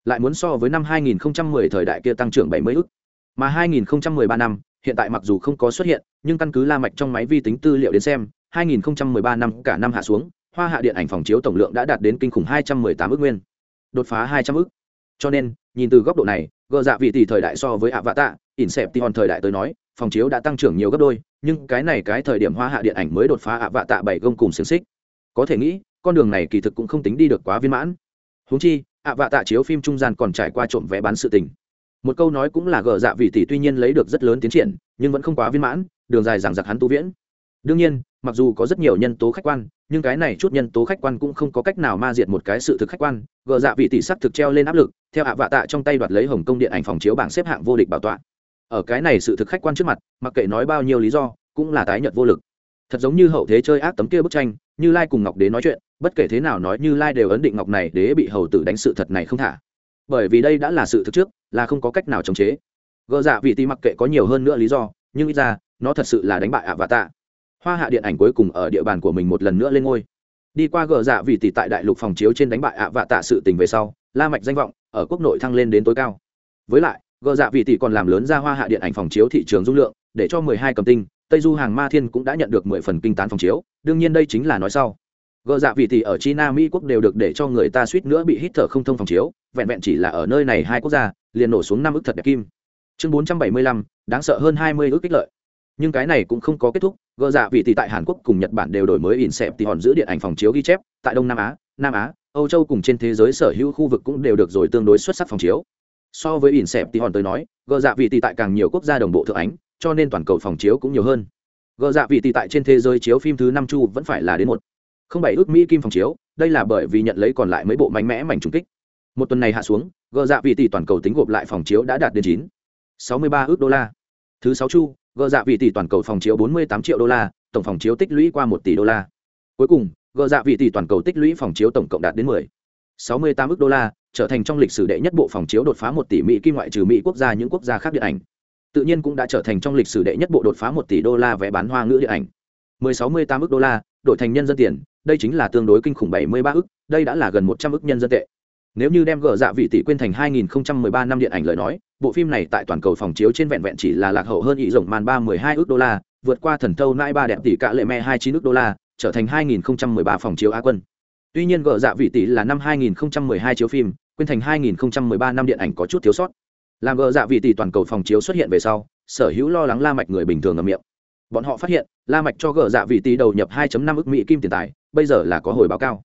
Lại muốn so với năm 2010 thời đại kia tăng trưởng 70 ức mà 2013 năm, hiện tại mặc dù không có xuất hiện, nhưng căn cứ la mạch trong máy vi tính tư liệu đến xem 2013 năm cả năm hạ xuống, hoa hạ điện ảnh phòng chiếu tổng lượng đã đạt đến kinh khủng 218 ức nguyên. Đột phá 200 ức. cho nên, nhìn từ góc độ này, gờ dạ vị tỷ thời đại so với ạ vạ tạ inception thời đại tới nói, phòng chiếu đã tăng trưởng nhiều gấp đôi, nhưng cái này cái thời điểm hoa hạ điện ảnh mới đột phá ạ vạ tạ bảy gông cùng xiềng xích. Có thể nghĩ, con đường này kỳ thực cũng không tính đi được quá viên mãn. Húng chi, ạ vạ tạ chiếu phim trung gian còn trải qua trộm vé bán sự tình một câu nói cũng là gờ dạ vị tỷ tuy nhiên lấy được rất lớn tiến triển, nhưng vẫn không quá viên mãn, đường dài rằng giặc hắn tu viễn. Đương nhiên, mặc dù có rất nhiều nhân tố khách quan, nhưng cái này chút nhân tố khách quan cũng không có cách nào ma diệt một cái sự thực khách quan. Gờ dạ vị tỷ sắc thực treo lên áp lực, theo ạ vạ tạ trong tay đoạt lấy hồng công điện ảnh phòng chiếu bảng xếp hạng vô địch bảo tọa. Ở cái này sự thực khách quan trước mặt, mặc kệ nói bao nhiêu lý do, cũng là tái nhợt vô lực. Thật giống như hậu thế chơi ác tấm kia bức tranh, như lai cùng ngọc đế nói chuyện, bất kể thế nào nói như lai đều ấn định ngọc này đế bị hầu tử đánh sự thật này không thả bởi vì đây đã là sự thực trước, là không có cách nào chống chế. Gợ dạ vị tỷ mặc kệ có nhiều hơn nữa lý do, nhưng ít ra, nó thật sự là đánh bại ạ và tạ. Hoa hạ điện ảnh cuối cùng ở địa bàn của mình một lần nữa lên ngôi. Đi qua gờ dạ vị tỷ tại đại lục phòng chiếu trên đánh bại ạ và tạ sự tình về sau, la mạch danh vọng ở quốc nội thăng lên đến tối cao. Với lại, gờ dạ vị tỷ còn làm lớn ra hoa hạ điện ảnh phòng chiếu thị trường dung lượng, để cho mười hai cầm tinh, tây du hàng ma thiên cũng đã nhận được mười phần kinh tán phòng chiếu, đương nhiên đây chính là nói sau gờ dạ vị tỷ ở china, mỹ quốc đều được để cho người ta suýt nữa bị hít thở không thông phòng chiếu, vẹn vẹn chỉ là ở nơi này hai quốc gia, liền nổ xuống năm ức thật đẹp kim. Chương bốn trăm bảy mươi lăm, đáng sợ hơn hai mươi ước kích lợi. Nhưng cái này cũng không có kết thúc, gờ dạ vị tỷ tại hàn quốc cùng nhật bản đều đổi mới in xẹp thì hòn giữ điện ảnh phòng chiếu ghi chép, tại đông nam á nam á, âu châu cùng trên thế giới sở hữu khu vực cũng đều được rồi tương đối xuất sắc phòng chiếu. So với in xẹp thì hòn tới nói, gờ dạ vị tỷ tại càng nhiều quốc gia đồng bộ thượng ánh, cho nên toàn cầu phòng chiếu cũng nhiều hơn. Gờ dạ vị tỷ tại trên thế giới chiếu phim thứ năm chu vẫn phải là đến một không bảy ước mỹ kim phòng chiếu, đây là bởi vì nhận lấy còn lại mấy bộ mạnh mẽ mảnh trùng kích. Một tuần này hạ xuống, gờ dạ vị tỷ toàn cầu tính gộp lại phòng chiếu đã đạt đến chín, sáu mươi ba ước đô la. Thứ sáu chu, gờ dạ vị tỷ toàn cầu phòng chiếu bốn mươi tám triệu đô la, tổng phòng chiếu tích lũy qua một tỷ đô la. Cuối cùng, gờ dạ vị tỷ toàn cầu tích lũy phòng chiếu tổng cộng đạt đến mười, sáu mươi tám ước đô la, trở thành trong lịch sử đệ nhất bộ phòng chiếu đột phá một tỷ mỹ kim ngoại trừ mỹ quốc gia, những quốc gia khác điện ảnh. Tự nhiên cũng đã trở thành trong lịch sử đệ nhất bộ đột phá một tỷ đô la vé bán hoa ngữ điện ảnh. mười sáu mươi tám ước đô la, đổi thành nhân dân tiền đây chính là tương đối kinh khủng bảy mươi ba ức, đây đã là gần một trăm ức nhân dân tệ. Nếu như đem gỡ dạ vị tỷ quên thành 2013 năm điện ảnh lời nói, bộ phim này tại toàn cầu phòng chiếu trên vẹn vẹn chỉ là lạc hậu hơn ý rộng màn ba mười hai ước đô la, vượt qua thần thâu nãi ba đẹp tỷ cả lệ me hai chín ước đô la, trở thành 2013 phòng chiếu á quân. Tuy nhiên gỡ dạ vị tỷ là năm 2012 chiếu phim, quên thành 2013 năm điện ảnh có chút thiếu sót. Làm gỡ dạ vị tỷ toàn cầu phòng chiếu xuất hiện về sau, sở hữu lo lắng la mạch người bình thường ở miệng bọn họ phát hiện, la mạch cho gỡ dạ vị tỷ đầu nhập 2.5 ức mỹ kim tiền tài, bây giờ là có hồi báo cao.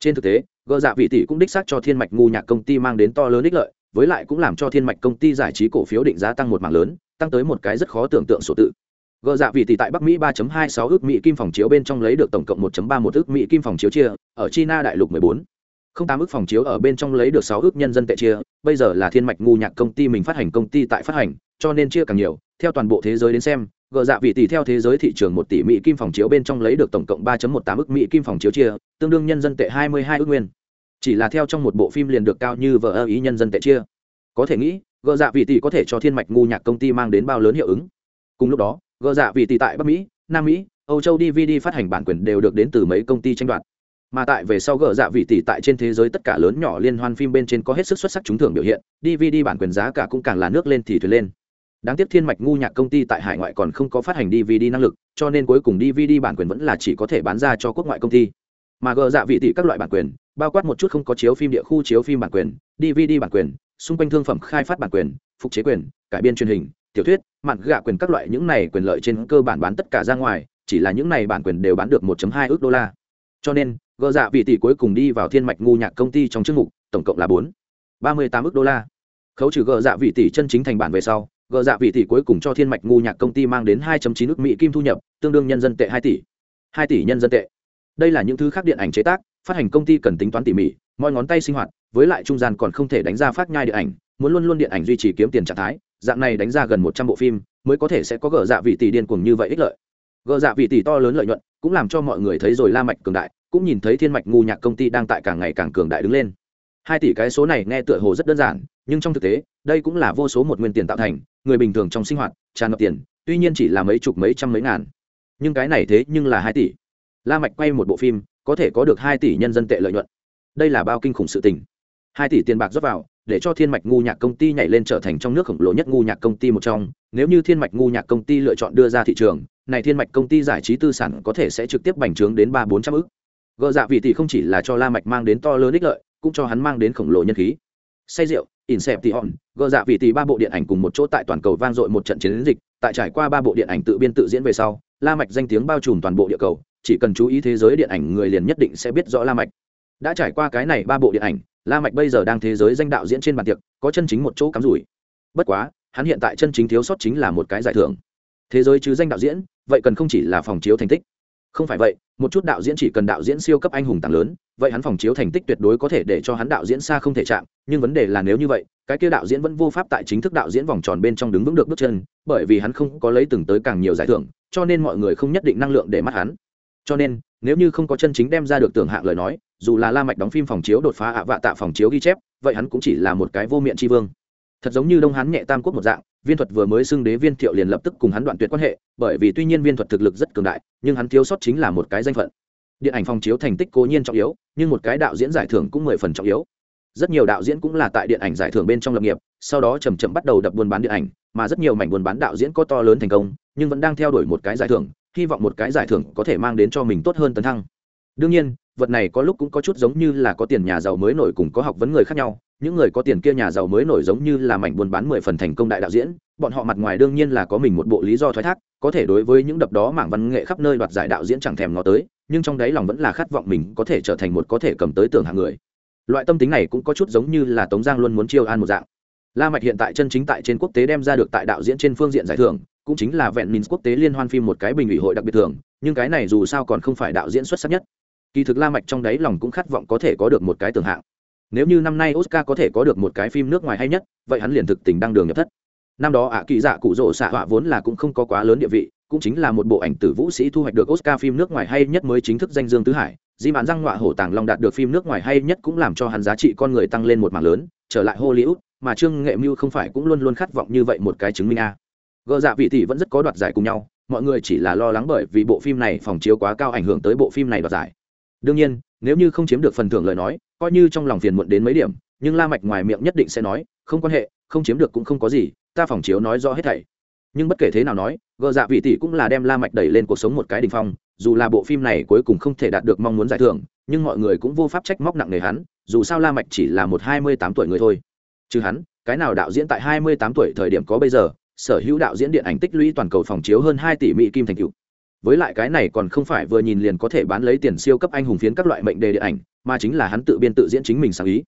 Trên thực tế gỡ dạ vị tỷ cũng đích xác cho thiên mạch ngu nhạc công ty mang đến to lớn ích lợi, với lại cũng làm cho thiên mạch công ty giải trí cổ phiếu định giá tăng một mảng lớn, tăng tới một cái rất khó tưởng tượng số tự. Gỡ dạ vị tỷ tại bắc mỹ 3.26 ước mỹ kim phòng chiếu bên trong lấy được tổng cộng 1.31 ước mỹ kim phòng chiếu chia, ở china đại lục 14 không tám ước phòng chiếu ở bên trong lấy được 6 ước nhân dân tệ chia, bây giờ là thiên mạch ngu nhạc công ty mình phát hành công ty tại phát hành, cho nên chia càng nhiều, theo toàn bộ thế giới đến xem gờ dạ vị tỷ theo thế giới thị trường một tỷ mỹ kim phòng chiếu bên trong lấy được tổng cộng ba một tám ước mỹ kim phòng chiếu chia, tương đương nhân dân tệ hai mươi hai ước nguyên. Chỉ là theo trong một bộ phim liền được cao như vợ ơ ý nhân dân tệ chia. Có thể nghĩ, gờ dạ vị tỷ có thể cho thiên mạch ngu nhạc công ty mang đến bao lớn hiệu ứng. Cùng lúc đó, gờ dạ vị tỷ tại bắc mỹ, nam mỹ, âu châu dvd phát hành bản quyền đều được đến từ mấy công ty tranh đoạt. Mà tại về sau gờ dạ vị tỷ tại trên thế giới tất cả lớn nhỏ liên hoan phim bên trên có hết sức xuất sắc trúng thưởng biểu hiện dvd bản quyền giá cả cũng càng là nước lên thì thuyền lên đáng tiếc thiên mạch ngu nhạc công ty tại hải ngoại còn không có phát hành dvd năng lực, cho nên cuối cùng dvd bản quyền vẫn là chỉ có thể bán ra cho quốc ngoại công ty. Mà gờ dạ vị tỷ các loại bản quyền, bao quát một chút không có chiếu phim địa khu chiếu phim bản quyền dvd bản quyền, xung quanh thương phẩm khai phát bản quyền, phục chế quyền, cải biên truyền hình, tiểu thuyết mạn gạ quyền các loại những này quyền lợi trên cơ bản bán tất cả ra ngoài, chỉ là những này bản quyền đều bán được 1.2 ước đô la. Cho nên, gờ dạ vị tỷ cuối cùng đi vào thiên mạch ngu nhạc công ty trong chức mục, tổng cộng là bốn, ba mươi tám ước đô la. Khấu trừ gờ dạ vị tỷ chân chính thành bản về sau gờ dạ vị tỷ cuối cùng cho thiên mạch ngu nhạc công ty mang đến 2.9 nước mỹ kim thu nhập, tương đương nhân dân tệ 2 tỷ. 2 tỷ nhân dân tệ. Đây là những thứ khác điện ảnh chế tác, phát hành công ty cần tính toán tỉ mỉ, mọi ngón tay sinh hoạt, với lại trung gian còn không thể đánh ra phát nhai điện ảnh, muốn luôn luôn điện ảnh duy trì kiếm tiền trạng thái, dạng này đánh ra gần một trăm bộ phim, mới có thể sẽ có gờ dạ vị tỷ điên cuồng như vậy ích lợi. Gờ dạ vị tỷ to lớn lợi nhuận, cũng làm cho mọi người thấy rồi la mạch cường đại, cũng nhìn thấy thiên mạch ngu nhạc công ty đang tại càng ngày càng cường đại đứng lên. Hai tỷ cái số này nghe tựa hồ rất đơn giản nhưng trong thực tế, đây cũng là vô số một nguyên tiền tạo thành, người bình thường trong sinh hoạt, tràn ngập tiền, tuy nhiên chỉ là mấy chục mấy trăm mấy ngàn. Nhưng cái này thế nhưng là hai tỷ. La mạch quay một bộ phim, có thể có được hai tỷ nhân dân tệ lợi nhuận. Đây là bao kinh khủng sự tình. Hai tỷ tiền bạc rót vào, để cho thiên mạch ngu nhạc công ty nhảy lên trở thành trong nước khổng lồ nhất ngu nhạc công ty một trong. Nếu như thiên mạch ngu nhạc công ty lựa chọn đưa ra thị trường, này thiên mạch công ty giải trí tư sản có thể sẽ trực tiếp bành trướng đến ba bốn trăm ức. Gợ dạ vị tỷ không chỉ là cho la mạch mang đến to lớn ích lợi, cũng cho hắn mang đến khổng lồ nhân khí say rượu in xẹp tỷ hòn, gờ dạ vị tỷ ba bộ điện ảnh cùng một chỗ tại toàn cầu vang dội một trận chiến dịch. Tại trải qua ba bộ điện ảnh tự biên tự diễn về sau, la mạch danh tiếng bao trùm toàn bộ địa cầu. Chỉ cần chú ý thế giới điện ảnh, người liền nhất định sẽ biết rõ la mạch. Đã trải qua cái này ba bộ điện ảnh, la mạch bây giờ đang thế giới danh đạo diễn trên bàn tiệc, có chân chính một chỗ cắm rủi. Bất quá, hắn hiện tại chân chính thiếu sót chính là một cái giải thưởng. Thế giới chứ danh đạo diễn, vậy cần không chỉ là phòng chiếu thành tích không phải vậy, một chút đạo diễn chỉ cần đạo diễn siêu cấp anh hùng tàng lớn, vậy hắn phòng chiếu thành tích tuyệt đối có thể để cho hắn đạo diễn xa không thể chạm, nhưng vấn đề là nếu như vậy, cái kia đạo diễn vẫn vô pháp tại chính thức đạo diễn vòng tròn bên trong đứng vững được bước chân, bởi vì hắn không có lấy từng tới càng nhiều giải thưởng, cho nên mọi người không nhất định năng lượng để mắt hắn. Cho nên, nếu như không có chân chính đem ra được tưởng hạng lời nói, dù là la mạch đóng phim phòng chiếu đột phá ạ vạ tạ phòng chiếu ghi chép, vậy hắn cũng chỉ là một cái vô miệng tri vương thật giống như đông Hán nhẹ tam quốc một dạng, viên thuật vừa mới xưng đế viên thiệu liền lập tức cùng hắn đoạn tuyệt quan hệ, bởi vì tuy nhiên viên thuật thực lực rất cường đại, nhưng hắn thiếu sót chính là một cái danh phận. Điện ảnh phòng chiếu thành tích cố nhiên trọng yếu, nhưng một cái đạo diễn giải thưởng cũng mười phần trọng yếu. Rất nhiều đạo diễn cũng là tại điện ảnh giải thưởng bên trong lập nghiệp, sau đó chầm chậm bắt đầu đập buôn bán điện ảnh, mà rất nhiều mảnh buôn bán đạo diễn có to lớn thành công, nhưng vẫn đang theo đuổi một cái giải thưởng, hy vọng một cái giải thưởng có thể mang đến cho mình tốt hơn tấn thăng đương nhiên, vật này có lúc cũng có chút giống như là có tiền nhà giàu mới nổi cùng có học vấn người khác nhau. Những người có tiền kia nhà giàu mới nổi giống như là mảnh buôn bán mười phần thành công đại đạo diễn. Bọn họ mặt ngoài đương nhiên là có mình một bộ lý do thoái thác, có thể đối với những đập đó mảng văn nghệ khắp nơi đoạt giải đạo diễn chẳng thèm ngó tới, nhưng trong đáy lòng vẫn là khát vọng mình có thể trở thành một có thể cầm tới tưởng hạng người. Loại tâm tính này cũng có chút giống như là tống giang luôn muốn chiêu an một dạng. La mạch hiện tại chân chính tại trên quốc tế đem ra được tại đạo diễn trên phương diện giải thưởng, cũng chính là vẹn minh quốc tế liên hoan phim một cái bình ủy hội đặc biệt thưởng, nhưng cái này dù sao còn không phải đạo diễn xuất sắc nhất kỳ thực la mạch trong đáy lòng cũng khát vọng có thể có được một cái tưởng hạng. Nếu như năm nay oscar có thể có được một cái phim nước ngoài hay nhất, vậy hắn liền thực tình đăng đường nhập thất. Năm đó ạ, kỳ dạ cụ rỗ xạ họa vốn là cũng không có quá lớn địa vị, cũng chính là một bộ ảnh tử vũ sĩ thu hoạch được oscar phim nước ngoài hay nhất mới chính thức danh dương tứ hải. Di mạn răng ngọa hổ tàng long đạt được phim nước ngoài hay nhất cũng làm cho hắn giá trị con người tăng lên một mảng lớn, trở lại hollywood, mà trương nghệ mưu không phải cũng luôn luôn khát vọng như vậy một cái chứng minh a. À. gợ dạ vị tỷ vẫn rất có đoạt giải cùng nhau, mọi người chỉ là lo lắng bởi vì bộ phim này phòng chiếu quá cao ảnh hưởng tới bộ phim này đoạt giải đương nhiên, nếu như không chiếm được phần thưởng lời nói, coi như trong lòng phiền muộn đến mấy điểm, nhưng la mạch ngoài miệng nhất định sẽ nói, không quan hệ, không chiếm được cũng không có gì, ta phòng chiếu nói rõ hết thảy. Nhưng bất kể thế nào nói, gờ dạ vị tỷ cũng là đem la mạch đẩy lên cuộc sống một cái đỉnh phong, dù là bộ phim này cuối cùng không thể đạt được mong muốn giải thưởng, nhưng mọi người cũng vô pháp trách móc nặng nề hắn, dù sao la mạch chỉ là một hai mươi tám tuổi người thôi. Chứ hắn, cái nào đạo diễn tại hai mươi tám tuổi thời điểm có bây giờ, sở hữu đạo diễn điện ảnh tích lũy toàn cầu phòng chiếu hơn hai tỷ mỹ kim thành tựu với lại cái này còn không phải vừa nhìn liền có thể bán lấy tiền siêu cấp anh hùng phiến các loại mệnh đề điện ảnh, mà chính là hắn tự biên tự diễn chính mình sáng ý.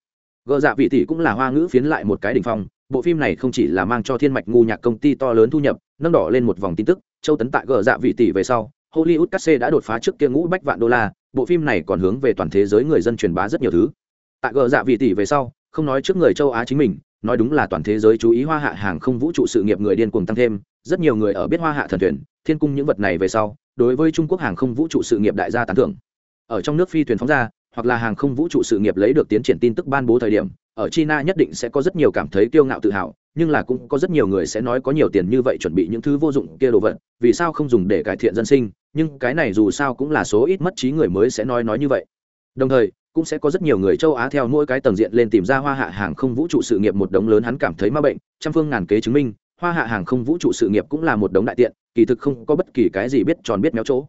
Gợ dạ vị tỷ cũng là hoa ngữ phiến lại một cái đỉnh phong, bộ phim này không chỉ là mang cho thiên mạch ngu nhạc công ty to lớn thu nhập, nâng đỏ lên một vòng tin tức, châu tấn tại gợ dạ vị tỷ về sau, hollywood cắt đã đột phá trước kia ngũ bách vạn đô la, bộ phim này còn hướng về toàn thế giới người dân truyền bá rất nhiều thứ. Tại gợ dạ vị tỷ về sau, không nói trước người châu á chính mình nói đúng là toàn thế giới chú ý hoa hạ hàng không vũ trụ sự nghiệp người điên cuồng tăng thêm, rất nhiều người ở biết hoa hạ thần thuyền, thiên cung những vật này về sau, đối với trung quốc hàng không vũ trụ sự nghiệp đại gia tán thưởng. Ở trong nước phi thuyền phóng ra, hoặc là hàng không vũ trụ sự nghiệp lấy được tiến triển tin tức ban bố thời điểm, ở china nhất định sẽ có rất nhiều cảm thấy kiêu ngạo tự hào, nhưng là cũng có rất nhiều người sẽ nói có nhiều tiền như vậy chuẩn bị những thứ vô dụng kia đồ vật, vì sao không dùng để cải thiện dân sinh, nhưng cái này dù sao cũng là số ít mất trí người mới sẽ nói nói như vậy. Đồng thời cũng sẽ có rất nhiều người châu á theo mỗi cái tầng diện lên tìm ra hoa hạ hàng không vũ trụ sự nghiệp một đống lớn hắn cảm thấy ma bệnh, trăm phương ngàn kế chứng minh, hoa hạ hàng không vũ trụ sự nghiệp cũng là một đống đại tiện, kỳ thực không có bất kỳ cái gì biết tròn biết méo chỗ.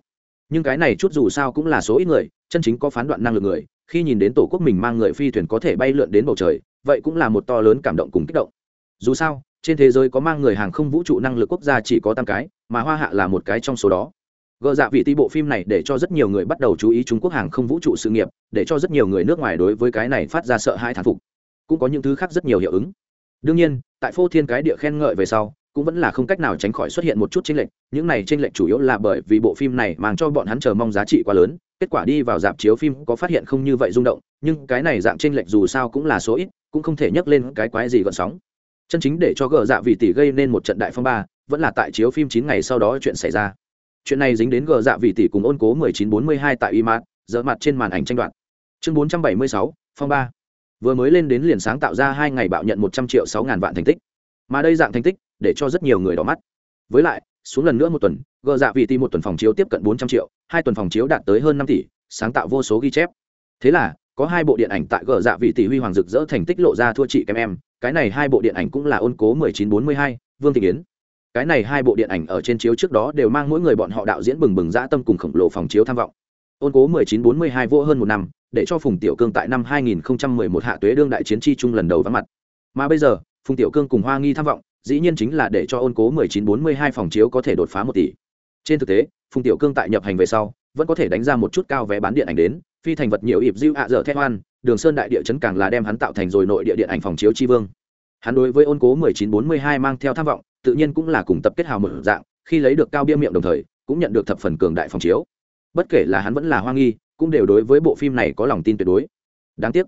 Nhưng cái này chút dù sao cũng là số ít người, chân chính có phán đoạn năng lực người, khi nhìn đến tổ quốc mình mang người phi thuyền có thể bay lượn đến bầu trời, vậy cũng là một to lớn cảm động cùng kích động. Dù sao, trên thế giới có mang người hàng không vũ trụ năng lực quốc gia chỉ có tam cái, mà hoa hạ là một cái trong số đó gợ dạ vị tí bộ phim này để cho rất nhiều người bắt đầu chú ý trung quốc hàng không vũ trụ sự nghiệp, để cho rất nhiều người nước ngoài đối với cái này phát ra sợ hãi thán phục. Cũng có những thứ khác rất nhiều hiệu ứng. Đương nhiên, tại phô thiên cái địa khen ngợi về sau, cũng vẫn là không cách nào tránh khỏi xuất hiện một chút chênh lệch, những này chênh lệch chủ yếu là bởi vì bộ phim này mang cho bọn hắn chờ mong giá trị quá lớn, kết quả đi vào dạp chiếu phim có phát hiện không như vậy rung động, nhưng cái này dạng chênh lệch dù sao cũng là số ít, cũng không thể nhắc lên cái quái gì gợn sóng. Chân chính để cho gờ dạ vị tỷ gây nên một trận đại phong ba, vẫn là tại chiếu phim chín ngày sau đó chuyện xảy ra chuyện này dính đến gờ dạ vị tỷ cùng ôn cố 1942 tại imat dỡ mặt trên màn ảnh tranh đoạt. Chương 476, phong ba. Vừa mới lên đến liền sáng tạo ra hai ngày bạo nhận 100 triệu 6 ngàn vạn thành tích. Mà đây dạng thành tích để cho rất nhiều người đỏ mắt. Với lại xuống lần nữa một tuần gờ dạ vị tỷ một tuần phòng chiếu tiếp cận 400 triệu hai tuần phòng chiếu đạt tới hơn năm tỷ sáng tạo vô số ghi chép. Thế là có hai bộ điện ảnh tại gờ dạ vị tỷ huy hoàng rực rỡ thành tích lộ ra thua chị kém em cái này hai bộ điện ảnh cũng là ôn cố 1942, vương thị yến cái này hai bộ điện ảnh ở trên chiếu trước đó đều mang mỗi người bọn họ đạo diễn bừng bừng dã tâm cùng khổng lồ phòng chiếu tham vọng. Ôn cố 1942 vô hơn một năm, để cho phùng tiểu cương tại năm 2011 hạ tuế đương đại chiến chi chung lần đầu vắng mặt. Mà bây giờ, phùng tiểu cương cùng hoa nghi tham vọng, dĩ nhiên chính là để cho ôn cố 1942 phòng chiếu có thể đột phá một tỷ. Trên thực tế, phùng tiểu cương tại nhập hành về sau, vẫn có thể đánh ra một chút cao vé bán điện ảnh đến, phi thành vật nhiều ịp diêu ạ dở thét hoan, đường sơn đại địa chấn càng là đem hắn tạo thành rồi nội địa điện ảnh phòng chiếu chi vương. Hắn đối với ôn cố 1942 mang theo tham vọng tự nhiên cũng là cùng tập kết hào một dạng khi lấy được cao bia miệng đồng thời cũng nhận được thập phần cường đại phòng chiếu. Bất kể là hắn vẫn là hoa nghi cũng đều đối với bộ phim này có lòng tin tuyệt đối. Đáng tiếc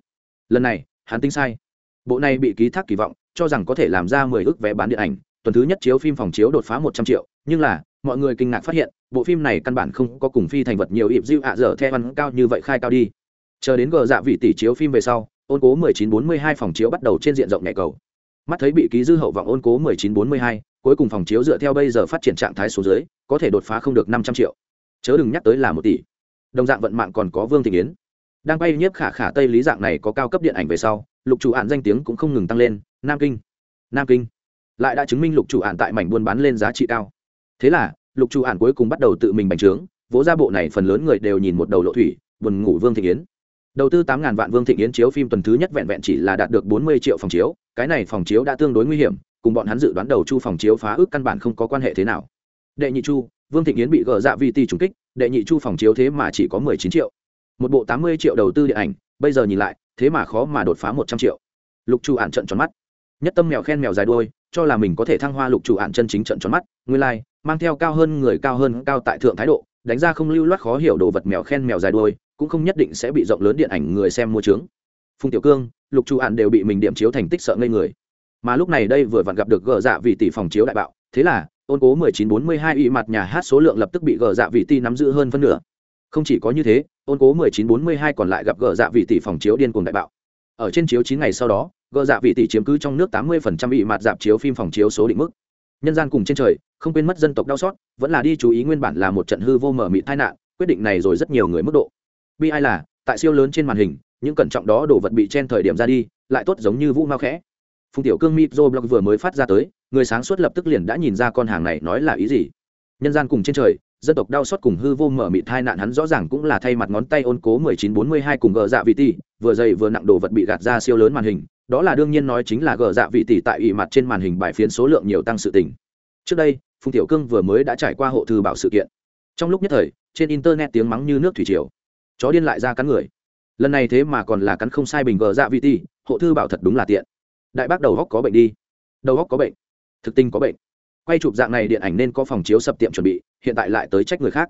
lần này hắn tính sai. Bộ này bị ký thác kỳ vọng cho rằng có thể làm ra mười ước vé bán điện ảnh tuần thứ nhất chiếu phim phòng chiếu đột phá một trăm triệu nhưng là mọi người kinh ngạc phát hiện bộ phim này căn bản không có cùng phi thành vật nhiều ịp dịu ạ dở theo ăn cao như vậy khai cao đi. Chờ đến gờ dạ vị tỷ chiếu phim về sau ôn cố 1942 phòng chiếu bắt đầu trên diện rộng nhẹ cầu. Mắt thấy bị ký dư hậu vọng ôn cố 1942, cuối cùng phòng chiếu dựa theo bây giờ phát triển trạng thái số dưới, có thể đột phá không được 500 triệu. Chớ đừng nhắc tới là một tỷ. Đồng dạng vận mạng còn có vương thị yến đang bay nhiếp khả khả tây lý dạng này có cao cấp điện ảnh về sau, lục chủ hạn danh tiếng cũng không ngừng tăng lên, nam kinh. Nam kinh. Lại đã chứng minh lục chủ hạn tại mảnh buôn bán lên giá trị cao. Thế là, lục chủ hạn cuối cùng bắt đầu tự mình bành trướng, vỗ ra bộ này phần lớn người đều nhìn một đầu lộ thủy, buồn ngủ vương thị yến đầu tư tám ngàn vạn vương thịnh yến chiếu phim tuần thứ nhất vẹn vẹn chỉ là đạt được bốn mươi triệu phòng chiếu, cái này phòng chiếu đã tương đối nguy hiểm cùng bọn hắn dự đoán đầu chu phòng chiếu phá ước căn bản không có quan hệ thế nào. Đệ nhị chu vương thị yến bị gỡ dạ vi ti trùng kích đệ nhị chu phòng chiếu thế mà chỉ có mười chín triệu. Một bộ tám mươi triệu đầu tư điện ảnh bây giờ nhìn lại thế mà khó mà đột phá một trăm triệu. Lục chu ạn trận tròn mắt. Nhất tâm mèo khen mèo dài đuôi cho là mình có thể thăng hoa lục chủ ạn chân chính trận tròn mắt nguyên lai、like, mang theo cao hơn người cao hơn cao tại thượng thái độ đánh ra không lưu loát khó hiểu đồ vật mèo khen mèo dài đuôi cũng không nhất định sẽ bị rộng lớn điện ảnh người xem mua trướng phùng tiểu cương lục chu ạn đều bị mình điểm chiếu thành tích sợ ngây người mà lúc này đây vừa vặn gặp được gờ dạ vị tỷ phòng chiếu đại bạo. Thế là, ôn cố 1942 ủy mặt nhà hát số lượng lập tức bị gờ dạ vị tỷ nắm giữ hơn phân nửa. Không chỉ có như thế, ôn cố 1942 còn lại gặp gờ dạ vị tỷ phòng chiếu điên cuồng đại bạo. Ở trên chiếu 9 ngày sau đó, gờ dạ vị tỷ chiếm cứ trong nước 80% ủy mặt dạp chiếu phim phòng chiếu số định mức. Nhân gian cùng trên trời, không quên mất dân tộc đau xót, vẫn là đi chú ý nguyên bản là một trận hư vô mở mịt tai nạn, quyết định này rồi rất nhiều người mức độ. Bi ai là, tại siêu lớn trên màn hình, những cẩn trọng đó đồ vật bị chen thời điểm ra đi, lại tốt giống như vũ mao khẽ phùng tiểu cương mitro blog vừa mới phát ra tới, người sáng suốt lập tức liền đã nhìn ra con hàng này nói là ý gì. Nhân gian cùng trên trời, dân tộc đau xót cùng hư vô mở mịt hai nạn hắn rõ ràng cũng là thay mặt ngón tay ôn cố 1942 cùng gờ dạ vị tỷ, vừa dày vừa nặng đồ vật bị gạt ra siêu lớn màn hình, đó là đương nhiên nói chính là gờ dạ vị tỷ tại ủy mặt trên màn hình bài phiến số lượng nhiều tăng sự tình. Trước đây, phùng tiểu cương vừa mới đã trải qua hộ thư bảo sự kiện. Trong lúc nhất thời, trên internet tiếng mắng như nước thủy triều. Chó điên lại ra cắn người. Lần này thế mà còn là cắn không sai bình gờ dạ vị tỷ, hộ thư bảo thật đúng là tiện đại bác đầu góc có bệnh đi. Đầu góc có bệnh, thực tinh có bệnh. Quay chụp dạng này điện ảnh nên có phòng chiếu sập tiệm chuẩn bị, hiện tại lại tới trách người khác.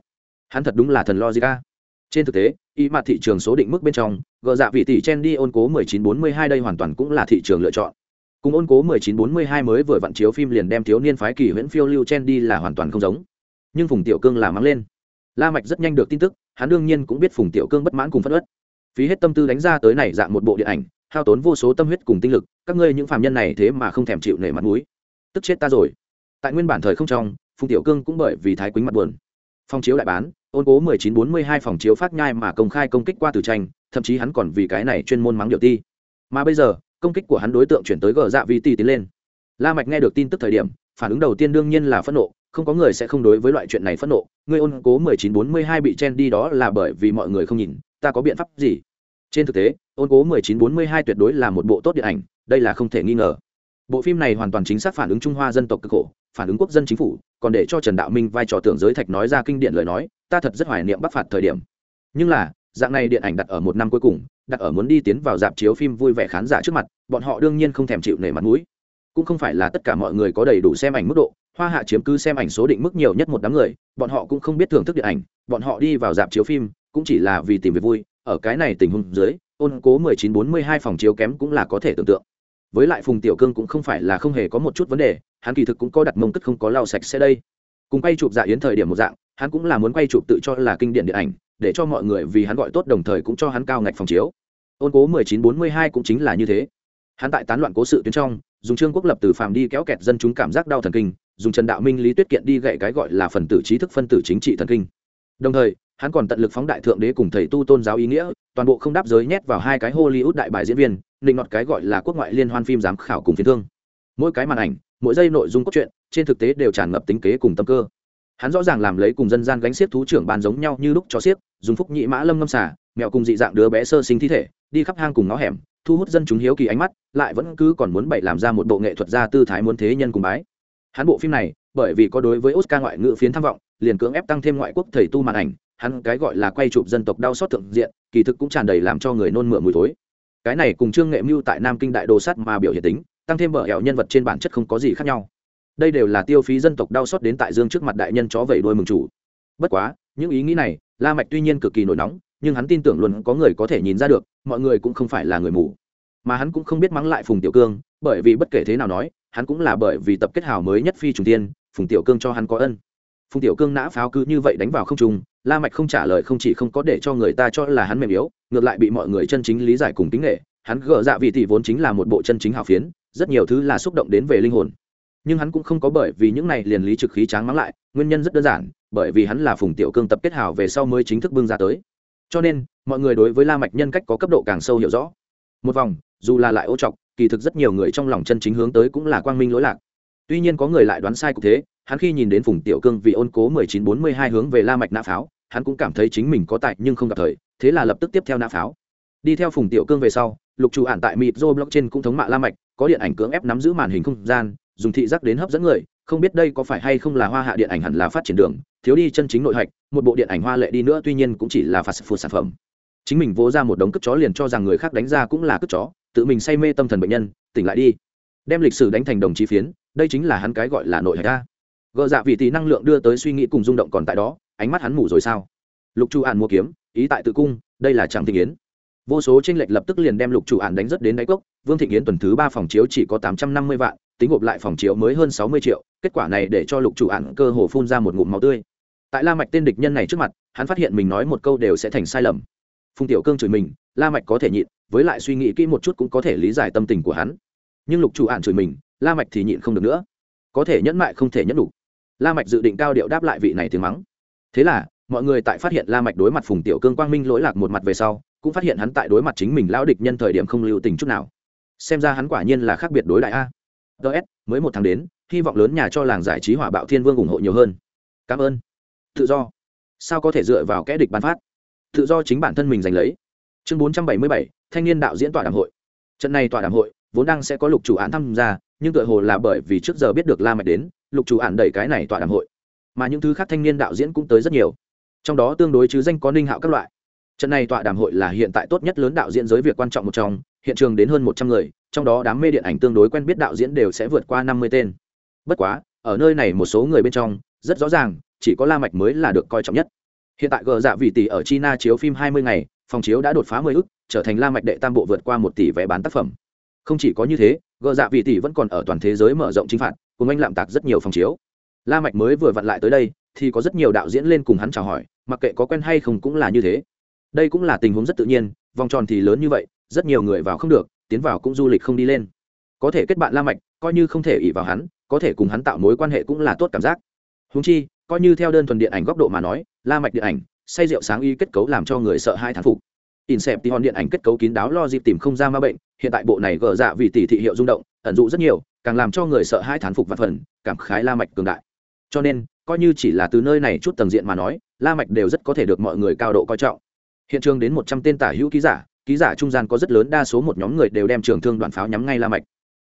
Hắn thật đúng là thần logica trên thực tế ý mặt thị trường số định mức bên trong, gờ dạ vị tỷ chen đi ôn cố 1942 đây hoàn toàn cũng là thị trường lựa chọn. Cùng ôn cố 1942 mới vừa vặn chiếu phim liền đem thiếu niên phái kỳ huyễn phiêu lưu chen đi là hoàn toàn không giống. Nhưng phùng tiểu cương là mắng lên. La mạch rất nhanh được tin tức, hắn đương nhiên cũng biết phùng tiểu cương bất mãn cùng phất ớt phí hết tâm tư đánh ra tới này dạng một bộ điện ảnh, hao tốn vô số tâm huyết cùng tinh lực các ngươi những phàm nhân này thế mà không thèm chịu nể mặt mũi. Tức chết ta rồi. Tại nguyên bản thời không trong, phùng tiểu cương cũng bởi vì thái quýnh mặt buồn. Phong chiếu đại bán, ôn cố 1942 phòng chiếu phát nhai mà công khai công kích qua từ tranh, thậm chí hắn còn vì cái này chuyên môn mắng điều ti. Mà bây giờ, công kích của hắn đối tượng chuyển tới gờ dạ vi ti tiến lên. La mạch nghe được tin tức thời điểm, phản ứng đầu tiên đương nhiên là phẫn nộ, không có người sẽ không đối với loại chuyện này phẫn nộ. Ngươi ôn cố 1942 bị chen đi đó là bởi vì mọi người không nhìn, ta có biện pháp gì? Trên thực tế ôn cố 1942 tuyệt đối là một bộ tốt điện ảnh, đây là không thể nghi ngờ. Bộ phim này hoàn toàn chính xác phản ứng trung hoa dân tộc cực khổ, phản ứng quốc dân chính phủ, còn để cho trần đạo minh vai trò tưởng giới thạch nói ra kinh điển lời nói, ta thật rất hoài niệm bắc phạt thời điểm. Nhưng là, dạng này điện ảnh đặt ở một năm cuối cùng, đặt ở muốn đi tiến vào dạp chiếu phim vui vẻ khán giả trước mặt, bọn họ đương nhiên không thèm chịu nể mặt mũi. Cũng không phải là tất cả mọi người có đầy đủ xem ảnh mức độ, hoa hạ chiếm cứ xem ảnh số định mức nhiều nhất một đám người, bọn họ cũng không biết thưởng thức điện ảnh, bọn họ đi vào dạp chiếu phim, cũng chỉ là vì tìm việc vui, ở cái này tình huống dưới ôn cố 1942 phòng chiếu kém cũng là có thể tưởng tượng. Với lại phùng tiểu cương cũng không phải là không hề có một chút vấn đề, hắn kỳ thực cũng có đặt mông cất không có lau sạch sẽ đây. Cùng quay chụp dạ yến thời điểm một dạng, hắn cũng là muốn quay chụp tự cho là kinh điển điện ảnh, để cho mọi người vì hắn gọi tốt đồng thời cũng cho hắn cao ngạch phòng chiếu. Ôn cố 1942 cũng chính là như thế. Hắn tại tán loạn cố sự tuyến trong, dùng trương quốc lập từ phàm đi kéo kẹt dân chúng cảm giác đau thần kinh, dùng trần đạo minh, lý tuyết kiện đi gậy cái gọi là phần tử trí thức, phân tử chính trị thần kinh. Đồng thời hắn còn tận lực phóng đại thượng đế cùng thầy tu tôn giáo ý nghĩa, toàn bộ không đáp giới nhét vào hai cái hollywood đại bài diễn viên, định nọt cái gọi là quốc ngoại liên hoan phim giám khảo cùng phiến thương. Mỗi cái màn ảnh, mỗi giây nội dung cốt truyện, trên thực tế đều tràn ngập tính kế cùng tâm cơ. Hắn rõ ràng làm lấy cùng dân gian gánh xiếc thú trưởng bàn giống nhau như lúc cho xiếc, dùng phúc nhị mã lâm ngâm xả mẹo cùng dị dạng đứa bé sơ sinh thi thể, đi khắp hang cùng ngõ hẻm, thu hút dân chúng hiếu kỳ ánh mắt, lại vẫn cứ còn muốn bậy làm ra một bộ nghệ thuật gia tư thái muốn thế nhân cùng bái. Hắn bộ phim này, bởi vì có đối với oscar ngoại ngữ phiến tham vọng, liền cưỡng ép tăng thêm ngoại quốc thầy tu màn ảnh hắn cái gọi là quay chụp dân tộc đau xót thượng diện, kỳ thực cũng tràn đầy làm cho người nôn mửa mùi thối. Cái này cùng trương nghệ mưu tại nam kinh đại đồ sắt mà biểu hiện tính, tăng thêm bờ hẹo nhân vật trên bản chất không có gì khác nhau. Đây đều là tiêu phí dân tộc đau xót đến tại dương trước mặt đại nhân chó vẩy đuôi mừng chủ. Bất quá, những ý nghĩ này, la mạch tuy nhiên cực kỳ nổi nóng, nhưng hắn tin tưởng luôn có người có thể nhìn ra được, mọi người cũng không phải là người mù. Mà hắn cũng không biết mắng lại phùng tiểu cương, bởi vì bất kể thế nào nói, hắn cũng là bởi vì tập kết hào mới nhất phi trùng tiên, phùng tiểu cương cho hắn có ân. Phùng tiểu cương nã pháo cứ như vậy đánh vào không trung la mạch không trả lời, không chỉ không có để cho người ta cho là hắn mềm yếu, ngược lại bị mọi người chân chính lý giải cùng tính nghệ hắn gỡ dạ vị tỷ vốn chính là một bộ chân chính hào phiến, rất nhiều thứ là xúc động đến về linh hồn. Nhưng hắn cũng không có bởi vì những này liền lý trực khí tráng mắng lại, nguyên nhân rất đơn giản, bởi vì hắn là phùng tiểu cương tập kết hào về sau mới chính thức bưng ra tới. Cho nên, mọi người đối với la mạch nhân cách có cấp độ càng sâu hiểu rõ. Một vòng, dù là lại ô trọc, kỳ thực rất nhiều người trong lòng chân chính hướng tới cũng là quang minh lỗi lạc. Tuy nhiên có người lại đoán sai cục thế, hắn khi nhìn đến phùng tiểu cương vì ôn cố 1942 hướng về la mạch nã pháo hắn cũng cảm thấy chính mình có tại nhưng không gặp thời, thế là lập tức tiếp theo nã pháo. Đi theo phùng tiểu cương về sau, lục chủ ản tại mịt blog trên cũng thống mạ la mạch, có điện ảnh cưỡng ép nắm giữ màn hình không gian, dùng thị giác đến hấp dẫn người, không biết đây có phải hay không là hoa hạ điện ảnh hẳn là phát triển đường, thiếu đi chân chính nội hạch, một bộ điện ảnh hoa lệ đi nữa tuy nhiên cũng chỉ là phạt phù sản phẩm. Chính mình vỗ ra một đống cướp chó liền cho rằng người khác đánh ra cũng là cướp chó, tự mình say mê tâm thần bệnh nhân, tỉnh lại đi. Đem lịch sử đánh thành đồng chí phiến, đây chính là hắn cái gọi là nội hạch ta gợ dạ vị tỷ năng lượng đưa tới suy nghĩ cùng rung động còn tại đó ánh mắt hắn mù rồi sao? Lục chu ạn mua kiếm, ý tại tự cung, đây là chẳng tình yến. Vô số tranh lệch lập tức liền đem lục chủ ạn đánh rất đến đáy cốc. Vương thịnh yến tuần thứ ba phòng chiếu chỉ có tám trăm năm mươi vạn, tính gộp lại phòng chiếu mới hơn sáu mươi triệu, kết quả này để cho lục chủ ạn cơ hồ phun ra một ngụm máu tươi. Tại la mạch tên địch nhân này trước mặt, hắn phát hiện mình nói một câu đều sẽ thành sai lầm. Phùng tiểu cương chửi mình, la mạch có thể nhịn, với lại suy nghĩ kỹ một chút cũng có thể lý giải tâm tình của hắn. Nhưng lục chủ ạn chửi mình, la mạch thì nhịn không được nữa. Có thể nhẫn mại không thể nhẫn đủ. La mạch dự định cao điệu đáp lại vị này tiếng mắng thế là, mọi người tại phát hiện la mạch đối mặt phùng tiểu cương quang minh lỗi lạc một mặt về sau, cũng phát hiện hắn tại đối mặt chính mình lão địch nhân thời điểm không lưu tình chút nào. Xem ra hắn quả nhiên là khác biệt đối đại a. Ts mới một tháng đến, hy vọng lớn nhà cho làng giải trí hỏa bạo thiên vương ủng hộ nhiều hơn. Cảm ơn. Tự do. Sao có thể dựa vào kẽ địch bán phát? Tự do chính bản thân mình giành lấy. Chương bốn trăm bảy mươi bảy, thanh niên đạo diễn tọa đàm hội. Trận này tọa đàm hội, vốn đang sẽ có lục chủ án tham gia, nhưng tựa hồ là bởi vì trước giờ biết được la mạch đến, lục chủ án đẩy cái này tọa đàm hội mà những thứ khác thanh niên đạo diễn cũng tới rất nhiều. Trong đó tương đối chứ danh có ninh hạo các loại. Trận này tọa đàm hội là hiện tại tốt nhất lớn đạo diễn giới việc quan trọng một trong, hiện trường đến hơn một trăm người, trong đó đám mê điện ảnh tương đối quen biết đạo diễn đều sẽ vượt qua năm mươi tên. Bất quá, ở nơi này một số người bên trong, rất rõ ràng, chỉ có la mạch mới là được coi trọng nhất. Hiện tại gờ dạ vị tỷ ở china chiếu phim hai mươi ngày, phòng chiếu đã đột phá mười ức, trở thành la mạch đệ tam bộ vượt qua một tỷ vé bán tác phẩm. Không chỉ có như thế, gờ dạ vị tỷ vẫn còn ở toàn thế giới mở rộng chính phạt, cùng anh lạm tạc rất nhiều phòng chiếu la mạch mới vừa vặn lại tới đây thì có rất nhiều đạo diễn lên cùng hắn chào hỏi mặc kệ có quen hay không cũng là như thế. Đây cũng là tình huống rất tự nhiên vòng tròn thì lớn như vậy rất nhiều người vào không được tiến vào cũng du lịch không đi lên. Có thể kết bạn la mạch coi như không thể ỷ vào hắn có thể cùng hắn tạo mối quan hệ cũng là tốt cảm giác. Huống chi coi như theo đơn thuần điện ảnh góc độ mà nói la mạch điện ảnh say rượu sáng y kết cấu làm cho người sợ hai thán phục. Inception điện ảnh kết cấu kín đáo lo dịp tìm không ra ma bệnh, hiện tại bộ này gỡ dạ vì tỷ thị hiệu rung động, ẩn dụ rất nhiều, càng làm cho người sợ hai thán phục và phần, cảm khái La Mạch cường đại. Cho nên, coi như chỉ là từ nơi này chút tầng diện mà nói, La Mạch đều rất có thể được mọi người cao độ coi trọng. Hiện trường đến một trăm tên tả hữu ký giả, ký giả trung gian có rất lớn đa số một nhóm người đều đem trường thương đoạn pháo nhắm ngay La Mạch.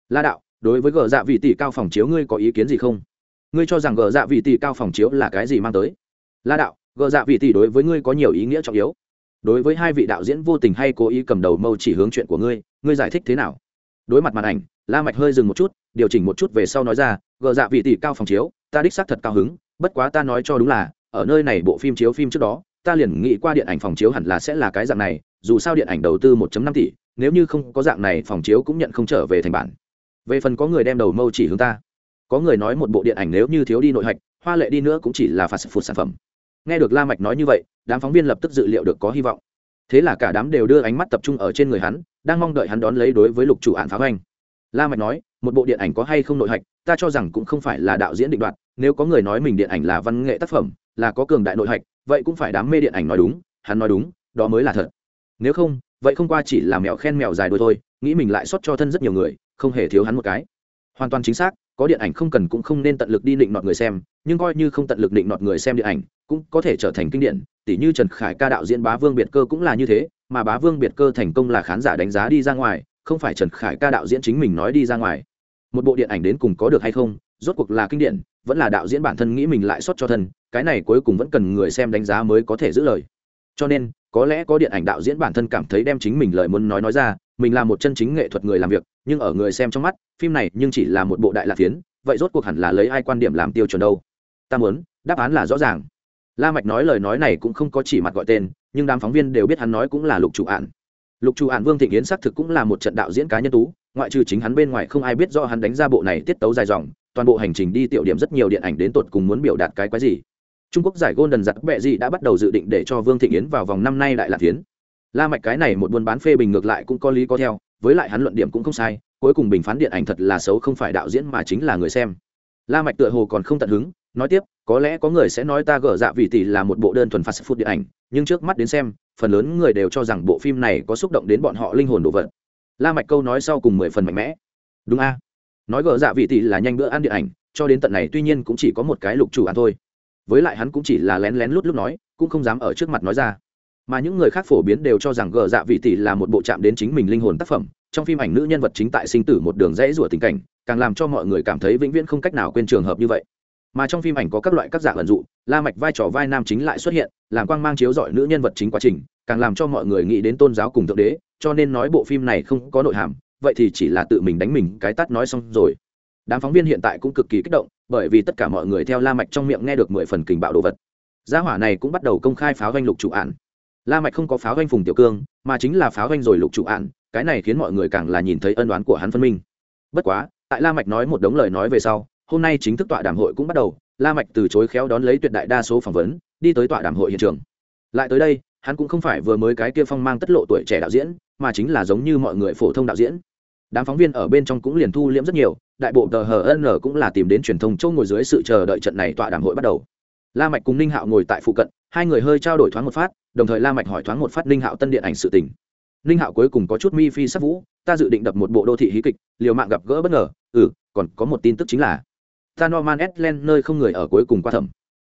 La đạo, đối với gờ dạ vị tỷ cao phòng chiếu ngươi có ý kiến gì không? Ngươi cho rằng gờ dạ vị tỷ cao phòng chiếu là cái gì mang tới? La đạo, gờ dạ vị tỷ đối với ngươi có nhiều ý nghĩa trọng yếu đối với hai vị đạo diễn vô tình hay cố ý cầm đầu mâu chỉ hướng chuyện của ngươi ngươi giải thích thế nào đối mặt màn ảnh la mạch hơi dừng một chút điều chỉnh một chút về sau nói ra gờ dạ vị tỷ cao phòng chiếu ta đích xác thật cao hứng, bất quá ta nói cho đúng là, ở nơi này bộ phim chiếu phim trước đó, ta liền nghĩ qua điện ảnh phòng chiếu hẳn là sẽ là cái dạng này, dù sao điện ảnh đầu tư 1.5 tỷ, nếu như không có dạng này phòng chiếu cũng nhận không trở về thành bản. Về phần có người đem đầu mâu chỉ hướng ta, có người nói một bộ điện ảnh nếu như thiếu đi nội hạch, hoa lệ đi nữa cũng chỉ là phạt phụt sản phẩm. Nghe được la mạch nói như vậy, đám phóng viên lập tức dự liệu được có hy vọng. Thế là cả đám đều đưa ánh mắt tập trung ở trên người hắn, đang mong đợi hắn đón lấy đối với lục chủ án phá hoành. La mạch nói, một bộ điện ảnh có hay không nội hạch, ta cho rằng cũng không phải là đạo diễn định đoạt nếu có người nói mình điện ảnh là văn nghệ tác phẩm, là có cường đại nội hạch, vậy cũng phải đám mê điện ảnh nói đúng, hắn nói đúng, đó mới là thật. Nếu không, vậy không qua chỉ là mèo khen mèo dài đôi thôi, nghĩ mình lại xót cho thân rất nhiều người, không hề thiếu hắn một cái. Hoàn toàn chính xác, có điện ảnh không cần cũng không nên tận lực đi định nọt người xem, nhưng coi như không tận lực định nọt người xem điện ảnh, cũng có thể trở thành kinh điển tỷ như trần khải ca đạo diễn bá vương biệt cơ cũng là như thế, mà bá vương biệt cơ thành công là khán giả đánh giá đi ra ngoài, không phải trần khải ca đạo diễn chính mình nói đi ra ngoài. Một bộ điện ảnh đến cùng có được hay không rốt cuộc là kinh điển, vẫn là đạo diễn bản thân nghĩ mình lại xuất cho thân, cái này cuối cùng vẫn cần người xem đánh giá mới có thể giữ lời. Cho nên, có lẽ có điện ảnh đạo diễn bản thân cảm thấy đem chính mình lời muốn nói nói ra, mình là một chân chính nghệ thuật người làm việc, nhưng ở người xem trong mắt, phim này nhưng chỉ là một bộ đại lạc phiến, vậy rốt cuộc hẳn là lấy ai quan điểm làm tiêu chuẩn đâu? Ta muốn, đáp án là rõ ràng. La mạch nói lời nói này cũng không có chỉ mặt gọi tên, nhưng đám phóng viên đều biết hắn nói cũng là lục chủ ạn. Lục chủ ạn vương thịnh yến xác thực cũng là một trận đạo diễn cá nhân tú ngoại trừ chính hắn bên ngoài không ai biết do hắn đánh ra bộ này tiết tấu dài dòng, toàn bộ hành trình đi tiểu điểm rất nhiều điện ảnh đến tột cùng muốn biểu đạt cái quái gì. Trung quốc giải golden giặc bẹ gì đã bắt đầu dự định để cho vương thịnh yến vào vòng năm nay lại là tiến la mạch cái này một buôn bán phê bình ngược lại cũng có lý có theo, với lại hắn luận điểm cũng không sai, cuối cùng bình phán điện ảnh thật là xấu không phải đạo diễn mà chính là người xem. La mạch tựa hồ còn không tận hứng, nói tiếp, có lẽ có người sẽ nói ta gỡ dạ vì tỷ là một bộ đơn thuần fast food điện ảnh, nhưng trước mắt đến xem, phần lớn người đều cho rằng bộ phim này có xúc động đến bọn họ linh hồn đồ vật la mạch câu nói sau cùng mười phần mạnh mẽ. Đúng a. Nói gỡ dạ vị tỷ là nhanh bữa ăn điện ảnh, cho đến tận này tuy nhiên cũng chỉ có một cái lục chủ ăn thôi. Với lại hắn cũng chỉ là lén lén lút lút nói, cũng không dám ở trước mặt nói ra. Mà những người khác phổ biến đều cho rằng gờ dạ vị tỷ là một bộ chạm đến chính mình linh hồn tác phẩm, trong phim ảnh nữ nhân vật chính tại sinh tử một đường rẽ rủa tình cảnh, càng làm cho mọi người cảm thấy vĩnh viễn không cách nào quên trường hợp như vậy. Mà trong phim ảnh có các loại các dạng ẩn dụ, la mạch vai trò vai nam chính lại xuất hiện, làm quang mang chiếu dọi nữ nhân vật chính quá trình, càng làm cho mọi người nghĩ đến tôn giáo cùng thượng đế cho nên nói bộ phim này không có nội hàm, vậy thì chỉ là tự mình đánh mình, cái tắt nói xong rồi. Đám phóng viên hiện tại cũng cực kỳ kích động, bởi vì tất cả mọi người theo la mạch trong miệng nghe được mười phần kình bạo đồ vật. Gia hỏa này cũng bắt đầu công khai pháo doanh lục chủ án. La mạch không có pháo doanh phùng tiểu cương, mà chính là pháo doanh rồi lục chủ án, cái này khiến mọi người càng là nhìn thấy ân đoán của hắn phân minh. Bất quá, tại la mạch nói một đống lời nói về sau, hôm nay chính thức tọa đàm hội cũng bắt đầu, la mạch từ chối khéo đón lấy tuyệt đại đa số phỏng vấn, đi tới tọa đàm hội hiện trường. Lại tới đây, hắn cũng không phải vừa mới cái kia phong mang tất lộ tuổi trẻ đạo diễn mà chính là giống như mọi người phổ thông đạo diễn. Đám phóng viên ở bên trong cũng liền thu liễm rất nhiều, đại bộ tờ hn cũng là tìm đến truyền thông châu ngồi dưới sự chờ đợi trận này tọa đàm hội bắt đầu. La mạch cùng ninh hạo ngồi tại phụ cận, hai người hơi trao đổi thoáng một phát, đồng thời la mạch hỏi thoáng một phát ninh hạo tân điện ảnh sự tình. Ninh hạo cuối cùng có chút mi phi sắc vũ, ta dự định đập một bộ đô thị hí kịch, liều mạng gặp gỡ bất ngờ ừ còn có một tin tức chính là, ta norman edlen nơi không người ở cuối cùng qua thẩm.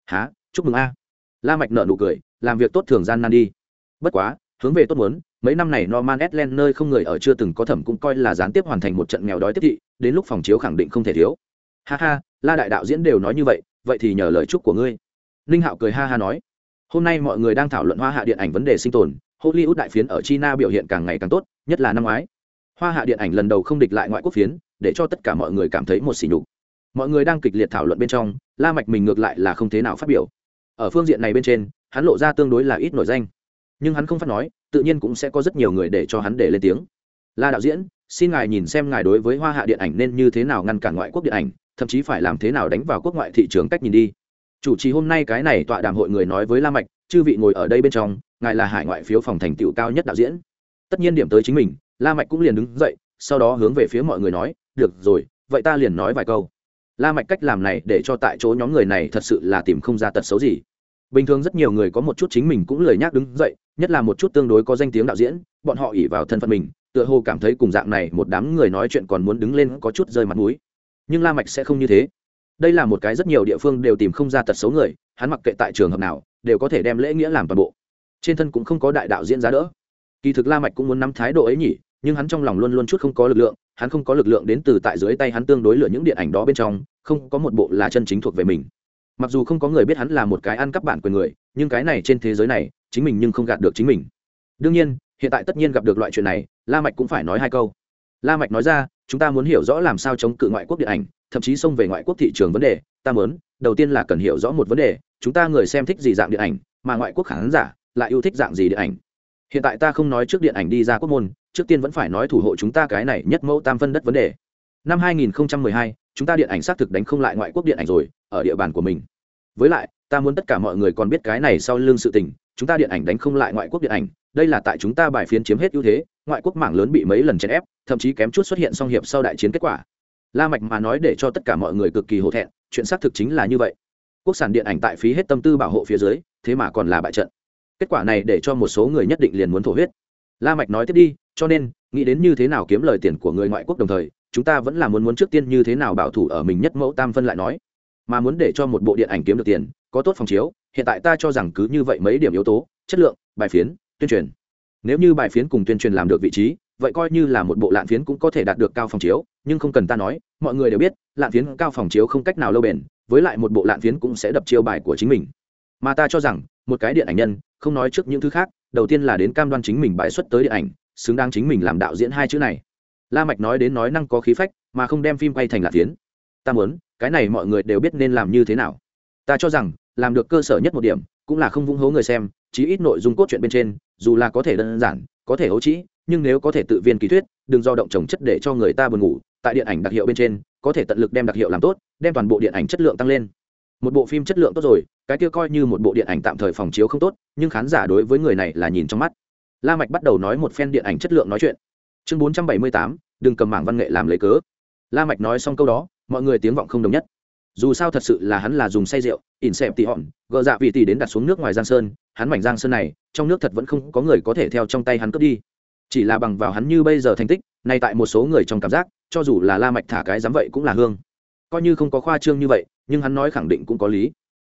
Há chúc mừng a. La mạch nở nụ cười, làm việc tốt thường gian nan đi. Bất quá, hướng về tốt muốn mấy năm này norman edlen nơi không người ở chưa từng có thẩm cũng coi là gián tiếp hoàn thành một trận nghèo đói tiếp thị, đến lúc phòng chiếu khẳng định không thể thiếu. Ha ha, la đại đạo diễn đều nói như vậy vậy thì nhờ lời chúc của ngươi. Ninh hạo cười ha ha nói. Hôm nay mọi người đang thảo luận hoa hạ điện ảnh vấn đề sinh tồn, hollywood đại phiến ở china biểu hiện càng ngày càng tốt, nhất là năm ngoái. Hoa hạ điện ảnh lần đầu không địch lại ngoại quốc phiến, để cho tất cả mọi người cảm thấy một sỉ nhục. Mọi người đang kịch liệt thảo luận bên trong, la mạch mình ngược lại là không thế nào phát biểu. Ở phương diện này bên trên, hắn lộ ra tương đối là ít nổi danh nhưng hắn không phát nói, tự nhiên cũng sẽ có rất nhiều người để cho hắn để lên tiếng. La đạo diễn, xin ngài nhìn xem ngài đối với hoa hạ điện ảnh nên như thế nào ngăn cản ngoại quốc điện ảnh, thậm chí phải làm thế nào đánh vào quốc ngoại thị trường cách nhìn đi. Chủ trì hôm nay cái này tọa đàm hội người nói với la mạch, chư vị ngồi ở đây bên trong, ngài là hải ngoại phiếu phòng thành tựu cao nhất đạo diễn. Tất nhiên điểm tới chính mình, la mạch cũng liền đứng dậy, sau đó hướng về phía mọi người nói, được rồi, vậy ta liền nói vài câu. La mạch cách làm này để cho tại chỗ nhóm người này thật sự là tìm không ra tật xấu gì bình thường rất nhiều người có một chút chính mình cũng lời nhắc đứng dậy, nhất là một chút tương đối có danh tiếng đạo diễn, bọn họ ỉ vào thân phận mình, tựa hồ cảm thấy cùng dạng này một đám người nói chuyện còn muốn đứng lên có chút rơi mặt mũi. Nhưng la mạch sẽ không như thế. Đây là một cái rất nhiều địa phương đều tìm không ra tật xấu người, hắn mặc kệ tại trường hợp nào, đều có thể đem lễ nghĩa làm toàn bộ. Trên thân cũng không có đại đạo diễn giá đỡ. Kỳ thực la mạch cũng muốn nắm thái độ ấy nhỉ, nhưng hắn trong lòng luôn luôn chút không có lực lượng, hắn không có lực lượng đến từ tại dưới tay hắn tương đối lựa những điện ảnh đó bên trong, không có một bộ là chân chính thuộc về mình mặc dù không có người biết hắn là một cái ăn cắp bản quyền người nhưng cái này trên thế giới này chính mình nhưng không gạt được chính mình. Đương nhiên hiện tại tất nhiên gặp được loại chuyện này la mạch cũng phải nói hai câu. La mạch nói ra chúng ta muốn hiểu rõ làm sao chống cự ngoại quốc điện ảnh thậm chí xông về ngoại quốc thị trường vấn đề. Ta muốn đầu tiên là cần hiểu rõ một vấn đề chúng ta người xem thích gì dạng điện ảnh mà ngoại quốc khán giả lại yêu thích dạng gì điện ảnh. Hiện tại ta không nói trước điện ảnh đi ra quốc môn trước tiên vẫn phải nói thủ hộ chúng ta cái này nhất mẫu tam phân đất vấn đề. Năm 2012, chúng ta điện ảnh xác thực đánh không lại ngoại quốc điện ảnh rồi ở địa bàn của mình. Với lại, ta muốn tất cả mọi người còn biết cái này sau lưng sự tình, chúng ta điện ảnh đánh không lại ngoại quốc điện ảnh, đây là tại chúng ta bài phiến chiếm hết ưu thế, ngoại quốc mảng lớn bị mấy lần chèn ép, thậm chí kém chút xuất hiện song hiệp sau đại chiến kết quả. La mạch mà nói để cho tất cả mọi người cực kỳ hổ thẹn, chuyện xác thực chính là như vậy. Quốc sản điện ảnh tại phí hết tâm tư bảo hộ phía dưới, thế mà còn là bại trận. Kết quả này để cho một số người nhất định liền muốn thổ huyết. La mạch nói tiếp đi, cho nên, nghĩ đến như thế nào kiếm lời tiền của người ngoại quốc đồng thời, chúng ta vẫn là muốn muốn trước tiên như thế nào bảo thủ ở mình nhất mẫu tam phân lại nói mà muốn để cho một bộ điện ảnh kiếm được tiền, có tốt phòng chiếu, hiện tại ta cho rằng cứ như vậy mấy điểm yếu tố, chất lượng, bài phiến, tuyên truyền. Nếu như bài phiến cùng tuyên truyền làm được vị trí, vậy coi như là một bộ lạn phiến cũng có thể đạt được cao phòng chiếu, nhưng không cần ta nói, mọi người đều biết, lạn phiến cao phòng chiếu không cách nào lâu bền, với lại một bộ lạn phiến cũng sẽ đập chiêu bài của chính mình. Mà ta cho rằng, một cái điện ảnh nhân, không nói trước những thứ khác, đầu tiên là đến cam đoan chính mình bãi xuất tới điện ảnh, xứng đáng chính mình làm đạo diễn hai chữ này. La mạch nói đến nói năng có khí phách, mà không đem phim quay thành lạn phiến. Ta muốn cái này mọi người đều biết nên làm như thế nào. Ta cho rằng làm được cơ sở nhất một điểm cũng là không vung hố người xem chí ít nội dung cốt truyện bên trên dù là có thể đơn giản có thể hấu trĩ nhưng nếu có thể tự viên ký thuyết đừng do động trồng chất để cho người ta buồn ngủ tại điện ảnh đặc hiệu bên trên có thể tận lực đem đặc hiệu làm tốt đem toàn bộ điện ảnh chất lượng tăng lên. Một bộ phim chất lượng tốt rồi cái kia coi như một bộ điện ảnh tạm thời phòng chiếu không tốt nhưng khán giả đối với người này là nhìn trong mắt. La mạch bắt đầu nói một phen điện ảnh chất lượng nói chuyện. Chương 478, đừng cầm mảng văn nghệ làm lấy cớ. La mạch nói xong câu đó mọi người tiếng vọng không đồng nhất. Dù sao thật sự là hắn là dùng say rượu, ỉn xẹp tỉ hòn gợ dạ vị tỉ đến đặt xuống nước ngoài giang sơn, hắn mảnh giang sơn này, trong nước thật vẫn không có người có thể theo trong tay hắn cướp đi. Chỉ là bằng vào hắn như bây giờ thành tích, nay tại một số người trong cảm giác, cho dù là la mạch thả cái dám vậy cũng là hương. Coi như không có khoa trương như vậy, nhưng hắn nói khẳng định cũng có lý.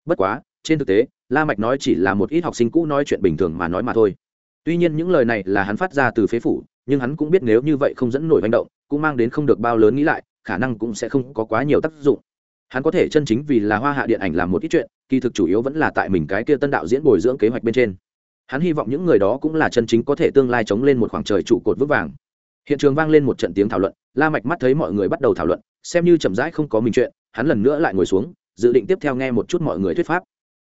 Bất quá, trên thực tế, la mạch nói chỉ là một ít học sinh cũ nói chuyện bình thường mà nói mà thôi. Tuy nhiên những lời này là hắn phát ra từ phế phủ, nhưng hắn cũng biết nếu như vậy không dẫn nổi manh động, cũng mang đến không được bao lớn nghĩ lại khả năng cũng sẽ không có quá nhiều tác dụng. Hắn có thể chân chính vì là hoa hạ điện ảnh làm một ít chuyện, kỳ thực chủ yếu vẫn là tại mình cái kia tân đạo diễn bồi dưỡng kế hoạch bên trên. Hắn hy vọng những người đó cũng là chân chính có thể tương lai chống lên một khoảng trời trụ cột vững vàng. Hiện trường vang lên một trận tiếng thảo luận, la mạch mắt thấy mọi người bắt đầu thảo luận, xem như chậm rãi không có mình chuyện, hắn lần nữa lại ngồi xuống, dự định tiếp theo nghe một chút mọi người thuyết pháp.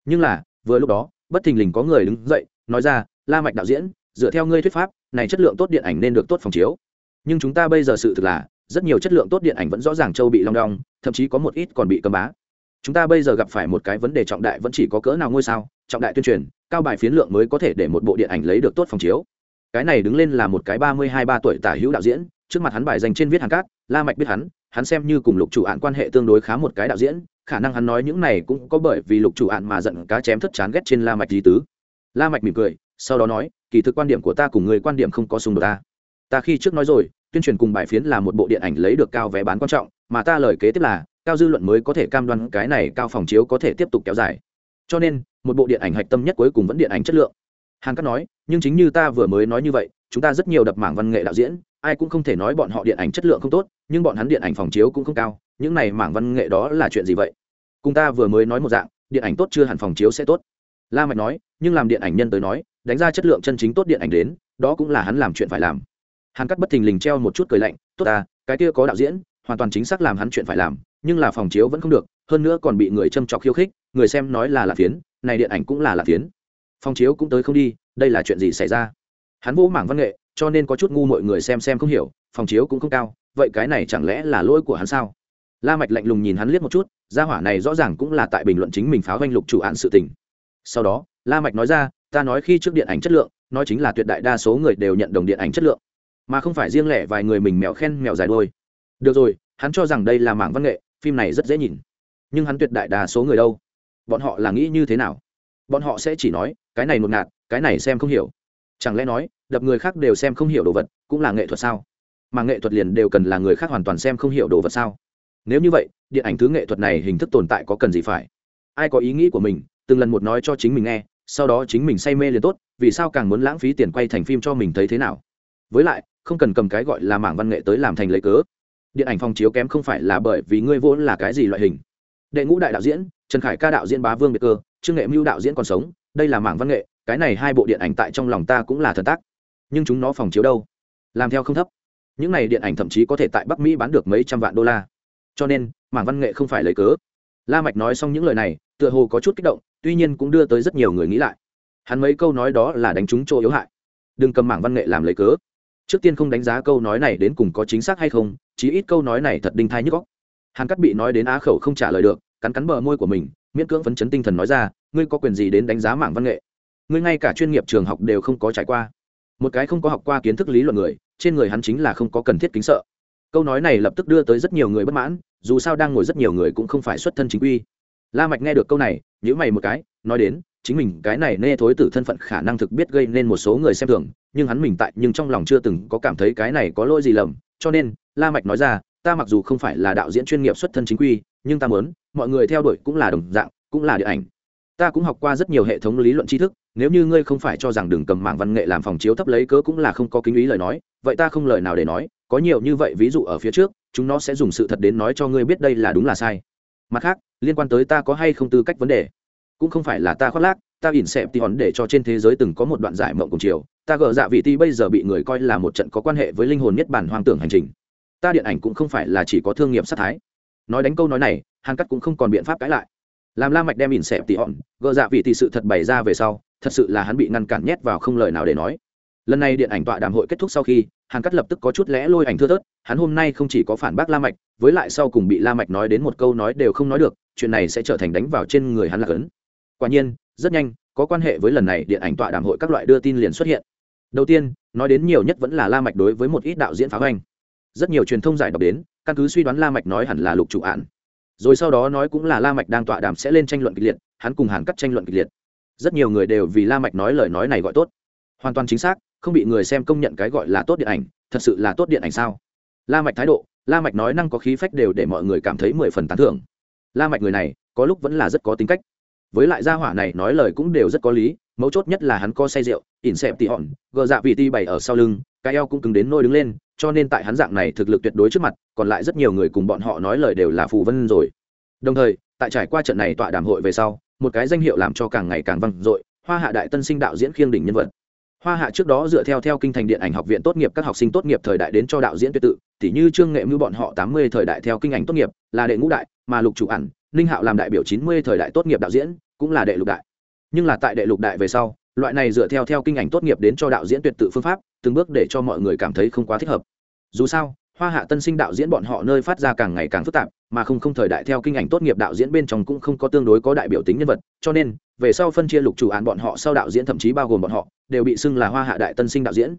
Nhưng là, vừa lúc đó, bất thình lình có người đứng dậy, nói ra, la mạch đạo diễn, dựa theo ngươi thuyết pháp, này chất lượng tốt điện ảnh nên được tốt phòng chiếu. Nhưng chúng ta bây giờ sự thực là rất nhiều chất lượng tốt điện ảnh vẫn rõ ràng châu bị long đong, thậm chí có một ít còn bị cấm bá. Chúng ta bây giờ gặp phải một cái vấn đề trọng đại vẫn chỉ có cỡ nào ngôi sao, trọng đại tuyên truyền, cao bài phiến lượng mới có thể để một bộ điện ảnh lấy được tốt phòng chiếu. Cái này đứng lên là một cái ba mươi hai ba tuổi tả hữu đạo diễn, trước mặt hắn bài dành trên viết hàng cát, la mạch biết hắn hắn xem như cùng lục chủ án quan hệ tương đối khá một cái đạo diễn, khả năng hắn nói những này cũng có bởi vì lục chủ án mà giận cá chém thất chán ghét trên la mạch lý tứ. La mạch mỉm cười, sau đó nói, kỳ thực quan điểm của ta cùng người quan điểm không có xung đột ta. Ta khi trước nói rồi tuyên truyền cùng bài phiến là một bộ điện ảnh lấy được cao vé bán quan trọng, mà ta lời kế tiếp là, cao dư luận mới có thể cam đoan cái này cao phòng chiếu có thể tiếp tục kéo dài. Cho nên, một bộ điện ảnh hạch tâm nhất cuối cùng vẫn điện ảnh chất lượng. Hàn cắt nói, nhưng chính như ta vừa mới nói như vậy, chúng ta rất nhiều đập mảng văn nghệ đạo diễn, ai cũng không thể nói bọn họ điện ảnh chất lượng không tốt, nhưng bọn hắn điện ảnh phòng chiếu cũng không cao, những này mảng văn nghệ đó là chuyện gì vậy? Cùng ta vừa mới nói một dạng, điện ảnh tốt chưa hẳn phòng chiếu sẽ tốt. La mạch nói, nhưng làm điện ảnh nhân tới nói, đánh ra chất lượng chân chính tốt điện ảnh đến, đó cũng là hắn làm chuyện phải làm hàn cắt bất thình lình treo một chút cười lạnh, tốt ta, cái kia có đạo diễn, hoàn toàn chính xác làm hắn chuyện phải làm, nhưng là phòng chiếu vẫn không được, hơn nữa còn bị người châm trọc khiêu khích, người xem nói là là phiến, này điện ảnh cũng là là phiến. Phòng chiếu cũng tới không đi, đây là chuyện gì xảy ra? Hắn vỗ mảng văn nghệ, cho nên có chút ngu mọi người xem xem không hiểu, phòng chiếu cũng không cao, vậy cái này chẳng lẽ là lỗi của hắn sao? La mạch lạnh lùng nhìn hắn liếc một chút, gia hỏa này rõ ràng cũng là tại bình luận chính mình pháo vanh lục chủ án sự tình. Sau đó, la mạch nói ra, ta nói khi trước điện ảnh chất lượng, nói chính là tuyệt đại đa số người đều nhận đồng điện ảnh chất lượng mà không phải riêng lẻ vài người mình mèo khen mèo dài đôi được rồi, hắn cho rằng đây là mảng văn nghệ, phim này rất dễ nhìn. Nhưng hắn tuyệt đại đa số người đâu? Bọn họ là nghĩ như thế nào? Bọn họ sẽ chỉ nói, cái này ngột ngạt, cái này xem không hiểu. Chẳng lẽ nói, đập người khác đều xem không hiểu đồ vật, cũng là nghệ thuật sao? Mà nghệ thuật liền đều cần là người khác hoàn toàn xem không hiểu đồ vật sao? Nếu như vậy, điện ảnh thứ nghệ thuật này hình thức tồn tại có cần gì phải? Ai có ý nghĩ của mình, từng lần một nói cho chính mình nghe, sau đó chính mình say mê liền tốt, vì sao càng muốn lãng phí tiền quay thành phim cho mình thấy thế nào? Với lại không cần cầm cái gọi là mảng văn nghệ tới làm thành lấy cớ. Điện ảnh phòng chiếu kém không phải là bởi vì ngươi vốn là cái gì loại hình. Đệ ngũ đại đạo diễn, trần khải ca đạo diễn bá vương biệt cơ, trương nghệ mưu đạo diễn còn sống, đây là mảng văn nghệ, cái này hai bộ điện ảnh tại trong lòng ta cũng là thần tác. Nhưng chúng nó phòng chiếu đâu? Làm theo không thấp. Những này điện ảnh thậm chí có thể tại bắc mỹ bán được mấy trăm vạn đô la. Cho nên, mảng văn nghệ không phải lấy cớ. La mạch nói xong những lời này, tựa hồ có chút kích động, tuy nhiên cũng đưa tới rất nhiều người nghĩ lại. Hắn mấy câu nói đó là đánh trúng chỗ yếu hại. Đừng cầm mảng văn nghệ làm lấy cớ trước tiên không đánh giá câu nói này đến cùng có chính xác hay không, chí ít câu nói này thật đinh thai nhức góc hàn cắt bị nói đến á khẩu không trả lời được, cắn cắn bờ môi của mình, miễn cưỡng phấn chấn tinh thần nói ra, ngươi có quyền gì đến đánh giá mảng văn nghệ? Ngươi ngay cả chuyên nghiệp trường học đều không có trải qua. Một cái không có học qua kiến thức lý luận người, trên người hắn chính là không có cần thiết kính sợ. Câu nói này lập tức đưa tới rất nhiều người bất mãn, dù sao đang ngồi rất nhiều người cũng không phải xuất thân chính quy. La mạch nghe được câu này, nhíu mày một cái, nói đến chính mình cái này nê thối tử thân phận khả năng thực biết gây nên một số người xem thường, nhưng hắn mình tại, nhưng trong lòng chưa từng có cảm thấy cái này có lỗi gì lầm. Cho nên, la mạch nói ra, ta mặc dù không phải là đạo diễn chuyên nghiệp xuất thân chính quy, nhưng ta muốn, mọi người theo đuổi cũng là đồng dạng, cũng là điện ảnh. Ta cũng học qua rất nhiều hệ thống lý luận tri thức, nếu như ngươi không phải cho rằng đừng cầm mạng văn nghệ làm phòng chiếu thấp lấy cớ cũng là không có kính ý lời nói, vậy ta không lời nào để nói, có nhiều như vậy ví dụ ở phía trước, chúng nó sẽ dùng sự thật đến nói cho ngươi biết đây là đúng là sai. Mặt khác, liên quan tới ta có hay không tư cách vấn đề cũng không phải là ta khoác lác, ta ỉn xẹp tỉ hòn để cho trên thế giới từng có một đoạn giải mộng cùng chiều. Ta gỡ dạ vị ti bây giờ bị người coi là một trận có quan hệ với linh hồn nhất bản hoang tưởng hành trình. Ta điện ảnh cũng không phải là chỉ có thương nghiệp sát thái. Nói đánh câu nói này, hàn cắt cũng không còn biện pháp cãi lại. Làm la mạch đem ỉn xẹp tỉ hòn gỡ dạ vị ti sự thật bày ra về sau, thật sự là hắn bị ngăn cản nhét vào không lời nào để nói. Lần này điện ảnh tọa đàm hội kết thúc sau khi, hàn cắt lập tức có chút lẽ lôi ảnh thưa thớt, hắn hôm nay không chỉ có phản bác la mạch, với lại sau cùng bị la mạch nói đến một câu nói đều không nói được, chuyện này sẽ trở thành đánh vào trên người hắn là cấn quả nhiên, rất nhanh, có quan hệ với lần này điện ảnh tọa đàm hội các loại đưa tin liền xuất hiện. Đầu tiên, nói đến nhiều nhất vẫn là la mạch đối với một ít đạo diễn phá hoành. Rất nhiều truyền thông giải đọc đến, căn cứ suy đoán la mạch nói hẳn là lục chủ án. Rồi sau đó nói cũng là la mạch đang tọa đàm sẽ lên tranh luận kịch liệt, hắn cùng hàn cắt tranh luận kịch liệt. Rất nhiều người đều vì la mạch nói lời nói này gọi tốt. Hoàn toàn chính xác, không bị người xem công nhận cái gọi là tốt điện ảnh, thật sự là tốt điện ảnh sao? La mạch thái độ, la mạch nói năng có khí phách đều để mọi người cảm thấy mười phần tán thưởng. La mạch người này, có lúc vẫn là rất có tính cách với lại gia hỏa này nói lời cũng đều rất có lý, mấu chốt nhất là hắn co say rượu, ỉn xẹp tỉ hòn, gờ dạ vị ti bày ở sau lưng, cái eo cũng cứng đến nôi đứng lên, cho nên tại hắn dạng này thực lực tuyệt đối trước mặt, còn lại rất nhiều người cùng bọn họ nói lời đều là phù vân rồi. Đồng thời, tại trải qua trận này tọa đàm hội về sau, một cái danh hiệu làm cho càng ngày càng vang dội, hoa hạ đại tân sinh đạo diễn khiêng đỉnh nhân vật. Hoa hạ trước đó dựa theo theo kinh thành điện ảnh học viện tốt nghiệp các học sinh tốt nghiệp thời đại đến cho đạo diễn tuyệt tự, tỉ như trương nghệ mưu bọn họ tám mươi thời đại theo kinh ảnh tốt nghiệp, là đệ ngũ đại, mà lục chủ ẩn ninh hạo làm đại biểu chín mươi thời đại tốt nghiệp đạo diễn, cũng là đệ lục đại. Nhưng là tại đệ lục đại về sau, loại này dựa theo theo kinh ảnh tốt nghiệp đến cho đạo diễn tuyệt tự phương pháp, từng bước để cho mọi người cảm thấy không quá thích hợp. Dù sao, hoa hạ tân sinh đạo diễn bọn họ nơi phát ra càng ngày càng phức tạp, mà không không thời đại theo kinh ảnh tốt nghiệp đạo diễn bên trong cũng không có tương đối có đại biểu tính nhân vật, cho nên, về sau phân chia lục chủ án bọn họ sau đạo diễn thậm chí bao gồm bọn họ, đều bị xưng là hoa hạ đại tân sinh đạo diễn.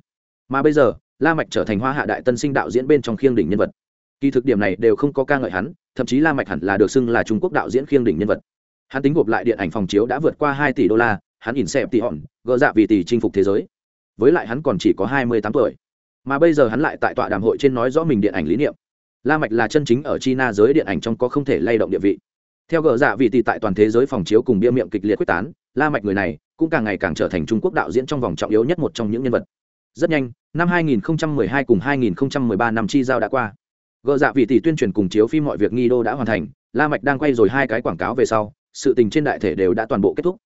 Mà bây giờ, la mạch trở thành hoa hạ đại tân sinh đạo diễn bên trong khiêng đỉnh nhân vật. Kỳ thực điểm này đều không có ca ngợi hắn thậm chí la mạch hẳn là được xưng là trung quốc đạo diễn khiêng đỉnh nhân vật. Hắn tính gộp lại điện ảnh phòng chiếu đã vượt qua hai tỷ đô la, hắn nhìn xem tỷ hòn, gỡ dạ vì tỷ chinh phục thế giới. Với lại hắn còn chỉ có hai mươi tám tuổi. Mà bây giờ hắn lại tại tọa đàm hội trên nói rõ mình điện ảnh lý niệm. La mạch là chân chính ở china giới điện ảnh trong có không thể lay động địa vị. Theo gỡ dạ vì tỷ tại toàn thế giới phòng chiếu cùng bia miệng kịch liệt quyết tán, la mạch người này cũng càng ngày càng trở thành trung quốc đạo diễn trong vòng trọng yếu nhất một trong những nhân vật. Rất nhanh, năm 2012 cùng 2013 năm chi giao đã qua gờ dạ vị tỷ tuyên truyền cùng chiếu phim mọi việc nghi đô đã hoàn thành la mạch đang quay rồi hai cái quảng cáo về sau sự tình trên đại thể đều đã toàn bộ kết thúc.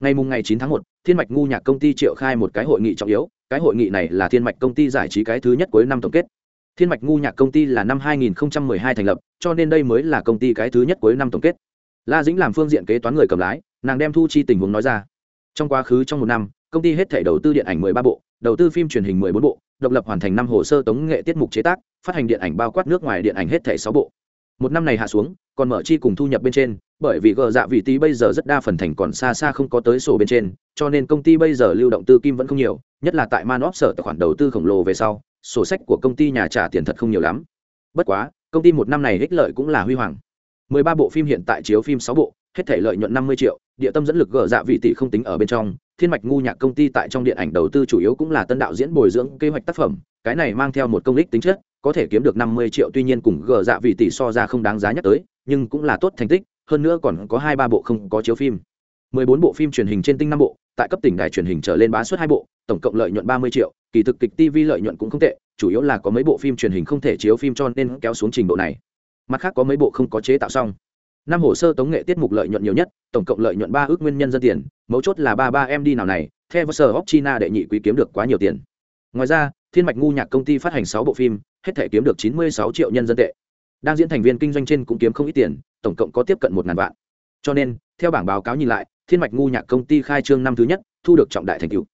Ngày mùng ngày 9 tháng 1, thiên mạch ngu nhạc công ty triệu khai một cái hội nghị trọng yếu cái hội nghị này là thiên mạch công ty giải trí cái thứ nhất cuối năm tổng kết. Thiên mạch ngu nhạc công ty là năm 2012 thành lập cho nên đây mới là công ty cái thứ nhất cuối năm tổng kết. La dĩnh làm phương diện kế toán người cầm lái nàng đem thu chi tình huống nói ra. Trong quá khứ trong một năm công ty hết thể đầu tư điện ảnh 13 bộ đầu tư phim truyền hình 14 bộ độc lập hoàn thành năm hồ sơ tống nghệ tiết mục chế tác phát hành điện ảnh bao quát nước ngoài điện ảnh hết thẻ sáu bộ. Một năm này hạ xuống, còn mở chi cùng thu nhập bên trên, bởi vì gờ dạ vị tí bây giờ rất đa phần thành còn xa xa không có tới sổ bên trên, cho nên công ty bây giờ lưu động tư kim vẫn không nhiều, nhất là tại manop sở tài khoản đầu tư khổng lồ về sau, sổ sách của công ty nhà trả tiền thật không nhiều lắm. Bất quá, công ty một năm này ích lợi cũng là huy hoàng. 13 bộ phim hiện tại chiếu phim 6 bộ, hết thể lợi nhuận 50 triệu, địa tâm dẫn lực gỡ dạ vị tỷ không tính ở bên trong, thiên mạch ngu nhạc công ty tại trong điện ảnh đầu tư chủ yếu cũng là tân đạo diễn bồi dưỡng kế hoạch tác phẩm, cái này mang theo một công lích tính chất có thể kiếm được 50 triệu tuy nhiên cùng gờ dạ vị tỷ so ra không đáng giá nhắc tới, nhưng cũng là tốt thành tích, hơn nữa còn có hai ba bộ không có chiếu phim. 14 bộ phim truyền hình trên tinh năm bộ, tại cấp tỉnh đài truyền hình trở lên bá suất hai bộ, tổng cộng lợi nhuận 30 triệu, kỳ thực kịch tv lợi nhuận cũng không tệ, chủ yếu là có mấy bộ phim truyền hình không thể chiếu phim cho nên kéo xuống trình độ này. Mặt khác có mấy bộ không có chế tạo xong. Năm hồ sơ tống nghệ tiết mục lợi nhuận nhiều nhất, tổng cộng lợi nhuận ba ước nguyên nhân dân tiền, mấu chốt là ba ba em đi nào này, theo vơ sở china đệ nhị quý kiếm được quá nhiều tiền ngoài ra, thiên mạch ngu nhạc công ty phát hành sáu bộ phim, hết thể kiếm được chín mươi sáu triệu nhân dân tệ. Đang diễn thành viên kinh doanh trên cũng kiếm không ít tiền, tổng cộng có tiếp cận một ngàn vạn. Cho nên, theo bảng báo cáo nhìn lại, thiên mạch ngu nhạc công ty khai trương năm thứ nhất, thu được trọng đại thành tựu.